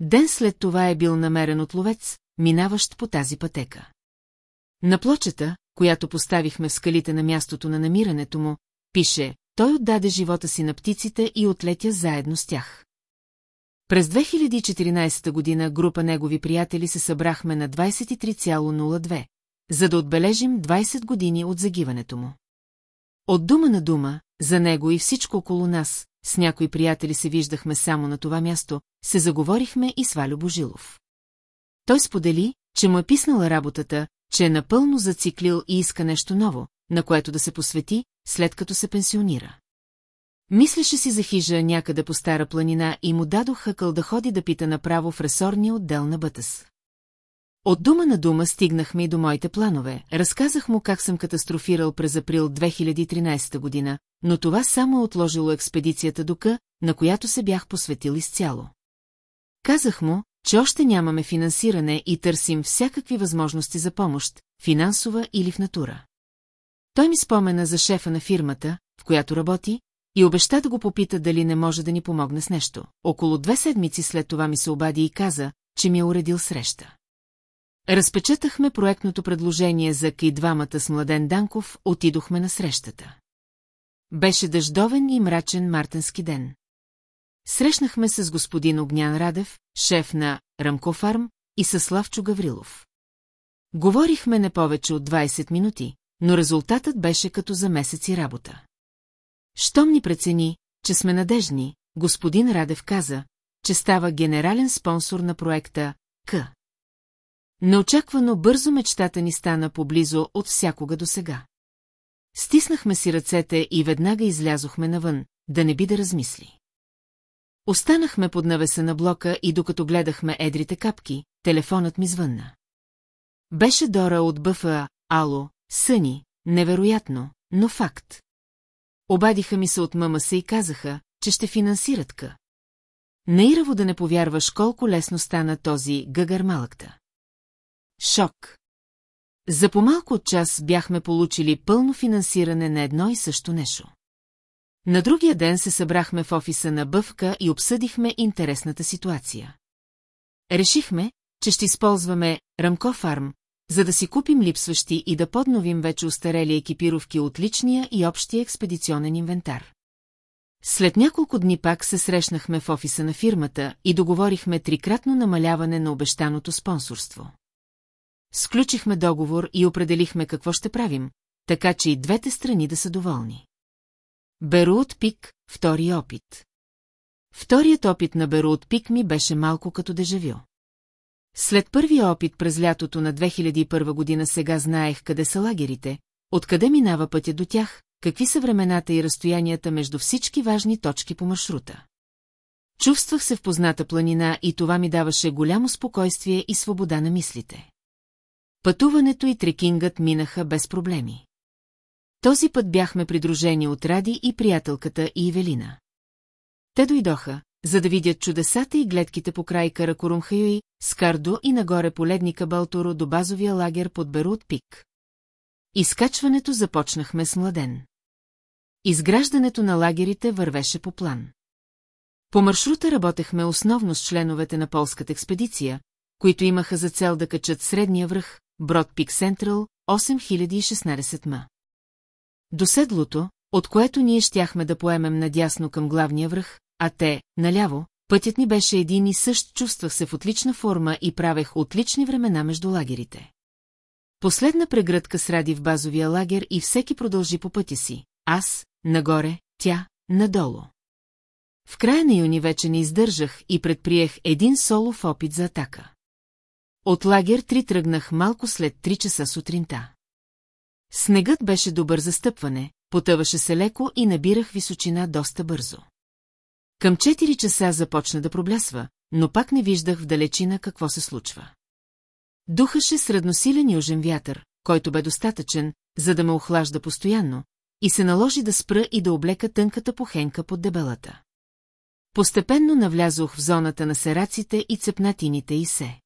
Speaker 1: Ден след това е бил намерен от ловец, минаващ по тази пътека. На плочета, която поставихме в скалите на мястото на намирането му, пише «Той отдаде живота си на птиците и отлетя заедно с тях». През 2014 година група негови приятели се събрахме на 23,02, за да отбележим 20 години от загиването му. От дума на дума, за него и всичко около нас, с някои приятели се виждахме само на това място, се заговорихме и с Валю Божилов. Той сподели, че му е писнала работата, че е напълно зациклил и иска нещо ново, на което да се посвети, след като се пенсионира. Мислеше си за хижа някъде по стара планина и му дадох хъкъл да ходи да пита направо в ресорния отдел на БъТАС. От дума на дума стигнахме и до моите планове, разказах му как съм катастрофирал през април 2013 година, но това само е отложило експедицията до Къ, на която се бях посветил изцяло. Казах му, че още нямаме финансиране и търсим всякакви възможности за помощ, финансова или в натура. Той ми спомена за шефа на фирмата, в която работи, и обеща да го попита дали не може да ни помогне с нещо. Около две седмици след това ми се обади и каза, че ми е уредил среща. Разпечатахме проектното предложение за двамата с Младен Данков, отидохме на срещата. Беше дъждовен и мрачен мартенски ден. Срещнахме се с господин Огнян Радев, шеф на Рамкофарм и със Славчо Гаврилов. Говорихме не повече от 20 минути, но резултатът беше като за месеци работа. Щом ни прецени, че сме надежни, господин Радев каза, че става генерален спонсор на проекта К. Неочаквано бързо мечтата ни стана поблизо от всякога до сега. Стиснахме си ръцете и веднага излязохме навън, да не би да размисли. Останахме под навеса на блока и докато гледахме едрите капки, телефонът ми звънна. Беше Дора от БФА, Ало, Съни, невероятно, но факт. Обадиха ми се от мама се и казаха, че ще финансират ка. Наираво да не повярваш колко лесно стана този гъгър малъкта. Шок. За по-малко от час бяхме получили пълно финансиране на едно и също нещо. На другия ден се събрахме в офиса на Бъвка и обсъдихме интересната ситуация. Решихме, че ще използваме Рамко Фарм, за да си купим липсващи и да подновим вече устарели екипировки от личния и общия експедиционен инвентар. След няколко дни пак се срещнахме в офиса на фирмата и договорихме трикратно намаляване на обещаното спонсорство. Сключихме договор и определихме какво ще правим, така че и двете страни да са доволни. Беруот пик, втори опит. Вторият опит на Беруот пик ми беше малко като дежавю. След първия опит през лятото на 2001 година сега знаех къде са лагерите, откъде минава пътя до тях, какви са времената и разстоянията между всички важни точки по маршрута. Чувствах се в позната планина и това ми даваше голямо спокойствие и свобода на мислите. Пътуването и трекингът минаха без проблеми. Този път бяхме придружени от Ради и приятелката и Евелина. Те дойдоха, за да видят чудесата и гледките по край Каракорумхаюи, Скардо и нагоре по ледника Балторо до базовия лагер под Берут Пик. Изкачването започнахме с младен. Изграждането на лагерите вървеше по план. По маршрута работехме основно с членовете на полската експедиция, които имаха за цел да качат средния връх, Бродпик Сентрал, 8016 ма. До седлото, от което ние щяхме да поемем надясно към главния връх, а те, наляво, пътят ни беше един и същ, чувствах се в отлична форма и правех отлични времена между лагерите. Последна прегръдка сради в базовия лагер и всеки продължи по пътя си. Аз, нагоре, тя, надолу. В края на юни вече не издържах и предприех един солов опит за атака. От лагер три тръгнах малко след три часа сутринта. Снегът беше добър за стъпване, потъваше се леко и набирах височина доста бързо. Към 4 часа започна да проблясва, но пак не виждах в далечина какво се случва. Духаше средносилен южен вятър, който бе достатъчен, за да ме охлажда постоянно, и се наложи да спра и да облека тънката похенка под дебелата. Постепенно навлязох в зоната на сераците и цепнатините и се.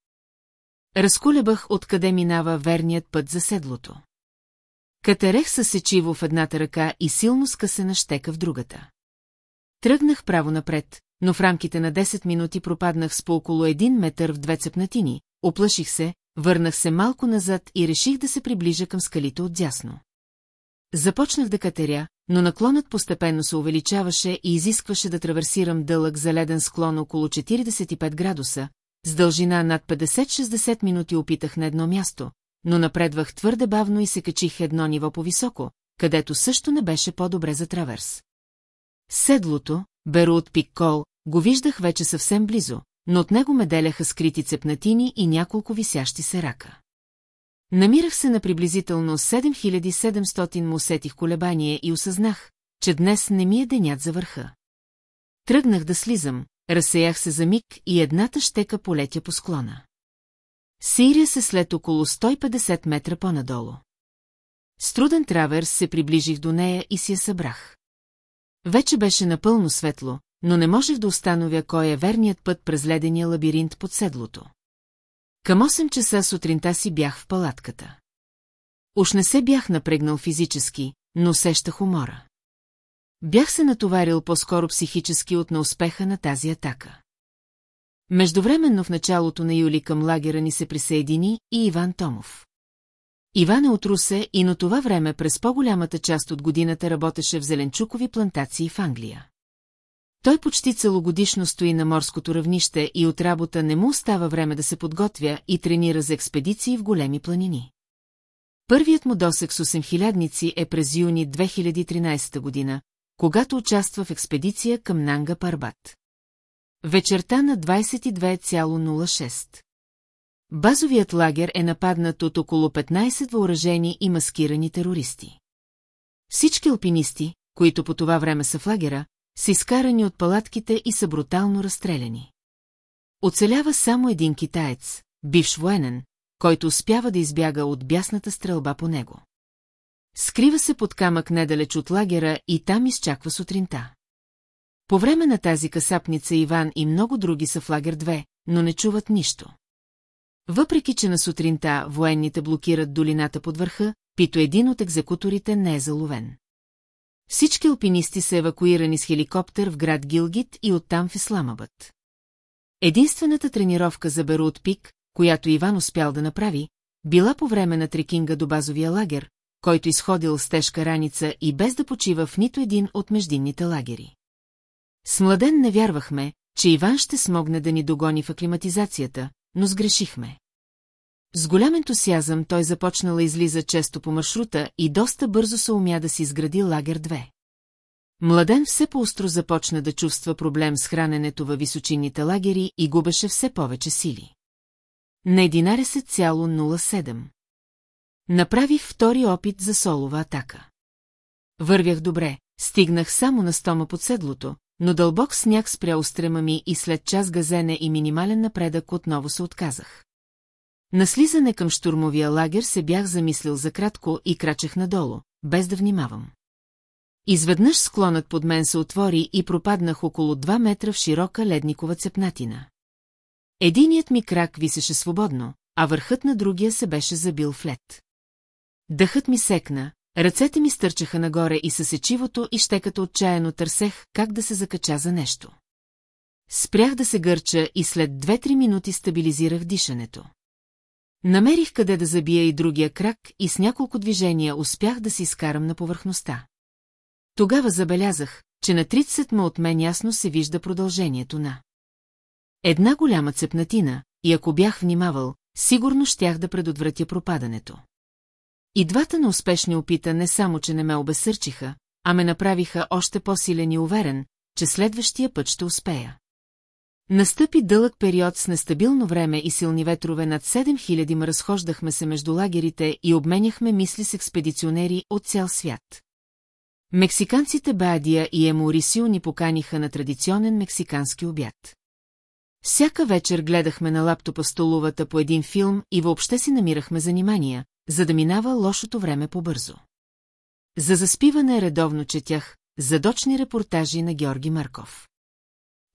Speaker 1: Разколебах откъде минава верният път за седлото. Катерех със сечиво в едната ръка и силно скъсена щека в другата. Тръгнах право напред, но в рамките на 10 минути пропаднах с по около един метър в две цепнатини, оплаших се, върнах се малко назад и реших да се приближа към скалите отдясно. Започнах да катеря, но наклонът постепенно се увеличаваше и изискваше да траверсирам дълъг заледен склон около 45 градуса, с дължина над 50-60 минути опитах на едно място, но напредвах твърде бавно и се качих едно ниво по-високо, където също не беше по-добре за траверс. Седлото, беру от пик кол, го виждах вече съвсем близо, но от него ме деляха скрити цепнатини и няколко висящи се рака. Намирах се на приблизително 7700 му усетих колебание и осъзнах, че днес не ми е денят за върха. Тръгнах да слизам, разсеях се за миг и едната щека полетя по склона. Сирия се след около 150 метра по-надолу. С труден траверс се приближих до нея и си я събрах. Вече беше напълно светло, но не можех да установя кой е верният път през ледения лабиринт под седлото. Към 8 часа сутринта си бях в палатката. Уж не се бях напрегнал физически, но сещах умора. Бях се натоварил по-скоро психически от неуспеха на тази атака. Междувременно в началото на юли към лагера ни се присъедини и Иван Томов. Иван е от Русе и на това време през по-голямата част от годината работеше в зеленчукови плантации в Англия. Той почти целогодишно стои на морското равнище и от работа не му остава време да се подготвя и тренира за експедиции в големи планини. Първият му досек с 8000 е през юни 2013 година, когато участва в експедиция към Нанга Парбат. Вечерта на 22,06. Базовият лагер е нападнат от около 15 въоръжени и маскирани терористи. Всички алпинисти, които по това време са в лагера, са изкарани от палатките и са брутално разстреляни. Оцелява само един китаец, бивш военен, който успява да избяга от бясната стрелба по него. Скрива се под камък недалеч от лагера и там изчаква сутринта. По време на тази касапница Иван и много други са в лагер 2, но не чуват нищо. Въпреки, че на сутринта военните блокират долината под върха, пито един от екзекуторите не е заловен. Всички алпинисти са евакуирани с хеликоптер в град Гилгит и оттам в Исламабът. Единствената тренировка за Берут Пик, която Иван успял да направи, била по време на трекинга до базовия лагер, който изходил с тежка раница и без да почива в нито един от междинните лагери. С младен не вярвахме, че Иван ще смогне да ни догони в аклиматизацията, но сгрешихме. С голям ентусиазъм той да излиза често по маршрута и доста бързо се умя да си изгради лагер 2. Младен все по-остро започна да чувства проблем с храненето във височинните лагери и губеше все повече сили. На 11,07 Направих втори опит за солова атака. Вървях добре, стигнах само на стома под седлото, но дълбок сняг спря устрема ми и след час газене и минимален напредък отново се отказах. На слизане към штурмовия лагер се бях замислил за кратко и крачех надолу, без да внимавам. Изведнъж склонът под мен се отвори и пропаднах около 2 метра в широка ледникова цепнатина. Единият ми крак висеше свободно, а върхът на другия се беше забил в лед. Дъхът ми секна, ръцете ми стърчаха нагоре и със сечивото и щеката отчаяно търсех как да се закача за нещо. Спрях да се гърча и след две-три минути стабилизирах дишането. Намерих къде да забия и другия крак и с няколко движения успях да си изкарам на повърхността. Тогава забелязах, че на 30 ма от мен ясно се вижда продължението на. Една голяма цепнатина, и ако бях внимавал, сигурно щях да предотвратя пропадането. И двата неуспешни опита не само, че не ме обесърчиха, а ме направиха още по-силен и уверен, че следващия път ще успея. Настъпи дълъг период с нестабилно време и силни ветрове над 7000 ма разхождахме се между лагерите и обменяхме мисли с експедиционери от цял свят. Мексиканците бадия и Емурисио ни поканиха на традиционен мексикански обяд. Всяка вечер гледахме на лаптопа столовата по един филм и въобще си намирахме занимания, за да минава лошото време побързо. За заспиване редовно четях задочни репортажи на Георги Марков.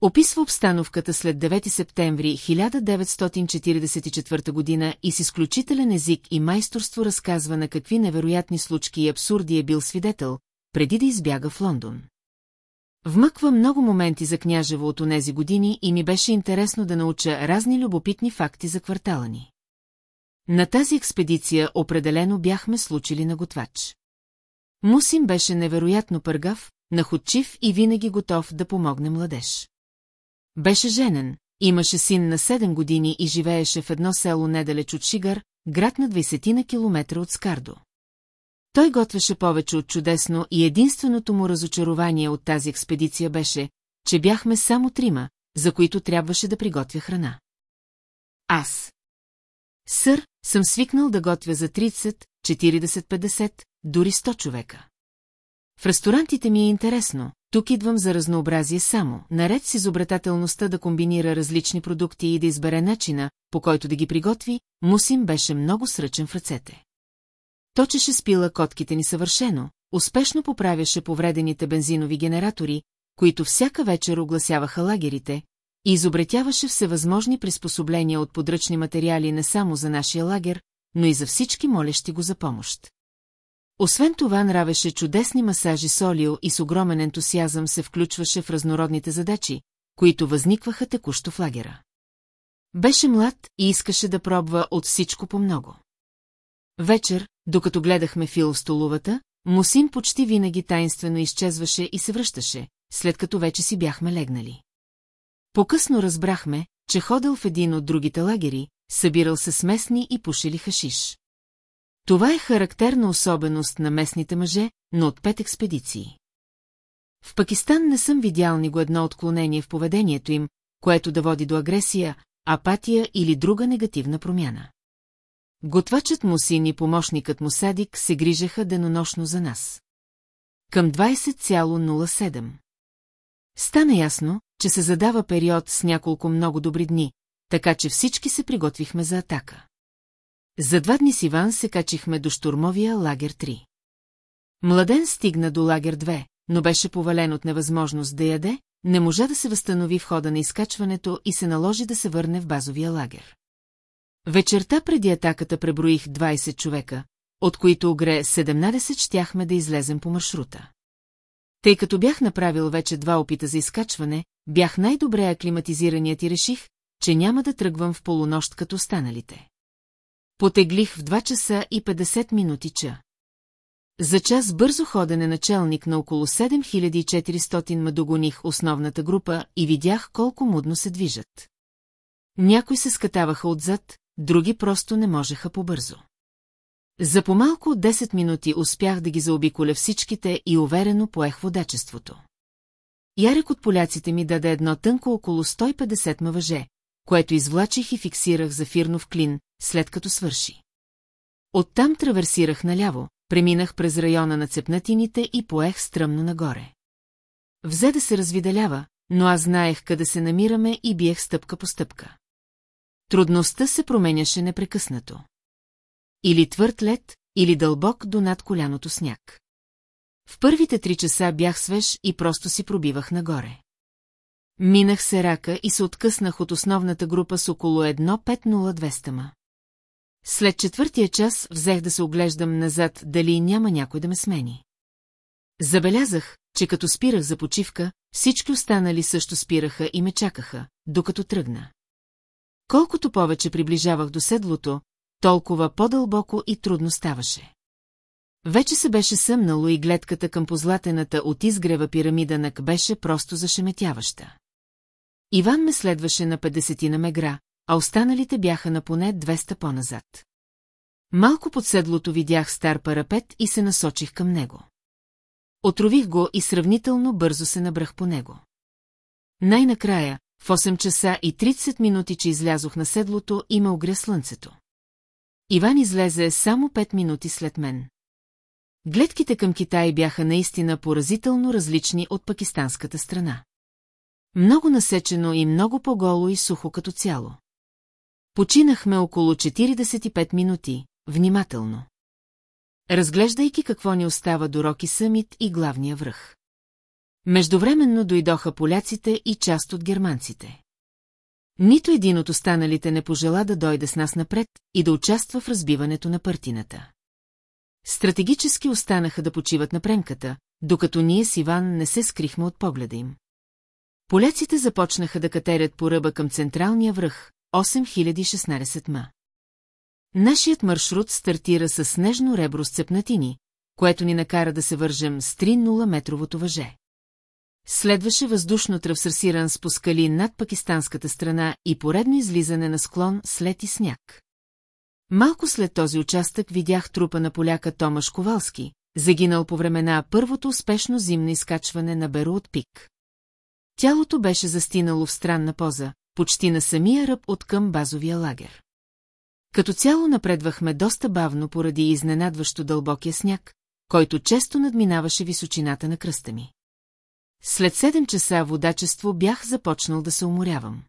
Speaker 1: Описва обстановката след 9 септември 1944 година и с изключителен език и майсторство разказва на какви невероятни случки и абсурди е бил свидетел, преди да избяга в Лондон. Вмъква много моменти за княжево от онези години и ми беше интересно да науча разни любопитни факти за квартала ни. На тази експедиция определено бяхме случили на готвач. Мусим беше невероятно пъргав, находчив и винаги готов да помогне младеж. Беше женен, имаше син на 7 години и живееше в едно село недалеч от Шигар, град на 20 на километра от Скардо. Той готвеше повече от чудесно и единственото му разочарование от тази експедиция беше, че бяхме само трима, за които трябваше да приготвя храна. Аз. Сър, съм свикнал да готвя за 30, 40, 50, дори 100 човека. В ресторантите ми е интересно, тук идвам за разнообразие само, наред с изобретателността да комбинира различни продукти и да избере начина, по който да ги приготви, Мусим беше много сръчен в ръцете. Точеше спила котките ни съвършено, успешно поправяше повредените бензинови генератори, които всяка вечер огласяваха лагерите, и изобретяваше всевъзможни приспособления от подръчни материали не само за нашия лагер, но и за всички молещи го за помощ. Освен това нравеше чудесни масажи с олио и с огромен ентусиазъм се включваше в разнородните задачи, които възникваха текущо в лагера. Беше млад и искаше да пробва от всичко по много. Вечер, докато гледахме Фил в столовата, Мусин почти винаги тайнствено изчезваше и се връщаше, след като вече си бяхме легнали. По-късно разбрахме, че ходил в един от другите лагери, събирал се с местни и пушили хашиш. Това е характерна особеност на местните мъже, но от пет експедиции. В Пакистан не съм видял ни го едно отклонение в поведението им, което да води до агресия, апатия или друга негативна промяна. Готвачът му син и помощникът му Садик се грижаха денонощно за нас. Към 20,07. Стана ясно, че се задава период с няколко много добри дни, така че всички се приготвихме за атака. За два дни с Иван се качихме до штурмовия лагер 3. Младен стигна до лагер 2, но беше повален от невъзможност да яде, не можа да се възстанови в хода на изкачването и се наложи да се върне в базовия лагер. Вечерта преди атаката преброих 20 човека, от които огре 17 щяхме да излезем по маршрута. Тъй като бях направил вече два опита за изкачване, Бях най-добре аклиматизираният и реших, че няма да тръгвам в полунощ като останалите. Потеглих в 2 часа и 50 минути ча. За час бързо ходене началник на около 7400 ма догоних основната група и видях колко мудно се движат. Някои се скатаваха отзад, други просто не можеха побързо. За по-малко от 10 минути успях да ги заобиколя всичките и уверено поех водачеството. Ярек от поляците ми даде едно тънко около 150 мъже, което извлачих и фиксирах за в клин, след като свърши. Оттам траверсирах наляво, преминах през района на цепнатините и поех стръмно нагоре. Взе да се развидалява, но аз знаех къде се намираме и биех стъпка по стъпка. Трудността се променяше непрекъснато. Или твърд лед, или дълбок до над коляното сняг. В първите три часа бях свеж и просто си пробивах нагоре. Минах се рака и се откъснах от основната група с около 1.502 ма. След четвъртия час взех да се оглеждам назад, дали няма някой да ме смени. Забелязах, че като спирах за почивка, всички останали също спираха и ме чакаха, докато тръгна. Колкото повече приближавах до седлото, толкова по-дълбоко и трудно ставаше. Вече се беше съмнало и гледката към позлатената от изгрева пирамида на беше просто зашеметяваща. Иван ме следваше на 50 на мегра, а останалите бяха на поне 200 по-назад. Малко под седлото видях стар парапет и се насочих към него. Отрових го и сравнително бързо се набрах по него. Най-накрая, в 8 часа и 30 минути, че излязох на седлото и ме огря слънцето. Иван излезе само 5 минути след мен. Гледките към Китай бяха наистина поразително различни от пакистанската страна. Много насечено и много по-голо и сухо като цяло. Починахме около 45 минути, внимателно. Разглеждайки какво ни остава до Роки Съмит и главния връх. Междувременно дойдоха поляците и част от германците. Нито един от останалите не пожела да дойде с нас напред и да участва в разбиването на партината. Стратегически останаха да почиват на пренката, докато ние с Иван не се скрихме от погледа им. Полеците започнаха да катерят по ръба към централния връх, 8016 ма. Нашият маршрут стартира с снежно ребро с цепнатини, което ни накара да се вържем с 3-0-метровото въже. Следваше въздушно травсърсиран с поскали над пакистанската страна и поредно излизане на склон след и сняг. Малко след този участък видях трупа на поляка Томаш Ковалски, загинал по времена първото успешно зимно изкачване на Беру от пик. Тялото беше застинало в странна поза, почти на самия ръб от към базовия лагер. Като цяло напредвахме доста бавно поради изненадващо дълбокия сняг, който често надминаваше височината на кръста ми. След 7 часа водачество бях започнал да се уморявам.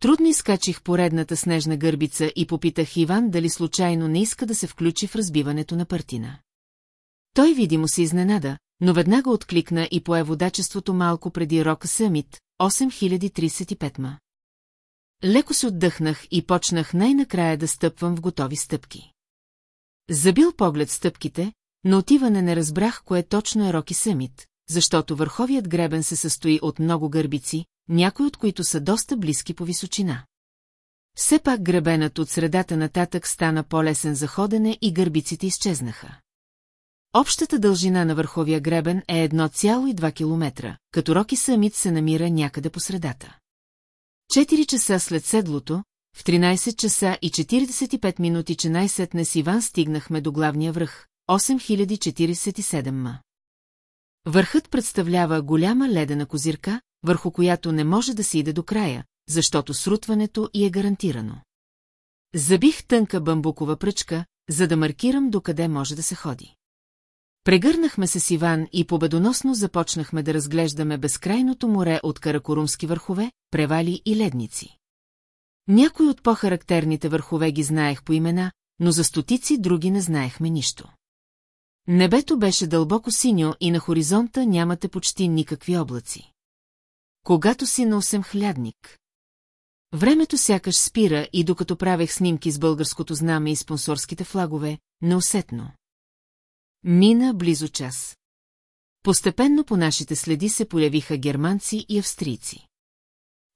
Speaker 1: Трудно изкачих поредната снежна гърбица и попитах Иван дали случайно не иска да се включи в разбиването на партина. Той видимо се изненада, но веднага откликна и пое водачеството малко преди Рока Съмит 8035 ма. Леко се отдъхнах и почнах най-накрая да стъпвам в готови стъпки. Забил поглед стъпките, но отиване не разбрах кое точно е Роки Самит, защото върховият гребен се състои от много гърбици, някои от които са доста близки по височина. Все пак гребенът от средата нататък стана по-лесен за ходене и гърбиците изчезнаха. Общата дължина на върховия гребен е 1,2 км, като Роки Самит се намира някъде по средата. 4 часа след седлото, в 13 часа и 45 минути най-сетне с Иван стигнахме до главния връх, 8047 ма. Върхът представлява голяма ледена козирка, върху която не може да се иде до края, защото срутването и е гарантирано. Забих тънка бамбукова пръчка, за да маркирам докъде може да се ходи. Прегърнахме се с Иван и победоносно започнахме да разглеждаме безкрайното море от каракорумски върхове, превали и ледници. Някои от по-характерните върхове ги знаех по имена, но за стотици други не знаехме нищо. Небето беше дълбоко синьо и на хоризонта нямате почти никакви облаци. Когато си на хлядник, Времето сякаш спира и докато правех снимки с българското знаме и спонсорските флагове, неусетно. Мина близо час. Постепенно по нашите следи се появиха германци и австрийци.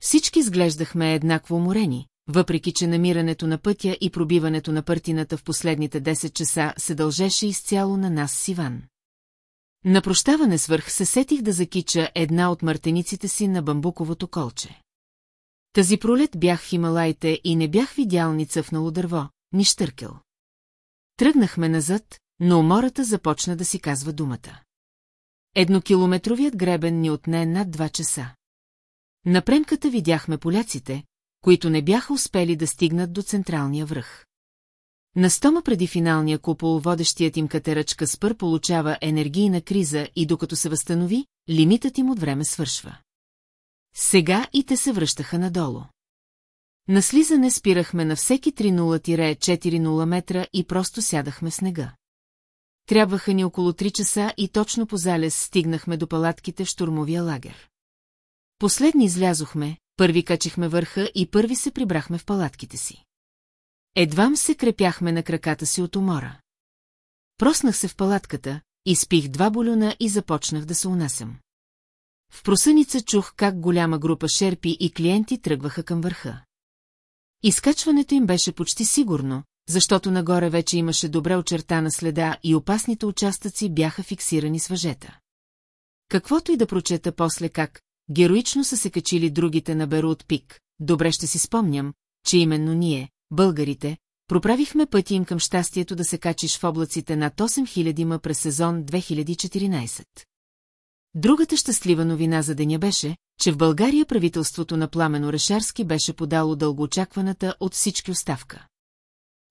Speaker 1: Всички изглеждахме еднакво уморени, въпреки че намирането на пътя и пробиването на партината в последните 10 часа се дължеше изцяло на нас с Иван. На прощаване свърх се сетих да закича една от мартениците си на бамбуковото колче. Тази пролет бях в Хималайте и не бях видял ни цъфнало дърво, ни штъркел. Тръгнахме назад, но умората започна да си казва думата. Еднокилометровият гребен ни отне над два часа. На премката видяхме поляците, които не бяха успели да стигнат до централния връх. На стома преди финалния купол водещият им катерачка спър получава енергийна криза и докато се възстанови, лимитът им от време свършва. Сега и те се връщаха надолу. На слизане спирахме на всеки 4 40 метра и просто сядахме в снега. Трябваха ни около 3 часа и точно по залез стигнахме до палатките в штурмовия лагер. Последни излязохме, първи качихме върха и първи се прибрахме в палатките си. Едвам се крепяхме на краката си от умора. Проснах се в палатката, изпих два болюна и започнах да се унасям. В просъница чух как голяма група шерпи и клиенти тръгваха към върха. Изкачването им беше почти сигурно, защото нагоре вече имаше добре очертана следа и опасните участъци бяха фиксирани с въжета. Каквото и да прочета после как Героично са се качили другите на Берут пик. Добре ще си спомням, че именно ние, българите, проправихме пъти им към щастието да се качиш в облаците над 8000 ма през сезон 2014. Другата щастлива новина за деня беше, че в България правителството на Пламен Орешарски беше подало дългоочакваната от всички оставка.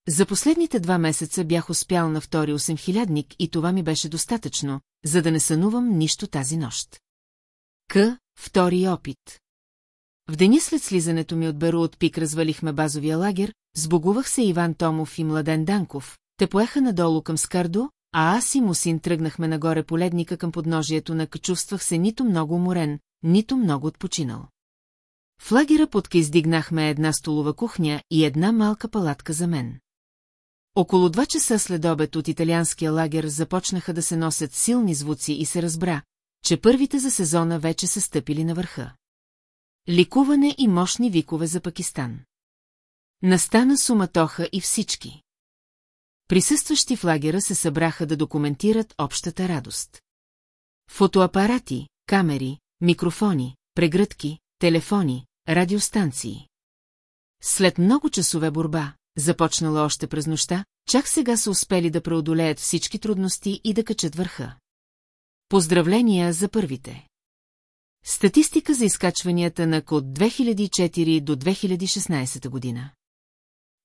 Speaker 1: За последните два месеца бях успял на втори 8000 и това ми беше достатъчно, за да не сънувам нищо тази нощ. К. Втори опит. В деня след слизането ми от Беру от пик развалихме базовия лагер, сбогувах се Иван Томов и Младен Данков, те поеха надолу към Скардо, а аз и Мусин тръгнахме нагоре по ледника към подножието на чувствах се нито много уморен, нито много отпочинал. В лагера подка издигнахме една столова кухня и една малка палатка за мен. Около два часа след обед от италианския лагер започнаха да се носят силни звуци и се разбра, че първите за сезона вече са стъпили на върха. Ликуване и мощни викове за Пакистан. Настана суматоха и всички. Присъстващи в лагера се събраха да документират общата радост. Фотоапарати, камери, микрофони, прегръдки, телефони, радиостанции. След много часове борба, започнала още през нощта, чак сега са успели да преодолеят всички трудности и да качат върха. Поздравления за първите! Статистика за изкачванията на К от 2004 до 2016 година.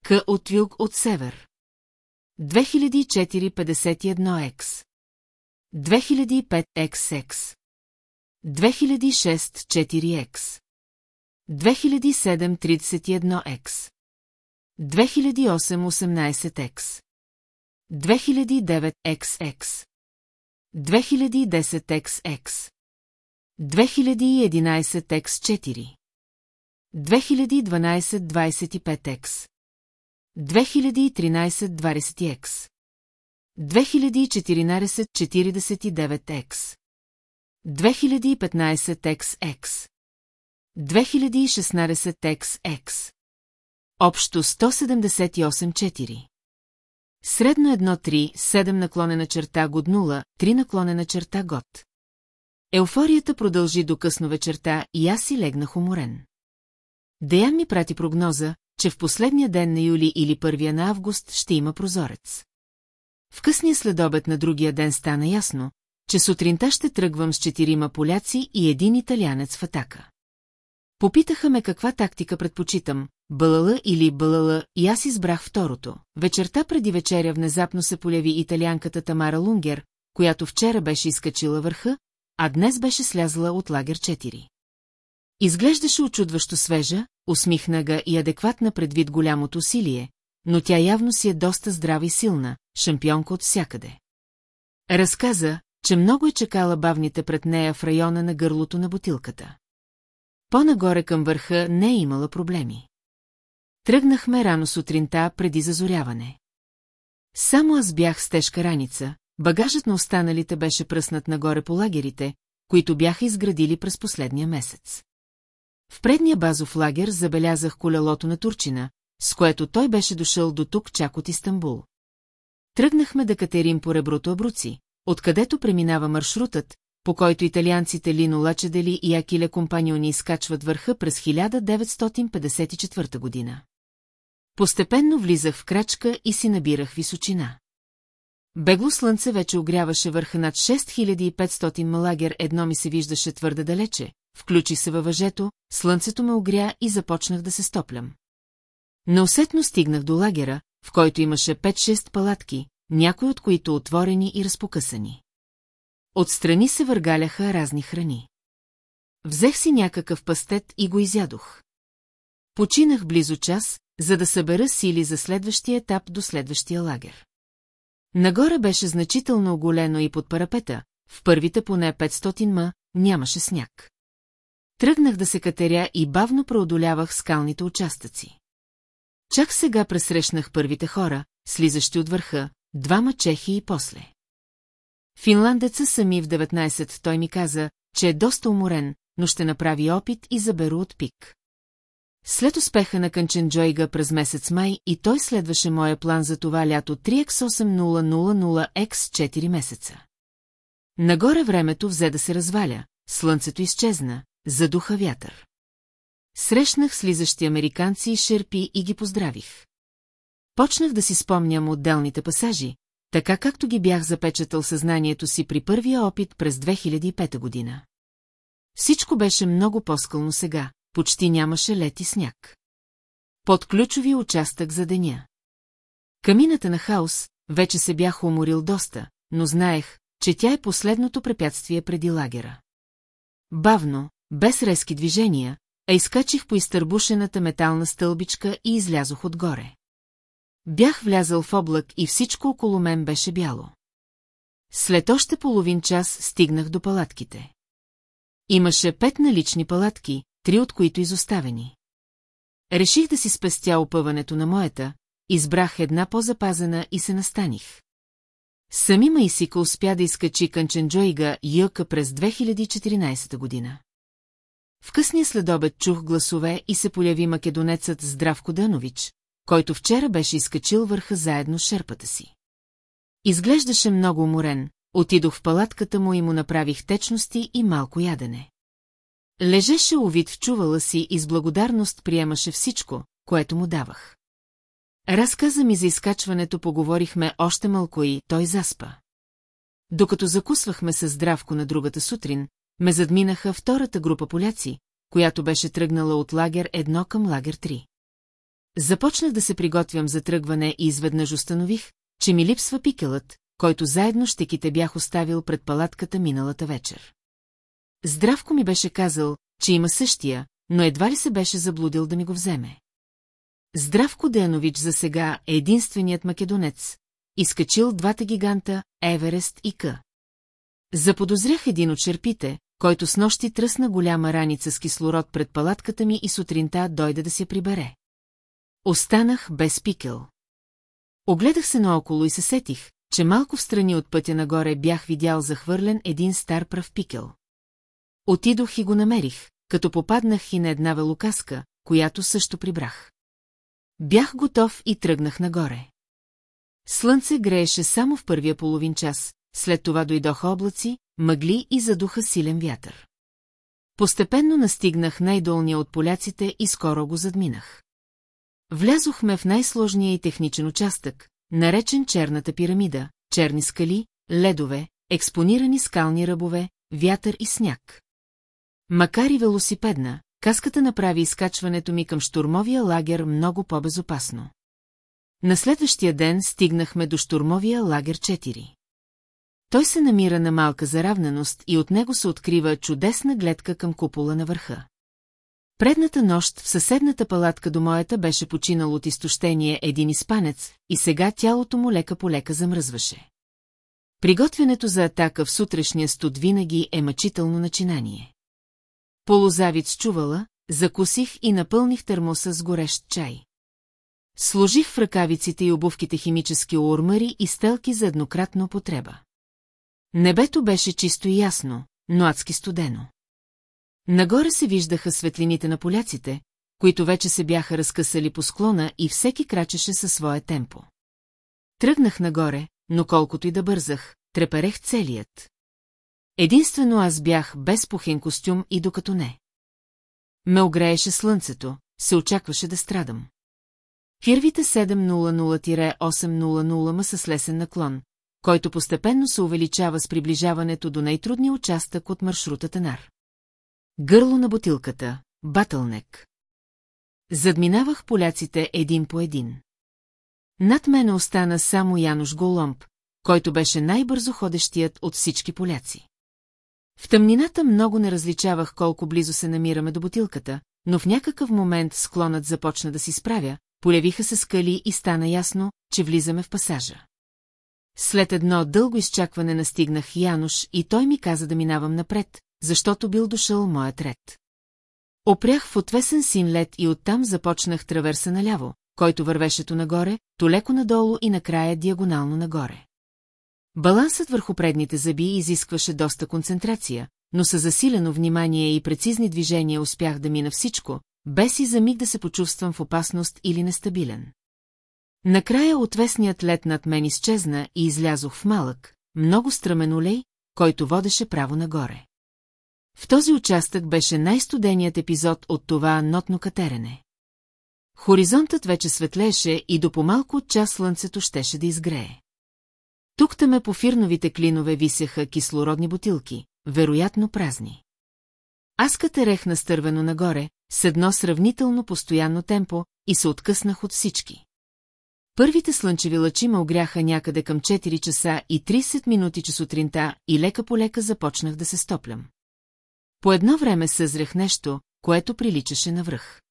Speaker 1: К от юг от север. 2004-51X. 2005-XX. 2006-4X. 2007-31X. 2008-18X. 2009-XX. 2010 XX 2011 X4 2012 25X 2013 20X 2014 49X 2015 XX 2016 XX Общо 178 4 Средно едно 3, 7 наклонена черта год 0, 3 наклонена черта год. Еуфорията продължи до късно вечерта и аз си легнах уморен. Деян ми прати прогноза, че в последния ден на юли или първия на август ще има прозорец. В късния следобед на другия ден стана ясно, че сутринта ще тръгвам с четирима поляци и един италянец в атака. Попитаха ме каква тактика предпочитам, бълъла или бълъла, и аз избрах второто. Вечерта преди вечеря внезапно се поляви италианката Тамара Лунгер, която вчера беше изкачила върха, а днес беше слязла от лагер 4. Изглеждаше очудващо свежа, усмихнага и адекватна предвид голямото усилие, но тя явно си е доста здрава и силна, шампионка от всякъде. Разказа, че много е чекала бавните пред нея в района на гърлото на бутилката. По-нагоре към върха не е имала проблеми. Тръгнахме рано сутринта преди зазоряване. Само аз бях с тежка раница, багажът на останалите беше пръснат нагоре по лагерите, които бяха изградили през последния месец. В предния базов лагер забелязах колелото на Турчина, с което той беше дошъл до тук чак от Истанбул. Тръгнахме да катерим по реброто Абруци, откъдето преминава маршрутът, по който италианците Лино Лачедели и Акиле Компаниони изкачват върха през 1954 година. Постепенно влизах в крачка и си набирах височина. Бегло слънце вече огряваше върха над 6500 малагер, едно ми се виждаше твърде далече, включи се във въжето, слънцето ме огря и започнах да се стоплям. Наусетно стигнах до лагера, в който имаше 5-6 палатки, някои от които отворени и разпокъсани. Отстрани се въргаляха разни храни. Взех си някакъв пастет и го изядох. Починах близо час, за да събера сили за следващия етап до следващия лагер. Нагоре беше значително оголено и под парапета, в първите поне 500 ма нямаше сняг. Тръгнах да се катеря и бавно преодолявах скалните участъци. Чак сега пресрещнах първите хора, слизащи от върха, двама чехи и после. Финландеца сами в 19 той ми каза, че е доста уморен, но ще направи опит и заберу от пик. След успеха на Джойга през месец май и той следваше моя план за това лято 3x8000x4 месеца. Нагоре времето взе да се разваля, слънцето изчезна, задуха вятър. Срещнах слизащи американци и шерпи и ги поздравих. Почнах да си спомням отделните пасажи, така както ги бях запечатал съзнанието си при първия опит през 2005 година. Всичко беше много по-скълно сега, почти нямаше лед и сняг. Под ключови участък за деня. Камината на хаос вече се бях уморил доста, но знаех, че тя е последното препятствие преди лагера. Бавно, без резки движения, а изкачих по изтърбушената метална стълбичка и излязох отгоре. Бях влязъл в облак и всичко около мен беше бяло. След още половин час стигнах до палатките. Имаше пет налични палатки, три от които изоставени. Реших да си спестя опъването на моята, избрах една по-запазена и се настаних. Сами Майсика успя да изкачи Канченджойга Йъка през 2014 година. В късния следобед чух гласове и се появи македонецът Здравко Дънович, който вчера беше изкачил върха заедно с шерпата си. Изглеждаше много уморен, отидох в палатката му и му направих течности и малко ядене. Лежеше увид в чувала си и с благодарност приемаше всичко, което му давах. Разказа ми за изкачването поговорихме още малко и той заспа. Докато закусвахме се здравко на другата сутрин, ме задминаха втората група поляци, която беше тръгнала от лагер 1 към лагер Започнах да се приготвям за тръгване и изведнъж установих, че ми липсва пикелът, който заедно щеките бях оставил пред палатката миналата вечер. Здравко ми беше казал, че има същия, но едва ли се беше заблудил да ми го вземе. Здравко Деянович за сега е единственият македонец, изкачил двата гиганта Еверест и К. Заподозрях един от черпите, който с нощи тръсна голяма раница с кислород пред палатката ми и сутринта дойде да се прибере. Останах без пикел. Огледах се наоколо и се сетих, че малко в страни от пътя нагоре бях видял захвърлен един стар прав пикел. Отидох и го намерих, като попаднах и на една велокаска, която също прибрах. Бях готов и тръгнах нагоре. Слънце грееше само в първия половин час, след това дойдоха облаци, мъгли и задуха силен вятър. Постепенно настигнах най-долния от поляците и скоро го задминах. Влязохме в най-сложния и техничен участък, наречен Черната пирамида, черни скали, ледове, експонирани скални ръбове, вятър и сняг. Макар и велосипедна, каската направи изкачването ми към штурмовия лагер много по-безопасно. На следващия ден стигнахме до штурмовия лагер 4. Той се намира на малка заравненост и от него се открива чудесна гледка към купола на върха. Предната нощ в съседната палатка до моята беше починал от изтощение един изпанец и сега тялото му лека по лека замръзваше. Приготвянето за атака в сутрешния студ винаги е мъчително начинание. Полозавиц чувала, закусих и напълних термоса с горещ чай. Сложих в ръкавиците и обувките химически урмари и стелки за еднократна употреба. Небето беше чисто и ясно, но адски студено. Нагоре се виждаха светлините на поляците, които вече се бяха разкъсали по склона и всеки крачеше със свое темпо. Тръгнах нагоре, но колкото и да бързах, треперех целият. Единствено аз бях без пухен костюм и докато не. Ме огрееше слънцето, се очакваше да страдам. Кирвите 700-800 ма са с лесен наклон, който постепенно се увеличава с приближаването до най-трудния участък от маршрута Тенар. Гърло на бутилката, батълнек. Задминавах поляците един по един. Над мене остана само Януш Голомб, който беше най-бързо ходещият от всички поляци. В тъмнината много не различавах колко близо се намираме до бутилката, но в някакъв момент склонът започна да си справя, полявиха се скали и стана ясно, че влизаме в пасажа. След едно дълго изчакване настигнах Януш и той ми каза да минавам напред, защото бил дошъл моят ред. Опрях в отвесен син лед и оттам започнах траверса наляво, който вървеше то нагоре, то леко надолу и накрая диагонално нагоре. Балансът върху предните зъби изискваше доста концентрация, но със засилено внимание и прецизни движения успях да мина всичко, без и за миг да се почувствам в опасност или нестабилен. Накрая отвесният лед над мен изчезна и излязох в малък, много стръмен олей, който водеше право нагоре. В този участък беше най-студеният епизод от това нотно катерене. Хоризонтът вече светлеше и до помалко от час слънцето щеше да изгрее. Тук-таме по фирновите клинове висяха кислородни бутилки, вероятно празни. Аз катерех настървено нагоре, с едно сравнително постоянно темпо, и се откъснах от всички. Първите слънчеви лъчи ме огряха някъде към 4 часа и 30 минути че сутринта и лека по лека започнах да се стоплям. По едно време съзрех нещо, което приличаше на връх.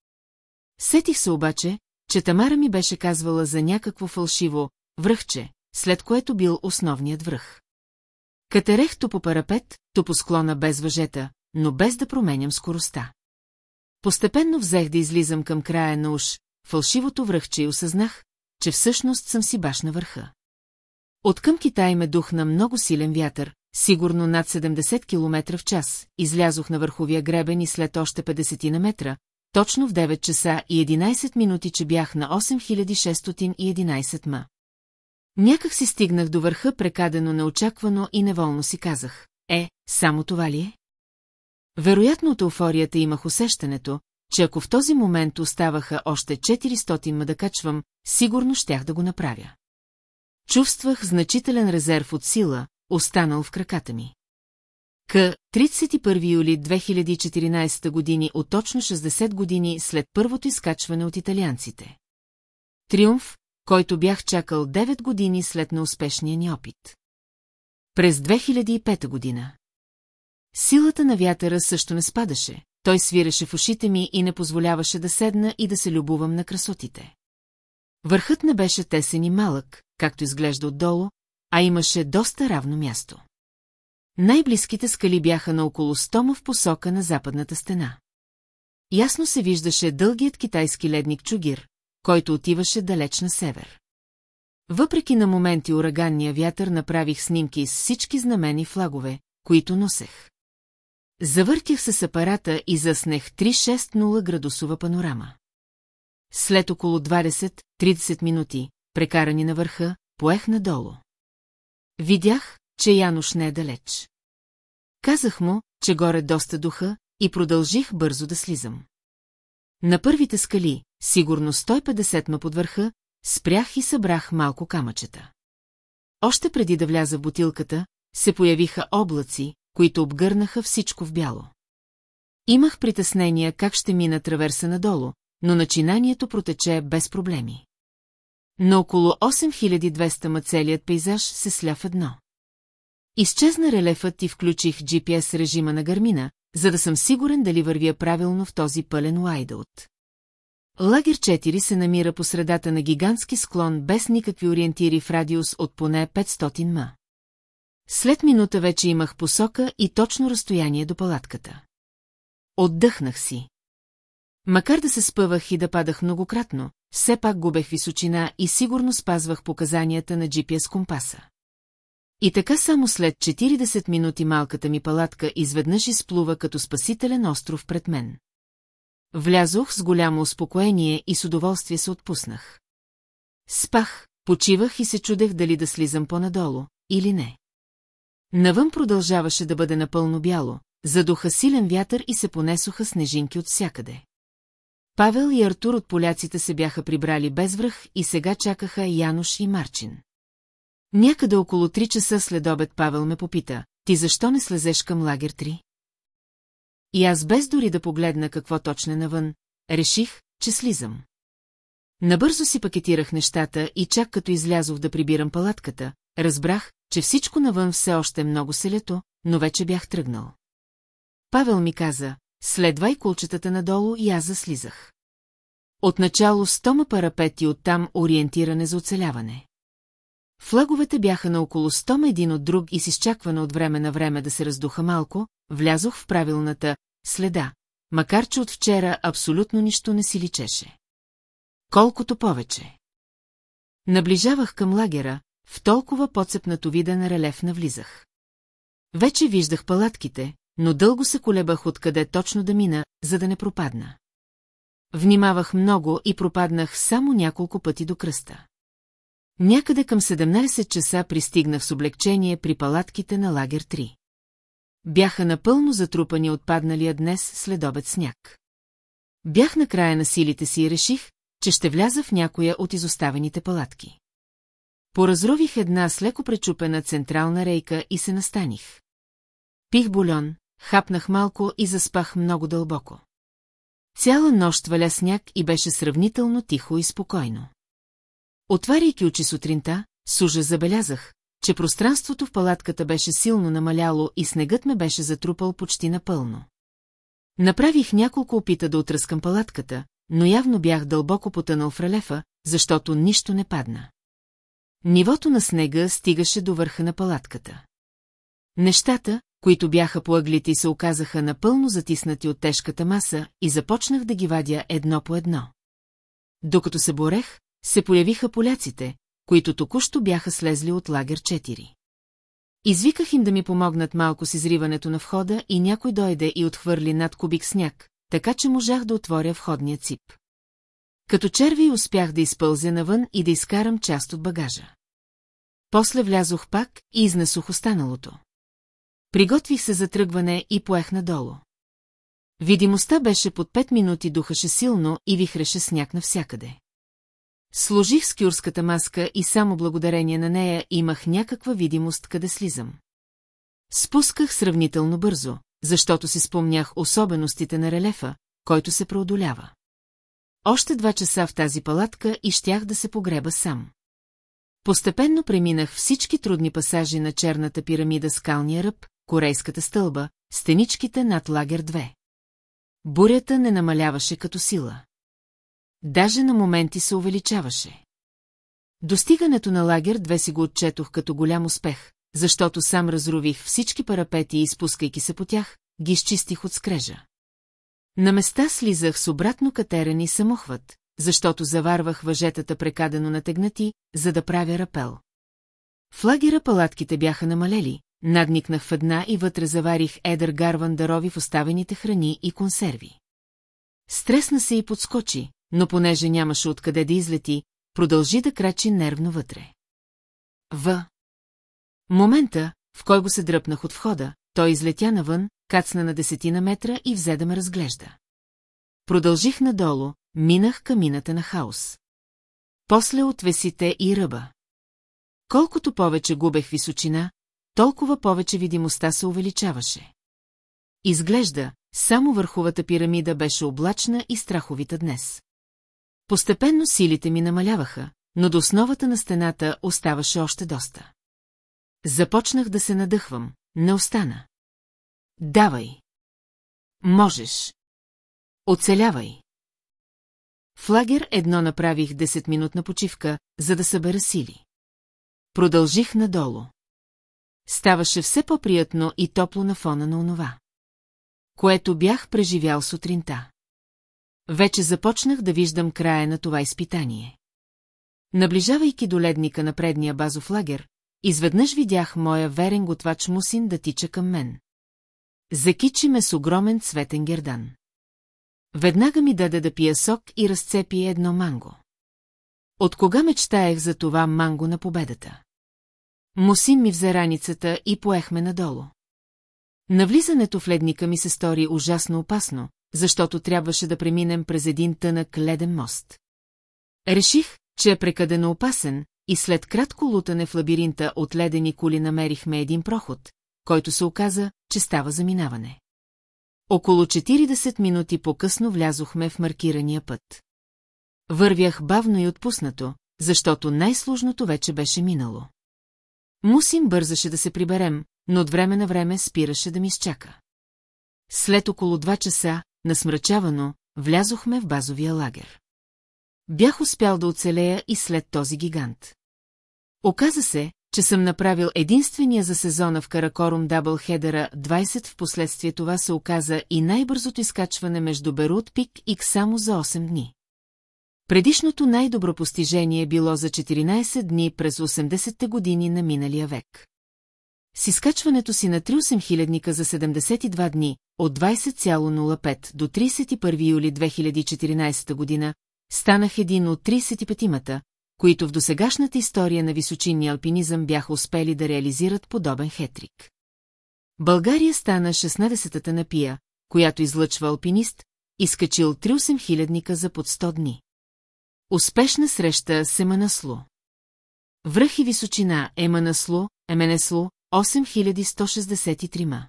Speaker 1: Сетих се обаче, че Тамара ми беше казвала за някакво фалшиво връхче, след което бил основният връх. Катерех то по парапет, то по склона без въжета, но без да променям скоростта. Постепенно взех да излизам към края на уш, фалшивото връхче и осъзнах, че всъщност съм си баш на върха. От към Китай ме духна много силен вятър, сигурно над 70 км в час, излязох на върховия гребен и след още 50 на метра, точно в 9 часа и 11 минути, че бях на 8611 ма. Някак си стигнах до върха прекадено неочаквано и неволно си казах, е, само това ли е? Вероятно от еуфорията имах усещането, че ако в този момент оставаха още 400 ма да качвам, сигурно щях да го направя. Чувствах значителен резерв от сила, останал в краката ми. К 31 юли 2014 години от точно 60 години след първото изкачване от италианците. Триумф, който бях чакал 9 години след неуспешния ни опит. През 2005 година. Силата на вятъра също не спадаше, той свиреше в ушите ми и не позволяваше да седна и да се любувам на красотите. Върхът не беше тесен и малък, както изглежда отдолу, а имаше доста равно място. Най-близките скали бяха на около стома в посока на западната стена. Ясно се виждаше дългият китайски ледник Чугир, който отиваше далеч на север. Въпреки на моменти ураганния вятър направих снимки с всички знамени флагове, които носех. Завъртях се с апарата и заснех 360 градусова панорама. След около 20-30 минути, прекарани на върха, поех надолу. Видях, че Януш не е далеч. Казах му, че горе доста духа, и продължих бързо да слизам. На първите скали, сигурно 150 ма под върха, спрях и събрах малко камъчета. Още преди да вляза в бутилката, се появиха облаци, които обгърнаха всичко в бяло. Имах притеснения как ще мина траверса надолу, но начинанието протече без проблеми. На около 8200 ма целият пейзаж се сля в едно. Изчезна релефът и включих GPS режима на гармина, за да съм сигурен дали вървя правилно в този пълен лайдаут. Лагер 4 се намира по средата на гигантски склон без никакви ориентири в радиус от поне 500 ма. След минута вече имах посока и точно разстояние до палатката. Отдъхнах си. Макар да се спъвах и да падах многократно, все пак губех височина и сигурно спазвах показанията на GPS компаса. И така само след 40 минути малката ми палатка изведнъж изплува като спасителен остров пред мен. Влязох с голямо успокоение и с удоволствие се отпуснах. Спах, почивах и се чудех дали да слизам по-надолу, или не. Навън продължаваше да бъде напълно бяло, задуха силен вятър и се понесоха снежинки от всякъде. Павел и Артур от поляците се бяха прибрали без връх и сега чакаха Януш и Марчин. Някъде около три часа след обед Павел ме попита, ти защо не слезеш към лагер 3? И аз без дори да погледна какво точно навън, реших, че слизам. Набързо си пакетирах нещата и чак като излязох да прибирам палатката, разбрах, че всичко навън все още е много селето, но вече бях тръгнал. Павел ми каза, Следвай кулчетата надолу и аз заслизах. Отначало стома парапети оттам ориентиране за оцеляване. Флаговете бяха на около 100 един от друг и с изчакване от време на време да се раздуха малко, влязох в правилната следа, макар че от вчера абсолютно нищо не си личеше. Колкото повече. Наближавах към лагера, в толкова подцепнато виден релеф навлизах. Вече виждах палатките, но дълго се колебах откъде точно да мина, за да не пропадна. Внимавах много и пропаднах само няколко пъти до кръста. Някъде към 17 часа пристигнах с облегчение при палатките на лагер 3. Бяха напълно затрупани от падналия днес следобед сняг. Бях на края на силите си и реших, че ще вляза в някоя от изоставените палатки. Поразрових една с леко пречупена централна рейка и се настаних. Пих бульон, хапнах малко и заспах много дълбоко. Цяла нощ валя сняг и беше сравнително тихо и спокойно. Отваряйки очи сутринта, с ужас забелязах, че пространството в палатката беше силно намаляло и снегът ме беше затрупал почти напълно. Направих няколко опита да отръскам палатката, но явно бях дълбоко потънал в релефа, защото нищо не падна. Нивото на снега стигаше до върха на палатката. Нещата, които бяха по ъглите и се оказаха напълно затиснати от тежката маса, и започнах да ги вадя едно по едно. Докато се борех, се появиха поляците, които току-що бяха слезли от лагер 4. Извиках им да ми помогнат малко с изриването на входа и някой дойде и отхвърли над кубик сняг, така че можах да отворя входния цип. Като черви успях да изпълзя навън и да изкарам част от багажа. После влязох пак и изнесох останалото. Приготвих се за тръгване и поех надолу. Видимостта беше под пет минути духаше силно и вихреше сняг навсякъде. Служих с кюрската маска и само благодарение на нея имах някаква видимост къде слизам. Спусках сравнително бързо, защото си спомнях особеностите на релефа, който се преодолява. Още два часа в тази палатка и щях да се погреба сам. Постепенно преминах всички трудни пасажи на черната пирамида скалния ръб, корейската стълба, стеничките над лагер 2. Бурята не намаляваше като сила. Даже на моменти се увеличаваше. Достигането на лагер 2 си го отчетох като голям успех, защото сам разрових всички парапети и изпускайки се по тях, ги изчистих от скрежа. На места слизах с обратно катерен и самохват, защото заварвах въжетата прекадено натегнати, за да правя рапел. В лагера палатките бяха намалели, Надникнах в една и вътре заварих едър гарван дарови в оставените храни и консерви. Стресна се и подскочи, но понеже нямаше откъде да излети, продължи да крачи нервно вътре. В. Момента, в кой го се дръпнах от входа, той излетя навън, кацна на десетина метра и взе да ме разглежда. Продължих надолу, минах камината на хаос. После отвесите и ръба. Колкото повече губех височина, толкова повече видимостта се увеличаваше. Изглежда, само върховата пирамида беше облачна и страховита днес. Постепенно силите ми намаляваха, но до основата на стената оставаше още доста. Започнах да се надъхвам, не остана. Давай! Можеш! Оцелявай! В лагер едно направих 10-минутна почивка, за да събера сили. Продължих надолу ставаше все по-приятно и топло на фона на онова, което бях преживял сутринта. Вече започнах да виждам края на това изпитание. Наближавайки до ледника на предния базов лагер, изведнъж видях моя верен готвач Мусин да тича към мен. Закичи ме с огромен цветен гердан. Веднага ми даде да пия сок и разцепи едно манго. От кога мечтаех за това манго на победата? Мусин ми взе раницата и поехме надолу. Навлизането в ледника ми се стори ужасно опасно, защото трябваше да преминем през един тънък леден мост. Реших, че е прекадено опасен, и след кратко лутане в лабиринта от ледени кули намерихме един проход, който се оказа, че става заминаване. Около 40 минути по-късно влязохме в маркирания път. Вървях бавно и отпуснато, защото най-сложното вече беше минало. Мусин бързаше да се приберем, но от време на време спираше да ми изчака. След около два часа, насмрачавано, влязохме в базовия лагер. Бях успял да оцелея и след този гигант. Оказа се, че съм направил единствения за сезона в Каракорум Хедера 20, в последствие това се оказа и най-бързото изкачване между Берут Пик и само за 8 дни. Предишното най-добро постижение било за 14 дни през 80-те години на миналия век. С изкачването си на 38 за 72 дни, от 20,05 до 31 юли 2014 година, станах един от 35-мата, които в досегашната история на височинния алпинизъм бяха успели да реализират подобен хетрик. България стана 16-та на пия, която излъчва алпинист, изкачил 38 000 за под 100 дни. Успешна среща с Еманасло. Връх и височина Еманасло, Еменесло, 8163. ма.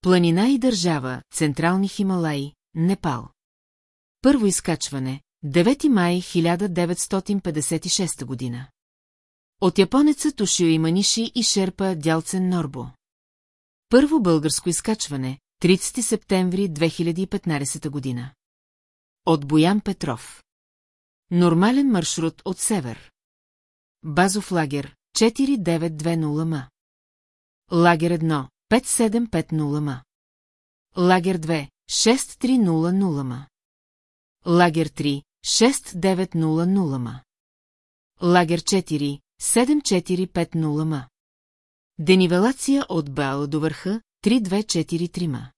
Speaker 1: Планина и държава, Централни Хималаи, Непал. Първо изкачване, 9 май 1956 година. От японеца Тушио Иманиши и Шерпа Дялцен Норбо. Първо българско изкачване, 30 септември 2015 година. От Боян Петров. Нормален маршрут от север. Базов лагер 4920 м. Лагер 1 5750 м. Лагер 2 6300 м. Лагер 3 6900 м. Лагер 4 7450 м. Денивелация от Бал до върха 3243 м.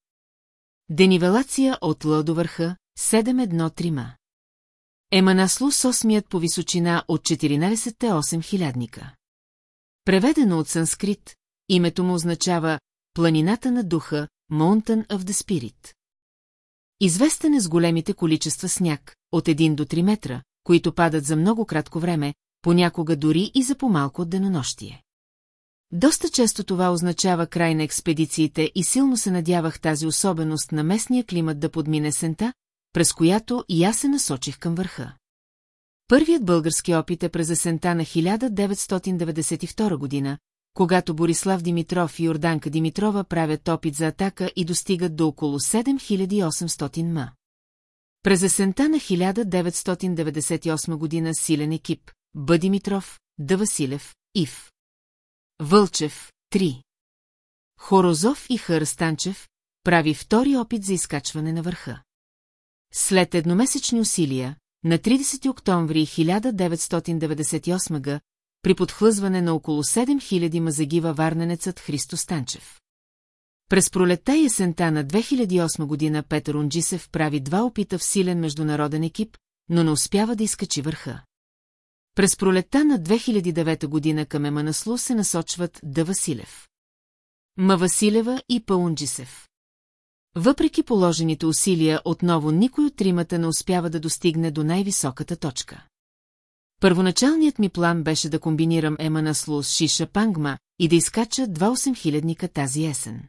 Speaker 1: Денивелация от Л до върха 713 м. Еманаслу с осмият по височина от 14-те 8 хилядника. Преведено от санскрит, името му означава «Планината на духа» Mountain of the Spirit. Известен е с големите количества сняг, от 1 до 3 метра, които падат за много кратко време, понякога дори и за по-малко от денонощие. Доста често това означава край на експедициите и силно се надявах тази особеност на местния климат да подмине сента, през която и аз се насочих към върха. Първият български опит е през есента на 1992 година, когато Борислав Димитров и Йорданка Димитрова правят опит за атака и достигат до около 7800 ма. През есента на 1998 година силен екип – Б. Димитров, Д. Василев, Ив. Вълчев, 3. Хорозов и Харастанчев прави втори опит за изкачване на върха. След едномесечни усилия, на 30 октомври 1998 г., при подхлъзване на около 7000 мазагива варненецът Христо Станчев. През пролетта и есента на 2008 година Петър Унджисев прави два опита в силен международен екип, но не успява да изкачи върха. През пролетта на 2009 година към Еманаслу се насочват Д. Василев. Ма Василева и Паунджисев. Въпреки положените усилия, отново никой от тримата не успява да достигне до най-високата точка. Първоначалният ми план беше да комбинирам Емана Слу с Шиша Пангма и да изкача 28 8000 тази есен.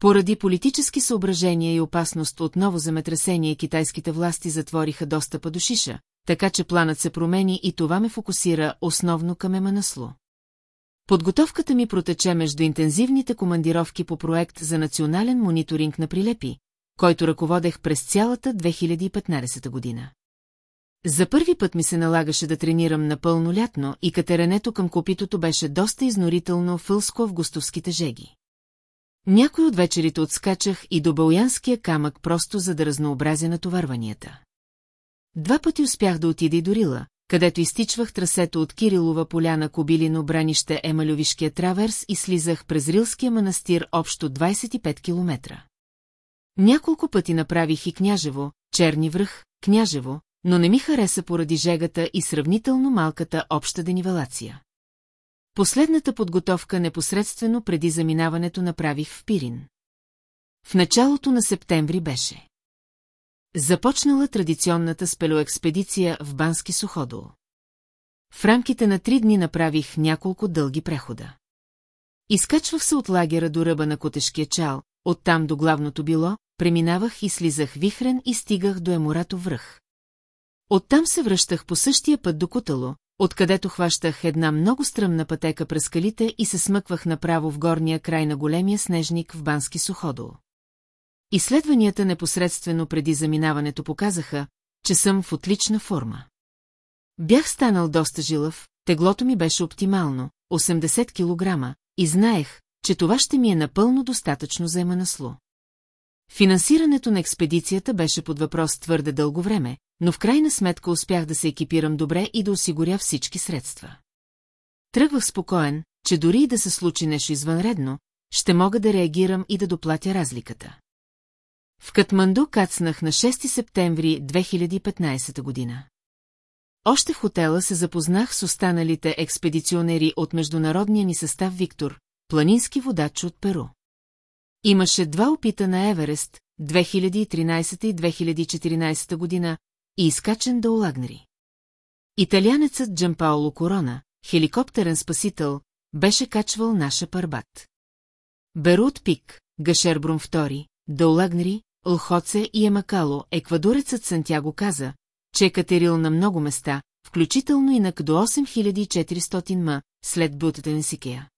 Speaker 1: Поради политически съображения и опасност от ново земетресение китайските власти затвориха достъпа до Шиша, така че планът се промени и това ме фокусира основно към Еманасло. Подготовката ми протече между интензивните командировки по проект за национален мониторинг на прилепи, който ръководех през цялата 2015 година. За първи път ми се налагаше да тренирам напълно лятно и катеренето към копитото беше доста изнорително фълско в густовските жеги. Някой от вечерите отскачах и до балянския камък просто за да разнообразя натоварванията. Два пъти успях да отида и до Рила, където изтичвах трасето от Кирилова поляна Кобилино бранище Емалювишкия траверс и слизах през Рилския манастир общо 25 км. Няколко пъти направих и Княжево, Черни връх, Княжево, но не ми хареса поради жегата и сравнително малката обща денивелация. Последната подготовка непосредствено преди заминаването направих в Пирин. В началото на септември беше. Започнала традиционната спелоекспедиция в Бански суходол. В рамките на три дни направих няколко дълги прехода. Изкачвах се от лагера до ръба на Котешкия чал, оттам до главното било, преминавах и слизах вихрен и стигах до Еморато връх. Оттам се връщах по същия път до Кутало, откъдето хващах една много стръмна пътека през скалите и се смъквах направо в горния край на големия снежник в Бански суходол. Изследванията непосредствено преди заминаването показаха, че съм в отлична форма. Бях станал доста жилъв, теглото ми беше оптимално, 80 кг, и знаех, че това ще ми е напълно достатъчно за еманасло. Финансирането на експедицията беше под въпрос твърде дълго време, но в крайна сметка успях да се екипирам добре и да осигуря всички средства. Тръгвах спокоен, че дори и да се случи нещо извънредно, ще мога да реагирам и да доплатя разликата. В Катманду кацнах на 6 септември 2015 година. Още в хотела се запознах с останалите експедиционери от международния ни състав Виктор, планински водач от Перу. Имаше два опита на Еверест, 2013 и 2014 година, и изкачен до Лагнери. Италианецът Джампаоло Корона, хеликоптерен спасител, беше качвал наша парбат. Берут Пик, Гашербрум II, Долагнри, Лхоце и Емакало, еквадорецът Сантяго каза, че е катерил на много места, включително и до 8400 м, след на Сикея.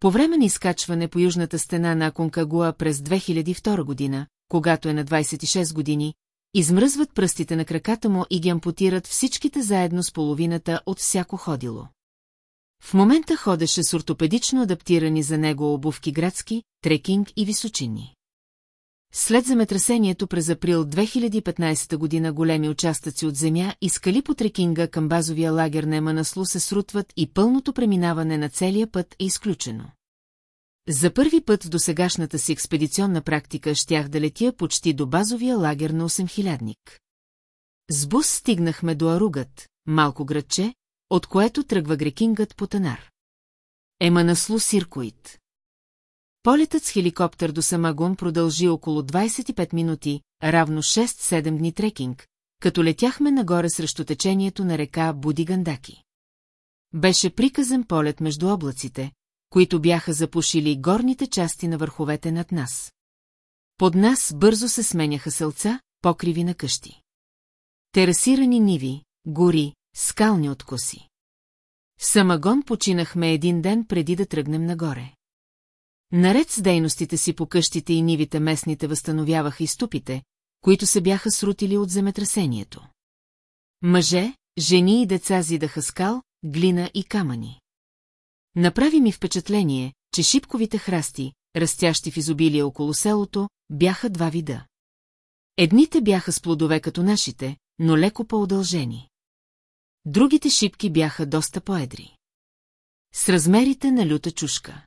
Speaker 1: По време на изкачване по южната стена на Конкагуа през 2002 година, когато е на 26 години, измръзват пръстите на краката му и ги ампутират всичките заедно с половината от всяко ходило. В момента ходеше с ортопедично адаптирани за него обувки градски, трекинг и височини. След земетресението през април 2015 година големи участъци от земя и скали по трекинга към базовия лагер на Еманаслу се срутват и пълното преминаване на целия път е изключено. За първи път в досегашната си експедиционна практика щях да летя почти до базовия лагер на 8000-ник. С бус стигнахме до Аругът, малко градче, от което тръгва грекингът по Танар. Еманаслу Сиркоид. Полетът с хеликоптер до Самагун продължи около 25 минути, равно 6-7 дни трекинг, като летяхме нагоре срещу течението на река Будигандаки. Беше приказен полет между облаците, които бяха запушили горните части на върховете над нас. Под нас бързо се сменяха селца, покриви на къщи. Терасирани ниви, гори, скални откоси. В Самагон починахме един ден преди да тръгнем нагоре. Наред с дейностите си по къщите и нивите местните възстановяваха и ступите, които се бяха срутили от земетресението. Мъже, жени и деца зидаха скал, глина и камъни. Направи ми впечатление, че шипковите храсти, растящи в изобилие около селото, бяха два вида. Едните бяха с плодове като нашите, но леко по-удължени. Другите шипки бяха доста поедри. С размерите на люта чушка.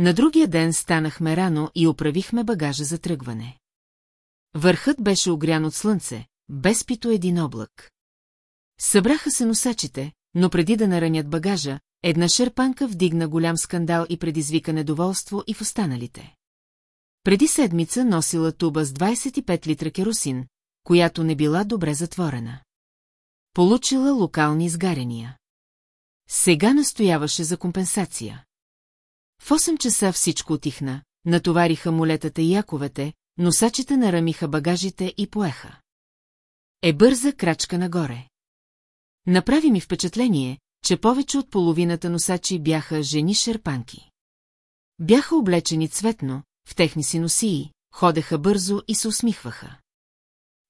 Speaker 1: На другия ден станахме рано и оправихме багажа за тръгване. Върхът беше огрян от слънце, без пито един облак. Събраха се носачите, но преди да наранят багажа, една шерпанка вдигна голям скандал и предизвика недоволство и в останалите. Преди седмица носила туба с 25 литра керосин, която не била добре затворена. Получила локални изгаряния. Сега настояваше за компенсация. В 8 часа всичко отихна, натовариха молетата и яковете, носачите нарамиха багажите и поеха. Е бърза крачка нагоре. Направи ми впечатление, че повече от половината носачи бяха жени-шерпанки. Бяха облечени цветно, в техни си носии, ходеха бързо и се усмихваха.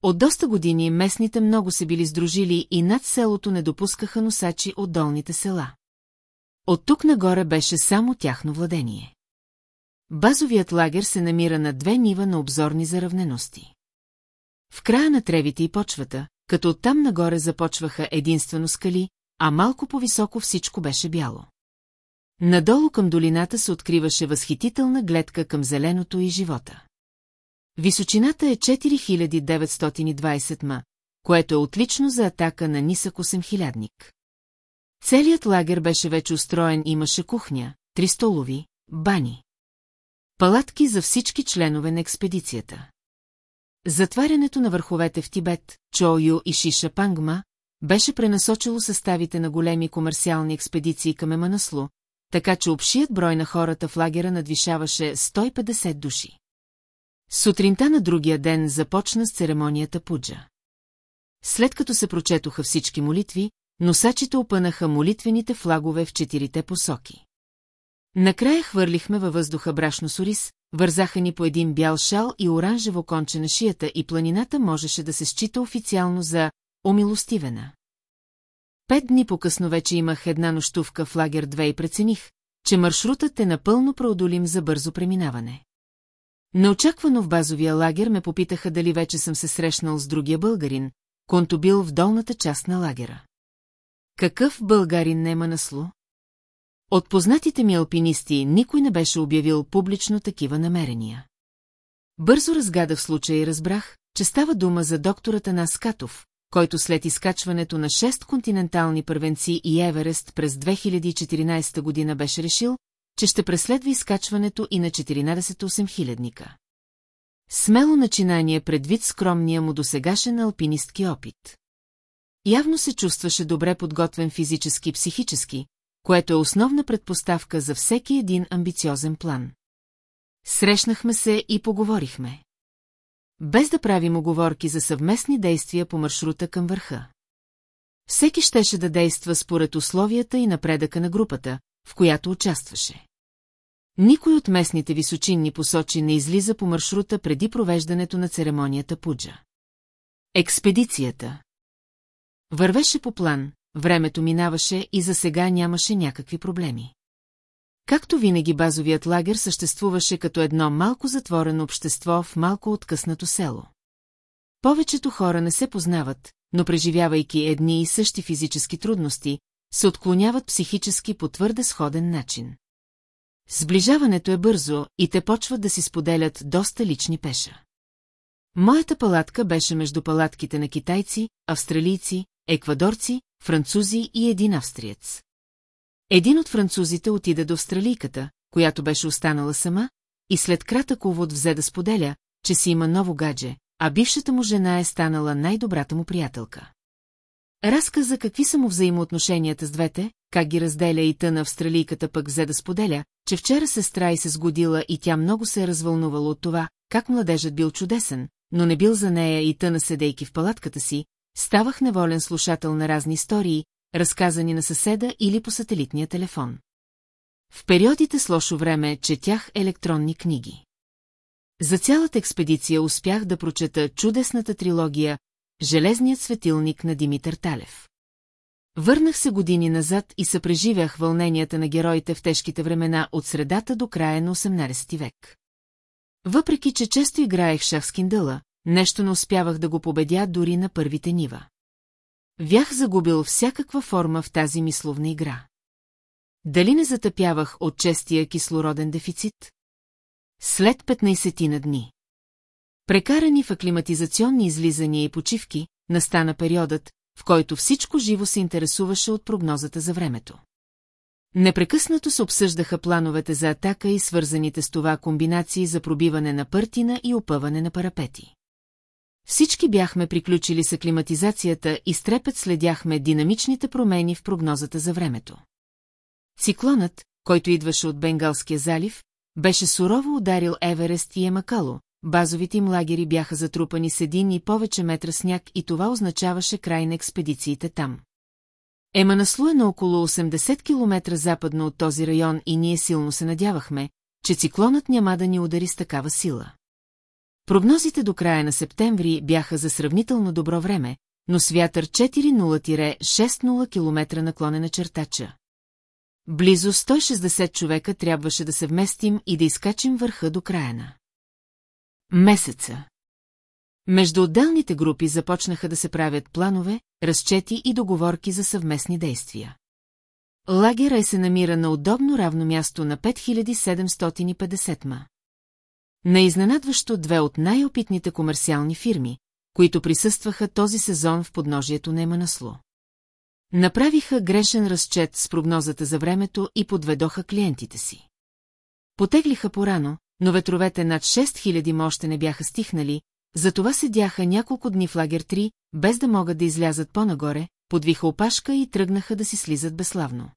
Speaker 1: От доста години местните много се били сдружили и над селото не допускаха носачи от долните села. От тук нагоре беше само тяхно владение. Базовият лагер се намира на две нива на обзорни заравнености. В края на тревите и почвата, като оттам нагоре започваха единствено скали, а малко по-високо всичко беше бяло. Надолу към долината се откриваше възхитителна гледка към зеленото и живота. Височината е 4920 ма, което е отлично за атака на нисък 8000-ник. Целият лагер беше вече устроен и имаше кухня, три столови, бани. Палатки за всички членове на експедицията. Затварянето на върховете в Тибет, Чойо и Шиша Пангма, беше пренасочило съставите на големи комерциални експедиции към Еманасло, така че общият брой на хората в лагера надвишаваше 150 души. Сутринта на другия ден започна с церемонията Пуджа. След като се прочетоха всички молитви, Носачите опънаха молитвените флагове в четирите посоки. Накрая хвърлихме във въздуха брашно сорис, вързаха ни по един бял шал и оранжево конче на шията и планината можеше да се счита официално за «омилостивена». Пет дни по-късно вече имах една нощувка в лагер 2 и прецених, че маршрутът е напълно преодолим за бързо преминаване. Неочаквано в базовия лагер ме попитаха дали вече съм се срещнал с другия българин, конто бил в долната част на лагера. Какъв българин нема насло? От познатите ми алпинисти никой не беше обявил публично такива намерения. Бързо разгадах случая и разбрах, че става дума за доктора Танас Катов, който след изкачването на 6 континентални първенци и Еверест през 2014 година беше решил, че ще преследва изкачването и на 14 8 хилядника. Смело начинание предвид скромния му досегашен алпинистки опит. Явно се чувстваше добре подготвен физически и психически, което е основна предпоставка за всеки един амбициозен план. Срещнахме се и поговорихме. Без да правим оговорки за съвместни действия по маршрута към върха. Всеки щеше да действа според условията и напредъка на групата, в която участваше. Никой от местните височинни посочи не излиза по маршрута преди провеждането на церемонията Пуджа. Експедицията Вървеше по план, времето минаваше и за сега нямаше някакви проблеми. Както винаги базовият лагер съществуваше като едно малко затворено общество в малко откъснато село. Повечето хора не се познават, но преживявайки едни и същи физически трудности, се отклоняват психически по твърде сходен начин. Сближаването е бързо и те почват да си споделят доста лични пеша. Моята палатка беше между палатките на китайци, австралийци, еквадорци, французи и един австриец. Един от французите отида до австралийката, която беше останала сама, и след кратък увод взе да споделя, че си има ново гадже, а бившата му жена е станала най-добрата му приятелка. Разказа какви са му взаимоотношенията с двете, как ги разделя и тъна австралийката пък взе да споделя, че вчера сестра и се сгодила и тя много се е развълнувала от това, как младежът бил чудесен, но не бил за нея и тъна седейки в палатката си, Ставах неволен слушател на разни истории, разказани на съседа или по сателитния телефон. В периодите с лошо време четях електронни книги. За цялата експедиция успях да прочета чудесната трилогия «Железният светилник» на Димитър Талев. Върнах се години назад и съпреживях вълненията на героите в тежките времена от средата до края на 18 век. Въпреки, че често играех шах с киндъла, нещо не успявах да го победя дори на първите нива. Вях загубил всякаква форма в тази мисловна игра. Дали не затъпявах от честия кислороден дефицит? След 15 на дни. Прекарани в аклиматизационни излизания и почивки, настана периодът, в който всичко живо се интересуваше от прогнозата за времето. Непрекъснато се обсъждаха плановете за атака и свързаните с това комбинации за пробиване на пъртина и опъване на парапети. Всички бяхме приключили с аклиматизацията и с трепет следяхме динамичните промени в прогнозата за времето. Циклонът, който идваше от Бенгалския залив, беше сурово ударил Еверест и Емакало, базовите им лагери бяха затрупани с един и повече метра сняг и това означаваше край на експедициите там. Еманаслу е на около 80 км западно от този район и ние силно се надявахме, че циклонът няма да ни удари с такава сила. Прогнозите до края на септември бяха за сравнително добро време, но с вятър 40-60 км наклонена чертача. Близо 160 човека трябваше да се вместим и да изкачим върха до края на. Месеца. Между отделните групи започнаха да се правят планове, разчети и договорки за съвместни действия. Лагера е се намира на удобно равно място на 5750 ма изненадващо две от най-опитните комерциални фирми, които присъстваха този сезон в подножието на Еманасло. Направиха грешен разчет с прогнозата за времето и подведоха клиентите си. Потеглиха порано, но ветровете над 6000 му още не бяха стихнали, затова седяха няколко дни в лагер 3, без да могат да излязат по-нагоре, подвиха опашка и тръгнаха да си слизат безславно.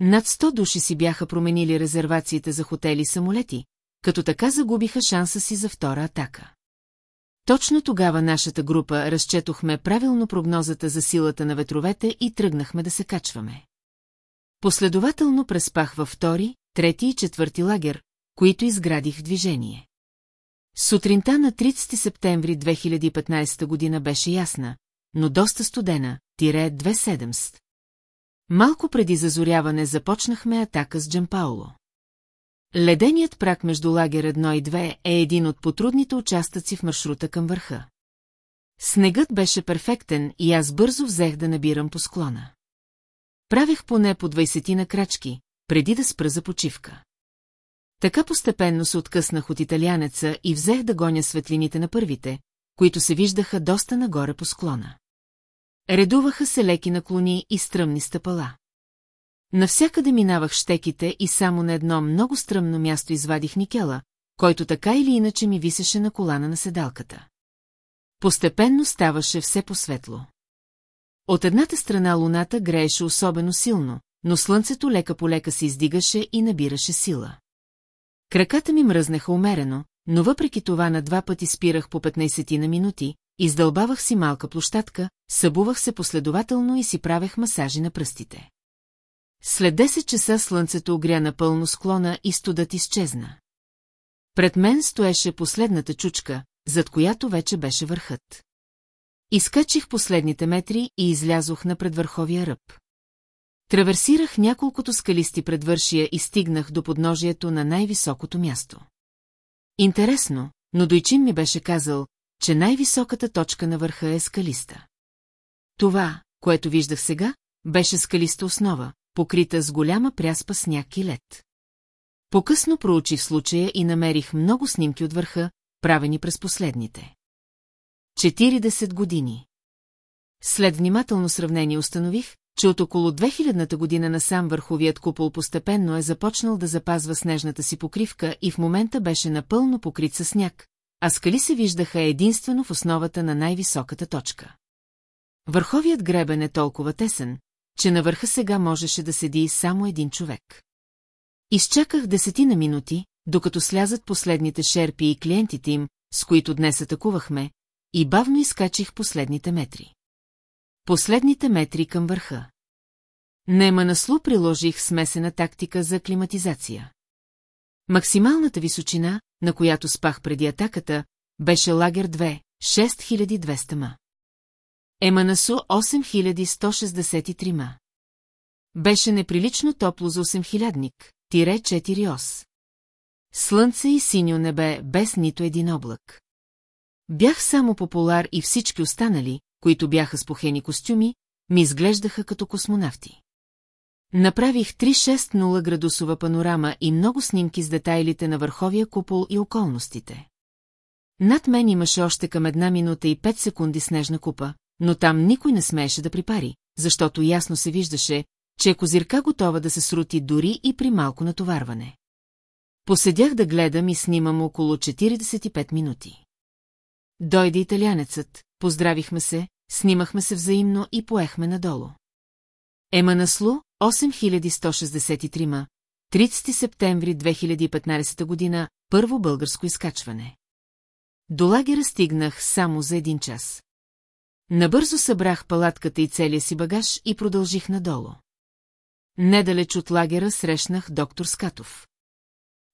Speaker 1: Над 100 души си бяха променили резервациите за хотели и самолети, като така загубиха шанса си за втора атака. Точно тогава нашата група разчетохме правилно прогнозата за силата на ветровете и тръгнахме да се качваме. Последователно преспах във втори, трети и четвърти лагер, които изградих в движение. Сутринта на 30 септември 2015 година беше ясна, но доста студена, тире 270. Малко преди зазоряване започнахме атака с Джампауло. Леденият прак между лагер 1 и 2 е един от потрудните участъци в маршрута към върха. Снегът беше перфектен и аз бързо взех да набирам по склона. Правих поне по 20 на крачки, преди да спра за почивка. Така постепенно се откъснах от италянеца и взех да гоня светлините на първите, които се виждаха доста нагоре по склона. Редуваха се леки наклони и стръмни стъпала. Навсякъде минавах щеките и само на едно много стръмно място извадих Никела, който така или иначе ми висеше на колана на седалката. Постепенно ставаше все по-светло. От едната страна луната грееше особено силно, но слънцето лека по лека се издигаше и набираше сила. Краката ми мръзнеха умерено, но въпреки това на два пъти спирах по 15 на минути, издълбавах си малка площадка, събувах се последователно и си правех масажи на пръстите. След 10 часа слънцето огря напълно склона и студът изчезна. Пред мен стоеше последната чучка, зад която вече беше върхът. Изкачих последните метри и излязох на предвърховия ръб. Траверсирах няколкото скалисти предвършия и стигнах до подножието на най-високото място. Интересно, но Дойчин ми беше казал, че най-високата точка на върха е скалиста. Това, което виждах сега, беше скалиста основа, покрита с голяма пряспа сняг и лед. Покъсно проучих случая и намерих много снимки от върха, правени през последните. 40 години. След внимателно сравнение установих, че от около 2000-та година насам върховият купол постепенно е започнал да запазва снежната си покривка и в момента беше напълно покрит със сняг, а скали се виждаха единствено в основата на най-високата точка. Върховият гребен е толкова тесен, че на върха сега можеше да седи само един човек. Изчаках десетина минути, докато слязат последните шерпи и клиентите им, с които днес атакувахме, и бавно изкачих последните метри. Последните метри към върха. На слу приложих смесена тактика за климатизация. Максималната височина, на която спах преди атаката, беше лагер 2, 6200 ма. Еманасу 8163. Беше неприлично топло за 8000-ник, тире 4 ос. Слънце и синьо небе, без нито един облак. Бях само популар и всички останали, които бяха с похени костюми, ми изглеждаха като космонавти. Направих 360 градусова панорама и много снимки с детайлите на върховия купол и околностите. Над мен имаше още към една минута и 5 секунди снежна купа, но там никой не смееше да припари, защото ясно се виждаше, че е козирка готова да се срути дори и при малко натоварване. Поседях да гледам и снимам около 45 минути. Дойде италянецът, поздравихме се, снимахме се взаимно и поехме надолу. Ема Наслу, 8163, 30 септември 2015 година, първо българско изкачване. До лагера стигнах само за един час. Набързо събрах палатката и целия си багаж и продължих надолу. Недалеч от лагера срещнах доктор Скатов.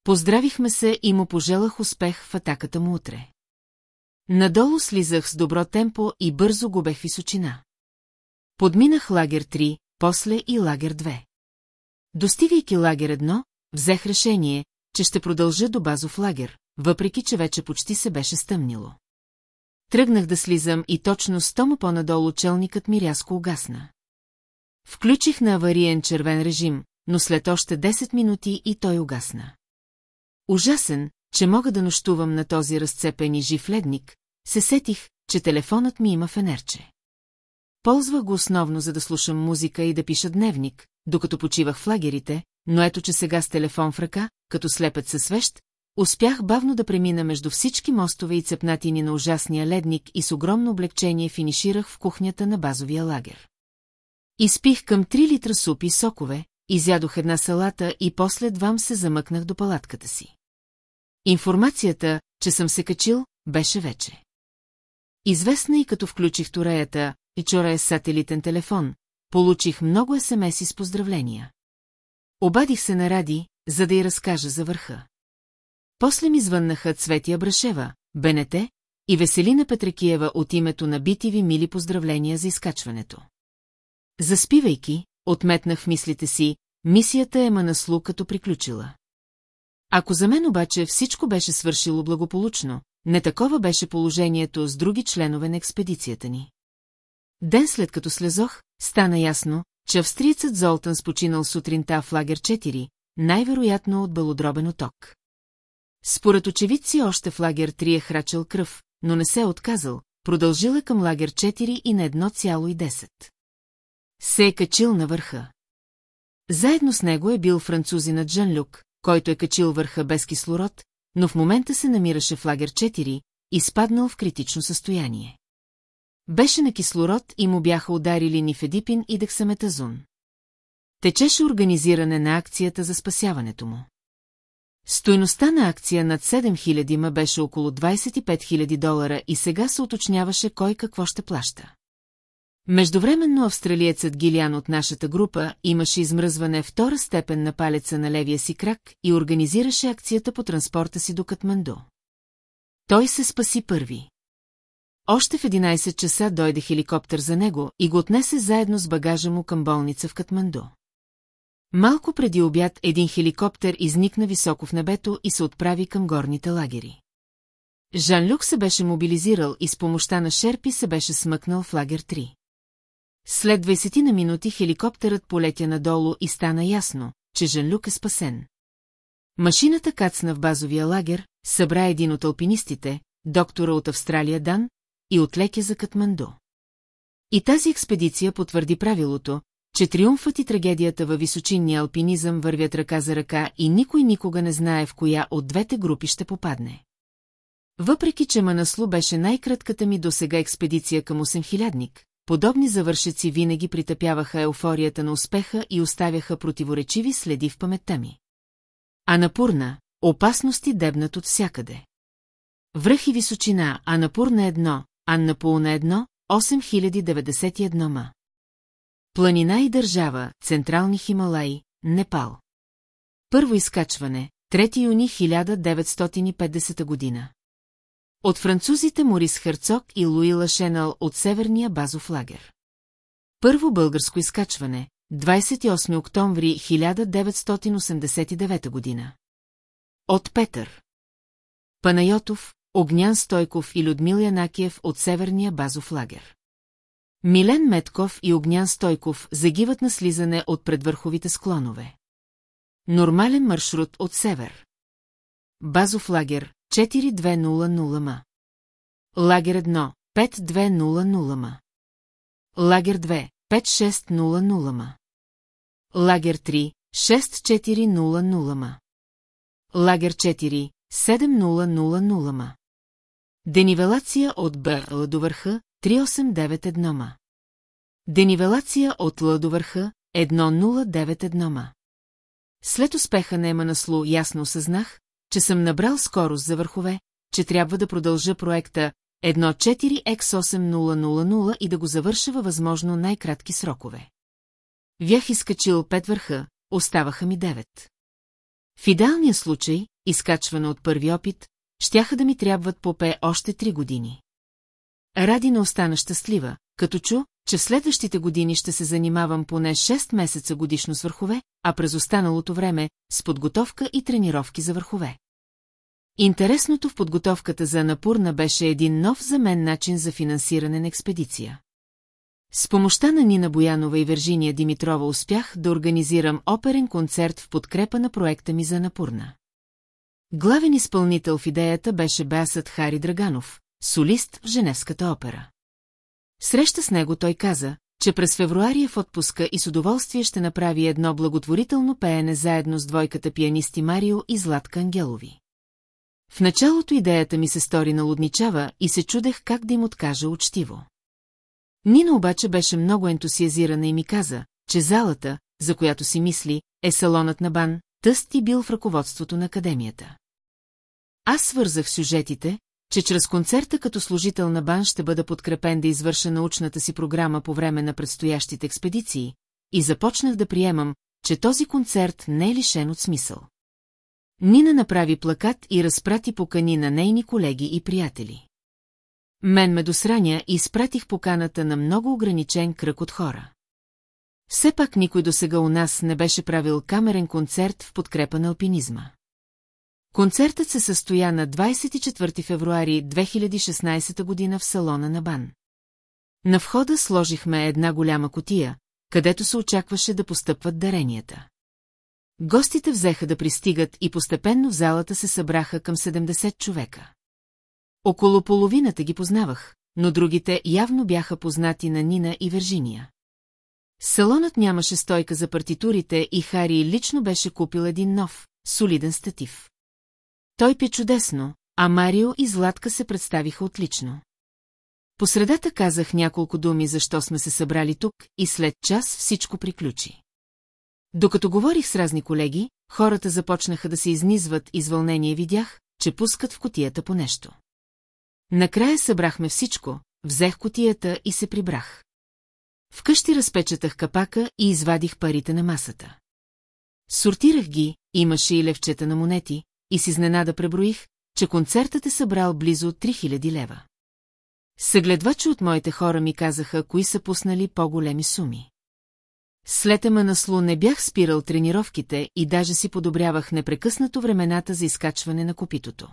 Speaker 1: Поздравихме се и му пожелах успех в атаката му утре. Надолу слизах с добро темпо и бързо губех височина. Подминах лагер 3, после и лагер 2. Достигайки лагер 1, взех решение, че ще продължа до базов лагер, въпреки че вече почти се беше стъмнило тръгнах да слизам и точно стома по-надолу челникът ми рязко угасна. Включих на авариен червен режим, но след още 10 минути и той угасна. Ужасен, че мога да нощувам на този разцепен и жив ледник, се сетих, че телефонът ми има фенерче. Ползвах го основно, за да слушам музика и да пиша дневник, докато почивах в лагерите, но ето, че сега с телефон в ръка, като слепец със свещ, Успях бавно да премина между всички мостове и цепнатини на ужасния ледник и с огромно облегчение финиширах в кухнята на базовия лагер. Изпих към три литра суп и сокове, изядох една салата и после двам се замъкнах до палатката си. Информацията, че съм се качил, беше вече. Известна и като включих туреята и чора е сателитен телефон, получих много СМС с поздравления. Обадих се на Ради, за да й разкажа за върха. После ми звъннаха Цветия Брашева, Бенете и Веселина Петрекиева от името на битиви мили поздравления за изкачването. Заспивайки, отметнах мислите си, мисията е манаслу като приключила. Ако за мен обаче всичко беше свършило благополучно, не такова беше положението с други членове на експедицията ни. Ден след като слезох, стана ясно, че австрийцът Золтан спочинал сутринта в лагер 4, най-вероятно от белодробен ток. Според очевидци още в лагер 3 е храчал кръв, но не се е отказал, продължил е към лагер 4 и на 1,10. Се е качил на върха. Заедно с него е бил французина Джанлюк, който е качил върха без кислород, но в момента се намираше в лагер 4, изпаднал в критично състояние. Беше на кислород и му бяха ударили нифедипин и дексаметазун. Течеше организиране на акцията за спасяването му. Стойността на акция над 7000 ма беше около 25 000 долара и сега се уточняваше кой какво ще плаща. Междувременно австралиецът Гилиан от нашата група имаше измръзване втора степен на палеца на левия си крак и организираше акцията по транспорта си до Катманду. Той се спаси първи. Още в 11 часа дойде хеликоптер за него и го отнесе заедно с багажа му към болница в Катманду. Малко преди обяд един хеликоптер изникна високо в небето и се отправи към горните лагери. Жан-Люк се беше мобилизирал и с помощта на Шерпи се беше смъкнал в лагер 3. След 20 на минути хеликоптерът полетя надолу и стана ясно, че Жан-Люк е спасен. Машината кацна в базовия лагер, събра един от алпинистите, доктора от Австралия Дан, и отлетя за Катманду. И тази експедиция потвърди правилото, че триумфът и трагедията във височинния алпинизъм вървят ръка за ръка и никой никога не знае в коя от двете групи ще попадне. Въпреки, че Манаслу беше най-кратката ми досега експедиция към 8000-ник, подобни завършици винаги притъпяваха еуфорията на успеха и оставяха противоречиви следи в паметта ми. А напурна, опасности дебнат от всякъде. Връх и височина, а напурна едно, а Пулна едно, 8091 ма. Планина и държава, Централни Хималай, Непал. Първо изкачване, 3 юни 1950 година. От французите Морис Херцог и Луи Лашенал от Северния базов лагер. Първо българско изкачване, 28 октомври 1989 година. От Петър. Панайотов, Огнян Стойков и Людмил Янакиев от Северния базов лагер. Милен Метков и Огнян Стойков загиват на слизане от предвърховите склонове. Нормален маршрут от север. Базов лагер 4200 ма. Лагер 1 5200 ма. Лагер 2 5600 ма. Лагер 3 6400 ма. Лагер 4 7000 ма. Денивелация от Б до върха 3891 ма. Денивелация от лъдовърха 1091 ма. След успеха на еманасло ясно осъзнах, че съм набрал скорост за върхове, че трябва да продължа проекта 14X8000 и да го завърша във възможно най-кратки срокове. Вях изкачил пет върха, оставаха ми девет. В идеалния случай, изкачване от първи опит, щяха да ми трябват попе още три години. Ради не остана щастлива, като чу, че в следващите години ще се занимавам поне 6 месеца годишно с върхове, а през останалото време с подготовка и тренировки за върхове. Интересното в подготовката за Анапурна беше един нов за мен начин за финансиране на експедиция. С помощта на Нина Боянова и Вержиния Димитрова успях да организирам оперен концерт в подкрепа на проекта ми за Анапурна. Главен изпълнител в идеята беше Басът Хари Драганов, солист в Женевската опера. Среща с него той каза, че през февруари е в отпуска и с удоволствие ще направи едно благотворително пеене заедно с двойката пианисти Марио и Златка Ангелови. В началото идеята ми се стори налудничава и се чудех как да им откажа учтиво. Нина обаче беше много ентусиазирана и ми каза, че залата, за която си мисли, е салонът на бан, тъст и бил в ръководството на академията. Аз свързах сюжетите, че чрез концерта като служител на Бан ще бъда подкрепен да извърша научната си програма по време на предстоящите експедиции, и започнах да приемам, че този концерт не е лишен от смисъл. Нина направи плакат и разпрати покани на нейни колеги и приятели. Мен ме досраня и изпратих поканата на много ограничен кръг от хора. Все пак никой досега у нас не беше правил камерен концерт в подкрепа на алпинизма. Концертът се състоя на 24 февруари 2016 година в салона на Бан. На входа сложихме една голяма котия, където се очакваше да постъпват даренията. Гостите взеха да пристигат и постепенно в залата се събраха към 70 човека. Около половината ги познавах, но другите явно бяха познати на Нина и Вержиния. Салонът нямаше стойка за партитурите и Хари лично беше купил един нов, солиден статив. Той пи чудесно, а Марио и Златка се представиха отлично. По средата казах няколко думи защо сме се събрали тук и след час всичко приключи. Докато говорих с разни колеги, хората започнаха да се изнизват и с вълнение видях, че пускат в котията по нещо. Накрая събрахме всичко, взех котията и се прибрах. Вкъщи разпечатах капака и извадих парите на масата. Сортирах ги, имаше и левчета на монети, и с изненада преброих, че концертът е събрал близо 3000 лева. Съгледвачи от моите хора ми казаха, кои са пуснали по-големи суми. След слу не бях спирал тренировките и даже си подобрявах непрекъснато времената за изкачване на копитото.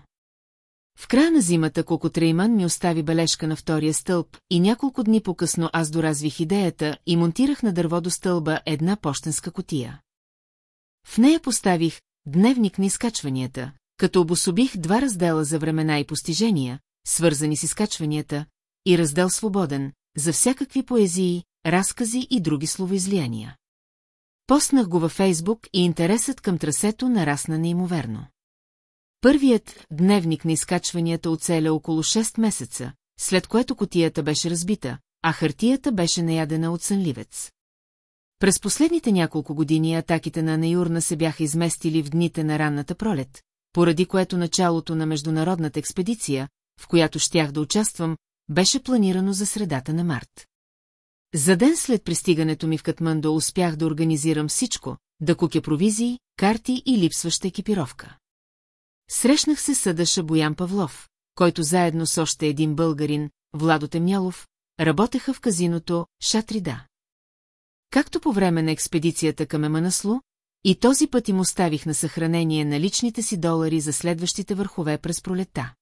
Speaker 1: В края на зимата Коко Трейман ми остави бележка на втория стълб и няколко дни по-късно аз доразвих идеята и монтирах на дърво до стълба една почтенска котия. В нея поставих Дневник на изкачванията, като обособих два раздела за времена и постижения, свързани с изкачванията, и раздел свободен, за всякакви поезии, разкази и други словоизлияния. Поснах го във Фейсбук и интересът към трасето нарасна неимоверно. Първият дневник на изкачванията оцеля около 6 месеца, след което котията беше разбита, а хартията беше наядена от сънливец. През последните няколко години атаките на Анаюрна се бяха изместили в дните на ранната пролет, поради което началото на международната експедиция, в която щях да участвам, беше планирано за средата на март. За ден след пристигането ми в Катмандо успях да организирам всичко, да кукя провизии, карти и липсваща екипировка. Срещнах се съдъша Боян Павлов, който заедно с още един българин, Владо Темнялов, работеха в казиното Шатрида както по време на експедицията към Еманасло, и този път им оставих на съхранение на личните си долари за следващите върхове през пролета.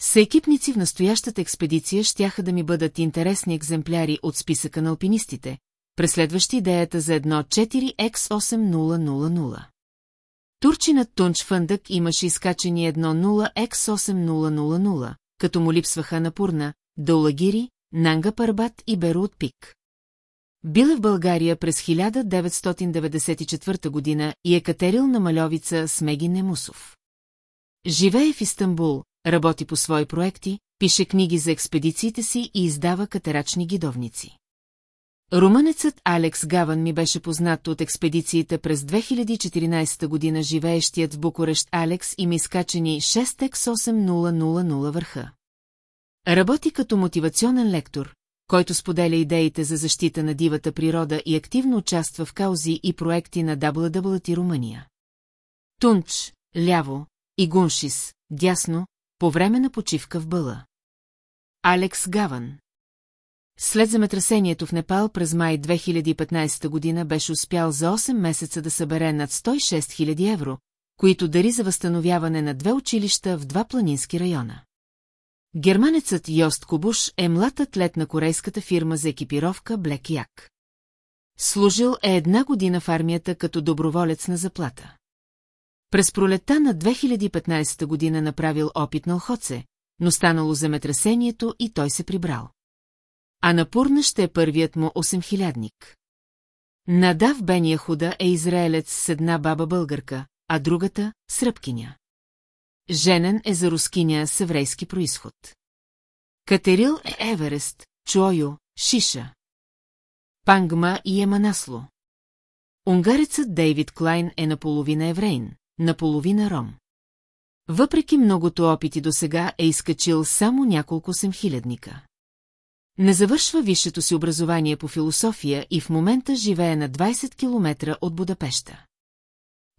Speaker 1: Съекипници в настоящата експедиция щяха да ми бъдат интересни екземпляри от списъка на алпинистите, преследващи идеята за едно 4X8000. Турчинът Тунч Фъндък имаше изкачени едно 0X8000, като му липсваха Напурна, Долагири, Нанга Парбат и Беру от Пик. Бил е в България през 1994 година и е катерил на малевица с Меги Немусов. Живее в Истанбул, работи по свои проекти, пише книги за експедициите си и издава катерачни гидовници. Румънецът Алекс Гаван ми беше познат от експедициите през 2014 година живеещият в Букурещ Алекс и ми изкачени 6 x 8000 върха. Работи като мотивационен лектор, който споделя идеите за защита на дивата природа и активно участва в каузи и проекти на WWT Румъния. Тунч, ляво, и Гуншис, дясно, по време на почивка в Бъла. Алекс Гаван След земетрасението в Непал през май 2015 година беше успял за 8 месеца да събере над 106 000 евро, които дари за възстановяване на две училища в два планински района. Германецът Йост Кубуш е млад атлет на корейската фирма за екипировка Блек Як. Служил е една година в армията като доброволец на заплата. През пролета на 2015 година направил опит на Охоце, но станало земетресението и той се прибрал. А на Пурна ще е първият му 8000-ник. Надав Бения Худа е израелец с една баба българка, а другата – сръбкиня женен е за рускиня с еврейски происход. Катерил е Еверест, Чойо, Шиша. Пангма и Еманасло. Унгарецът Дейвид Клайн е наполовина еврейн, наполовина ром. Въпреки многото опити досега е изкачил само няколко семхилядника. Не завършва висшето си образование по философия и в момента живее на 20 км от Будапеща.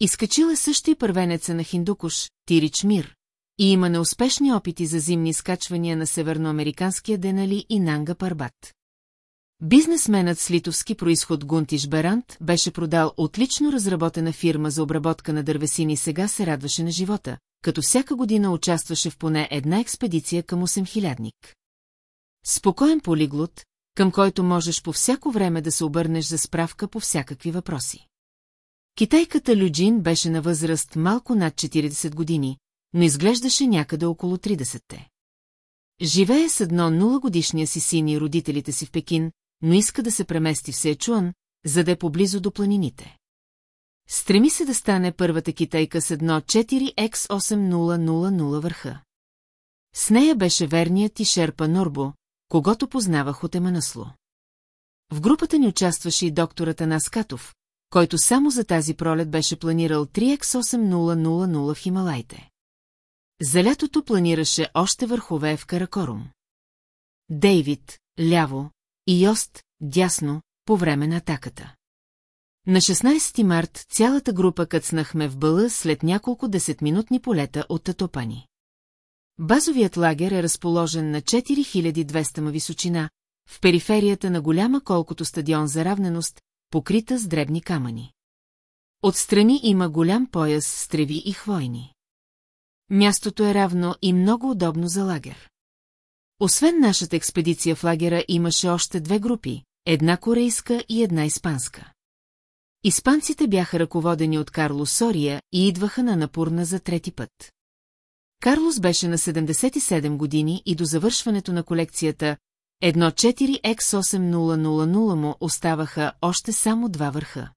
Speaker 1: Изкачила също и първенеца на Хиндукуш, Тирич Мир, и има неуспешни опити за зимни изкачвания на северноамериканския Денали и Нанга Парбат. Бизнесменът с литовски происход Гунтиш Берант беше продал отлично разработена фирма за обработка на дървесини и сега се радваше на живота, като всяка година участваше в поне една експедиция към 8000-ник. Спокоен полиглот, към който можеш по всяко време да се обърнеш за справка по всякакви въпроси. Китайката Люджин беше на възраст малко над 40 години, но изглеждаше някъде около 30-те. Живее с едно нулагодишния си син и родителите си в Пекин, но иска да се премести в Сечуан, за да е поблизо до планините. Стреми се да стане първата китайка с едно 4X8000 върха. С нея беше верният и Шерпа Норбо, когато познавах от Еманасло. В групата ни участваше и докторът Катов, който само за тази пролет беше планирал 3X8000 в Хималайте. За лятото планираше още върхове в Каракорум. Дейвид, ляво, и Йост, дясно, по време на атаката. На 16 март цялата група кацнахме в бъла след няколко десетминутни полета от Татопани. Базовият лагер е разположен на 4200 ма височина, в периферията на голяма колкото стадион за равненост, покрита с дребни камъни. Отстрани има голям пояс с треви и хвойни. Мястото е равно и много удобно за лагер. Освен нашата експедиция в лагера имаше още две групи, една корейска и една испанска. Испанците бяха ръководени от Карло Сория и идваха на напурна за трети път. Карлос беше на 77 години и до завършването на колекцията Едно 4X8000 му оставаха още само два върха.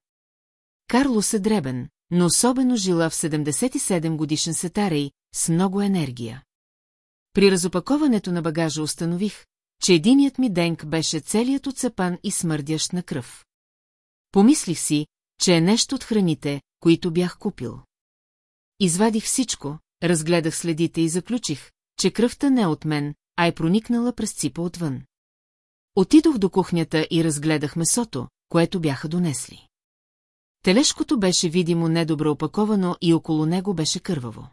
Speaker 1: Карлос е дребен, но особено жила в 77 годишен сетарей с много енергия. При разопаковането на багажа установих, че единият ми денк беше целият оцепан и смърдящ на кръв. Помислих си, че е нещо от храните, които бях купил. Извадих всичко, разгледах следите и заключих, че кръвта не е от мен, а е проникнала през ципа отвън. Отидох до кухнята и разгледах месото, което бяха донесли. Телешкото беше видимо недобре опаковано и около него беше кърваво.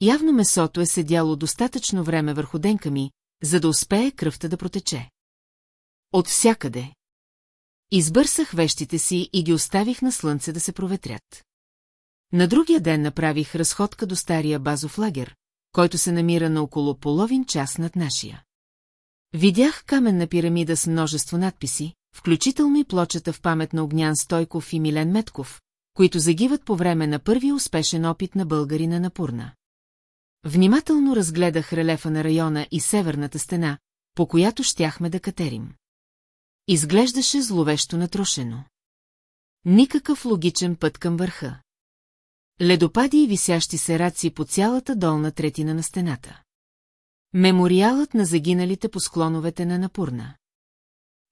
Speaker 1: Явно месото е седяло достатъчно време върху денка ми, за да успее кръвта да протече. От всякъде. Избърсах вещите си и ги оставих на слънце да се проветрят. На другия ден направих разходка до стария базов лагер, който се намира на около половин час над нашия. Видях каменна пирамида с множество надписи, включително и плочата в памет на Огнян Стойков и Милен Метков, които загиват по време на първия успешен опит на българина на Пурна. Внимателно разгледах релефа на района и северната стена, по която щяхме да катерим. Изглеждаше зловещо натрошено. Никакъв логичен път към върха. Ледопади и висящи се раци по цялата долна третина на стената. Мемориалът на загиналите по склоновете на Напурна.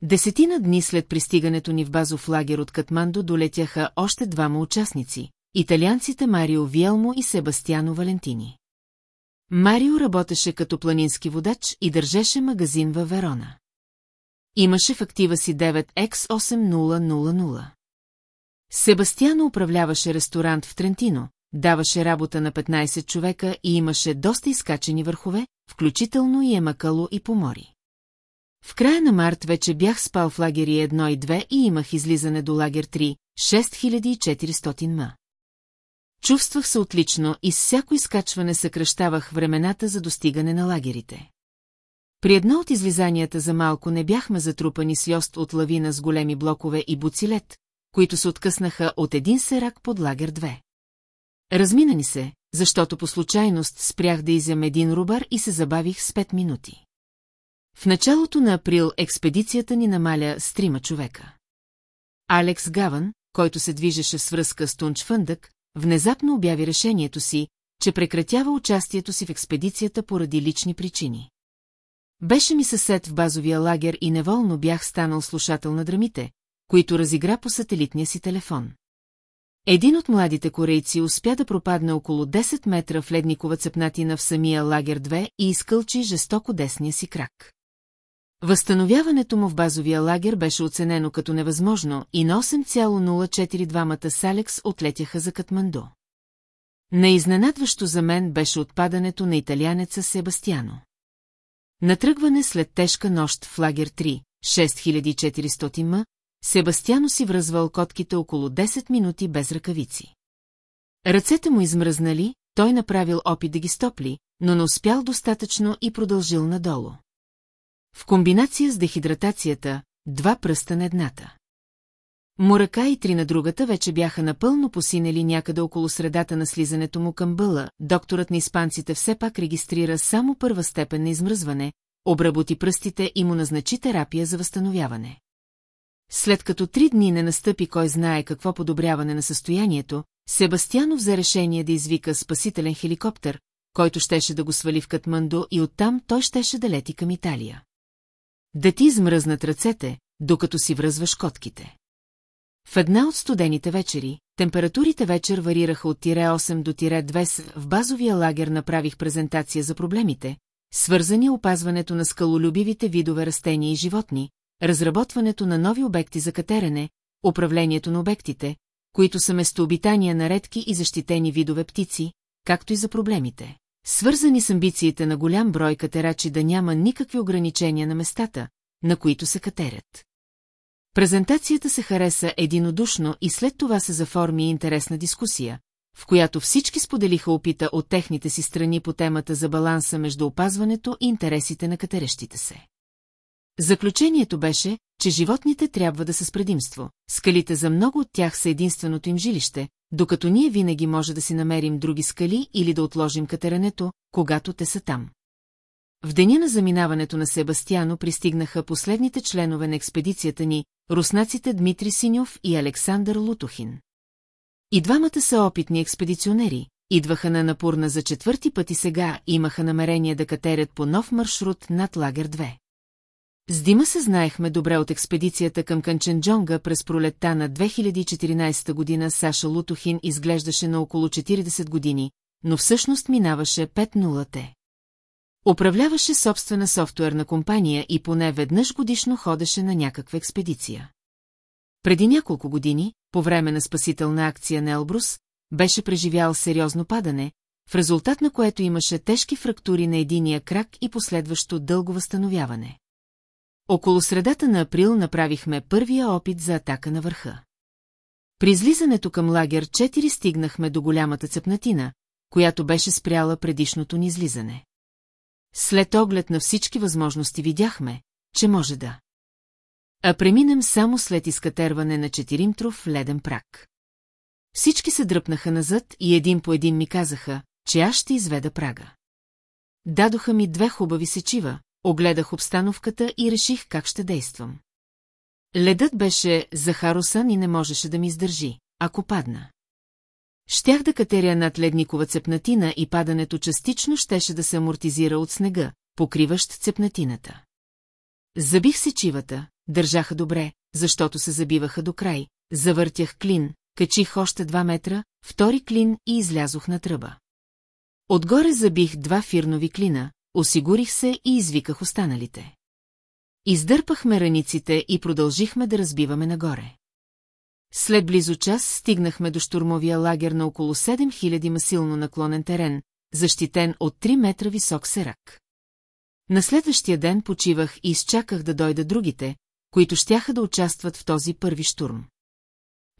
Speaker 1: Десетина дни след пристигането ни в базов лагер от Катмандо долетяха още двама участници – италианците Марио Виелмо и Себастиано Валентини. Марио работеше като планински водач и държеше магазин във Верона. Имаше в актива си 9X8000. Себастиано управляваше ресторант в Трентино, даваше работа на 15 човека и имаше доста изкачени върхове, включително и емакало и помори. В края на март вече бях спал в лагери 1 и 2 и имах излизане до лагер 3, 6400 ма. Чувствах се отлично и с всяко изкачване съкръщавах времената за достигане на лагерите. При едно от излизанията за малко не бяхме затрупани с йост от лавина с големи блокове и буцилет, които се откъснаха от един серак под лагер 2. Разминани се, защото по случайност спрях да изям един рубар и се забавих с 5 минути. В началото на април експедицията ни намаля с трима човека. Алекс Гаван, който се движеше с връзка с Тунч Фъндък, внезапно обяви решението си, че прекратява участието си в експедицията поради лични причини. Беше ми съсед в базовия лагер и неволно бях станал слушател на драмите, които разигра по сателитния си телефон. Един от младите корейци успя да пропадне около 10 метра в ледникова цепнатина в самия лагер 2 и изкълчи жестоко десния си крак. Възстановяването му в базовия лагер беше оценено като невъзможно и на 8,04 двамата с Алекс отлетяха за Катмандо. Неизненадващо за мен беше отпадането на италянеца Себастиано. Натръгване след тежка нощ в лагер 3, 6400 м, Себастьяно си връзвал котките около 10 минути без ръкавици. Ръцете му измръзнали, той направил опит да ги стопли, но не успял достатъчно и продължил надолу. В комбинация с дехидратацията, два пръста на едната. Мурака и три на другата вече бяха напълно посинели някъде около средата на слизането му към бъла, докторът на испанците все пак регистрира само първа степен на измръзване, обработи пръстите и му назначи терапия за възстановяване. След като три дни не настъпи кой знае какво подобряване на състоянието, Себастиан взе решение да извика спасителен хеликоптер, който щеше да го свали в Катмандо и оттам той щеше да лети към Италия. Да ти измръзнат ръцете, докато си връзваш котките. В една от студените вечери, температурите вечер варираха от тире 8 до тире 2 в базовия лагер направих презентация за проблемите, свързани опазването на скалолюбивите видове растения и животни, разработването на нови обекти за катерене, управлението на обектите, които са местообитания на редки и защитени видове птици, както и за проблемите. Свързани с амбициите на голям брой катерачи да няма никакви ограничения на местата, на които се катерят. Презентацията се хареса единодушно и след това се заформи интересна дискусия, в която всички споделиха опита от техните си страни по темата за баланса между опазването и интересите на катерещите се. Заключението беше, че животните трябва да са с предимство. Скалите за много от тях са единственото им жилище, докато ние винаги може да си намерим други скали или да отложим катерането, когато те са там. В деня на заминаването на Себастьяно пристигнаха последните членове на експедицията ни, руснаците Дмитрий Синьов и Александър Лутохин. И двамата са опитни експедиционери, идваха на Напурна за четвърти път и сега имаха намерение да катерят по нов маршрут над лагер 2. С Дима се знаехме добре от експедицията към Канченджонга през пролетта на 2014 година Саша Лутохин изглеждаше на около 40 години, но всъщност минаваше 5-0-те. Управляваше собствена софтуерна компания и поне веднъж годишно ходеше на някаква експедиция. Преди няколко години, по време на спасителна акция на Елбрус, беше преживял сериозно падане, в резултат на което имаше тежки фрактури на единия крак и последващо дълго възстановяване. Около средата на април направихме първия опит за атака на върха. При излизането към лагер 4 стигнахме до голямата цепнатина, която беше спряла предишното ни излизане. След оглед на всички възможности видяхме, че може да. А преминем само след изкатерване на четиримтров леден прак. Всички се дръпнаха назад и един по един ми казаха, че аз ще изведа прага. Дадоха ми две хубави сечива, Огледах обстановката и реших как ще действам. Ледът беше захаросан и не можеше да ми издържи, ако падна. Щях да катеря над ледникова цепнатина и падането частично щеше да се амортизира от снега, покриващ цепнатината. Забих се чивата, държаха добре, защото се забиваха до край, завъртях клин, качих още два метра, втори клин и излязох на тръба. Отгоре забих два фирнови клина, осигурих се и извиках останалите. Издърпахме раниците и продължихме да разбиваме нагоре. След близо час стигнахме до штурмовия лагер на около 7000 масилно наклонен терен, защитен от 3 метра висок серак. На следващия ден почивах и изчаках да дойда другите, които щяха да участват в този първи штурм.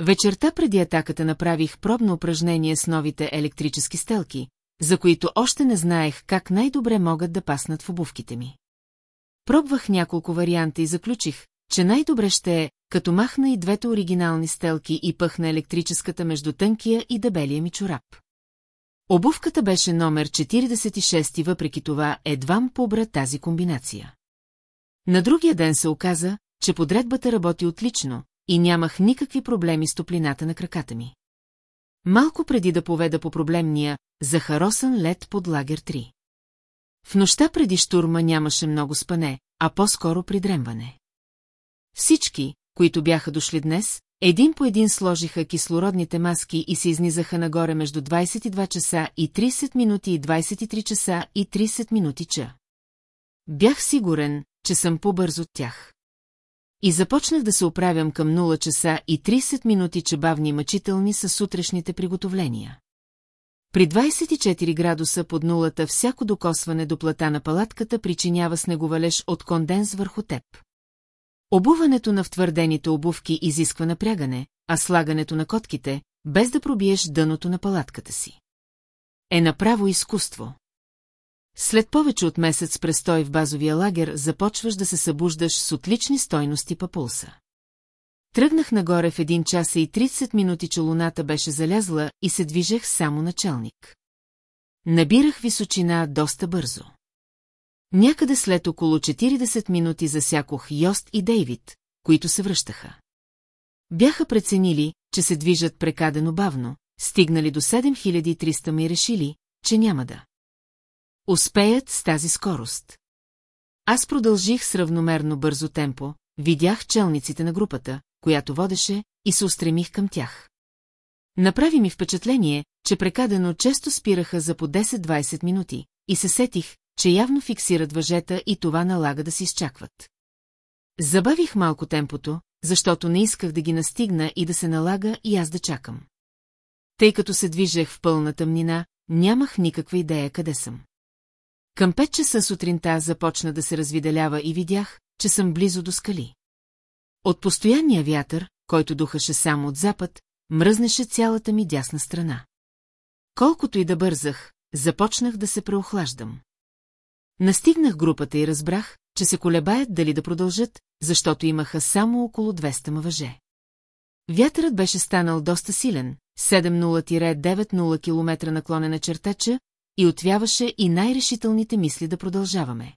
Speaker 1: Вечерта преди атаката направих пробно упражнение с новите електрически стелки, за които още не знаех как най-добре могат да паснат в обувките ми. Пробвах няколко варианта и заключих, че най-добре ще е, като махна и двете оригинални стелки и пъхна електрическата между тънкия и дебелия ми чорап. Обувката беше номер 46 и въпреки това едвам побра тази комбинация. На другия ден се оказа, че подредбата работи отлично и нямах никакви проблеми с топлината на краката ми. Малко преди да поведа по проблемния, захаросан лед под лагер 3. В нощта преди штурма нямаше много спане, а по-скоро придремване. Всички, които бяха дошли днес, един по един сложиха кислородните маски и се изнизаха нагоре между 22 часа и 30 минути и 23 часа и 30 минути ча. Бях сигурен, че съм по-бърз от тях. И започнах да се оправям към 0 часа и 30 минути чебавни мъчителни са сутрешните приготовления. При 24 градуса под нулата всяко докосване до плата на палатката причинява снеговалеж от конденс върху теб. Обуването на втвърдените обувки изисква напрягане, а слагането на котките, без да пробиеш дъното на палатката си. Е направо изкуство. След повече от месец престой в базовия лагер започваш да се събуждаш с отлични стойности по пулса. Тръгнах нагоре в един час и 30 минути, че луната беше залязла и се движех само началник. Набирах височина доста бързо. Някъде след около 40 минути засякох Йост и Дейвид, които се връщаха. Бяха преценили, че се движат прекадено бавно, стигнали до 7300 ми и решили, че няма да. Успеят с тази скорост. Аз продължих с равномерно бързо темпо, видях челниците на групата, която водеше, и се устремих към тях. Направи ми впечатление, че прекадено често спираха за по 10-20 минути, и се сетих, че явно фиксират въжета и това налага да се изчакват. Забавих малко темпото, защото не исках да ги настигна и да се налага и аз да чакам. Тъй като се движех в пълна тъмнина, нямах никаква идея къде съм. Към пет часа сутринта започна да се развиделява и видях, че съм близо до скали. От постоянния вятър, който духаше само от запад, мръзнеше цялата ми дясна страна. Колкото и да бързах, започнах да се преохлаждам. Настигнах групата и разбрах, че се колебаят дали да продължат, защото имаха само около 200 мъже. Вятърът беше станал доста силен, 70-90 км наклонена чертача, и отвяваше и най-решителните мисли да продължаваме.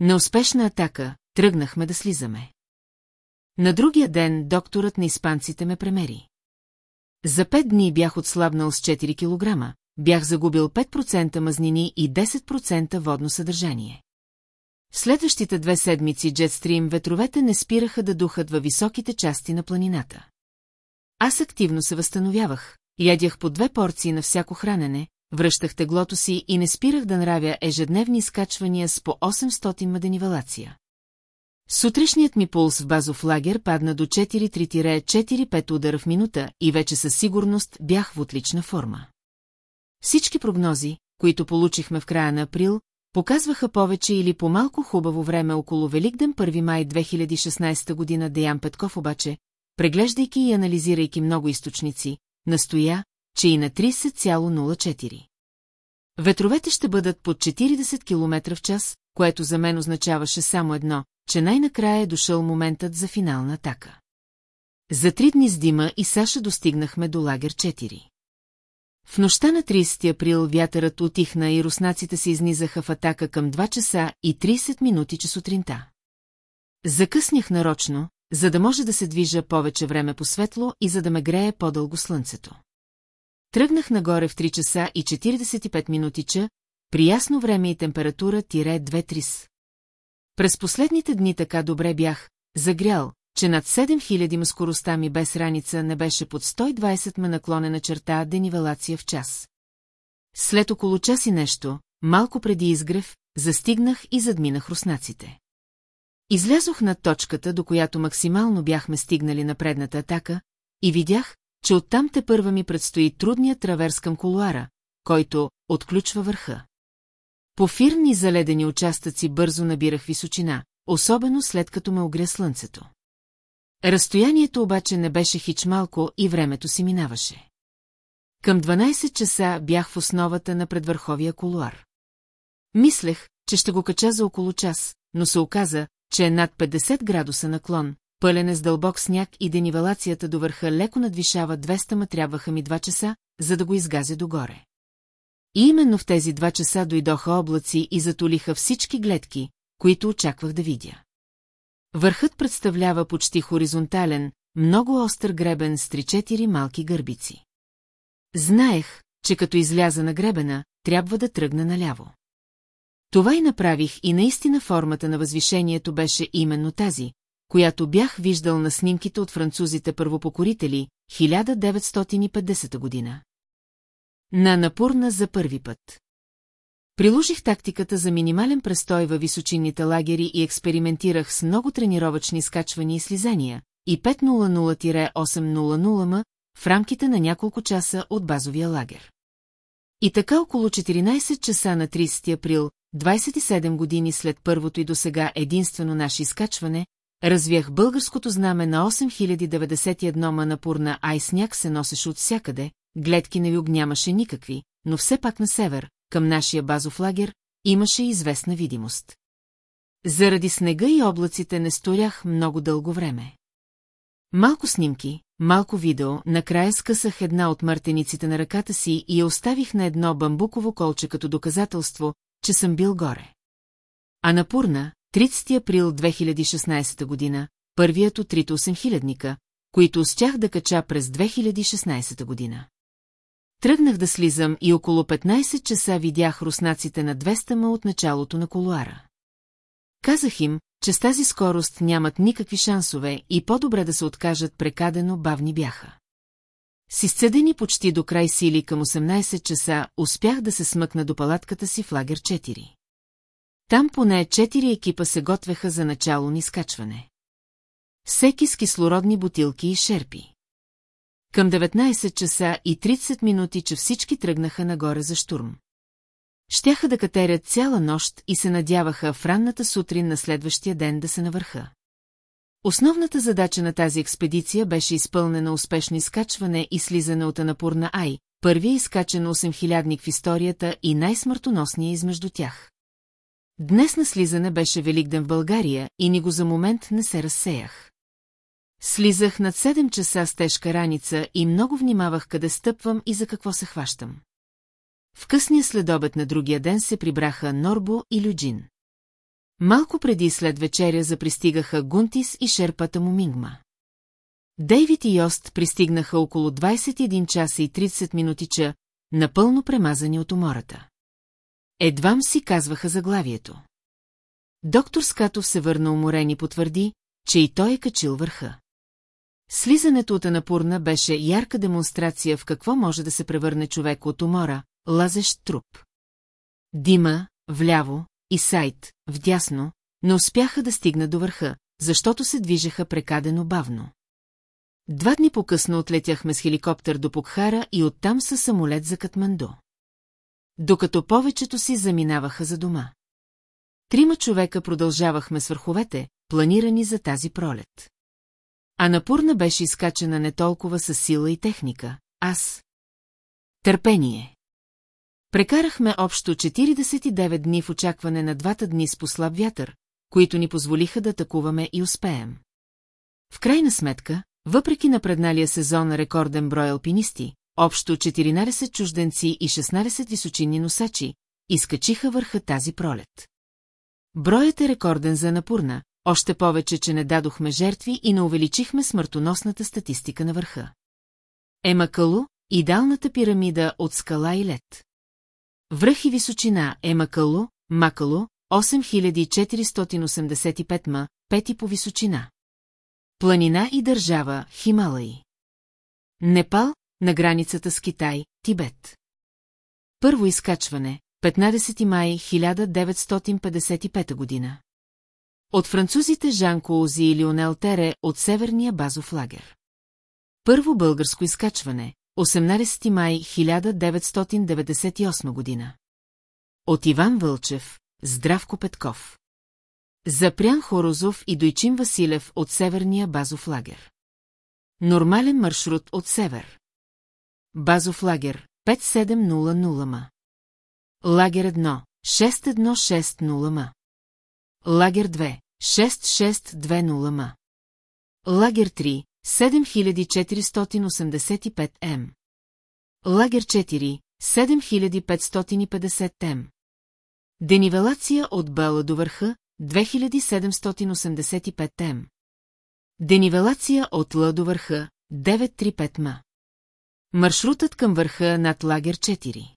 Speaker 1: Неуспешна атака, тръгнахме да слизаме. На другия ден докторът на испанците ме премери. За пет дни бях отслабнал с 4 кг, бях загубил 5% мазнини и 10% водно съдържание. В следващите две седмици джетстрим ветровете не спираха да духат във високите части на планината. Аз активно се възстановявах, ядях по две порции на всяко хранене, връщах теглото си и не спирах да нравя ежедневни скачвания с по 800 маденивалация. Сутрешният ми пулс в базов лагер падна до 4-3-4-5 удара в минута и вече със сигурност бях в отлична форма. Всички прогнози, които получихме в края на април, показваха повече или по-малко хубаво време около Великден 1 май 2016 година Деян Петков обаче, преглеждайки и анализирайки много източници, настоя, че и на 30,04. Ветровете ще бъдат под 40 км в час, което за мен означаваше само едно, че най-накрая е дошъл моментът за финална атака. За три дни с Дима и Саша достигнахме до лагер 4. В нощта на 30 април вятърът отихна и руснаците се изнизаха в атака към 2 часа и 30 минути че сутринта. Закъснях нарочно, за да може да се движа повече време по светло и за да ме грее по-дълго слънцето. Тръгнах нагоре в 3 часа и 45 минути ча, при ясно време и температура тире 2 трис. През последните дни така добре бях загрял, че над 7000 ма скоростта ми без раница не беше под 120 ме наклонена черта денивелация в час. След около час и нещо, малко преди изгрев, застигнах и задминах руснаците. Излязох на точката, до която максимално бяхме стигнали на предната атака, и видях, че оттам те първа ми предстои трудният траверс към колуара, който отключва върха. По фирни заледени участъци бързо набирах височина, особено след като ме огря слънцето. Разстоянието обаче не беше хич малко и времето си минаваше. Към 12 часа бях в основата на предвърховия колуар. Мислех, че ще го кача за около час, но се оказа, че е над 50 градуса наклон, пълен е с дълбок сняг и денивелацията до върха леко надвишава 200, ма трябваха ми 2 часа, за да го изгазя догоре. И именно в тези два часа дойдоха облаци и затолиха всички гледки, които очаквах да видя. Върхът представлява почти хоризонтален, много остър гребен с 3-4 малки гърбици. Знаех, че като изляза на гребена, трябва да тръгна наляво. Това и направих и наистина формата на възвишението беше именно тази, която бях виждал на снимките от французите първопокорители, 1950 година. На Напурна за първи път. Приложих тактиката за минимален престой във височинните лагери и експериментирах с много тренировъчни скачвания и слизания, и 500-800 м в рамките на няколко часа от базовия лагер. И така около 14 часа на 30 април, 27 години след първото и досега единствено наше изкачване, Развях българското знаме на 8091 манапурна ай сняг се носеше от всякъде, гледки на юг нямаше никакви, но все пак на север, към нашия базов лагер, имаше известна видимост. Заради снега и облаците не сторях много дълго време. Малко снимки, малко видео, накрая скъсах една от мартениците на ръката си и я оставих на едно бамбуково колче като доказателство, че съм бил горе. А напурна, 30 април 2016 година, първият от трите 8000 които успях да кача през 2016 година. Тръгнах да слизам и около 15 часа видях руснаците на 200 ма от началото на колуара. Казах им, че с тази скорост нямат никакви шансове и по-добре да се откажат прекадено бавни бяха. С изцедени почти до край сили към 18 часа успях да се смъкна до палатката си в лагер 4. Там поне четири екипа се готвеха за начало ни скачване. Всеки с кислородни бутилки и шерпи. Към 19 часа и 30 минути, че всички тръгнаха нагоре за штурм. Щяха да катерят цяла нощ и се надяваха в ранната сутрин на следващия ден да се навърха. Основната задача на тази експедиция беше изпълнена успешно изкачване и слизане от Анапурна Ай, първия изкачен 8000 в историята и най-смъртоносния измежду тях. Днес на слизане беше Великден в България и ни го за момент не се разсеях. Слизах над 7 часа с тежка раница и много внимавах къде стъпвам и за какво се хващам. В късния следобед на другия ден се прибраха Норбо и Люджин. Малко преди след вечеря запристигаха Гунтис и шерпата му Мингма. Дейвид и Йост пристигнаха около 21 часа и 30 минутича, напълно премазани от умората. Едвам си казваха заглавието. Доктор Скатов се върна уморен и потвърди, че и той е качил върха. Слизането от Анапурна беше ярка демонстрация в какво може да се превърне човек от умора, лазещ труп. Дима, вляво, и Сайт, вдясно, не успяха да стигна до върха, защото се движеха прекадено бавно. Два дни по-късно отлетяхме с хеликоптер до Покхара и оттам със самолет за Катмандо докато повечето си заминаваха за дома. Трима човека продължавахме с върховете, планирани за тази пролет. Анапурна беше изкачена не толкова с сила и техника, аз. Търпение. Прекарахме общо 49 дни в очакване на двата дни с послаб вятър, които ни позволиха да атакуваме и успеем. В крайна сметка, въпреки напредналия сезон рекорден брой алпинисти, Общо 14 чужденци и 16 височинни носачи изкачиха върха тази пролет. Броят е рекорден за Напурна, още повече, че не дадохме жертви и не увеличихме смъртоносната статистика на върха. Емакалу – идеалната пирамида от скала и лед. Връх и височина Емакалу, Макалу – 8485 ма, пети по височина. Планина и държава – Хималаи. Непал на границата с Китай, Тибет. Първо изкачване, 15 май 1955 година. От французите Жан Коузи и Лионел Тере от северния базов лагер. Първо българско изкачване, 18 май 1998 година. От Иван Вълчев, Здравко Петков. Запрян Хорозов и Дойчин Василев от северния базов лагер. Нормален маршрут от север. Базов лагер 5700 ма. Лагер 1 6160 ма. Лагер 2 6620 ма. Лагер 3 7485 м. Лагер 4 7550 м. Денивелация от Бела до върха 2785 м. Денивелация от ла до върха 935 м. Маршрутът към върха над лагер 4.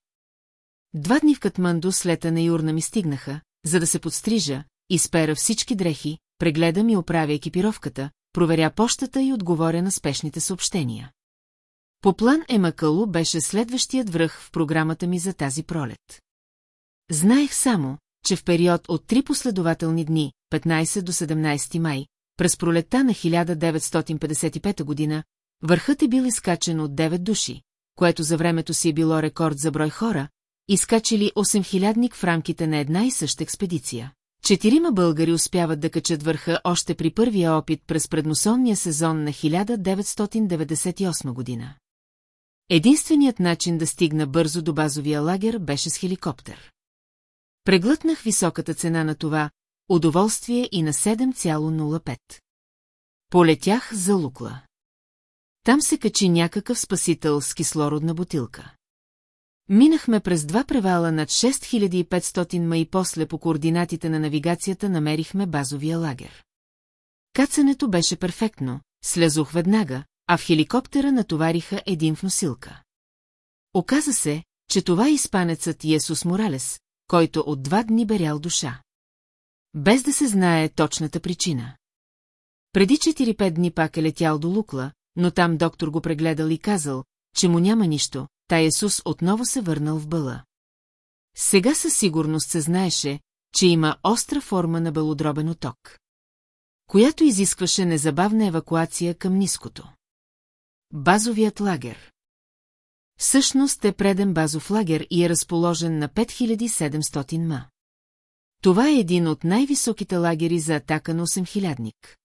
Speaker 1: Два дни в Катманду слета на Юрна ми стигнаха, за да се подстрижа, изпера всички дрехи, прегледа и оправя екипировката, проверя почтата и отговоря на спешните съобщения. По план Емакалу беше следващият връх в програмата ми за тази пролет. Знаех само, че в период от три последователни дни, 15 до 17 май, през пролета на 1955 година, Върхът е бил изкачен от 9 души, което за времето си е било рекорд за брой хора, изкачили 8000-ник в рамките на една и съща експедиция. Четирима българи успяват да качат върха още при първия опит през предносонния сезон на 1998 година. Единственият начин да стигна бързо до базовия лагер беше с хеликоптер. Преглътнах високата цена на това удоволствие и на 7,05. Полетях за Лукла. Там се качи някакъв спасител с кислородна бутилка. Минахме през два превала над 6500 ма и после по координатите на навигацията намерихме базовия лагер. Кацането беше перфектно, слязох веднага, а в хеликоптера натовариха един в носилка. Оказа се, че това е испанецът Йесус Моралес, който от два дни берял душа. Без да се знае точната причина. Преди 4-5 дни пак е летял до Лукла, но там доктор го прегледал и казал, че му няма нищо, та Исус отново се върнал в бъла. Сега със сигурност се знаеше, че има остра форма на белодробен оток, която изискваше незабавна евакуация към ниското. Базовият лагер Същност е преден базов лагер и е разположен на 5700 ма. Това е един от най-високите лагери за атака на 8000-ник.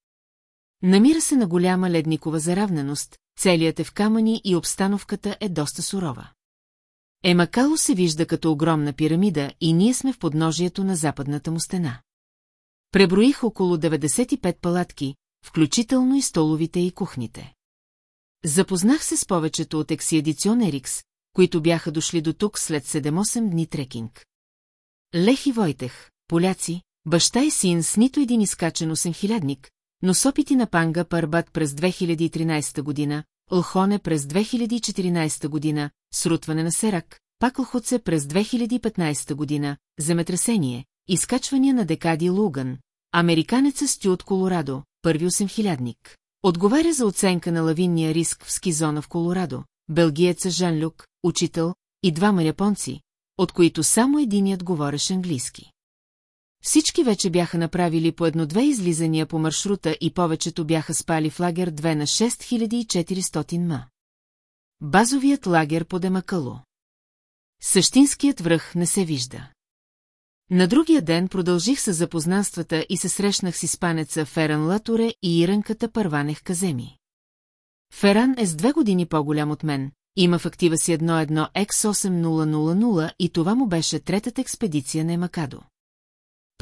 Speaker 1: Намира се на голяма ледникова заравненост, целият е в камъни и обстановката е доста сурова. Емакало се вижда като огромна пирамида и ние сме в подножието на западната му стена. Преброих около 95 палатки, включително и столовите и кухните. Запознах се с повечето от ексиедицион Ерикс, които бяха дошли до тук след 7-8 дни трекинг. Лех и Войтех, поляци, баща и син с нито един изкачен 8000 но с опити на Панга Парбат през 2013 година, Лхоне през 2014 година, срутване на Серак, пак Лхоце през 2015 година, земетресение, изкачвания на декади Луган, американеца е Стю от Колорадо, първи 8000-ник. Отговаря за оценка на лавинния риск в ски зона в Колорадо, белгиеца е Жан Люк, учител, и двама японци, от които само единият говореше английски. Всички вече бяха направили по едно-две излизания по маршрута и повечето бяха спали в лагер 2 на 6400 ма. Базовият лагер по Демакало. Същинският връх не се вижда. На другия ден продължих с запознанствата и се срещнах с испанеца Феран Латуре и иранката Първанех Каземи. Феран е с две години по-голям от мен, има в актива си едно едно X8000 и това му беше третата експедиция на Емакадо.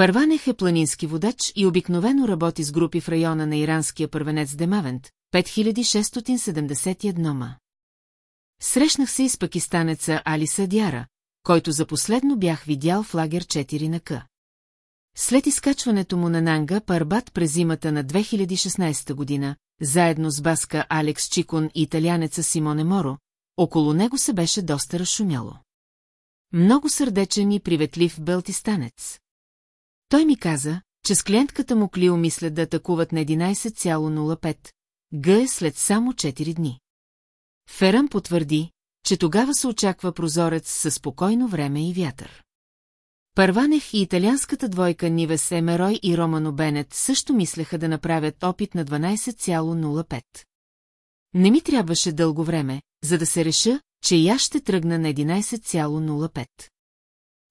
Speaker 1: Първанех е планински водач и обикновено работи с групи в района на иранския първенец Демавент, 5671 ма. Срещнах се и с пакистанеца Али Садяра, който за последно бях видял в лагер 4 на К. След изкачването му на Нанга Парбат през зимата на 2016 година, заедно с баска Алекс Чикон и италянеца Симоне Моро, около него се беше доста разшумяло. Много сърдечен и приветлив белтистанец. Той ми каза, че с клиентката му Клио мислят да атакуват на 11,05 г е след само 4 дни. Ферън потвърди, че тогава се очаква прозорец със спокойно време и вятър. Парванех и италианската двойка Нивес Емерой и Романо Бенет също мислеха да направят опит на 12,05. Не ми трябваше дълго време, за да се реша, че и аз ще тръгна на 11,05.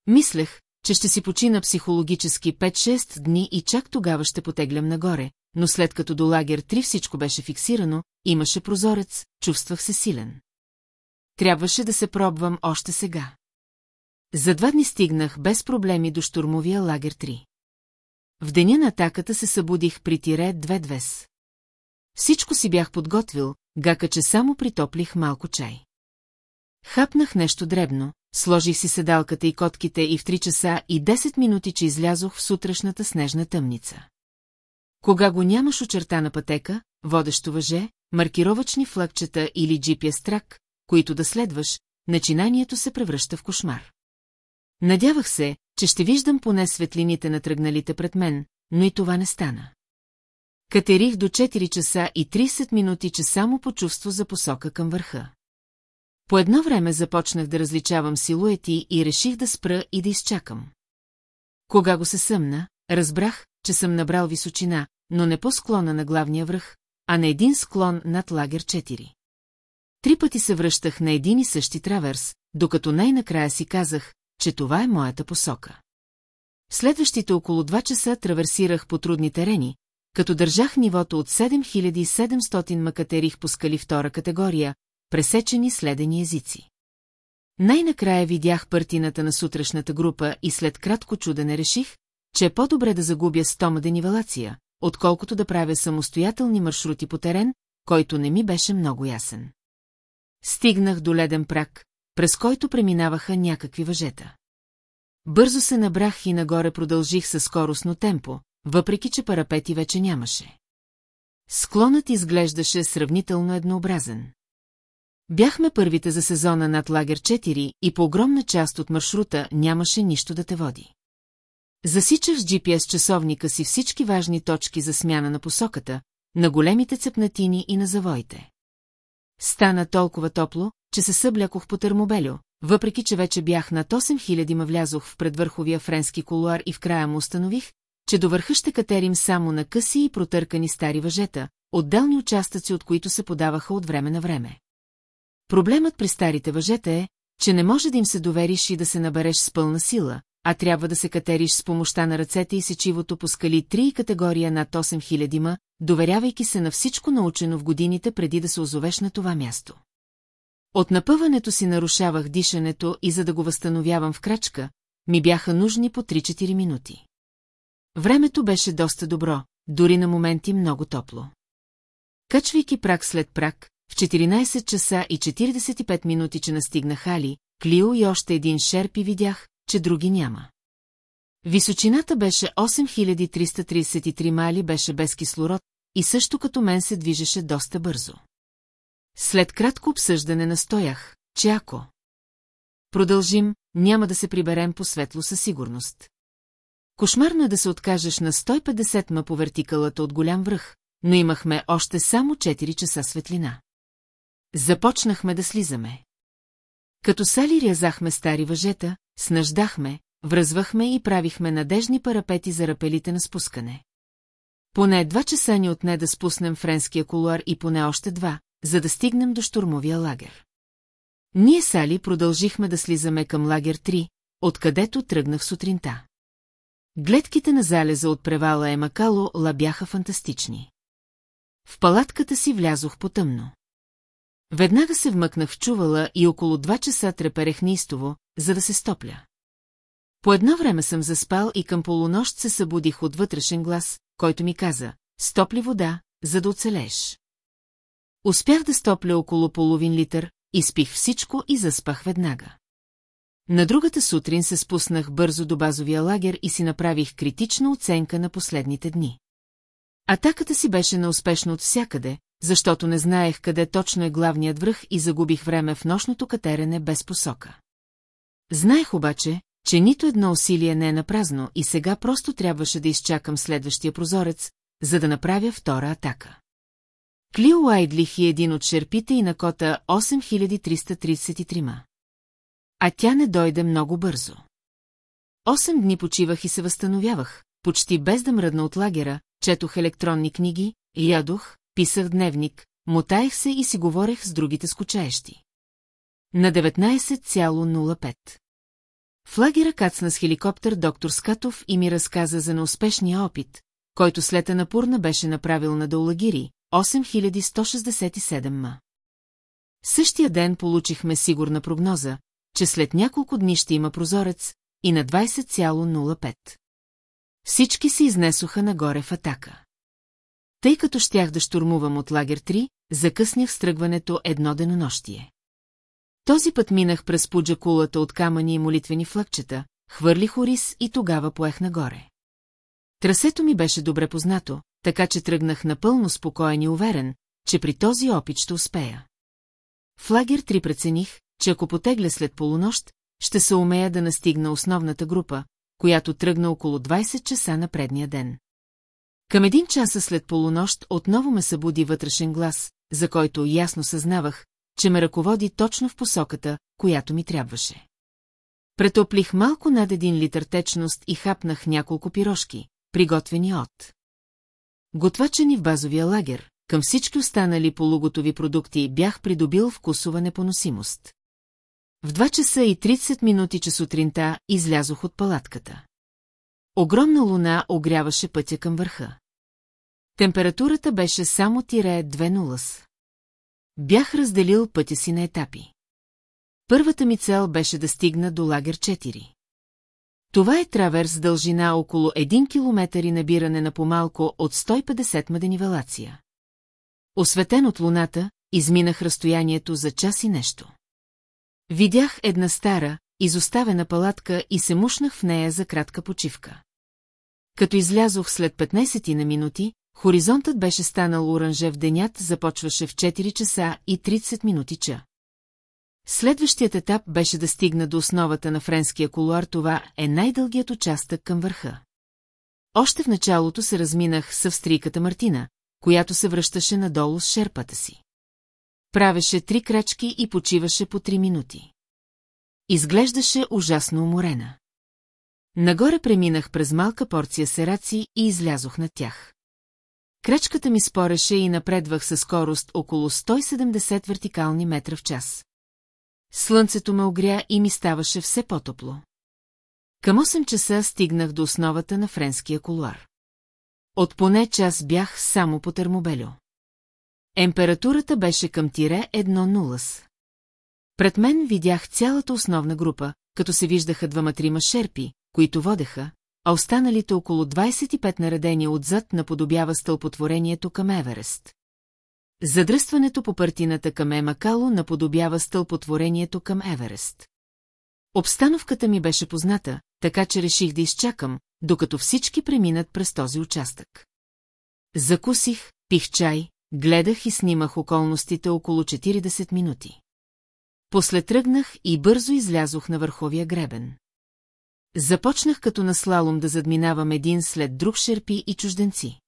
Speaker 1: Мислех, че ще си почина психологически 5-6 дни и чак тогава ще потеглям нагоре, но след като до лагер 3 всичко беше фиксирано, имаше прозорец, чувствах се силен. Трябваше да се пробвам още сега. За два дни стигнах без проблеми до штурмовия лагер 3. В деня на атаката се събудих при тире 2 двес. Всичко си бях подготвил, гака че само притоплих малко чай. Хапнах нещо дребно, сложих си седалката и котките и в 3 часа и 10 минути, че излязох в сутрешната снежна тъмница. Кога го нямаш очертана пътека, водещо въже, маркировачни флагчета или GPS трак, които да следваш, начинанието се превръща в кошмар. Надявах се, че ще виждам поне светлините на тръгналите пред мен, но и това не стана. Катерих до 4 часа и 30 минути, че само почувство за посока към върха. По едно време започнах да различавам силуети и реших да спра и да изчакам. Кога го се съмна, разбрах, че съм набрал височина, но не по склона на главния връх, а на един склон над лагер 4. Три пъти се връщах на един и същи траверс, докато най-накрая си казах, че това е моята посока. В следващите около 2 часа траверсирах по трудни терени, като държах нивото от 7700 макатерих по скали втора категория, пресечени следени езици. Най-накрая видях партината на сутрешната група и след кратко чудене реших, че е по-добре да загубя стома денивелация, отколкото да правя самостоятелни маршрути по терен, който не ми беше много ясен. Стигнах до леден прак, през който преминаваха някакви въжета. Бързо се набрах и нагоре продължих със скоростно темпо, въпреки че парапети вече нямаше. Склонът изглеждаше сравнително еднообразен. Бяхме първите за сезона над лагер 4 и по огромна част от маршрута нямаше нищо да те води. Засичах с GPS часовника си всички важни точки за смяна на посоката, на големите цепнатини и на завоите. Стана толкова топло, че се съблякох по термобелю, въпреки че вече бях над 8000 ма влязох в предвърховия френски колуар и в края му установих, че до върха ще катерим само на къси и протъркани стари въжета, отделни участъци от които се подаваха от време на време. Проблемът при старите въжета е, че не може да им се довериш и да се набереш с пълна сила, а трябва да се катериш с помощта на ръцете и сечивото по скали 3 и категория над 8000 ма, доверявайки се на всичко научено в годините преди да се озовеш на това място. От напъването си нарушавах дишането и за да го възстановявам в крачка, ми бяха нужни по 3-4 минути. Времето беше доста добро, дори на моменти много топло. Качвайки прак след прак, в 14 часа и 45 минути, че настигна Хали, Клио и още един шерпи видях, че други няма. Височината беше 8333 мали, беше без кислород и също като мен се движеше доста бързо. След кратко обсъждане настоях, че ако... Продължим, няма да се приберем по светло със сигурност. Кошмарно е да се откажеш на 150 ма по вертикалата от голям връх, но имахме още само 4 часа светлина. Започнахме да слизаме. Като сали рязахме стари въжета, снаждахме, връзвахме и правихме надежни парапети за рапелите на спускане. Поне два часа ни отне да спуснем френския колуар и поне още два, за да стигнем до штурмовия лагер. Ние сали продължихме да слизаме към лагер 3, откъдето тръгнах сутринта. Гледките на залеза от превала Емакало ла бяха фантастични. В палатката си влязох потъмно. Веднага се вмъкнах в чувала и около два часа треперех неистово, за да се стопля. По едно време съм заспал и към полунощ се събудих от вътрешен глас, който ми каза «Стопли вода, за да оцелееш». Успях да стопля около половин литър, изпих всичко и заспах веднага. На другата сутрин се спуснах бързо до базовия лагер и си направих критична оценка на последните дни. Атаката си беше неуспешна от всякъде, защото не знаех къде точно е главният връх и загубих време в нощното катерене без посока. Знаех обаче, че нито едно усилие не е напразно и сега просто трябваше да изчакам следващия прозорец, за да направя втора атака. Клио Айдлих е един от шерпите и на кота 8333. А тя не дойде много бързо. Осем дни почивах и се възстановявах, почти без да мръдна от лагера, четох електронни книги, ядох, писах дневник, мотаях се и си говорех с другите скучаещи. На 19,05. В лагера кацна с хеликоптер доктор Скатов и ми разказа за неуспешния опит, който след Анапурна беше направил на Даулагири, 8167 ма. Същия ден получихме сигурна прогноза, че след няколко дни ще има прозорец и на 20,05. Всички се изнесоха нагоре в атака. Тъй като щях да штурмувам от лагер 3, закъснях стръгването едно денонощие. Този път минах през пуджа кулата от камъни и молитвени флъкчета, хвърлих ориз и тогава поех нагоре. Трасето ми беше добре познато, така че тръгнах напълно спокоен и уверен, че при този опит ще успея. В лагер 3 прецених, че ако потегля след полунощ, ще се умея да настигна основната група, която тръгна около 20 часа на предния ден. Към един часа след полунощ отново ме събуди вътрешен глас, за който ясно съзнавах, че ме ръководи точно в посоката, която ми трябваше. Претоплих малко над един литър течност и хапнах няколко пирожки, приготвени от готвачени в базовия лагер, към всички останали полуготови продукти бях придобил вкусова непоносимост. В 2 часа и 30 минути че сутринта излязох от палатката. Огромна луна огряваше пътя към върха. Температурата беше само тире 2 нулас. Бях разделил пътя си на етапи. Първата ми цел беше да стигна до лагер 4. Това е траверс с дължина около 1 км и набиране на помалко от 150 ма денивелация. Осветен от луната, изминах разстоянието за час и нещо. Видях една стара, изоставена палатка и се мушнах в нея за кратка почивка. Като излязох след 15 на минути, Хоризонтът беше станал оранжев денят започваше в 4 часа и 30 минути ча. Следващият етап беше да стигна до основата на френския колуар, това е най-дългият участък към върха. Още в началото се разминах с австрийката Мартина, която се връщаше надолу с шерпата си. Правеше три крачки и почиваше по три минути. Изглеждаше ужасно уморена. Нагоре преминах през малка порция сераци и излязох на тях. Крачката ми спореше и напредвах със скорост около 170 вертикални метра в час. Слънцето ме огря и ми ставаше все по-топло. Към 8 часа стигнах до основата на френския колуар. От поне час бях само по термобелю. Емпературата беше към тире нулас. Пред мен видях цялата основна група, като се виждаха двама-трима шерпи, които водеха, а останалите около 25 наредения отзад наподобява стълпотворението към Еверест. Задръстването по партината към Емакало наподобява стълпотворението към Еверест. Обстановката ми беше позната, така че реших да изчакам, докато всички преминат през този участък. Закусих, пих чай, гледах и снимах околностите около 40 минути. После тръгнах и бързо излязох на върховия гребен. Започнах като на слалом да задминавам един след друг шерпи и чужденци.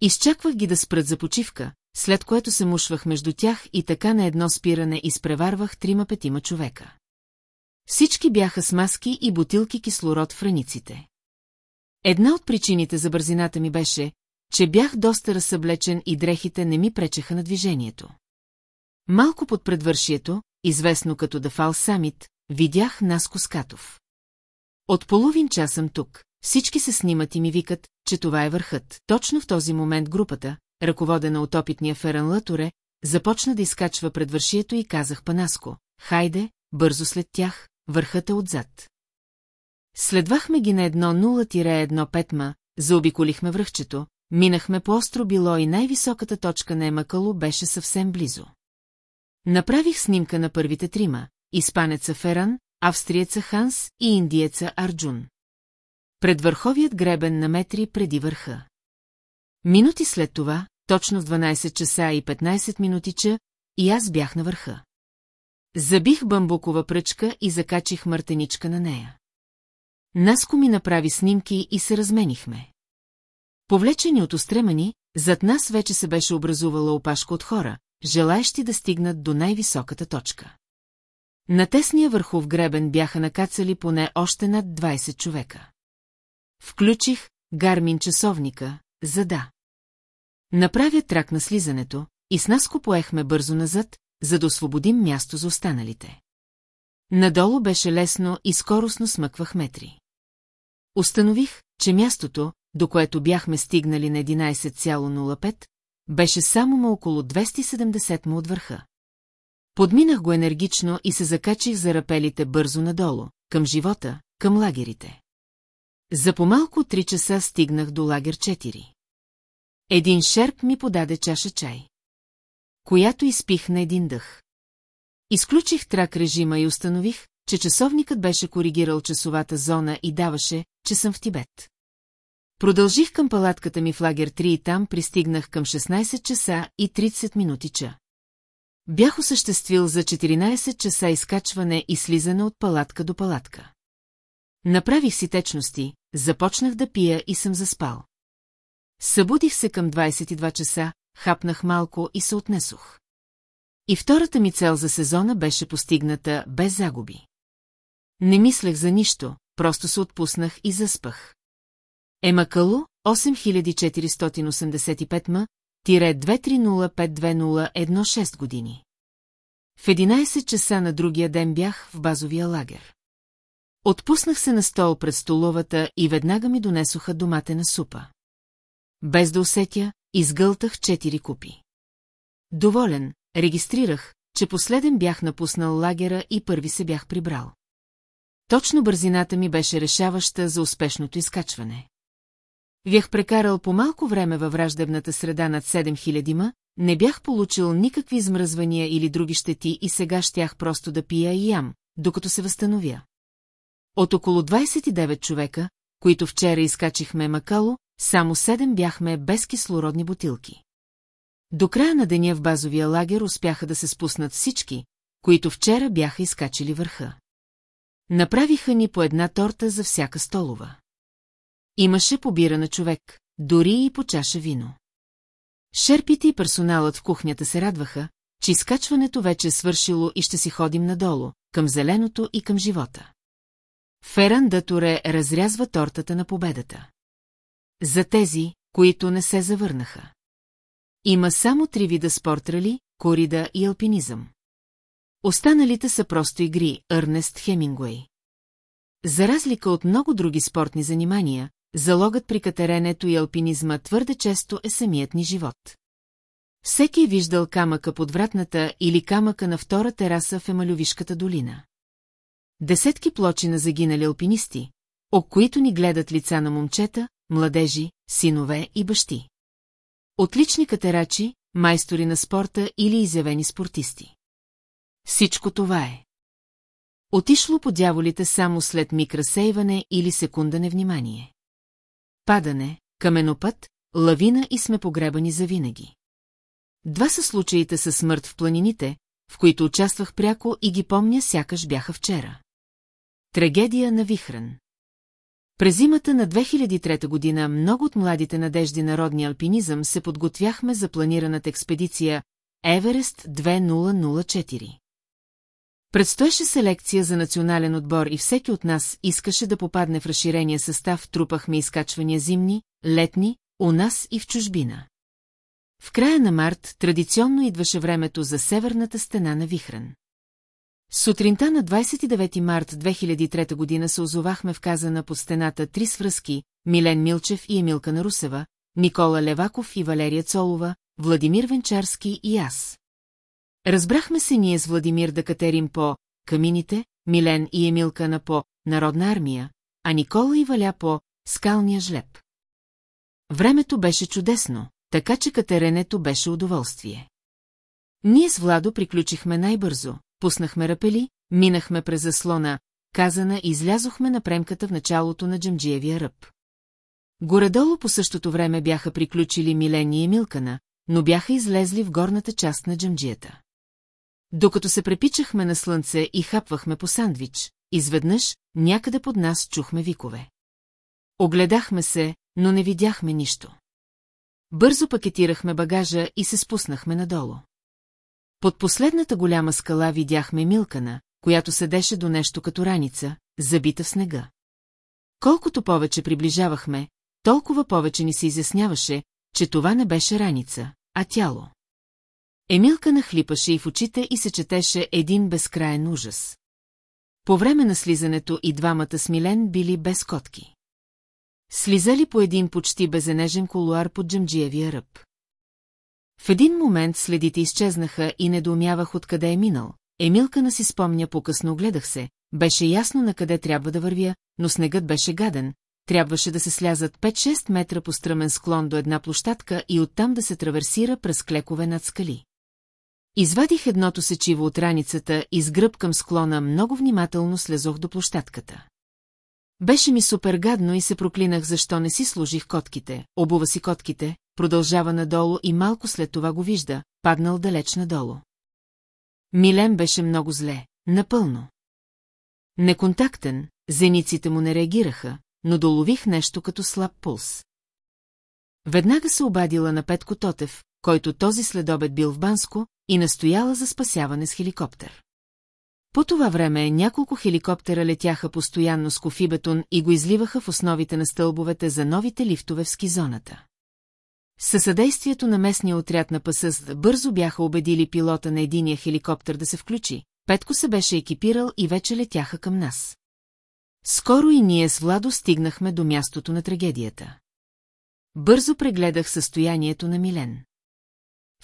Speaker 1: Изчаквах ги да спрат за почивка, след което се мушвах между тях и така на едно спиране изпреварвах трима-петима човека. Всички бяха с маски и бутилки кислород в раниците. Една от причините за бързината ми беше, че бях доста разсъблечен и дрехите не ми пречеха на движението. Малко под предвършието, известно като Дафал Самит, видях Наско Скатов. От половин час съм тук. Всички се снимат и ми викат, че това е върхът. Точно в този момент групата, ръководена от опитния Феран Латуре, започна да изкачва пред вършието и казах Панаско. Хайде, бързо след тях, върхът е отзад. Следвахме ги на нула 0 1 петма, заобиколихме връхчето, минахме по остро било и най-високата точка на Емакало беше съвсем близо. Направих снимка на първите трима, испанеца Феран, австриеца Ханс и индиеца Арджун. Пред върховият гребен на метри преди върха. Минути след това, точно в 12 часа и 15 минутича, и аз бях на върха. Забих бамбукова пръчка и закачих мъртеничка на нея. Наско ми направи снимки и се разменихме. Повлечени от устремани, зад нас вече се беше образувала опашка от хора, желаещи да стигнат до най-високата точка. На тесния върхов гребен бяха накацали поне още над 20 човека. Включих гармин часовника, за да. Направя трак на слизането и с наско поехме бързо назад, за да освободим място за останалите. Надолу беше лесно и скоростно смъквах метри. Установих, че мястото, до което бяхме стигнали на 11,05, беше само на около 270 му от върха. Подминах го енергично и се закачих за рапелите бързо надолу, към живота, към лагерите. За по-малко от три часа стигнах до лагер 4. Един шерп ми подаде чаша чай, която изпих на един дъх. Изключих трак режима и установих, че часовникът беше коригирал часовата зона и даваше, че съм в Тибет. Продължих към палатката ми в лагер 3 и там пристигнах към 16 часа и 30 минути ча. Бях осъществил за 14 часа изкачване и слизане от палатка до палатка. Направих си течности, започнах да пия и съм заспал. Събудих се към 22 часа, хапнах малко и се отнесох. И втората ми цел за сезона беше постигната без загуби. Не мислех за нищо, просто се отпуснах и заспах. Емакало, 8485 ма, тире години. В 11 часа на другия ден бях в базовия лагер. Отпуснах се на стол пред столовата и веднага ми донесоха на супа. Без да усетя, изгълтах четири купи. Доволен, регистрирах, че последен бях напуснал лагера и първи се бях прибрал. Точно бързината ми беше решаваща за успешното изкачване. Вях прекарал по малко време във враждебната среда над 7000 ма, не бях получил никакви измръзвания или други щети и сега щях просто да пия и ям, докато се възстановя. От около 29 човека, които вчера изкачихме Макало, само 7 бяхме без кислородни бутилки. До края на деня в базовия лагер успяха да се спуснат всички, които вчера бяха изкачили върха. Направиха ни по една торта за всяка столова. Имаше побира на човек, дори и по чаша вино. Шерпите и персоналът в кухнята се радваха, че изкачването вече е свършило и ще си ходим надолу, към зеленото и към живота. Феран Датуре разрязва тортата на победата. За тези, които не се завърнаха. Има само три вида спорт рали, корида и алпинизъм. Останалите са просто игри Ернест Хемингуей. За разлика от много други спортни занимания, залогът при катеренето и алпинизма твърде често е самият ни живот. Всеки е виждал камъка под вратната или камъка на втора тераса в Емалювишката долина. Десетки плочи на загинали алпинисти, о които ни гледат лица на момчета, младежи, синове и бащи. Отлични катерачи, майстори на спорта или изявени спортисти. Всичко това е. Отишло по дяволите само след микросейване или секунда невнимание падане, каменопът, лавина и сме погребани завинаги. Два са случаите със смърт в планините, в които участвах пряко и ги помня сякаш бяха вчера. Трагедия на Вихрен През зимата на 2003 година много от младите надежди на родния алпинизъм се подготвяхме за планираната експедиция Еверест 2004. Предстоеше селекция за национален отбор и всеки от нас искаше да попадне в разширения състав, трупахме изкачвания зимни, летни, у нас и в чужбина. В края на март традиционно идваше времето за северната стена на Вихрен. Сутринта на 29 март 2003 година се озовахме в казана под стената три свръзки, Милен Милчев и Емилка Нарусева, Никола Леваков и Валерия Цолова, Владимир Венчарски и аз. Разбрахме се ние с Владимир да катерим по камините, Милен и Емилка на по народна армия, а Никола и Валя по скалния жлеб. Времето беше чудесно, така че катеренето беше удоволствие. Ние с Владо приключихме най-бързо, пуснахме рапели, минахме през заслона, казана и излязохме на премката в началото на Джамджиевия ръб. Горедолу по същото време бяха приключили Милен и Емилкана, но бяха излезли в горната част на джамджията. Докато се препичахме на слънце и хапвахме по сандвич, изведнъж някъде под нас чухме викове. Огледахме се, но не видяхме нищо. Бързо пакетирахме багажа и се спуснахме надолу. Под последната голяма скала видяхме Милкана, която седеше до нещо като раница, забита в снега. Колкото повече приближавахме, толкова повече ни се изясняваше, че това не беше раница, а тяло. Емилка нахлипаше и в очите и се четеше един безкраен ужас. По време на слизането и двамата с Милен били без котки. Слизали по един почти безенежен колуар под джемджиевия ръб. В един момент следите изчезнаха и недоумявах откъде е минал. Емилка на си спомня, по-късно гледах се, беше ясно на къде трябва да вървя, но снегът беше гаден, трябваше да се слязат 5-6 метра по стръмен склон до една площадка и оттам да се траверсира през клекове над скали. Извадих едното сечиво от раницата и с гръб към склона много внимателно слезох до площадката. Беше ми супер гадно и се проклинах защо не си служих котките, обува си котките, продължава надолу и малко след това го вижда, паднал далеч надолу. Милен беше много зле, напълно. Неконтактен, зениците му не реагираха, но долових нещо като слаб пулс. Веднага се обадила на Петко Тотев, който този следобед бил в Банско и настояла за спасяване с хеликоптер. По това време няколко хеликоптера летяха постоянно с кофибетон и го изливаха в основите на стълбовете за новите лифтове в скизоната. Със съдействието на местния отряд на ПСС бързо бяха убедили пилота на единия хеликоптер да се включи, Петко се беше екипирал и вече летяха към нас. Скоро и ние с Владо стигнахме до мястото на трагедията. Бързо прегледах състоянието на Милен.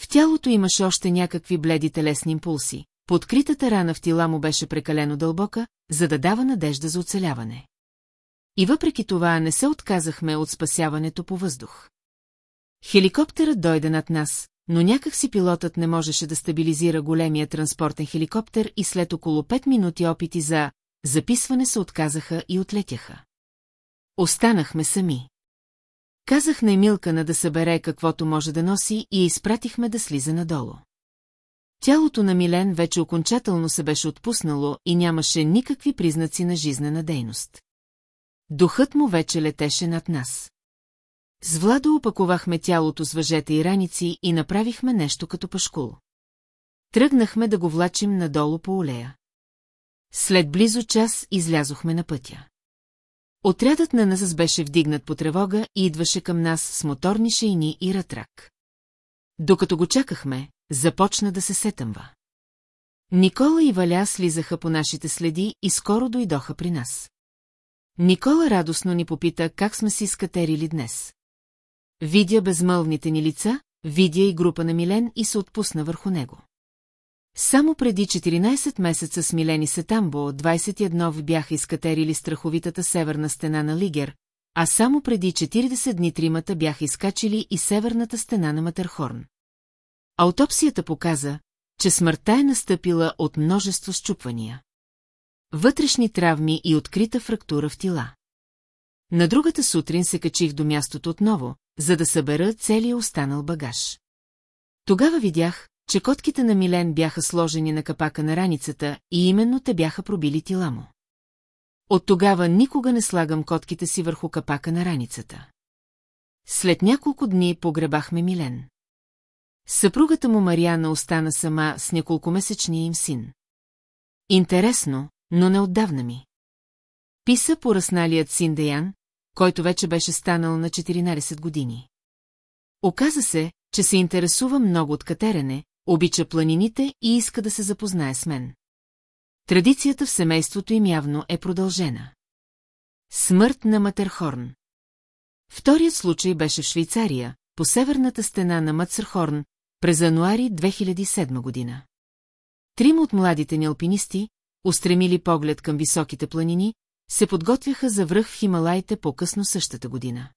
Speaker 1: В тялото имаше още някакви бледи телесни импулси, подкритата рана в тила му беше прекалено дълбока, за да дава надежда за оцеляване. И въпреки това не се отказахме от спасяването по въздух. Хеликоптерът дойде над нас, но някак си пилотът не можеше да стабилизира големия транспортен хеликоптер и след около 5 минути опити за записване се отказаха и отлетяха. Останахме сами. Казах на Емилкана да събере каквото може да носи и я изпратихме да слиза надолу. Тялото на Милен вече окончателно се беше отпуснало и нямаше никакви признаци на жизнена дейност. Духът му вече летеше над нас. С Владо опаковахме тялото с въжета и раници и направихме нещо като пашкул. Тръгнахме да го влачим надолу по олея. След близо час излязохме на пътя. Отрядът на Назас беше вдигнат по тревога и идваше към нас с моторни шейни и ратрак. Докато го чакахме, започна да се сетъмва. Никола и Валя слизаха по нашите следи и скоро дойдоха при нас. Никола радостно ни попита как сме си скатерили днес. Видя безмълвните ни лица, видя и група на Милен и се отпусна върху него. Само преди 14 месеца с Милени Сетамбо 21 в бяха изкатерили страховитата северна стена на Лигер, а само преди 40 дни тримата бяха изкачили и северната стена на Матерхорн. Аутопсията показа, че смъртта е настъпила от множество счупвания. Вътрешни травми и открита фрактура в тила. На другата сутрин се качих до мястото отново, за да събера целия останал багаж. Тогава видях, че котките на Милен бяха сложени на капака на раницата и именно те бяха пробили тила му. От тогава никога не слагам котките си върху капака на раницата. След няколко дни погребахме Милен. Съпругата му Мариана остана сама с месечния им син. Интересно, но не отдавна ми. Писа порасналият син Деян, който вече беше станал на 14 години. Оказа се, че се интересува много от катерене, Обича планините и иска да се запознае с мен. Традицията в семейството им явно е продължена. Смърт на Матерхорн Вторият случай беше в Швейцария, по северната стена на Мацерхорн, през януари 2007 година. Трима от младите ни алпинисти, устремили поглед към високите планини, се подготвяха за връх в Хималайте по-късно същата година.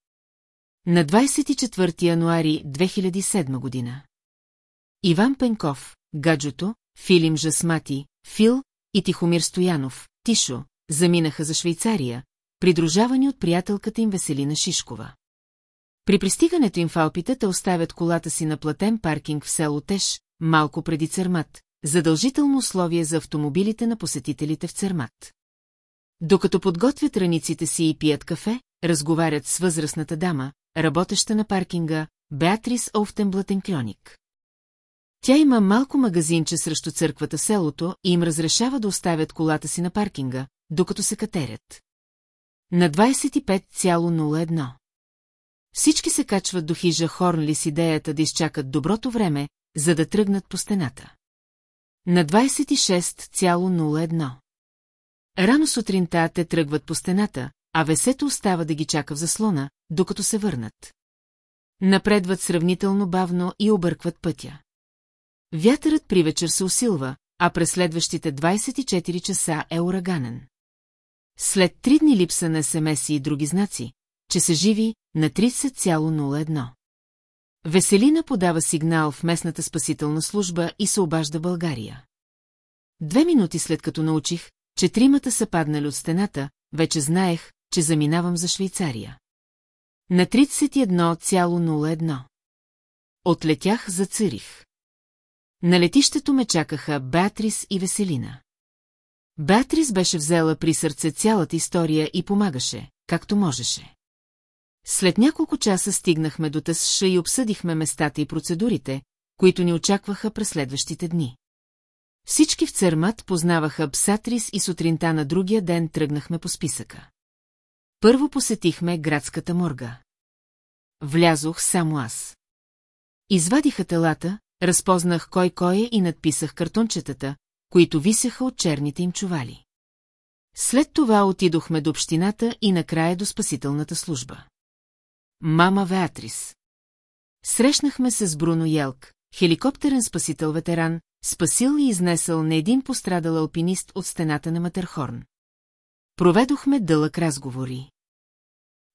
Speaker 1: На 24 януари 2007 година. Иван Пенков, Гаджото, Филим Жасмати, Фил и Тихомир Стоянов, Тишо, заминаха за Швейцария, придружавани от приятелката им Веселина Шишкова. При пристигането им в Алпите те оставят колата си на платен паркинг в село Теж, малко преди цермат, задължително условие за автомобилите на посетителите в цермат. Докато подготвят раниците си и пият кафе, разговарят с възрастната дама, работеща на паркинга, Беатрис Олфтенблатен тя има малко магазинче срещу църквата в селото и им разрешава да оставят колата си на паркинга, докато се катерят. На 25,01. Всички се качват до хижа Хорнли с идеята да изчакат доброто време, за да тръгнат по стената. На 26,01. Рано сутринта те тръгват по стената, а весето остава да ги чака в заслона, докато се върнат. Напредват сравнително бавно и объркват пътя. Вятърът при вечер се усилва, а през следващите 24 часа е ураганен. След три дни липса на СМС и други знаци, че се живи на 30,01. Веселина подава сигнал в местната спасителна служба и се обажда България. Две минути след като научих, че тримата са паднали от стената, вече знаех, че заминавам за Швейцария. На 31,01. Отлетях за Цирих. На летището ме чакаха Беатрис и Веселина. Беатрис беше взела при сърце цялата история и помагаше, както можеше. След няколко часа стигнахме до Тъсша и обсъдихме местата и процедурите, които ни очакваха през следващите дни. Всички в Цермат познаваха Псатрис и сутринта на другия ден тръгнахме по списъка. Първо посетихме градската морга. Влязох само аз. Извадиха телата, разпознах кой кой е и надписах картончетата, които висеха от черните им чували. След това отидохме до общината и накрая до спасителната служба. Мама Веатрис Срещнахме се с Бруно Елк, хеликоптерен спасител-ветеран, спасил и изнесъл не един пострадал алпинист от стената на Матерхорн. Проведохме дълъг разговори.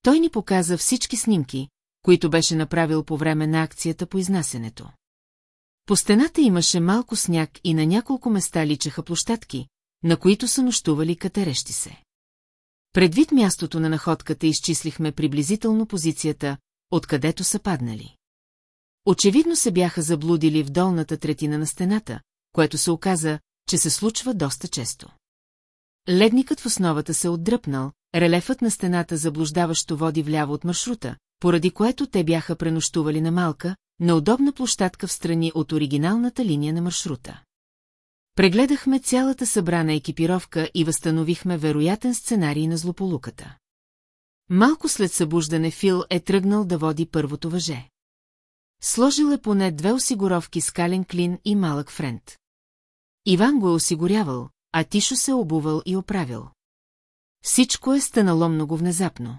Speaker 1: Той ни показа всички снимки, които беше направил по време на акцията по изнасенето. По стената имаше малко сняг и на няколко места личаха площадки, на които са нощували катерещи се. Предвид мястото на находката изчислихме приблизително позицията, откъдето са паднали. Очевидно се бяха заблудили в долната третина на стената, което се оказа, че се случва доста често. Ледникът в основата се отдръпнал, релефът на стената заблуждаващо води вляво от маршрута, поради което те бяха пренощували на малка, неудобна площадка в страни от оригиналната линия на маршрута. Прегледахме цялата събрана екипировка и възстановихме вероятен сценарий на злополуката. Малко след събуждане Фил е тръгнал да води първото въже. Сложил е поне две осигуровки с кален клин и малък френт. Иван го е осигурявал, а Тишо се обувал и оправил. Всичко е станало много внезапно.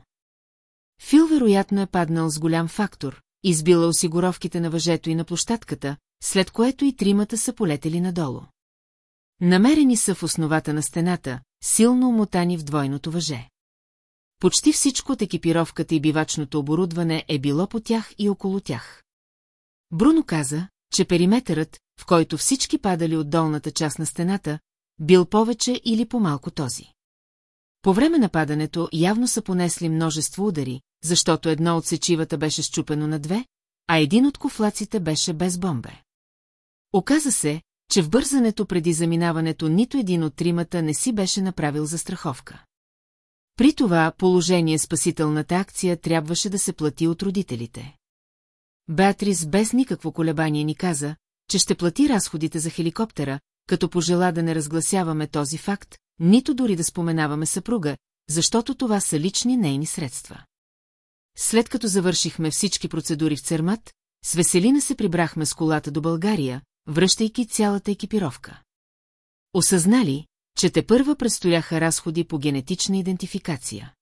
Speaker 1: Фил вероятно е паднал с голям фактор, избила осигуровките на въжето и на площадката, след което и тримата са полетели надолу. Намерени са в основата на стената, силно умотани в двойното въже. Почти всичко от екипировката и бивачното оборудване е било по тях и около тях. Бруно каза, че периметърът, в който всички падали от долната част на стената, бил повече или по-малко този. По време на падането явно са понесли множество удари, защото едно от сечивата беше щупено на две, а един от кофлаците беше без бомбе. Оказа се, че в бързането преди заминаването нито един от тримата не си беше направил застраховка. При това положение спасителната акция трябваше да се плати от родителите. Беатрис без никакво колебание ни каза, че ще плати разходите за хеликоптера, като пожела да не разгласяваме този факт, нито дори да споменаваме съпруга, защото това са лични нейни средства. След като завършихме всички процедури в Цермат, с Веселина се прибрахме с колата до България, връщайки цялата екипировка. Осъзнали, че те първа предстояха разходи по генетична идентификация.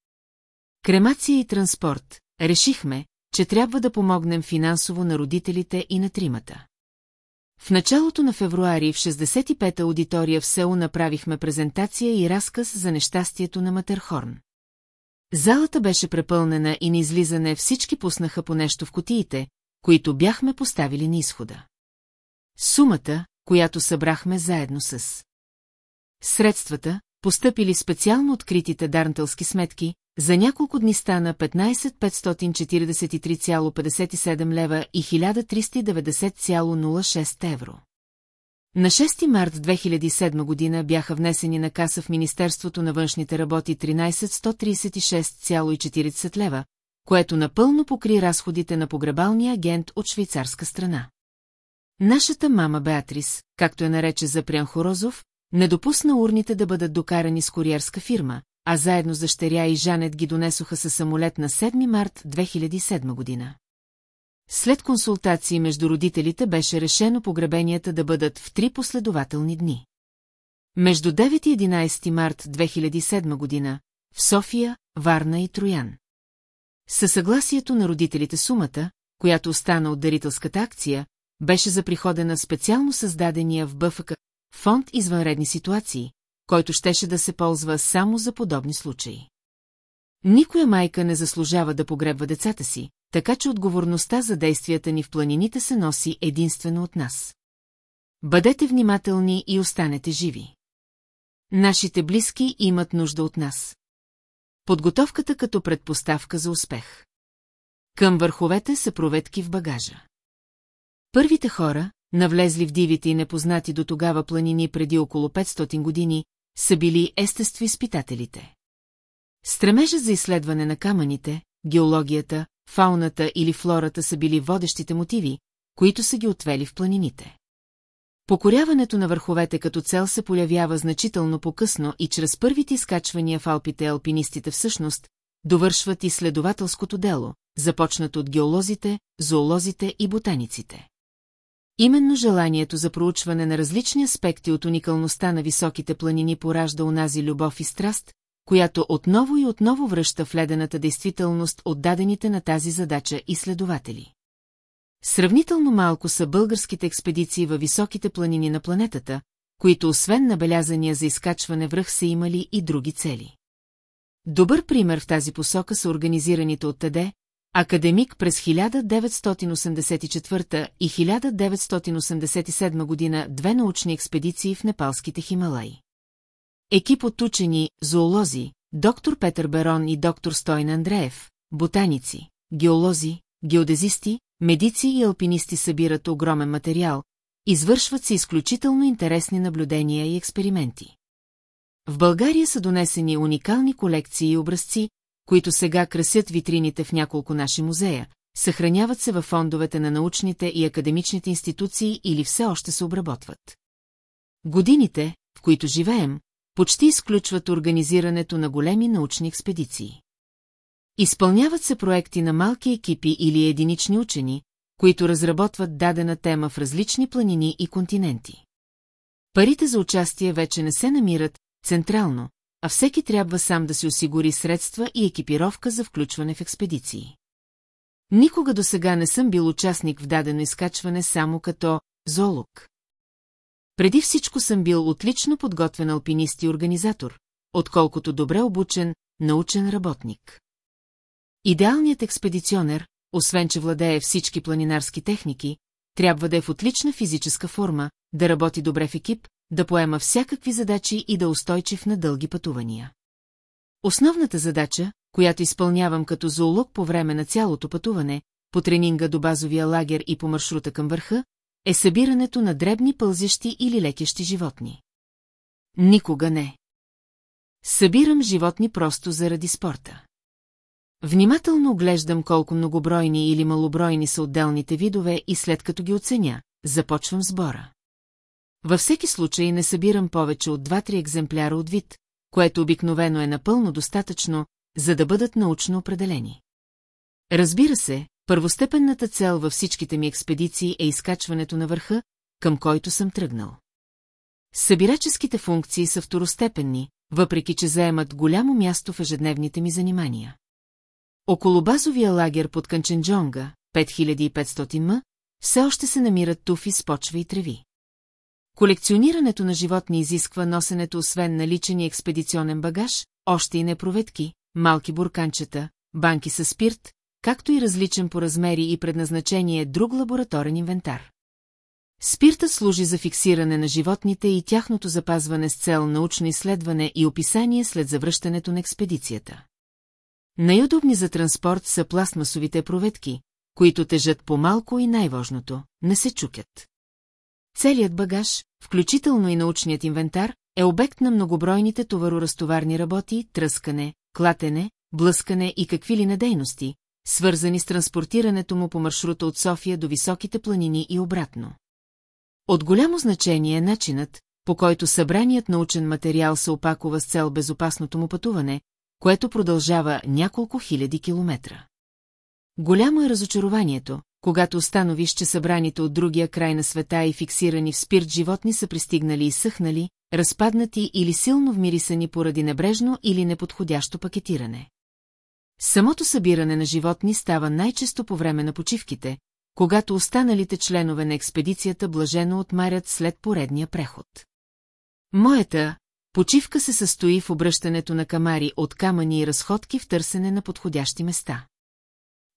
Speaker 1: Кремация и транспорт, решихме, че трябва да помогнем финансово на родителите и на тримата. В началото на февруари в 65-та аудитория в село направихме презентация и разказ за нещастието на Матерхорн. Залата беше препълнена и на излизане всички пуснаха по нещо в котиите, които бяхме поставили на изхода. Сумата, която събрахме заедно с... Средствата, постъпили специално откритите дарнтълски сметки, за няколко дни стана 15.543,57 лева и 1390,06 евро. На 6 март 2007 година бяха внесени на каса в Министерството на външните работи 13.136,40 лева, което напълно покри разходите на погребалния агент от швейцарска страна. Нашата мама Беатрис, както я нарече Прян Хорозов, не допусна урните да бъдат докарани с куриерска фирма, а заедно за дъщеря и Жанет ги донесоха със самолет на 7 март 2007 година. След консултации между родителите беше решено погребенията да бъдат в три последователни дни. Между 9 и 11 март 2007 година в София, Варна и Троян. Със съгласието на родителите сумата, която остана от дарителската акция, беше заприходена специално създадения в БФК фонд извънредни ситуации, който щеше да се ползва само за подобни случаи. Никоя майка не заслужава да погребва децата си, така че отговорността за действията ни в планините се носи единствено от нас. Бъдете внимателни и останете живи. Нашите близки имат нужда от нас. Подготовката като предпоставка за успех. Към върховете са проветки в багажа. Първите хора, навлезли в дивите и непознати до тогава планини преди около 500 години, са били естество изпитателите. Стремежът за изследване на камъните, геологията, фауната или флората са били водещите мотиви, които са ги отвели в планините. Покоряването на върховете като цел се появява значително по-късно и чрез първите изкачвания в Алпите алпинистите всъщност довършват изследователското дело, започнато от геолозите, зоолозите и ботаниците. Именно желанието за проучване на различни аспекти от уникалността на високите планини поражда унази любов и страст, която отново и отново връща в ледената действителност отдадените на тази задача изследователи. Сравнително малко са българските експедиции във високите планини на планетата, които освен набелязания за изкачване връх са имали и други цели. Добър пример в тази посока са организираните от ТД, Академик през 1984 и 1987 година две научни експедиции в непалските Хималаи. Екип от учени, зоолози, доктор Петър Берон и доктор Стойн Андреев, ботаници, геолози, геодезисти, медици и алпинисти събират огромен материал, извършват се изключително интересни наблюдения и експерименти. В България са донесени уникални колекции и образци, които сега красят витрините в няколко наши музея, съхраняват се във фондовете на научните и академичните институции или все още се обработват. Годините, в които живеем, почти изключват организирането на големи научни експедиции. Изпълняват се проекти на малки екипи или единични учени, които разработват дадена тема в различни планини и континенти. Парите за участие вече не се намират централно, а всеки трябва сам да си осигури средства и екипировка за включване в експедиции. Никога до сега не съм бил участник в дадено изкачване само като золог. Преди всичко съм бил отлично подготвен алпинист и организатор, отколкото добре обучен, научен работник. Идеалният експедиционер, освен че владее всички планинарски техники, трябва да е в отлична физическа форма, да работи добре в екип, да поема всякакви задачи и да е устойчив на дълги пътувания. Основната задача, която изпълнявам като зоолог по време на цялото пътуване, по тренинга до базовия лагер и по маршрута към върха, е събирането на дребни пълзящи или лекещи животни. Никога не. Събирам животни просто заради спорта. Внимателно оглеждам колко многобройни или малобройни са отделните видове и след като ги оценя, започвам сбора. Във всеки случай не събирам повече от два-три екземпляра от вид, което обикновено е напълно достатъчно, за да бъдат научно определени. Разбира се, първостепенната цел във всичките ми експедиции е изкачването на върха, към който съм тръгнал. Събираческите функции са второстепенни, въпреки че заемат голямо място в ежедневните ми занимания. Около базовия лагер под Канченджонга, 5500 м, все още се намират туфи с почва и треви. Колекционирането на животни изисква носенето освен наличен и експедиционен багаж, още и непроветки, малки бурканчета, банки с спирт, както и различен по размери и предназначение друг лабораторен инвентар. Спиртът служи за фиксиране на животните и тяхното запазване с цел научно изследване и описание след завръщането на експедицията. Най-удобни за транспорт са пластмасовите проветки, които тежат по-малко и най-важното – не се чукят. Целият багаж, включително и научният инвентар, е обект на многобройните товароразтоварни работи, тръскане, клатене, блъскане и какви ли надейности, свързани с транспортирането му по маршрута от София до високите планини и обратно. От голямо значение е начинът, по който събраният научен материал се опакова с цел безопасното му пътуване, което продължава няколко хиляди километра. Голямо е разочарованието, когато установиш, че събраните от другия край на света и фиксирани в спирт животни са пристигнали и съхнали, разпаднати или силно вмирисани поради небрежно или неподходящо пакетиране. Самото събиране на животни става най-често по време на почивките, когато останалите членове на експедицията блажено отмарят след поредния преход. Моята почивка се състои в обръщането на камари от камъни и разходки в търсене на подходящи места.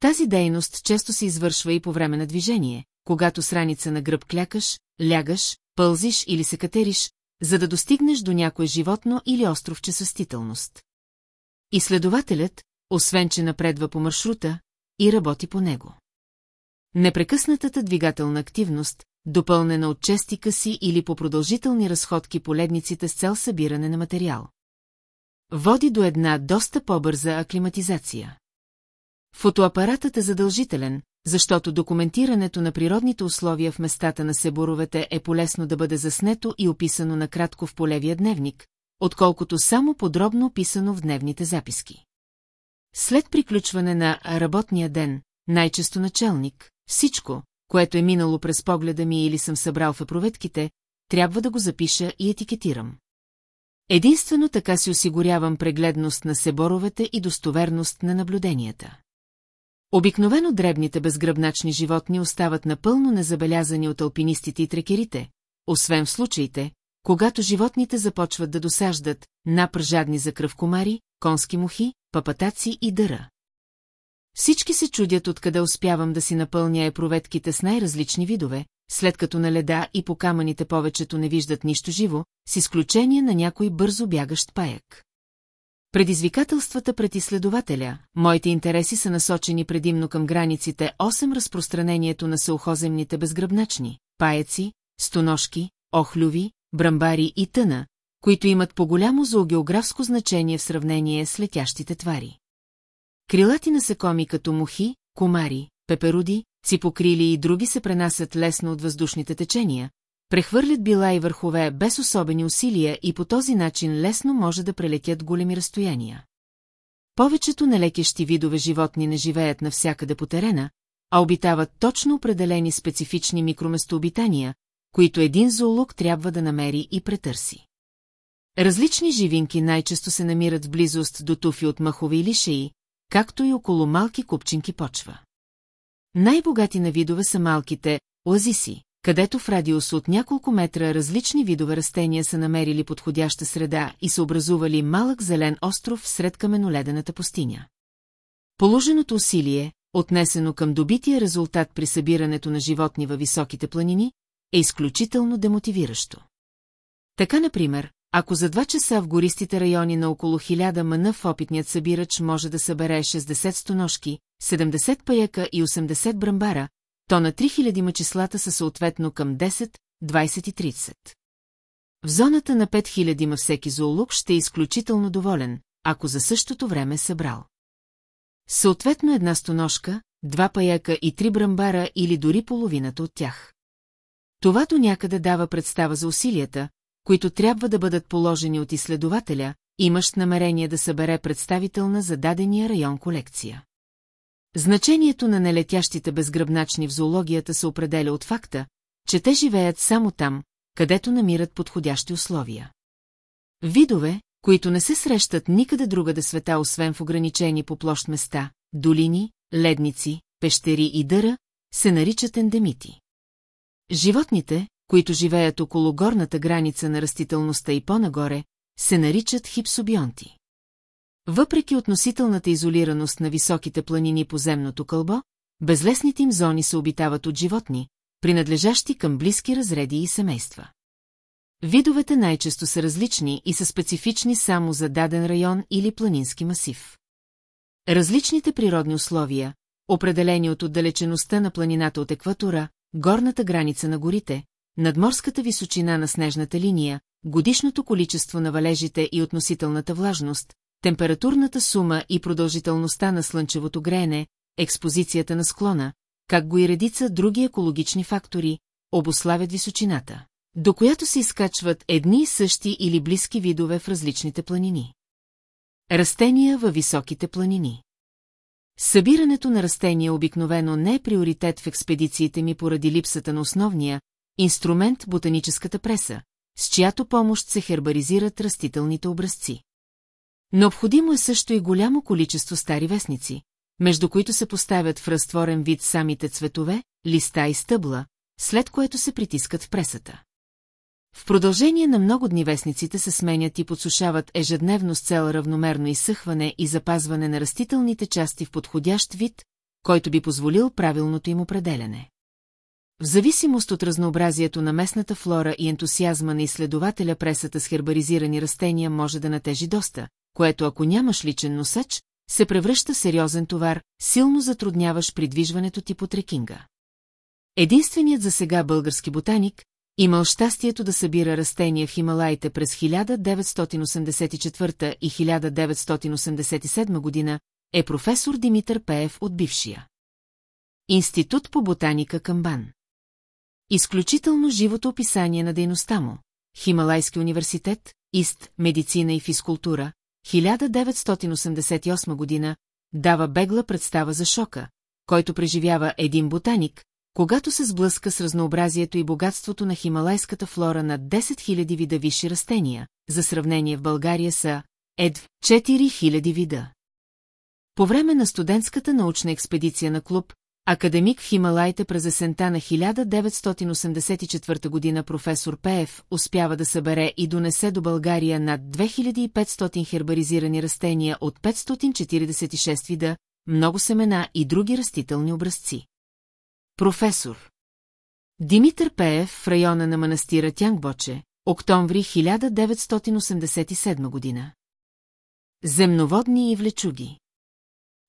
Speaker 1: Тази дейност често се извършва и по време на движение, когато с раница на гръб клякаш, лягаш, пълзиш или се катериш, за да достигнеш до някое животно или островче състителност. Изследователят, освен че напредва по маршрута, и работи по него. Непрекъснатата двигателна активност, допълнена от честика си или по продължителни разходки по ледниците с цел събиране на материал. Води до една доста по-бърза аклиматизация. Фотоапаратът е задължителен, защото документирането на природните условия в местата на себоровете е полезно да бъде заснето и описано накратко в полевия дневник, отколкото само подробно описано в дневните записки. След приключване на работния ден, най-често началник, всичко, което е минало през погледа ми или съм събрал в епроветките, трябва да го запиша и етикетирам. Единствено така си осигурявам прегледност на себоровете и достоверност на наблюденията. Обикновено дребните безгръбначни животни остават напълно незабелязани от алпинистите и трекерите, освен в случаите, когато животните започват да досаждат напржадни за кръв комари, конски мухи, папатаци и дъра. Всички се чудят откъде успявам да си напълня епроветките с най-различни видове, след като на леда и по камъните повечето не виждат нищо живо, с изключение на някой бързо бягащ паяк. Предизвикателствата пред изследователя, моите интереси са насочени предимно към границите 8 разпространението на съухоземните безгръбначни, паеци, стоношки, охлюви, брамбари и тъна, които имат по-голямо зоогеографско значение в сравнение с летящите твари. Крилати насекоми като мухи, комари, пеперуди, ципокрили и други се пренасят лесно от въздушните течения, Прехвърлят била и върхове без особени усилия и по този начин лесно може да прелетят големи разстояния. Повечето нелекещи видове животни не живеят навсякъде по терена, а обитават точно определени специфични микроместообитания, които един зоолог трябва да намери и претърси. Различни живинки най-често се намират в близост до туфи от махове или шеи, както и около малки купчинки почва. Най-богати на видове са малките лазиси, където в радиус от няколко метра различни видове растения са намерили подходяща среда и са образували малък зелен остров сред каменоледената пустиня. Положеното усилие, отнесено към добития резултат при събирането на животни във високите планини, е изключително демотивиращо. Така, например, ако за два часа в гористите райони на около 1000 мъна в опитният събирач може да събере 60 стоножки, 70 паяка и 80 брамбара, то на 3000 ма числата са съответно към 10, 20 и 30. В зоната на 5000 ма всеки зоолог ще е изключително доволен, ако за същото време е събрал. Съответно една стоножка, два паяка и три брамбара или дори половината от тях. Това до някъде дава представа за усилията, които трябва да бъдат положени от изследователя, имащ намерение да събере представителна за дадения район колекция. Значението на нелетящите безгръбначни в зоологията се определя от факта, че те живеят само там, където намират подходящи условия. Видове, които не се срещат никъде другаде да света, освен в ограничени по площ места, долини, ледници, пещери и дъра, се наричат ендемити. Животните, които живеят около горната граница на растителността и по-нагоре, се наричат хипсобионти. Въпреки относителната изолираност на високите планини по земното кълбо, безлесните им зони се обитават от животни, принадлежащи към близки разреди и семейства. Видовете най-често са различни и са специфични само за даден район или планински масив. Различните природни условия, определени от отдалечеността на планината от екватора, горната граница на горите, надморската височина на снежната линия, годишното количество на валежите и относителната влажност, температурната сума и продължителността на слънчевото греене, експозицията на склона, как го и редица други екологични фактори, обославят височината, до която се изкачват едни и същи или близки видове в различните планини. Растения във високите планини Събирането на растения обикновено не е приоритет в експедициите ми поради липсата на основния инструмент ботаническата преса, с чиято помощ се хербаризират растителните образци. Необходимо е също и голямо количество стари вестници, между които се поставят в разтворен вид самите цветове, листа и стъбла, след което се притискат в пресата. В продължение на много дни вестниците се сменят и подсушават ежедневно с цел равномерно изсъхване и запазване на растителните части в подходящ вид, който би позволил правилното им определене. В зависимост от разнообразието на местната флора и ентусиазма на изследователя пресата с хербаризирани растения може да натежи доста, което ако нямаш личен носач, се превръща в сериозен товар, силно затрудняваш придвижването ти по трекинга. Единственият за сега български ботаник, имал щастието да събира растения в Хималаите през 1984 и 1987 година, е професор Димитър Пеев от бившия. Институт по ботаника Камбан. Изключително живото описание на дейността му. Хималайски университет, ИСТ, медицина и физкултура, 1988 година, дава бегла представа за шока, който преживява един ботаник, когато се сблъска с разнообразието и богатството на хималайската флора на 10 000 вида висши растения, за сравнение в България са едв 000 вида. По време на студентската научна експедиция на клуб, Академик в Хималайте през есента на 1984 година професор Пеев успява да събере и донесе до България над 2500 хербаризирани растения от 546 вида, много семена и други растителни образци. Професор Димитър Пеев в района на манастира Тянгбоче, октомври 1987 година. Земноводни и влечуги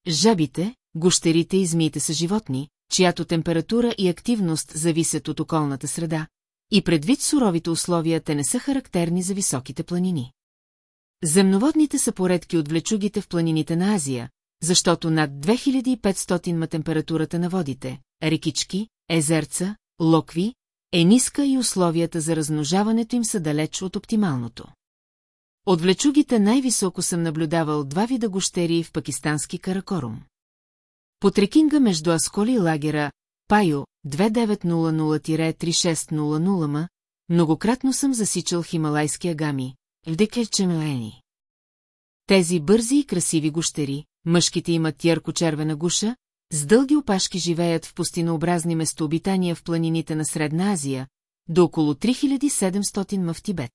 Speaker 1: Жабите, гущерите и змиите са животни, чиято температура и активност зависят от околната среда, и предвид суровите условия те не са характерни за високите планини. Земноводните са поредки от влечугите в планините на Азия, защото над 2500 ма температурата на водите, рекички, езерца, локви, е ниска и условията за размножаването им са далеч от оптималното. От влечугите най-високо съм наблюдавал два вида гощери в пакистански каракорум. По трекинга между Асколи и лагера Пайо 2900-3600 м, многократно съм засичал хималайския гами, вдекерчемелени. Тези бързи и красиви гущери, мъжките имат ярко-червена гуша, с дълги опашки живеят в пустинообразни местообитания в планините на Средна Азия, до около 3700 м в Тибет.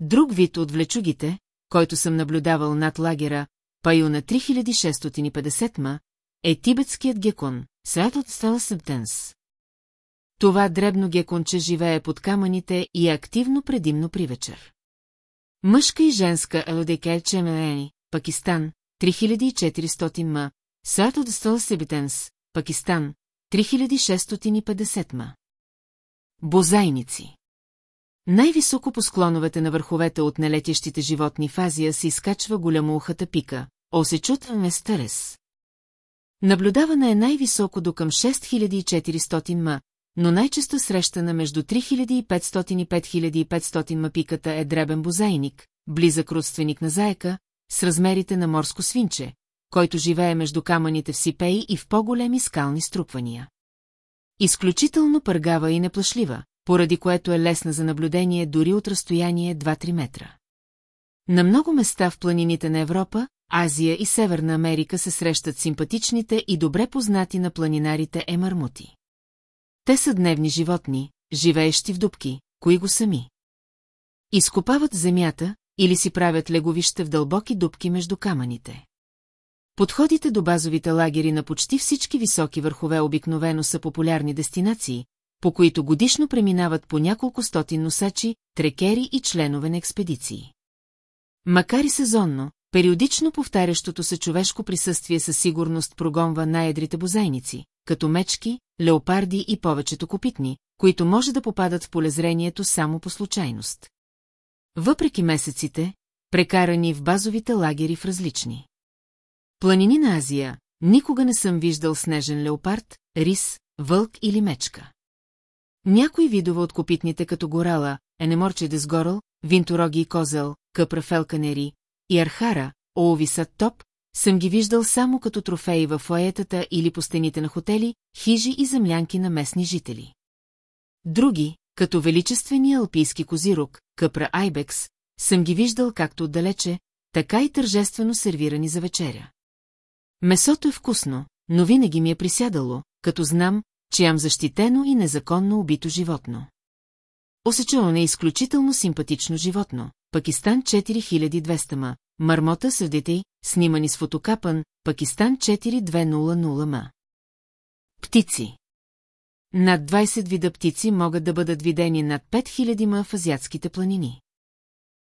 Speaker 1: Друг вид от влечугите, който съм наблюдавал над лагера, паю на 3650 м, е тибетският гекон, святът стала Септенс. Това дребно геконче живее под камъните и е активно предимно при вечер. Мъжка и женска Елодекер Чемелени, Пакистан, 3400 ма. Сато стала Септенс, Пакистан, 3650 ма Бозайници Най-високо по склоновете на върховете от нелетящите животни в Азия се изкачва голямоухата пика, осечут Местерес, Наблюдавана е най-високо до към 6400 ма, но най-често срещана между 3500 и 5500 ма пиката е дребен бозайник, близък родственик на заека, с размерите на морско свинче, който живее между камъните в Сипеи и в по-големи скални струпвания. Изключително пъргава и неплашлива, поради което е лесна за наблюдение дори от разстояние 2-3 метра. На много места в планините на Европа, Азия и Северна Америка се срещат симпатичните и добре познати на планинарите емармути. Те са дневни животни, живеещи в дубки, кои го сами. Изкопават земята или си правят леговище в дълбоки дубки между камъните. Подходите до базовите лагери на почти всички високи върхове обикновено са популярни дестинации, по които годишно преминават по няколко стотин носачи, трекери и членове на експедиции. Макар и сезонно, Периодично повтарящото се човешко присъствие със сигурност прогонва най-едрите бозайници, като мечки, леопарди и повечето копитни, които може да попадат в полезрението само по случайност. Въпреки месеците, прекарани в базовите лагери в различни. Планини на Азия, никога не съм виждал снежен леопард, рис, вълк или мечка. Някои видове от копитните като горала, енеморче дезгоръл, винтороги и козел, къпра фелканери, и архара, Оовиса топ, съм ги виждал само като трофеи в фоетата или по стените на хотели, хижи и землянки на местни жители. Други, като величествения алпийски козирок, къпра Айбекс, съм ги виждал както отдалече, така и тържествено сервирани за вечеря. Месото е вкусно, но винаги ми е присядало, като знам, че ям защитено и незаконно убито животно. Осечено е изключително симпатично животно, Пакистан 4200 ма, Мармота съдите снимани с фотокапан, Пакистан 4200 ма. Птици Над 20 вида птици могат да бъдат видени над 5000 ма в азиатските планини.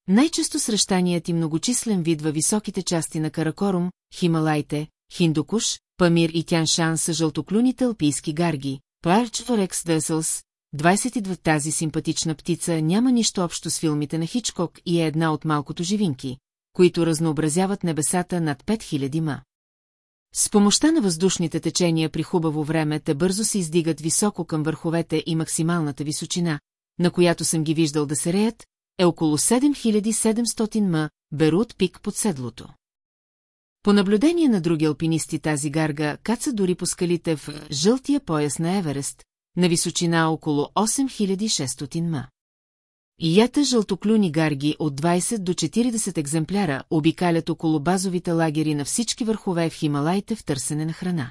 Speaker 1: Най-често срещаният и многочислен вид във високите части на Каракорум, Хималайте, Хиндукуш, Памир и Тяншан са жълтоклюните алпийски гарги, Парч Форекс Дъсълс. 22 тази симпатична птица няма нищо общо с филмите на Хичкок и е една от малкото живинки, които разнообразяват небесата над 5000 ма. С помощта на въздушните течения при хубаво време те бързо се издигат високо към върховете и максималната височина, на която съм ги виждал да се реят, е около 7700 м, Берут пик под седлото. По наблюдение на други алпинисти тази гарга каца дори по скалите в жълтия пояс на Еверест, на височина около 8600 ма. Ията жълтоклюни гарги от 20 до 40 екземпляра обикалят около базовите лагери на всички върхове в Хималайте в търсене на храна.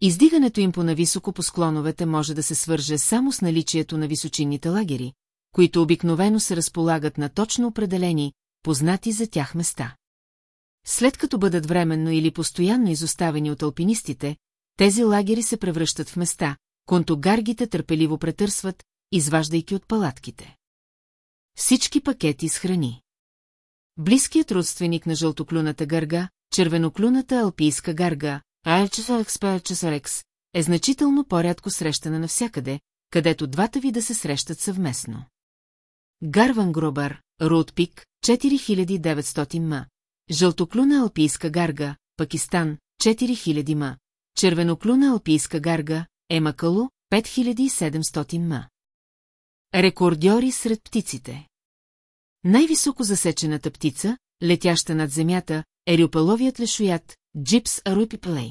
Speaker 1: Издигането им по нависоко по склоновете може да се свърже само с наличието на височинните лагери, които обикновено се разполагат на точно определени, познати за тях места. След като бъдат временно или постоянно изоставени от алпинистите, тези лагери се превръщат в места, контогаргите търпеливо претърсват, изваждайки от палатките. Всички пакети с храни. Близкият родственик на жълтоклюната гърга, червеноклюната алпийска гарга, Айлчесоекспелчесорекс, е значително по-рядко срещана навсякъде, където двата вида се срещат съвместно. Гарван Гробър, Рудпик, 4900 ма. Жълтоклюна алпийска гарга, Пакистан, 4000 ма. Червеноклюна алпийска гарга, Емакало 5700 ма. Рекордьори сред птиците. Най-високо засечената птица, летяща над земята, е рюпаловият лешоят, джипс аруйпиплей.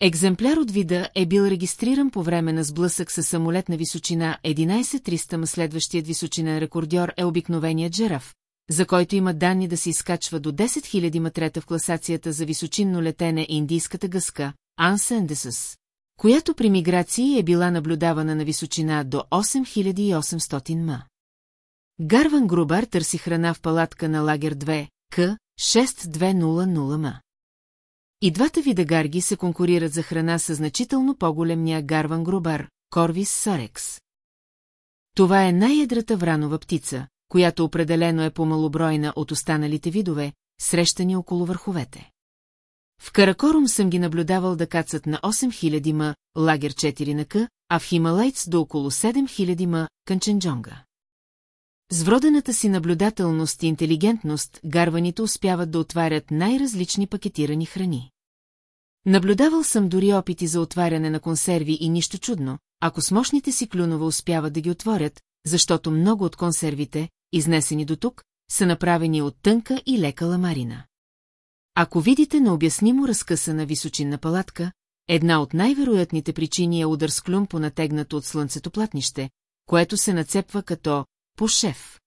Speaker 1: Екземпляр от вида е бил регистриран по време на сблъсък със самолет на височина 11300, ма следващият височинен рекордьор е обикновеният джераф, за който има данни да се изкачва до 10 000 матрета в класацията за височинно летене индийската гъска, Ансендесус, която при миграции е била наблюдавана на височина до 8800 ма. Гарван Грубар търси храна в палатка на лагер 2, К, 6200 ма И двата вида гарги се конкурират за храна с значително по-големния гарван Грубар, Корвис Сарекс. Това е най-ядрата вранова птица, която определено е по-малобройна от останалите видове, срещани около върховете. В Каракорум съм ги наблюдавал да кацат на 8000 ма, лагер 4 на К, а в Хималайц до около 7000 ма, Канченджонга. С вродената си наблюдателност и интелигентност гарваните успяват да отварят най-различни пакетирани храни. Наблюдавал съм дори опити за отваряне на консерви и нищо чудно, ако с мощните си клюнове успяват да ги отворят, защото много от консервите, изнесени до тук, са направени от тънка и лека ламарина. Ако видите необяснимо разкъсана височинна палатка, една от най-вероятните причини е удар с клюм по натегнато от слънцето платнище, което се нацепва като пошеф.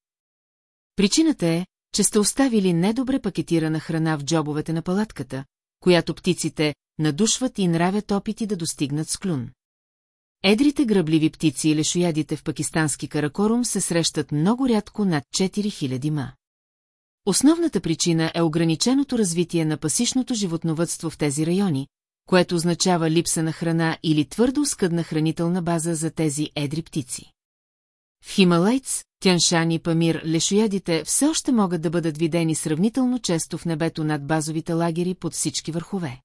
Speaker 1: Причината е, че сте оставили недобре пакетирана храна в джобовете на палатката, която птиците надушват и нравят опити да достигнат с клюн. Едрите гръбливи птици и лешоядите в пакистански каракорум се срещат много рядко над 4000 ма. Основната причина е ограниченото развитие на пасишното животновътство в тези райони, което означава липса на храна или твърдо скъдна хранителна база за тези едри птици. В Хималайц, Тяншан и Памир лешоядите все още могат да бъдат видени сравнително често в небето над базовите лагери под всички върхове.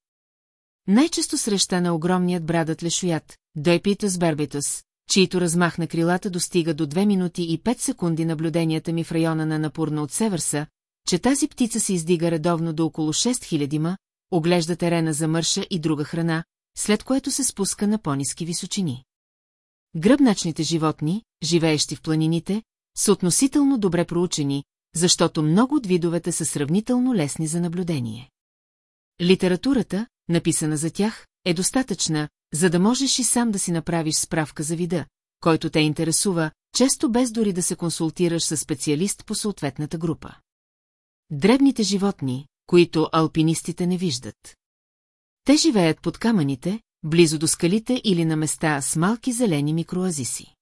Speaker 1: Най-често среща на огромният брадът лешоят, Дойпитас барбитас, чието размах на крилата достига до 2 минути и 5 секунди наблюденията ми в района на Напурна от Северса, че тази птица се издига редовно до около 6000 ма, оглежда терена за мърша и друга храна, след което се спуска на по-низки височини. Гръбначните животни, живеещи в планините, са относително добре проучени, защото много от видовете са сравнително лесни за наблюдение. Литературата, написана за тях, е достатъчна, за да можеш и сам да си направиш справка за вида, който те интересува, често без дори да се консултираш с специалист по съответната група. Дребните животни, които алпинистите не виждат. Те живеят под камъните, близо до скалите или на места с малки зелени микроазиси.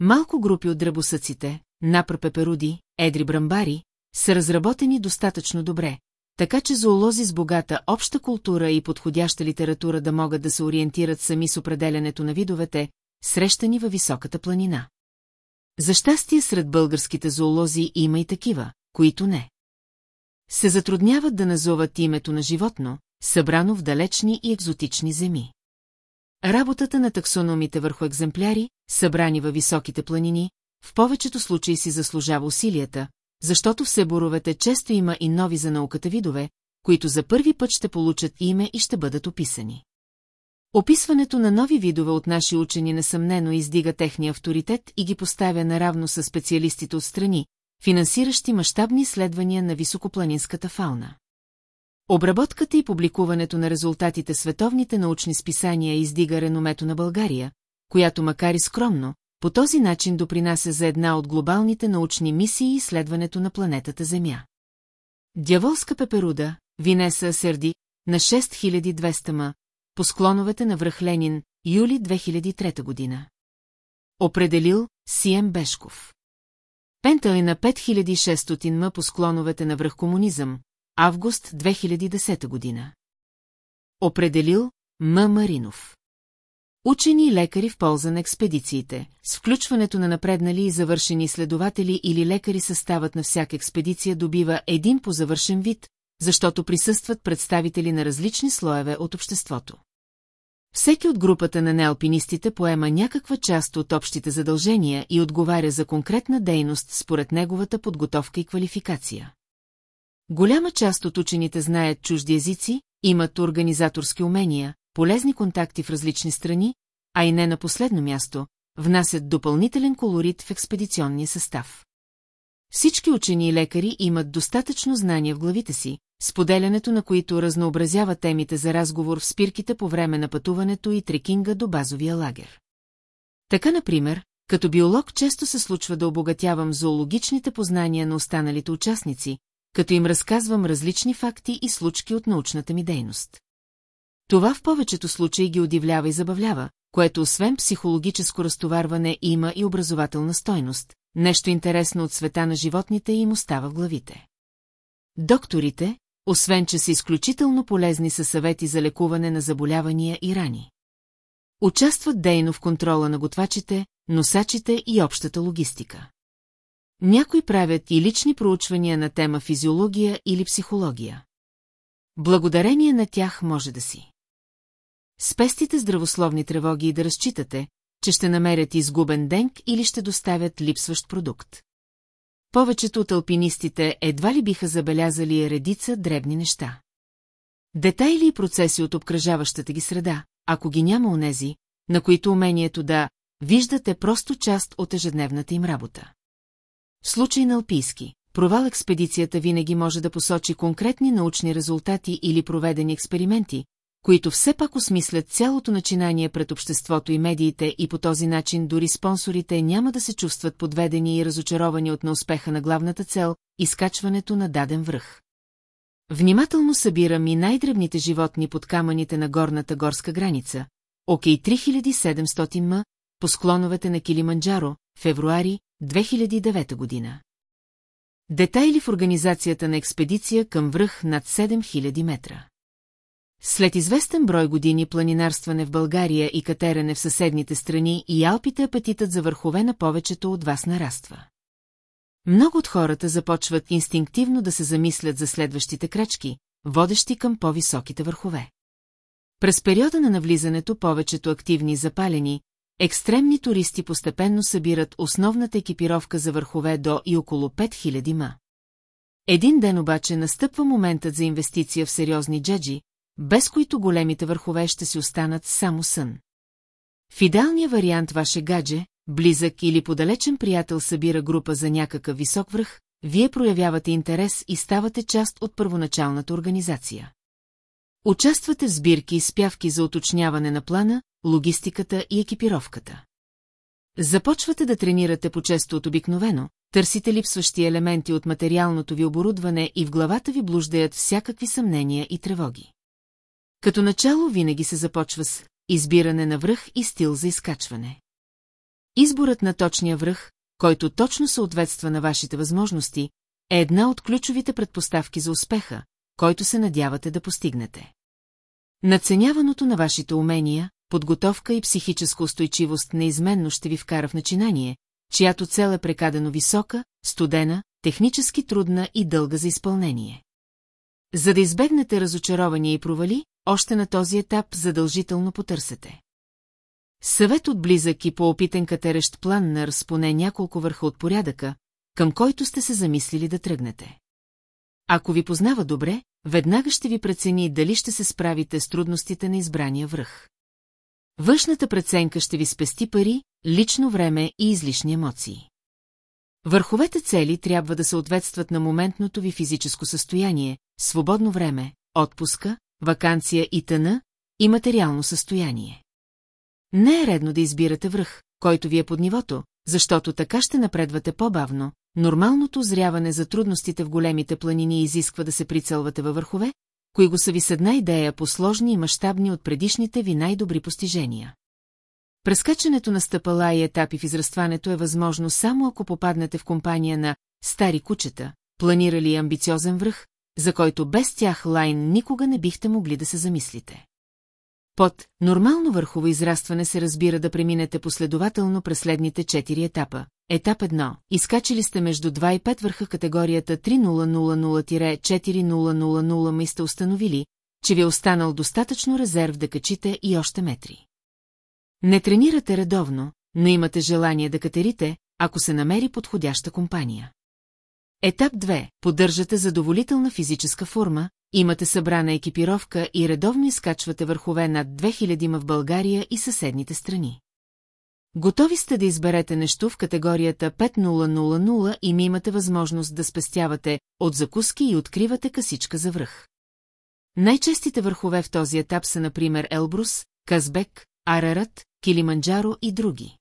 Speaker 1: Малко групи от дръбосъците, напрапеперуди, едри брамбари, са разработени достатъчно добре, така че зоолози с богата обща култура и подходяща литература да могат да се ориентират сами с определенето на видовете, срещани във високата планина. За щастие сред българските зоолози има и такива, които не се затрудняват да назоват името на животно, събрано в далечни и екзотични земи. Работата на таксономите върху екземпляри, събрани във високите планини, в повечето случаи си заслужава усилията, защото в себоровете често има и нови за науката видове, които за първи път ще получат име и ще бъдат описани. Описването на нови видове от наши учени несъмнено издига техния авторитет и ги поставя наравно с специалистите от страни, финансиращи мащабни изследвания на високопланинската фауна. Обработката и публикуването на резултатите световните научни списания издига реномето на България, която макар и скромно, по този начин допринася за една от глобалните научни мисии и изследването на планетата Земя. Дяволска пеперуда, Винеса Серди, на 6200 м, по склоновете на връх Ленин, юли 2003 година. Определил Сием Бешков. Пента е на 5600 м по склоновете на връх комунизъм, август 2010 година. Определил М. Маринов. Учени и лекари в полза на експедициите. С включването на напреднали и завършени изследователи или лекари съставът на всяка експедиция добива един по завършен вид, защото присъстват представители на различни слоеве от обществото. Всеки от групата на неалпинистите поема някаква част от общите задължения и отговаря за конкретна дейност според неговата подготовка и квалификация. Голяма част от учените знаят чужди езици, имат организаторски умения, полезни контакти в различни страни, а и не на последно място, внасят допълнителен колорит в експедиционния състав. Всички учени и лекари имат достатъчно знания в главите си, споделянето на които разнообразява темите за разговор в спирките по време на пътуването и трекинга до базовия лагер. Така, например, като биолог често се случва да обогатявам зоологичните познания на останалите участници, като им разказвам различни факти и случки от научната ми дейност. Това в повечето случаи ги удивлява и забавлява, което освен психологическо разтоварване има и образователна стойност, нещо интересно от света на животните и им остава в главите. Докторите, освен че са изключително полезни са съвети за лекуване на заболявания и рани. Участват дейно в контрола на готвачите, носачите и общата логистика. Някои правят и лични проучвания на тема физиология или психология. Благодарение на тях може да си. Спестите здравословни тревоги и да разчитате, че ще намерят изгубен денг или ще доставят липсващ продукт. Повечето от алпинистите едва ли биха забелязали редица дребни неща. Детайли и процеси от обкръжаващата ги среда, ако ги няма онези, на които умението да виждат е просто част от ежедневната им работа. В случай на алпийски, провал експедицията винаги може да посочи конкретни научни резултати или проведени експерименти, които все пак осмислят цялото начинание пред обществото и медиите и по този начин дори спонсорите няма да се чувстват подведени и разочаровани от неуспеха на главната цел – изкачването на даден връх. Внимателно събирам и най-дребните животни под камъните на горната горска граница, окей 3700 м, по склоновете на Килиманджаро, февруари 2009 година. Детайли в организацията на експедиция към връх над 7000 метра. След известен брой години планинарстване в България и катерене в съседните страни и Алпите апетитът за върхове на повечето от вас нараства. Много от хората започват инстинктивно да се замислят за следващите крачки, водещи към по-високите върхове. През периода на навлизането повечето активни и запалени, екстремни туристи постепенно събират основната екипировка за върхове до и около 5000 ма. Един ден обаче настъпва моментът за инвестиция в сериозни джеджи, без които големите върхове ще си останат само сън. В идеалния вариант ваше гадже, близък или подалечен приятел събира група за някакъв висок връх, вие проявявате интерес и ставате част от първоначалната организация. Участвате в сбирки и спявки за уточняване на плана, логистиката и екипировката. Започвате да тренирате по-често от обикновено, търсите липсващи елементи от материалното ви оборудване и в главата ви блуждаят всякакви съмнения и тревоги. Като начало винаги се започва с избиране на връх и стил за изкачване. Изборът на точния връх, който точно съответства на вашите възможности, е една от ключовите предпоставки за успеха, който се надявате да постигнете. Наценяваното на вашите умения, подготовка и психическа устойчивост неизменно ще ви вкара в начинание, чиято цел е прекадено висока, студена, технически трудна и дълга за изпълнение. За да избегнете разочарования и провали, още на този етап задължително потърсете. Съвет от близък и по-опитен катерещ план на разпоне няколко върха от порядъка, към който сте се замислили да тръгнете. Ако ви познава добре, веднага ще ви прецени дали ще се справите с трудностите на избрания връх. Външната преценка ще ви спести пари, лично време и излишни емоции. Върховете цели трябва да съответстват на моментното ви физическо състояние, свободно време, отпуска, вакансия и тъна, и материално състояние. Не е редно да избирате връх, който ви е под нивото, защото така ще напредвате по-бавно, нормалното зряване за трудностите в големите планини изисква да се прицелвате във върхове, кои го са ви с една идея по сложни и мащабни от предишните ви най-добри постижения. Прескачането на стъпала и етапи в израстването е възможно само ако попаднете в компания на стари кучета, планирали амбициозен връх, за който без тях лайн никога не бихте могли да се замислите. Под нормално върхово израстване се разбира да преминете последователно през следните четири етапа. Етап 1. Изкачили сте между 2 и 5 върха категорията 3000-4000 и сте установили, че ви е останал достатъчно резерв да качите и още метри. Не тренирате редовно, но имате желание да катерите, ако се намери подходяща компания. Етап 2. Поддържате задоволителна физическа форма, имате събрана екипировка и редовно изкачвате върхове над 2000 ма в България и съседните страни. Готови сте да изберете нещо в категорията 5000 и ми имате възможност да спестявате от закуски и откривате касичка за връх. Най-честите върхове в този етап са, например, Елбрус, Казбек, Арарат, Килиманджаро и други.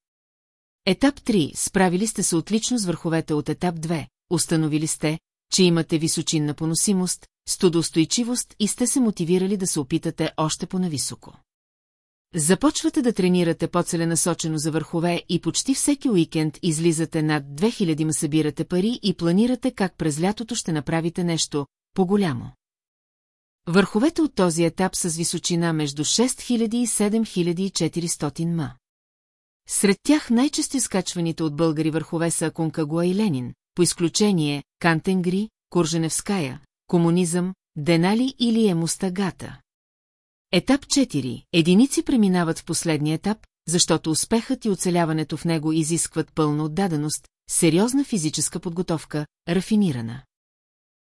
Speaker 1: Етап 3. Справили сте се отлично с върховете от етап 2 установили сте, че имате височинна поносимост, студоустойчивост и сте се мотивирали да се опитате още по-нависоко. Започвате да тренирате по-целенасочено за върхове и почти всеки уикенд излизате над 2000 ма събирате пари и планирате как през лятото ще направите нещо по-голямо. Върховете от този етап са с височина между 6000 и 7400 ма. Сред тях най-често изкачваните от българи върхове са Аконкагуа и Ленин, по изключение Кантенгри, Курженевская, Комунизъм, Денали или Емустагата. Етап 4. Единици преминават в последния етап, защото успехът и оцеляването в него изискват пълна отдаденост, сериозна физическа подготовка, рафинирана.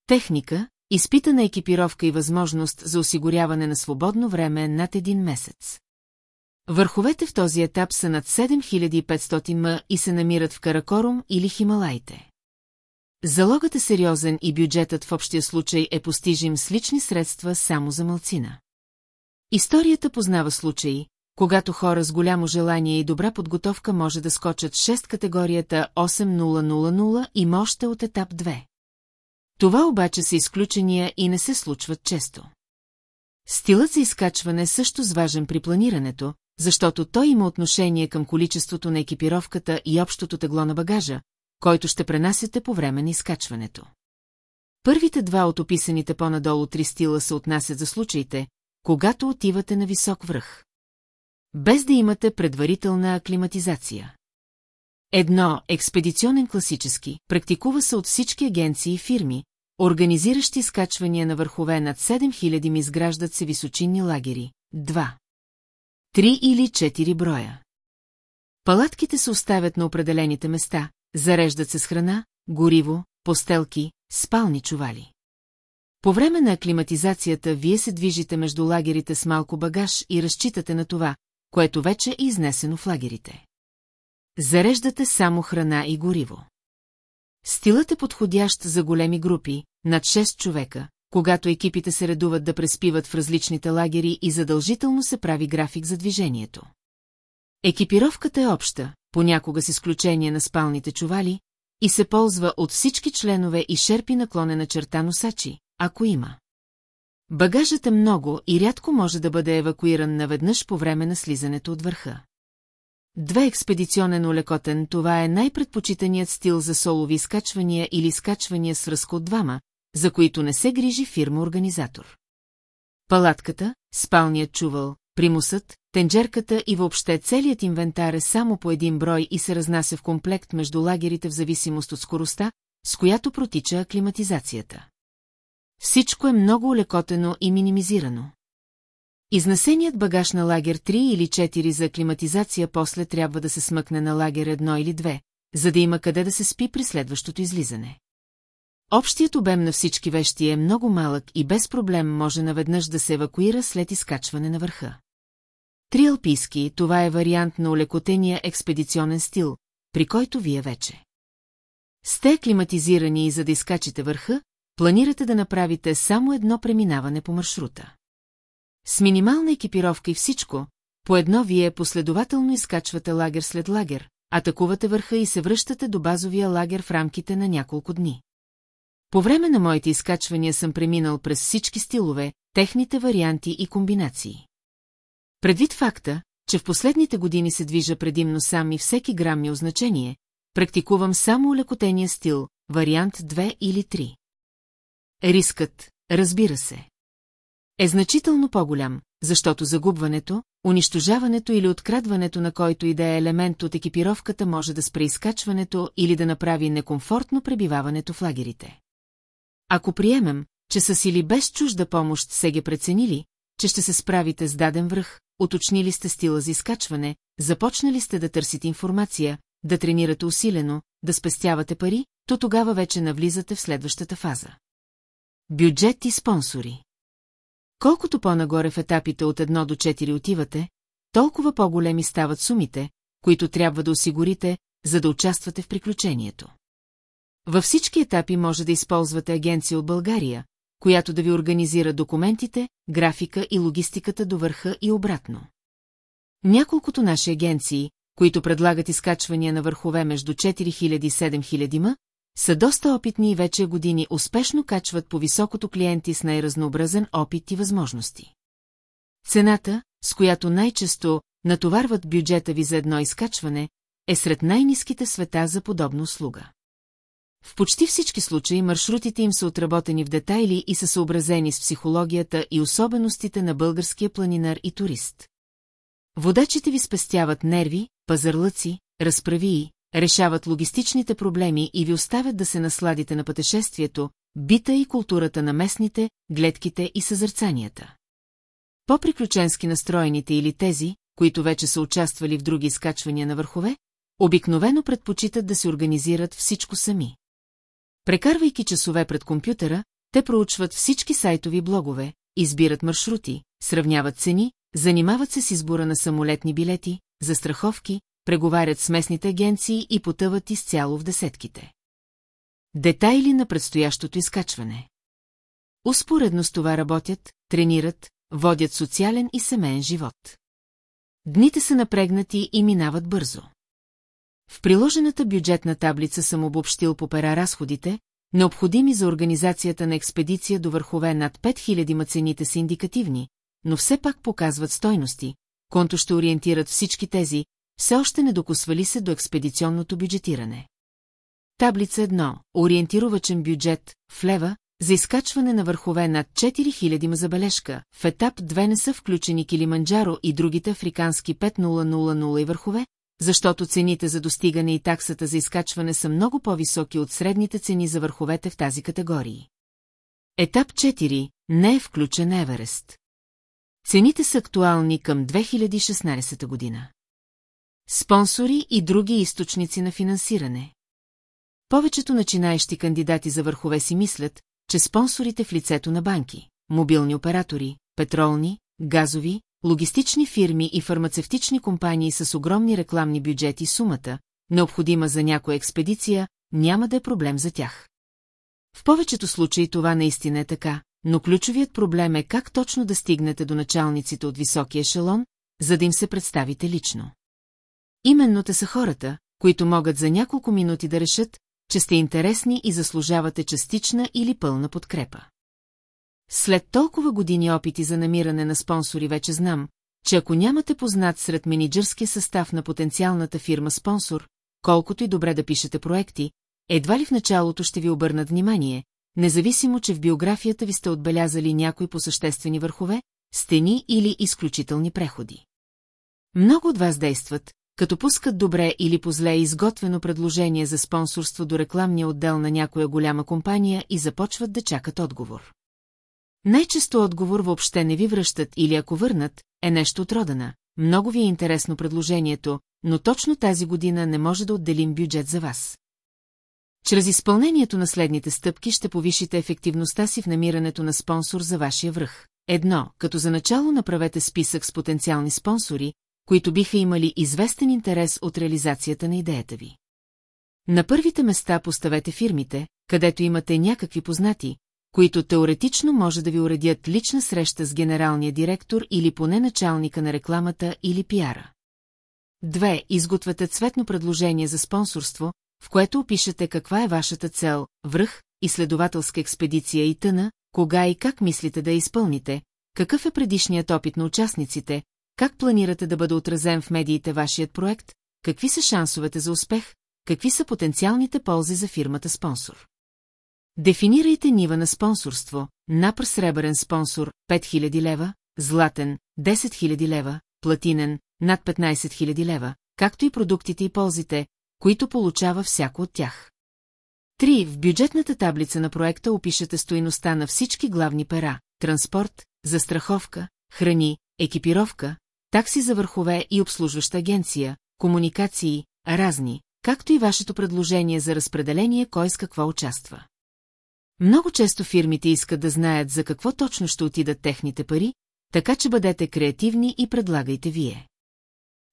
Speaker 1: Техника, изпитана екипировка и възможност за осигуряване на свободно време над един месец. Върховете в този етап са над 7500 м и се намират в Каракорум или Хималайте. Залогът е сериозен и бюджетът в общия случай е постижим с лични средства само за малцина. Историята познава случаи, когато хора с голямо желание и добра подготовка може да скочат 6 категорията 8000 и мощта от етап 2. Това обаче са изключения и не се случват често. Стилът за изкачване е също важен при планирането, защото той има отношение към количеството на екипировката и общото тегло на багажа, който ще пренасяте по време на изкачването. Първите два от описаните по-надолу три стила се отнасят за случаите, когато отивате на висок връх. Без да имате предварителна аклиматизация. Едно експедиционен класически практикува се от всички агенции и фирми, организиращи скачвания на върхове над 7000 ми изграждат се височинни лагери. Два Три или четири броя. Палатките се оставят на определените места, зареждат се с храна, гориво, постелки, спални чували. По време на аклиматизацията вие се движите между лагерите с малко багаж и разчитате на това, което вече е изнесено в лагерите. Зареждате само храна и гориво. Стилът е подходящ за големи групи, над 6 човека, когато екипите се редуват да преспиват в различните лагери и задължително се прави график за движението. Екипировката е обща, понякога с изключение на спалните чували, и се ползва от всички членове и шерпи наклонена черта носачи, ако има. Багажът е много и рядко може да бъде евакуиран наведнъж по време на слизането от върха. Две експедиционен олекотен това е най-предпочитаният стил за солови изкачвания или изкачвания с връзко от двама, за които не се грижи фирма-организатор. Палатката, спалният чувал, примусът, тенджерката и въобще целият инвентар е само по един брой и се разнася в комплект между лагерите в зависимост от скоростта, с която протича аклиматизацията. Всичко е много улекотено и минимизирано. Изнасеният багаж на лагер 3 или 4 за аклиматизация после трябва да се смъкне на лагер 1 или 2, за да има къде да се спи при следващото излизане. Общият обем на всички вещи е много малък и без проблем може наведнъж да се евакуира след изкачване на върха. Триалпийски това е вариант на улекотения експедиционен стил, при който вие вече. Сте климатизирани и за да изкачите върха, планирате да направите само едно преминаване по маршрута. С минимална екипировка и всичко, по едно вие последователно изкачвате лагер след лагер, атакувате върха и се връщате до базовия лагер в рамките на няколко дни. По време на моите изкачвания съм преминал през всички стилове, техните варианти и комбинации. Предвид факта, че в последните години се движа предимно сам и всеки грам ми означение, практикувам само улекотения стил, вариант 2 или 3. Рискът, разбира се, е значително по-голям, защото загубването, унищожаването или открадването на който и да е елемент от екипировката може да спре изкачването или да направи некомфортно пребиваването в лагерите. Ако приемем, че са сили без чужда помощ се ги преценили, че ще се справите с даден връх, уточнили сте стила за изкачване, започнали сте да търсите информация, да тренирате усилено, да спестявате пари, то тогава вече навлизате в следващата фаза. Бюджет и спонсори Колкото по-нагоре в етапите от 1 до 4 отивате, толкова по-големи стават сумите, които трябва да осигурите, за да участвате в приключението. Във всички етапи може да използвате агенция от България, която да ви организира документите, графика и логистиката до върха и обратно. Няколкото наши агенции, които предлагат изкачвания на върхове между 4000 и 7000 ма, са доста опитни и вече години успешно качват по високото клиенти с най-разнообразен опит и възможности. Цената, с която най-често натоварват бюджета ви за едно изкачване, е сред най-низките света за подобна услуга. В почти всички случаи маршрутите им са отработени в детайли и са съобразени с психологията и особеностите на българския планинар и турист. Водачите ви спестяват нерви, пазарлъци, разправии, решават логистичните проблеми и ви оставят да се насладите на пътешествието, бита и културата на местните, гледките и съзърцанията. По-приключенски настроените или тези, които вече са участвали в други изкачвания на върхове, обикновено предпочитат да се организират всичко сами. Прекарвайки часове пред компютъра, те проучват всички сайтови блогове, избират маршрути, сравняват цени, занимават се с избора на самолетни билети, застраховки, преговарят с местните агенции и потъват изцяло в десетките. Детайли на предстоящото изкачване Успоредно с това работят, тренират, водят социален и семейен живот. Дните са напрегнати и минават бързо. В приложената бюджетна таблица съм обобщил по пера разходите, необходими за организацията на експедиция до върхове над 5000 мацените цените са индикативни, но все пак показват стойности, конто ще ориентират всички тези, все още не докосвали се до експедиционното бюджетиране. Таблица 1. Ориентировачен бюджет в лева за изкачване на върхове над 4000 ма забележка. В етап 2 не са включени Килиманджаро и другите африкански 5000 и върхове, защото цените за достигане и таксата за изкачване са много по-високи от средните цени за върховете в тази категории. Етап 4 не е включен Еверест. Цените са актуални към 2016 година. Спонсори и други източници на финансиране. Повечето начинаещи кандидати за върхове си мислят, че спонсорите в лицето на банки, мобилни оператори, петролни, газови, логистични фирми и фармацевтични компании с огромни рекламни бюджети сумата, необходима за някоя експедиция, няма да е проблем за тях. В повечето случаи това наистина е така, но ключовият проблем е как точно да стигнете до началниците от високия ешелон, за да им се представите лично. Именно те са хората, които могат за няколко минути да решат, че сте интересни и заслужавате частична или пълна подкрепа. След толкова години опити за намиране на спонсори вече знам, че ако нямате познат сред менеджерския състав на потенциалната фирма спонсор, колкото и добре да пишете проекти, едва ли в началото ще ви обърнат внимание, независимо, че в биографията ви сте отбелязали някои по съществени върхове, стени или изключителни преходи. Много от вас действат, като пускат добре или позле изготвено предложение за спонсорство до рекламния отдел на някоя голяма компания и започват да чакат отговор. Най-често отговор въобще не ви връщат или ако върнат, е нещо от родена. Много ви е интересно предложението, но точно тази година не може да отделим бюджет за вас. Чрез изпълнението на следните стъпки ще повишите ефективността си в намирането на спонсор за вашия връх. Едно, като за начало направете списък с потенциални спонсори, които биха имали известен интерес от реализацията на идеята ви. На първите места поставете фирмите, където имате някакви познати, които теоретично може да ви уредят лична среща с генералния директор или поне началника на рекламата или пиара. Две, изготвяте цветно предложение за спонсорство, в което опишете каква е вашата цел, връх, изследователска експедиция и тъна, кога и как мислите да я изпълните, какъв е предишният опит на участниците, как планирате да бъде отразен в медиите вашият проект, какви са шансовете за успех, какви са потенциалните ползи за фирмата спонсор. Дефинирайте нива на спонсорство, напър сребърен спонсор 5000 лева, златен 10 000 лева, платинен над 15 000 лева, както и продуктите и ползите, които получава всяко от тях. 3. В бюджетната таблица на проекта опишете стоиността на всички главни пера – транспорт, застраховка, храни, екипировка, такси за върхове и обслужваща агенция, комуникации, разни, както и вашето предложение за разпределение кой с какво участва. Много често фирмите искат да знаят за какво точно ще отидат техните пари, така че бъдете креативни и предлагайте вие.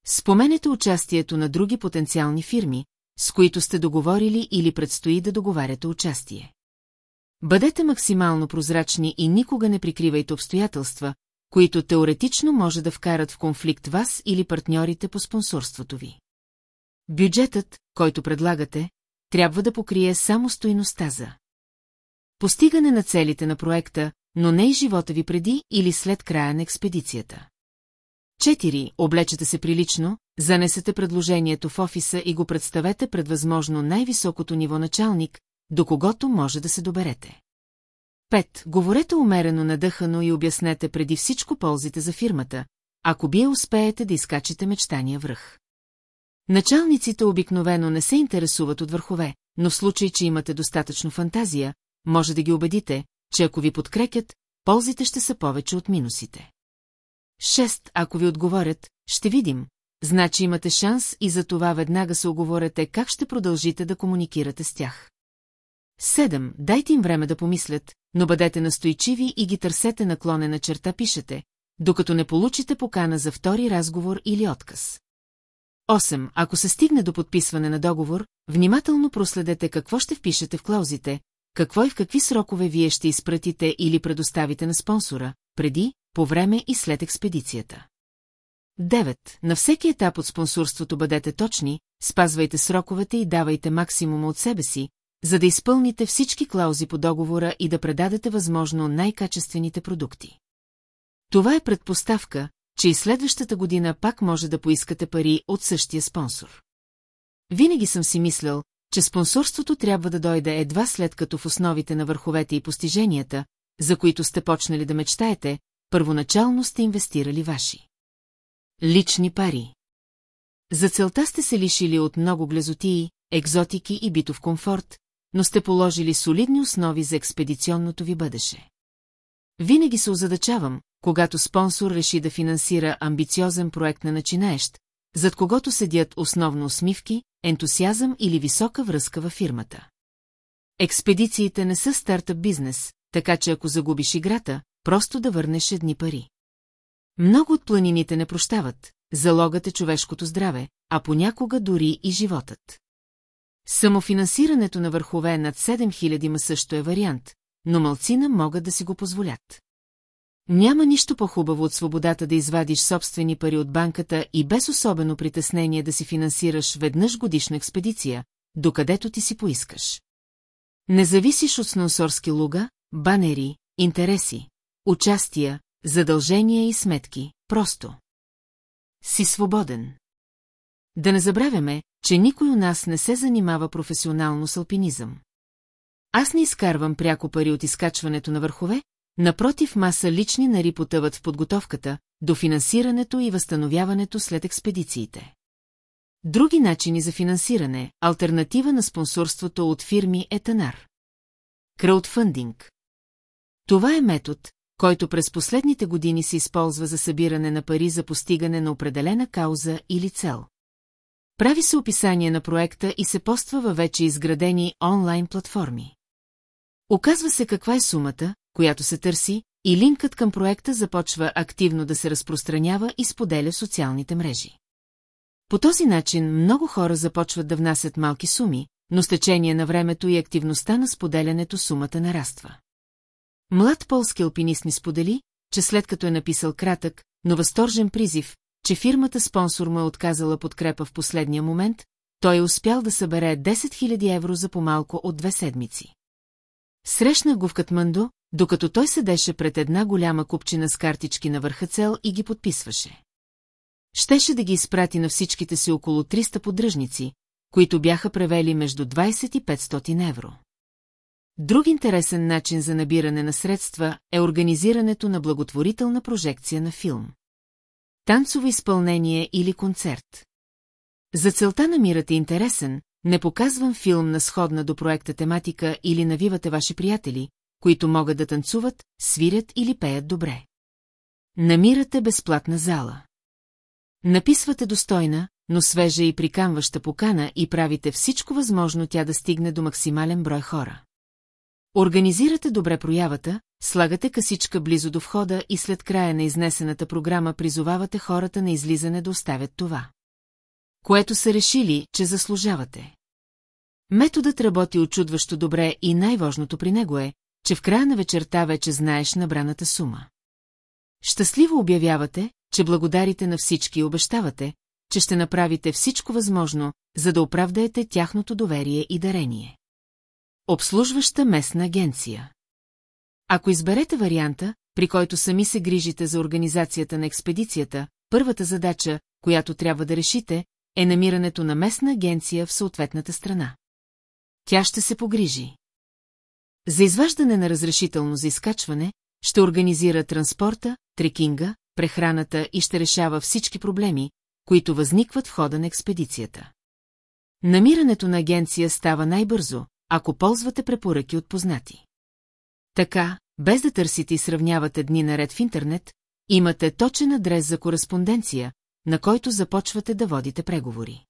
Speaker 1: Споменете участието на други потенциални фирми, с които сте договорили или предстои да договаряте участие. Бъдете максимално прозрачни и никога не прикривайте обстоятелства, които теоретично може да вкарат в конфликт вас или партньорите по спонсорството ви. Бюджетът, който предлагате, трябва да покрие само стоиността за Постигане на целите на проекта, но не и живота ви преди или след края на експедицията. 4. Облечете се прилично, занесете предложението в офиса и го представете пред възможно най-високото ниво началник, до когото може да се доберете. 5. Говорете умерено надъхано и обяснете преди всичко ползите за фирмата, ако бие успеете да изкачите мечтания връх. Началниците обикновено не се интересуват от върхове, но в случай, че имате достатъчно фантазия, може да ги убедите, че ако ви подкрепят, ползите ще са повече от минусите. 6. Ако ви отговорят, ще видим, значи имате шанс и за това веднага се оговорете как ще продължите да комуникирате с тях. 7. Дайте им време да помислят, но бъдете настойчиви и ги търсете наклонена черта пишете, докато не получите покана за втори разговор или отказ. 8. Ако се стигне до подписване на договор, внимателно проследете какво ще впишете в клаузите, какво и в какви срокове вие ще изпратите или предоставите на спонсора, преди, по време и след експедицията. 9. На всеки етап от спонсорството бъдете точни, спазвайте сроковете и давайте максимума от себе си, за да изпълните всички клаузи по договора и да предадете възможно най-качествените продукти. Това е предпоставка, че и следващата година пак може да поискате пари от същия спонсор. Винаги съм си мислял, че спонсорството трябва да дойде едва след като в основите на върховете и постиженията, за които сте почнали да мечтаете, първоначално сте инвестирали ваши. Лични пари За целта сте се лишили от много глезотии, екзотики и битов комфорт, но сте положили солидни основи за експедиционното ви бъдеще. Винаги се озадачавам, когато спонсор реши да финансира амбициозен проект на начинаещ, зад когото седят основно усмивки, ентусиазъм или висока връзка във фирмата. Експедициите не са стартъп бизнес, така че ако загубиш играта, просто да върнеш едни пари. Много от планините не прощават, залогът е човешкото здраве, а понякога дори и животът. Самофинансирането на върхове е над 7000 ма също е вариант, но малцина могат да си го позволят. Няма нищо по-хубаво от свободата да извадиш собствени пари от банката и без особено притеснение да си финансираш веднъж годишна експедиция, докъдето ти си поискаш. Не зависиш от сносорски луга, банери, интереси, участия, задължения и сметки, просто. Си свободен. Да не забравяме, че никой у нас не се занимава професионално с алпинизъм. Аз не изкарвам пряко пари от изкачването на върхове, Напротив маса лични нари потъват в подготовката, до финансирането и възстановяването след експедициите. Други начини за финансиране, альтернатива на спонсорството от фирми е Танар. Краудфандинг. Това е метод, който през последните години се използва за събиране на пари за постигане на определена кауза или цел. Прави се описание на проекта и се поства във вече изградени онлайн платформи. Оказва се каква е сумата, която се търси, и линкът към проекта започва активно да се разпространява и споделя в социалните мрежи. По този начин много хора започват да внасят малки суми, но с течение на времето и активността на споделянето сумата нараства. Млад полски алпинист ми сподели, че след като е написал кратък, но възторжен призив, че фирмата спонсор му е отказала подкрепа в последния момент, той е успял да събере 10 000 евро за по-малко от две седмици. Срещнах го в Катманду, докато той седеше пред една голяма купчина с картички на върха цел и ги подписваше. Щеше да ги изпрати на всичките си около 300 поддръжници, които бяха превели между 20 и 500 евро. Друг интересен начин за набиране на средства е организирането на благотворителна прожекция на филм. Танцово изпълнение или концерт. За целта намирате интересен, не показвам филм на сходна до проекта тематика или навивате ваши приятели, които могат да танцуват, свирят или пеят добре. Намирате безплатна зала. Написвате достойна, но свежа и прикамваща покана и правите всичко възможно тя да стигне до максимален брой хора. Организирате добре проявата, слагате касичка близо до входа и след края на изнесената програма призовавате хората на излизане да оставят това. Което са решили, че заслужавате. Методът работи очудващо добре и най-важното при него е, че в края на вечерта вече знаеш набраната сума. Щастливо обявявате, че благодарите на всички и обещавате, че ще направите всичко възможно, за да оправдаете тяхното доверие и дарение. Обслужваща местна агенция Ако изберете варианта, при който сами се грижите за организацията на експедицията, първата задача, която трябва да решите, е намирането на местна агенция в съответната страна тя ще се погрижи. За изваждане на разрешително за изкачване, ще организира транспорта, трекинга, прехраната и ще решава всички проблеми, които възникват в хода на експедицията. Намирането на агенция става най-бързо, ако ползвате препоръки от познати. Така, без да търсите и сравнявате дни наред в интернет, имате точен адрес за кореспонденция, на който започвате да водите преговори.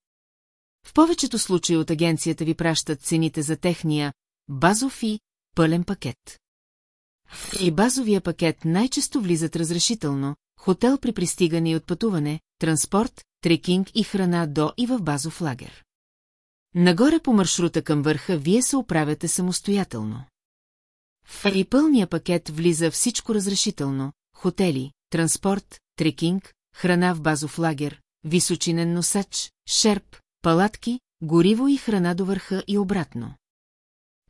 Speaker 1: В повечето случаи от агенцията ви пращат цените за техния базов и пълен пакет. И базовия пакет най-често влизат разрешително, хотел при пристигане и отпътуване, транспорт, трекинг и храна до и в базов лагер. Нагоре по маршрута към върха вие се оправяте самостоятелно. В И пълния пакет влиза всичко разрешително, хотели, транспорт, трекинг, храна в базов лагер, височинен носач, шерп, палатки, гориво и храна до върха и обратно.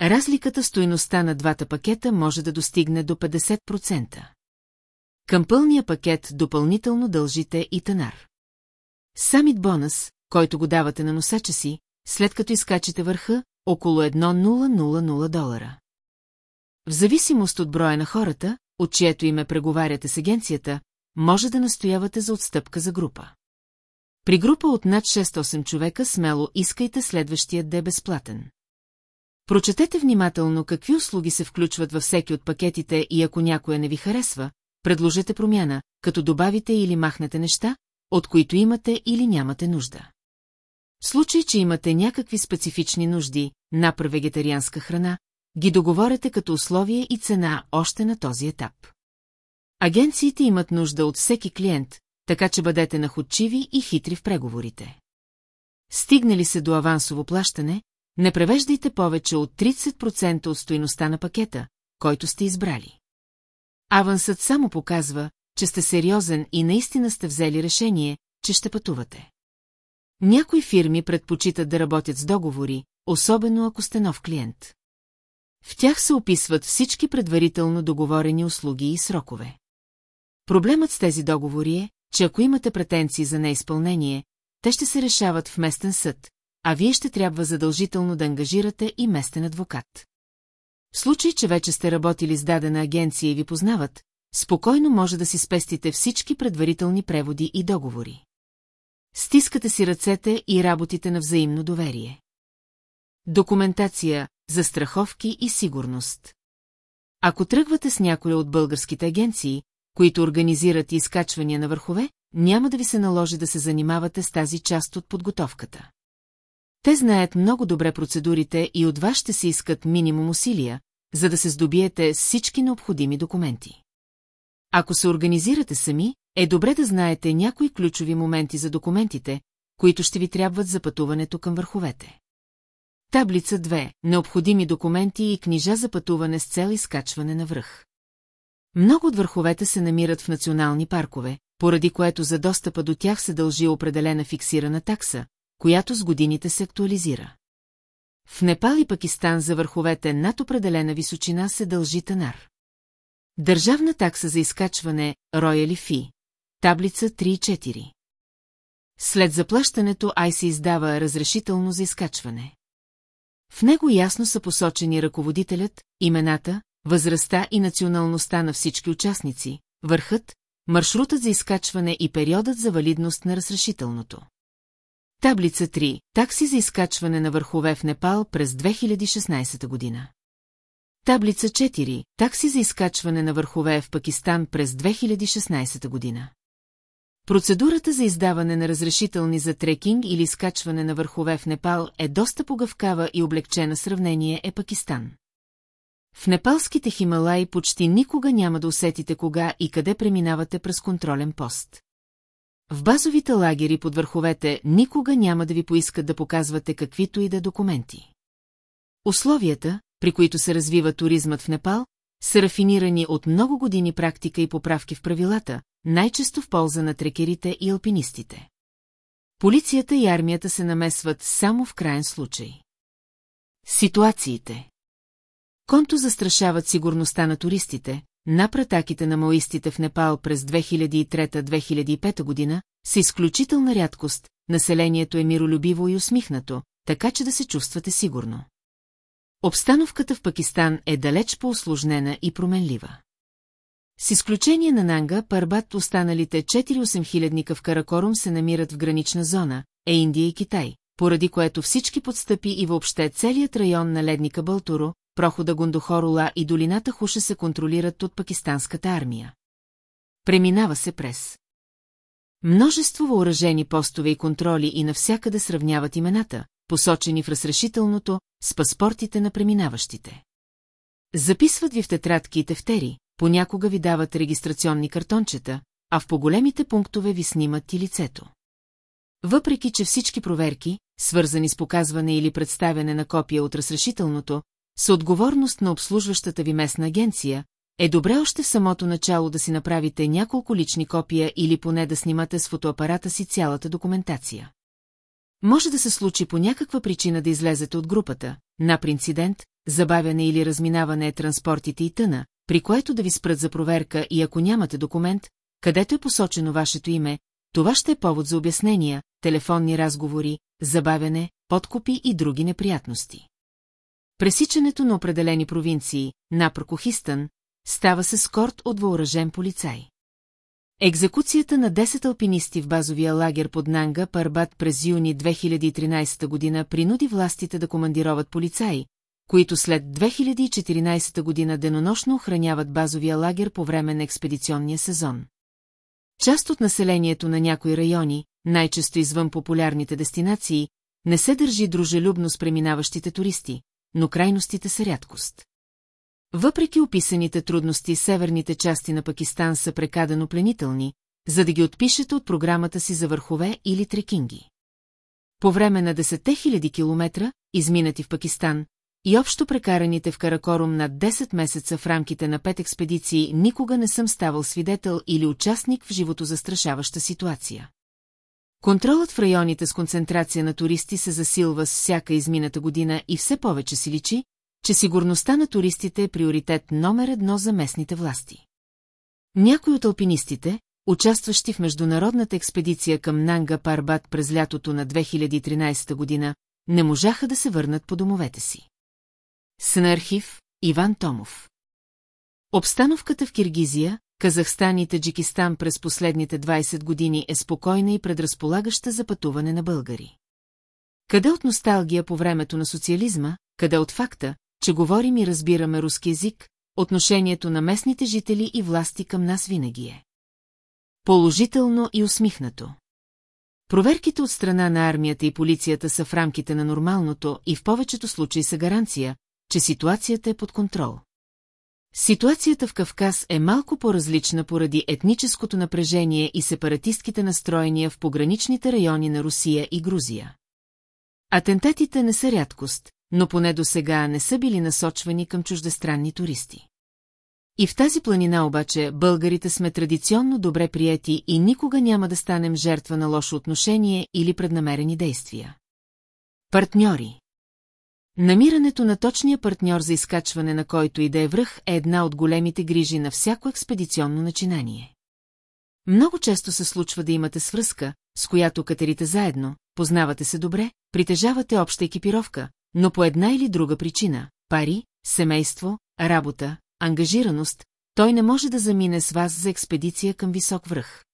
Speaker 1: Разликата стоеността на двата пакета може да достигне до 50%. Към пълния пакет допълнително дължите и танар. Самит бонус, който го давате на носача си, след като изкачите върха, около 1,000 долара. В зависимост от броя на хората, от чието име преговаряте с агенцията, може да настоявате за отстъпка за група. При група от над 6-8 човека смело искайте следващият да е безплатен. Прочетете внимателно какви услуги се включват във всеки от пакетите и ако някоя не ви харесва, предложете промяна, като добавите или махнете неща, от които имате или нямате нужда. В случай, че имате някакви специфични нужди, напра вегетарианска храна, ги договорете като условие и цена още на този етап. Агенциите имат нужда от всеки клиент, така че бъдете находчиви и хитри в преговорите. Стигнали се до авансово плащане, не превеждайте повече от 30% от стоиността на пакета, който сте избрали. Авансът само показва, че сте сериозен и наистина сте взели решение, че ще пътувате. Някои фирми предпочитат да работят с договори, особено ако сте нов клиент. В тях се описват всички предварително договорени услуги и срокове. Проблемът с тези договори е, че ако имате претенции за неизпълнение, те ще се решават в местен съд, а вие ще трябва задължително да ангажирате и местен адвокат. В случай, че вече сте работили с дадена агенция и ви познават, спокойно може да си спестите всички предварителни преводи и договори. Стискате си ръцете и работите на взаимно доверие. Документация, застраховки и сигурност. Ако тръгвате с някоя от българските агенции, които организират изкачвания на върхове, няма да ви се наложи да се занимавате с тази част от подготовката. Те знаят много добре процедурите и от вас ще се искат минимум усилия, за да се здобиете всички необходими документи. Ако се организирате сами, е добре да знаете някои ключови моменти за документите, които ще ви трябват за пътуването към върховете. Таблица 2. Необходими документи и книжа за пътуване с цел изкачване на връх. Много от върховете се намират в национални паркове, поради което за достъпа до тях се дължи определена фиксирана такса, която с годините се актуализира. В Непал и Пакистан за върховете над определена височина се дължи танар. Държавна такса за изкачване Рояли Фи. Таблица 3.4. След заплащането Ай се издава разрешително за изкачване. В него ясно са посочени ръководителят, имената, възрастта и националността на всички участници, върхът, маршрутът за изкачване и периодът за валидност на разрешителното. Таблица 3. Такси за изкачване на върхове в Непал през 2016 година. Таблица 4. Такси за изкачване на върхове в Пакистан през 2016 година. Процедурата за издаване на разрешителни за трекинг или изкачване на върхове в Непал е доста погъвкава и облегчена сравнение е Пакистан. В непалските Хималаи почти никога няма да усетите кога и къде преминавате през контролен пост. В базовите лагери под върховете никога няма да ви поискат да показвате каквито и да е документи. Условията, при които се развива туризмът в Непал, са рафинирани от много години практика и поправки в правилата, най-често в полза на трекерите и алпинистите. Полицията и армията се намесват само в крайен случай. Ситуациите Конто застрашават сигурността на туристите, напратаките на маоистите в Непал през 2003-2005 година са изключителна рядкост, населението е миролюбиво и усмихнато, така че да се чувствате сигурно. Обстановката в Пакистан е далеч по-осложнена и променлива. С изключение на Нанга, Парбат останалите 4-8 хилядника в Каракорум се намират в гранична зона, е Индия и Китай, поради което всички подстъпи и въобще целият район на ледника Балтуро, прохода Гондохорола и долината Хуша се контролират от пакистанската армия. Преминава се през. Множество въоръжени постове и контроли и навсякъде сравняват имената, посочени в разрешителното, с паспортите на преминаващите. Записват ви в тетрадки и тефтери, понякога ви дават регистрационни картончета, а в по-големите пунктове ви снимат и лицето. Въпреки, че всички проверки, свързани с показване или представяне на копия от разрешителното, с отговорност на обслужващата ви местна агенция, е добре още в самото начало да си направите няколко лични копия или поне да снимате с фотоапарата си цялата документация. Може да се случи по някаква причина да излезете от групата, на инцидент, забавяне или разминаване транспортите и тъна, при което да ви спрат за проверка и ако нямате документ, където е посочено вашето име, това ще е повод за обяснения, телефонни разговори, забавяне, подкупи и други неприятности. Пресичането на определени провинции, напрокохистън, става се скорт от въоръжен полицай. Екзекуцията на 10 алпинисти в базовия лагер под Нанга Парбат през юни 2013 година принуди властите да командироват полицаи, които след 2014 година денонощно охраняват базовия лагер по време на експедиционния сезон. Част от населението на някои райони, най-често извън популярните дестинации, не се държи дружелюбно с преминаващите туристи, но крайностите са рядкост. Въпреки описаните трудности, северните части на Пакистан са прекадено пленителни, за да ги отпишете от програмата си за върхове или трекинги. По време на 10 000 километра, изминати в Пакистан, и общо прекараните в Каракорум над 10 месеца в рамките на пет експедиции никога не съм ставал свидетел или участник в животозастрашаваща ситуация. Контролът в районите с концентрация на туристи се засилва с всяка измината година и все повече си личи, че сигурността на туристите е приоритет номер едно за местните власти. Някои от алпинистите, участващи в международната експедиция към Нанга Парбат през лятото на 2013 година, не можаха да се върнат по домовете си. Снархив Иван Томов Обстановката в Киргизия, Казахстан и Таджикистан през последните 20 години е спокойна и предразполагаща за пътуване на българи. Къде от носталгия по времето на социализма, къде от факта, че говорим и разбираме руски език, отношението на местните жители и власти към нас винаги е. Положително и усмихнато. Проверките от страна на армията и полицията са в рамките на нормалното и в повечето случаи са гаранция, че ситуацията е под контрол. Ситуацията в Кавказ е малко по-различна поради етническото напрежение и сепаратистките настроения в пограничните райони на Русия и Грузия. Атентатите не са рядкост, но поне до сега не са били насочвани към чуждестранни туристи. И в тази планина обаче българите сме традиционно добре приети и никога няма да станем жертва на лошо отношение или преднамерени действия. Партньори Намирането на точния партньор за изкачване на който и да е връх е една от големите грижи на всяко експедиционно начинание. Много често се случва да имате свръзка, с която катерите заедно, познавате се добре, притежавате обща екипировка, но по една или друга причина – пари, семейство, работа, ангажираност – той не може да замине с вас за експедиция към висок връх.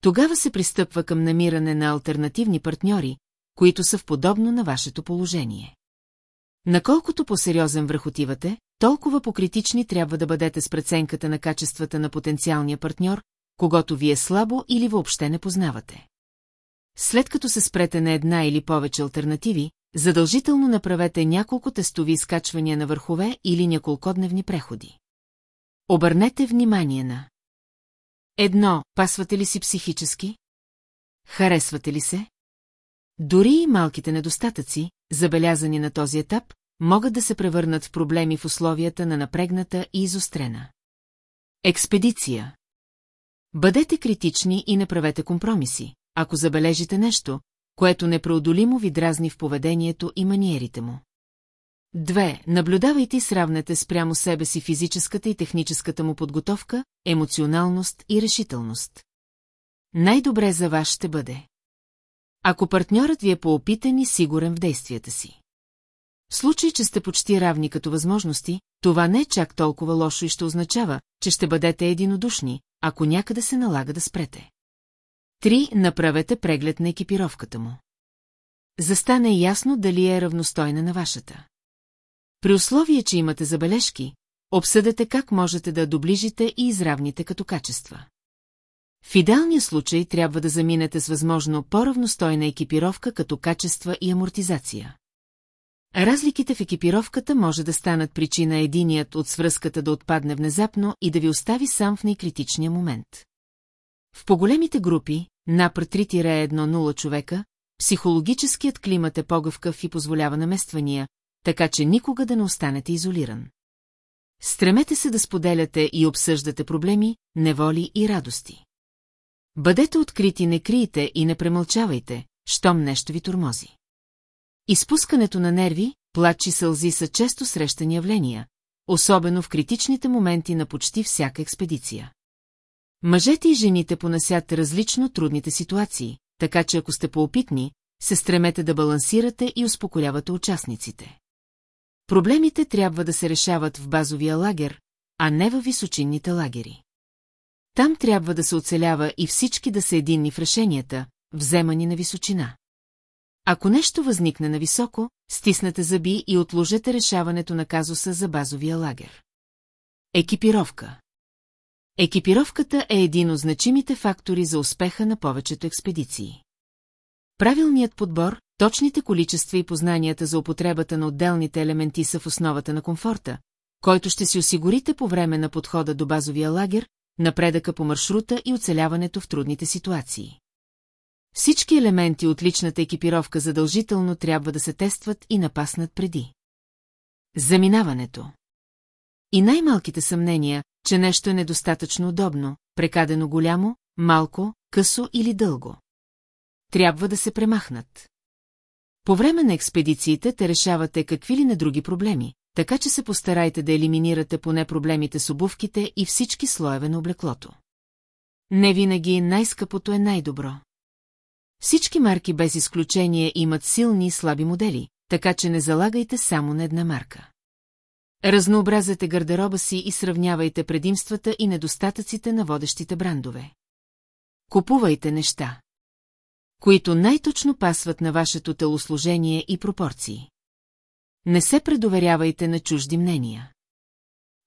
Speaker 1: Тогава се пристъпва към намиране на альтернативни партньори, които са в подобно на вашето положение. Наколкото по-сериозен връхотивате, толкова покритични трябва да бъдете с преценката на качествата на потенциалния партньор, когато вие слабо или въобще не познавате. След като се спрете на една или повече альтернативи, задължително направете няколко тестови изкачвания на върхове или няколкодневни преходи. Обърнете внимание на Едно, пасвате ли си психически? Харесвате ли се? Дори и малките недостатъци, забелязани на този етап, могат да се превърнат в проблеми в условията на напрегната и изострена. Експедиция Бъдете критични и не правете компромиси, ако забележите нещо, което непреодолимо ви дразни в поведението и маниерите му. 2. Наблюдавайте и сравнете спрямо себе си физическата и техническата му подготовка, емоционалност и решителност. Най-добре за вас ще бъде. Ако партньорът ви е поопитен и сигурен в действията си. В случай, че сте почти равни като възможности, това не е чак толкова лошо и ще означава, че ще бъдете единодушни, ако някъде се налага да спрете. Три, Направете преглед на екипировката му. Застане ясно дали е равностойна на вашата. При условие, че имате забележки, обсъдете как можете да доближите и изравните като качества. В идеалния случай трябва да заминете с възможно по-равностойна екипировка като качества и амортизация. Разликите в екипировката може да станат причина единият от свръзката да отпадне внезапно и да ви остави сам в най-критичния момент. В по-големите групи, напред 3-1-0 човека, психологическият климат е по-гъвкав и позволява намествания, така че никога да не останете изолиран. Стремете се да споделяте и обсъждате проблеми, неволи и радости. Бъдете открити, не криете и не премълчавайте, щом нещо ви тормози. Изпускането на нерви, плачи сълзи са често срещани явления, особено в критичните моменти на почти всяка експедиция. Мъжете и жените понасят различно трудните ситуации, така че ако сте поопитни, се стремете да балансирате и успокоявате участниците. Проблемите трябва да се решават в базовия лагер, а не в височинните лагери. Там трябва да се оцелява и всички да са единни в решенията, вземани на височина. Ако нещо възникне на високо, стиснете зъби и отложете решаването на казуса за базовия лагер. Екипировка Екипировката е един от значимите фактори за успеха на повечето експедиции. Правилният подбор, точните количества и познанията за употребата на отделните елементи са в основата на комфорта, който ще си осигурите по време на подхода до базовия лагер, напредъка по маршрута и оцеляването в трудните ситуации. Всички елементи от личната екипировка задължително трябва да се тестват и напаснат преди. Заминаването. И най-малките съмнения, че нещо е недостатъчно удобно, прекадено голямо, малко, късо или дълго. Трябва да се премахнат. По време на експедициите те решавате какви ли на други проблеми, така че се постарайте да елиминирате поне проблемите с обувките и всички слоеве на облеклото. Не винаги най-скъпото е най-добро. Всички марки без изключение имат силни и слаби модели, така че не залагайте само на една марка. Разнообразете гардероба си и сравнявайте предимствата и недостатъците на водещите брандове. Купувайте неща, които най-точно пасват на вашето телосложение и пропорции. Не се предоверявайте на чужди мнения.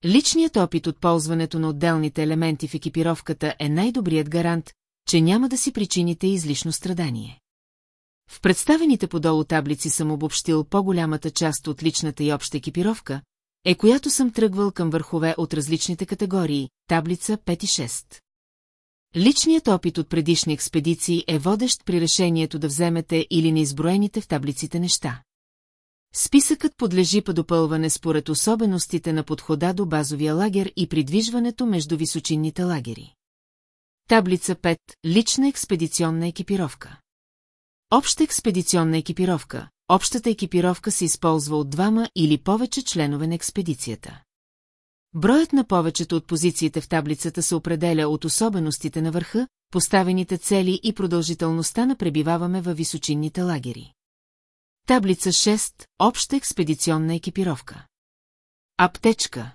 Speaker 1: Личният опит от ползването на отделните елементи в екипировката е най-добрият гарант, че няма да си причините излишно страдание. В представените подолу таблици съм обобщил по-голямата част от личната и обща екипировка, е която съм тръгвал към върхове от различните категории, таблица 5 и 6. Личният опит от предишни експедиции е водещ при решението да вземете или неизброените в таблиците неща. Списъкът подлежи по допълване според особеностите на подхода до базовия лагер и придвижването между височинните лагери. Таблица 5. Лична експедиционна екипировка. Обща експедиционна екипировка. Общата екипировка се използва от двама или повече членове на експедицията. Броят на повечето от позициите в таблицата се определя от особеностите на върха, поставените цели и продължителността на пребиваваме във височинните лагери. Таблица 6. Обща експедиционна екипировка. Аптечка.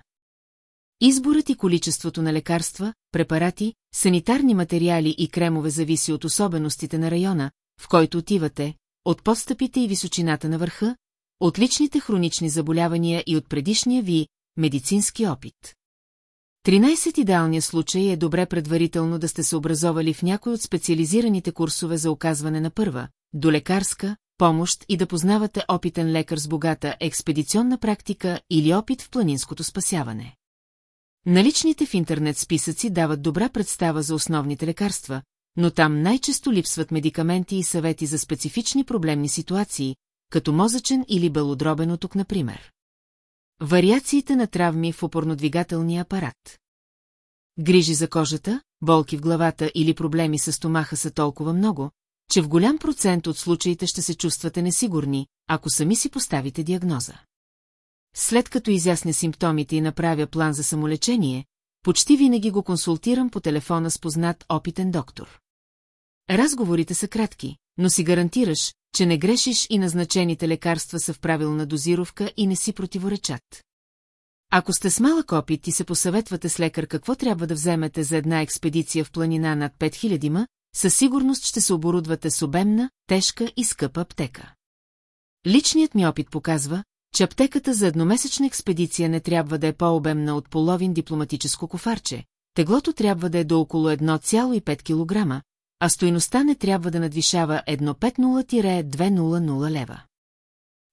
Speaker 1: Изборът и количеството на лекарства, препарати, санитарни материали и кремове зависи от особеностите на района, в който отивате, от подстъпите и височината на върха, от личните хронични заболявания и от предишния ви медицински опит. 13 идеалния случай е добре предварително да сте се образовали в някой от специализираните курсове за оказване на първа, до лекарска, помощ и да познавате опитен лекар с богата експедиционна практика или опит в планинското спасяване. Наличните в интернет списъци дават добра представа за основните лекарства, но там най-често липсват медикаменти и съвети за специфични проблемни ситуации, като мозъчен или белодробен тук, например. Вариациите на травми в опорнодвигателния апарат. Грижи за кожата, болки в главата или проблеми с стомаха са толкова много, че в голям процент от случаите ще се чувствате несигурни, ако сами си поставите диагноза. След като изясня симптомите и направя план за самолечение, почти винаги го консултирам по телефона с познат опитен доктор. Разговорите са кратки, но си гарантираш, че не грешиш и назначените лекарства са в правилна дозировка и не си противоречат. Ако сте с малък опит и се посъветвате с лекар какво трябва да вземете за една експедиция в планина над 5000 ма, със сигурност ще се оборудвате с обемна, тежка и скъпа аптека. Личният ми опит показва, че аптеката за едномесечна експедиция не трябва да е по-обемна от половин дипломатическо кофарче, теглото трябва да е до около 1,5 кг, а стоиността не трябва да надвишава 150-200 лева.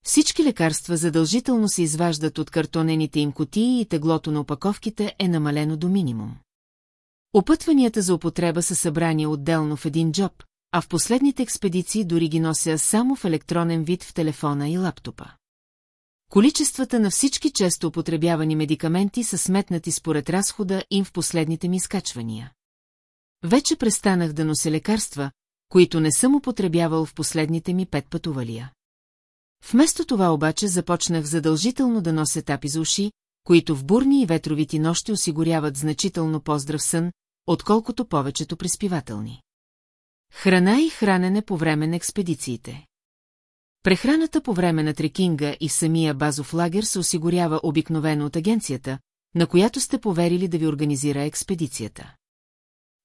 Speaker 1: Всички лекарства задължително се изваждат от картонените им котии и теглото на опаковките е намалено до минимум. Опътванията за употреба са събрани отделно в един джоб, а в последните експедиции дори ги нося само в електронен вид в телефона и лаптопа. Количествата на всички често употребявани медикаменти са сметнати според разхода им в последните ми изкачвания. Вече престанах да нося лекарства, които не съм употребявал в последните ми пет пътувалия. Вместо това обаче започнах задължително да нося тапи за уши, които в бурни и ветровити нощи осигуряват значително поздрав сън, отколкото повечето приспивателни. Храна и хранене по време на експедициите. Прехраната по време на трекинга и самия базов лагер се осигурява обикновено от агенцията, на която сте поверили да ви организира експедицията.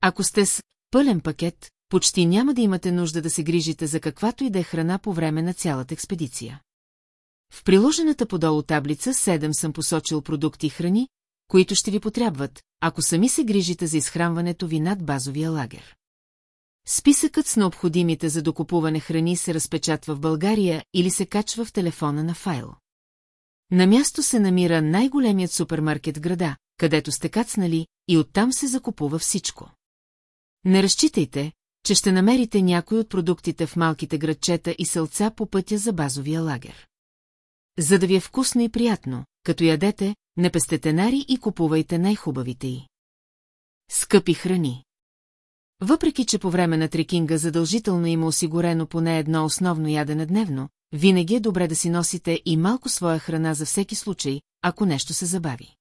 Speaker 1: Ако сте с пълен пакет, почти няма да имате нужда да се грижите за каквато и да е храна по време на цялата експедиция. В приложената подолу таблица 7 съм посочил продукти и храни, които ще ви потрябват, ако сами се грижите за изхранването ви над базовия лагер. Списъкът с необходимите за докупуване храни се разпечатва в България или се качва в телефона на файл. На място се намира най-големият супермаркет града, където сте кацнали и оттам се закупува всичко. Не разчитайте, че ще намерите някой от продуктите в малките градчета и селца по пътя за базовия лагер. За да ви е вкусно и приятно, като ядете, не пестете нари и купувайте най-хубавите й. Скъпи храни. Въпреки, че по време на трекинга задължително има осигурено поне едно основно ядене дневно, винаги е добре да си носите и малко своя храна за всеки случай, ако нещо се забави.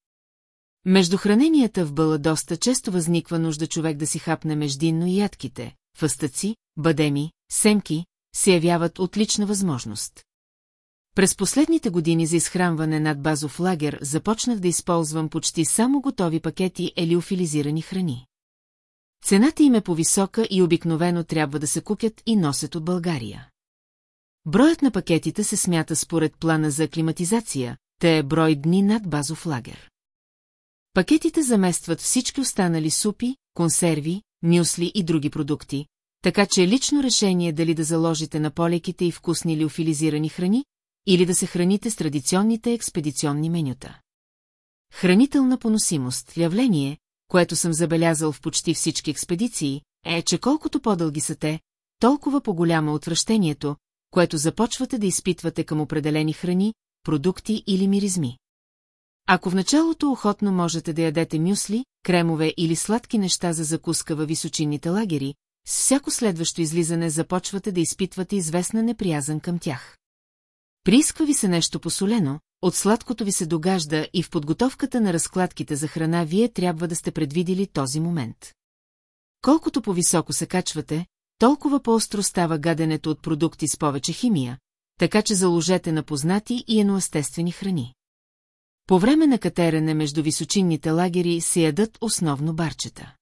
Speaker 1: Между храненията в бъла доста често възниква нужда човек да си хапне междинно и ядките, фъстъци, бадеми, семки, се явяват отлична възможност. През последните години за изхранване над базов лагер започнах да използвам почти само готови пакети елиофилизирани храни. Цената им е по-висока и обикновено трябва да се купят и носят от България. Броят на пакетите се смята според плана за аклиматизация, те е брой дни над базов лагер. Пакетите заместват всички останали супи, консерви, мюсли и други продукти, така че лично решение дали да заложите на полеките и вкусни лиофилизирани храни, или да се храните с традиционните експедиционни менюта. Хранителна поносимост, явление, което съм забелязал в почти всички експедиции, е, че колкото по-дълги са те, толкова по-голямо е отвращението, което започвате да изпитвате към определени храни, продукти или миризми. Ако в началото охотно можете да ядете мюсли, кремове или сладки неща за закуска във височинните лагери, с всяко следващо излизане започвате да изпитвате известна неприязан към тях. Приисква ви се нещо посолено, от сладкото ви се догажда и в подготовката на разкладките за храна вие трябва да сте предвидили този момент. Колкото по-високо се качвате, толкова по-остро става гаденето от продукти с повече химия, така че заложете на познати и еноестествени храни. По време на катерене между височинните лагери се ядат основно барчета.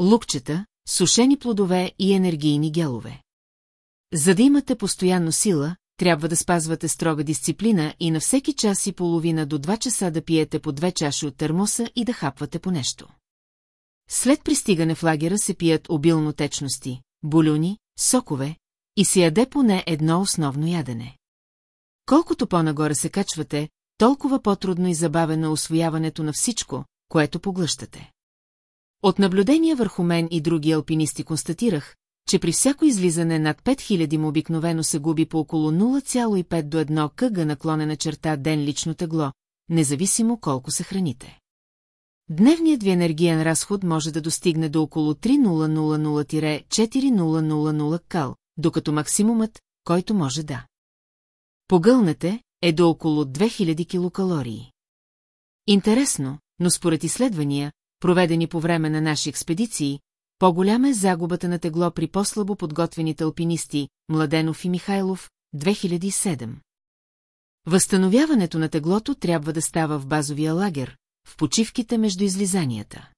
Speaker 1: Лукчета, сушени плодове и енергийни гелове. За да имате постоянно сила, трябва да спазвате строга дисциплина и на всеки час и половина до 2 часа да пиете по две чаши от термоса и да хапвате по нещо. След пристигане в лагера се пият обилно течности, булюни, сокове и се яде поне едно основно ядене. Колкото по-нагоре се качвате, толкова по-трудно и забавено е освояването на всичко, което поглъщате. От наблюдения върху мен и други алпинисти констатирах, че при всяко излизане над 5000 му обикновено се губи по около 0,5 до 1 къга наклонена черта ден лично тегло, независимо колко се храните. Дневният ви енергиен разход може да достигне до около 3000-4000 кал, докато максимумът, който може да погълнете, е до около 2000 килокалории. Интересно, но според изследвания, проведени по време на наши експедиции, по-голяма е загубата на тегло при по-слабо подготвените алпинисти, Младенов и Михайлов, 2007. Възстановяването на теглото трябва да става в базовия лагер, в почивките между излизанията.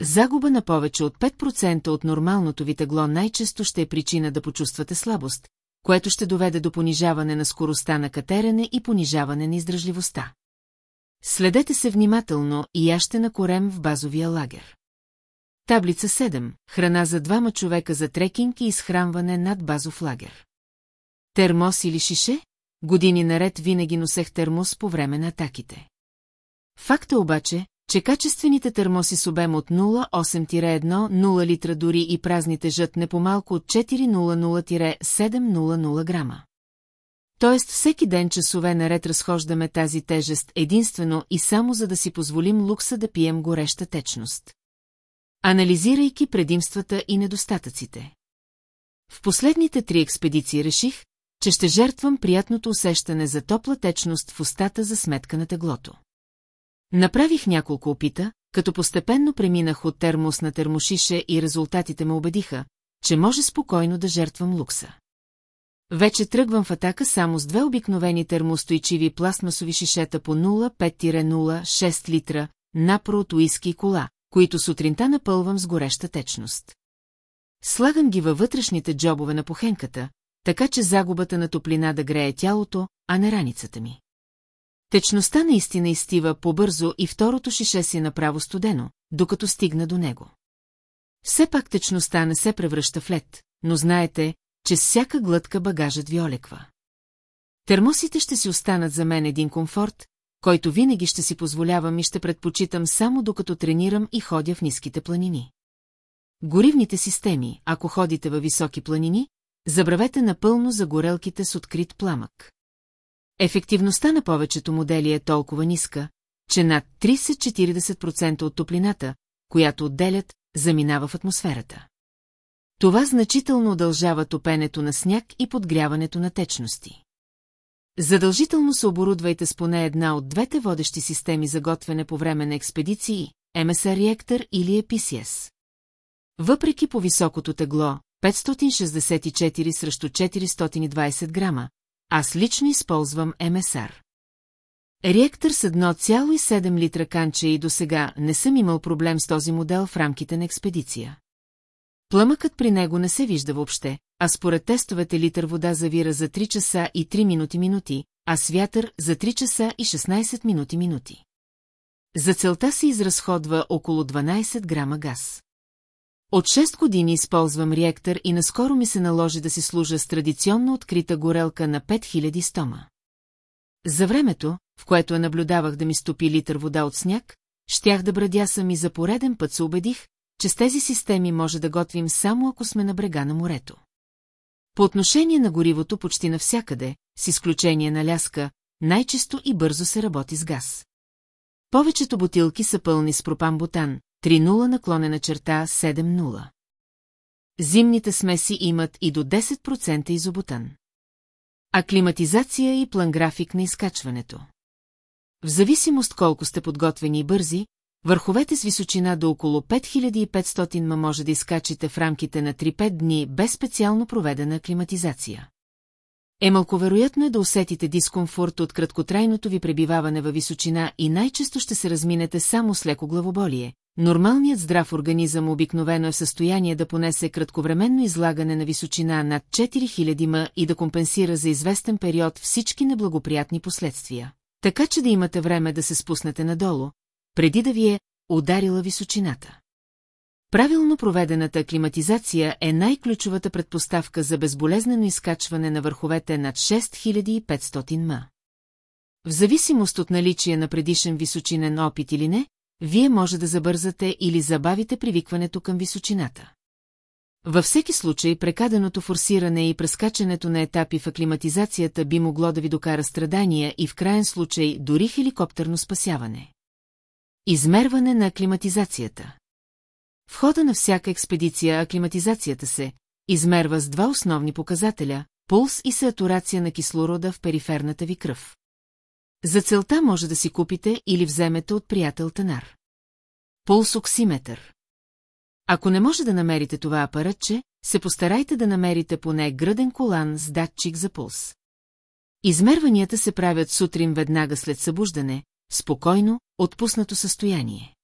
Speaker 1: Загуба на повече от 5% от нормалното ви тегло най-често ще е причина да почувствате слабост, което ще доведе до понижаване на скоростта на катерене и понижаване на издръжливостта. Следете се внимателно и аз ще накорем в базовия лагер. Таблица 7. Храна за двама човека за трекинг и изхранване над базов лагер. Термос или шише? Години наред винаги носех термос по време на атаките. Факт е обаче, че качествените термоси с обем от 08 10 литра дори и празни жът не по-малко от 400-700 грама. Тоест всеки ден часове наред разхождаме тази тежест единствено и само за да си позволим лукса да пием гореща течност анализирайки предимствата и недостатъците. В последните три експедиции реших, че ще жертвам приятното усещане за топла течност в устата за сметка на теглото. Направих няколко опита, като постепенно преминах от термос на термошише и резултатите ме убедиха, че може спокойно да жертвам лукса. Вече тръгвам в атака само с две обикновени термостойчиви пластмасови шишета по 0,5-0,6 литра, напро от уиски и кола, които сутринта напълвам с гореща течност. Слагам ги във вътрешните джобове на похенката, така че загубата на топлина да грее тялото, а не раницата ми. Течността наистина изтива по-бързо и второто шише си е направо студено, докато стигна до него. Все пак течността не се превръща в лед, но знаете, че с всяка глътка багажът ви олеква. Термосите ще си останат за мен един комфорт, който винаги ще си позволявам и ще предпочитам само докато тренирам и ходя в ниските планини. Горивните системи, ако ходите във високи планини, забравете напълно за горелките с открит пламък. Ефективността на повечето модели е толкова ниска, че над 30-40% от топлината, която отделят, заминава в атмосферата. Това значително удължава топенето на сняг и подгряването на течности. Задължително се оборудвайте с поне една от двете водещи системи за готвене по време на експедиции, MSR Reactor или EPCS. Въпреки по високото тегло, 564 срещу 420 грама, аз лично използвам MSR. Реактор с 1,7 литра канче и досега не съм имал проблем с този модел в рамките на експедиция. Плъмъкът при него не се вижда въобще, а според тестовете литър вода завира за 3 часа и 3 минути минути, а с вятър за 3 часа и 16 минути минути. За целта се изразходва около 12 грама газ. От 6 години използвам реактор и наскоро ми се наложи да си служа с традиционно открита горелка на 5000 стома. За времето, в което я наблюдавах да ми стопи литър вода от сняг, щях да брадя сам и за пореден път се убедих, че с тези системи може да готвим само ако сме на брега на морето. По отношение на горивото почти навсякъде, с изключение на ляска, най-често и бързо се работи с газ. Повечето бутилки са пълни с пропан-бутан, 0 наклонена черта 7-0. Зимните смеси имат и до 10% изобутан. А климатизация и план график на изкачването. В зависимост колко сте подготвени и бързи, Върховете с височина до около 5500 ма може да изкачите в рамките на 3-5 дни без специално проведена климатизация. Е малко вероятно е да усетите дискомфорт от краткотрайното ви пребиваване във височина и най-често ще се разминете само с леко главоболие. Нормалният здрав организъм обикновено е в състояние да понесе кратковременно излагане на височина над 4000 ма и да компенсира за известен период всички неблагоприятни последствия. Така че да имате време да се спуснете надолу, преди да ви е ударила височината. Правилно проведената аклиматизация е най-ключовата предпоставка за безболезнено изкачване на върховете над 6500 ма. В зависимост от наличие на предишен височинен опит или не, вие може да забързате или забавите привикването към височината. Във всеки случай, прекаденото форсиране и прескачането на етапи в аклиматизацията би могло да ви докара страдания и в крайен случай дори хеликоптерно спасяване. Измерване на аклиматизацията В хода на всяка експедиция аклиматизацията се измерва с два основни показателя – пулс и сатурация на кислорода в периферната ви кръв. За целта може да си купите или вземете от приятел Танар. Пулсоксиметър Ако не може да намерите това апаратче, се постарайте да намерите поне гръден колан с датчик за пулс. Измерванията се правят сутрин веднага след събуждане, спокойно, отпуснато състояние.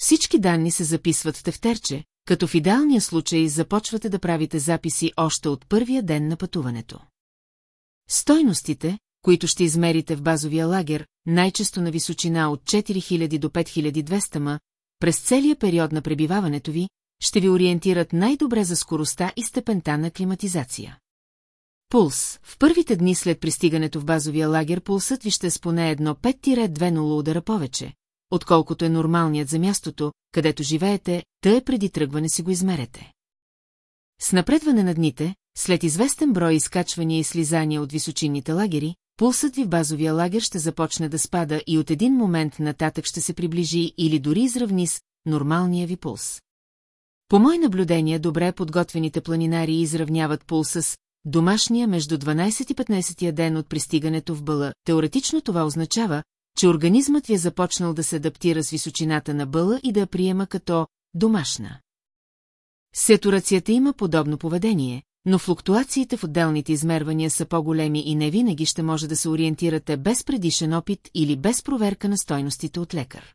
Speaker 1: Всички данни се записват в тефтерче, като в идеалния случай започвате да правите записи още от първия ден на пътуването. Стойностите, които ще измерите в базовия лагер, най-често на височина от 4000 до 5200 м, през целия период на пребиваването ви, ще ви ориентират най-добре за скоростта и степента на климатизация. Пулс. В първите дни след пристигането в базовия лагер пулсът ви ще споне с поне 1,5-2,0 удара повече, отколкото е нормалният за мястото, където живеете, тъй е преди тръгване си го измерете. С напредване на дните, след известен брой изкачвания и слизания от височинните лагери, пулсът ви в базовия лагер ще започне да спада и от един момент нататък ще се приближи или дори изравни с нормалния ви пулс. По мое наблюдение, добре подготвените планинари изравняват пулса с домашния между 12 и 15 ден от пристигането в бъла, теоретично това означава, че организмът ви е започнал да се адаптира с височината на бъла и да я приема като домашна. Сетурацията има подобно поведение, но флуктуациите в отделните измервания са по-големи и не винаги ще може да се ориентирате без предишен опит или без проверка на стойностите от лекар.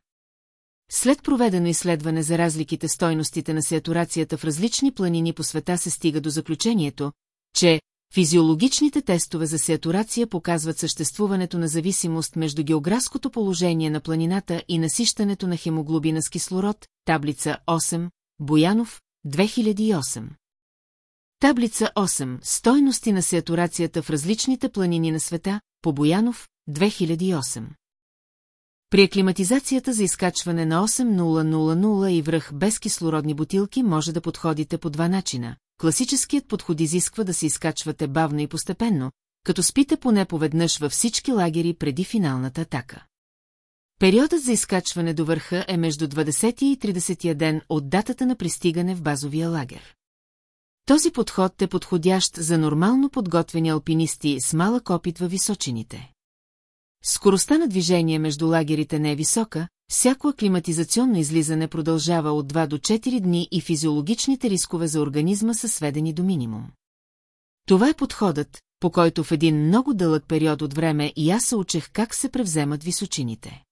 Speaker 1: След проведено изследване за разликите стойностите на сетурацията в различни планини по света се стига до заключението, че физиологичните тестове за сеатурация показват съществуването на зависимост между географското положение на планината и насищането на хемоглобина с кислород, таблица 8, Боянов, 2008. Таблица 8. Стойности на сеатурацията в различните планини на света, по Боянов, 2008. При аклиматизацията за изкачване на 8000 и връх без кислородни бутилки може да подходите по два начина класическият подход изисква да се изкачвате бавно и постепенно, като спите поне поведнъж във всички лагери преди финалната атака. Периодът за изкачване до върха е между 20 и 30 ден от датата на пристигане в базовия лагер. Този подход е подходящ за нормално подготвени алпинисти с малък опит във височините. Скоростта на движение между лагерите не е висока, Всяко аклиматизационно излизане продължава от 2 до 4 дни и физиологичните рискове за организма са сведени до минимум. Това е подходът, по който в един много дълъг период от време и аз се учех как се превземат височините.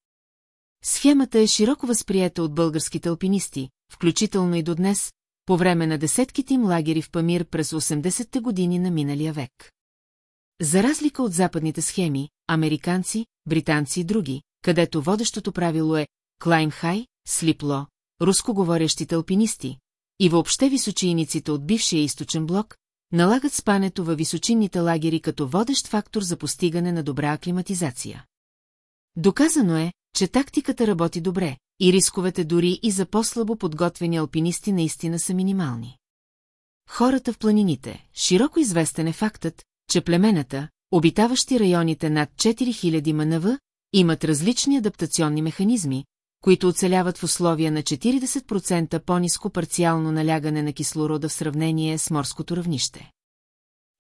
Speaker 1: Схемата е широко възприета от българските алпинисти, включително и до днес, по време на десетките им лагери в Памир през 80-те години на миналия век. За разлика от западните схеми, американци, британци и други, където водещото правило е Клайнхай, Слипло, рускоговорящите алпинисти и въобще височийниците от бившия източен блок, налагат спането във височинните лагери като водещ фактор за постигане на добра аклиматизация. Доказано е, че тактиката работи добре и рисковете дори и за по-слабо подготвени алпинисти наистина са минимални. Хората в планините, широко известен е фактът, че племената, обитаващи районите над 4000 МНВ, имат различни адаптационни механизми, които оцеляват в условия на 40% по-низко парциално налягане на кислорода в сравнение с морското равнище.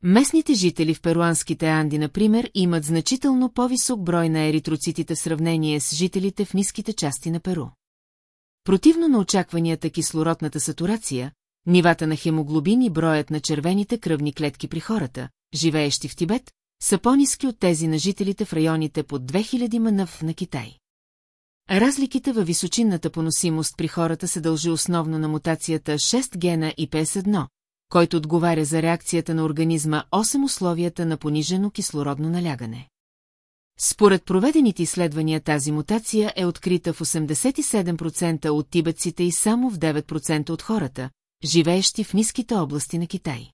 Speaker 1: Местните жители в перуанските Анди, например, имат значително по-висок брой на еритроцитите в сравнение с жителите в ниските части на Перу. Противно на очакванията кислородната сатурация, нивата на хемоглобин и броят на червените кръвни клетки при хората, живеещи в Тибет, са по-низки от тези на жителите в районите под 2000 манъв на Китай. Разликите във височинната поносимост при хората се дължи основно на мутацията 6 гена и ПС-1, който отговаря за реакцията на организма 8 условията на понижено кислородно налягане. Според проведените изследвания тази мутация е открита в 87% от тибетците и само в 9% от хората, живеещи в ниските области на Китай.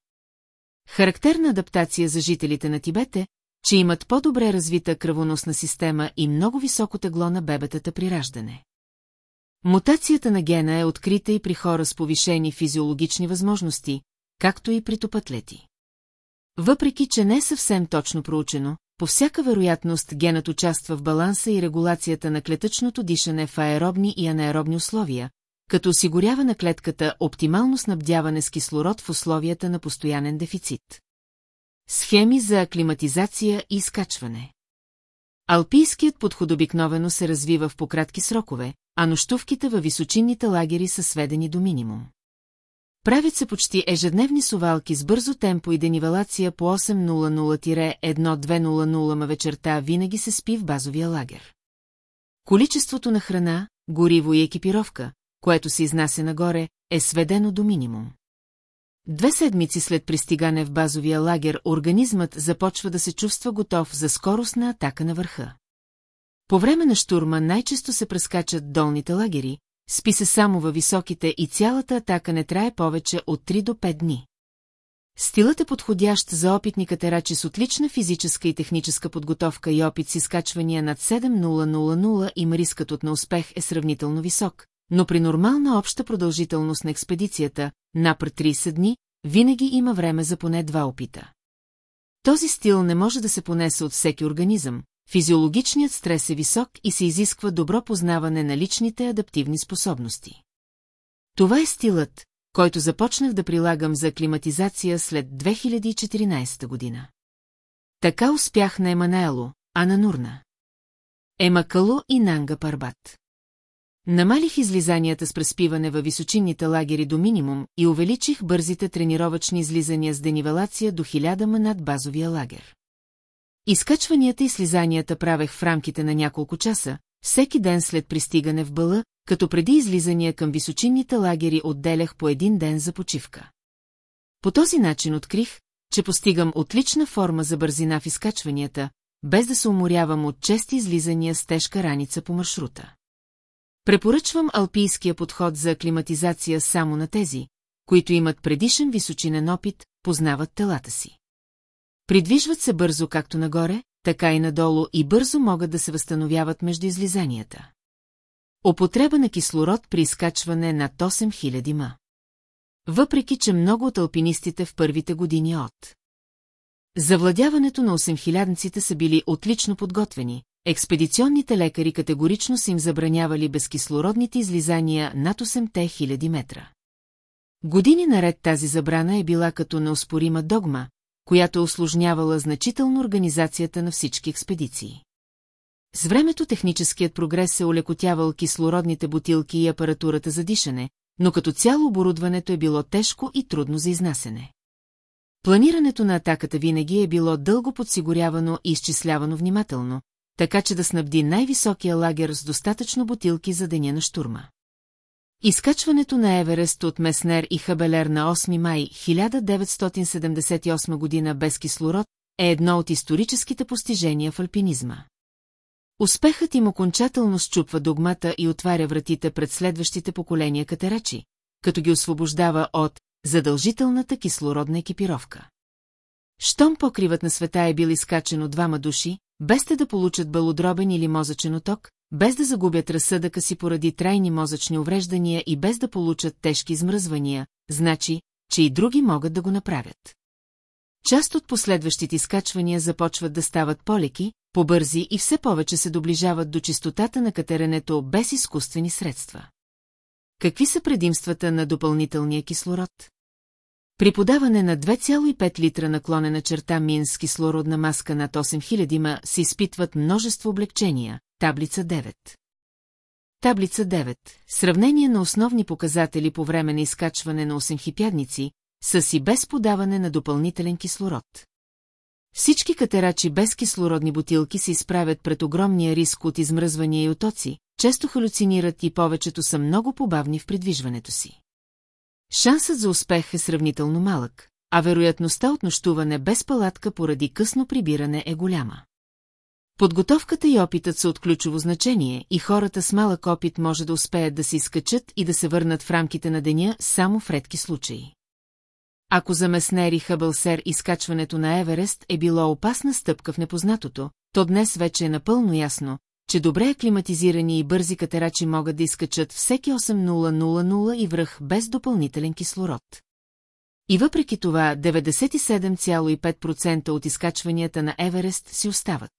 Speaker 1: Характерна адаптация за жителите на Тибет е, че имат по-добре развита кръвоносна система и много високо тегло на бебетата при раждане. Мутацията на гена е открита и при хора с повишени физиологични възможности, както и при топатлети. Въпреки, че не е съвсем точно проучено, по всяка вероятност генът участва в баланса и регулацията на клетъчното дишане в аеробни и анаеробни условия, като осигурява на клетката оптимално снабдяване с кислород в условията на постоянен дефицит. Схеми за аклиматизация и изкачване Алпийският подход обикновено се развива в пократки срокове, а нощувките във височинните лагери са сведени до минимум. Правят се почти ежедневни сувалки с бързо темпо и денивелация по 8.00-12.00 ма вечерта винаги се спи в базовия лагер. Количеството на храна, гориво и екипировка, което се изнася нагоре, е сведено до минимум. Две седмици след пристигане в базовия лагер организмът започва да се чувства готов за скоростна атака на върха. По време на штурма най-често се прескачат долните лагери, спи се само във високите и цялата атака не трае повече от 3 до 5 дни. Стилът е подходящ за опитни катерачи с отлична физическа и техническа подготовка и опит с изкачвания над 7000 им рискът от неуспех е сравнително висок, но при нормална обща продължителност на експедицията, напър 30 дни, винаги има време за поне два опита. Този стил не може да се понесе от всеки организъм, физиологичният стрес е висок и се изисква добро познаване на личните адаптивни способности. Това е стилът, който започнах да прилагам за климатизация след 2014 година. Така успях на на Нурна. Емакало и Нанга Парбат. Намалих излизанията с преспиване във височинните лагери до минимум и увеличих бързите тренировъчни излизания с денивелация до 1000 м над базовия лагер. Изкачванията и слизанията правех в рамките на няколко часа, всеки ден след пристигане в бъла, като преди излизания към височинните лагери отделях по един ден за почивка. По този начин открих, че постигам отлична форма за бързина в изкачванията, без да се уморявам от чести излизания с тежка раница по маршрута. Препоръчвам алпийския подход за аклиматизация само на тези, които имат предишен височинен опит, познават телата си. Придвижват се бързо както нагоре, така и надолу и бързо могат да се възстановяват между излизанията. Употреба на кислород при изкачване над 8000 ма. Въпреки, че много от алпинистите в първите години от. Завладяването на 8000-ците са били отлично подготвени, Експедиционните лекари категорично са им забранявали безкислородните излизания над 8-те метра. Години наред тази забрана е била като неоспорима догма, която е осложнявала значително организацията на всички експедиции. С времето техническият прогрес се олекотявал кислородните бутилки и апаратурата за дишане, но като цяло оборудването е било тежко и трудно за изнасене. Планирането на атаката винаги е било дълго подсигурявано и изчислявано внимателно, така че да снабди най-високия лагер с достатъчно бутилки за деня на штурма. Изкачването на Еверест от Меснер и Хабелер на 8 май 1978 година без кислород е едно от историческите постижения в альпинизма. Успехът им окончателно счупва догмата и отваря вратите пред следващите поколения катерачи, като ги освобождава от задължителната кислородна екипировка. Щом покривът на света е бил изкачен от двама души, без те да получат белодробен или мозъчен оток, без да загубят разсъдъка си поради трайни мозъчни увреждания и без да получат тежки измръзвания, значи, че и други могат да го направят. Част от последващите изкачвания започват да стават полеки, побързи и все повече се доближават до чистотата на катеренето без изкуствени средства. Какви са предимствата на допълнителния кислород? При подаване на 2,5 литра наклонена черта мин с кислородна маска над 8000 ма се изпитват множество облегчения. Таблица 9. Таблица 9. Сравнение на основни показатели по време на изкачване на 8 хипядници с и без подаване на допълнителен кислород. Всички катерачи без кислородни бутилки се изправят пред огромния риск от измръзвания и отоци, често халюцинират и повечето са много побавни в придвижването си. Шансът за успех е сравнително малък, а вероятността от нощуване без палатка поради късно прибиране е голяма. Подготовката и опитът са от ключово значение и хората с малък опит може да успеят да се изкачат и да се върнат в рамките на деня само в редки случаи. Ако за Меснери Хъбълсер изкачването на Еверест е било опасна стъпка в непознатото, то днес вече е напълно ясно, че добре аклиматизирани и бързи катерачи могат да изкачат всеки 8000 и връх без допълнителен кислород. И въпреки това 97,5% от изкачванията на Еверест си остават.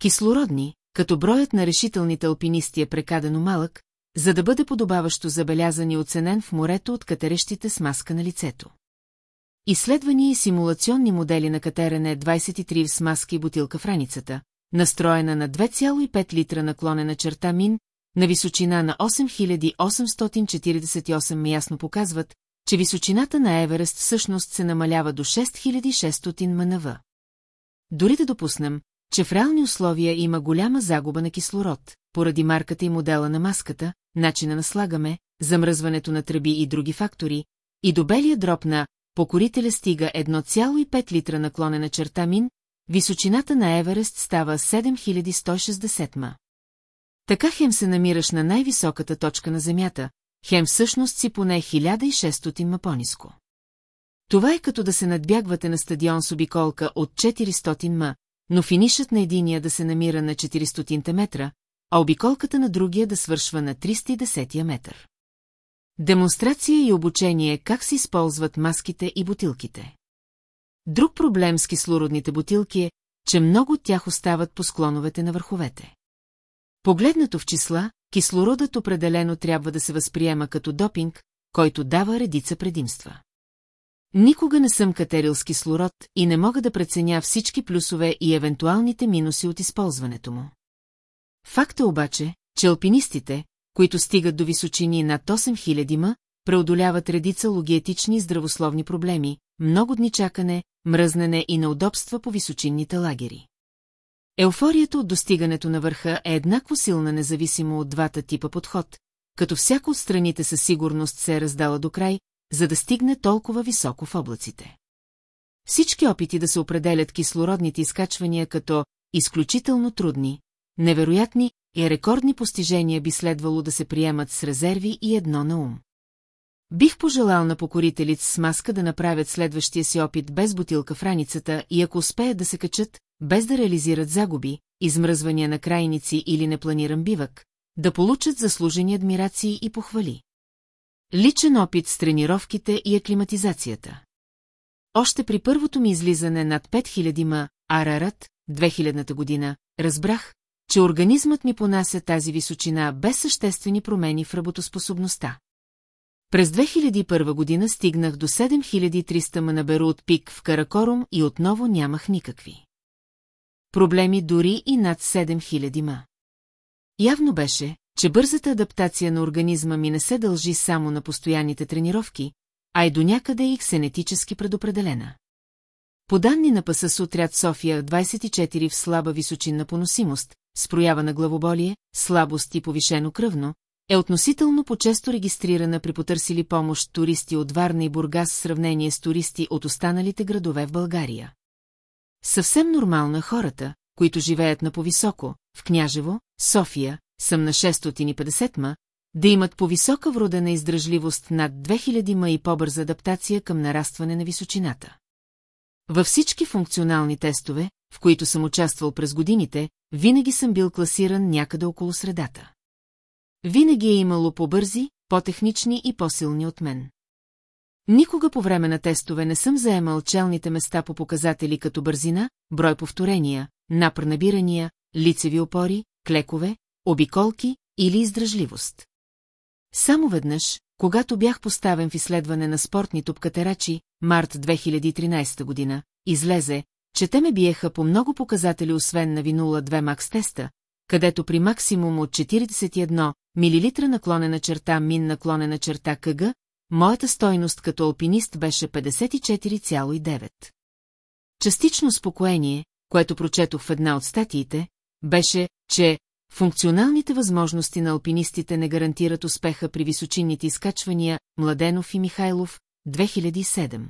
Speaker 1: Кислородни, като броят на решителните алпинисти е прекадено малък, за да бъде подобаващо забелязан и оценен в морето от катерещите с маска на лицето. Изследвани и симулационни модели на катерене 23 с маски и бутилка в раницата, настроена на 2,5 литра наклонена черта мин, на височина на 8848 ясно показват, че височината на Еверест всъщност се намалява до 6600 мнв. Дори да допуснем, че в реални условия има голяма загуба на кислород, поради марката и модела на маската, начина на слагаме, замръзването на тръби и други фактори, и до белия дроб на покорителя стига 1,5 литра наклонена черта мин, Височината на Еверест става 7160 ма. Така хем се намираш на най-високата точка на Земята, хем всъщност си поне 1600 ма по-ниско. Това е като да се надбягвате на стадион с обиколка от 400 ма, но финишът на единия да се намира на 400 метра, а обиколката на другия да свършва на 310 метър. Демонстрация и обучение как се използват маските и бутилките. Друг проблем с кислородните бутилки е, че много от тях остават по склоновете на върховете. Погледнато в числа, кислородът определено трябва да се възприема като допинг, който дава редица предимства. Никога не съм катерил с кислород и не мога да преценя всички плюсове и евентуалните минуси от използването му. Факта е обаче, че алпинистите, които стигат до височини над 8000 ма, преодоляват редица логиетични здравословни проблеми, много дни чакане, мръзнене и неудобства по височинните лагери. Еуфорията от достигането на върха е еднакво силна независимо от двата типа подход, като всяко от страните със сигурност се е раздала до край, за да стигне толкова високо в облаците. Всички опити да се определят кислородните изкачвания като изключително трудни, невероятни и рекордни постижения би следвало да се приемат с резерви и едно на ум. Бих пожелал на покорителит с маска да направят следващия си опит без бутилка в раницата и ако успеят да се качат, без да реализират загуби, измръзвания на крайници или непланиран бивък, да получат заслужени адмирации и похвали. Личен опит с тренировките и аклиматизацията. Още при първото ми излизане над 5000 ма, Арарат, 2000-та година, разбрах, че организмът ми понася тази височина без съществени промени в работоспособността. През 2001 година стигнах до 7300 манаберу от пик в Каракорум и отново нямах никакви. Проблеми дори и над 7000 ма. Явно беше, че бързата адаптация на организма ми не се дължи само на постоянните тренировки, а и до някъде и ксенетически предопределена. По данни на паса с отряд София 24 в слаба височинна поносимост, с проява на главоболие, слабост и повишено кръвно, е относително по-често регистрирана при потърсили помощ туристи от Варна и Бургас в сравнение с туристи от останалите градове в България. Съвсем нормална хората, които живеят на повисоко, в Княжево, София, съм на 650 ма, да имат по-висока вродена издръжливост над 2000 ма и по-бърза адаптация към нарастване на височината. Във всички функционални тестове, в които съм участвал през годините, винаги съм бил класиран някъде около средата. Винаги е имало по-бързи, по-технични и по-силни от мен. Никога по време на тестове не съм заемал челните места по показатели като бързина, брой повторения, напр набирания, лицеви опори, клекове, обиколки или издръжливост. Само веднъж, когато бях поставен в изследване на спортни топкатерачи, март 2013 година, излезе, че те ме биеха по много показатели освен на винула 2 макс теста, където при максимум от 41 милилитра наклонена черта мин наклонена черта КГ, моята стойност като алпинист беше 54,9. Частично спокоение, което прочетох в една от статиите, беше, че функционалните възможности на алпинистите не гарантират успеха при височинните изкачвания Младенов и Михайлов 2007.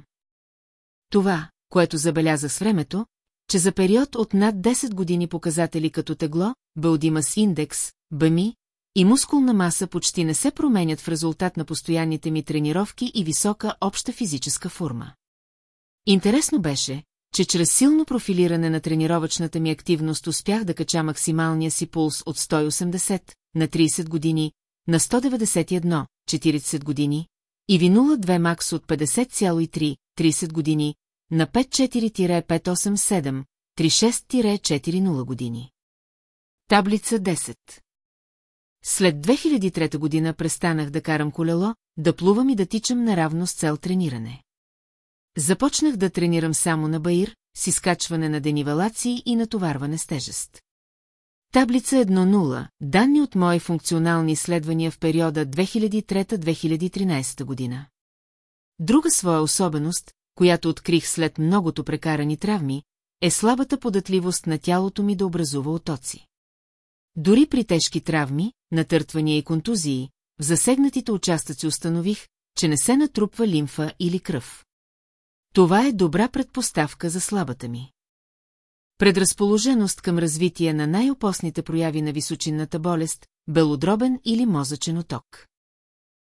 Speaker 1: Това, което забеляза с времето, че за период от над 10 години показатели като тегло, бълдимас индекс, БМИ и мускулна маса почти не се променят в резултат на постоянните ми тренировки и висока обща физическа форма. Интересно беше, че чрез силно профилиране на тренировъчната ми активност успях да кача максималния си пулс от 180 на 30 години на 191, 40 години и ви 02 макс от 50,3, 30 години, на 54-587, 36-40 години. Таблица 10 След 2003 година престанах да карам колело, да плувам и да тичам наравно с цел трениране. Започнах да тренирам само на баир, с изкачване на денивалации и натоварване с тежест. Таблица 1.0. Данни от мои функционални изследвания в периода 2003-2013 година. Друга своя особеност, която открих след многото прекарани травми, е слабата податливост на тялото ми да образува отоци. Дори при тежки травми, натъртвания и контузии, в засегнатите участъци установих, че не се натрупва лимфа или кръв. Това е добра предпоставка за слабата ми. Предразположеност към развитие на най-опасните прояви на височинната болест, белодробен или мозъчен оток.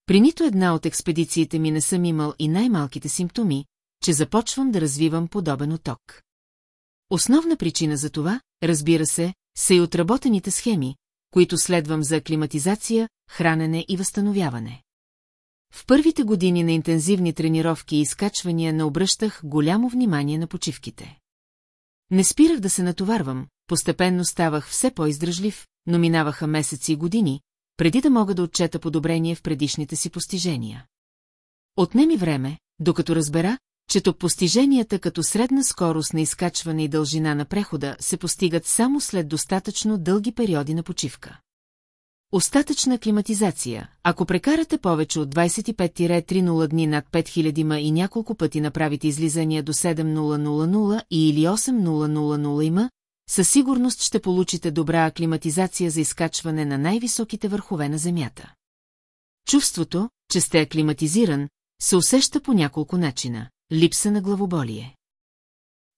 Speaker 1: При нито една от експедициите ми не съм имал и най-малките симптоми, че започвам да развивам подобен оток. Основна причина за това, разбира се, са и отработените схеми, които следвам за аклиматизация, хранене и възстановяване. В първите години на интензивни тренировки и изкачвания не обръщах голямо внимание на почивките. Не спирах да се натоварвам, постепенно ставах все по-издръжлив, но минаваха месеци и години, преди да мога да отчета подобрение в предишните си постижения. Отнеми време, докато разбера, чето постиженията като средна скорост на изкачване и дължина на прехода се постигат само след достатъчно дълги периоди на почивка. Остатъчна климатизация. Ако прекарате повече от 25-30 дни над 5000 ма и няколко пъти направите излизания до 7000 или 8000 има, със сигурност ще получите добра аклиматизация за изкачване на най-високите върхове на Земята. Чувството, че сте аклиматизиран, се усеща по няколко начина липса на главоболие.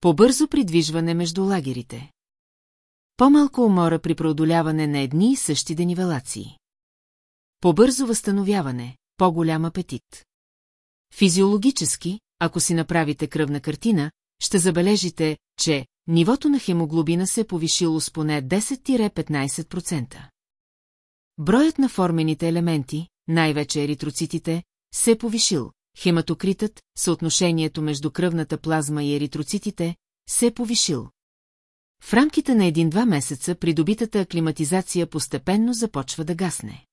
Speaker 1: По-бързо придвижване между лагерите. По-малко умора при преодоляване на едни и същи денивелации. По-бързо възстановяване, по-голям апетит. Физиологически, ако си направите кръвна картина, ще забележите, че нивото на хемоглобина се е повишило с поне 10-15%. Броят на формените елементи, най-вече еритроцитите, се е повишил, хематокритът, съотношението между кръвната плазма и еритроцитите, се е повишил. В рамките на един-два месеца придобитата аклиматизация постепенно започва да гасне.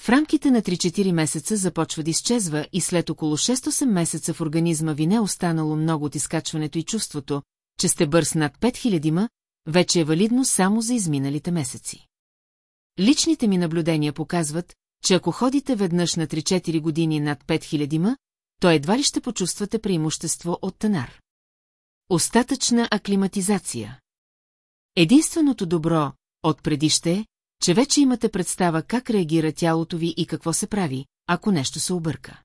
Speaker 1: В рамките на 3-4 месеца започва да изчезва и след около 6-8 месеца в организма ви не е останало много от изкачването и чувството, че сте бърз над 5000 ма, вече е валидно само за изминалите месеци. Личните ми наблюдения показват, че ако ходите веднъж на 3-4 години над 5000 ма, то едва ли ще почувствате преимущество от танар. Остатъчна аклиматизация Единственото добро от предище е, че вече имате представа как реагира тялото ви и какво се прави, ако нещо се обърка.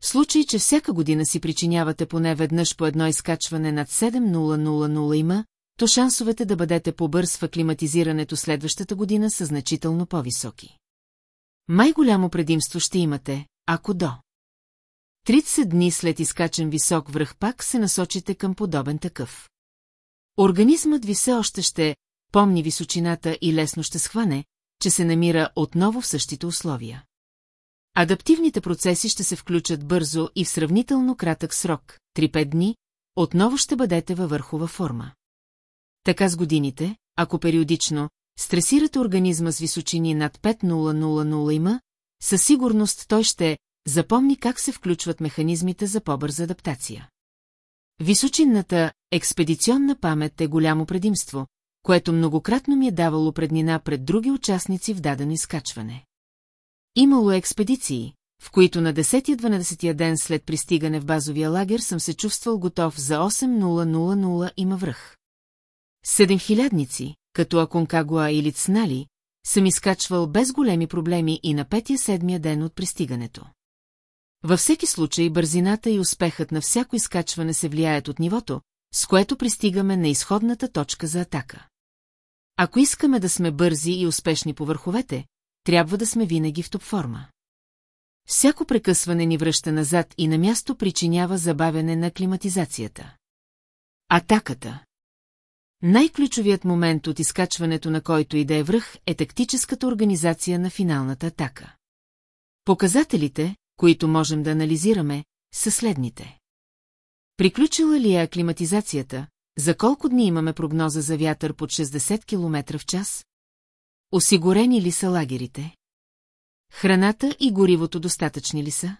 Speaker 1: В случай, че всяка година си причинявате поне веднъж по едно изкачване над 7000 има, то шансовете да бъдете побърз в аклиматизирането следващата година са значително по-високи. Май голямо предимство ще имате, ако до. 30 дни след изкачен висок връх пак се насочите към подобен такъв. Организмът ви все още ще помни височината и лесно ще схване, че се намира отново в същите условия. Адаптивните процеси ще се включат бързо и в сравнително кратък срок, 3-5 дни, отново ще бъдете във върхова форма. Така с годините, ако периодично, стресирате организма с височини над 5000 има, със сигурност той ще запомни как се включват механизмите за по-бърза адаптация. Височинната експедиционна памет е голямо предимство, което многократно ми е давало преднина пред други участници в дадено изкачване. Имало е експедиции, в които на 10-12 ден след пристигане в базовия лагер съм се чувствал готов за 8.000 има връх. Седемхилядници, като Аконкагуа или Цнали, съм изкачвал без големи проблеми и на петия-седмия ден от пристигането. Във всеки случай бързината и успехът на всяко изкачване се влияят от нивото, с което пристигаме на изходната точка за атака. Ако искаме да сме бързи и успешни по върховете, трябва да сме винаги в топ форма. Всяко прекъсване ни връща назад и на място причинява забавяне на климатизацията. Атаката най-ключовият момент от изкачването на който и да е връх е тактическата организация на финалната атака. Показателите, които можем да анализираме, са следните. Приключила ли е аклиматизацията, за колко дни имаме прогноза за вятър под 60 км в час? Осигурени ли са лагерите? Храната и горивото достатъчни ли са?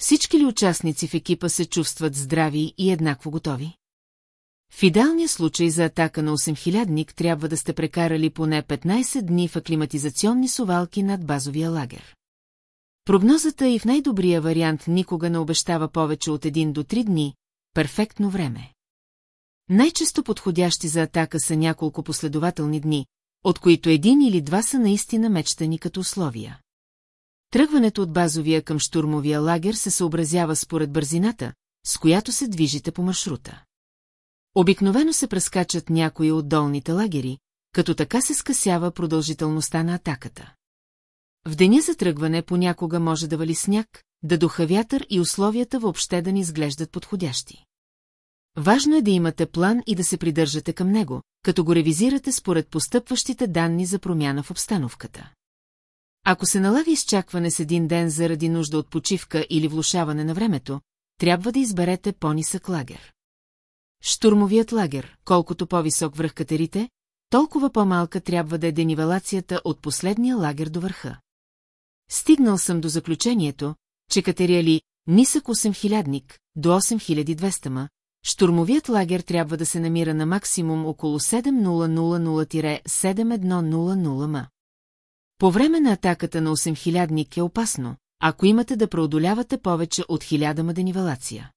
Speaker 1: Всички ли участници в екипа се чувстват здрави и еднакво готови? В идеалния случай за атака на 8000-ник трябва да сте прекарали поне 15 дни в аклиматизационни совалки над базовия лагер. Прогнозата и в най-добрия вариант никога не обещава повече от 1 до 3 дни, перфектно време. Най-често подходящи за атака са няколко последователни дни, от които един или два са наистина мечтани като условия. Тръгването от базовия към штурмовия лагер се съобразява според бързината, с която се движите по маршрута. Обикновено се прескачат някои от долните лагери, като така се скъсява продължителността на атаката. В деня за тръгване понякога може да вали сняг, да духа вятър и условията въобще да ни изглеждат подходящи. Важно е да имате план и да се придържате към него, като го ревизирате според постъпващите данни за промяна в обстановката. Ако се налага изчакване с един ден заради нужда от почивка или влушаване на времето, трябва да изберете по-нисък лагер. Штурмовият лагер, колкото по-висок връх катерите, толкова по-малка трябва да е денивелацията от последния лагер до върха. Стигнал съм до заключението, че катериали нисък 8000-ник до 8200 ма, штурмовият лагер трябва да се намира на максимум около 7000-7100 ма. По време на атаката на 8000-ник е опасно, ако имате да преодолявате повече от 1000 ма денивелация.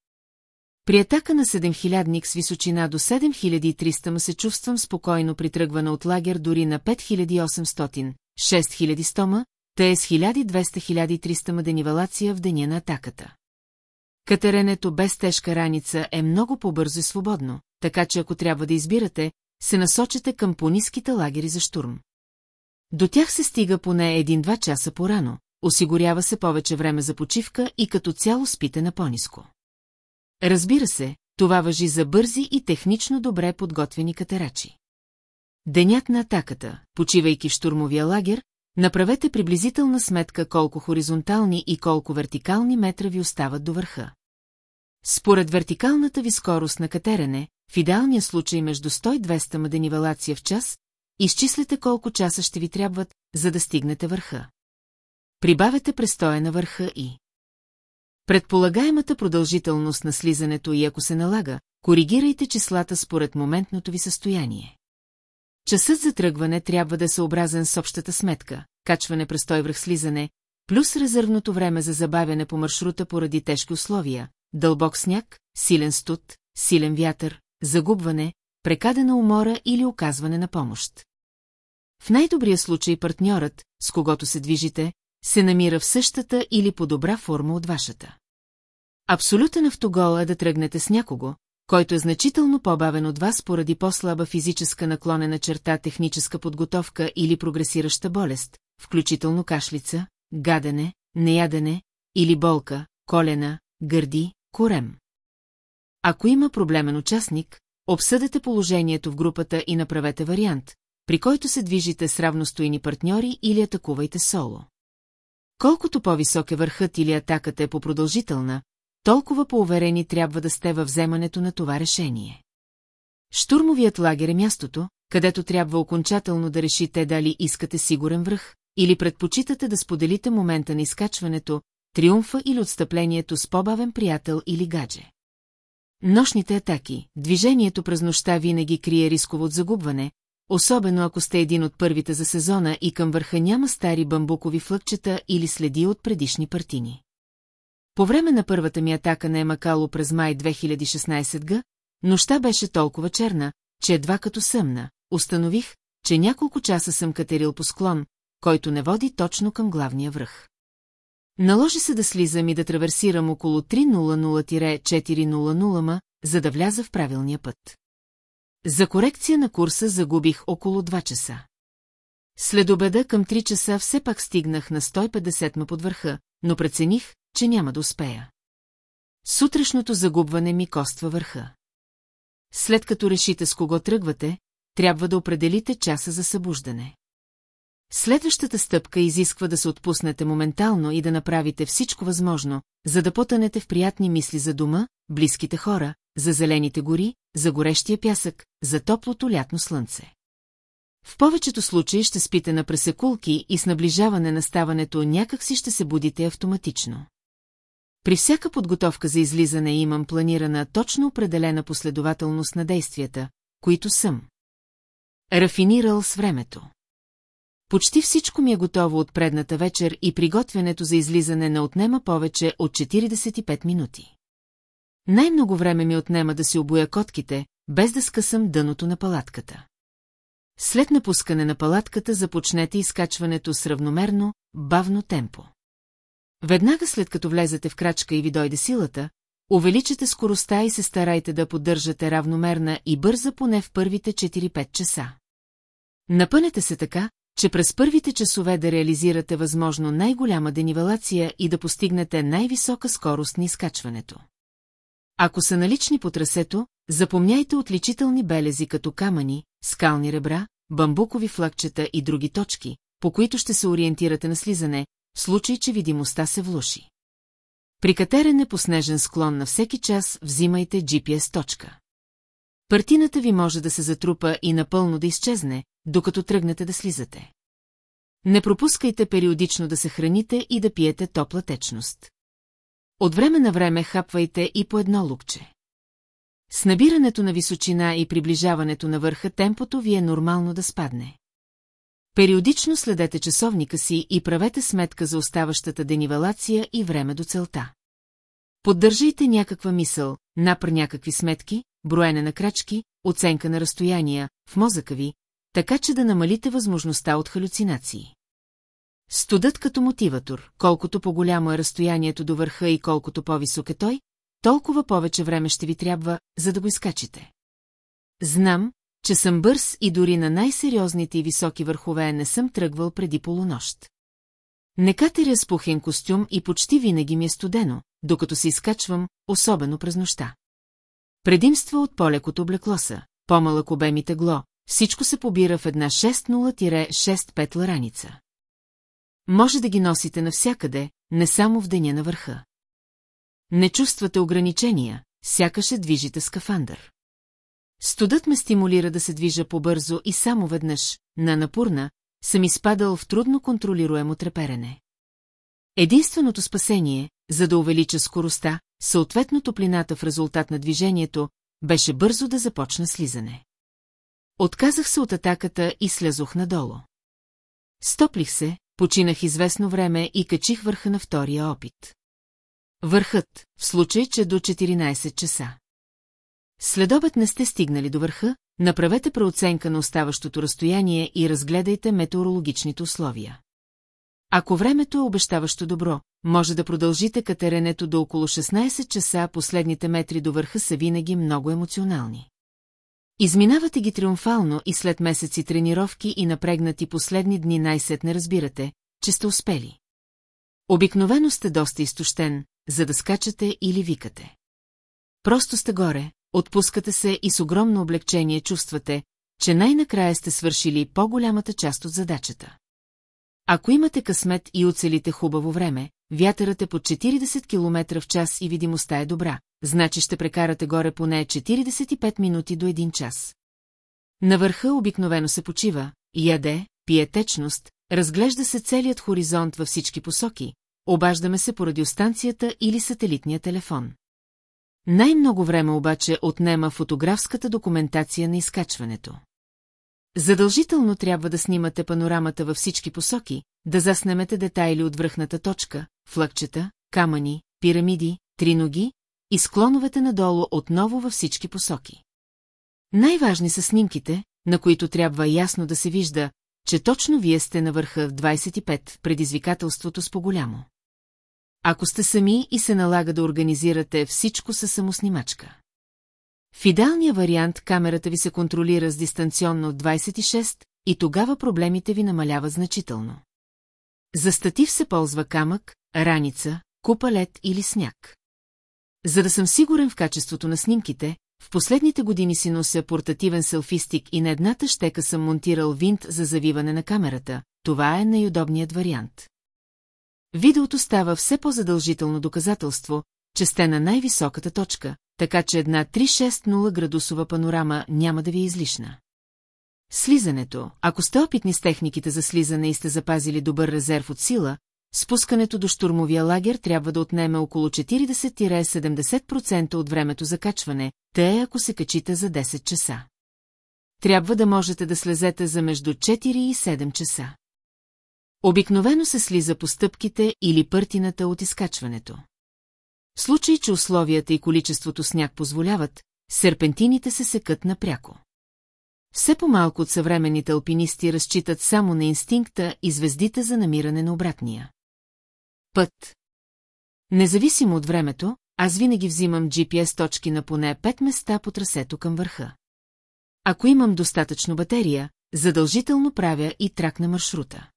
Speaker 1: При атака на седемхилядник с височина до 7300 ма се чувствам спокойно притръгвана от лагер дори на 5800, 6100 ма, те с 1200-1300 ма денивалация в деня на атаката. Катеренето без тежка раница е много по-бързо и свободно, така че ако трябва да избирате, се насочете към по по-низките лагери за штурм. До тях се стига поне един-два часа по-рано, осигурява се повече време за почивка и като цяло спите на по-низко. Разбира се, това въжи за бързи и технично добре подготвени катерачи. Денят на атаката, почивайки в штурмовия лагер, направете приблизителна сметка колко хоризонтални и колко вертикални метра ви остават до върха. Според вертикалната ви скорост на катерене, в идеалния случай между 100 и 200 м в час, изчислете колко часа ще ви трябват, за да стигнете върха. Прибавете престоя на върха и... Предполагаемата продължителност на слизането и ако се налага, коригирайте числата според моментното ви състояние. Часът за тръгване трябва да е съобразен с общата сметка, качване престой връх слизане, плюс резервното време за забавяне по маршрута поради тежки условия, дълбок сняг, силен студ, силен вятър, загубване, прекадена умора или оказване на помощ. В най-добрия случай партньорът, с когото се движите, се намира в същата или по добра форма от вашата. Абсолютен автогол е да тръгнете с някого, който е значително по-бавен от вас поради по-слаба физическа наклонена черта, техническа подготовка или прогресираща болест, включително кашлица, гадене, неядене или болка, колена, гърди, корем. Ако има проблемен участник, обсъдете положението в групата и направете вариант, при който се движите с равностойни партньори или атакувайте соло. Колкото по-висок е върхът или атаката е по-продължителна, толкова по-уверени трябва да сте във вземането на това решение. Штурмовият лагер е мястото, където трябва окончателно да решите дали искате сигурен връх, или предпочитате да споделите момента на изкачването, триумфа или отстъплението с по-бавен приятел или гадже. Нощните атаки, движението през нощта винаги крие рисково от загубване, особено ако сте един от първите за сезона и към върха няма стари бамбукови флъкчета или следи от предишни партини. По време на първата ми атака на Емакало през май 2016 г, нощта беше толкова черна, че едва като съмна, установих, че няколко часа съм катерил по склон, който не води точно към главния връх. Наложи се да слизам и да траверсирам около 300-400 за да вляза в правилния път. За корекция на курса загубих около 2 часа. След обеда към 3 часа все пак стигнах на 150 ма под върха, но прецених, че няма да успея. Сутрешното загубване ми коства върха. След като решите с кого тръгвате, трябва да определите часа за събуждане. Следващата стъпка изисква да се отпуснете моментално и да направите всичко възможно, за да потънете в приятни мисли за дома, близките хора, за зелените гори, за горещия пясък, за топлото лятно слънце. В повечето случаи ще спите на пресекулки и с наближаване на ставането някакси ще се будите автоматично. При всяка подготовка за излизане имам планирана точно определена последователност на действията, които съм. Рафинирал с времето. Почти всичко ми е готово от предната вечер и приготвянето за излизане не отнема повече от 45 минути. Най-много време ми отнема да си обоя котките, без да скъсам дъното на палатката. След напускане на палатката започнете изкачването с равномерно, бавно темпо. Веднага след като влезете в крачка и ви дойде силата, увеличете скоростта и се старайте да поддържате равномерна и бърза поне в първите 4-5 часа. Напънете се така, че през първите часове да реализирате възможно най-голяма денивелация и да постигнете най-висока скорост на изкачването. Ако са налични по трасето, запомняйте отличителни белези като камъни, скални ребра, бамбукови флагчета и други точки, по които ще се ориентирате на слизане, в случай, че видимостта се влуши. При катерене по снежен склон на всеки час взимайте GPS точка. Партината ви може да се затрупа и напълно да изчезне, докато тръгнете да слизате. Не пропускайте периодично да се храните и да пиете топла течност. От време на време хапвайте и по едно лукче. С набирането на височина и приближаването на върха темпото ви е нормално да спадне. Периодично следете часовника си и правете сметка за оставащата денивелация и време до целта. Поддържайте някаква мисъл, напър някакви сметки, броене на крачки, оценка на разстояния, в мозъка ви, така че да намалите възможността от халюцинации. Студът като мотиватор, колкото по-голямо е разстоянието до върха и колкото по-висок е той, толкова повече време ще ви трябва, за да го изкачите. Знам, че съм бърз и дори на най-сериозните и високи върхове не съм тръгвал преди полунощ. Не катеря с пухен костюм и почти винаги ми е студено, докато се изкачвам, особено през нощта. Предимства от полекото облекло са, по-малък обем и тегло, всичко се побира в една 60-65 лараница. Може да ги носите навсякъде, не само в деня на върха. Не чувствате ограничения, сякаш се движите скафандър. Студът ме стимулира да се движа по-бързо и само веднъж, на напурна, съм изпадал в трудно контролируемо треперене. Единственото спасение, за да увелича скоростта, съответно топлината в резултат на движението, беше бързо да започна слизане. Отказах се от атаката и слязох надолу. Стоплих се, починах известно време и качих върха на втория опит. Върхът, в случай, че до 14 часа. Следобед не сте стигнали до върха, направете преоценка на оставащото разстояние и разгледайте метеорологичните условия. Ако времето е обещаващо добро, може да продължите катеренето до около 16 часа, последните метри до върха са винаги много емоционални. Изминавате ги триумфално и след месеци тренировки и напрегнати последни дни най-сетне разбирате, че сте успели. Обикновено сте доста изтощен, за да скачате или викате. Просто сте горе, отпускате се и с огромно облегчение чувствате, че най-накрая сте свършили по-голямата част от задачата. Ако имате късмет и оцелите хубаво време, вятърът е под 40 км в час и видимостта е добра, значи ще прекарате горе поне 45 минути до 1 час. На върха обикновено се почива, яде, пие течност, разглежда се целият хоризонт във всички посоки, обаждаме се по радиостанцията или сателитния телефон. Най-много време обаче отнема фотографската документация на изкачването. Задължително трябва да снимате панорамата във всички посоки, да заснемете детайли от връхната точка, флъкчета, камъни, пирамиди, триноги и склоновете надолу отново във всички посоки. Най-важни са снимките, на които трябва ясно да се вижда, че точно вие сте на върха в 25, предизвикателството с по-голямо. Ако сте сами и се налага да организирате всичко със самоснимачка. В идеалния вариант камерата ви се контролира с дистанционно 26 и тогава проблемите ви намаляват значително. За статив се ползва камък, раница, купа лед или сняг. За да съм сигурен в качеството на снимките, в последните години си нося портативен селфистик и на едната щека съм монтирал винт за завиване на камерата. Това е най-удобният вариант. Видеото става все по-задължително доказателство, че сте на най-високата точка, така че една 360 градусова панорама няма да ви е излишна. Слизането, ако сте опитни с техниките за слизане и сте запазили добър резерв от сила, спускането до штурмовия лагер трябва да отнеме около 40-70% от времето за качване, те ако се качите за 10 часа. Трябва да можете да слезете за между 4 и 7 часа. Обикновено се слиза по стъпките или пъртината от изкачването. В случай, че условията и количеството сняг позволяват, серпентините се секат напряко. Все по-малко от съвременните алпинисти разчитат само на инстинкта и звездите за намиране на обратния. Път. Независимо от времето, аз винаги взимам GPS точки на поне 5 места по трасето към върха. Ако имам достатъчно батерия, задължително правя и трак на маршрута.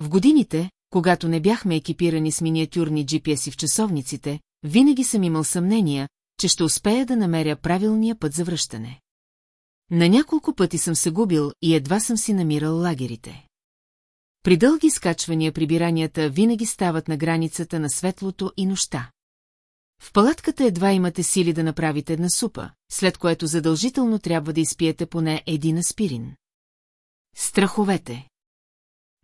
Speaker 1: В годините, когато не бяхме екипирани с миниатюрни GPS в часовниците, винаги съм имал съмнения, че ще успея да намеря правилния път за връщане. На няколко пъти съм се губил и едва съм си намирал лагерите. При дълги скачвания прибиранията винаги стават на границата на светлото и нощта. В палатката едва имате сили да направите една супа, след което задължително трябва да изпиете поне един аспирин. Страховете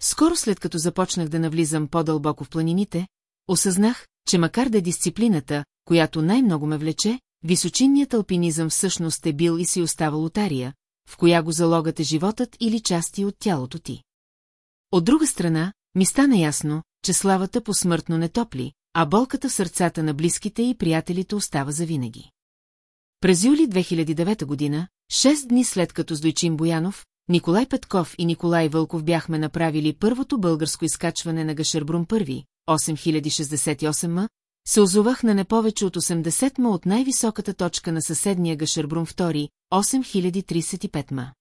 Speaker 1: Скоро след като започнах да навлизам по-дълбоко в планините, осъзнах, че макар да е дисциплината, която най-много ме влече, височинният алпинизъм всъщност е бил и си остава лотария, в коя го залогът е животът или части от тялото ти. От друга страна, ми стана ясно, че славата посмъртно не топли, а болката в сърцата на близките и приятелите остава завинаги. През юли 2009 година, 6 дни след като с Дойчин Боянов, Николай Петков и Николай Вълков бяхме направили първото българско изкачване на Гашербрум първи, 8068 м, се озовах на не повече от 80 м от най-високата точка на съседния Гашербрум втори, 8035 м.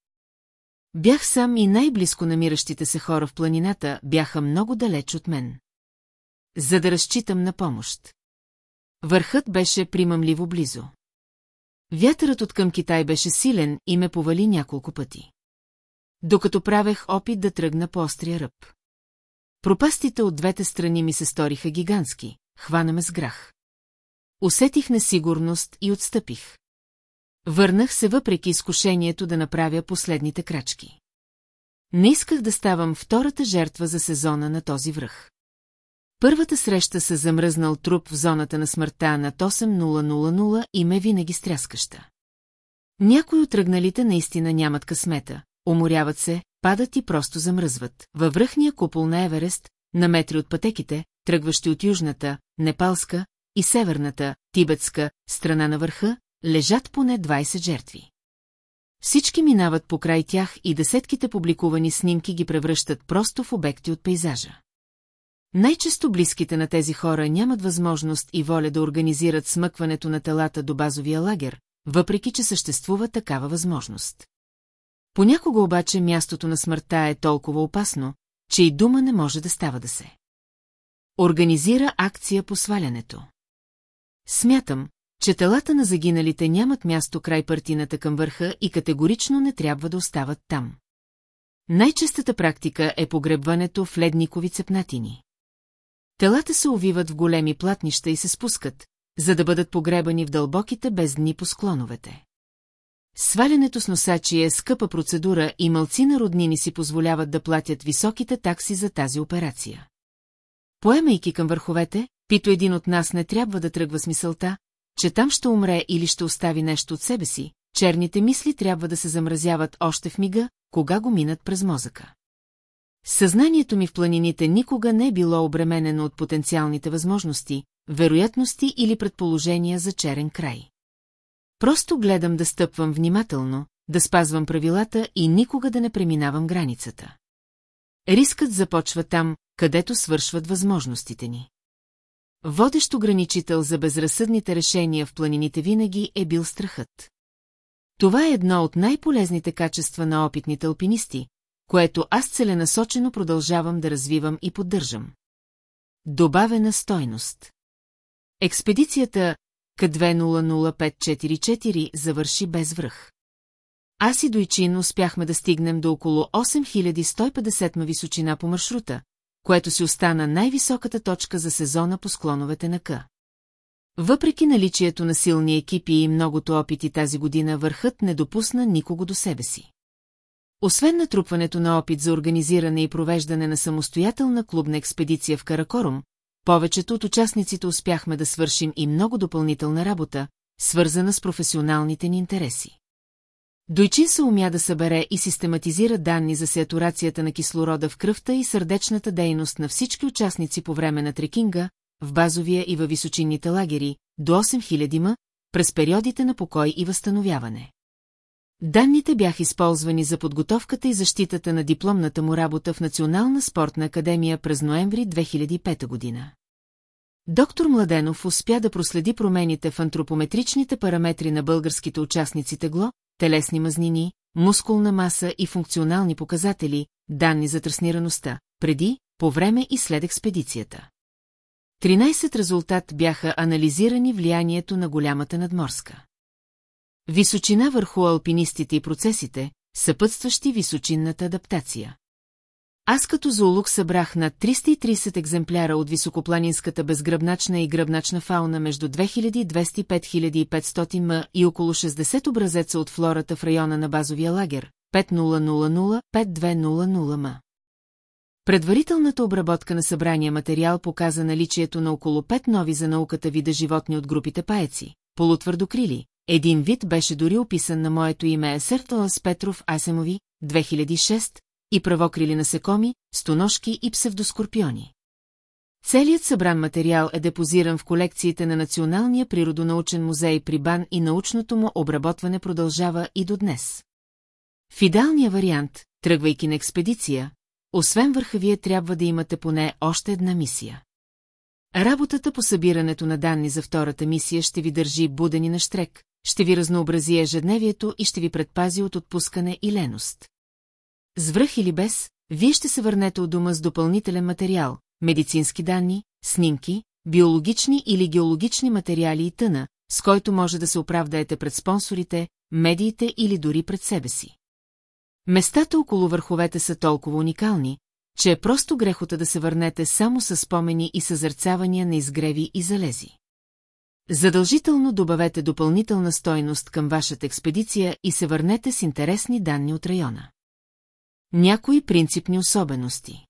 Speaker 1: Бях сам и най-близко намиращите се хора в планината бяха много далеч от мен. За да разчитам на помощ. Върхът беше примамливо близо. Вятърът от към Китай беше силен и ме повали няколко пъти. Докато правех опит да тръгна по острия ръб. Пропастите от двете страни ми се сториха гигантски, хванаме с грах. Усетих несигурност и отстъпих. Върнах се въпреки изкушението да направя последните крачки. Не исках да ставам втората жертва за сезона на този връх. Първата среща с замръзнал труп в зоната на смъртта над 8000 и ме винаги стряскаща. Някои от тръгналите наистина нямат късмета, уморяват се, падат и просто замръзват. Във връхния купол на Еверест, на метри от пътеките, тръгващи от южната, непалска и северната, тибетска, страна на върха, лежат поне 20 жертви. Всички минават покрай тях и десетките публикувани снимки ги превръщат просто в обекти от пейзажа. Най-често близките на тези хора нямат възможност и воля да организират смъкването на телата до базовия лагер, въпреки че съществува такава възможност. Понякога обаче мястото на смъртта е толкова опасно, че и дума не може да става да се. Организира акция по свалянето. Смятам, че телата на загиналите нямат място край партината към върха и категорично не трябва да остават там. Най-честата практика е погребването в ледникови цепнатини. Телата се увиват в големи платнища и се спускат, за да бъдат погребани в дълбоките бездни по склоновете. Свалянето с носачи е скъпа процедура и мълци на роднини си позволяват да платят високите такси за тази операция. Поемайки към върховете, пито един от нас не трябва да тръгва с мисълта, че там ще умре или ще остави нещо от себе си, черните мисли трябва да се замразяват още в мига, кога го минат през мозъка. Съзнанието ми в планините никога не е било обременено от потенциалните възможности, вероятности или предположения за черен край. Просто гледам да стъпвам внимателно, да спазвам правилата и никога да не преминавам границата. Рискът започва там, където свършват възможностите ни. Водещ ограничител за безразсъдните решения в планините винаги е бил страхът. Това е едно от най-полезните качества на опитните алпинисти, което аз целенасочено продължавам да развивам и поддържам. Добавена стойност Експедицията К200444 завърши без връх. Аз и Дойчин успяхме да стигнем до около 8150 на височина по маршрута, което си остана най-високата точка за сезона по склоновете на К. Въпреки наличието на силни екипи и многото опити тази година, върхът не допусна никого до себе си. Освен натрупването на опит за организиране и провеждане на самостоятелна клубна експедиция в Каракорум, повечето от участниците успяхме да свършим и много допълнителна работа, свързана с професионалните ни интереси. Дойчин се умя да събере и систематизира данни за сеатурацията на кислорода в кръвта и сърдечната дейност на всички участници по време на трекинга, в базовия и във височинните лагери, до 8000 ма, през периодите на покой и възстановяване. Данните бяха използвани за подготовката и защитата на дипломната му работа в Национална спортна академия през ноември 2005 година. Доктор Младенов успя да проследи промените в антропометричните параметри на българските участници тегло, телесни мазнини, мускулна маса и функционални показатели, данни за тръснираността, преди, по време и след експедицията. 13 резултат бяха анализирани влиянието на голямата надморска. Височина върху алпинистите и процесите, съпътстващи височинната адаптация. Аз като зоолог събрах над 330 екземпляра от високопланинската безгръбначна и гръбначна фауна между 2200 и 5500 м и около 60 образеца от флората в района на базовия лагер 5000-5200 м. Предварителната обработка на събрания материал показа наличието на около 5 нови за науката вида животни от групите паеци, полутвърдокрили. Един вид беше дори описан на моето име Съртланс Петров Асемови, 2006, и правокрили насекоми, стоножки и псевдоскорпиони. Целият събран материал е депозиран в колекциите на Националния природонаучен музей при Бан и научното му обработване продължава и до днес. В идеалния вариант, тръгвайки на експедиция, освен върха вие трябва да имате поне още една мисия. Работата по събирането на данни за втората мисия ще ви държи будени на штрек, ще ви разнообрази ежедневието и ще ви предпази от отпускане и леност. С връх или без, вие ще се върнете от дома с допълнителен материал, медицински данни, снимки, биологични или геологични материали и тъна, с който може да се оправдаете пред спонсорите, медиите или дори пред себе си. Местата около върховете са толкова уникални, че е просто грехота да се върнете само с спомени и съзърцавания на изгреви и залези. Задължително добавете допълнителна стойност към вашата експедиция и се върнете с интересни данни от района. Някои принципни особености.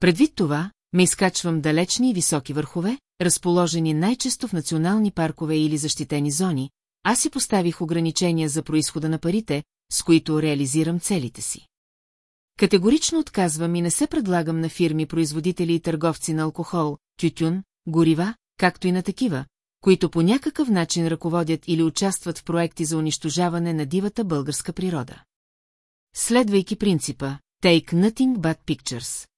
Speaker 1: Предвид това, ме изкачвам далечни и високи върхове, разположени най-често в национални паркове или защитени зони, аз си поставих ограничения за происхода на парите, с които реализирам целите си. Категорично отказвам и не се предлагам на фирми, производители и търговци на алкохол, тютюн, горива, както и на такива, които по някакъв начин ръководят или участват в проекти за унищожаване на дивата българска природа следвайки принципа Take nothing but pictures.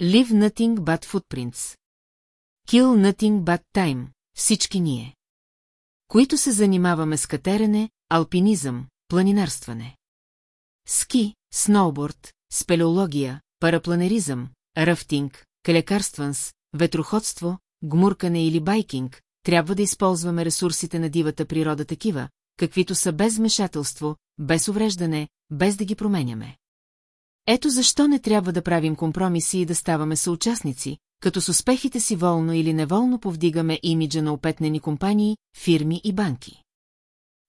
Speaker 1: Leave nothing but footprints. Kill nothing but time, всички ние. Които се занимаваме с катерене, алпинизъм, планинарстване. Ски, сноуборд, спелеология, парапланеризъм, рафтинг, калекарстванс, ветроходство, гмуркане или байкинг, трябва да използваме ресурсите на дивата природа такива, каквито са без вмешателство, без увреждане, без да ги променяме. Ето защо не трябва да правим компромиси и да ставаме съучастници, като с успехите си волно или неволно повдигаме имиджа на опетнени компании, фирми и банки.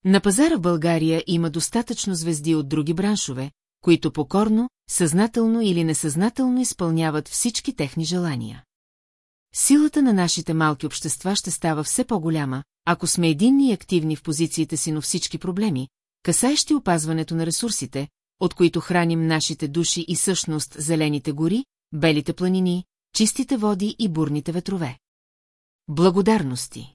Speaker 1: На пазара в България има достатъчно звезди от други браншове, които покорно, съзнателно или несъзнателно изпълняват всички техни желания. Силата на нашите малки общества ще става все по-голяма, ако сме единни и активни в позициите си, на всички проблеми, касаещи опазването на ресурсите, от които храним нашите души и същност зелените гори, белите планини, чистите води и бурните ветрове. Благодарности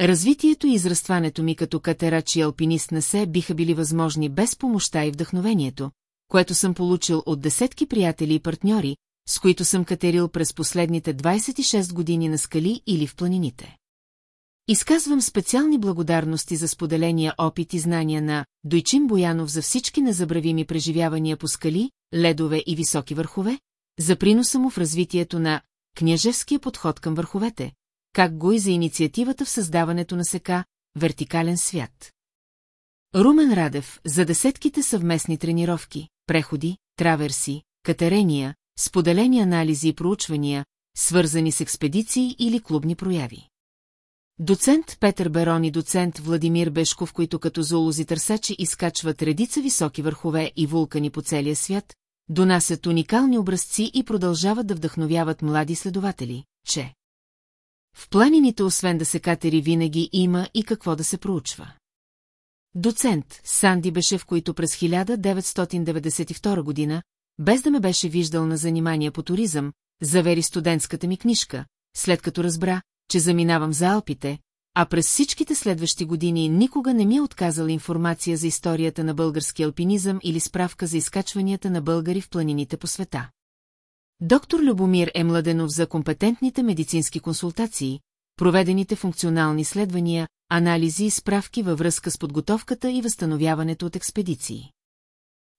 Speaker 1: Развитието и израстването ми като катерач и алпинист на се биха били възможни без помощта и вдъхновението, което съм получил от десетки приятели и партньори, с които съм катерил през последните 26 години на скали или в планините. Изказвам специални благодарности за споделения опит и знания на Дойчин Боянов за всички незабравими преживявания по скали, ледове и високи върхове, за приноса му в развитието на княжевския подход към върховете, как го и за инициативата в създаването на сека «Вертикален свят». Румен Радев за десетките съвместни тренировки, преходи, траверси, катерения, споделени анализи и проучвания, свързани с експедиции или клубни прояви. Доцент Петър Берон и доцент Владимир Бешков, които като зоолози-търсачи изкачват редица високи върхове и вулкани по целия свят, донасят уникални образци и продължават да вдъхновяват млади следователи, че в планините освен да се катери винаги има и какво да се проучва. Доцент Санди Бешев, който през 1992 година, без да ме беше виждал на занимания по туризъм, завери студентската ми книжка, след като разбра, че заминавам за Алпите, а през всичките следващи години никога не ми е отказала информация за историята на български алпинизъм или справка за изкачванията на българи в планините по света. Доктор Любомир е младенов за компетентните медицински консултации, проведените функционални следвания, анализи и справки във връзка с подготовката и възстановяването от експедиции.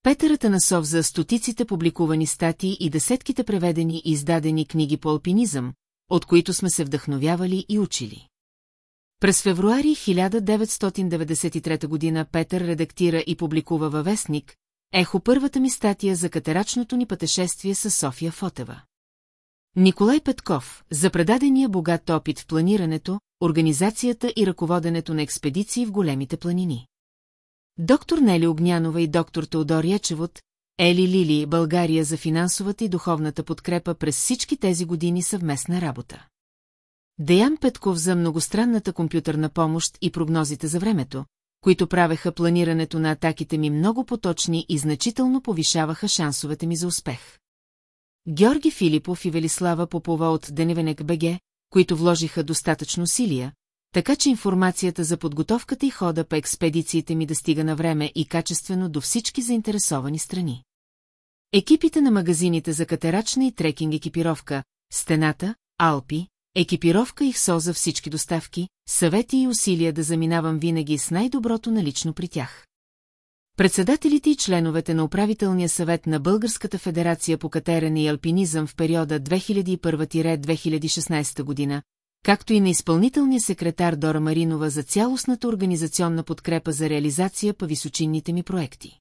Speaker 1: Петър Атанасов за стотиците публикувани статии и десетките преведени и издадени книги по алпинизъм, от които сме се вдъхновявали и учили. През февруари 1993 г. Петър редактира и публикува във вестник Ехо първата ми статия за катерачното ни пътешествие с София Фотева. Николай Петков, за предадения богат опит в планирането, организацията и ръководенето на експедиции в големите планини. Доктор Нели Огнянова и доктор Теодор Ячевот, Ели Лили и България за финансовата и духовната подкрепа през всички тези години съвместна работа. Деян Петков за многостранната компютърна помощ и прогнозите за времето, които правеха планирането на атаките ми много поточни и значително повишаваха шансовете ми за успех. Георги Филипов и Велислава Попова от Деневенек БГ, които вложиха достатъчно усилия, така че информацията за подготовката и хода по експедициите ми да стига на време и качествено до всички заинтересовани страни. Екипите на магазините за катерачна и трекинг екипировка, стената, Алпи, екипировка и ХСО за всички доставки, съвети и усилия да заминавам винаги с най-доброто налично при тях. Председателите и членовете на управителния съвет на Българската федерация по катерене и алпинизъм в периода 2001-2016 година, както и на изпълнителния секретар Дора Маринова за цялостната организационна подкрепа за реализация по височинните ми проекти.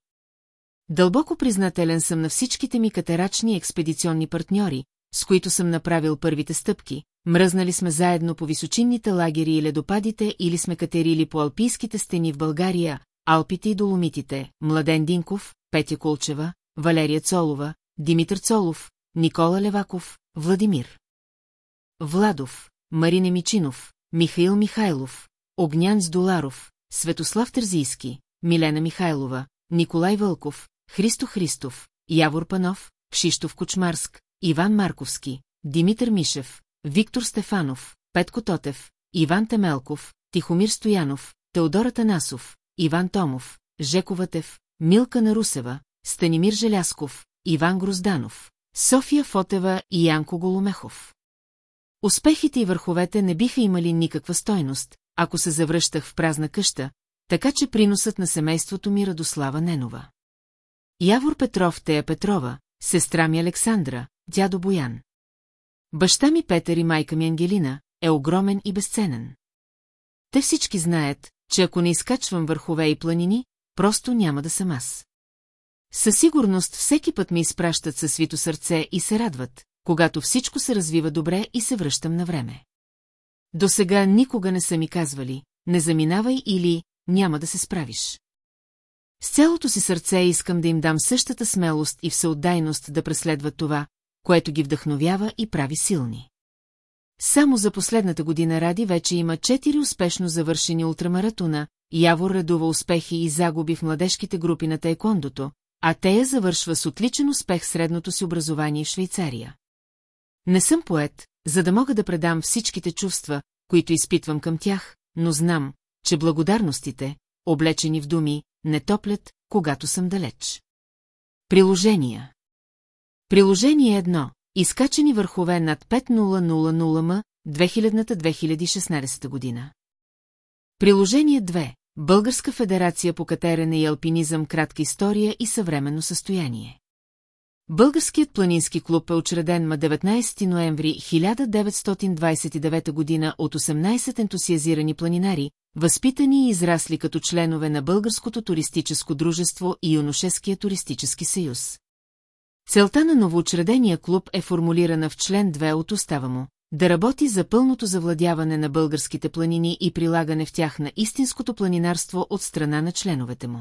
Speaker 1: Дълбоко признателен съм на всичките ми катерачни експедиционни партньори, с които съм направил първите стъпки, мръзнали сме заедно по височинните лагери и ледопадите или сме катерили по алпийските стени в България, Алпите и Доломитите, Младен Динков, Петя Колчева, Валерия Цолова, Димитър Цолов, Никола Леваков, Владимир. Владов, Марине Мичинов, Михаил Михайлов, Огнян Сдоларов, Светослав Тързийски, Милена Михайлова, Николай Вълков, Христо Христов, Явор Панов, Шиштов Кочмарск, Иван Марковски, Димитър Мишев, Виктор Стефанов, Петко Тотев, Иван Темелков, Тихомир Стоянов, Теодора Танасов, Иван Томов, Жековатев, Милка Нарусева, Станимир Желясков, Иван Грозданов, София Фотева и Янко Голомехов. Успехите и върховете не биха имали никаква стойност, ако се завръщах в празна къща, така че приносът на семейството ми Радослава Ненова. Явор Петров Тея Петрова, сестра ми Александра, дядо Боян. Баща ми Петър и майка ми Ангелина е огромен и безценен. Те всички знаят, че ако не изкачвам върхове и планини, просто няма да съм аз. Със сигурност всеки път ми изпращат със свито сърце и се радват, когато всичко се развива добре и се връщам на време. До сега никога не са ми казвали, не заминавай или няма да се справиш. С цялото си сърце искам да им дам същата смелост и всеотдайност да преследват това, което ги вдъхновява и прави силни. Само за последната година Ради вече има четири успешно завършени ултрамаратона, Явор радува успехи и загуби в младежките групи на тайкондото, а Тея завършва с отличен успех средното си образование в Швейцария. Не съм поет, за да мога да предам всичките чувства, които изпитвам към тях, но знам, че благодарностите, облечени в думи, не топлят, когато съм далеч. Приложения Приложение 1. Изкачени върхове над 5000 м, 2000-2016 година. Приложение 2. Българска федерация по катерене и алпинизъм кратка история и съвременно състояние. Българският планински клуб е учреден на 19 ноември 1929 г. от 18 ентусиазирани планинари, възпитани и израсли като членове на Българското туристическо дружество и Юношеския туристически съюз. Целта на новоучредения клуб е формулирана в член 2 от устава му – да работи за пълното завладяване на българските планини и прилагане в тях на истинското планинарство от страна на членовете му.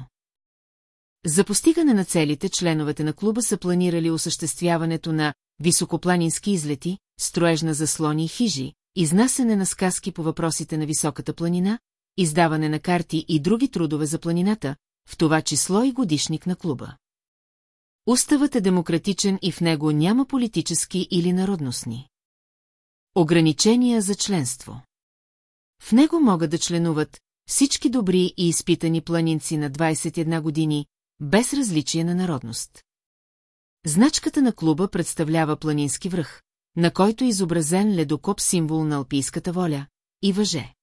Speaker 1: За постигане на целите членовете на клуба са планирали осъществяването на високопланински излети, строеж на заслони и хижи, изнасене на сказки по въпросите на високата планина, издаване на карти и други трудове за планината, в това число и годишник на клуба. Уставът е демократичен и в него няма политически или народностни. Ограничения за членство В него могат да членуват всички добри и изпитани планинци на 21 години, без различие на народност. Значката на клуба представлява планински връх, на който е изобразен ледокоп символ на алпийската воля и въже.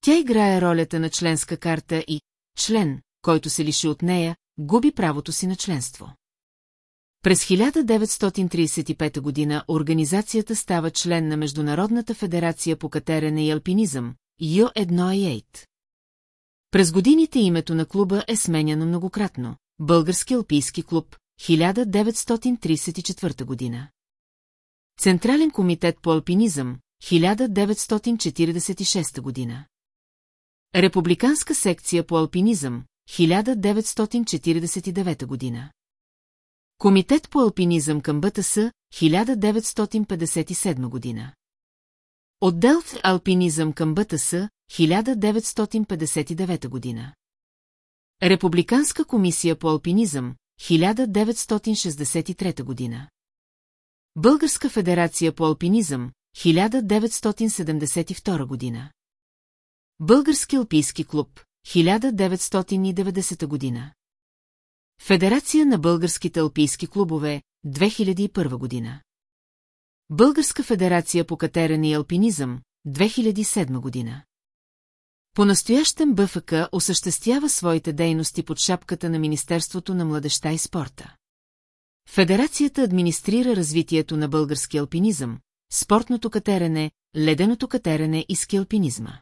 Speaker 1: Тя играе ролята на членска карта и член, който се лиши от нея, губи правото си на членство. През 1935 г. организацията става член на Международната федерация по катерене и алпинизъм, Ю1 и 8. През годините името на клуба е сменяно многократно. Български алпийски клуб, 1934 година. Централен комитет по алпинизъм, 1946 година. Републиканска секция по алпинизъм, 1949 година. Комитет по алпинизъм към БТС, 1957 година. Отдел в алпинизъм към БТС, 1959 година. Републиканска комисия по алпинизъм, 1963 година. Българска федерация по алпинизъм, 1972 година. Български алпийски клуб, 1990 година. Федерация на българските алпийски клубове, 2001 година. Българска федерация по катерене и алпинизъм, 2007 година по настоящен БФК осъществява своите дейности под шапката на Министерството на младеща и спорта. Федерацията администрира развитието на български алпинизъм, спортното катерене, леденото катерене и скиалпинизма.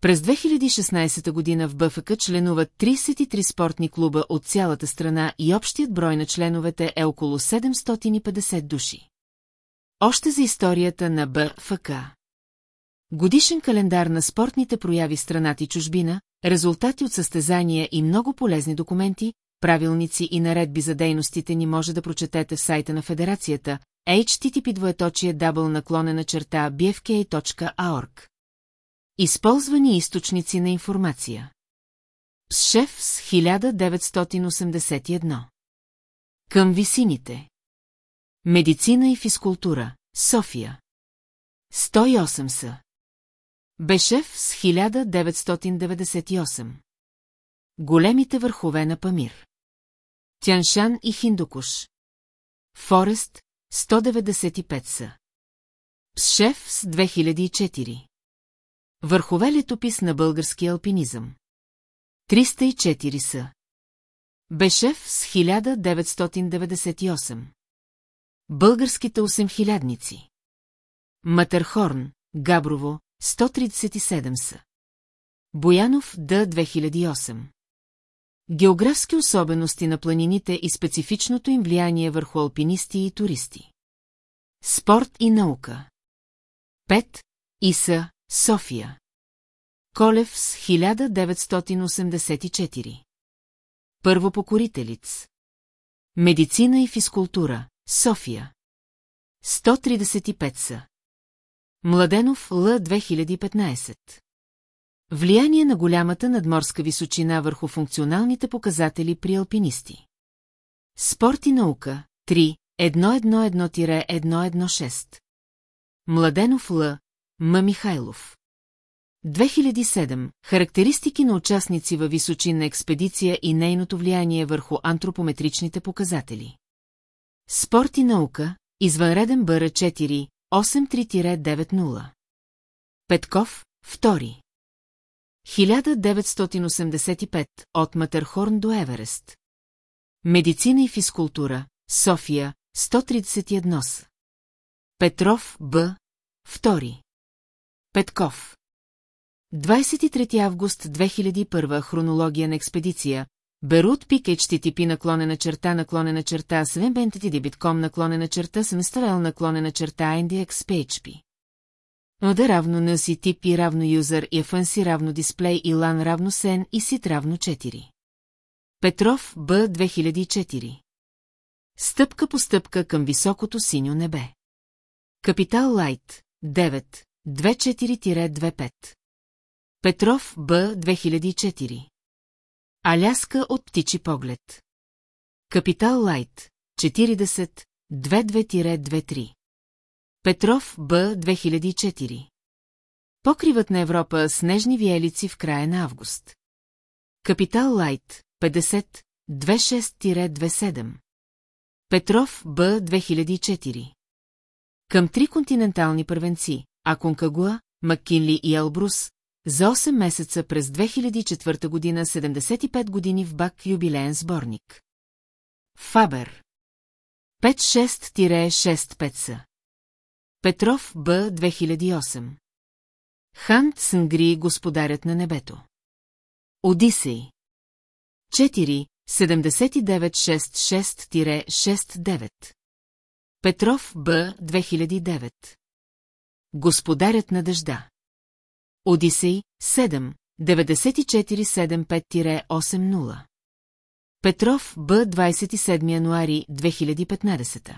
Speaker 1: През 2016 година в БФК членуват 33 спортни клуба от цялата страна и общият брой на членовете е около 750 души. Още за историята на БФК. Годишен календар на спортните прояви страната и чужбина, резултати от състезания и много полезни документи, правилници и наредби за дейностите ни може да прочетете в сайта на Федерацията http двоеточие дабл наклонена черта bfk.org. Използвани източници на информация. Шеф с 1981. Към висините. Медицина и физкултура. София. 108 са. Беше в с 1998. Големите върхове на Памир. Тяншан и Хиндукуш. Форест 195 са. шеф с 2004. Върхове летопис на български алпинизъм. 304 са. Бешев с 1998. Българските 8000 Матерхорн, Габрово, 137 са. Боянов Д. 2008 Географски особености на планините и специфичното им влияние върху алпинисти и туристи. Спорт и наука. 5. Иса, София. Колев с 1984. Първопокорителиц. Медицина и физкултура, София. 135 са. Младенов Л. 2015 Влияние на голямата надморска височина върху функционалните показатели при алпинисти. Спорт и наука 3 Младенов Л. М. Михайлов 2007. Характеристики на участници във височинна експедиция и нейното влияние върху антропометричните показатели. Спорт и наука. Извънреден бъра 4. 83-90. Петков, втори. 1985 от Матерхорн до Еверест. Медицина и физкултура, София, 131 Петров, Б. Втори. Петков. 23 август 2001 хронология на експедиция, Берут пик HTTP наклонена черта наклонена черта 7bentity.com наклонена черта Semsterl наклонена черта PHP. Ода равно на си и равно юзър и FNC равно дисплей и лан равно сен и сит равно 4. Петров Б 2004. Стъпка по стъпка към високото синьо небе. Капитал Лайт 9 24-25. Петров Б 2004. Аляска от птичи поглед. Капитал Лайт, 40, 22-23. Петров, Б, 2004. Покривът на Европа с нежни виелици в края на август. Капитал Лайт, 50, 26-27. Петров, Б, 2004. Към три континентални първенци, Аконкагуа, Маккинли и Елбрус, за 8 месеца през 2004 година 75 години в Бак юбилеен сборник. Фабер. 56-65 са. Петров Б. 2008. Хант сънгри Господарят на небето. Одисей. 4. 7966-69. Петров Б. 2009. Господарят на дъжда. Одисей 7 947 80 Петров Б 27 януари 2015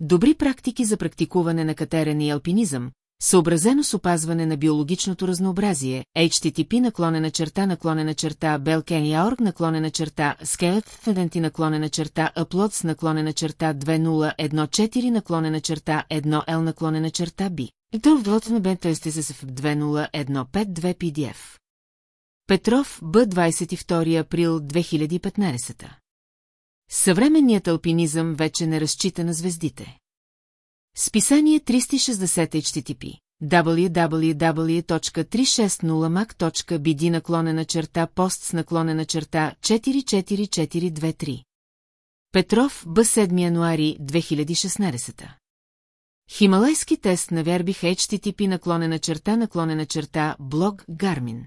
Speaker 1: Добри практики за практикуване на катерене и алпинизъм, Съобразено с опазване на биологичното разнообразие, HTTP наклонена черта наклонена черта Belken.org наклонена черта Skeleton наклонена черта Uploads наклонена черта 2014 наклонена черта 1L наклонена черта B. Дълвдлот на БТСТСФ 2015 PDF. Петров, Б. 22 април 2015 Съвременният алпинизъм вече не разчита на звездите. Списание 360 HTTP www.360mac.bd наклонена черта пост с наклонена черта 44423. Петров, Б. 7 януари 2016. Хималайски тест на Вербих HTTP наклонена черта наклонена черта блог Гармин.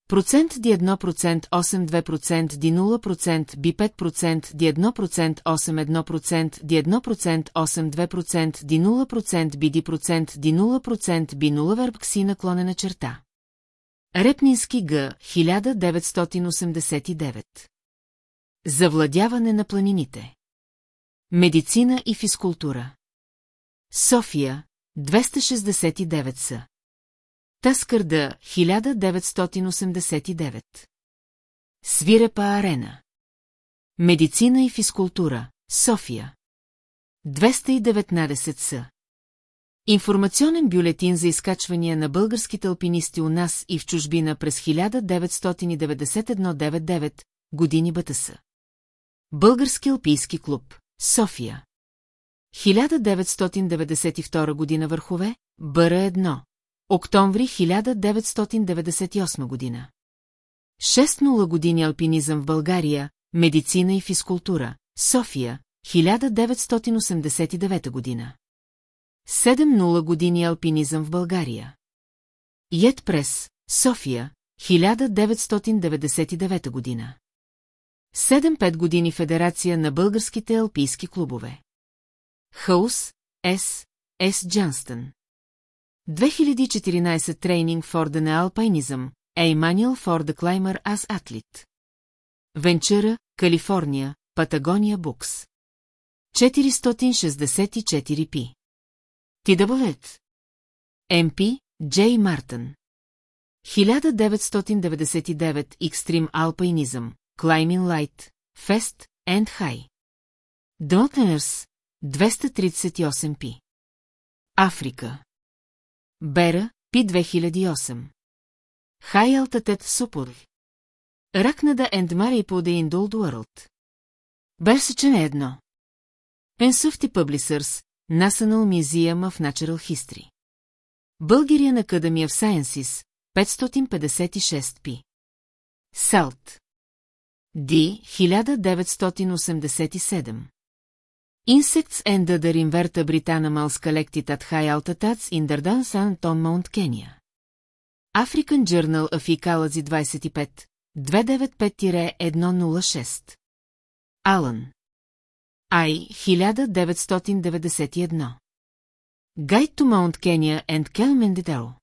Speaker 1: Процент ди 1%, 8,2%, ди 0%, би 5%, ди 1%, 8,1%, ди 1%, 8,2%, ди 0%, би ди процент, ди 0%, би 0 вербкси наклонена черта. Репнински Г. 1989. Завладяване на планините. Медицина и физкултура. София, 269 са. Таскърда. 1989. Свирепа арена. Медицина и физкултура. София. 219 са. Информационен бюлетин за изкачвания на българските алпинисти у нас и в чужбина през 1991-99 години БТС. Български алпийски клуб. София. 1992 година върхове, БР 1, Октомври 1998 година. 6-0 години алпинизъм в България, медицина и физкултура, София, 1989 година. 7-0 години алпинизъм в България. Йет Прес, София, 1999 година. 7-5 години Федерация на българските алпийски клубове. Хаус, С. С. Джанстън. 2014 Training for the Nealpinism, A Manual for the Climber as Athlete. Венчера, Калифорния, Патагония Букс. 464 пи. Ти да TWET. MP, Джей Мартън. 1999 Extreme Alpinism, Climbing Light, Fest and High. Донтенърс, 238 пи. Африка. Бера, Пи 2008. Хай Алтатет Супур. Ракнада Ендмари по The Indold World. Берсъчен е едно. Пенсуфти Пъблисърс, Насанал Мизияма в Natural History. България на Кадамия в Сайенсис, 556 Пи. Салт. Ди, 1987. Insects and other invertebrate animals collected at high altitudes in San Tom Mount, Kenya. African Journal of Ecology 25, 295-106. Алън. Ай, 1991. Guide to Mount Kenya and Kelmendidel.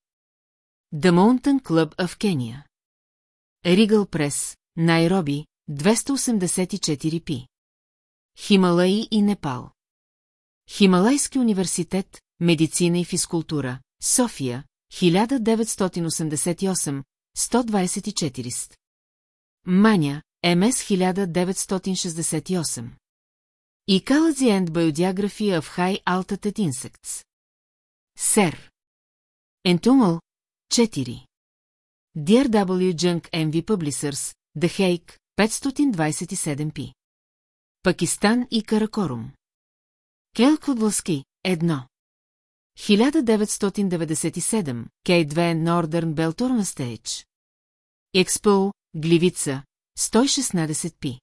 Speaker 1: The Mountain Club of Kenya. Regal Press, Найроби, 284 p. Хималаи и Непал. Хималайски университет, медицина и физкултура,
Speaker 2: София,
Speaker 1: 1988, 124. Маня, МС 1968. Ecology and Biodiography в Хай Altitude Инсектс. Сер. Ентумъл, 4. Dear W. Junk MV Publishers, The Hague, 527 p. Пакистан и Каракорум. Келклодлски, 1. 1997, к 2 Northern Beltorna Стейдж. Експо, Гливица, 116 пи.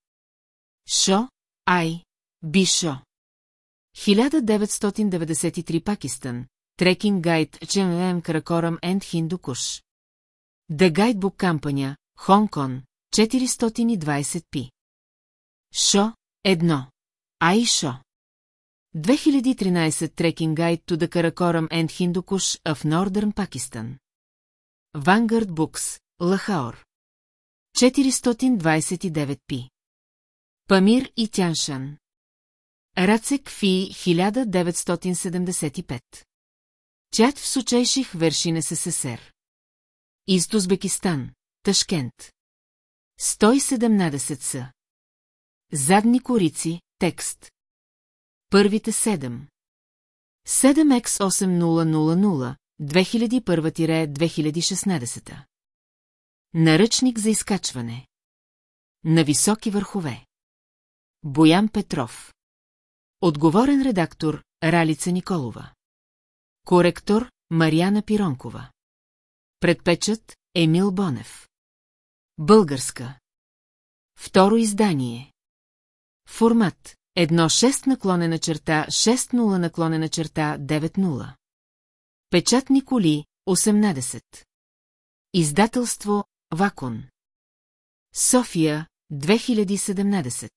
Speaker 1: Шо, Ай, Бишо. 1993 Пакистан, Трекинг гайд ЧММ Каракорам енд Хинду Куш. The Guidebook Company, Хонг Кон, 420 пи. Шо, Едно. Айшо. 2013 Trekking Guide to the Karakoram and Kush of Northern Pakistan. Vanguard Books, Лахаор. 429 пи. Памир и Тяншан. Рацек Фи 1975. Чат в сучейших вершин СССР. Ист Узбекистан, Ташкент. 117 са. Задни корици, текст. Първите седем 7X8000, 2001-2016. Наръчник за изкачване. На високи върхове. Боян Петров. Отговорен редактор Ралица Николова. Коректор Марияна Пиронкова. Предпечат Емил Бонев. Българска. Второ издание. Формат 1.6 наклонена черта 6.0 наклонена черта 9.0 Печатни коли 18 Издателство Вакон София 2017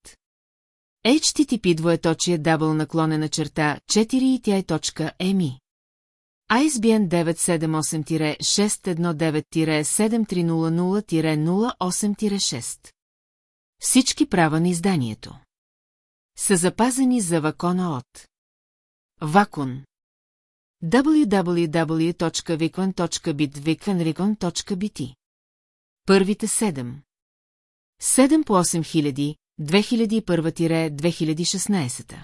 Speaker 1: HTTP двоеточие дабл наклонена черта 4 и тя е точка ЕМИ ISBN 978-619-7300-08-6 Всички права на изданието са запазени за вакона от Вакун www.vikvan.bitvikanrigon.bt Първите седем. 7 по 8 хиляди, 2001-2016.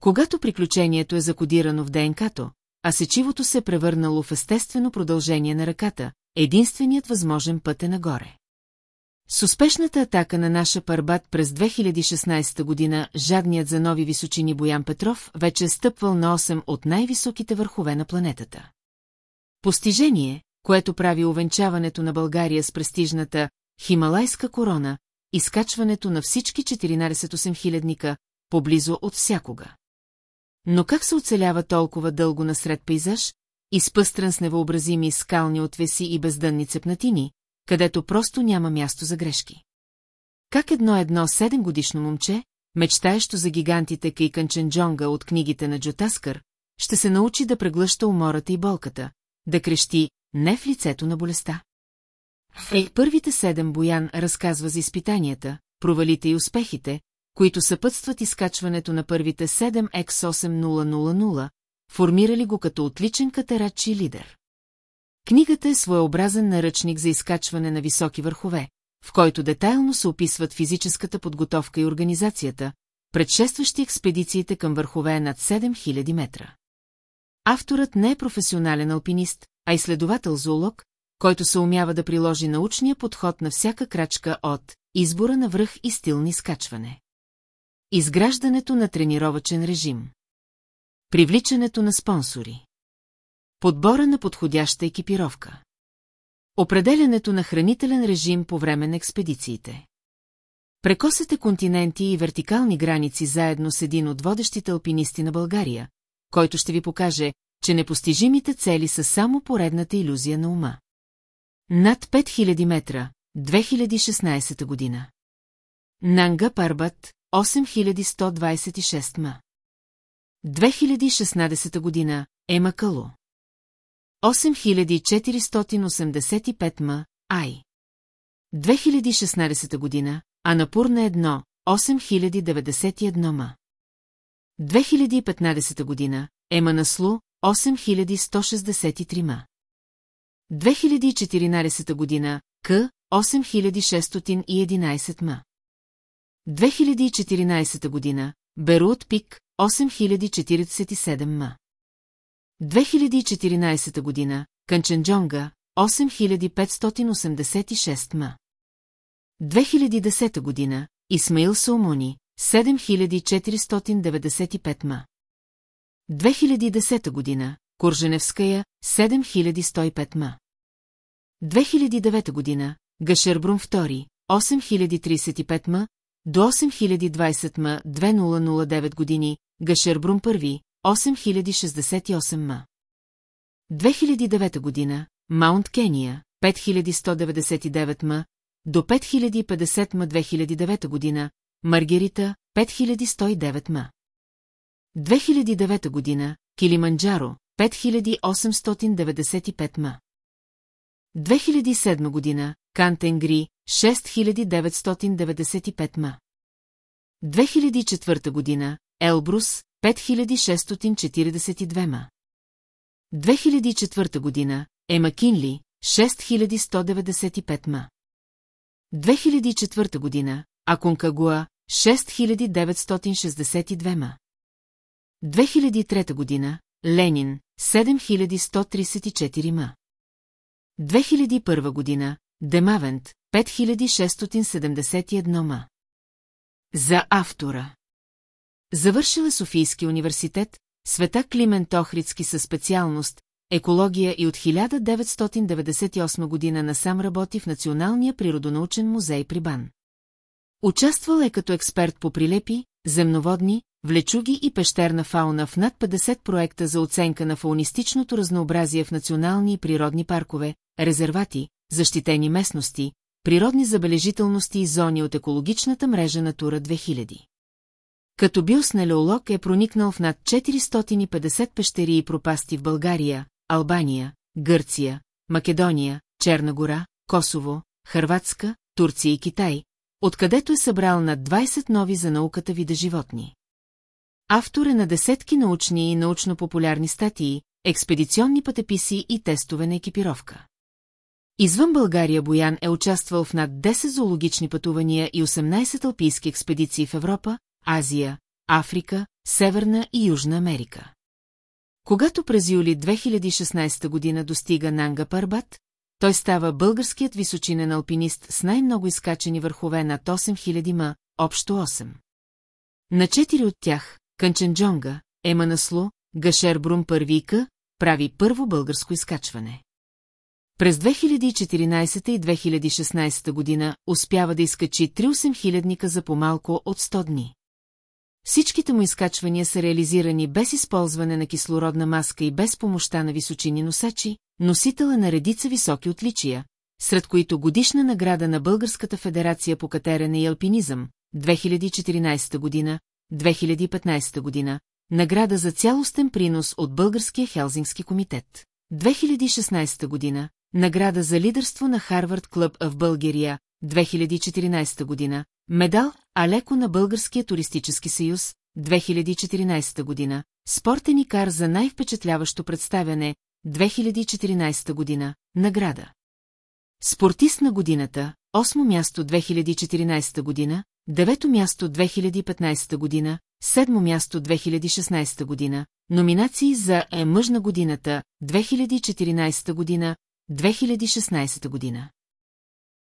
Speaker 1: Когато приключението е закодирано в ДНК-то, а сечивото се е превърнало в естествено продължение на ръката, единственият възможен път е нагоре. С успешната атака на наша Парбат през 2016 година, жадният за нови височини Боян Петров вече е стъпвал на 8 от най-високите върхове на планетата. Постижение, което прави увенчаването на България с престижната Хималайска корона, изкачването на всички 14 хилядника, поблизо от всякога. Но как се оцелява толкова дълго насред пейзаж, изпъстран с невъобразими скални отвеси и бездънни цепнатини, където просто няма място за грешки. Как едно-едно седемгодишно момче, мечтаещо за гигантите Ченджонга от книгите на Джотаскър, ще се научи да преглъща умората и болката, да крещи не в лицето на болестта. В първите седем Боян разказва за изпитанията, провалите и успехите, които съпътстват изкачването на първите 7 X8000, формирали го като отличен катерач и лидер. Книгата е своеобразен наръчник за изкачване на високи върхове, в който детайлно се описват физическата подготовка и организацията, предшестващи експедициите към върхове над 7000 метра. Авторът не е професионален алпинист, а изследовател-зоолог, който се умява да приложи научния подход на всяка крачка от избора на връх и стил на изкачване. Изграждането на тренировачен режим. Привличането на спонсори. Подбора на подходяща екипировка. Определянето на хранителен режим по време на експедициите. прекосите континенти и вертикални граници заедно с един от водещите алпинисти на България, който ще ви покаже, че непостижимите цели са само поредната иллюзия на ума. Над 5000 метра, 2016 година. Нанга Парбат, 8126 ма. 2016 година, Ема Кало. 8485 м. Ай. 2016 година, Анапур на 1, 8091 м. 2015 година, Еманаслу, 8163 м. 2014 година, К, 8611 м. 2014 година, Берут пик, 8047 м. 2014 година, Канченджонга, 8586 м. 2010 година, Исмаил Саумони, 7495 м. 2010 година, Курженевская, 7105 м. 2009 година, Гашербрум II, 8035 м, до 8020 м, 2009 години, Гашербрум 1, 8068 ма. 2009 година, Маунт Кения, 5199 ма, до 5050 ма 2009 година, Маргерита 5109 ма. 2009 година, Килиманджаро, 5895 ма. 2007 година, Кантенгри, 6995 ма. 2004 година, Елбрус, 5642 ма. 2004 година Ема Кинли 6195 ма. 2004 година Аконкагуа 6962 ма. 2003 година Ленин 7134 ма. 2001 година Демавент 5671 ма. За автора Завършила Софийски университет, света Климент Охрицки със специалност екология и от 1998 година насам работи в Националния природонаучен музей при Бан. Участвала е като експерт по прилепи, земноводни, влечуги и пещерна фауна в над 50 проекта за оценка на фаунистичното разнообразие в национални и природни паркове, резервати, защитени местности, природни забележителности и зони от екологичната мрежа Натура 2000. Като бил снелеолог е проникнал в над 450 пещери и пропасти в България, Албания, Гърция, Македония, Черна гора, Косово, Хърватска, Турция и Китай, откъдето е събрал над 20 нови за науката вида животни. Автор е на десетки научни и научно-популярни статии, експедиционни пътеписи и тестове на екипировка. Извън България Боян е участвал в над 10 зоологични пътувания и 18 алпийски експедиции в Европа, Азия, Африка, Северна и Южна Америка. Когато през юли 2016 година достига Нанга Парбат, той става българският височинен алпинист с най-много изкачени върхове над 8000 ма, общо 8. На четири от тях, Канченджонга, Еманасло, Гашер Брум Първика, прави първо българско изкачване. През 2014 и 2016 година успява да изкачи 3 8000-ника за по-малко от 100 дни. Всичките му изкачвания са реализирани без използване на кислородна маска и без помощта на височини носачи, носител на редица високи отличия, сред които годишна награда на Българската федерация по катерене и алпинизъм 2014 година, 2015 година, награда за цялостен принос от Българския Хелзингски комитет. 2016 година, награда за лидерство на Харвард Клъб в България, 2014 година, медал Алеко на Българския туристически съюз, 2014 година, спортен и кар за най-впечатляващо представяне, 2014 година, награда. Спортист на годината, 8 място 2014 година, 9 място 2015 година, 7 място 2016 година, номинации за Е мъж на годината, 2014 година, 2016 година.